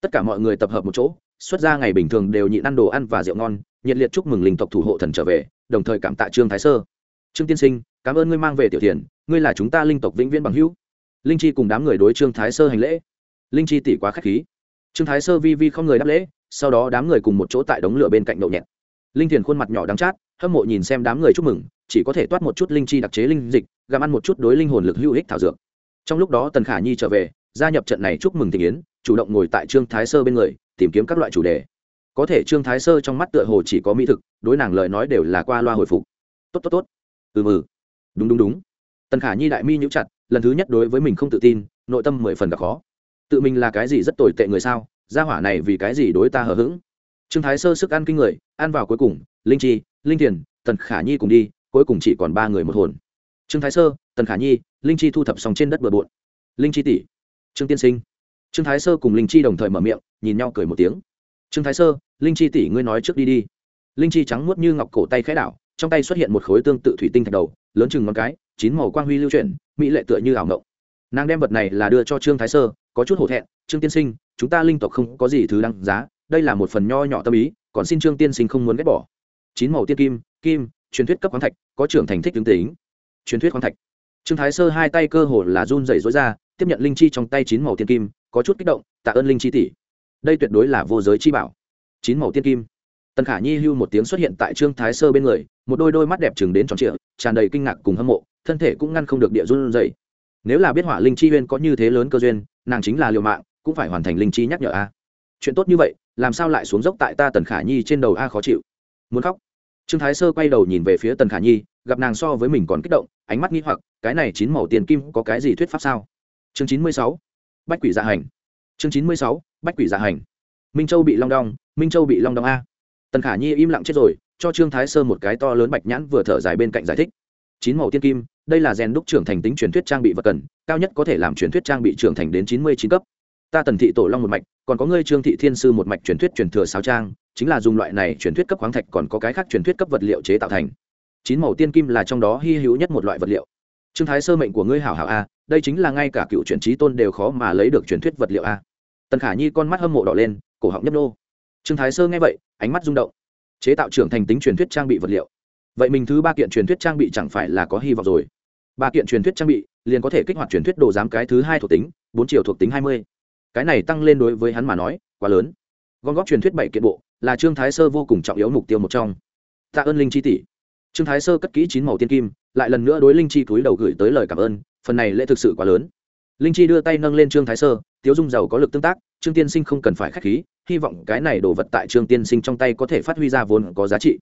Tất cả mọi người tập hợp một chỗ, xuất ra ngày bình thường đều nhịn ăn đồ ăn và rượu ngon, nhiệt liệt chúc mừng linh tộc thủ hộ thần trở về đồng thời cảm tạ trương thái sơ. Trương tiên sinh, cảm ơn ngươi mang về tiểu thiền, ngươi là chúng ta linh tộc vĩnh viễn bằng hữu. Linh chi cùng đám người đối trương thái sơ hành lễ. Linh chi tỷ quá k h á c h khí. Trương thái sơ vi vi không người đáp lễ, sau đó đám người cùng một chỗ tại đống lửa bên cạnh đậu nhẹt. Linh thiền khuôn mặt nhỏ đắng chát, hâm mộ nhìn xem đám người chúc mừng, chỉ có thể toát một chút linh chi đặc chế linh dịch, gặm ăn một chút đối linh hồn lực hữu ích thảo dược. Trong lúc đó tần khả nhi trở về, gia nhập trận này chúc mừng tình yến, chủ động ngồi tại trương thái sơ bên người, tìm kiếm các loại chủ đề có thể trương thái sơ trong mắt tựa hồ chỉ có mỹ thực, đối nàng lời nói đều là qua loa hồi phục. Tốt tốt tốt. Ừ mừ đúng đúng đúng. Tần khả nhi đại mi nhũ chặt, lần thứ nhất đối với mình không tự tin, nội tâm mười phần gặp khó. Tự mình là cái gì rất tồi tệ người sao? Gia hỏa này vì cái gì đối ta hờ hững? Trương thái sơ sức ăn kinh người, ăn vào cuối cùng, linh chi, linh thiền, tần khả nhi cùng đi, cuối cùng chỉ còn ba người một hồn. Trương thái sơ, tần khả nhi, linh chi thu thập xong trên đất bừa bộn. Linh chi tỷ. Trương tiên sinh. Trương thái sơ cùng linh chi đồng thời mở miệng, nhìn nhau cười một tiếng trương thái sơ, linh chi tỷ, ngươi nói trước đi đi. Linh chi trắng muốt như ngọc cổ tay khẽ đảo, trong tay xuất hiện một khối tương tự thủy tinh thạch đầu, lớn chừng ngón cái, chín màu quang huy lưu chuyển, mỹ lệ tựa như ảo ngộng. Nàng đem vật này là đưa cho trương thái sơ, có chút hổ thẹn, trương tiên sinh, chúng ta linh tộc không có gì thứ đăng giá, đây là một phần nho nhỏ tâm ý, còn xin trương tiên sinh không muốn ghét bỏ. Chín màu tiên kim kim, truyền thuyết cấp khoáng thạch, có trưởng thành thích tướng tính. Truyền thuyết khoáng thạch. Trương thái sơ hai tay cơ hồ là run rẩy rối ra, tiếp nhận linh chi trong tay chín màu tiên kim, có chút kích động, tạ ơn linh chi tỷ đây tuyệt đối là vô giới chi bảo. Chín màu tiên kim. Tần khả nhi hưu một tiếng xuất hiện tại trương thái sơ bên người, một đôi đôi mắt đẹp chừng đến tròn trịa, tràn đầy kinh ngạc cùng hâm mộ, thân thể cũng ngăn không được địa run dậy nếu là biết hỏa linh chi huyên có như thế lớn cơ duyên, nàng chính là liều mạng, cũng phải hoàn thành linh chi nhắc nhở a. Chuyện tốt như vậy, làm sao lại xuống dốc tại ta tần khả nhi trên đầu a, khó chịu. Muốn khóc. Trương thái sơ quay đầu nhìn về phía tần khả nhi, gặp nàng so với mình còn kích động, ánh mắt nghi hoặc, cái này chín màu tiền kim có cái gì thuyết pháp sao? Chương chín mươi sáu. Bách quỷ dạ hành. Chương chín mươi sáu bách quỷ dạ hành. Minh châu bị long đong, minh châu bị long đong a. Tần khả nhi im lặng chết rồi, cho trương thái sơ một cái to lớn bạch nhãn vừa thở dài bên cạnh giải thích. Chín màu tiên kim, đây là rèn đúc trưởng thành tính truyền thuyết trang bị vật cần, cao nhất có thể làm truyền thuyết trang bị trưởng thành đến chín mươi chín cấp. Ta tần thị tổ long một mạch, còn có ngươi trương thị thiên sư một mạch truyền thuyết truyền thừa sáo trang, chính là dùng loại này truyền thuyết cấp khoáng thạch còn có cái khác truyền thuyết cấp vật liệu chế tạo thành. Chín màu tiên kim là trong đó hy hữu nhất một loại vật liệu. Trương thái sơ mệnh của ngươi hảo hảo a, đây chính là ngay cả cựu truyền trí tôn đều khó mà lấy được truyền thuyết vật liệu a tần khả nhi con mắt hâm mộ đỏ lên, cổ họng nhấp nô. Trương thái sơ nghe vậy, ánh mắt rung động. Chế tạo trưởng thành tính truyền thuyết trang bị vật liệu. Vậy mình thứ ba kiện truyền thuyết trang bị chẳng phải là có hy vọng rồi? Ba kiện truyền thuyết trang bị, liền có thể kích hoạt truyền thuyết đồ giám cái thứ hai thuộc tính, bốn triệu thuộc tính hai mươi. Cái này tăng lên đối với hắn mà nói, quá lớn. Gom góp truyền thuyết bảy kiện bộ, là trương thái sơ vô cùng trọng yếu mục tiêu một trong. Tạ ơn linh chi tỷ. Trương thái sơ cất kỹ chín màu tiên kim, lại lần nữa đối linh chi túi đầu gửi tới lời cảm ơn, phần này lễ thực sự quá lớn. Linh chi đưa tay nâng lên trương thái sơ tiếu dung giàu có lực tương tác, trương tiên sinh không cần phải k h á c h khí, hy vọng cái này đồ vật tại trương tiên sinh trong tay có thể phát huy ra vốn có giá trị.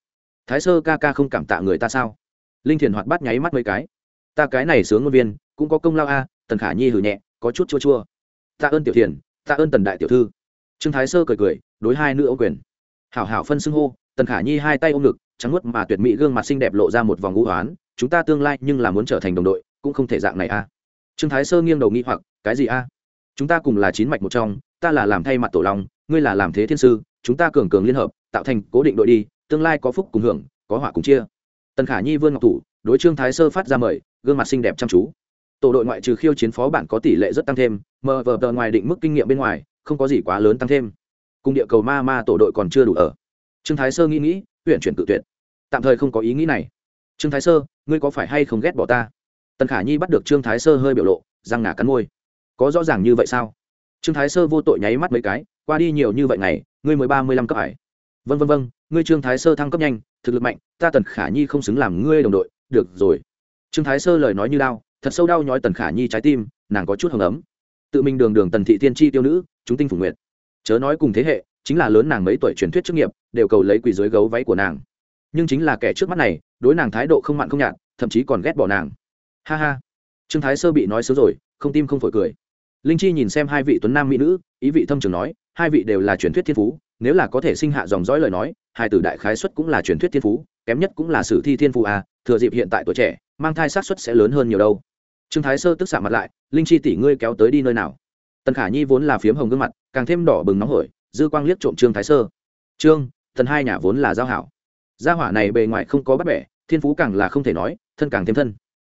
Thái sơ ca ca không cảm tạ người ta sao? Linh thiền hoạt bát nháy mắt mấy cái. Ta cái này sướng ngôn viên, cũng có công lao a, tần khả nhi hử nhẹ, có chút chua chua. Tạ ơn tiểu thiền tạ ơn tần đại tiểu thư. Trương thái sơ cười cười, đối hai nữ ô quyền. Hảo hảo phân xưng hô, tần khả nhi hai tay ôm ngực, trắng nuốt mà tuyệt mỹ gương mặt xinh đẹp lộ ra một vòng ngũ hoán, chúng ta tương lai nhưng là muốn trở thành đồng đội, cũng không thể dạng này a. Trương thái sơ nghiêng đầu nghi hoặc, cái gì a? Chúng ta cùng là chín mạch một trong, ta là làm thay mặt tổ long, ngươi là làm thế thiên sư, chúng ta cường cường liên hợp, tạo thành cố định đội đi, tương lai có phúc cùng hưởng, có họa cùng chia. Tần khả nhi vươn ngọc thủ, đối trương thái sơ phát ra mời, gương mặt xinh đẹp chăm chú. Tổ đội ngoại trừ khiêu chiến phó bản có tỷ lệ rất tăng thêm mờ vờ tờ ngoài định mức kinh nghiệm bên ngoài, không có gì quá lớn tăng thêm. Cùng địa cầu ma ma tổ đội còn chưa đủ ở. Trương thái sơ nghĩ nghĩ huyện chuyển tự tuyệt. Tạm thời không có ý nghĩ này. Trương thái sơ, ngươi có phải hay không ghét bỏ ta? Tần khả nhi bắt được trương thái sơ hơi biểu lộ, răng ngả cắn môi có rõ ràng như vậy sao? Trương thái sơ vô tội nháy mắt mấy cái, qua đi nhiều như vậy ngày, ngươi mới ba mươi lăm cấp hải vân vân vân ngươi trương thái sơ thăng cấp nhanh, thực lực mạnh, ta tần khả nhi không xứng làm ngươi đồng đội, được rồi. Trương thái sơ lời nói như đau thật sâu đau nhói tần khả nhi trái tim, nàng có chút hồng ấm. Tự mình đường đường tần thị tiên tri tiêu nữ, chúng tinh phủ nguyện chớ nói cùng thế hệ, chính là lớn nàng mấy tuổi truyền thuyết chức nghiệp, đều cầu lấy quỳ dưới gấu váy của nàng. Nhưng chính là kẻ trước mắt này, đối nàng thái độ không mặn không nhạt, thậm chí còn ghét bỏ nàng. Ha ha. Trương thái sơ bị nói xấu rồi, không tim không phổi cười linh chi nhìn xem hai vị tuấn nam mỹ nữ, ý vị thâm trường nói, hai vị đều là truyền thuyết thiên phú, nếu là có thể sinh hạ dòng dõi lời nói, hai tử đại khái xuất cũng là truyền thuyết thiên phú, kém nhất cũng là sử thi thiên phú à thừa dịp hiện tại tuổi trẻ, mang thai sát xuất sẽ lớn hơn nhiều đâu. Trương thái sơ tức xạ mặt lại, linh chi tỷ ngươi kéo tới đi nơi nào? Tần khả nhi vốn là phiếm hồng gương mặt, càng thêm đỏ bừng nóng hổi, dư quang liếc trộm trương thái sơ. Trương, thần hai nhà vốn là giao hảo. Gia hỏa này bề ngoài không có bắt bẻ, thiên phú càng là không thể nói, thân càng thêm thân.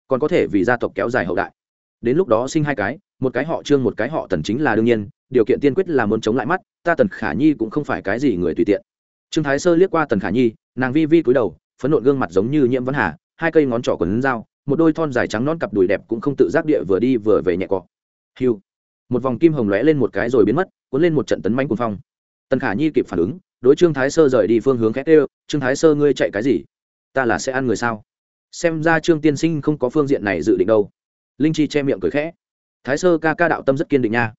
Còn có thể vì gia tộc kéo dài hậu đại. Đến lúc đó sinh hai cái một cái họ trương, một cái họ tần chính là đương nhiên, điều kiện tiên quyết là muốn chống lại mắt, ta tần khả nhi cũng không phải cái gì người tùy tiện. Trương thái sơ liếc qua tần khả nhi, nàng vi vi cúi đầu, phấn nộn gương mặt giống như nhiễm văn hà, hai cây ngón trỏ quấn dao, một đôi thon dài trắng non cặp đùi đẹp cũng không tự giác địa vừa đi vừa về nhẹ cọ. Hiu. Một vòng kim hồng lóe lên một cái rồi biến mất, cuốn lên một trận tấn manh cuồng phong. Tần khả nhi kịp phản ứng, đối trương thái sơ rời đi phương hướng khét ê trương thái sơ, ngươi chạy cái gì? Ta là sẽ ăn người sao? Xem ra trương tiên sinh không có phương diện này dự định đâu. Linh chi che miệng cười khẽ thái sơ ca ca đạo tâm rất kiên định nha.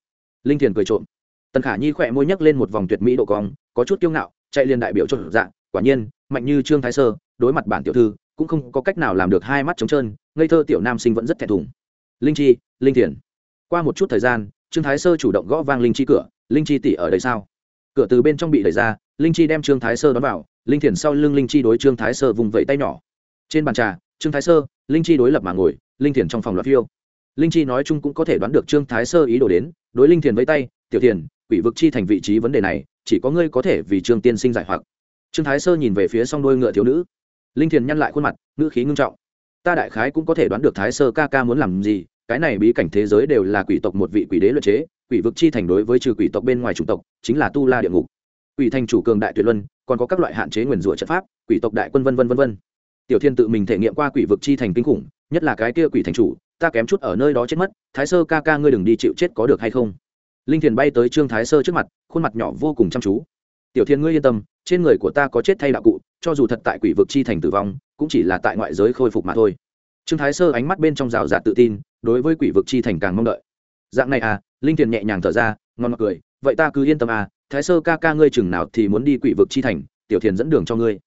Linh thiền cười trộm. Tần khả nhi khỏe môi nhấc lên một vòng tuyệt mỹ độ cong, có chút kiêu ngạo, chạy liền đại biểu cho dạng quả nhiên, mạnh như trương thái sơ, đối mặt bản tiểu thư, cũng không có cách nào làm được hai mắt trống trơn, ngây thơ tiểu nam sinh vẫn rất thẹn thùng. Linh chi, linh thiền. Qua một chút thời gian, trương thái sơ chủ động gõ vang linh chi cửa, linh chi tỷ ở đây sao? Cửa từ bên trong bị đẩy ra, linh chi đem trương thái sơ đón vào, linh thiền sau lưng linh chi đối trương thái sơ vùng vẫy tay nhỏ. Trên bàn trà, trương thái sơ, linh chi đối lập mà ngồi, linh thiền trong phòng loạt phiêu linh chi nói chung cũng có thể đoán được trương thái sơ ý đồ đến, đối linh thiền với tay, tiểu thiền, quỷ vực chi thành vị trí vấn đề này, chỉ có ngươi có thể vì trương tiên sinh giải hoặc. Trương thái sơ nhìn về phía s o n g đôi ngựa thiếu nữ. Linh thiền nhăn lại khuôn mặt, ngữ khí ngưng trọng. Ta đại khái cũng có thể đoán được thái sơ ca ca muốn làm gì, cái này bí cảnh thế giới đều là quỷ tộc một vị quỷ đế luật chế, quỷ vực chi thành đối với trừ quỷ tộc bên ngoài chủng tộc, chính là tu la địa ngục. Quỷ thành chủ cường đại tuyệt luân, còn có các loại hạn chế nguyền rủa trận pháp, quỷ tộc đại quân vân vân vân vân. Tiểu thiên tự mình thể nghiệm qua quỷ vực chi thành kinh khủng, nhất là cái kia quỷ thành chủ ta kém chút ở nơi đó chết mất, thái sơ ca ca ngươi đừng đi chịu chết có được hay không? Linh thiền bay tới trương thái sơ trước mặt, khuôn mặt nhỏ vô cùng chăm chú. Tiểu thiên ngươi yên tâm, trên người của ta có chết thay đạo cụ, cho dù thật tại quỷ vực chi thành tử vong, cũng chỉ là tại ngoại giới khôi phục mà thôi. Trương thái sơ ánh mắt bên trong rào rạt tự tin, đối với quỷ vực chi thành càng mong đợi. Dạng này à linh thiền nhẹ nhàng thở ra, ngon mặt cười, vậy ta cứ yên tâm à thái sơ ca ca ngươi chừng nào thì muốn đi quỷ vực chi thành, tiểu thiền dẫn đường cho ngươi.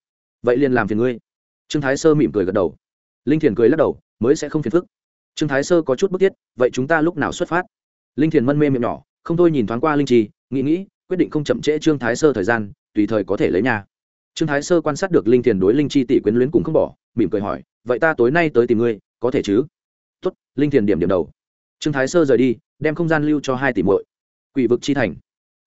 Vậy liền làm phiền ngươi. Trương thái sơ mỉm cười gật đầu. Linh thiền cười lắc đầu, mới sẽ không phiền phức trương thái sơ có chút bức thiết, vậy chúng ta lúc nào xuất phát? Linh thiền mân mê miệng nhỏ, không thôi nhìn thoáng qua linh trì, nghĩ nghĩ, quyết định không chậm trễ trương thái sơ thời gian, tùy thời có thể lấy nhà. Trương thái sơ quan sát được linh thiền đối linh chi tỷ quyến luyến cùng không bỏ, mỉm cười hỏi, vậy ta tối nay tới tìm ngươi, có thể chứ? Tốt, linh thiền điểm điểm đầu. Trương thái sơ rời đi, đem không gian lưu cho hai tỷ muội. Quỷ vực chi thành.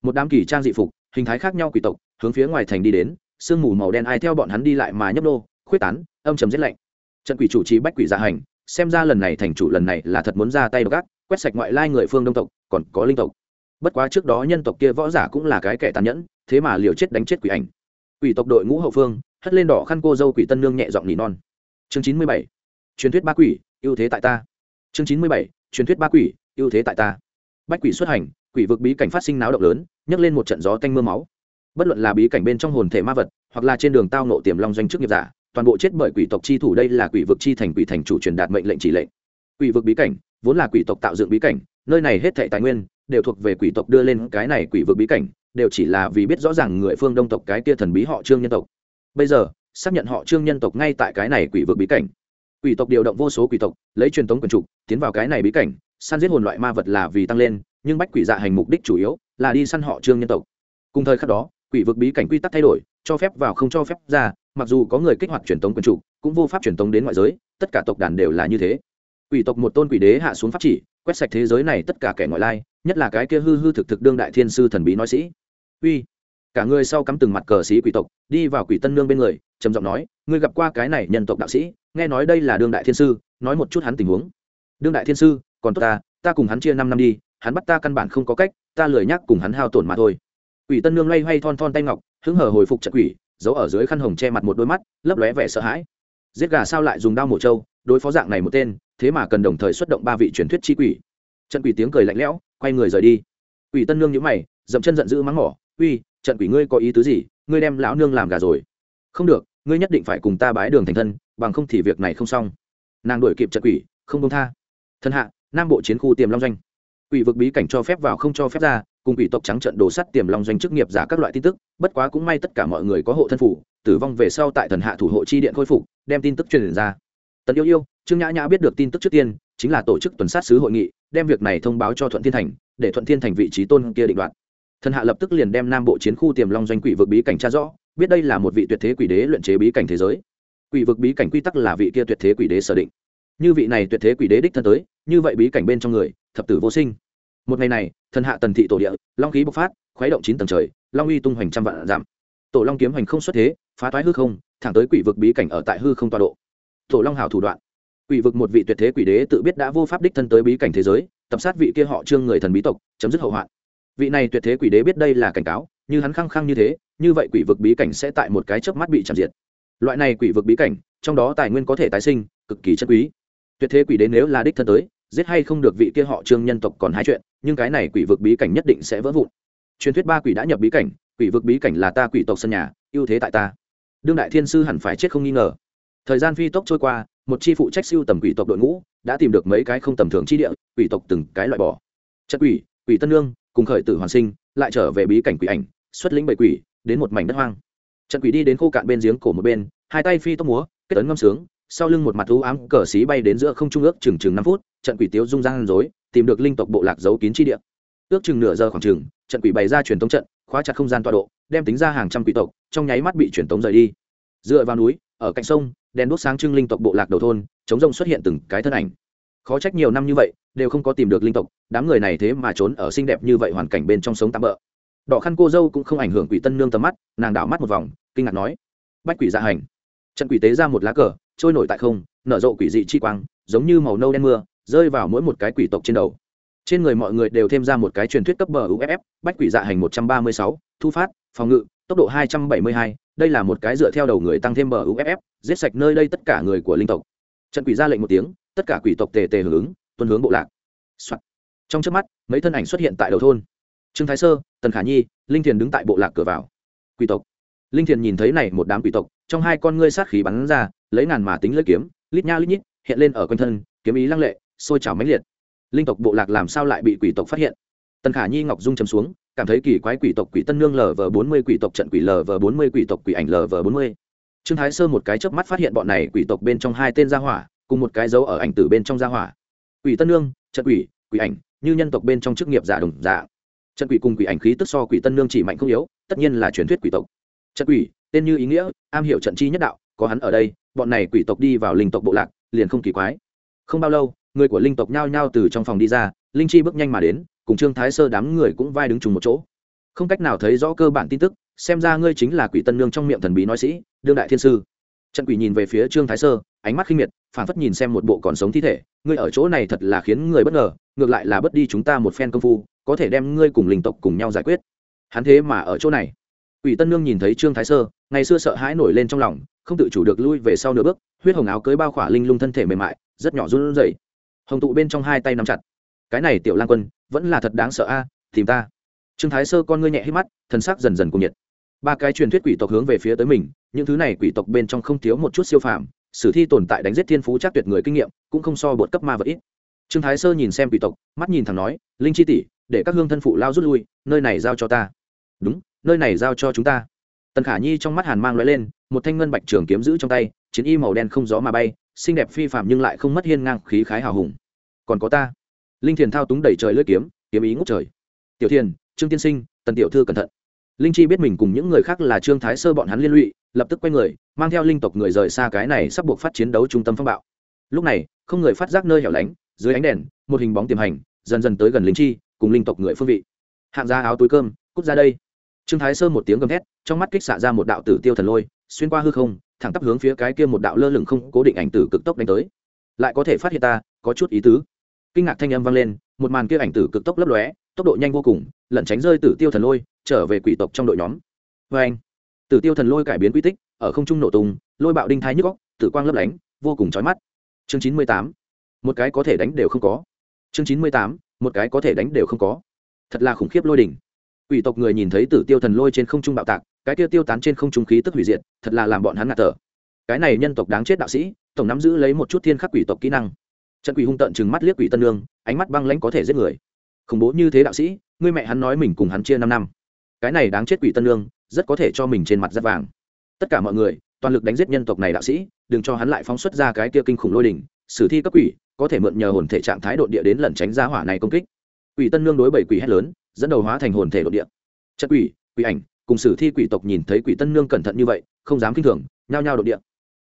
Một đám kỳ trang dị phục, hình thái khác nhau quỷ tộc, hướng phía ngoài thành đi đến, sương mù màu đen ai theo bọn hắn đi lại mà nhấp nô, khuyết tán, âm trầm rét lạnh. Trận quỷ chủ trì bách quỷ dạ hành xem ra lần này thành chủ lần này là thật muốn ra tay gác quét sạch ngoại lai người phương đông tộc, còn có linh tộc. Bất quá trước đó nhân tộc kia võ giả cũng là cái kẻ tàn nhẫn, thế mà liều chết đánh chết quỷ ảnh. Quỷ tộc đội ngũ hậu phương, hất lên đỏ khăn cô dâu quỷ tân nương nhẹ giọng nỉ non. Chương chín mươi bảy, truyền thuyết ba quỷ, ưu thế tại ta. Chương chín mươi bảy, truyền thuyết ba quỷ, ưu thế tại ta. Bách quỷ xuất hành, quỷ vực bí cảnh phát sinh náo động lớn, nhấc lên một trận gió tanh mưa máu. Bất luận là bí cảnh bên trong hồn thể ma vật, hoặc là trên đường tao nộ tiềm long doanh chức nghiệp giả toàn bộ chết bởi quỷ tộc chi thủ đây là quỷ vực chi thành quỷ thành chủ truyền đạt mệnh lệnh chỉ lệnh. Quỷ vực bí cảnh, vốn là quỷ tộc tạo dựng bí cảnh, nơi này hết thệ tài nguyên đều thuộc về quỷ tộc đưa lên, cái này quỷ vực bí cảnh đều chỉ là vì biết rõ ràng người phương đông tộc cái kia thần bí họ trương nhân tộc. Bây giờ, xác nhận họ trương nhân tộc ngay tại cái này quỷ vực bí cảnh. Quỷ tộc điều động vô số quỷ tộc, lấy truyền thống quyền trục tiến vào cái này bí cảnh, săn giết hồn loại ma vật là vì tăng lên, nhưng bách quỷ dạ hành mục đích chủ yếu là đi săn họ trương nhân tộc. Cùng thời khắc đó, quỷ vực bí cảnh quy tắc thay đổi, cho phép vào không cho phép ra mặc dù có người kích hoạt truyền tống quyền chủ, cũng vô pháp truyền tống đến ngoại giới tất cả tộc đàn đều là như thế. Quỷ tộc một tôn quỷ đế hạ xuống pháp chỉ quét sạch thế giới này tất cả kẻ ngoại lai nhất là cái kia hư hư thực thực đương đại thiên sư thần bí nói sĩ. Uy cả người sau cắm từng mặt cờ sĩ quỷ tộc đi vào quỷ tân nương bên người trầm giọng nói ngươi gặp qua cái này nhân tộc đạo sĩ nghe nói đây là đương đại thiên sư nói một chút hắn tình huống. Đương đại thiên sư còn tốt ta ta cùng hắn chia năm năm đi hắn bắt ta căn bản không có cách ta lười nhắc cùng hắn hao tổn mà thôi. Quỷ tân nương loay hoay thon thon tay ngọc hứng hở hồi phục trận quỷ giấu ở dưới khăn hồng che mặt một đôi mắt, lấp lóe vẻ sợ hãi. Giết gà sao lại dùng đao mổ trâu, đối phó dạng này một tên, thế mà cần đồng thời xuất động ba vị truyền thuyết chi quỷ. Trận quỷ tiếng cười lạnh lẽo, quay người rời đi. Quỷ tân nương nhíu mày, dậm chân giận dữ mắng mỏ, uy, trận quỷ ngươi có ý tứ gì? Ngươi đem lão nương làm gà rồi. Không được, ngươi nhất định phải cùng ta bái đường thành thân, bằng không thì việc này không xong. Nàng đuổi kịp trận quỷ, không công tha. Thân hạ, nam bộ chiến khu tiềm long doanh. Quỷ vực bí cảnh cho phép vào không cho phép ra cùng quỷ tộc trắng trận đồ sắt tiềm long doanh chức nghiệp giả các loại tin tức, bất quá cũng may tất cả mọi người có hộ thân phủ, tử vong về sau tại thần hạ thủ hộ chi điện khôi phục, đem tin tức truyền ra. Tần yêu yêu, trương nhã nhã biết được tin tức trước tiên, chính là tổ chức tuần sát sứ hội nghị, đem việc này thông báo cho thuận thiên thành, để thuận thiên thành vị trí tôn kia định đoạt. Thần hạ lập tức liền đem nam bộ chiến khu tiềm long doanh quỷ vực bí cảnh tra rõ, biết đây là một vị tuyệt thế quỷ đế luyện chế bí cảnh thế giới. Quỷ vực bí cảnh quy tắc là vị kia tuyệt thế quỷ đế sở định. Như vị này tuyệt thế quỷ đế đích thân tới, như vậy bí cảnh bên trong người, thập tử vô sinh một ngày này, thần hạ tần thị tổ địa, long khí bộc phát, khuấy động chín tầng trời, long uy tung hoành trăm vạn giảm. Tổ long kiếm hoành không xuất thế, phá thoái hư không, thẳng tới quỷ vực bí cảnh ở tại hư không tọa độ. Tổ long hảo thủ đoạn. Quỷ vực một vị tuyệt thế quỷ đế tự biết đã vô pháp đích thân tới bí cảnh thế giới, tập sát vị kia họ trương người thần bí tộc, chấm dứt hậu hoạn. Vị này tuyệt thế quỷ đế biết đây là cảnh cáo, như hắn khăng khăng như thế, như vậy quỷ vực bí cảnh sẽ tại một cái chớp mắt bị chạm diệt. Loại này quỷ vực bí cảnh, trong đó tài nguyên có thể tái sinh, cực kỳ chất quý. Tuyệt thế quỷ đế nếu là đích thân tới, giết hay không được vị kia họ trương nhân tộc còn hai chuyện nhưng cái này quỷ vực bí cảnh nhất định sẽ vỡ vụn. Truyền thuyết ba quỷ đã nhập bí cảnh, quỷ vực bí cảnh là ta quỷ tộc sân nhà, ưu thế tại ta. Đương đại thiên sư hẳn phải chết không nghi ngờ. Thời gian phi tốc trôi qua, một chi phụ trách siêu tầm quỷ tộc đội ngũ đã tìm được mấy cái không tầm thường chi địa, quỷ tộc từng cái loại bỏ. Chất quỷ quỷ tân lương cùng khởi tử hoàn sinh, lại trở về bí cảnh quỷ ảnh, xuất lĩnh bảy quỷ, đến một mảnh đất hoang. Trận quỷ đi đến khô cạn bên giếng cổ một bên, hai tay phi tốc múa, kết ấn ngâm sướng, sau lưng một mặt thú ám cờ xí bay đến giữa không trung ước chừng chừng năm phút trận quỷ tiếu rung răng rối tìm được linh tộc bộ lạc giấu kín chi địa. Ước chừng nửa giờ khoảng chừng, trận quỷ bày ra truyền tống trận, khóa chặt không gian tọa độ, đem tính ra hàng trăm quỷ tộc, trong nháy mắt bị truyền tống rời đi. Dựa vào núi, ở cạnh sông, đèn đốt sáng trưng linh tộc bộ lạc đầu thôn, chống rông xuất hiện từng cái thân ảnh. Khó trách nhiều năm như vậy, đều không có tìm được linh tộc, đám người này thế mà trốn ở xinh đẹp như vậy hoàn cảnh bên trong sống tạm bỡ. Đỏ khăn cô dâu cũng không ảnh hưởng quỷ tân nương tầm mắt, nàng đảo mắt một vòng, kinh ngạc nói, bách quỷ dạ hành. Trận quỷ tế ra một lá cờ, trôi nổi tại không, nở rộ quỷ dị chi quang, giống như màu nâu đen mưa rơi vào mỗi một cái quỷ tộc trên đầu. Trên người mọi người đều thêm ra một cái truyền thuyết cấp bờ uff bách quỷ dạ hành một trăm ba mươi sáu, thu phát, phòng ngự, tốc độ hai trăm bảy mươi hai, đây là một cái dựa theo đầu người tăng thêm bờ uff giết sạch nơi đây tất cả người của linh tộc. Trận quỷ ra lệnh một tiếng, tất cả quỷ tộc tề tề hưởng ứng, tuân hướng bộ lạc、Soạn. trong trước mắt, mấy thân ảnh xuất hiện tại đầu thôn. Trương thái sơ, tần khả nhi, linh thiền đứng tại bộ lạc cửa vào. Quỷ tộc. Linh thiền nhìn thấy này một đám quỷ tộc, trong hai con ngươi sát khí bắn ra, lấy ngàn mà tính lưỡi kiếm, lít nha lít nhít, hiện lên ở quanh thân, kiếm ý lăng lệ sôi trào mãnh liệt. Linh tộc bộ lạc làm sao lại bị quỷ tộc phát hiện? Tần khả nhi, ngọc dung chấm xuống, cảm thấy kỳ quái quỷ tộc quỷ tân nương lv bốn mươi, quỷ tộc trận quỷ lv bốn mươi, quỷ tộc quỷ ảnh lv bốn mươi. Trương thái sơ một cái chớp mắt phát hiện bọn này quỷ tộc bên trong hai tên gia hỏa, cùng một cái dấu ở ảnh tử bên trong gia hỏa. Quỷ tân nương, trận quỷ quỷ ảnh, như nhân tộc bên trong chức nghiệp giả đồng giả trận quỷ cùng quỷ ảnh khí tức so quỷ tân nương chỉ mạnh không yếu, tất nhiên là truyền thuyết quỷ tộc. Trận quỷ, tên như ý nghĩa, am hiểu trận chi nhất đạo, có hắn ở đây, bọn này quỷ tộc đi vào linh tộc bộ lạc, liền không kỳ quái. Không bao lâu người của linh tộc nhao nhao từ trong phòng đi ra, linh chi bước nhanh mà đến, cùng trương thái sơ đám người cũng vai đứng trùng một chỗ. Không cách nào thấy rõ cơ bản tin tức, xem ra ngươi chính là quỷ tân nương trong miệng thần bí nói sĩ, đương đại thiên sư. Trận quỷ nhìn về phía trương thái sơ, ánh mắt khinh miệt, phản phất nhìn xem một bộ còn sống thi thể. Ngươi ở chỗ này thật là khiến người bất ngờ, ngược lại là bất đi chúng ta một phen công phu, có thể đem ngươi cùng linh tộc cùng nhau giải quyết. Hắn thế mà ở chỗ này. Quỷ tân nương nhìn thấy trương thái sơ, ngày xưa sợ hãi nổi lên trong lòng, không tự chủ được lui về sau nửa bước, huyết hồng áo cưới bao khỏa linh lung thân thể mềm mại, rất nhỏ run rẩy hồng tụ bên trong hai tay nắm chặt. Cái này tiểu lan quân, vẫn là thật đáng sợ a, tìm ta. Trương thái sơ con ngươi nhẹ hít mắt thân sắc dần dần cuồng nhiệt. Ba cái truyền thuyết quỷ tộc hướng về phía tới mình, những thứ này quỷ tộc bên trong không thiếu một chút siêu phàm, sử thi tồn tại đánh giết thiên phú chắc tuyệt người kinh nghiệm, cũng không so bột cấp ma vật ít. Trương thái sơ nhìn xem quỷ tộc, mắt nhìn thẳng nói, linh chi tỷ, để các hương thân phụ lao rút lui, nơi này giao cho ta. Đúng, nơi này giao cho chúng ta. Tần khả nhi trong mắt hàn mang l lên, một thanh ngân bạch trường kiếm giữ trong tay, chiến y màu đen không gió mà bay xinh đẹp phi phạm nhưng lại không mất hiên ngang khí khái hào hùng. Còn có ta. Linh thiền thao túng đẩy trời lưỡi kiếm kiếm ý ngốc trời. Tiểu thiền, trương tiên sinh, tần tiểu thư cẩn thận. Linh chi biết mình cùng những người khác là trương thái sơ bọn hắn liên lụy, lập tức quay người, mang theo linh tộc người rời xa cái này sắp buộc phát chiến đấu trung tâm phong bạo. Lúc này, không người phát giác nơi hẻo lánh, dưới ánh đèn, một hình bóng tiềm hành, dần dần tới gần linh chi, cùng linh tộc người phương vị. Hạng ra áo túi cơm, cút ra đây. Trương thái sơ một tiếng gầm thét, trong mắt kích xạ ra một đạo tử tiêu thần lôi, xuyên qua hư không thẳng tắp hướng phía cái kia một đạo lơ lửng không cố định ảnh tử cực tốc đánh tới. Lại có thể phát hiện ta, có chút ý tứ. Kinh ngạc thanh âm vang lên, một màn kia ảnh tử cực tốc lấp lóe, tốc độ nhanh vô cùng, lẩn tránh rơi tử tiêu thần lôi, trở về quỷ tộc trong đội nhóm. Vê anh, tử tiêu thần lôi cải biến quy tích, ở không trung nổ tung, lôi bạo đinh thái nhức góc tử quang lấp lánh, vô cùng chói mắt. Chương chín mươi tám, một cái có thể đánh đều không có. Chương chín mươi tám, một cái có thể đánh đều không có. Thật là khủng khiếp lôi đỉnh quỷ tộc người nhìn thấy tử tiêu thần lôi trên không trung bạo tạc, cái tiêu tiêu tán trên không trung khí tức hủy diệt, thật là làm bọn hắn ngạt thở. Cái này nhân tộc đáng chết đạo sĩ, tổng nắm giữ lấy một chút thiên khắc quỷ tộc kỹ năng. Trận quỷ hung tận chừng mắt liếc quỷ tân lương ánh mắt băng lãnh có thể giết người. Khủng bố như thế đạo sĩ, ngươi mẹ hắn nói mình cùng hắn chia năm năm. Cái này đáng chết quỷ tân lương rất có thể cho mình trên mặt rất vàng. Tất cả mọi người, toàn lực đánh giết nhân tộc này đạo sĩ, đừng cho hắn lại phóng xuất ra cái kia kinh khủng lôi đỉnh, sử thi cấp quỷ, có thể mượn nhờ hồn thể trạng thái độ địa đến lẩn tránh ra hỏa này công kích. Quỷ tân lương đối bảy quỷ hét lớn dẫn đầu hóa thành hồn thể đột địa. Chất quỷ quỷ ảnh, cùng sử thi quỷ tộc nhìn thấy quỷ tân nương cẩn thận như vậy, không dám kinh thường, nhao nhao đột địa.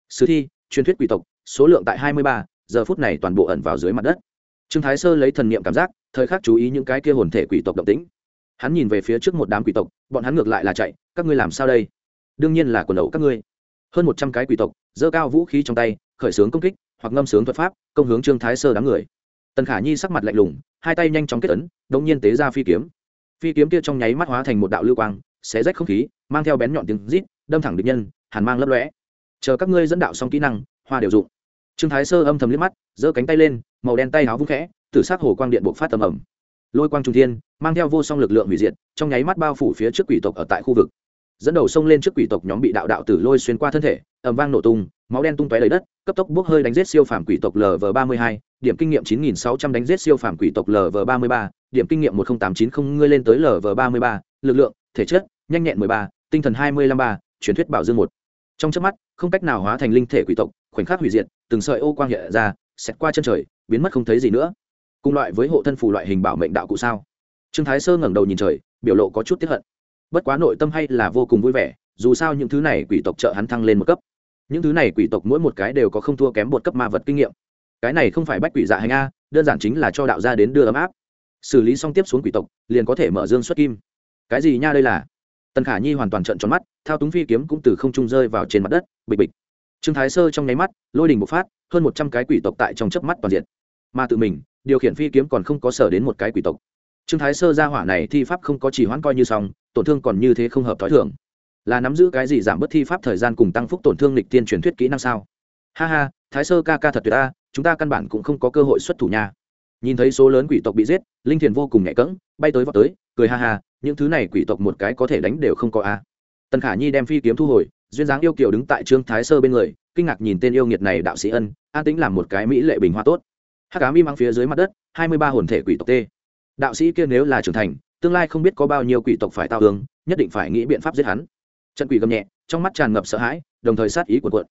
Sử thi, truyền thuyết quỷ tộc, số lượng tại hai mươi ba, giờ phút này toàn bộ ẩn vào dưới mặt đất. Trương thái sơ lấy thần niệm cảm giác, thời khắc chú ý những cái kia hồn thể quỷ tộc động tĩnh. Hắn nhìn về phía trước một đám quỷ tộc, bọn hắn ngược lại là chạy, các ngươi làm sao đây? Đương nhiên là quần đầu các ngươi. Hơn một trăm cái quỷ tộc, giơ cao vũ khí trong tay, khởi xướng công kích, hoặc ngâm sướng thuật pháp, công hướng trương thái sơ đám người. Tần khả nhi sắc mặt lạnh lùng, hai tay nhanh chóng kết ấn đống nhiên tế ra phi kiếm phi kiếm kia trong nháy mắt hóa thành một đạo lưu quang, xé rách không khí, mang theo bén nhọn tiếng rít, đâm thẳng địch nhân, hàn mang lấp lóe. Chờ các ngươi dẫn đạo xong kỹ năng, hoa đều dụng. Trương thái sơ âm thầm liếc mắt, giơ cánh tay lên, màu đen tay áo vung khẽ, tử sắc hồ quang điện bộc phát tầm ẩm lôi quang trung thiên, mang theo vô song lực lượng hủy diệt, trong nháy mắt bao phủ phía trước quỷ tộc ở tại khu vực dẫn đầu xông lên trước quỷ tộc nhóm bị đạo đạo tử lôi xuyên qua thân thể, ầm vang nổ tung, máu đen tung tóe lấy đất, cấp tốc bốc hơi đánh giết siêu phàm quỷ tộc lv ba mươi hai, điểm kinh nghiệm chín nghìn sáu trăm đánh giết siêu phàm quỷ tộc lv ba mươi ba, điểm kinh nghiệm một nghìn tám chín không ngươi lên tới lv ba mươi ba, lực lượng, thể chất, nhanh nhẹn mười ba, tinh thần hai mươi lăm ba, truyền thuyết bảo dương một. Trong chớp mắt, không cách nào hóa thành linh thể quỷ tộc, khoảnh khắc hủy diệt, từng sợi ô quang nhẹ ra, xẹt qua chân trời, biến mất không thấy gì nữa. Cùng loại với hộ thân phù loại hình bảo mệnh đạo cụ sao? Trương thái sơ ngẩng đầu nhìn trời, biểu lộ có chút tiếp hận bất quá nội tâm hay là vô cùng vui vẻ, dù sao những thứ này quỷ tộc trợ hắn thăng lên một cấp. Những thứ này quỷ tộc mỗi một cái đều có không thua kém một cấp ma vật kinh nghiệm. Cái này không phải bách quỷ dạ hành a, đơn giản chính là cho đạo gia đến đưa ấm áp. Xử lý xong tiếp xuống quỷ tộc, liền có thể mở dương xuất kim. Cái gì nha đây là? Tần khả nhi hoàn toàn trận tròn mắt, thao túng phi kiếm cũng từ không trung rơi vào trên mặt đất, bịch bịch. Trương thái sơ trong nháy mắt, lôi đình bộc phát, hơn một trăm cái quỷ tộc tại trong chớp mắt toàn diện. Mà tự mình, điều khiển phi kiếm còn không có sở đến một cái quỷ tộc trương thái sơ ra hỏa này thi pháp không có chỉ hoãn coi như xong, tổn thương còn như thế không hợp t h ó i thường. Là nắm giữ cái gì giảm bớt thi pháp thời gian cùng tăng phúc tổn thương lịch tiên truyền thuyết kỹ năng sao? Ha ha, thái sơ ca ca thật tuyệt ta chúng ta căn bản cũng không có cơ hội xuất thủ nha. Nhìn thấy số lớn quỷ tộc bị giết, linh thiền vô cùng nhẹ cẫng, bay tới vào tới, cười ha ha, những thứ này quỷ tộc một cái có thể đánh đều không có a. Tần khả nhi đem phi kiếm thu hồi, duyên dáng yêu kiều đứng tại trương thái sơ bên người, kinh ngạc nhìn tên yêu nghiệt này đạo sĩ ân, an tĩnh làm một cái mỹ lệ bình hoa tốt. Hắc ám mi mang phía dưới mặt đất, hai mươi ba hồn thể quỷ tộc t đạo sĩ kia nếu là trưởng thành, tương lai không biết có bao nhiêu quỷ tộc phải tao hướng nhất định phải nghĩ biện pháp giết hắn. Trận quỷ gầm nhẹ, trong mắt tràn ngập sợ hãi, đồng thời sát ý cuộn cuộn.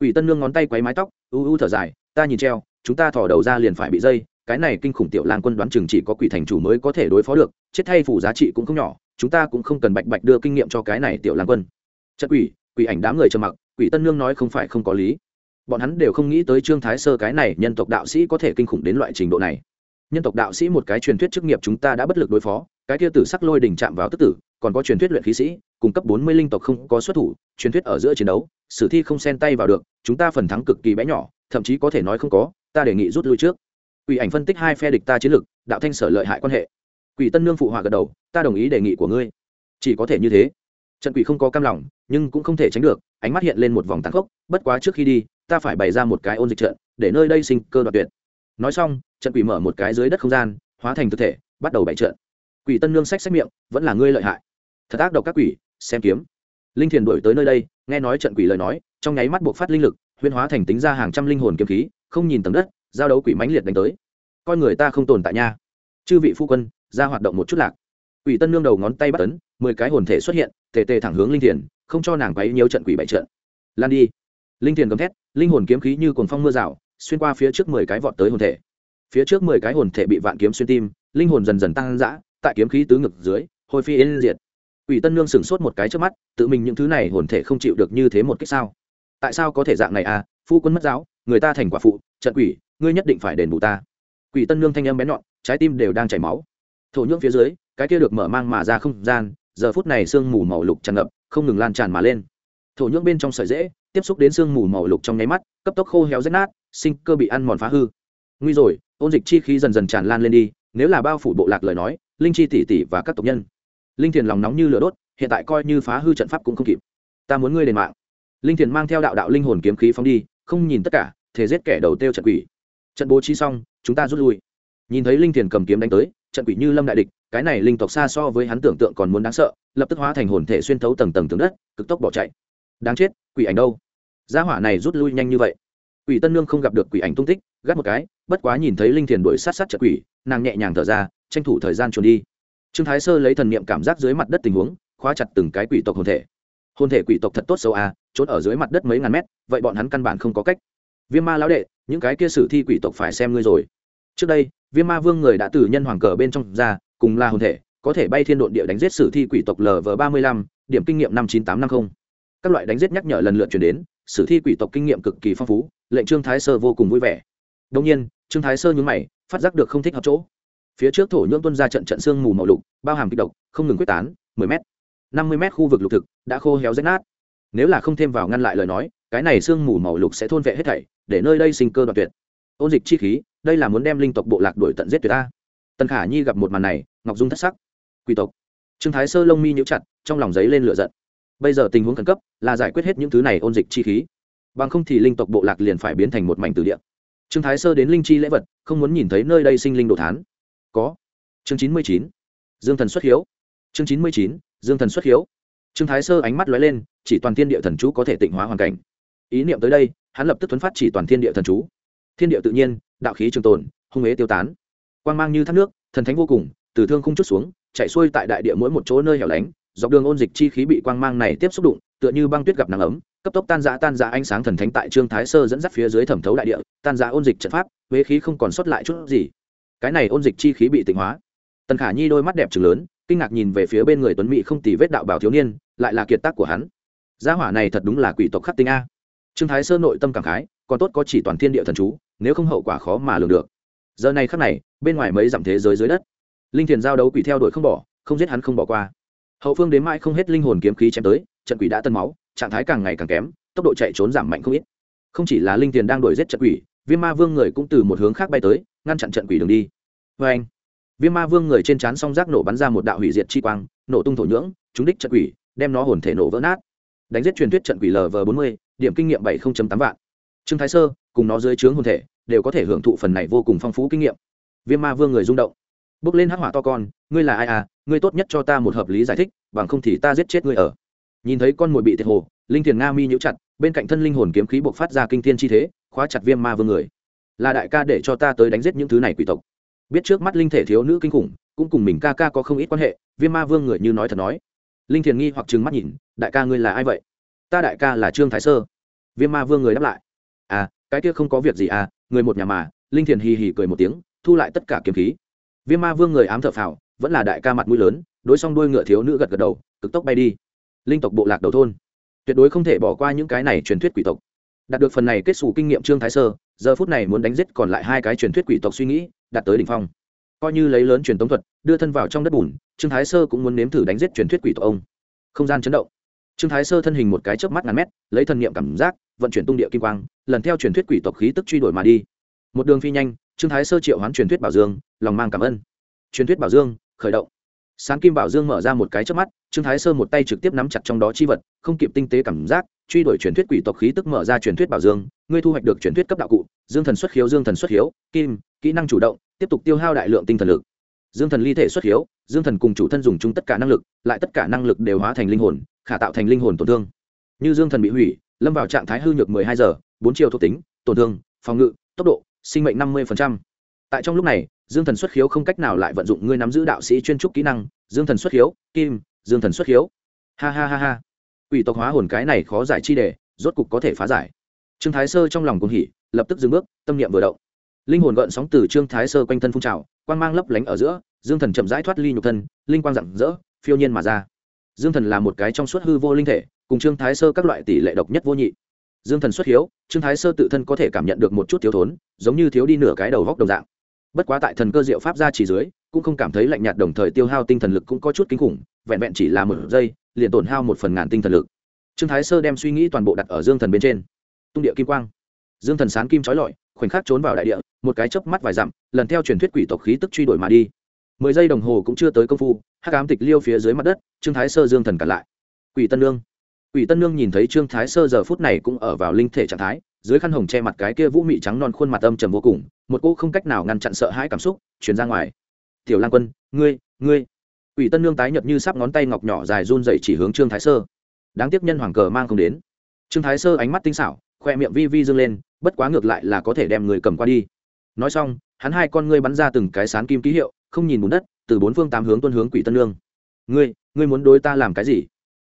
Quỷ tân nương ngón tay quấy mái tóc, u u thở dài, ta nhìn treo, chúng ta thỏ đầu ra liền phải bị dây, cái này kinh khủng tiểu lang quân đoán chừng chỉ có quỷ thành chủ mới có thể đối phó được, chết thay phủ giá trị cũng không nhỏ, chúng ta cũng không cần bạch bạch đưa kinh nghiệm cho cái này tiểu lang quân. Trận quỷ quỷ ảnh đám người trầm mặc, quỷ tân nương nói không phải không có lý. Bọn hắn đều không nghĩ tới trương thái sơ cái này nhân tộc đạo sĩ có thể kinh khủng đến loại trình độ này nhân tộc đạo sĩ một cái truyền thuyết chức nghiệp chúng ta đã bất lực đối phó, cái kia tử sắc lôi đỉnh chạm vào tức tử, còn có truyền thuyết luyện khí sĩ cung cấp bốn mươi linh tộc không có xuất thủ, truyền thuyết ở giữa chiến đấu, sử thi không xen tay vào được, chúng ta phần thắng cực kỳ bé nhỏ, thậm chí có thể nói không có, ta đề nghị rút lui trước. Quỷ ảnh phân tích hai phe địch ta chiến lược, đạo thanh sở lợi hại quan hệ. Quỷ tân nương phụ họa gật đầu, ta đồng ý đề nghị của ngươi. Chỉ có thể như thế. Trận quỷ không có cam lòng, nhưng cũng không thể tránh được, ánh mắt hiện lên một vòng tàn khốc, bất quá trước khi đi, ta phải bày ra một cái ôn dịch trận, để nơi đây sinh cơ đoạt tuyệt. Nói xong trận quỷ mở một cái dưới đất không gian, hóa thành thực thể, bắt đầu bày trợn. quỷ tân nương sách sách miệng, vẫn là ngươi lợi hại. Thật ác độc các quỷ, xem kiếm. Linh thiền đổi tới nơi đây, nghe nói trận quỷ lời nói, trong nháy mắt buộc phát linh lực huyên hóa thành tính ra hàng trăm linh hồn kiếm khí, không nhìn tầng đất, giao đấu quỷ mãnh liệt đánh tới. Coi người ta không tồn tại nha. Chư vị phu quân, ra hoạt động một chút lạc. Quỷ tân nương đầu ngón tay bắt tấn mười cái hồn thể xuất hiện, tề tề thẳng hướng linh thiền, không cho nàng quấy nhiều trận quỷ bại trận. Lan đi. Linh thiền gầm thét, linh hồn kiếm khí như cồn phong mưa rào, xuyên qua phía trước mười cái vọt tới hồn thể phía trước mười cái hồn thể bị vạn kiếm xuyên tim, linh hồn dần dần tăng dã, tại kiếm khí tứ ngực dưới hồi phi yên diệt. Ủy tân nương sửng sốt một cái trước mắt, tự mình những thứ này hồn thể không chịu được như thế một cách sao? Tại sao có thể dạng này à? Phu quân mất giáo, người ta thành quả phụ, trận quỷ, ngươi nhất định phải đền bù ta. Quỷ tân nương thanh âm bé nhọn, trái tim đều đang chảy máu. Thổ nhưỡng phía dưới, cái kia được mở mang mà ra không gian, giờ phút này sương mù màu lục tràn ngập, không ngừng lan tràn mà lên. Thổ nhưỡng bên trong sợi dễ tiếp xúc đến sương mù màu lục trong nháy mắt, cấp tốc khô héo rách nát, sinh cơ bị ăn mòn phá hư. Nguy rồi ôn dịch chi khí dần dần tràn lan lên đi, nếu là bao phủ bộ lạc lời nói, linh chi tỷ tỷ và các tộc nhân. Linh thiền lòng nóng như lửa đốt, hiện tại coi như phá hư trận pháp cũng không kịp. Ta muốn ngươi đền mạng. Linh thiền mang theo đạo đạo linh hồn kiếm khí phóng đi, không nhìn tất cả, thể giết kẻ đầu tiêu trận quỷ. Trận bố trí xong, chúng ta rút lui. Nhìn thấy linh thiền cầm kiếm đánh tới, trận quỷ như lâm đại địch, cái này linh tộc xa so với hắn tưởng tượng còn muốn đáng sợ, lập tức hóa thành hồn thể xuyên thấu tầng tầng tường đất, cực tốc bỏ chạy. Đáng chết, quỷ ảnh đâu? Gia hỏa này rút lui nhanh như vậy. Quỷ tân nương không gặp được quỷ ảnh tung tích gắt một cái, bất quá nhìn thấy linh thiền đuổi sát sát trợ quỷ, nàng nhẹ nhàng thở ra, tranh thủ thời gian trốn đi. Trương thái sơ lấy thần niệm cảm giác dưới mặt đất tình huống, khóa chặt từng cái quỷ tộc hồn thể. Hồn thể quỷ tộc thật tốt xấu à trốn ở dưới mặt đất mấy ngàn mét, vậy bọn hắn căn bản không có cách. Viêm ma lão đệ, những cái kia sử thi quỷ tộc phải xem ngươi rồi. Trước đây, viêm ma vương người đã từ nhân hoàng cờ bên trong ra, cùng là hồn thể, có thể bay thiên độn địa đánh giết sử thi quỷ tộc lv ba mươi lăm, điểm kinh nghiệm năm chín tám năm mươi các loại đánh giết nhắc nhở lần lượt chuyển đến, sử thi quỷ tộc kinh nghiệm cực kỳ phong phú, lệnh trương thái sơ vô cùng vui vẻ đông nhiên, trương thái sơ nhúng mày, phát giác được không thích hợp chỗ. Phía trước thổ nhưỡng tuân ra trận trận sương mù màu lục, bao hàm kịch độc, không ngừng quyết tán, mười m năm mươi m khu vực lục thực, đã khô héo rách nát. Nếu là không thêm vào ngăn lại lời nói, cái này sương mù màu lục sẽ thôn vệ hết thảy, để nơi đây sinh cơ đoạn tuyệt. Ôn dịch chi khí, đây là muốn đem linh tộc bộ lạc đuổi tận giết tuyệt ta. Tần khả nhi gặp một màn này, ngọc dung thất sắc. Quỷ tộc. Trương thái sơ lông mi nhíu chặt, trong lòng giấy lên lửa giận. Bây giờ tình huống khẩn cấp, là giải quyết hết những thứ này ôn dịch chi khí. Bằng không thì linh tộc bộ lạc liền phải biến thành một mảnh từ địa trương thái sơ đến linh chi lễ vật, không muốn nhìn thấy nơi đây sinh linh đồ thán. Có. Chương chín mươi chín, dương thần xuất hiếu. Chương chín mươi chín, dương thần xuất hiếu. Trương thái sơ ánh mắt lóe lên, chỉ toàn thiên địa thần chú có thể tịnh hóa hoàn cảnh. Ý niệm tới đây, hắn lập tức thuấn phát chỉ toàn thiên địa thần chú. Thiên địa tự nhiên, đạo khí trường tồn, hung ế tiêu tán. Quang mang như thác nước, thần thánh vô cùng, từ thương không chút xuống, chạy xuôi tại đại địa mỗi một chỗ nơi hẻo lánh, dọc đường ôn dịch chi khí bị quang mang này tiếp xúc đụng, tựa như băng tuyết gặp nắng ấm cấp tốc tan giã tan giã ánh sáng thần thánh tại trương thái sơ dẫn dắt phía dưới thẩm thấu đại địa, tan giã ôn dịch trận pháp, huế khí không còn sót lại chút gì. Cái này ôn dịch chi khí bị tịnh hóa. Tần khả nhi đôi mắt đẹp trừng lớn, kinh ngạc nhìn về phía bên người tuấn mỹ không tì vết đạo bảo thiếu niên, lại là kiệt tác của hắn. Gia hỏa này thật đúng là quỷ tộc khắc tinh a. Trương thái sơ nội tâm cảm khái, còn tốt có chỉ toàn thiên địa thần chú, nếu không hậu quả khó mà lường được. Giờ này khắc này, bên ngoài mấy dặm thế giới dưới đất, linh thiền giao đấu quỷ theo đuổi không bỏ, không giết hắn không bỏ qua. Hậu phương đến mãi không hết linh hồn kiếm khí chém tới, trận quỷ đã tân máu trạng thái càng ngày càng kém, tốc độ chạy trốn giảm mạnh không ít. Không chỉ là linh tiền đang đuổi giết trận quỷ, viêm ma vương người cũng từ một hướng khác bay tới, ngăn chặn trận quỷ đường đi. Vê anh, viêm ma vương người trên trán song rác nổ bắn ra một đạo hủy diệt chi quang, nổ tung thổ nhưỡng, trúng đích trận quỷ, đem nó hồn thể nổ vỡ nát. Đánh giết truyền thuyết trận quỷ lv bốn mươi, điểm kinh nghiệm bảy tám vạn. Trương thái sơ, cùng nó dưới trướng hồn thể, đều có thể hưởng thụ phần này vô cùng phong phú kinh nghiệm. Viêm ma vương người rung động. Bước lên hắc hỏa to con, ngươi là ai à? Ngươi tốt nhất cho ta một hợp lý giải thích, bằng không thì ta giết chết ngươi ở nhìn thấy con mồi bị thiệt hồ, linh thiền nga mi nhũ chặt, bên cạnh thân linh hồn kiếm khí buộc phát ra kinh thiên chi thế, khóa chặt viêm ma vương người. Là đại ca để cho ta tới đánh giết những thứ này quỷ tộc. Biết trước mắt linh thể thiếu nữ kinh khủng, cũng cùng mình ca ca có không ít quan hệ, viêm ma vương người như nói thật nói. Linh thiền nghi hoặc trừng mắt nhìn, đại ca ngươi là ai vậy? Ta đại ca là trương thái sơ. Viêm ma vương người đáp lại. À cái kia không có việc gì à người một nhà mà, linh thiền hì hì cười một tiếng, thu lại tất cả kiếm khí. Viêm ma vương người ám thợ phào, vẫn là đại ca mặt mũi lớn, đối xong đuôi ngựa thiếu nữ gật gật đầu, cực tốc bay đi linh tộc bộ lạc đầu thôn. Tuyệt đối không thể bỏ qua những cái này truyền thuyết quỷ tộc. Đạt được phần này kết xù kinh nghiệm trương thái sơ, giờ phút này muốn đánh giết còn lại hai cái truyền thuyết quỷ tộc suy nghĩ, đạt tới đỉnh phong. Coi như lấy lớn truyền tống thuật, đưa thân vào trong đất bùn, trương thái sơ cũng muốn nếm thử đánh giết truyền thuyết quỷ tộc ông. Không gian chấn động. Trương thái sơ thân hình một cái chớp mắt ngàn mét, lấy thần niệm cảm giác, vận chuyển tung địa kim quang, lần theo truyền thuyết quỷ tộc khí tức truy đuổi mà đi. Một đường phi nhanh, trương thái sơ triệu hoán truyền thuyết bảo dương, lòng mang cảm ơn. Truyền thuyết bảo dương, khởi động sáng kim bảo dương mở ra một cái chớp mắt, trương thái sơ một tay trực tiếp nắm chặt trong đó chi vật, không kịp tinh tế cảm giác, truy đuổi truyền thuyết quỷ tộc khí tức mở ra truyền thuyết bảo dương, ngươi thu hoạch được truyền thuyết cấp đạo cụ, dương thần xuất khiếu, dương thần xuất khiếu, kim, kỹ năng chủ động, tiếp tục tiêu hao đại lượng tinh thần lực. Dương thần ly thể xuất khiếu, dương thần cùng chủ thân dùng chung tất cả năng lực, lại tất cả năng lực đều hóa thành linh hồn, khả tạo thành linh hồn tổn thương. Như dương thần bị hủy, lâm vào trạng thái hư nhược mười hai giờ, bốn chiều thuộc tính, tổn thương, phòng ngự, tốc độ, sinh mệnh năm mươi tại trong lúc này, dương thần xuất khiếu không cách nào lại vận dụng ngươi nắm giữ đạo sĩ chuyên trúc kỹ năng. Dương thần xuất khiếu, kim, dương thần xuất khiếu. Ha ha ha ha. Ủy tộc hóa hồn cái này khó giải chi đề, rốt cục có thể phá giải. Trương thái sơ trong lòng cuồng hỉ, lập tức dừng bước, tâm niệm vừa động. Linh hồn gợn sóng từ trương thái sơ quanh thân phun trào, quang mang lấp lánh ở giữa, dương thần chậm rãi thoát ly nhục thân, linh quang rạng rỡ, phiêu nhiên mà ra. Dương thần là một cái trong suốt hư vô linh thể, cùng trương thái sơ các loại tỷ lệ độc nhất vô nhị. Dương thần xuất hiếu trương thái sơ tự thân có thể cảm nhận được một chút thiếu thốn, giống như thiếu đi nửa cái đầu góc đồng dạng bất quá tại thần cơ diệu pháp ra chỉ dưới, cũng không cảm thấy lạnh nhạt đồng thời tiêu hao tinh thần lực cũng có chút kinh khủng, vẹn vẹn chỉ là một giây, liền tổn hao một phần ngàn tinh thần lực. Trương thái sơ đem suy nghĩ toàn bộ đặt ở dương thần bên trên. Tung địa kim quang. Dương thần sán kim trói lọi, khoảnh khắc trốn vào đại địa, một cái chớp mắt vài dặm, lần theo truyền thuyết quỷ tộc khí tức truy đuổi mà đi. Mười giây đồng hồ cũng chưa tới công phu, hắc ám tịch liêu phía dưới mặt đất, trương thái sơ dương thần cản lại. Quỷ tân nương. Quỷ tân nương nhìn thấy trương thái sơ giờ phút này cũng ở vào linh thể trạng thái dưới khăn hồng che mặt cái kia vũ mị trắng non khuôn mặt âm trầm vô cùng, một cô không cách nào ngăn chặn sợ hãi cảm xúc chuyển ra ngoài. Tiểu lan quân, ngươi ngươi. Quỷ tân nương tái nhợt như sắp ngón tay ngọc nhỏ dài run dậy chỉ hướng trương thái sơ. Đáng tiếc nhân hoàng cờ mang không đến. Trương thái sơ ánh mắt tinh xảo, khoe miệng vi vi dâng lên, bất quá ngược lại là có thể đem người cầm qua đi. Nói xong, hắn hai con ngươi bắn ra từng cái sán kim ký hiệu, không nhìn bùn đất, từ bốn phương tám hướng tuân hướng quỷ tân nương. Ngươi ngươi muốn đối ta làm cái gì?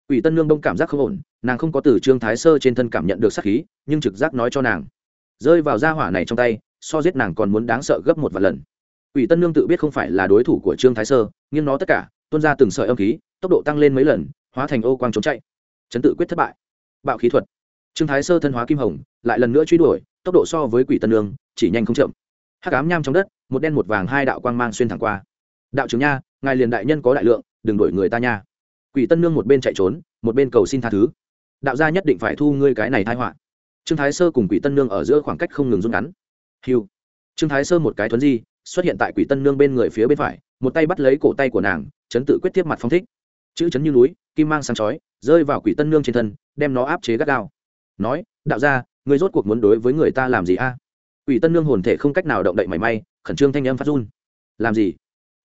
Quỷ tân nương đông cảm giác không ổn nàng không có từ trương thái sơ trên thân cảm nhận được sắc khí, nhưng trực giác nói cho nàng, rơi vào gia hỏa này trong tay, so giết nàng còn muốn đáng sợ gấp một vài lần. Quỷ tân nương tự biết không phải là đối thủ của trương thái sơ, nhưng nó tất cả, tuôn ra từng sợi âm khí, tốc độ tăng lên mấy lần, hóa thành ô quang trốn chạy. Chấn tự quyết thất bại. Bạo khí thuật. Trương thái sơ thân hóa kim hồng, lại lần nữa truy đuổi, tốc độ so với quỷ tân lương chỉ nhanh không chậm. Hắc ám nham trong đất, một đen một vàng hai đạo quang mang xuyên thẳng qua. Đạo trưởng nha, ngài liền đại nhân có đại lượng, đừng đuổi người ta nha. Quỷ tân nương một bên chạy trốn, một bên cầu xin tha thứ đạo gia nhất định phải thu ngươi cái này thai họa. Trương thái sơ cùng quỷ tân nương ở giữa khoảng cách không ngừng rút ngắn. Hiu trương thái sơ một cái thuấn di, xuất hiện tại quỷ tân nương bên người phía bên phải, một tay bắt lấy cổ tay của nàng, chấn tự quyết tiếp mặt phong thích. Chữ chấn như núi, kim mang sáng chói, rơi vào quỷ tân nương trên thân, đem nó áp chế gắt gao. Nói, đạo gia, ngươi rốt cuộc muốn đối với người ta làm gì a? Quỷ tân nương hồn thể không cách nào động đậy mảy may, khẩn trương thanh âm phát run. Làm gì?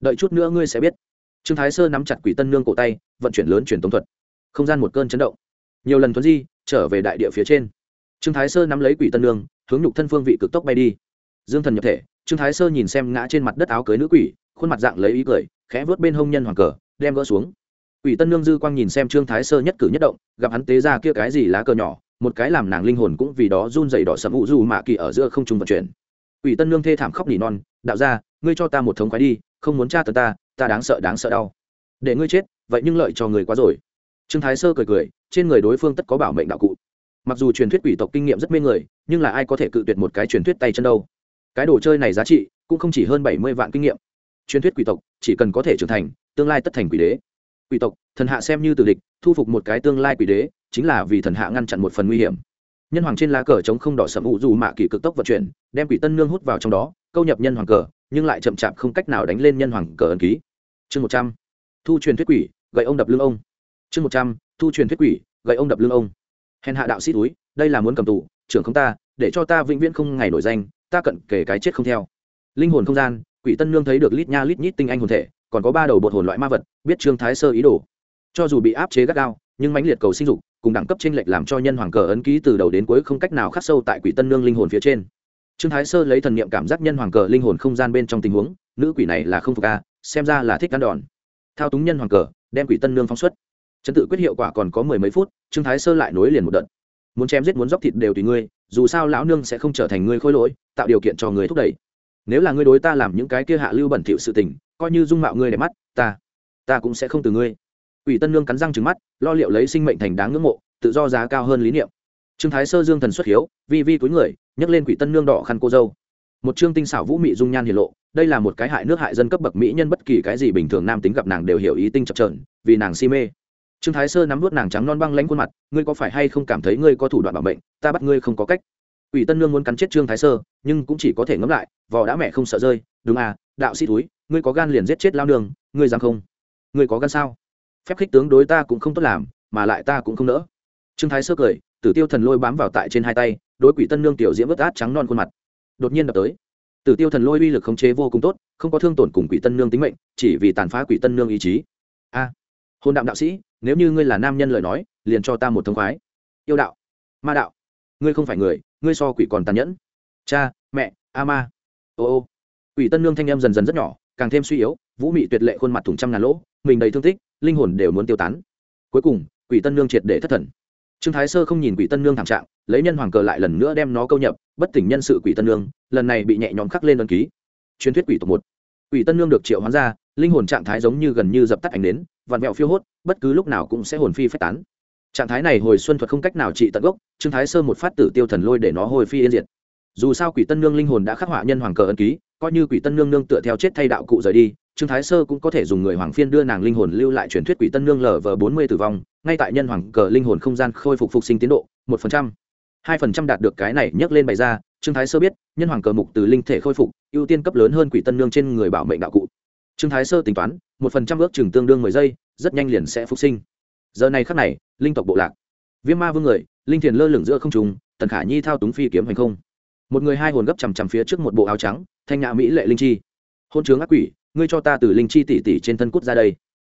Đợi chút nữa ngươi sẽ biết. Trương thái sơ nắm chặt quỷ tân nương cổ tay, vận chuyển lớn truyền tống thuật. Không gian một cơn chấn động nhiều lần thuấn di, trở về đại địa phía trên. Trương thái sơ nắm lấy quỷ tân nương, hướng nhục thân phương vị cực tốc bay đi. Dương thần nhập thể, trương thái sơ nhìn xem ngã trên mặt đất áo cưới nữ quỷ, khuôn mặt dạng lấy ý cười, khẽ vớt bên hông nhân hoàng cờ, đem gỡ xuống. Quỷ tân nương dư quang nhìn xem trương thái sơ nhất cử nhất động, gặp hắn tế ra kia cái gì lá cờ nhỏ, một cái làm nàng linh hồn cũng vì đó run dày đỏ sầm ụ dù mạ kỳ ở giữa không trung vận chuyển. Quỷ tân nương thê thảm khóc nỉ non, đạo ra ngươi cho ta một thống khoái đi, không muốn tra tấn ta ta đáng sợ đáng sợ đau. Để ngươi chết, vậy nhưng lợi cho người quá rồi. Trương thái sơ cười cười trên người đối phương tất có bảo mệnh đạo cụ. Mặc dù truyền thuyết quỷ tộc kinh nghiệm rất mê người, nhưng là ai có thể cự tuyệt một cái truyền thuyết tay chân đâu? Cái đồ chơi này giá trị cũng không chỉ hơn bảy mươi vạn kinh nghiệm. Truyền thuyết quỷ tộc chỉ cần có thể trưởng thành, tương lai tất thành quỷ đế. Quỷ tộc, thần hạ xem như tử địch, thu phục một cái tương lai quỷ đế, chính là vì thần hạ ngăn chặn một phần nguy hiểm. Nhân hoàng trên lá cờ chống không đỏ sầm ụ dù mạ kỳ cực tốc vận chuyển, đem quỷ tân nương hút vào trong đó, câu nhập nhân hoàng cờ, nhưng lại chậm chạp không cách nào đánh lên nhân hoàng cờ ấn ký. Chương một trăm. Thu truyền thuyết quỷ, gậy ông đập lưng ông. Chương một trăm thu truyền thuyết quỷ, gậy ông đập lưng ông. Hèn hạ đạo sĩ túi, đây là muốn cầm tù, trưởng không ta, để cho ta vĩnh viễn không ngày nổi danh, ta cận kể cái chết không theo. Linh hồn không gian, quỷ tân nương thấy được lít nha lít nhít tinh anh hồn thể, còn có ba đầu bột hồn loại ma vật, biết trương thái sơ ý đồ. Cho dù bị áp chế gắt gao, nhưng mãnh liệt cầu sinh dục, cùng đẳng cấp trên lệch làm cho nhân hoàng cờ ấn ký từ đầu đến cuối không cách nào khắc sâu tại quỷ tân nương linh hồn phía trên. Trương thái sơ lấy thần niệm cảm giác nhân hoàng cờ linh hồn không gian bên trong tình huống, nữ quỷ này là không phục a, xem ra là thích ăn đòn. Thao túng nhân hoàng cờ, đem quỷ tân nương phóng xuất trấn tự quyết hiệu quả còn có mười mấy phút trương thái sơ lại nối liền một đợt muốn chém giết muốn dóc thịt đều tùy ngươi dù sao lão nương sẽ không trở thành ngươi khôi lỗi tạo điều kiện cho người thúc đẩy nếu là ngươi đối ta làm những cái kia hạ lưu bẩn thỉu sự tình coi như dung mạo ngươi đẹp mắt ta ta cũng sẽ không từ ngươi Quỷ Tân Nương cắn răng trừng mắt, lo liệu lấy sinh mệnh thành đáng ngưỡng mộ, tự do giá cao hơn lý niệm. Trương Thái Sơ Dương thần xuất hiếu, vi vi cúi người, nhấc lên Quỷ Tân Nương đỏ khăn cô dâu. Một trương tinh xảo vũ mị dung nhan hiển lộ, đây là một cái hại nước hại dân cấp bậc mỹ nhân bất kỳ cái gì bình thường nam tính gặp nàng đều hiểu ý tinh chập chờn, vì nàng si mê. Trương Thái Sơ nắm nuốt nàng trắng non băng lãnh khuôn mặt, ngươi có phải hay không cảm thấy ngươi có thủ đoạn bảo mệnh, ta bắt ngươi không có cách. Quỷ Tân Nương muốn cắn chết Trương Thái Sơ, nhưng cũng chỉ có thể ngẫm lại, vò đã mẹ không sợ rơi, đúng à, đạo sĩ túi, ngươi có gan liền giết chết lao đường, ngươi dám không? Ngươi có gan sao? phép khích tướng đối ta cũng không tốt làm mà lại ta cũng không nỡ trương thái sơ cười tử tiêu thần lôi bám vào tại trên hai tay đối quỷ tân nương tiểu diễm vớt át trắng non khuôn mặt đột nhiên đập tới tử tiêu thần lôi uy lực khống chế vô cùng tốt không có thương tổn cùng quỷ tân nương tính mệnh chỉ vì tàn phá quỷ tân nương ý chí a à, hôn đạm đạo sĩ nếu như ngươi là nam nhân lời nói, liền cho ta một thông khoái. Yêu đạo, ma đạo, ngươi không phải người, ngươi so quỷ còn tàn nhẫn. Cha, mẹ, a ma. Ô ô. Quỷ tân nương thanh em dần dần rất nhỏ, càng thêm suy yếu, vũ mị tuyệt lệ khuôn mặt thủng trăm ngàn lỗ, mình đầy thương tích, linh hồn đều muốn tiêu tán. Cuối cùng, quỷ tân nương triệt để thất thần. Trương thái sơ không nhìn quỷ tân nương thảm trạng, lấy nhân hoàng cờ lại lần nữa đem nó câu nhập, bất tỉnh nhân sự quỷ tân nương, lần này bị nhẹ nhõm khắc lên đơn ký. Truyền thuyết quỷ tộc một quỷ tân nương được triệu hoán ra, linh hồn trạng thái giống như gần như dập tắt ánh đến vặn vẹo phiêu hốt, bất cứ lúc nào cũng sẽ hồn phi phách tán. Trạng thái này hồi xuân thuật không cách nào trị tận gốc, trương thái sơ một phát tử tiêu thần lôi để nó hồi phi yên diệt. Dù sao quỷ tân nương linh hồn đã khắc họa nhân hoàng cờ ân ký, coi như quỷ tân nương nương tựa theo chết thay đạo cụ rời đi, trương thái sơ cũng có thể dùng người hoàng phiên đưa nàng linh hồn lưu lại truyền thuyết quỷ tân nương lở bốn mươi tử vong, ngay tại nhân hoàng cờ linh hồn không gian khôi phục phục sinh tiến độ, một phần trăm. Hai phần trăm đạt được cái này nhấc lên bày ra trương thái sơ biết, nhân hoàng cờ mục từ linh thể khôi phục, ưu tiên cấp lớn hơn quỷ tân nương trên người bảo mệnh đạo cụ. Trương thái sơ tính toán, một phần trăm ước chừng tương đương mười giây, rất nhanh liền sẽ phục sinh. Giờ này khắc này, linh tộc bộ lạc. Viêm ma vương người, linh thiền lơ lửng giữa không trùng tần khả nhi thao túng phi kiếm hành không. Một người hai hồn gấp chằm chằm phía trước một bộ áo trắng, thanh nhã mỹ lệ linh chi. Hôn trướng ác quỷ, ngươi cho ta từ linh chi tỷ tỷ trên thân cút ra đây.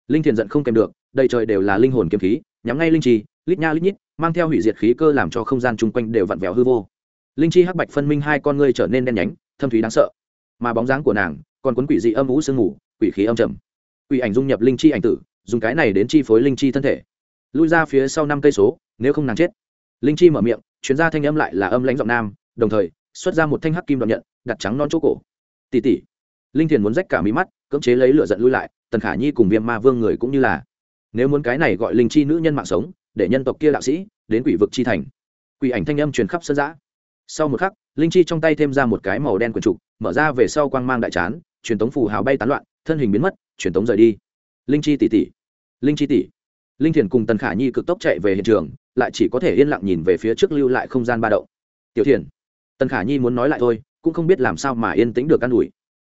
Linh thiền giận không kèm được, đầy trời đều là linh hồn kiếm khí, nhắm ngay linh chi, lít nha lít nhít, mang theo hủy diệt khí cơ làm cho không gian chung quanh đều vặn vẹo hư vô linh chi hắc bạch phân minh hai con ngươi trở nên đen nhánh, thâm thúy đáng sợ. Mà bóng dáng của nàng còn cuốn quỷ dị âm ú sương ngủ quỷ khí âm trầm. Quỷ ảnh dung nhập linh chi ảnh tử, dùng cái này đến chi phối linh chi thân thể. Lui ra phía sau năm cây số, nếu không nàng chết. Linh chi mở miệng, chuyến ra thanh âm lại là âm lãnh giọng nam, đồng thời, xuất ra một thanh hắc kim đoạn nhận, đặt trắng non chỗ cổ. Tỷ tỷ. Linh thiền muốn rách cả mí mắt, cưỡng chế lấy lửa giận lui lại, tần khả nhi cùng viêm ma vương người cũng như là. Nếu muốn cái này gọi linh chi nữ nhân mạng sống, để nhân tộc kia đạo sĩ, đến quỷ vực chi thành. Quỷ ảnh thanh âm truyền khắp sân giã sau một khắc, linh chi trong tay thêm ra một cái màu đen quần trục, mở ra về sau quang mang đại chán truyền tống phù hào bay tán loạn, thân hình biến mất, truyền tống rời đi. Linh chi tỷ tỷ linh chi tỷ linh thiền cùng tần khả nhi cực tốc chạy về hiện trường, lại chỉ có thể yên lặng nhìn về phía trước lưu lại không gian ba động. Tiểu thiền. Tần khả nhi muốn nói lại thôi, cũng không biết làm sao mà yên tĩnh được an ủi.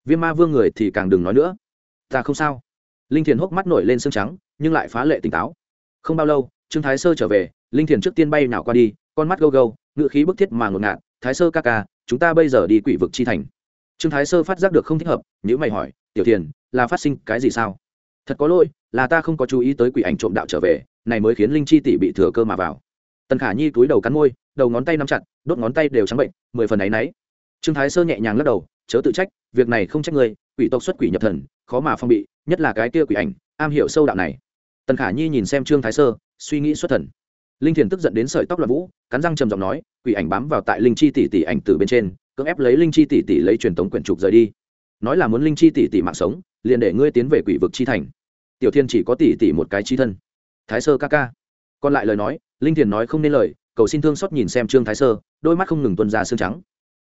Viêm ma vương người thì càng đừng nói nữa. Ta không sao. Linh thiền hốc mắt nổi lên xương trắng, nhưng lại phá lệ tỉnh táo. Không bao lâu, trương thái sơ trở về, linh thiền trước tiên bay nào qua đi, con mắt gâu gâu ngựa khí bức thiết mà ngột ngạt, thái sơ ca ca, chúng ta bây giờ đi quỷ vực chi thành. Trương thái sơ phát giác được không thích hợp nếu mày hỏi, tiểu thiền, là phát sinh cái gì sao? Thật có lỗi, là ta không có chú ý tới quỷ ảnh trộm đạo trở về, này mới khiến linh chi tỷ bị thừa cơ mà vào. Tần khả nhi túi đầu cắn môi, đầu ngón tay nắm chặt, đốt ngón tay đều trắng bệnh, mười phần áy náy. Trương thái sơ nhẹ nhàng lắc đầu, chớ tự trách, việc này không trách ngươi, quỷ tộc xuất quỷ nhập thần, khó mà phong bị, nhất là cái kia quỷ ảnh, am hiểu sâu đạo này. Tần khả nhi nhìn xem trương thái sơ, suy nghĩ xuất thần linh thiền tức giận đến sợi tóc loạn vũ, cắn răng trầm giọng nói, quỷ ảnh bám vào tại linh chi tỷ tỷ ảnh từ bên trên, cưỡng ép lấy linh chi tỷ tỷ lấy truyền tống quyển trục rời đi. Nói là muốn linh chi tỷ tỷ mạng sống, liền để ngươi tiến về quỷ vực chi thành. Tiểu thiên chỉ có tỷ tỷ một cái chi thân. Thái sơ ca ca. Còn lại lời nói, linh thiền nói không nên lời, cầu xin thương xót nhìn xem trương thái sơ, đôi mắt không ngừng tuân ra xương trắng.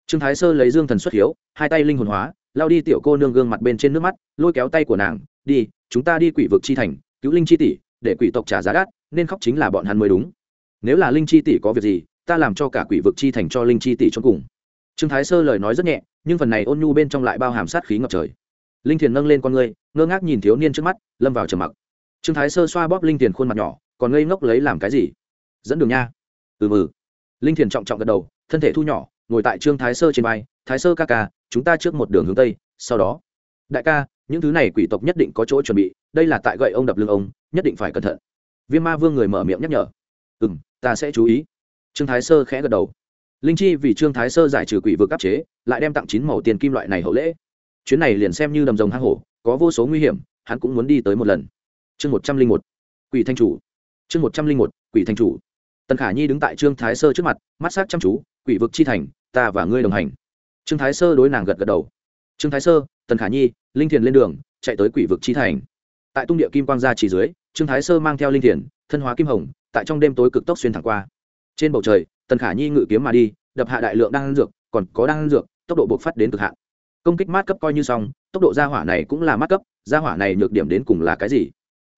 Trương thái sơ lấy dương thần xuất hiếu, hai tay linh hồn hóa, lao đi tiểu cô nương gương mặt bên trên nước mắt, lôi kéo tay của nàng, đi, chúng ta đi quỷ vực chi thành, cứu linh chi tỷ, để quỷ tộc trả giá đắt, nên khóc chính là bọn hắn mới đúng nếu là linh chi tỷ có việc gì, ta làm cho cả quỷ vực chi thành cho linh chi tỷ cho cùng. Trương thái sơ lời nói rất nhẹ, nhưng phần này ôn nhu bên trong lại bao hàm sát khí ngập trời. Linh thiền nâng lên con ngươi, ngơ ngác nhìn thiếu niên trước mắt, lâm vào trầm mặc. Trương thái sơ xoa bóp linh thiền khuôn mặt nhỏ, còn ngây ngốc lấy làm cái gì? Dẫn đường nha. Ừ mừ linh thiền trọng trọng gật đầu, thân thể thu nhỏ, ngồi tại trương thái sơ trên vai, thái sơ ca ca, chúng ta trước một đường hướng tây, sau đó. Đại ca, những thứ này quỷ tộc nhất định có chỗ chuẩn bị, đây là tại gậy ông đập lưng ông, nhất định phải cẩn thận. Viêm ma vương người mở miệng nhắc nhở. Ừ m ta sẽ chú ý. Trương thái sơ khẽ gật đầu. Linh chi vì trương thái sơ giải trừ quỷ vực áp chế, lại đem tặng chín màu tiền kim loại này hậu lễ. Chuyến này liền xem như đầm rồng hang hổ, có vô số nguy hiểm, hắn cũng muốn đi tới một lần. Chương một trăm linh một, quỷ thanh chủ. Chương một trăm linh một, quỷ thanh chủ. Tần khả nhi đứng tại trương thái sơ trước mặt, mắt s á c chăm chú, quỷ vực chi thành, ta và ngươi đồng hành. Trương thái sơ đối nàng gật gật đầu. Trương thái sơ, tần khả nhi, linh thiền lên đường, chạy tới quỷ vực chi thành. Tại tung địa kim quang gia chỉ dưới, trương thái sơ mang theo linh thiền, thân hóa kim hồng tại trong đêm tối cực tốc xuyên thẳng qua. Trên bầu trời, tần khả nhi ngự kiếm mà đi, đập hạ đại lượng đang ăn dược, còn có đang ăn dược, tốc độ bộc phát đến cực hạn. Công kích mát cấp coi như xong, tốc độ gia hỏa này cũng là mát cấp gia hỏa này nhược điểm đến cùng là cái gì?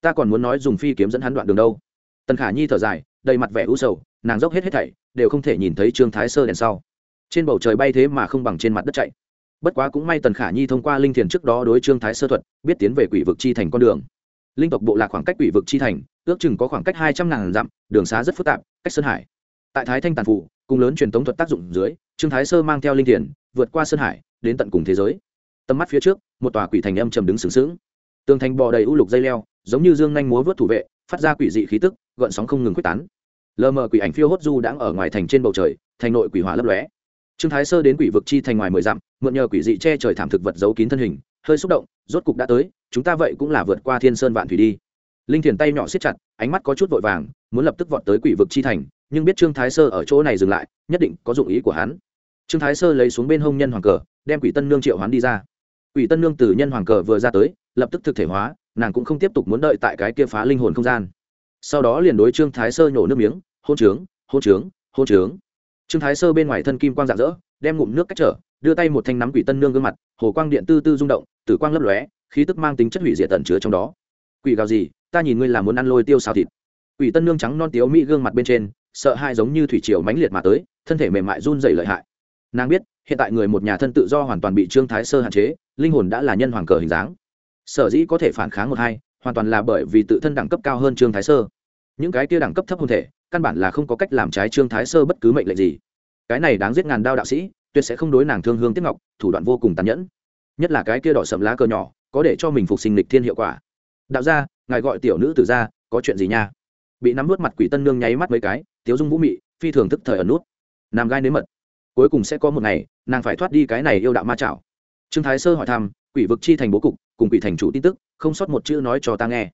Ta còn muốn nói dùng phi kiếm dẫn hắn đoạn đường đâu. Tần khả nhi thở dài, đầy mặt vẻ u sầu, nàng dốc hết hết thảy, đều không thể nhìn thấy trương thái sơ đèn sau. Trên bầu trời bay thế mà không bằng trên mặt đất chạy. Bất quá cũng may tần khả nhi thông qua linh thiền trước đó đối trương thái sơ thuật, biết tiến về quỷ vực chi thành con đường. Linh tộc bộ lạc khoảng cách quỷ vực chi thành ước chừng có khoảng cách hai trăm ngàn dặm, đường xá rất phức tạp, cách sơn hải. Tại thái thanh tàn phụ cùng lớn truyền tống thuật tác dụng dưới, trương thái sơ mang theo linh thiền, vượt qua sơn hải, đến tận cùng thế giới. Tầm mắt phía trước, một tòa quỷ thành âm trầm đứng sướng sướng. tường thành bò đầy u lục dây leo, giống như dương nhanh múa vớt thủ vệ, phát ra quỷ dị khí tức, gợn sóng không ngừng quyết tán. Lờ mờ quỷ ảnh phiêu hốt du đang ở ngoài thành trên bầu trời, thành nội quỷ hỏa lấp lóe. Trương thái sơ đến quỷ vực chi thành ngoài mười dặm, mượn nhờ quỷ dị che trời thảm thực vật giấu kín thân hình, hơi xúc động, rốt cục đã tới, chúng ta vậy cũng là vượt qua thiên sơn vạn thủy đi linh thiền tay nhỏ siết chặt, ánh mắt có chút vội vàng, muốn lập tức vọt tới quỷ vực chi thành, nhưng biết trương thái sơ ở chỗ này dừng lại, nhất định có dụng ý của hắn. Trương thái sơ lấy xuống bên hông nhân hoàng cờ, đem quỷ tân nương triệu hoán đi ra. Quỷ tân nương từ nhân hoàng cờ vừa ra tới, lập tức thực thể hóa, nàng cũng không tiếp tục muốn đợi tại cái kia phá linh hồn không gian. Sau đó liền đối trương thái sơ nhổ nước miếng, hôn trướng hôn trướng hôn trướng. Trương thái sơ bên ngoài thân kim quang rạng rỡ, đem ngụm nước cách trở, đưa tay một thanh nắm quỷ tân nương gương mặt, hồ quang điện tư tư rung động, tử quang lấp lóe, khí tức mang tính chất hủy diệt tận chứa trong đó quỷ gào gì, ta nhìn ngươi là muốn ăn lôi tiêu xào thịt. Quỷ tân nương trắng non tiếu mỹ gương mặt bên trên, sợ hai giống như thủy triều mãnh liệt mà tới, thân thể mềm mại run rẩy lợi hại. Nàng biết, hiện tại người một nhà thân tự do hoàn toàn bị trương thái sơ hạn chế, linh hồn đã là nhân hoàng cờ hình dáng. Sở dĩ có thể phản kháng một hai, hoàn toàn là bởi vì tự thân đẳng cấp cao hơn trương thái sơ. Những cái kia đẳng cấp thấp hôn thể, căn bản là không có cách làm trái trương thái sơ bất cứ mệnh lệnh gì. Cái này đáng giết ngàn đao đạo sĩ, tuyệt sẽ không đối nàng thương hương tiếp ngọc, thủ đoạn vô cùng tàn nhẫn. Nhất là cái kia đỏ sầm lá cờ nhỏ, có để cho mình phục sinh lịch thiên hiệu quả đạo ra ngài gọi tiểu nữ tử ra, có chuyện gì nha? Bị nắm vớt mặt quỷ tân nương nháy mắt mấy cái, tiếu dung vũ mị, phi thường thức thời ẩn nút. Nam gai nếm mật. Cuối cùng sẽ có một ngày, nàng phải thoát đi cái này yêu đạo ma chảo. Trương thái sơ hỏi thăm, quỷ vực chi thành bố cục, cùng quỷ thành chủ tin tức, không sót một chữ nói cho ta nghe.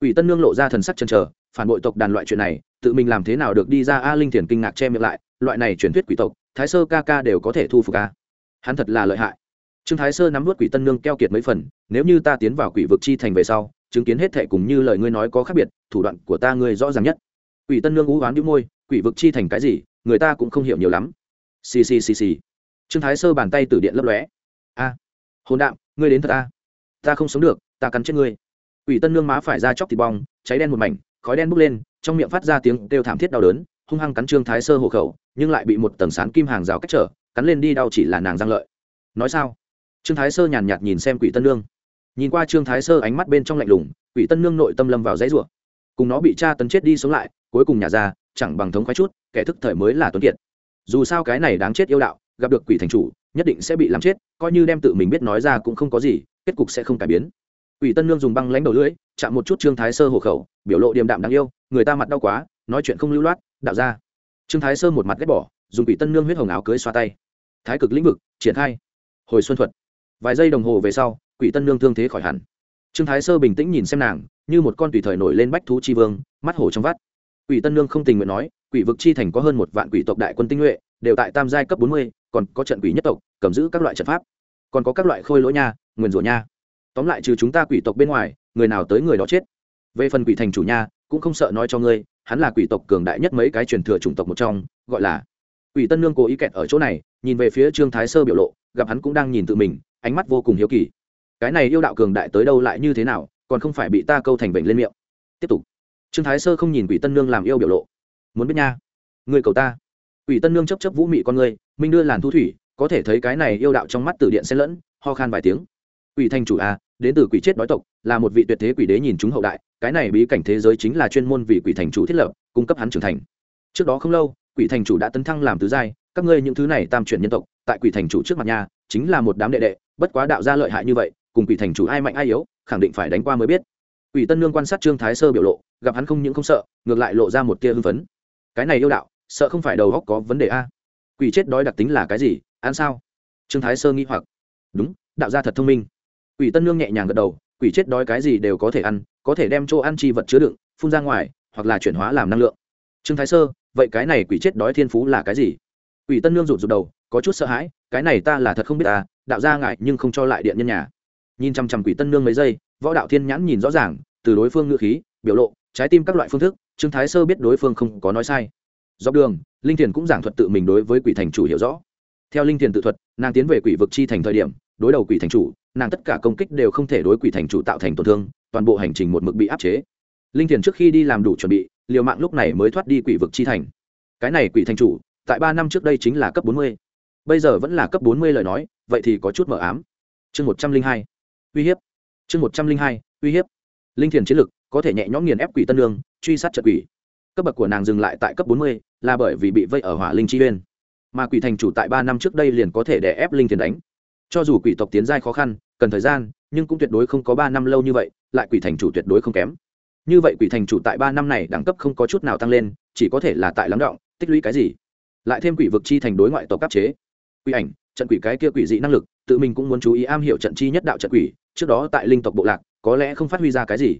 Quỷ tân nương lộ ra thần sắc chần chờ, phản bội tộc đàn loại chuyện này, tự mình làm thế nào được đi ra a linh thiền kinh ngạc che miệng lại, loại này truyền thuyết quỷ tộc, thái sơ ca ca đều có thể thu phục ca hắn thật là lợi hại. Trương thái sơ nắm vút quỷ tân nương keo kiệt mấy phần, nếu như ta tiến vào quỷ vực chi thành về sau chứng kiến hết thệ cùng như lời ngươi nói có khác biệt, thủ đoạn của ta ngươi rõ ràng nhất. Quỷ tân nương ú oán đĩu môi, quỷ vực chi thành cái gì, người ta cũng không hiểu nhiều lắm. Xì xì xì xì. Trương thái sơ bàn tay từ điện lấp lóe. A hồn đạm, ngươi đến thật a. Ta không sống được, ta cắn chết ngươi. Quỷ tân nương má phải ra chóc thịt bong, cháy đen một mảnh, khói đen bốc lên, trong miệng phát ra tiếng kêu thảm thiết đau đớn, hung hăng cắn trương thái sơ hộ khẩu, nhưng lại bị một tầng sán kim hàng rào cách trở, cắn lên đi đau chỉ là nàng giang lợi. Nói sao? Trương thái sơ nhàn nhạt nhìn xem quỷ tân nương nhìn qua trương thái sơ ánh mắt bên trong lạnh lùng, quỷ tân nương nội tâm lâm vào dãy rủa. Cùng nó bị cha tấn chết đi sống lại, cuối cùng nhà ra, chẳng bằng thống khoái chút, kẻ thức thời mới là tuấn kiệt. Dù sao cái này đáng chết yêu đạo, gặp được quỷ thành chủ, nhất định sẽ bị làm chết, coi như đem tự mình biết nói ra cũng không có gì, kết cục sẽ không cải biến. Quỷ tân nương dùng băng lãnh đầu lưỡi, chạm một chút trương thái sơ hộ khẩu, biểu lộ điềm đạm đáng yêu, người ta mặt đau quá, nói chuyện không lưu loát, đạo ra. Trương thái sơ một mặt ghét bỏ, dùng quỷ tân nương huyết hồng áo cưới xoa tay. Thái cực lĩnh vực, triển khai. Hồi xuân thuật. Vài giây đồng hồ về sau quỷ tân nương thương thế khỏi hẳn. Trương thái sơ bình tĩnh nhìn xem nàng, như một con tùy thời nổi lên bách thú chi vương, mắt hổ trong vắt. Quỷ tân nương không tình nguyện nói, quỷ vực chi thành có hơn một vạn quỷ tộc đại quân tinh nhuệ, đều tại tam giai cấp bốn mươi, còn có trận quỷ nhất tộc, cầm giữ các loại trận pháp. Còn có các loại khôi lỗi nha, nguyền rủa nha. Tóm lại trừ chúng ta quỷ tộc bên ngoài, người nào tới người đó chết. Về phần quỷ thành chủ nha, cũng không sợ nói cho ngươi, hắn là quỷ tộc cường đại nhất mấy cái truyền thừa chủng tộc một trong, gọi là quỷ tân nương cố ý kẹt ở chỗ này, nhìn về phía trương thái sơ biểu lộ, gặp hắn cũng đang nhìn tự mình, ánh mắt vô cùng hiếu kỳ cái này yêu đạo cường đại tới đâu lại như thế nào, còn không phải bị ta câu thành bệnh lên miệng. Tiếp tục. Trương thái sơ không nhìn quỷ tân nương làm yêu biểu lộ. Muốn biết nha. Người cầu ta. Quỷ tân nương chấp chấp vũ mị con người minh đưa làn thu thủy, có thể thấy cái này yêu đạo trong mắt từ điện xen lẫn, ho khan vài tiếng. Quỷ Thanh chủ a đến từ quỷ chết đói tộc, là một vị tuyệt thế quỷ đế nhìn chúng hậu đại, cái này bí cảnh thế giới chính là chuyên môn vì quỷ thành chủ thiết lập, cung cấp hắn trưởng thành. Trước đó không lâu, quỷ thành chủ đã tấn thăng làm tứ giai, các ngươi những thứ này tam chuyển nhân tộc, tại quỷ thành chủ trước mặt nhà, chính là một đám đệ đệ, bất quá đạo gia lợi hại như vậy cùng quỷ thành chủ ai mạnh ai yếu, khẳng định phải đánh qua mới biết. Quỷ tân nương quan sát trương thái sơ biểu lộ, gặp hắn không những không sợ, ngược lại lộ ra một tia hưng phấn. Cái này yêu đạo, sợ không phải đầu góc có vấn đề a. Quỷ chết đói đặc tính là cái gì, ăn sao? Trương thái sơ nghĩ hoặc. Đúng, đạo gia thật thông minh. Quỷ tân nương nhẹ nhàng gật đầu, quỷ chết đói cái gì đều có thể ăn, có thể đem chỗ ăn chi vật chứa đựng, phun ra ngoài, hoặc là chuyển hóa làm năng lượng. Trương thái sơ, vậy cái này quỷ chết đói thiên phú là cái gì? Quỷ tân nương rụt rụt đầu, có chút sợ hãi, cái này ta là thật không biết ta đạo gia ngại nhưng không cho lại điện nhân nhà nhìn chăm chăm quỷ tân nương mấy giây, võ đạo thiên nhãn nhìn rõ ràng, từ đối phương ngữ khí, biểu lộ, trái tim các loại phương thức, trương thái sơ biết đối phương không có nói sai. Dọc đường, linh thiền cũng giảng thuật tự mình đối với quỷ thành chủ hiểu rõ. Theo linh thiền tự thuật, nàng tiến về quỷ vực chi thành thời điểm, đối đầu quỷ thành chủ, nàng tất cả công kích đều không thể đối quỷ thành chủ tạo thành tổn thương, toàn bộ hành trình một mực bị áp chế. Linh thiền trước khi đi làm đủ chuẩn bị, liều mạng lúc này mới thoát đi quỷ vực chi thành. Cái này quỷ thành chủ, tại ba năm trước đây chính là cấp bốn mươi. Bây giờ vẫn là cấp bốn mươi lời nói, vậy thì có chút mờ ám. Chương một trăm linh hai uy hiếp. Chương một trăm linh hai, uy hiếp. Linh thiền chiến lực có thể nhẹ nhõm nghiền ép quỷ tân lương, truy sát trận quỷ. Cấp bậc của nàng dừng lại tại cấp bốn mươi, là bởi vì bị vây ở hỏa linh chi uyên. Mà quỷ thành chủ tại ba năm trước đây liền có thể đè ép linh thiền đánh. Cho dù quỷ tộc tiến giai khó khăn, cần thời gian, nhưng cũng tuyệt đối không có ba năm lâu như vậy, lại quỷ thành chủ tuyệt đối không kém. Như vậy quỷ thành chủ tại ba năm này đẳng cấp không có chút nào tăng lên, chỉ có thể là tại lắng động, tích lũy cái gì. Lại thêm quỷ vực chi thành đối ngoại tộc áp chế. Quỷ ảnh, trận quỷ cái kia quỷ dị năng lực, tự mình cũng muốn chú ý am hiểu trận chi nhất đạo trận quỷ trước đó tại linh tộc bộ lạc, có lẽ không phát huy ra cái gì.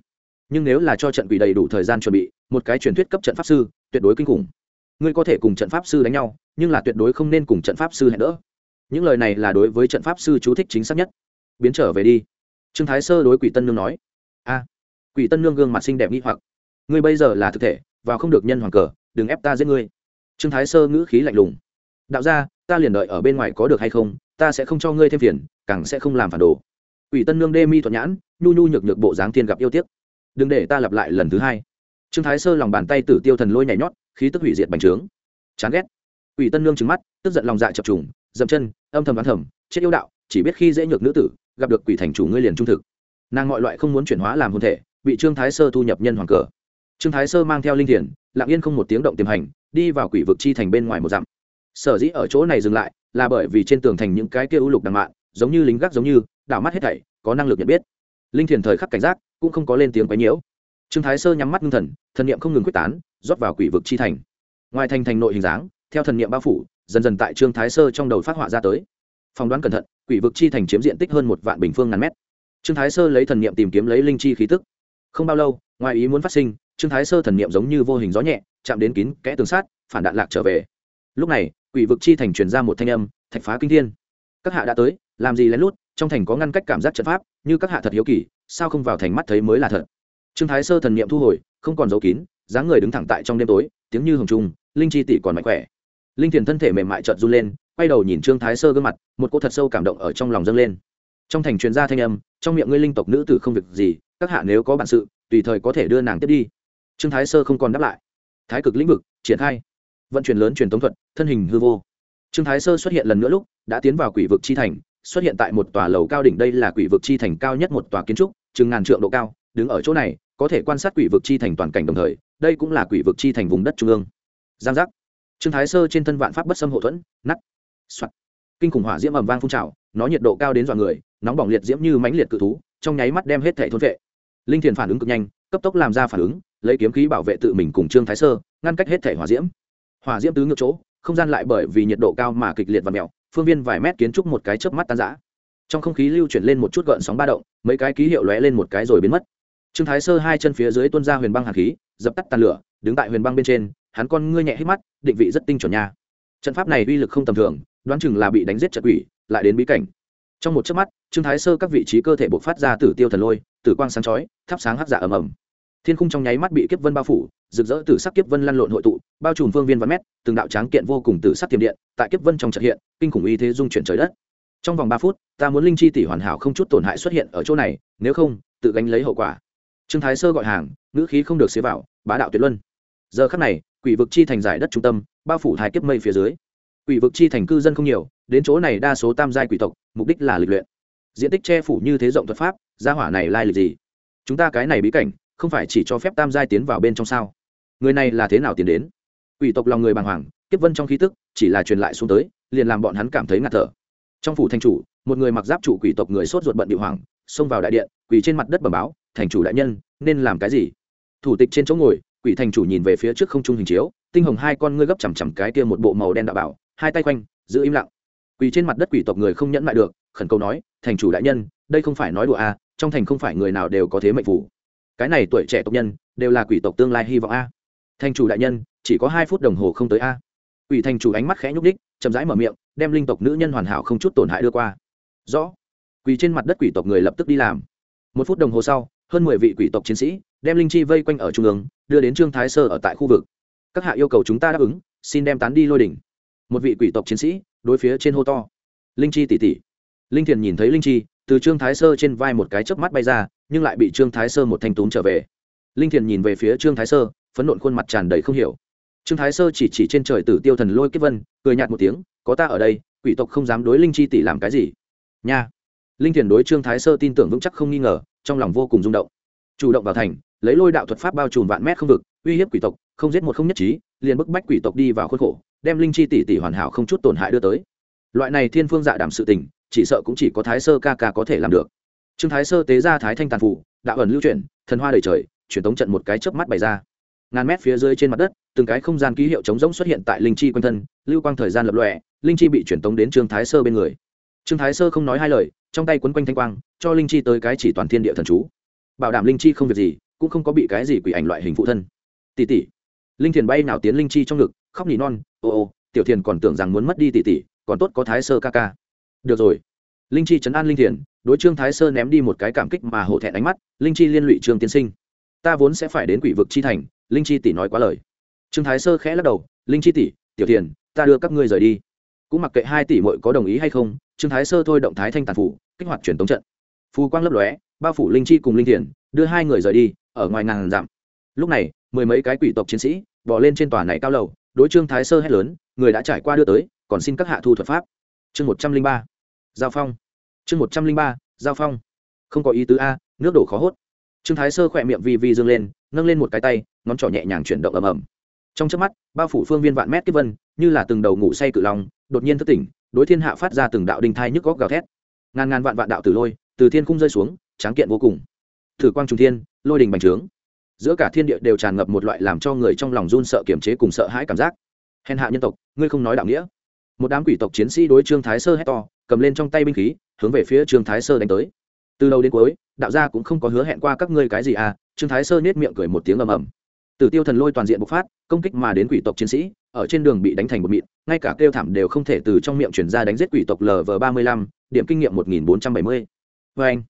Nhưng nếu là cho trận quỷ đầy đủ thời gian chuẩn bị, một cái truyền thuyết cấp trận pháp sư, tuyệt đối kinh khủng. Ngươi có thể cùng trận pháp sư đánh nhau, nhưng là tuyệt đối không nên cùng trận pháp sư hẹn đỡ. Những lời này là đối với trận pháp sư chú thích chính xác nhất. Biến trở về đi. Trương thái sơ đối quỷ tân nương nói. A, quỷ tân nương gương mặt xinh đẹp nghi hoặc. Ngươi bây giờ là thực thể và không được nhân hoàng cờ, đừng ép ta giết ngươi. Trương thái sơ ngữ khí lạnh lùng. Đạo ra ta liền đợi ở bên ngoài có được hay không, ta sẽ không cho ngươi thêm phiền, càng sẽ không làm phản đồ quỷ tân nương đê mi thuận nhãn, nhu nhu nhược nhược bộ dáng thiên gặp yêu tiếc. Đừng để ta lặp lại lần thứ hai. Trương thái sơ lòng bàn tay tử tiêu thần lôi nhảy nhót, khí tức hủy diệt bành trướng. Chán ghét. Quỷ tân nương trừng mắt, tức giận lòng dạ chập trùng, dậm chân, âm thầm đoán thầm, chết yêu đạo, chỉ biết khi dễ nhược nữ tử, gặp được quỷ thành chủ ngươi liền trung thực. Nàng mọi loại không muốn chuyển hóa làm hôn thể, bị trương thái sơ thu nhập nhân hoàng cờ. Trương thái sơ mang theo linh thiền, lặng yên không một tiếng động tiềm hành, đi vào quỷ vực chi thành bên ngoài một dặm. Sở dĩ ở chỗ này dừng lại, là bởi vì trên tường thành những cái kia u lục đằng mạn, giống như lính gác giống như đảo mắt hết thảy, có năng lực nhận biết. Linh thiền thời khắc cảnh giác, cũng không có lên tiếng quấy nhiễu. Trương thái sơ nhắm mắt ngưng thần thần niệm không ngừng quyết tán, rót vào quỷ vực chi thành. Ngoài thành thành nội hình dáng, theo thần niệm bao phủ, dần dần tại trương thái sơ trong đầu phát họa ra tới. Phỏng đoán cẩn thận, quỷ vực chi thành chiếm diện tích hơn một vạn bình phương ngàn mét. Trương thái sơ lấy thần niệm tìm kiếm lấy linh chi khí tức. Không bao lâu, ngoài ý muốn phát sinh, trương thái sơ thần niệm giống như vô hình gió nhẹ, chạm đến kín, kẽ tường sát, phản đạn lạc trở về. Lúc này, quỷ vực chi thành truyền ra một thanh âm, thạch phá kinh thiên. Các hạ đã tới, làm gì lén lút trong thành có ngăn cách cảm giác trận pháp, như các hạ thật hiếu kỳ, sao không vào thành mắt thấy mới là thật? Trương thái sơ thần niệm thu hồi, không còn giấu kín, dáng người đứng thẳng tại trong đêm tối, tiếng như hồng trung, linh chi tỷ còn mạnh khỏe. Linh thiền thân thể mềm mại trợt run lên, quay đầu nhìn trương thái sơ gương mặt, một cô thật sâu cảm động ở trong lòng dâng lên. Trong thành truyền gia thanh âm, trong miệng ngươi linh tộc nữ tử không việc gì, các hạ nếu có bản sự, tùy thời có thể đưa nàng tiếp đi. Trương thái sơ không còn đáp lại. Thái cực lĩnh vực, triển khai. Vận chuyển lớn truyền tống thuật, thân hình hư vô. Trương thái sơ xuất hiện lần nữa lúc, đã tiến vào quỷ vực chi thành xuất hiện tại một tòa lầu cao đỉnh đây là quỷ vực chi thành cao nhất một tòa kiến trúc, chừng ngàn trượng độ cao, đứng ở chỗ này, có thể quan sát quỷ vực chi thành toàn cảnh đồng thời, đây cũng là quỷ vực chi thành vùng đất trung ương. Giang giác. Trương thái sơ trên thân vạn pháp bất xâm hậu thuẫn nắt soạt. Kinh khủng hỏa diễm ầm vang phun trào, nó nhiệt độ cao đến dọa người, nóng bỏng liệt diễm như mãnh liệt cự thú, trong nháy mắt đem hết thể thôn vệ. Linh thiền phản ứng cực nhanh, cấp tốc làm ra phản ứng, lấy kiếm khí bảo vệ tự mình cùng trương thái sơ, ngăn cách hết thể hỏa diễm. Hỏa diễm tứ ngược chỗ, không gian lại bởi vì nhiệt độ cao mà kịch liệt và mèo phương viên vài mét kiến trúc một cái chớp mắt tan rã. Trong không khí lưu chuyển lên một chút gợn sóng ba động, mấy cái ký hiệu lóe lên một cái rồi biến mất. Trương thái sơ hai chân phía dưới tuôn ra huyền băng hàn khí, dập tắt tàn lửa, đứng tại huyền băng bên trên, hắn con ngươi nhẹ hít mắt, định vị rất tinh chuẩn nha. Trận pháp này uy lực không tầm thường, đoán chừng là bị đánh giết trận quỷ, lại đến bí cảnh. Trong một chớp mắt, trương thái sơ các vị trí cơ thể bộc phát ra tử tiêu thần lôi, tử quang sáng chói, thắp sáng hắc dạ ầm ầm thiên khung trong nháy mắt bị kiếp vân bao phủ, rực rỡ từ sắc kiếp vân lăn lộn hội tụ, bao trùm phương viên vạn mét, từng đạo tráng kiện vô cùng từ sắc tiềm điện tại kiếp vân trong trận hiện, kinh khủng y thế dung chuyển trời đất. Trong vòng ba phút, ta muốn linh chi tỷ hoàn hảo không chút tổn hại xuất hiện ở chỗ này, nếu không, tự gánh lấy hậu quả. Trương thái sơ gọi hàng, ngữ khí không được xế vào, bá đạo tuyệt luân. Giờ khắc này, quỷ vực chi thành giải đất trung tâm, bao phủ thái kiếp mây phía dưới. Quỷ vực chi thành cư dân không nhiều, đến chỗ này đa số tam giai quỷ tộc, mục đích là lịch luyện. Diện tích che phủ như thế rộng thuật pháp, gia hỏa này lai lịch gì? Chúng ta cái này bí cảnh không phải chỉ cho phép tam giai tiến vào bên trong sao? Người này là thế nào tiến đến? Quỷ tộc lòng người bàng hoàng kiếp vân trong khí tức chỉ là truyền lại xuống tới liền làm bọn hắn cảm thấy ngạt thở. Trong phủ thành chủ một người mặc giáp chủ quỷ tộc người sốt ruột bận bị hoàng xông vào đại điện quỷ trên mặt đất bẩm báo thành chủ đại nhân nên làm cái gì? Thủ tịch trên chỗ ngồi quỷ thành chủ nhìn về phía trước không trung hình chiếu tinh hồng hai con ngươi gấp chằm chằm cái kia một bộ màu đen đạo bảo hai tay quanh giữ im lặng. Quỷ trên mặt đất quỷ tộc người không nhẫn lại được khẩn cầu nói thành chủ đại nhân đây không phải nói đùa à, trong thành không phải người nào đều có thế mệnh phủ cái này tuổi trẻ tộc nhân đều là quỷ tộc tương lai hy vọng a. Thành chủ đại nhân, chỉ có hai phút đồng hồ không tới a. Quỷ thành chủ ánh mắt khẽ nhúc đích chậm rãi mở miệng, đem linh tộc nữ nhân hoàn hảo không chút tổn hại đưa qua. Rõ. Quỳ trên mặt đất quỷ tộc người lập tức đi làm. Một phút đồng hồ sau, hơn mười vị quỷ tộc chiến sĩ đem linh chi vây quanh ở trung ương, đưa đến trương thái sơ ở tại khu vực. Các hạ yêu cầu chúng ta đáp ứng, xin đem tán đi lôi đỉnh. Một vị quỷ tộc chiến sĩ đối phía trên hô to. Linh chi tỉ tỉ. Linh thiền nhìn thấy linh chi, từ trương thái sơ trên vai một cái chớp mắt bay ra nhưng lại bị trương thái sơ một thanh túm trở về. Linh thiền nhìn về phía trương thái sơ, phấn nộn khuôn mặt tràn đầy không hiểu. Trương thái sơ chỉ chỉ trên trời tử tiêu thần lôi kiếp vân, cười nhạt một tiếng, có ta ở đây, quỷ tộc không dám đối linh chi tỷ làm cái gì? Nha. Linh thiền đối trương thái sơ tin tưởng vững chắc không nghi ngờ, trong lòng vô cùng rung động. Chủ động vào thành, lấy lôi đạo thuật pháp bao trùm vạn mét không vực, uy hiếp quỷ tộc, không giết một không nhất trí, liền bức bách quỷ tộc đi vào khuôn khổ, đem linh chi tỷ tỷ hoàn hảo không chút tổn hại đưa tới. Loại này thiên phương dạ đảm sự tình, chỉ sợ cũng chỉ có thái sơ ca ca có thể làm được trương thái sơ tế ra thái thanh tàn phủ, đạo ẩn lưu chuyển, thần hoa đầy trời, truyền tống trận một cái chớp mắt bày ra. Ngàn mét phía dưới trên mặt đất, từng cái không gian ký hiệu chống rỗng xuất hiện tại linh chi quanh thân, lưu quang thời gian lập lọe linh chi bị truyền tống đến trương thái sơ bên người. Trương thái sơ không nói hai lời, trong tay quấn quanh thanh quang, cho linh chi tới cái chỉ toàn thiên địa thần chú. Bảo đảm linh chi không việc gì, cũng không có bị cái gì quỷ ảnh loại hình phụ thân. Tỷ tỷ. Linh thiền bay nào tiến linh chi trong ngực, khóc nỉ non, ô ô, tiểu thiền còn tưởng rằng muốn mất đi tỷ tỷ, còn tốt có thái sơ ca ca. Được rồi. Linh chi chấn an linh thiền đối trương thái sơ ném đi một cái cảm kích mà hổ thẹn ánh mắt, linh chi liên lụy trương tiên sinh. Ta vốn sẽ phải đến quỷ vực chi thành, linh chi tỷ nói quá lời. Trương thái sơ khẽ lắc đầu, linh chi tỷ, tiểu thiền ta đưa các ngươi rời đi. Cũng mặc kệ hai tỷ mội có đồng ý hay không, trương thái sơ thôi động thái thanh tàn phủ, kích hoạt truyền tống trận. Phù quang lấp lóe, bao phủ linh chi cùng linh thiền đưa hai người rời đi, ở ngoài ngàn dặm. Lúc này, mười mấy cái quỷ tộc chiến sĩ bỏ lên trên tòa này cao lầu, đối trương thái sơ hét lớn, người đã trải qua đưa tới, còn xin các hạ thu thuật pháp. Chương một trăm linh ba, giao phong chương một trăm linh ba, giao phong. Không có ý tứ a, nước đổ khó hốt. Trương thái sơ khỏe miệng vi vi dương lên, nâng lên một cái tay, ngón trỏ nhẹ nhàng chuyển động ầm ầm. Trong trước mắt, bao phủ phương viên vạn mét kiếp vân, như là từng đầu ngủ say cự lòng đột nhiên thức tỉnh, đối thiên hạ phát ra từng đạo đinh thai nhức góc gào thét. Ngàn ngàn vạn vạn đạo tử lôi, từ thiên khung rơi xuống, tráng kiện vô cùng. Thử quang trung thiên, lôi đình bành trướng. Giữa cả thiên địa đều tràn ngập một loại làm cho người trong lòng run sợ kiềm chế cùng sợ hãi cảm giác. Hèn hạ nhân tộc, ngươi không nói đạo nghĩa. Một đám quỷ tộc chiến sĩ đối trương thái sơ hét to, cầm lên trong tay binh khí hướng về phía trương thái sơ đánh tới. Từ đầu đến cuối, đạo gia cũng không có hứa hẹn qua các ngươi cái gì à? Trương thái sơ nết miệng cười một tiếng ầm ầm. Từ tiêu thần lôi toàn diện bộc phát, công kích mà đến quỷ tộc chiến sĩ, ở trên đường bị đánh thành một mịn, ngay cả kêu thảm đều không thể từ trong miệng chuyển ra đánh giết quỷ tộc lv ba mươi lăm, điểm kinh nghiệm một nghìn bốn trăm bảy mươi. Vê anh,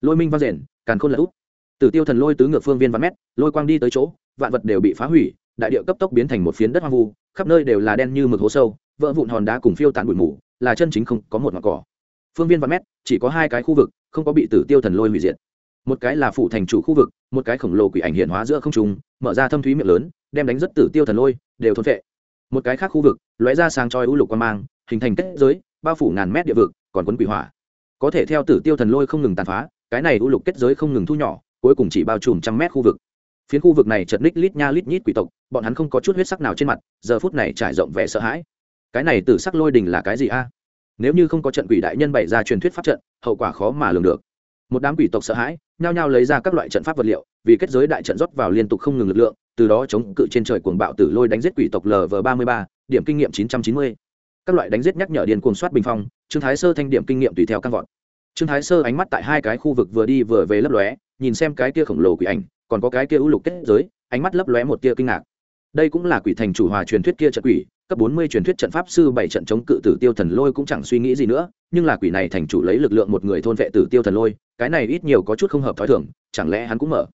lôi minh văn rền, càn khôn là úp tử tiêu thần lôi tứ ngược phương viên văn mét, lôi quang đi tới chỗ, vạn vật đều bị phá hủy, đại địa cấp tốc biến thành một phiến đất hoang vu, khắp nơi đều là đen như mực hố sâu, vỡ vụn hòn đá cùng phiêu tàn bụi mù, là chân chính không có một ngọn cỏ phương viên vạn mét, chỉ có hai cái khu vực, không có bị tử tiêu thần lôi hủy diệt. Một cái là phủ thành chủ khu vực, một cái khổng lồ quỷ ảnh hiện hóa giữa không trung, mở ra thâm thúy miệng lớn, đem đánh rất tử tiêu thần lôi, đều thôn vệ một cái khác khu vực, lóe ra sáng choi u lục quan mang, hình thành kết giới, bao phủ ngàn mét địa vực, còn quấn quỷ hỏa. Có thể theo tử tiêu thần lôi không ngừng tàn phá, cái này u lục kết giới không ngừng thu nhỏ, cuối cùng chỉ bao trùm trăm mét khu vực. Phiến khu vực này chật ních lít nha lít nhít quỷ tộc, bọn hắn không có chút huyết sắc nào trên mặt, giờ phút này trải rộng vẻ sợ hãi. Cái này tử sắc lôi đình là cái gì a? Nếu như không có trận quỷ đại nhân bày ra truyền thuyết pháp trận, hậu quả khó mà lường được. Một đám quỷ tộc sợ hãi, nhao nhao lấy ra các loại trận pháp vật liệu, vì kết giới đại trận rót vào liên tục không ngừng lực lượng, từ đó chống cự trên trời cuồng bạo tử lôi đánh giết quỷ tộc lv ba mươi ba, điểm kinh nghiệm chín trăm chín mươi. Các loại đánh giết nhắc nhở điền cuồng soát bình phong, trương thái sơ thanh điểm kinh nghiệm tùy theo căn vọt. Trương thái sơ ánh mắt tại hai cái khu vực vừa đi vừa về lấp lóe, nhìn xem cái kia khổng lồ quỷ ảnh, còn có cái kia ưu lục kết giới, ánh mắt lấp lóe một tia kinh ngạc đây cũng là quỷ thành chủ hòa truyền thuyết kia trận quỷ, cấp bốn mươi truyền thuyết trận pháp sư bảy trận chống cự tử tiêu thần lôi cũng chẳng suy nghĩ gì nữa, nhưng là quỷ này thành chủ lấy lực lượng một người thôn vệ tử tiêu thần lôi, cái này ít nhiều có chút không hợp thói thường, chẳng lẽ hắn cũng mở?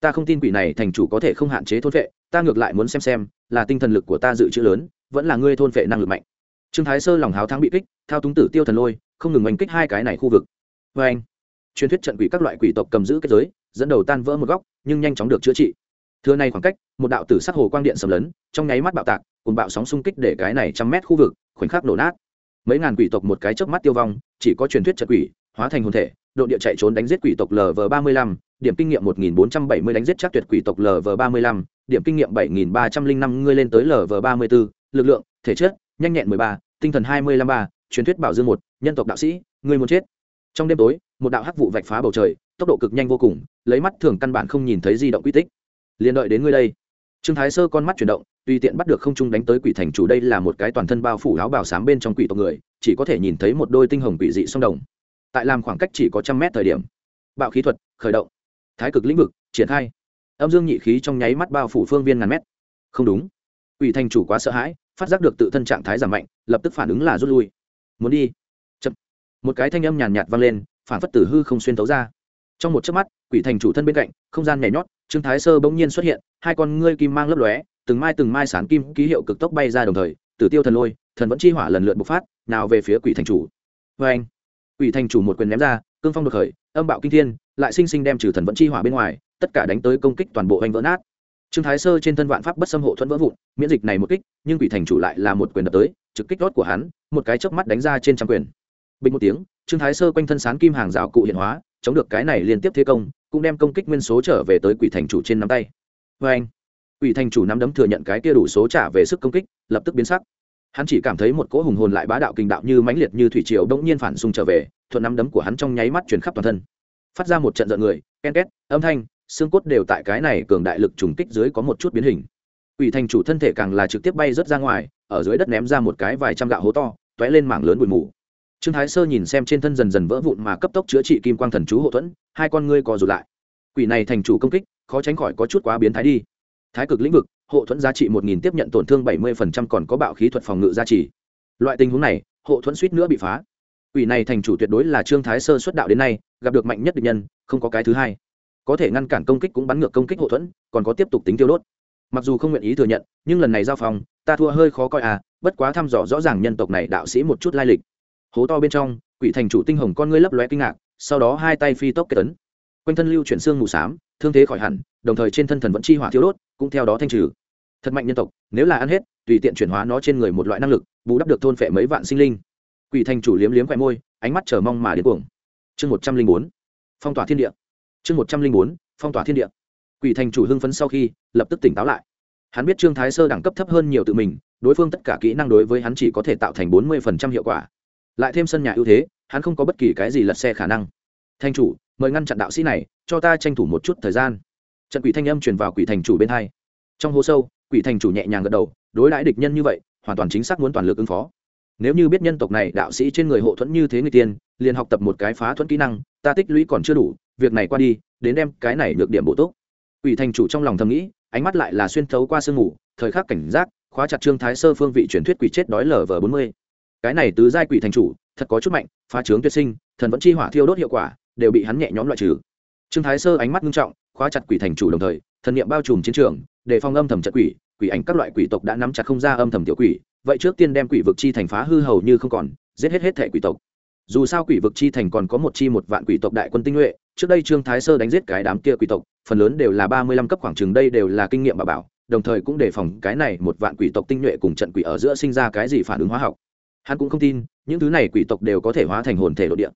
Ta không tin quỷ này thành chủ có thể không hạn chế thôn vệ, ta ngược lại muốn xem xem, là tinh thần lực của ta dự trữ lớn, vẫn là ngươi thôn vệ năng lực mạnh. Trương thái sơ lòng háo thắng bị kích, thao túng tử tiêu thần lôi, không ngừng oanh kích hai cái này khu vực. Vê anh truyền thuyết trận quỷ các loại quỷ tộc cầm giữ kết giới, dẫn đầu tan vỡ một góc, nhưng nhanh chóng được chữa trị thưa này khoảng cách, một đạo tử sắc hồ quang điện sầm lấn, trong nháy mắt bạo tạc cùng bạo sóng xung kích để cái này trăm mét khu vực, khoảnh khắc nổ nát. Mấy ngàn quỷ tộc một cái chớp mắt tiêu vong, chỉ có truyền thuyết trật quỷ, hóa thành hồn thể, độ địa chạy trốn đánh giết quỷ tộc lv ba mươi lăm, điểm kinh nghiệm một nghìn bốn trăm bảy mươi đánh giết chắc tuyệt quỷ tộc lv ba mươi lăm, điểm kinh nghiệm bảy nghìn ba trăm linh năm ngươi lên tới lv ba mươi b lực lượng, thể chất, nhanh nhẹn mười ba, tinh thần hai mươi lăm ba, truyền thuyết bảo dương một, nhân tộc đạo sĩ, ngươi muốn chết. Trong đêm tối, một đạo hắc vụ vạch phá bầu trời, tốc độ cực nhanh vô cùng, lấy mắt thường căn bản không nhìn thấy di động quy tích liền đợi đến ngươi đây. Trương thái sơ con mắt chuyển động, tùy tiện bắt được không trung đánh tới quỷ thành chủ đây là một cái toàn thân bao phủ áo bào sám bên trong quỷ tộc người, chỉ có thể nhìn thấy một đôi tinh hồng quỷ dị song đồng. Tại làm khoảng cách chỉ có trăm mét thời điểm, bạo khí thuật khởi động, thái cực lĩnh vực triển khai. Âm dương nhị khí trong nháy mắt bao phủ phương viên ngàn mét. Không đúng. Quỷ thành chủ quá sợ hãi, phát giác được tự thân trạng thái giảm mạnh, lập tức phản ứng là rút lui. Muốn đi. Chậm. Một cái thanh âm nhàn nhạt vang lên, phản phất tử hư không xuyên tấu ra. Trong một chớp mắt, quỷ thành chủ thân bên cạnh, không gian nhảy nhót trương thái sơ bỗng nhiên xuất hiện, hai con ngươi kim mang lấp lóe, từng mai từng mai sán kim ký hiệu cực tốc bay ra đồng thời, tử tiêu thần lôi, thần vẫn chi hỏa lần lượt bộc phát, nào về phía quỷ thành chủ. Vê anh, quỷ thành chủ một quyền ném ra, cương phong đột khởi, âm bạo kinh thiên, lại sinh sinh đem trừ thần vẫn chi hỏa bên ngoài, tất cả đánh tới công kích toàn bộ anh vỡ nát. Trương thái sơ trên thân vạn pháp bất xâm hộ thuẫn vỡ vụn, miễn dịch này một kích, nhưng quỷ thành chủ lại là một quyền đập tới, trực kích đốt của hắn, một cái chớp mắt đánh ra trên trăm quyền. Bình một tiếng, trương thái sơ quanh thân sán kim hàng rào cụ hiện hóa, chống được cái này liên tiếp thế công cũng đem công kích nguyên số trở về tới quỷ thành chủ trên nắm tay. Vê anh, quỷ thành chủ nắm đấm thừa nhận cái kia đủ số trả về sức công kích, lập tức biến sắc. Hắn chỉ cảm thấy một cỗ hùng hồn lại bá đạo kinh đạo như mãnh liệt như thủy triều đông nhiên phản xung trở về, thuận nắm đấm của hắn trong nháy mắt chuyển khắp toàn thân. Phát ra một trận giận người, ken két, âm thanh, xương cốt đều tại cái này cường đại lực trùng kích dưới có một chút biến hình. Quỷ thành chủ thân thể càng là trực tiếp bay rớt ra ngoài, ở dưới đất ném ra một cái vài trăm gạo hố to t lên mảng lớn bụi mù trương thái sơ nhìn xem trên thân dần dần vỡ vụn mà cấp tốc chữa trị kim quang thần chú hậu thuẫn, hai con ngươi co rụt lại. Quỷ này thành chủ công kích, khó tránh khỏi có chút quá biến thái đi. Thái cực lĩnh vực, hộ thuẫn giá trị một nghìn tiếp nhận tổn thương bảy mươi phần trăm còn có bạo khí thuật phòng ngự gia trị. Loại tình huống này, hộ thuẫn suýt nữa bị phá. Quỷ này thành chủ tuyệt đối là trương thái sơ xuất đạo đến nay, gặp được mạnh nhất địch nhân, không có cái thứ hai. Có thể ngăn cản công kích cũng bắn ngược công kích hộ thuẫn, còn có tiếp tục tính tiêu đốt. Mặc dù không nguyện ý thừa nhận, nhưng lần này giao phòng, ta thua hơi khó coi à bất quá thăm dò rõ ràng nhân tộc này đạo sĩ một chút lai lịch hố to bên trong, quỷ thành chủ tinh hồng con ngươi lấp lóe kinh ngạc, sau đó hai tay phi tốc kết tấn. Quanh thân lưu chuyển xương mù xám, thương thế khỏi hẳn, đồng thời trên thân thần vẫn chi hỏa thiếu đốt, cũng theo đó thanh trừ. Thật mạnh nhân tộc, nếu là ăn hết, tùy tiện chuyển hóa nó trên người một loại năng lực, bù đắp được thôn phệ mấy vạn sinh linh. Quỷ thành chủ liếm liếm khoe môi, ánh mắt chờ mong mà đến cuồng. Chương một trăm linh bốn, phong tỏa thiên địa. Chương một trăm linh bốn, phong tỏa thiên địa. Quỷ thành chủ hưng phấn sau khi, lập tức tỉnh táo lại. Hắn biết trương thái sơ đẳng cấp thấp hơn nhiều tự mình, đối phương tất cả kỹ năng đối với hắn chỉ có thể tạo thành bốn mươi hiệu quả lại thêm sân nhà ưu thế, hắn không có bất kỳ cái gì lật xe khả năng. Thanh chủ, mời ngăn chặn đạo sĩ này, cho ta tranh thủ một chút thời gian. Trận quỷ thanh âm truyền vào quỷ thành chủ bên hai. Trong hố sâu, quỷ thành chủ nhẹ nhàng gật đầu, đối đãi địch nhân như vậy, hoàn toàn chính xác muốn toàn lực ứng phó. Nếu như biết nhân tộc này đạo sĩ trên người hộ thuẫn như thế người tiên, liền học tập một cái phá thuẫn kỹ năng, ta tích lũy còn chưa đủ, việc này qua đi, đến đem cái này được điểm bổ túc. Quỷ thành chủ trong lòng thầm nghĩ, ánh mắt lại là xuyên thấu qua sương mù, thời khắc cảnh giác, khóa chặt trương thái sơ phương vị truyền thuyết quỷ chết đói lở vờ bốn mươi cái này tứ giai quỷ thành chủ, thật có chút mạnh, phá trướng tuyệt sinh, thần vẫn chi hỏa thiêu đốt hiệu quả, đều bị hắn nhẹ nhõm loại trừ. Trương thái sơ ánh mắt nghiêm trọng, khóa chặt quỷ thành chủ đồng thời, thần niệm bao trùm chiến trường để phòng âm thầm trận quỷ quỷ ảnh các loại quỷ tộc đã nắm chặt không ra âm thầm tiểu quỷ, vậy trước tiên đem quỷ vực chi thành phá hư hầu như không còn, giết hết hết thể quỷ tộc. Dù sao quỷ vực chi thành còn có một chi một vạn quỷ tộc đại quân tinh nhuệ, trước đây trương thái sơ đánh giết cái đám kia quỷ tộc, phần lớn đều là ba mươi lăm cấp khoảng chừng, đây đều là kinh nghiệm bà bảo, đồng thời cũng đề phòng cái này một vạn quỷ tộc tinh nhuệ cùng trận quỷ ở giữa sinh ra cái gì phản ứng hóa học hắn cũng không tin, những thứ này quỷ tộc đều có thể hóa thành hồn thể nội địa.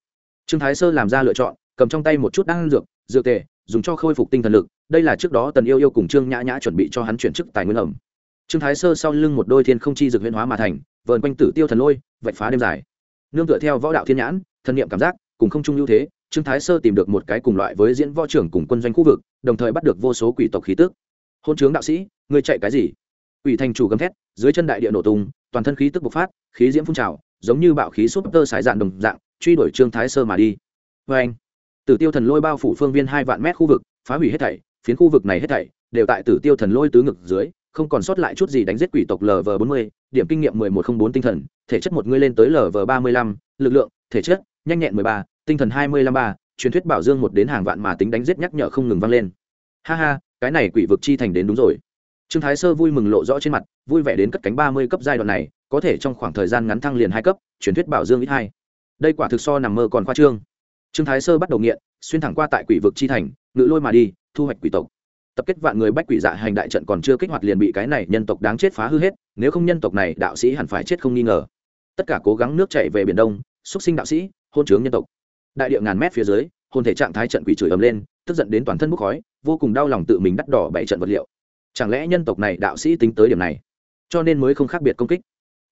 Trương thái sơ làm ra lựa chọn, cầm trong tay một chút đan dược dược tề, dùng cho khôi phục tinh thần lực. Đây là trước đó tần yêu yêu cùng trương nhã nhã chuẩn bị cho hắn chuyển chức tài nguyên ẩm. Trương thái sơ sau lưng một đôi thiên không chi dược huyên hóa mà thành, vờn quanh tử tiêu thần lôi, vạch phá đêm dài. Nương tựa theo võ đạo thiên nhãn, thân niệm cảm giác, cùng không trung ưu thế, trương thái sơ tìm được một cái cùng loại với diễn võ trưởng cùng quân doanh khu vực, đồng thời bắt được vô số quỷ tộc khí tức. Hôn chướng đạo sĩ, ngươi chạy cái gì? Quỷ thành chủ gầm thét, dưới chân đại địa nổ tung toàn thân khí tức bộc phát, khí diễm phun trào, giống như bạo khí súp tơ sải dạn đồng dạng, truy đuổi trương thái sơ mà đi. Vê anh, tử tiêu thần lôi bao phủ phương viên hai vạn mét khu vực, phá hủy hết thảy, phiến khu vực này hết thảy, đều tại tử tiêu thần lôi tứ ngực dưới, không còn sót lại chút gì đánh giết quỷ tộc lv bốn mươi, điểm kinh nghiệm mười một không bốn tinh thần, thể chất một ngươi lên tới lv ba mươi lăm, lực lượng, thể chất, nhanh nhẹn mười ba, tinh thần hai mươi lăm ba, truyền thuyết bảo dương một đến hàng vạn mà tính đánh giết nhắc nhở không ngừng vang lên. Ha ha, cái này quỷ vực chi thành đến đúng rồi trương thái sơ vui mừng lộ rõ trên mặt, vui vẻ đến cất cánh ba mươi cấp giai đoạn này, có thể trong khoảng thời gian ngắn thăng liền hai cấp, truyền thuyết bảo dương ít hai. Đây quả thực so nằm mơ còn khoa trương. Trương thái sơ bắt đầu nghiện, xuyên thẳng qua tại quỷ vực chi thành, ngự lôi mà đi, thu hoạch quỷ tộc. Tập kết vạn người bách quỷ dạ hành đại trận còn chưa kích hoạt liền bị cái này nhân tộc đáng chết phá hư hết, nếu không nhân tộc này, đạo sĩ hẳn phải chết không nghi ngờ. Tất cả cố gắng nước chạy về biển đông, xúc sinh đạo sĩ, hôn chướng nhân tộc. Đại địa ngàn mét phía dưới hôn thể trạng thái trận quỷ chửi ầm lên, tức giận đến toàn thân bốc khói, vô cùng đau lòng tự mình đắt đỏ bảy trận vật liệu chẳng lẽ nhân tộc này đạo sĩ tính tới điểm này, cho nên mới không khác biệt công kích?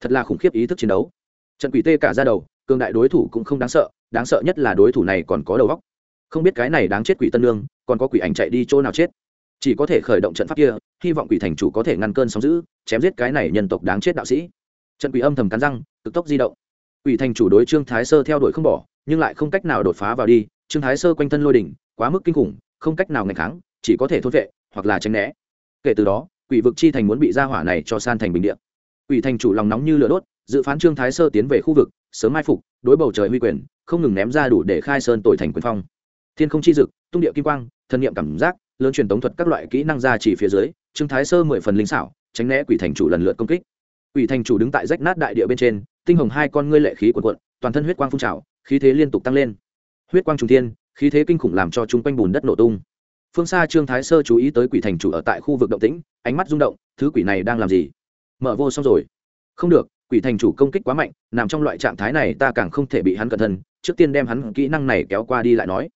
Thật là khủng khiếp ý thức chiến đấu. Trận quỷ tê cả ra đầu, cường đại đối thủ cũng không đáng sợ đáng sợ nhất là đối thủ này còn có đầu óc. Không biết cái này đáng chết quỷ tân lương còn có quỷ ảnh chạy đi chỗ nào chết? Chỉ có thể khởi động trận pháp kia, hy vọng quỷ thành chủ có thể ngăn cơn sóng giữ chém giết cái này nhân tộc đáng chết đạo sĩ. Trận quỷ âm thầm cắn răng, cực tốc di động. Quỷ thành chủ đối trương thái sơ theo đuổi không bỏ, nhưng lại không cách nào đột phá vào đi. Trương thái sơ quanh thân lôi đỉnh, quá mức kinh khủng, không cách nào ngày kháng, chỉ có thể thốt vệ hoặc là tránh né kể từ đó, quỷ vực chi thành muốn bị ra hỏa này cho san thành bình điện quỷ thành chủ lòng nóng như lửa đốt, dự phán trương thái sơ tiến về khu vực, sớm mai phục, đối bầu trời huy quyền, không ngừng ném ra đủ để khai sơn tội thành quyền phong. Thiên không chi dực, tung địa kim quang thân nhiệm cảm giác, lớn truyền tống thuật các loại kỹ năng ra chỉ phía dưới, trương thái sơ mười phần linh xảo, tránh né quỷ thành chủ lần lượt công kích. Quỷ thành chủ đứng tại rách nát đại địa bên trên, tinh hồng hai con ngươi lệ khí quần quận toàn thân huyết quang phun trào, khí thế liên tục tăng lên. Huyết quang trung thiên, khí thế kinh khủng làm cho chúng quanh bùn đất nổ tung phương xa trương thái sơ chú ý tới quỷ thành chủ ở tại khu vực động tĩnh, ánh mắt rung động, thứ quỷ này đang làm gì? Mở vô xong rồi. Không được, quỷ thành chủ công kích quá mạnh, nằm trong loại trạng thái này ta càng không thể bị hắn cẩn thân trước tiên đem hắn kỹ năng này kéo qua đi lại nói.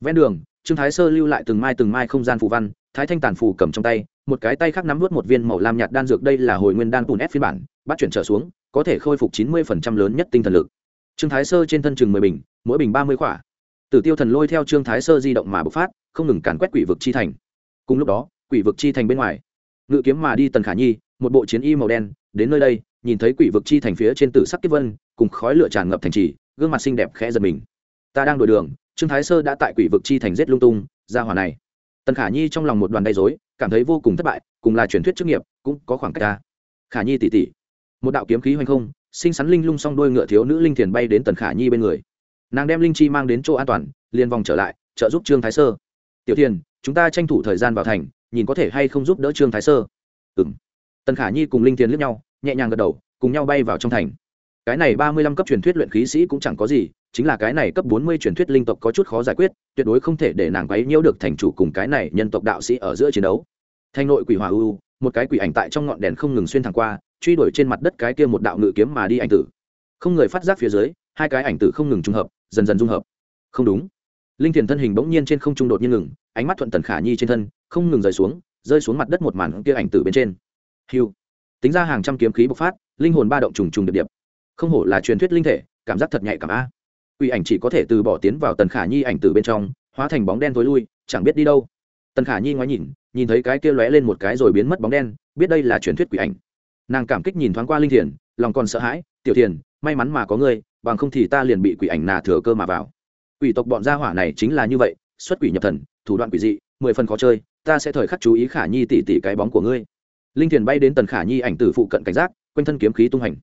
Ven đường, trương thái sơ lưu lại từng mai từng mai không gian phù văn, thái thanh tàn phù cầm trong tay, một cái tay khác nắm vớt một viên màu lam nhạt đan dược đây là hồi nguyên đan bùn ép phiên bản, bắt chuyển trở xuống, có thể khôi phục chín mươi lớn nhất tinh thần lực. Trương thái sơ trên thân chừng mười bình, mỗi bình ba mươi khỏa. Tử tiêu thần lôi theo trương thái sơ di động mà bộc phát không ngừng càn quét quỷ vực chi thành. Cùng lúc đó, quỷ vực chi thành bên ngoài, ngự kiếm mà đi tần khả nhi, một bộ chiến y màu đen, đến nơi đây, nhìn thấy quỷ vực chi thành phía trên tử sắc kiếp vân, cùng khói lửa tràn ngập thành trì, gương mặt xinh đẹp khẽ giật mình. Ta đang đổi đường, trương thái sơ đã tại quỷ vực chi thành giết lung tung, ra hỏa này. Tần khả nhi trong lòng một đoàn đầy dối cảm thấy vô cùng thất bại, cùng là truyền thuyết chức nghiệp, cũng có khoảng cách ta khả nhi tỉ tỉ. Một đạo kiếm khí hoành không, xinh xắn linh lung song đôi ngựa thiếu nữ linh thiền bay đến tần khả nhi bên người. Nàng đem linh chi mang đến chỗ an toàn, liền vòng trở lại, trợ giúp trương thái sơ tiểu thiền, chúng ta tranh thủ thời gian vào thành, nhìn có thể hay không giúp đỡ trương thái sơ. Ừ m tần khả nhi cùng linh thiền lướt nhau, nhẹ nhàng gật đầu, cùng nhau bay vào trong thành. Cái này ba mươi lăm cấp truyền thuyết luyện khí sĩ cũng chẳng có gì, chính là cái này cấp bốn mươi truyền thuyết linh tộc có chút khó giải quyết, tuyệt đối không thể để nàng quấy nhiễu được thành chủ cùng cái này nhân tộc đạo sĩ ở giữa chiến đấu. Thanh nội quỷ hỏa ưu một cái quỷ ảnh tại trong ngọn đèn không ngừng xuyên thẳng qua, truy đuổi trên mặt đất cái kia một đạo ngự kiếm mà đi ảnh tử. Không người phát giác phía dưới, hai cái ảnh tử không ngừng trung hợp, dần dần dung hợp. Không đúng linh thiền thân hình bỗng nhiên trên không trung đột nhiên ngừng, ánh mắt thuận tần khả nhi trên thân, không ngừng rời xuống, rơi xuống mặt đất một màn kia ảnh tử bên trên. Hiu tính ra hàng trăm kiếm khí bộc phát, linh hồn ba động trùng trùng điệp điệp. Không hổ là truyền thuyết linh thể, cảm giác thật nhạy cảm a. Quỷ ảnh chỉ có thể từ bỏ tiến vào tần khả nhi ảnh tử bên trong, hóa thành bóng đen tối lui, chẳng biết đi đâu. Tần khả nhi ngoái nhìn nhìn thấy cái kia lóe lên một cái rồi biến mất bóng đen, biết đây là truyền thuyết quỷ ảnh. Nàng cảm kích nhìn thoáng qua linh thiền, lòng còn sợ hãi, tiểu thiền, may mắn mà có ngươi, bằng không thì ta liền bị quỷ ảnh nà thừa cơ mà vào quỷ tộc bọn gia hỏa này chính là như vậy, xuất quỷ nhập thần, thủ đoạn quỷ dị, mười phần khó chơi, ta sẽ thời khắc chú ý khả nhi tỉ tỉ cái bóng của ngươi. Linh thiền bay đến tần khả nhi ảnh tử phụ cận cảnh giác, quanh thân kiếm khí tung hành.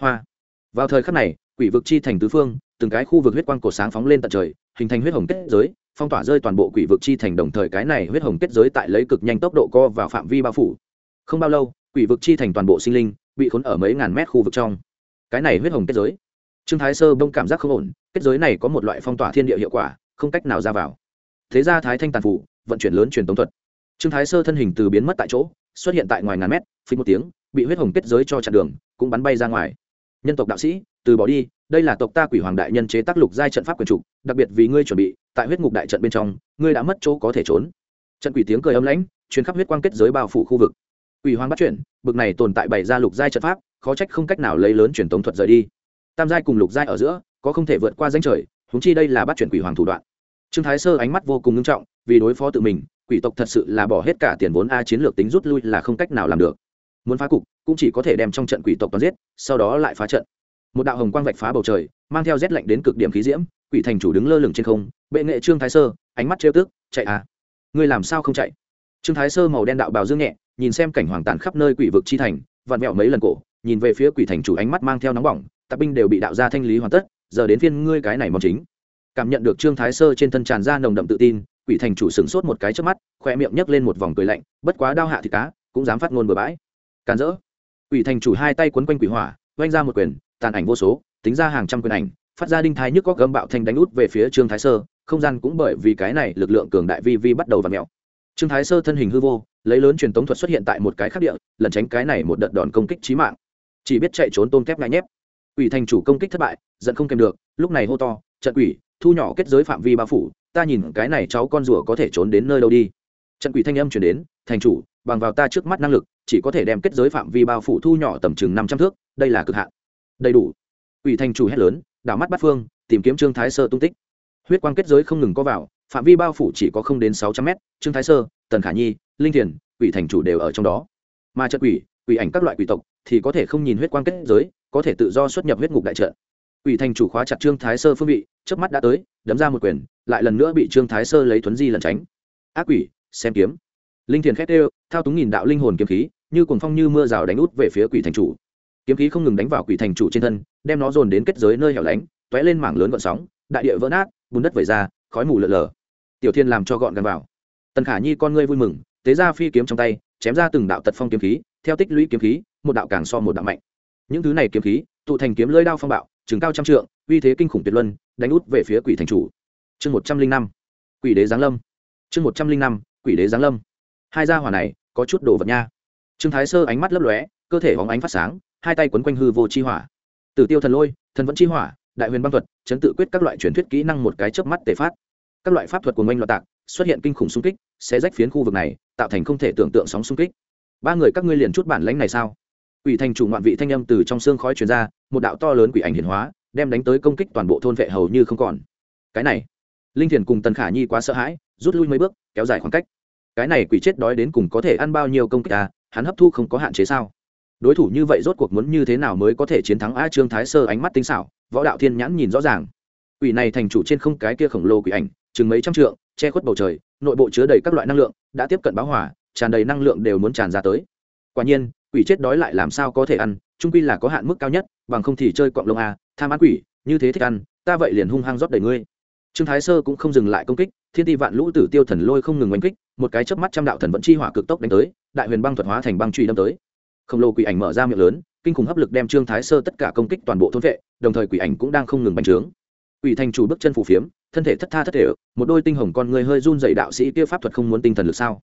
Hoa. Vào thời khắc này, quỷ vực chi thành tứ phương, từng cái khu vực huyết quang cổ sáng phóng lên tận trời, hình thành huyết hồng kết giới, phong tỏa rơi toàn bộ quỷ vực chi thành đồng thời cái này huyết hồng kết giới tại lấy cực nhanh tốc độ co vào phạm vi bao phủ. Không bao lâu, quỷ vực chi thành toàn bộ sinh linh bị khốn ở mấy ngàn mét khu vực trong. Cái này huyết hồng kết giới. Trương thái sơ bông cảm giác không ổn kết giới này có một loại phong tỏa thiên địa hiệu quả, không cách nào ra vào. Thế ra thái thanh tàn phủ, vận chuyển lớn truyền tống thuật. Trương thái sơ thân hình từ biến mất tại chỗ, xuất hiện tại ngoài ngàn mét, phí một tiếng, bị huyết hồng kết giới cho chặn đường, cũng bắn bay ra ngoài. Nhân tộc đạo sĩ, từ bỏ đi, đây là tộc ta quỷ hoàng đại nhân chế tác lục giai trận pháp quyền trục đặc biệt vì ngươi chuẩn bị, tại huyết ngục đại trận bên trong, ngươi đã mất chỗ có thể trốn. Trận quỷ tiếng cười âm lãnh chuyến khắp huyết quang kết giới bao phủ khu vực. Quỷ hoàng bắt chuyển, bực này tồn tại bảy gia lục giai trận pháp, khó trách không cách nào lấy lớn truyền tống thuật rời đi. Tam giai cùng lục giai ở giữa có không thể vượt qua danh trời húng chi đây là bắt chuyển quỷ hoàng thủ đoạn. Trương thái sơ ánh mắt vô cùng nghiêm trọng, vì đối phó tự mình, quỷ tộc thật sự là bỏ hết cả tiền vốn a chiến lược tính rút lui là không cách nào làm được. Muốn phá cục, cũng chỉ có thể đem trong trận quỷ tộc toàn giết, sau đó lại phá trận. Một đạo hồng quang vạch phá bầu trời, mang theo rét lạnh đến cực điểm khí diễm, quỷ thành chủ đứng lơ lửng trên không, bệ nghệ trương thái sơ, ánh mắt trêu tức, chạy à ngươi làm sao không chạy? Trương thái sơ màu đen đạo bào dương nhẹ, nhìn xem cảnh hoàng tàn khắp nơi quỷ vực chi thành, vặn vẹo mấy lần cổ, nhìn về phía quỷ thành chủ ánh mắt mang theo nóng bỏng, tạp binh đều bị đạo gia thanh lý hoàn tất giờ đến phiên ngươi cái này mong chính. Cảm nhận được trương thái sơ trên thân tràn ra nồng đậm tự tin, quỷ thành chủ sửng sốt một cái trước mắt, khoe miệng nhấc lên một vòng cười lạnh, bất quá đao hạ thì cá, cũng dám phát ngôn bừa bãi. Càn rỡ. Quỷ thành chủ hai tay quấn quanh quỷ hỏa, oanh ra một quyền, tàn ảnh vô số, tính ra hàng trăm quyền ảnh, phát ra đinh thái nhức có gấm bạo thành đánh út về phía trương thái sơ, không gian cũng bởi vì cái này lực lượng cường đại vi vi bắt đầu và mèo. Trương thái sơ thân hình hư vô, lấy lớn truyền tống thuật xuất hiện tại một cái khắc địa lần tránh cái này một đợt đòn công kích trí mạng. Chỉ biết chạy trốn tôm kép ngại nhép quỷ thành chủ công kích thất bại, giận không kèm được, lúc này hô to, trận quỷ, thu nhỏ kết giới phạm vi bao phủ, ta nhìn cái này cháu con rùa có thể trốn đến nơi đâu đi. Trận quỷ thanh âm chuyển đến, thành chủ, bằng vào ta trước mắt năng lực, chỉ có thể đem kết giới phạm vi bao phủ thu nhỏ tầm chừng năm trăm thước, đây là cực hạn. Đầy đủ. Quỷ thành chủ hét lớn, đảo mắt bắt phương, tìm kiếm trương thái sơ tung tích. Huyết quang kết giới không ngừng có vào, phạm vi bao phủ chỉ có không đến sáu trăm mét, trương thái sơ, tần khả nhi, linh thiền, quỷ thành chủ đều ở trong đó. Mà trận quỷ quỷ ảnh các loại quỷ tộc thì có thể không nhìn huyết quang kết giới có thể tự do xuất nhập huyết ngục đại trận. Quỷ thành chủ khóa chặt trương thái sơ phương vị, chớp mắt đã tới, đấm ra một quyền, lại lần nữa bị trương thái sơ lấy thuấn di lẩn tránh. Ác quỷ, xem kiếm. Linh thiền khét đều thao túng nghìn đạo linh hồn kiếm khí, như cuồng phong như mưa rào đánh út về phía quỷ thành chủ. Kiếm khí không ngừng đánh vào quỷ thành chủ trên thân, đem nó dồn đến kết giới nơi hẻo lánh t ó é lên mảng lớn gọn sóng, đại địa vỡ nát, bùn đất vẩy ra, khói mù lợn lờ tiểu thiên làm cho gọn gần vào. Tần khả nhi con ngươi vui mừng, tế ra phi kiếm trong tay, chém ra từng đạo tật phong kiếm khí, theo tích lũy kiếm khí, một đạo càng so một đạo mạnh những thứ này kiếm khí, tụ thành kiếm lưỡi đao phong bạo chừng cao trăm trượng, uy thế kinh khủng tuyệt luân, đánh út về phía quỷ thành chủ. Chương một trăm linh năm, quỷ đế giáng lâm. Chương một trăm linh năm, quỷ đế giáng lâm. Hai gia hỏa này, có chút đồ vật nha. Trương thái sơ ánh mắt lấp lóe, cơ thể hóng ánh phát sáng, hai tay quấn quanh hư vô chi hỏa. Tử tiêu thần lôi, thần vẫn chi hỏa, đại huyền băng thuật, chấn tự quyết các loại truyền thuyết kỹ năng một cái chớp mắt tề phát. Các loại pháp thuật của ngành loạt tạc xuất hiện kinh khủng xung kích sẽ rách phiến khu vực này, tạo thành không thể tưởng tượng sóng xung kích. Ba người các ngươi liền chút bản lãnh này sao? Quỷ thành chủ ngoạn vị thanh âm từ trong xương khói truyền ra, một đạo to lớn quỷ ảnh hiển hóa, đem đánh tới công kích toàn bộ thôn vệ hầu như không còn. Cái này, linh thiền cùng tần khả nhi quá sợ hãi, rút lui mấy bước, kéo dài khoảng cách. Cái này quỷ chết đói đến cùng có thể ăn bao nhiêu công kích à hắn hấp thu không có hạn chế sao? Đối thủ như vậy rốt cuộc muốn như thế nào mới có thể chiến thắng a trương thái sơ ánh mắt tinh xảo, võ đạo thiên nhãn nhìn rõ ràng. Quỷ này thành chủ trên không cái kia khổng lồ quỷ ảnh, chừng mấy trăm trượng, che khuất bầu trời, nội bộ chứa đầy các loại năng lượng, đã tiếp cận báo hỏa tràn đầy năng lượng đều muốn tràn ra tới. Quả nhiên quỷ chết đói lại làm sao có thể ăn trung quy là có hạn mức cao nhất bằng không thì chơi cọng lông à, tham ăn quỷ như thế thích ăn ta vậy liền hung hăng rót đầy ngươi. Trương thái sơ cũng không dừng lại công kích thiên ti vạn lũ tử tiêu thần lôi không ngừng oanh kích một cái chớp mắt trăm đạo thần vẫn chi hỏa cực tốc đánh tới đại huyền băng thuật hóa thành băng truy đâm tới. Khổng lồ quỷ ảnh mở ra miệng lớn kinh khủng hấp lực đem trương thái sơ tất cả công kích toàn bộ thôn vệ đồng thời quỷ ảnh cũng đang không ngừng bành trướng. Quỷ thành chủ bước chân phủ phiếm thân thể thất tha thất thể một đôi tinh hồng con người hơi run dày đạo sĩ kia pháp thuật không muốn tinh thần lực sao?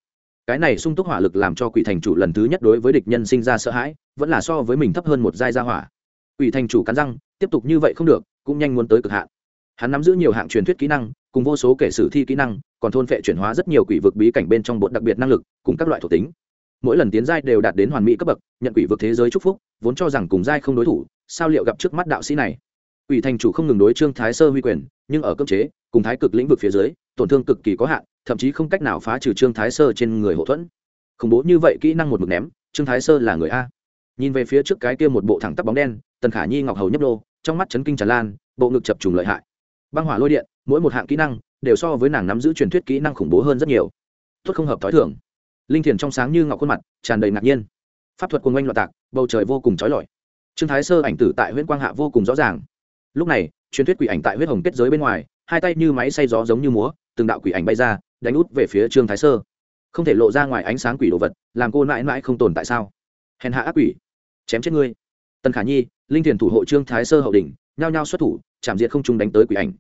Cái này sung túc hỏa lực làm cho quỷ thành chủ lần thứ nhất đối với địch nhân sinh ra sợ hãi, vẫn là so với mình thấp hơn một giai gia hỏa. Quỷ thành chủ cắn răng, tiếp tục như vậy không được, cũng nhanh muốn tới cực hạn. Hắn nắm giữ nhiều hạng truyền thuyết kỹ năng, cùng vô số kể sử thi kỹ năng, còn thôn phệ chuyển hóa rất nhiều quỷ vực bí cảnh bên trong bộ đặc biệt năng lực, cùng các loại thuộc tính. Mỗi lần tiến giai đều đạt đến hoàn mỹ cấp bậc, nhận quỷ vực thế giới chúc phúc, vốn cho rằng cùng giai không đối thủ, sao liệu gặp trước mắt đạo sĩ này? Quỷ thành chủ không ngừng đối trương thái sơ huy quyền, nhưng ở cấp chế, cùng thái cực lĩnh vực phía dưới, tổn thương cực kỳ có hạn thậm chí không cách nào phá trừ trương thái sơ trên người hậu thuẫn. Khủng bố như vậy kỹ năng một mực ném, trương thái sơ là người a. Nhìn về phía trước cái kia một bộ thẳng tắp bóng đen, tần khả nhi ngọc hầu nhấp đô trong mắt chấn kinh tràn lan, bộ ngực chập trùng lợi hại. Băng hỏa lôi điện, mỗi một hạng kỹ năng đều so với nàng nắm giữ truyền thuyết kỹ năng khủng bố hơn rất nhiều. Tốt không hợp t h i thưởng linh thiền trong sáng như ngọc khuôn mặt, tràn đầy ngạc nhiên. Pháp thuật quân oanh loạt tạc, bầu trời vô cùng trói lọi. Trương thái sơ ảnh tử tại huyễn quang hạ vô cùng rõ ràng. Lúc này, truyền thuyết quỷ ảnh tại huyết hồng kết giới bên ngoài, hai tay như máy xay gió giống như múa từng đạo quỷ ảnh bay ra, đánh út về phía trương thái sơ. Không thể lộ ra ngoài ánh sáng quỷ đồ vật, làm cô mãi mãi không tồn tại sao? Hèn hạ ác quỷ, chém chết ngươi. Tần khả nhi, linh thiền thủ hộ trương thái sơ hậu đình nhao nhao xuất thủ, chạm diệt không trung đánh tới quỷ ảnh.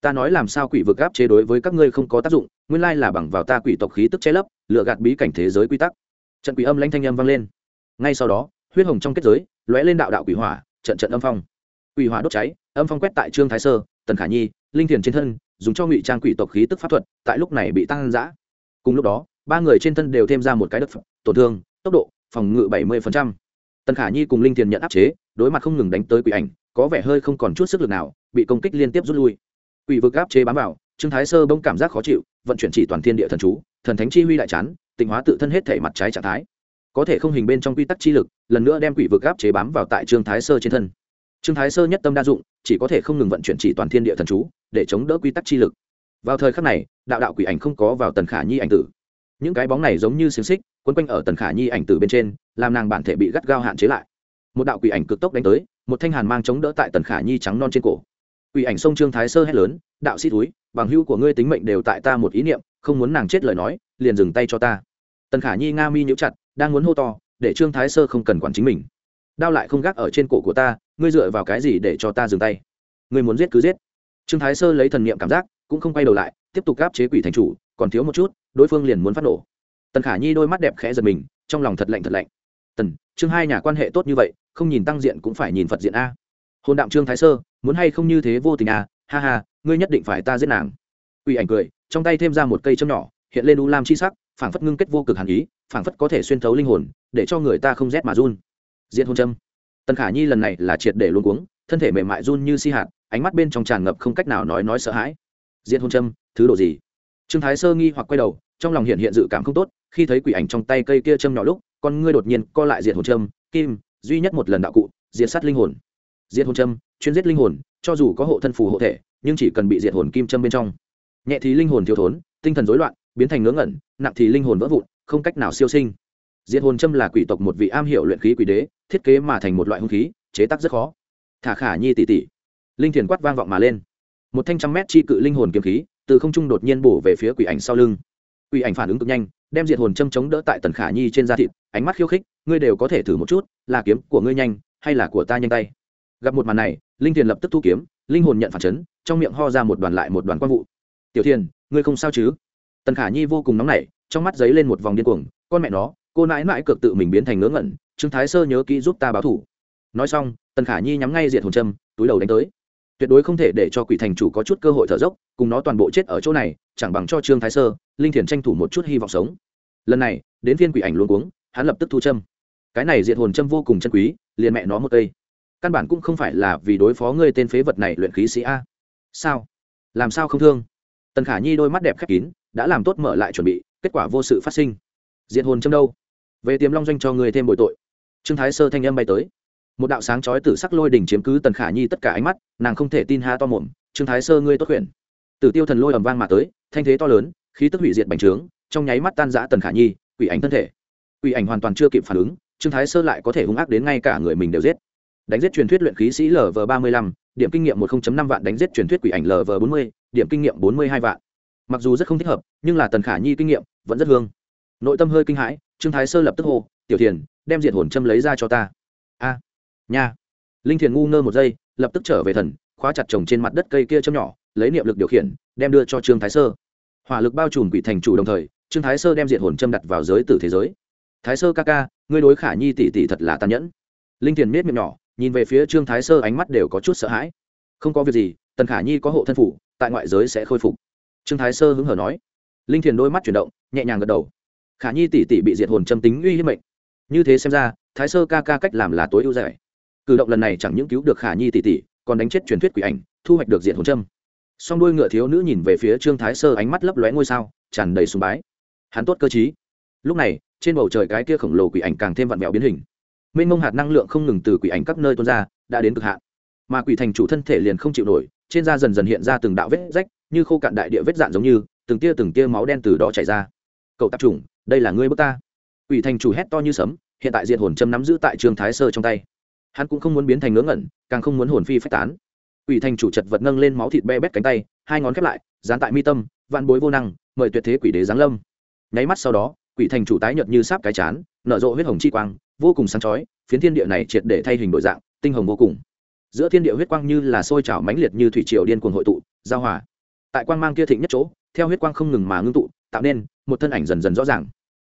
Ta nói làm sao quỷ vực áp chế đối với các ngươi không có tác dụng, nguyên lai là bằng vào ta quỷ tộc khí tức che lấp, lựa gạt bí cảnh thế giới quy tắc. Trận quỷ âm lãnh thanh âm vang lên. Ngay sau đó, huyết hồng trong kết giới, lóe lên đạo đạo quỷ hỏa, trận trận âm phong. Quỷ hỏa đốt cháy, âm phong quét tại trương thái sơ, tần khả nhi, linh thiền trên thân dùng cho ngụy trang quỷ tộc khí tức pháp thuật, tại lúc này bị tăng giã cùng lúc đó, ba người trên thân đều thêm ra một cái đất tổn thương, tốc độ, phòng ngự bảy mươi tần khả nhi cùng linh thiền nhận áp chế, đối mặt không ngừng đánh tới quỷ ảnh, có vẻ hơi không còn chút sức lực nào, bị công kích liên tiếp rút lui. Quỷ vực áp chế bám vào, trương thái sơ bỗng cảm giác khó chịu, vận chuyển chỉ toàn thiên địa thần chú, thần thánh chi huy đại chán, tịnh hóa tự thân hết thể mặt trái trạng thái. Có thể không hình bên trong quy tắc chi lực, lần nữa đem quỷ vực áp chế bám vào tại trương thái sơ trên thân trương thái sơ nhất tâm đa dụng, chỉ có thể không ngừng vận chuyển chỉ toàn thiên địa thần chú, để chống đỡ quy tắc chi lực. Vào thời khắc này, đạo đạo quỷ ảnh không có vào tần khả nhi ảnh tử. Những cái bóng này giống như xiềng xích, quấn quanh ở tần khả nhi ảnh tử bên trên, làm nàng bản thể bị gắt gao hạn chế lại. Một đạo quỷ ảnh cực tốc đánh tới, một thanh hàn mang chống đỡ tại tần khả nhi trắng non trên cổ. Quỷ ảnh sông trương thái sơ hét lớn, đạo sĩ túi bằng hữu của ngươi tính mệnh đều tại ta một ý niệm, không muốn nàng chết lời nói, liền dừng tay cho ta. Tần khả nhi nga mi nhũ chặt, đang muốn hô to, để trương thái sơ không cần quản chính mình. Đao lại không gác ở trên cổ của ta ngươi dựa vào cái gì để cho ta dừng tay? Ngươi muốn giết cứ giết. Trương thái sơ lấy thần niệm cảm giác, cũng không quay đầu lại, tiếp tục gáp chế quỷ thành chủ, còn thiếu một chút, đối phương liền muốn phát nổ. Tần khả nhi đôi mắt đẹp khẽ giật mình, trong lòng thật lạnh thật lạnh. Tần trương hai nhà quan hệ tốt như vậy, không nhìn tăng diện cũng phải nhìn phật diện a. Hôn đạm trương thái sơ, muốn hay không như thế vô tình à? ha ha, ngươi nhất định phải ta giết nàng. Quỷ ảnh cười, trong tay thêm ra một cây châm nhỏ, hiện lên u lam chi sắc, phảng phất ngưng kết vô cực hàn ý, phảng phất có thể xuyên thấu linh hồn, để cho người ta không rét mà run. Diện hôn châm tần khả nhi lần này là triệt để luôn cuống, thân thể mềm mại run như si hạt, ánh mắt bên trong tràn ngập không cách nào nói nói sợ hãi. Diện hôn châm, thứ độ gì? Trương thái sơ nghi hoặc quay đầu, trong lòng hiện hiện dự cảm không tốt, khi thấy quỷ ảnh trong tay cây kia châm nhỏ lúc, con ngươi đột nhiên co lại diệt hồn châm, kim, duy nhất một lần đạo cụ, diệt sát linh hồn. Diệt hồn châm, chuyên giết linh hồn, cho dù có hộ thân phù hộ thể, nhưng chỉ cần bị diệt hồn kim châm bên trong. Nhẹ thì linh hồn thiếu thốn, tinh thần rối loạn, biến thành ngớ ngẩn, nặng thì linh hồn vỡ vụn, không cách nào siêu sinh diệt hồn châm là quỷ tộc một vị am hiểu luyện khí quỷ đế, thiết kế mà thành một loại hung khí, chế tác rất khó. Thả khả nhi tỷ tỷ linh thiền quát vang vọng mà lên. Một thanh trăm mét chi cự linh hồn kiếm khí, từ không trung đột nhiên bổ về phía quỷ ảnh sau lưng. Quỷ ảnh phản ứng cực nhanh, đem diệt hồn châm chống đỡ tại tần khả nhi trên da thịt, ánh mắt khiêu khích, ngươi đều có thể thử một chút, là kiếm của ngươi nhanh, hay là của ta nhanh tay? Gặp một màn này, linh thiền lập tức thu kiếm, linh hồn nhận phản chấn, trong miệng ho ra một đoàn lại một đoàn quang vụ. Tiểu thiền, ngươi không sao chứ? Tần khả nhi vô cùng nóng nảy, trong mắt giấy lên một vòng điên cuồng, con mẹ nó cô nãi mãi cực tự mình biến thành ngớ ngẩn trương thái sơ nhớ kỹ giúp ta báo thủ. Nói xong tần khả nhi nhắm ngay diệt hồn Trâm, túi đầu đánh tới. Tuyệt đối không thể để cho quỷ thành chủ có chút cơ hội thở dốc cùng nó toàn bộ chết ở chỗ này chẳng bằng cho trương thái sơ linh thiền tranh thủ một chút hy vọng sống. Lần này đến viên quỷ ảnh luôn cuống hắn lập tức thu châm cái này diệt hồn châm vô cùng chân quý liền mẹ nó một cây. Căn bản cũng không phải là vì đối phó ngươi tên phế vật này luyện khí sĩ a. Sao? Làm sao không thương? Tần khả nhi đôi mắt đẹp khép kín đã làm tốt mở lại chuẩn bị kết quả vô sự phát sinh. Diệt hồn châm đâu? Về tiềm long doanh cho người thêm bội tội. Trương thái sơ thanh âm bay tới. Một đạo sáng chói tử sắc lôi đỉnh chiếm cứ tần khả nhi tất cả ánh mắt, nàng không thể tin ha to mồm, trương thái sơ ngươi tốt khuyển tử tiêu thần lôi ầm vang mà tới, thanh thế to lớn, khí tức hủy diệt bành trướng, trong nháy mắt tan rã tần khả nhi, quỷ ảnh thân thể. Quỷ ảnh hoàn toàn chưa kịp phản ứng, trương thái sơ lại có thể hung ác đến ngay cả người mình đều giết. Đánh giết truyền thuyết luyện khí sĩ lv ba mươi lăm, điểm kinh nghiệm một năm vạn đánh giết truyền thuyết quỷ ảnh lv bốn mươi, điểm kinh nghiệm bốn mươi hai vạn. Mặc dù rất không thích hợp, nhưng là tần khả nhi kinh nghiệm vẫn rất hương. Nội tâm hơi kinh hãi trương thái sơ lập tức hô, tiểu thiền, đem diệt hồn châm lấy ra cho ta. A, nha. Linh thiền ngu ngơ một giây, lập tức trở về thần, khóa chặt chồng trên mặt đất cây kia châm nhỏ, lấy niệm lực điều khiển, đem đưa cho trương thái sơ. Hỏa lực bao trùm quỷ thành chủ đồng thời, trương thái sơ đem diệt hồn châm đặt vào giới tử thế giới. Thái sơ ca ca, ngươi đối khả nhi tỷ tỷ thật là tàn nhẫn. Linh thiền miết miệng nhỏ, nhìn về phía trương thái sơ ánh mắt đều có chút sợ hãi. Không có việc gì, tần khả nhi có hộ thân phủ, tại ngoại giới sẽ khôi phục. Trương thái sơ hứng hở nói. Linh thiền đôi mắt chuyển động, nhẹ nhàng gật đầu khả nhi tỷ tỷ bị diệt hồn châm tính uy hiếp mệnh. Như thế xem ra, thái sơ ca ca cách làm là tối ưu giải cử động lần này chẳng những cứu được khả nhi tỷ tỷ, còn đánh chết truyền thuyết quỷ ảnh, thu hoạch được diệt hồn châm. Song đuôi ngựa thiếu nữ nhìn về phía trương thái sơ, ánh mắt lấp lóe ngôi sao, tràn đầy sùng bái. Hắn tốt cơ chí lúc này, trên bầu trời cái kia khổng lồ quỷ ảnh càng thêm vặn vẹo biến hình. Mênh mông hạt năng lượng không ngừng từ quỷ ảnh các nơi tuôn ra, đã đến cực hạn. Mà quỷ thành chủ thân thể liền không chịu nổi, trên da dần dần hiện ra từng đạo vết rách, như khô cạn đại địa vết dạn giống như, từng tia từng tia máu đen từ đó chảy ra. Cậu tạp trùng đây là ngươi bước ta. Quỷ thành chủ hét to như sấm, hiện tại diện hồn châm nắm giữ tại trương thái sơ trong tay. Hắn cũng không muốn biến thành ngớ ngẩn, càng không muốn hồn phi phách tán. Quỷ thành chủ chật vật nâng lên máu thịt be bét cánh tay, hai ngón khép lại, dán tại mi tâm, vạn bối vô năng, mời tuyệt thế quỷ đế giáng lâm. Nháy mắt sau đó, quỷ thành chủ tái nhợt như sáp cái chán, nở rộ huyết hồng chi quang, vô cùng sáng chói, phiến thiên địa này triệt để thay hình đổi dạng, tinh hồng vô cùng. Giữa thiên địa huyết quang như là sôi trào mãnh liệt như thủy triều điên cuồng hội tụ, giao hòa. Tại quang mang kia thịnh nhất chỗ, theo huyết quang không ngừng mà ngưng tụ, tạo nên một thân ảnh dần dần rõ ràng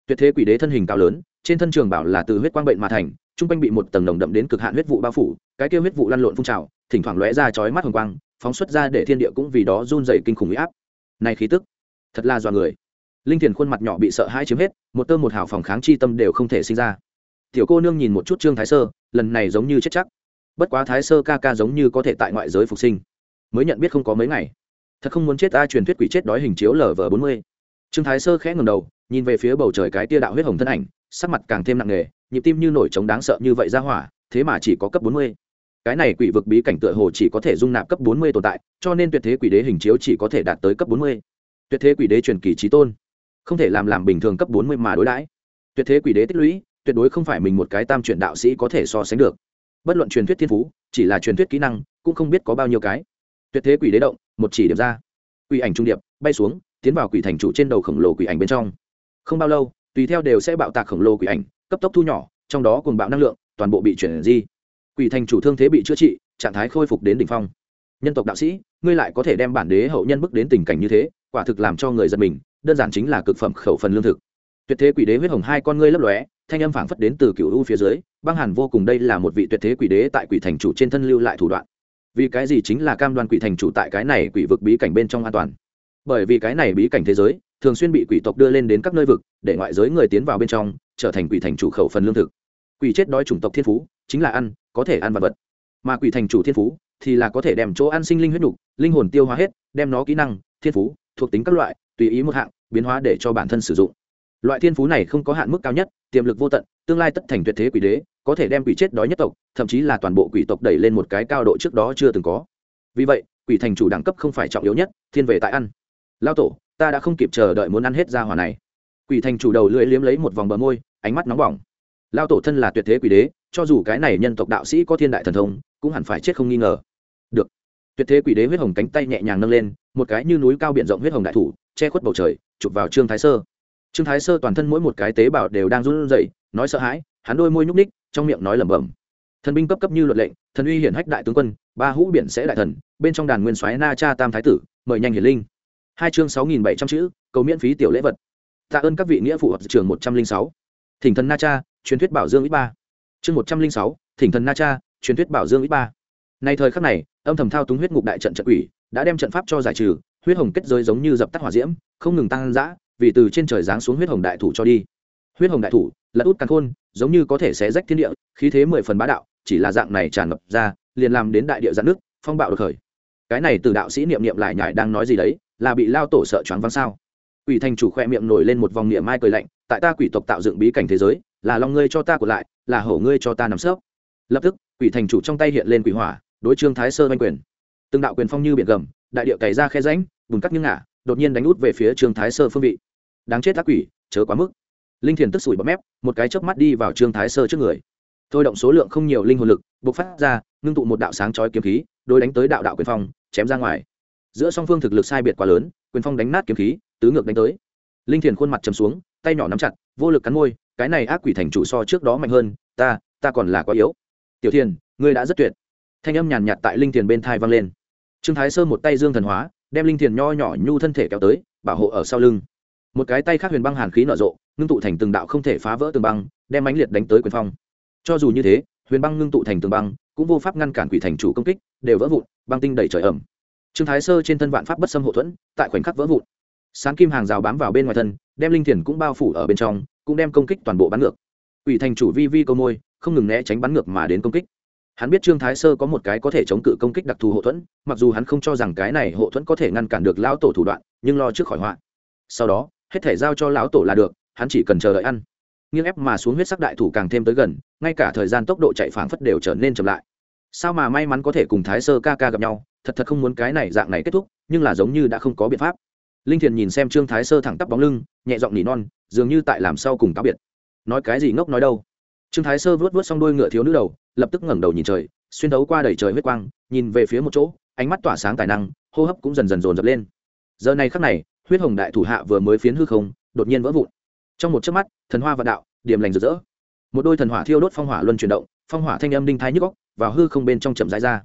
tuyệt thế quỷ đế thân hình cao lớn, trên thân trường bảo là từ huyết quang bệnh mà thành, trung quanh bị một tầng nồng đậm đến cực hạn huyết vụ bao phủ, cái kia huyết vụ lăn lộn phun trào, thỉnh thoảng lóe ra chói mắt hồng quang, phóng xuất ra để thiên địa cũng vì đó run dày kinh khủng huy áp. Này khí tức, thật là dọa người. Linh thiền khuôn mặt nhỏ bị sợ hãi chiếm hết, một tơ một hào phòng kháng chi tâm đều không thể sinh ra. Tiểu cô nương nhìn một chút trương thái sơ, lần này giống như chết chắc. Bất quá thái sơ ca ca giống như có thể tại ngoại giới phục sinh. Mới nhận biết không có mấy ngày. Thật không muốn chết ta truyền thuyết quỷ chết đói hình chiếu lv bốn mươi. Trương thái sơ khẽ ngầm đầu nhìn về phía bầu trời cái tia đạo huyết hồng thân ảnh, sắc mặt càng thêm nặng nề, nhịp tim như nổi trống đáng sợ như vậy ra hỏa, thế mà chỉ có cấp bốn mươi. Cái này quỷ vực bí cảnh tựa hồ chỉ có thể dung nạp cấp bốn mươi tồn tại, cho nên tuyệt thế quỷ đế hình chiếu chỉ có thể đạt tới cấp bốn mươi. Tuyệt thế quỷ đế truyền kỳ trí tôn, không thể làm làm bình thường cấp bốn mươi mà đối đãi. Tuyệt thế quỷ đế tích lũy, tuyệt đối không phải mình một cái tam truyền đạo sĩ có thể so sánh được. Bất luận truyền thuyết thiên phú, chỉ là truyền thuyết kỹ năng, cũng không biết có bao nhiêu cái. Tuyệt thế quỷ đế động, một chỉ điểm ra. Quỷ ảnh trung điệp, bay xuống, tiến vào quỷ thành chủ trên đầu khổng lồ quỷ ảnh bên trong không bao lâu, tùy theo đều sẽ bạo tạc khổng lồ quỷ ảnh, cấp tốc thu nhỏ, trong đó cùng bạo năng lượng, toàn bộ bị chuyển di. Quỷ thành chủ thương thế bị chữa trị, trạng thái khôi phục đến đỉnh phong. Nhân tộc đạo sĩ, ngươi lại có thể đem bản đế hậu nhân bước đến tình cảnh như thế, quả thực làm cho người giật mình, đơn giản chính là cực phẩm khẩu phần lương thực. Tuyệt thế quỷ đế huyết hồng hai con ngươi lấp lóe, thanh âm phảng phất đến từ cựu u phía dưới, băng hàn vô cùng đây là một vị tuyệt thế quỷ đế tại quỷ thành chủ trên thân lưu lại thủ đoạn. Vì cái gì chính là cam đoan quỷ thành chủ tại cái này quỷ vực bí cảnh bên trong an toàn? Bởi vì cái này bí cảnh thế giới thường xuyên bị quỷ tộc đưa lên đến các nơi vực, để ngoại giới người tiến vào bên trong, trở thành quỷ thành chủ khẩu phần lương thực. Quỷ chết đói chủng tộc thiên phú, chính là ăn, có thể ăn vật vật. Mà quỷ thành chủ thiên phú, thì là có thể đem chỗ ăn sinh linh huyết đục linh hồn tiêu hóa hết, đem nó kỹ năng, thiên phú, thuộc tính các loại, tùy ý một hạng, biến hóa để cho bản thân sử dụng. Loại thiên phú này không có hạn mức cao nhất, tiềm lực vô tận, tương lai tất thành tuyệt thế quỷ đế, có thể đem quỷ chết đói nhất tộc, thậm chí là toàn bộ quỷ tộc đẩy lên một cái cao độ trước đó chưa từng có. Vì vậy, quỷ thành chủ đẳng cấp không phải trọng yếu nhất, thiên về tại ăn. Lao tổ ta đã không kịp chờ đợi muốn ăn hết ra hỏa này. Quỷ thành chủ đầu lưỡi liếm lấy một vòng bờ môi, ánh mắt nóng bỏng. Lao tổ thân là tuyệt thế quỷ đế, cho dù cái này nhân tộc đạo sĩ có thiên đại thần thông, cũng hẳn phải chết không nghi ngờ. Được. Tuyệt thế quỷ đế huyết hồng cánh tay nhẹ nhàng nâng lên, một cái như núi cao biển rộng huyết hồng đại thủ, che khuất bầu trời, chụp vào trương thái sơ. Trương thái sơ toàn thân mỗi một cái tế bào đều đang run rẩy, nói sợ hãi, hắn đôi môi nhúc ních trong miệng nói lẩm bẩm. Thần binh cấp cấp như luật lệnh, thần uy hiển hách đại tướng quân, ba hũ biển sẽ đại thần, bên trong đàn nguyên soái na cha tam thái tử, mời nhanh hiển linh hai chương sáu nghìn bảy trăm chữ, cầu miễn phí tiểu lễ vật. Tạ ơn các vị nghĩa phụ hợp trường một trăm linh sáu. Thỉnh thần na cha, truyền thuyết bảo dương ít ba. Chương một trăm linh sáu, thỉnh thần na cha, truyền thuyết bảo dương ít ba. Nay thời khắc này, âm thầm thao túng huyết ngục đại trận trận quỷ, đã đem trận pháp cho giải trừ, huyết hồng kết giới giống như dập tắt hỏa diễm, không ngừng tăng dã, vì từ trên trời giáng xuống huyết hồng đại thủ cho đi. Huyết hồng đại thủ là út căn khôn, giống như có thể xé rách thiên địa, khí thế mười phần bá đạo, chỉ là dạng này tràn ngập ra, liền làm đến đại địa giãn nước, phong bạo được khởi. Cái này từ đạo sĩ niệm niệm lại nhải đang nói gì đấy? Là bị lao tổ sợ choáng văng sao? Quỷ thành chủ khoe miệng nổi lên một vòng niệm mai cười lạnh, tại ta quỷ tộc tạo dựng bí cảnh thế giới, là long ngươi cho ta của lại, là hổ ngươi cho ta nằm sớp. Lập tức, quỷ thành chủ trong tay hiện lên quỷ hỏa, đối trương thái sơ oanh quyền. Từng đạo quyền phong như biển gầm, đại địa cày ra khe ránh bùn cắt như ngả, đột nhiên đánh út về phía trương thái sơ phương vị. Đáng chết ác quỷ, chớ quá mức. Linh thiền tức sủi bọt mép, một cái chớp mắt đi vào trương thái sơ trước người. Thôi động số lượng không nhiều linh hồn lực, bộc phát ra, ngưng tụ một đạo sáng chói kiếm khí, đối đánh tới đạo đạo quyền phong, chém ra ngoài giữa song phương thực lực sai biệt quá lớn, quyền phong đánh nát kiếm khí, tứ ngược đánh tới. Linh thiền khuôn mặt chầm xuống, tay nhỏ nắm chặt, vô lực cắn môi, cái này ác quỷ thành chủ so trước đó mạnh hơn, ta ta còn là quá yếu. Tiểu thiền, ngươi đã rất tuyệt. Thanh âm nhàn nhạt tại linh thiền bên thai vang lên. Trương thái sơ một tay dương thần hóa, đem linh thiền nho nhỏ nhu thân thể kéo tới, bảo hộ ở sau lưng. Một cái tay khác huyền băng hàn khí nở rộ, ngưng tụ thành từng đạo không thể phá vỡ tường băng, đem ánh liệt đánh tới quyền phong. Cho dù như thế, huyền băng ngưng tụ thành tường băng, cũng vô pháp ngăn cản quỷ thành chủ công kích, đều vỡ vụn, băng tinh đầy trời ẩm trương thái sơ trên thân vạn pháp bất xâm hậu thuẫn, tại khoảnh khắc vỡ vụn. Sán kim hàng rào bám vào bên ngoài thân, đem linh thiền cũng bao phủ ở bên trong, cũng đem công kích toàn bộ bắn ngược. Ủy thành chủ vi vi câu môi, không ngừng né tránh bắn ngược mà đến công kích. Hắn biết trương thái sơ có một cái có thể chống cự công kích đặc thù hậu thuẫn, mặc dù hắn không cho rằng cái này hậu thuẫn có thể ngăn cản được lão tổ thủ đoạn, nhưng lo trước khỏi họa. Sau đó, hết thể giao cho lão tổ là được, hắn chỉ cần chờ đợi ăn. Nghiêng ép mà xuống huyết sắc đại thủ càng thêm tới gần, ngay cả thời gian tốc độ chạy phảng phất đều trở nên chậm lại sao mà may mắn có thể cùng thái sơ ca ca gặp nhau, thật thật không muốn cái này dạng này kết thúc, nhưng là giống như đã không có biện pháp. Linh thiền nhìn xem trương thái sơ thẳng tắp bóng lưng, nhẹ giọng nỉ non, dường như tại làm sau cùng cáo biệt. Nói cái gì ngốc nói đâu? Trương thái sơ vớt vớt xong đôi ngựa thiếu nữ đầu, lập tức ngẩng đầu nhìn trời, xuyên đấu qua đầy trời huyết quang, nhìn về phía một chỗ, ánh mắt tỏa sáng tài năng, hô hấp cũng dần dần dồn dập lên. Giờ này khắc này, huyết hồng đại thủ hạ vừa mới phiến hư không, đột nhiên vỡ vụn. Trong một chớp mắt, thần hoa và đạo, điểm lành rực rỡ. Một đôi thần hỏa thiêu đốt phong hỏa luân chuyển động phong hỏa thanh âm đinh thái nhức góc, vào hư không bên trong chậm rãi ra.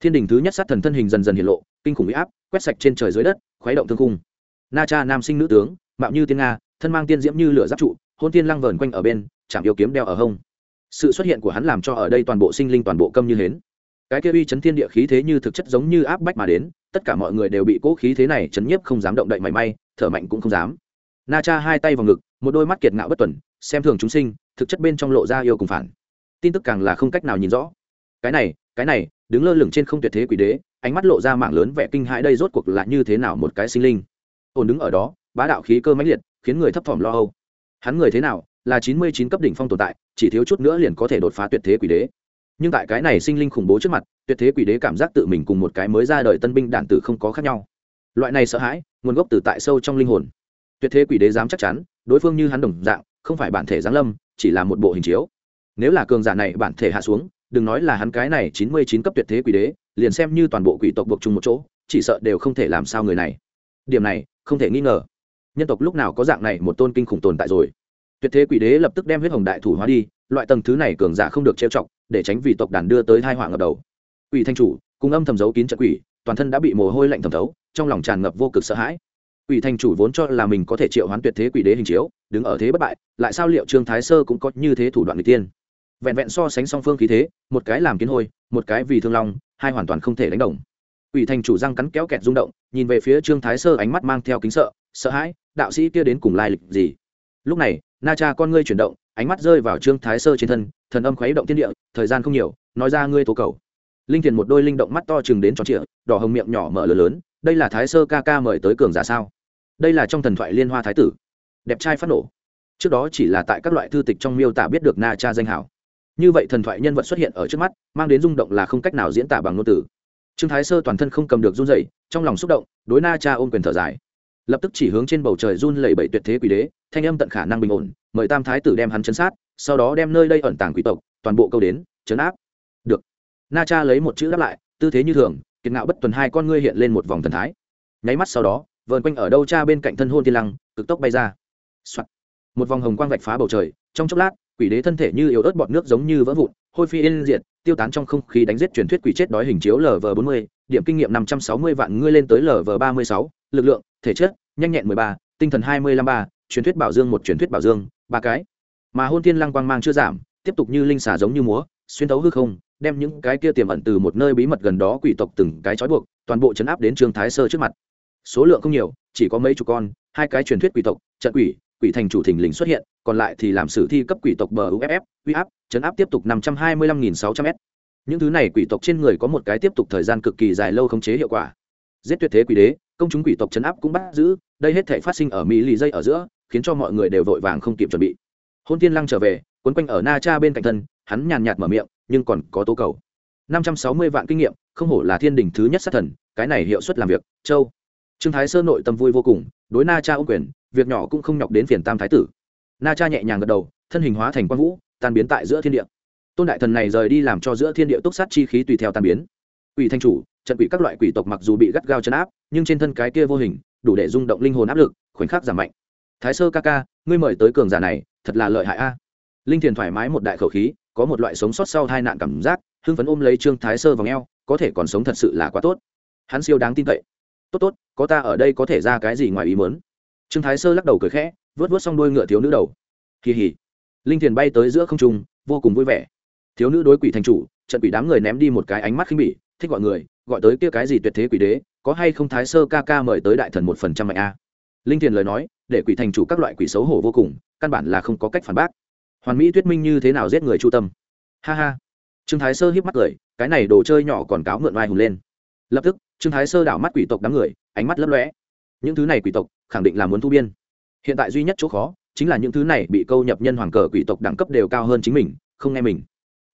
Thiên đình thứ nhất sát thần thân hình dần dần hiện lộ, kinh khủng bị áp, quét sạch trên trời dưới đất, khuấy động thương cung na cha nam sinh nữ tướng, mạo như tiên nga, thân mang tiên diễm như lửa giáp trụ, hôn tiên lăng vờn quanh ở bên, chạm yêu kiếm đeo ở hông. Sự xuất hiện của hắn làm cho ở đây toàn bộ sinh linh toàn bộ câm như hến. Cái kia uy chấn thiên địa khí thế như thực chất giống như áp bách mà đến, tất cả mọi người đều bị cố khí thế này chấn nhiếp không dám động đậy mảy may, thở mạnh cũng không dám. Na cha hai tay vào ngực, một đôi mắt kiệt ngạo bất tuần, xem thường chúng sinh, thực chất bên trong lộ ra yêu cùng phản tin tức càng là không cách nào nhìn rõ. Cái này cái này, đứng lơ lửng trên không tuyệt thế quỷ đế, ánh mắt lộ ra mạng lớn vẻ kinh hãi đây rốt cuộc là như thế nào một cái sinh linh. Ổn đứng ở đó, bá đạo khí cơ mãnh liệt, khiến người thấp thỏm lo âu. Hắn người thế nào, là chín mươi chín cấp đỉnh phong tồn tại, chỉ thiếu chút nữa liền có thể đột phá tuyệt thế quỷ đế. Nhưng tại cái này sinh linh khủng bố trước mặt, tuyệt thế quỷ đế cảm giác tự mình cùng một cái mới ra đời tân binh đạn tử không có khác nhau. Loại này sợ hãi, nguồn gốc từ tại sâu trong linh hồn. Tuyệt thế quỷ đế dám chắc chắn, đối phương như hắn đồng dạng, không phải bản thể giáng lâm, chỉ là một bộ hình chiếu nếu là cường giả này bản thể hạ xuống, đừng nói là hắn cái này chín mươi chín cấp tuyệt thế quỷ đế, liền xem như toàn bộ quỷ tộc buộc chung một chỗ, chỉ sợ đều không thể làm sao người này. Điểm này, không thể nghi ngờ. Nhân tộc lúc nào có dạng này một tôn kinh khủng tồn tại rồi? Tuyệt thế quỷ đế lập tức đem huyết hồng đại thủ hóa đi, loại tầng thứ này cường giả không được trêu chọc, để tránh vì tộc đàn đưa tới hai họa ngập đầu. Quỷ thanh chủ, cùng âm thầm giấu kín trận quỷ, toàn thân đã bị mồ hôi lạnh thẩm thấu, trong lòng tràn ngập vô cực sợ hãi. Quỷ thanh chủ vốn cho là mình có thể triệu hoán tuyệt thế quỷ đế hình chiếu, đứng ở thế bất bại, lại sao liệu trương thái sơ cũng có như thế thủ đoạn người tiên? Vẹn vẹn so sánh song phương khí thế một cái làm kiến hôi một cái vì thương long hai hoàn toàn không thể đánh đồng ủy thành chủ răng cắn kéo kẹt rung động, nhìn về phía Trương Thái Sơ ánh mắt mang theo kính sợ, sợ hãi, đạo sĩ kia đến cùng lai lịch gì? Lúc này, Na Cha con ngươi chuyển động, ánh mắt rơi vào Trương Thái Sơ trên thân, thần âm khuấy động thiên địa, thời gian không nhiều, nói ra ngươi tố cầu. Linh thiền một đôi linh động mắt to chừng đến tròn trịa, đỏ hồng miệng nhỏ mở lớn lớn, đây là Thái Sơ ca ca mời tới cường giả sao? Đây là trong thần thoại Liên Hoa thái tử. Đẹp trai phát nổ. Trước đó chỉ là tại các loại thư tịch trong miêu tả biết được Na Cha danh hảo. Như vậy thần thoại nhân vật xuất hiện ở trước mắt, mang đến rung động là không cách nào diễn tả bằng ngôn từ. Trương thái sơ toàn thân không cầm được run dậy trong lòng xúc động đối na cha ôm quyền thở dài. Lập tức chỉ hướng trên bầu trời run lẩy bẩy tuyệt thế quỷ đế thanh âm tận khả năng bình ổn mời tam thái tử đem hắn chấn sát sau đó đem nơi đây ẩn tàng quỷ tộc toàn bộ câu đến chấn áp. Được. Na cha lấy một chữ đáp lại tư thế như thường kiệt ngạo bất tuần hai con ngươi hiện lên một vòng thần thái. Nháy mắt sau đó vờn quanh ở đâu cha bên cạnh thân hôn tiên lăng cực tốc bay ra、Soạn. một vòng hồng quang vạch phá bầu trời trong chốc lát quỷ đế thân thể như yếu ớt bọt nước giống như vỡ vụn, hôi phi yên diệt, tiêu tán trong không khí đánh giết truyền thuyết quỷ chết đói hình chiếu lv bốn mươi, điểm kinh nghiệm năm trăm sáu mươi vạn ngươi lên tới lv ba mươi sáu, lực lượng, thể chất, nhanh nhẹn mười ba, tinh thần hai mươi lăm ba, truyền thuyết bảo dương một truyền thuyết bảo dương, ba cái. Mà hôn thiên lăng quang mang chưa giảm, tiếp tục như linh xà giống như múa, xuyên thấu hư không, đem những cái kia tiềm ẩn từ một nơi bí mật gần đó quỷ tộc từng cái trói buộc, toàn bộ chấn áp đến trương thái sơ trước mặt. Số lượng không nhiều, chỉ có mấy chục con, hai cái truyền thuyết quỷ tộc, trận quỷ quỷ thành chủ thình lình xuất hiện, còn lại thì làm sử thi cấp quỷ tộc bờ uff uy áp, chấn áp tiếp tục năm trăm hai mươi lăm nghìn sáu trăm s những thứ này quỷ tộc trên người có một cái tiếp tục thời gian cực kỳ dài lâu khống chế hiệu quả. Giết tuyệt thế quỷ đế, công chúng quỷ tộc chấn áp cũng bắt giữ, đây hết thể phát sinh ở mỹ lì dây ở giữa, khiến cho mọi người đều vội vàng không kịp chuẩn bị. Hôn tiên lăng trở về, quấn quanh ở na cha bên cạnh thân, hắn nhàn nhạt mở miệng, nhưng còn có tố cầu. năm trăm sáu mươi vạn kinh nghiệm, không hổ là thiên đình thứ nhất sát thần, cái này hiệu suất làm việc, châu. Trương thái sơ nội tâm vui vô cùng, đối na cha ô quyền việc nhỏ cũng không nhọc đến phiền tam thái tử. Na cha nhẹ nhàng gật đầu, thân hình hóa thành quang vũ, tan biến tại giữa thiên địa. Tôn đại thần này rời đi làm cho giữa thiên địa túc sát chi khí tùy theo tan biến. Quỷ thanh chủ, trận quỷ các loại quỷ tộc mặc dù bị gắt gao chấn áp, nhưng trên thân cái kia vô hình, đủ để rung động linh hồn áp lực, khoảnh khắc giảm mạnh. Thái sơ ca ca, ngươi mời tới cường giả này, thật là lợi hại a. Linh thiền thoải mái một đại khẩu khí, có một loại sống sót sau hai nạn cảm giác, hưng phấn ôm lấy trương thái sơ vào ngheo có thể còn sống thật sự là quá tốt. Hắn siêu đáng tin cậy. Tốt tốt, có ta ở đây có thể ra cái gì ngoài ý muốn? Trương thái sơ lắc đầu cười khẽ vớt vớt xong đuôi ngựa thiếu nữ đầu. Kỳ hỉ. Linh thiền bay tới giữa không trung, vô cùng vui vẻ. Thiếu nữ đối quỷ thành chủ, trận quỷ đám người ném đi một cái ánh mắt khinh bỉ, thích gọi người, gọi tới kia cái gì tuyệt thế quỷ đế, có hay không thái sơ ca ca mời tới đại thần một phần trăm mạnh a? Linh thiền lời nói, để quỷ thành chủ các loại quỷ xấu hổ vô cùng, căn bản là không có cách phản bác. Hoàn mỹ thuyết minh như thế nào giết người chu tâm? Ha ha. Trương thái sơ hiếp mắt cười, cái này đồ chơi nhỏ còn cáo mượn oai hùng lên. Lập tức, trương thái sơ đảo mắt quỷ tộc đám người, ánh mắt lấp lóe. Những thứ này quỷ tộc khẳng định là muốn thu biên. Hiện tại duy nhất chỗ khó chính là những thứ này bị câu nhập nhân hoàng cờ quỷ tộc đẳng cấp đều cao hơn chính mình, không nghe mình.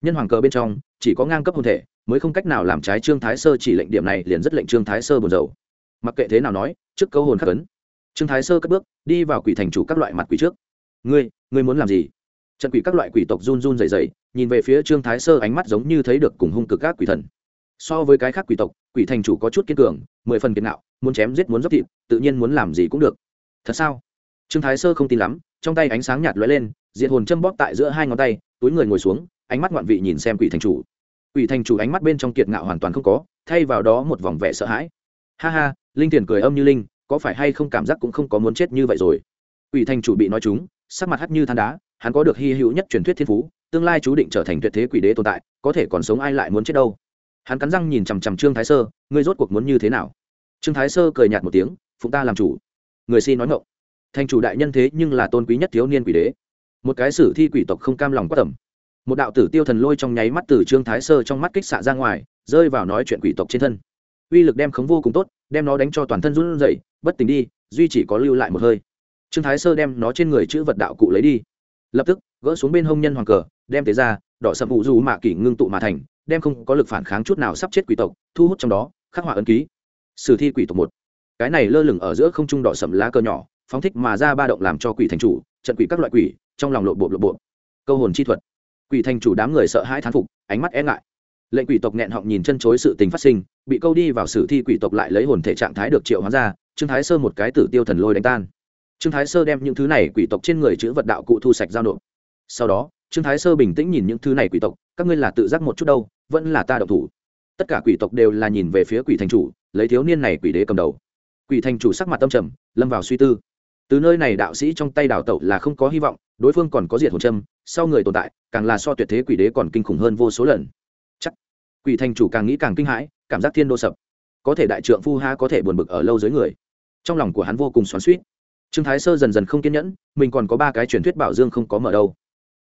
Nhân hoàng cờ bên trong chỉ có ngang cấp hồn thể, mới không cách nào làm trái trương thái sơ chỉ lệnh điểm này liền rất lệnh trương thái sơ buồn rầu. Mặc kệ thế nào nói, trước câu hồn khắc ấn. Trương thái sơ cất bước, đi vào quỷ thành chủ các loại mặt quỷ trước. Ngươi ngươi muốn làm gì? Trận quỷ các loại quỷ tộc run run dày dày nhìn về phía trương thái sơ ánh mắt giống như thấy được cùng hung cực các quỷ thần. So với cái khác quỷ tộc, quỷ thành chủ có chút kiên cường, mười phần kiên nạo muốn chém giết muốn dốc thịt, tự nhiên muốn làm gì cũng được. Thật sao? Trương thái sơ không tin lắm, trong tay ánh sáng nhạt lóe lên, diện hồn châm bóp tại giữa hai ngón tay, túi người ngồi xuống, ánh mắt ngoạn vị nhìn xem quỷ thành chủ. Quỷ thành chủ ánh mắt bên trong kiệt ngạo hoàn toàn không có, thay vào đó một vòng vẻ sợ hãi. Ha ha, linh tiền cười âm như linh, có phải hay không cảm giác cũng không có muốn chết như vậy rồi. Quỷ thành chủ bị nói chúng sắc mặt hắt như than đá, hắn có được hy hữu nhất truyền thuyết thiên phú, tương lai chú định trở thành tuyệt thế quỷ đế tồn tại, có thể còn sống ai lại muốn chết đâu. Hắn cắn răng nhìn chằm chằm trương thái sơ, ngươi rốt cuộc muốn như thế nào? Trương thái sơ cười nhạt một tiếng phụng ta làm chủ. Người xin nói ngộng thành chủ đại nhân thế nhưng là tôn quý nhất thiếu niên quỷ đế. Một cái sử thi quỷ tộc không cam lòng quá tầm. Một đạo tử tiêu thần lôi trong nháy mắt từ trương thái sơ trong mắt kích xạ ra ngoài, rơi vào nói chuyện quỷ tộc trên thân. Uy lực đem khống vô cùng tốt, đem nó đánh cho toàn thân run rẩy, bất tỉnh đi, duy chỉ có lưu lại một hơi. Trương thái sơ đem nó trên người chữ vật đạo cụ lấy đi. Lập tức, gỡ xuống bên hông nhân hoàng cờ, đem tế ra, đỏ sầm vụ dù mạ kỷ ngưng tụ mà thành, đem không có lực phản kháng chút nào sắp chết quỷ tộc, thu hút trong đó khắc họa ấn ký sử thi quỷ tộc một. Cái này lơ lửng ở giữa không trung đỏ sầm lá cờ nhỏ, phóng thích mà ra ba động làm cho quỷ thành chủ, trận quỷ các loại quỷ, trong lòng lộ bộ lộ bộ. Câu hồn chi thuật. Quỷ thành chủ đám người sợ hãi thán phục, ánh mắt e ngại. Lệnh quỷ tộc nghẹn họng nhìn chân chối sự tình phát sinh, bị câu đi vào sử thi quỷ tộc lại lấy hồn thể trạng thái được triệu hóa ra, trương thái sơ một cái tử tiêu thần lôi đánh tan. Trương thái sơ đem những thứ này quỷ tộc trên người chữ vật đạo cụ thu sạch giao nộp. Sau đó, trương thái sơ bình tĩnh nhìn những thứ này quỷ tộc, các ngươi là tự giác một chút đâu, vẫn là ta độc thủ tất cả quỷ tộc đều là nhìn về phía quỷ thành chủ, lấy thiếu niên này quỷ đế cầm đầu. Quỷ thành chủ sắc mặt tâm trầm, lâm vào suy tư. Từ nơi này đạo sĩ trong tay đào tẩu là không có hy vọng, đối phương còn có diệt hồn châm, sau người tồn tại, càng là so tuyệt thế quỷ đế còn kinh khủng hơn vô số lần. Chắc. Quỷ thành chủ càng nghĩ càng kinh hãi, cảm giác thiên đô sập. Có thể đại trượng phu ha có thể buồn bực ở lâu dưới người. Trong lòng của hắn vô cùng xoắn suýt trương thái sơ dần dần không kiên nhẫn, mình còn có ba cái truyền thuyết bảo dương không có mở đâu.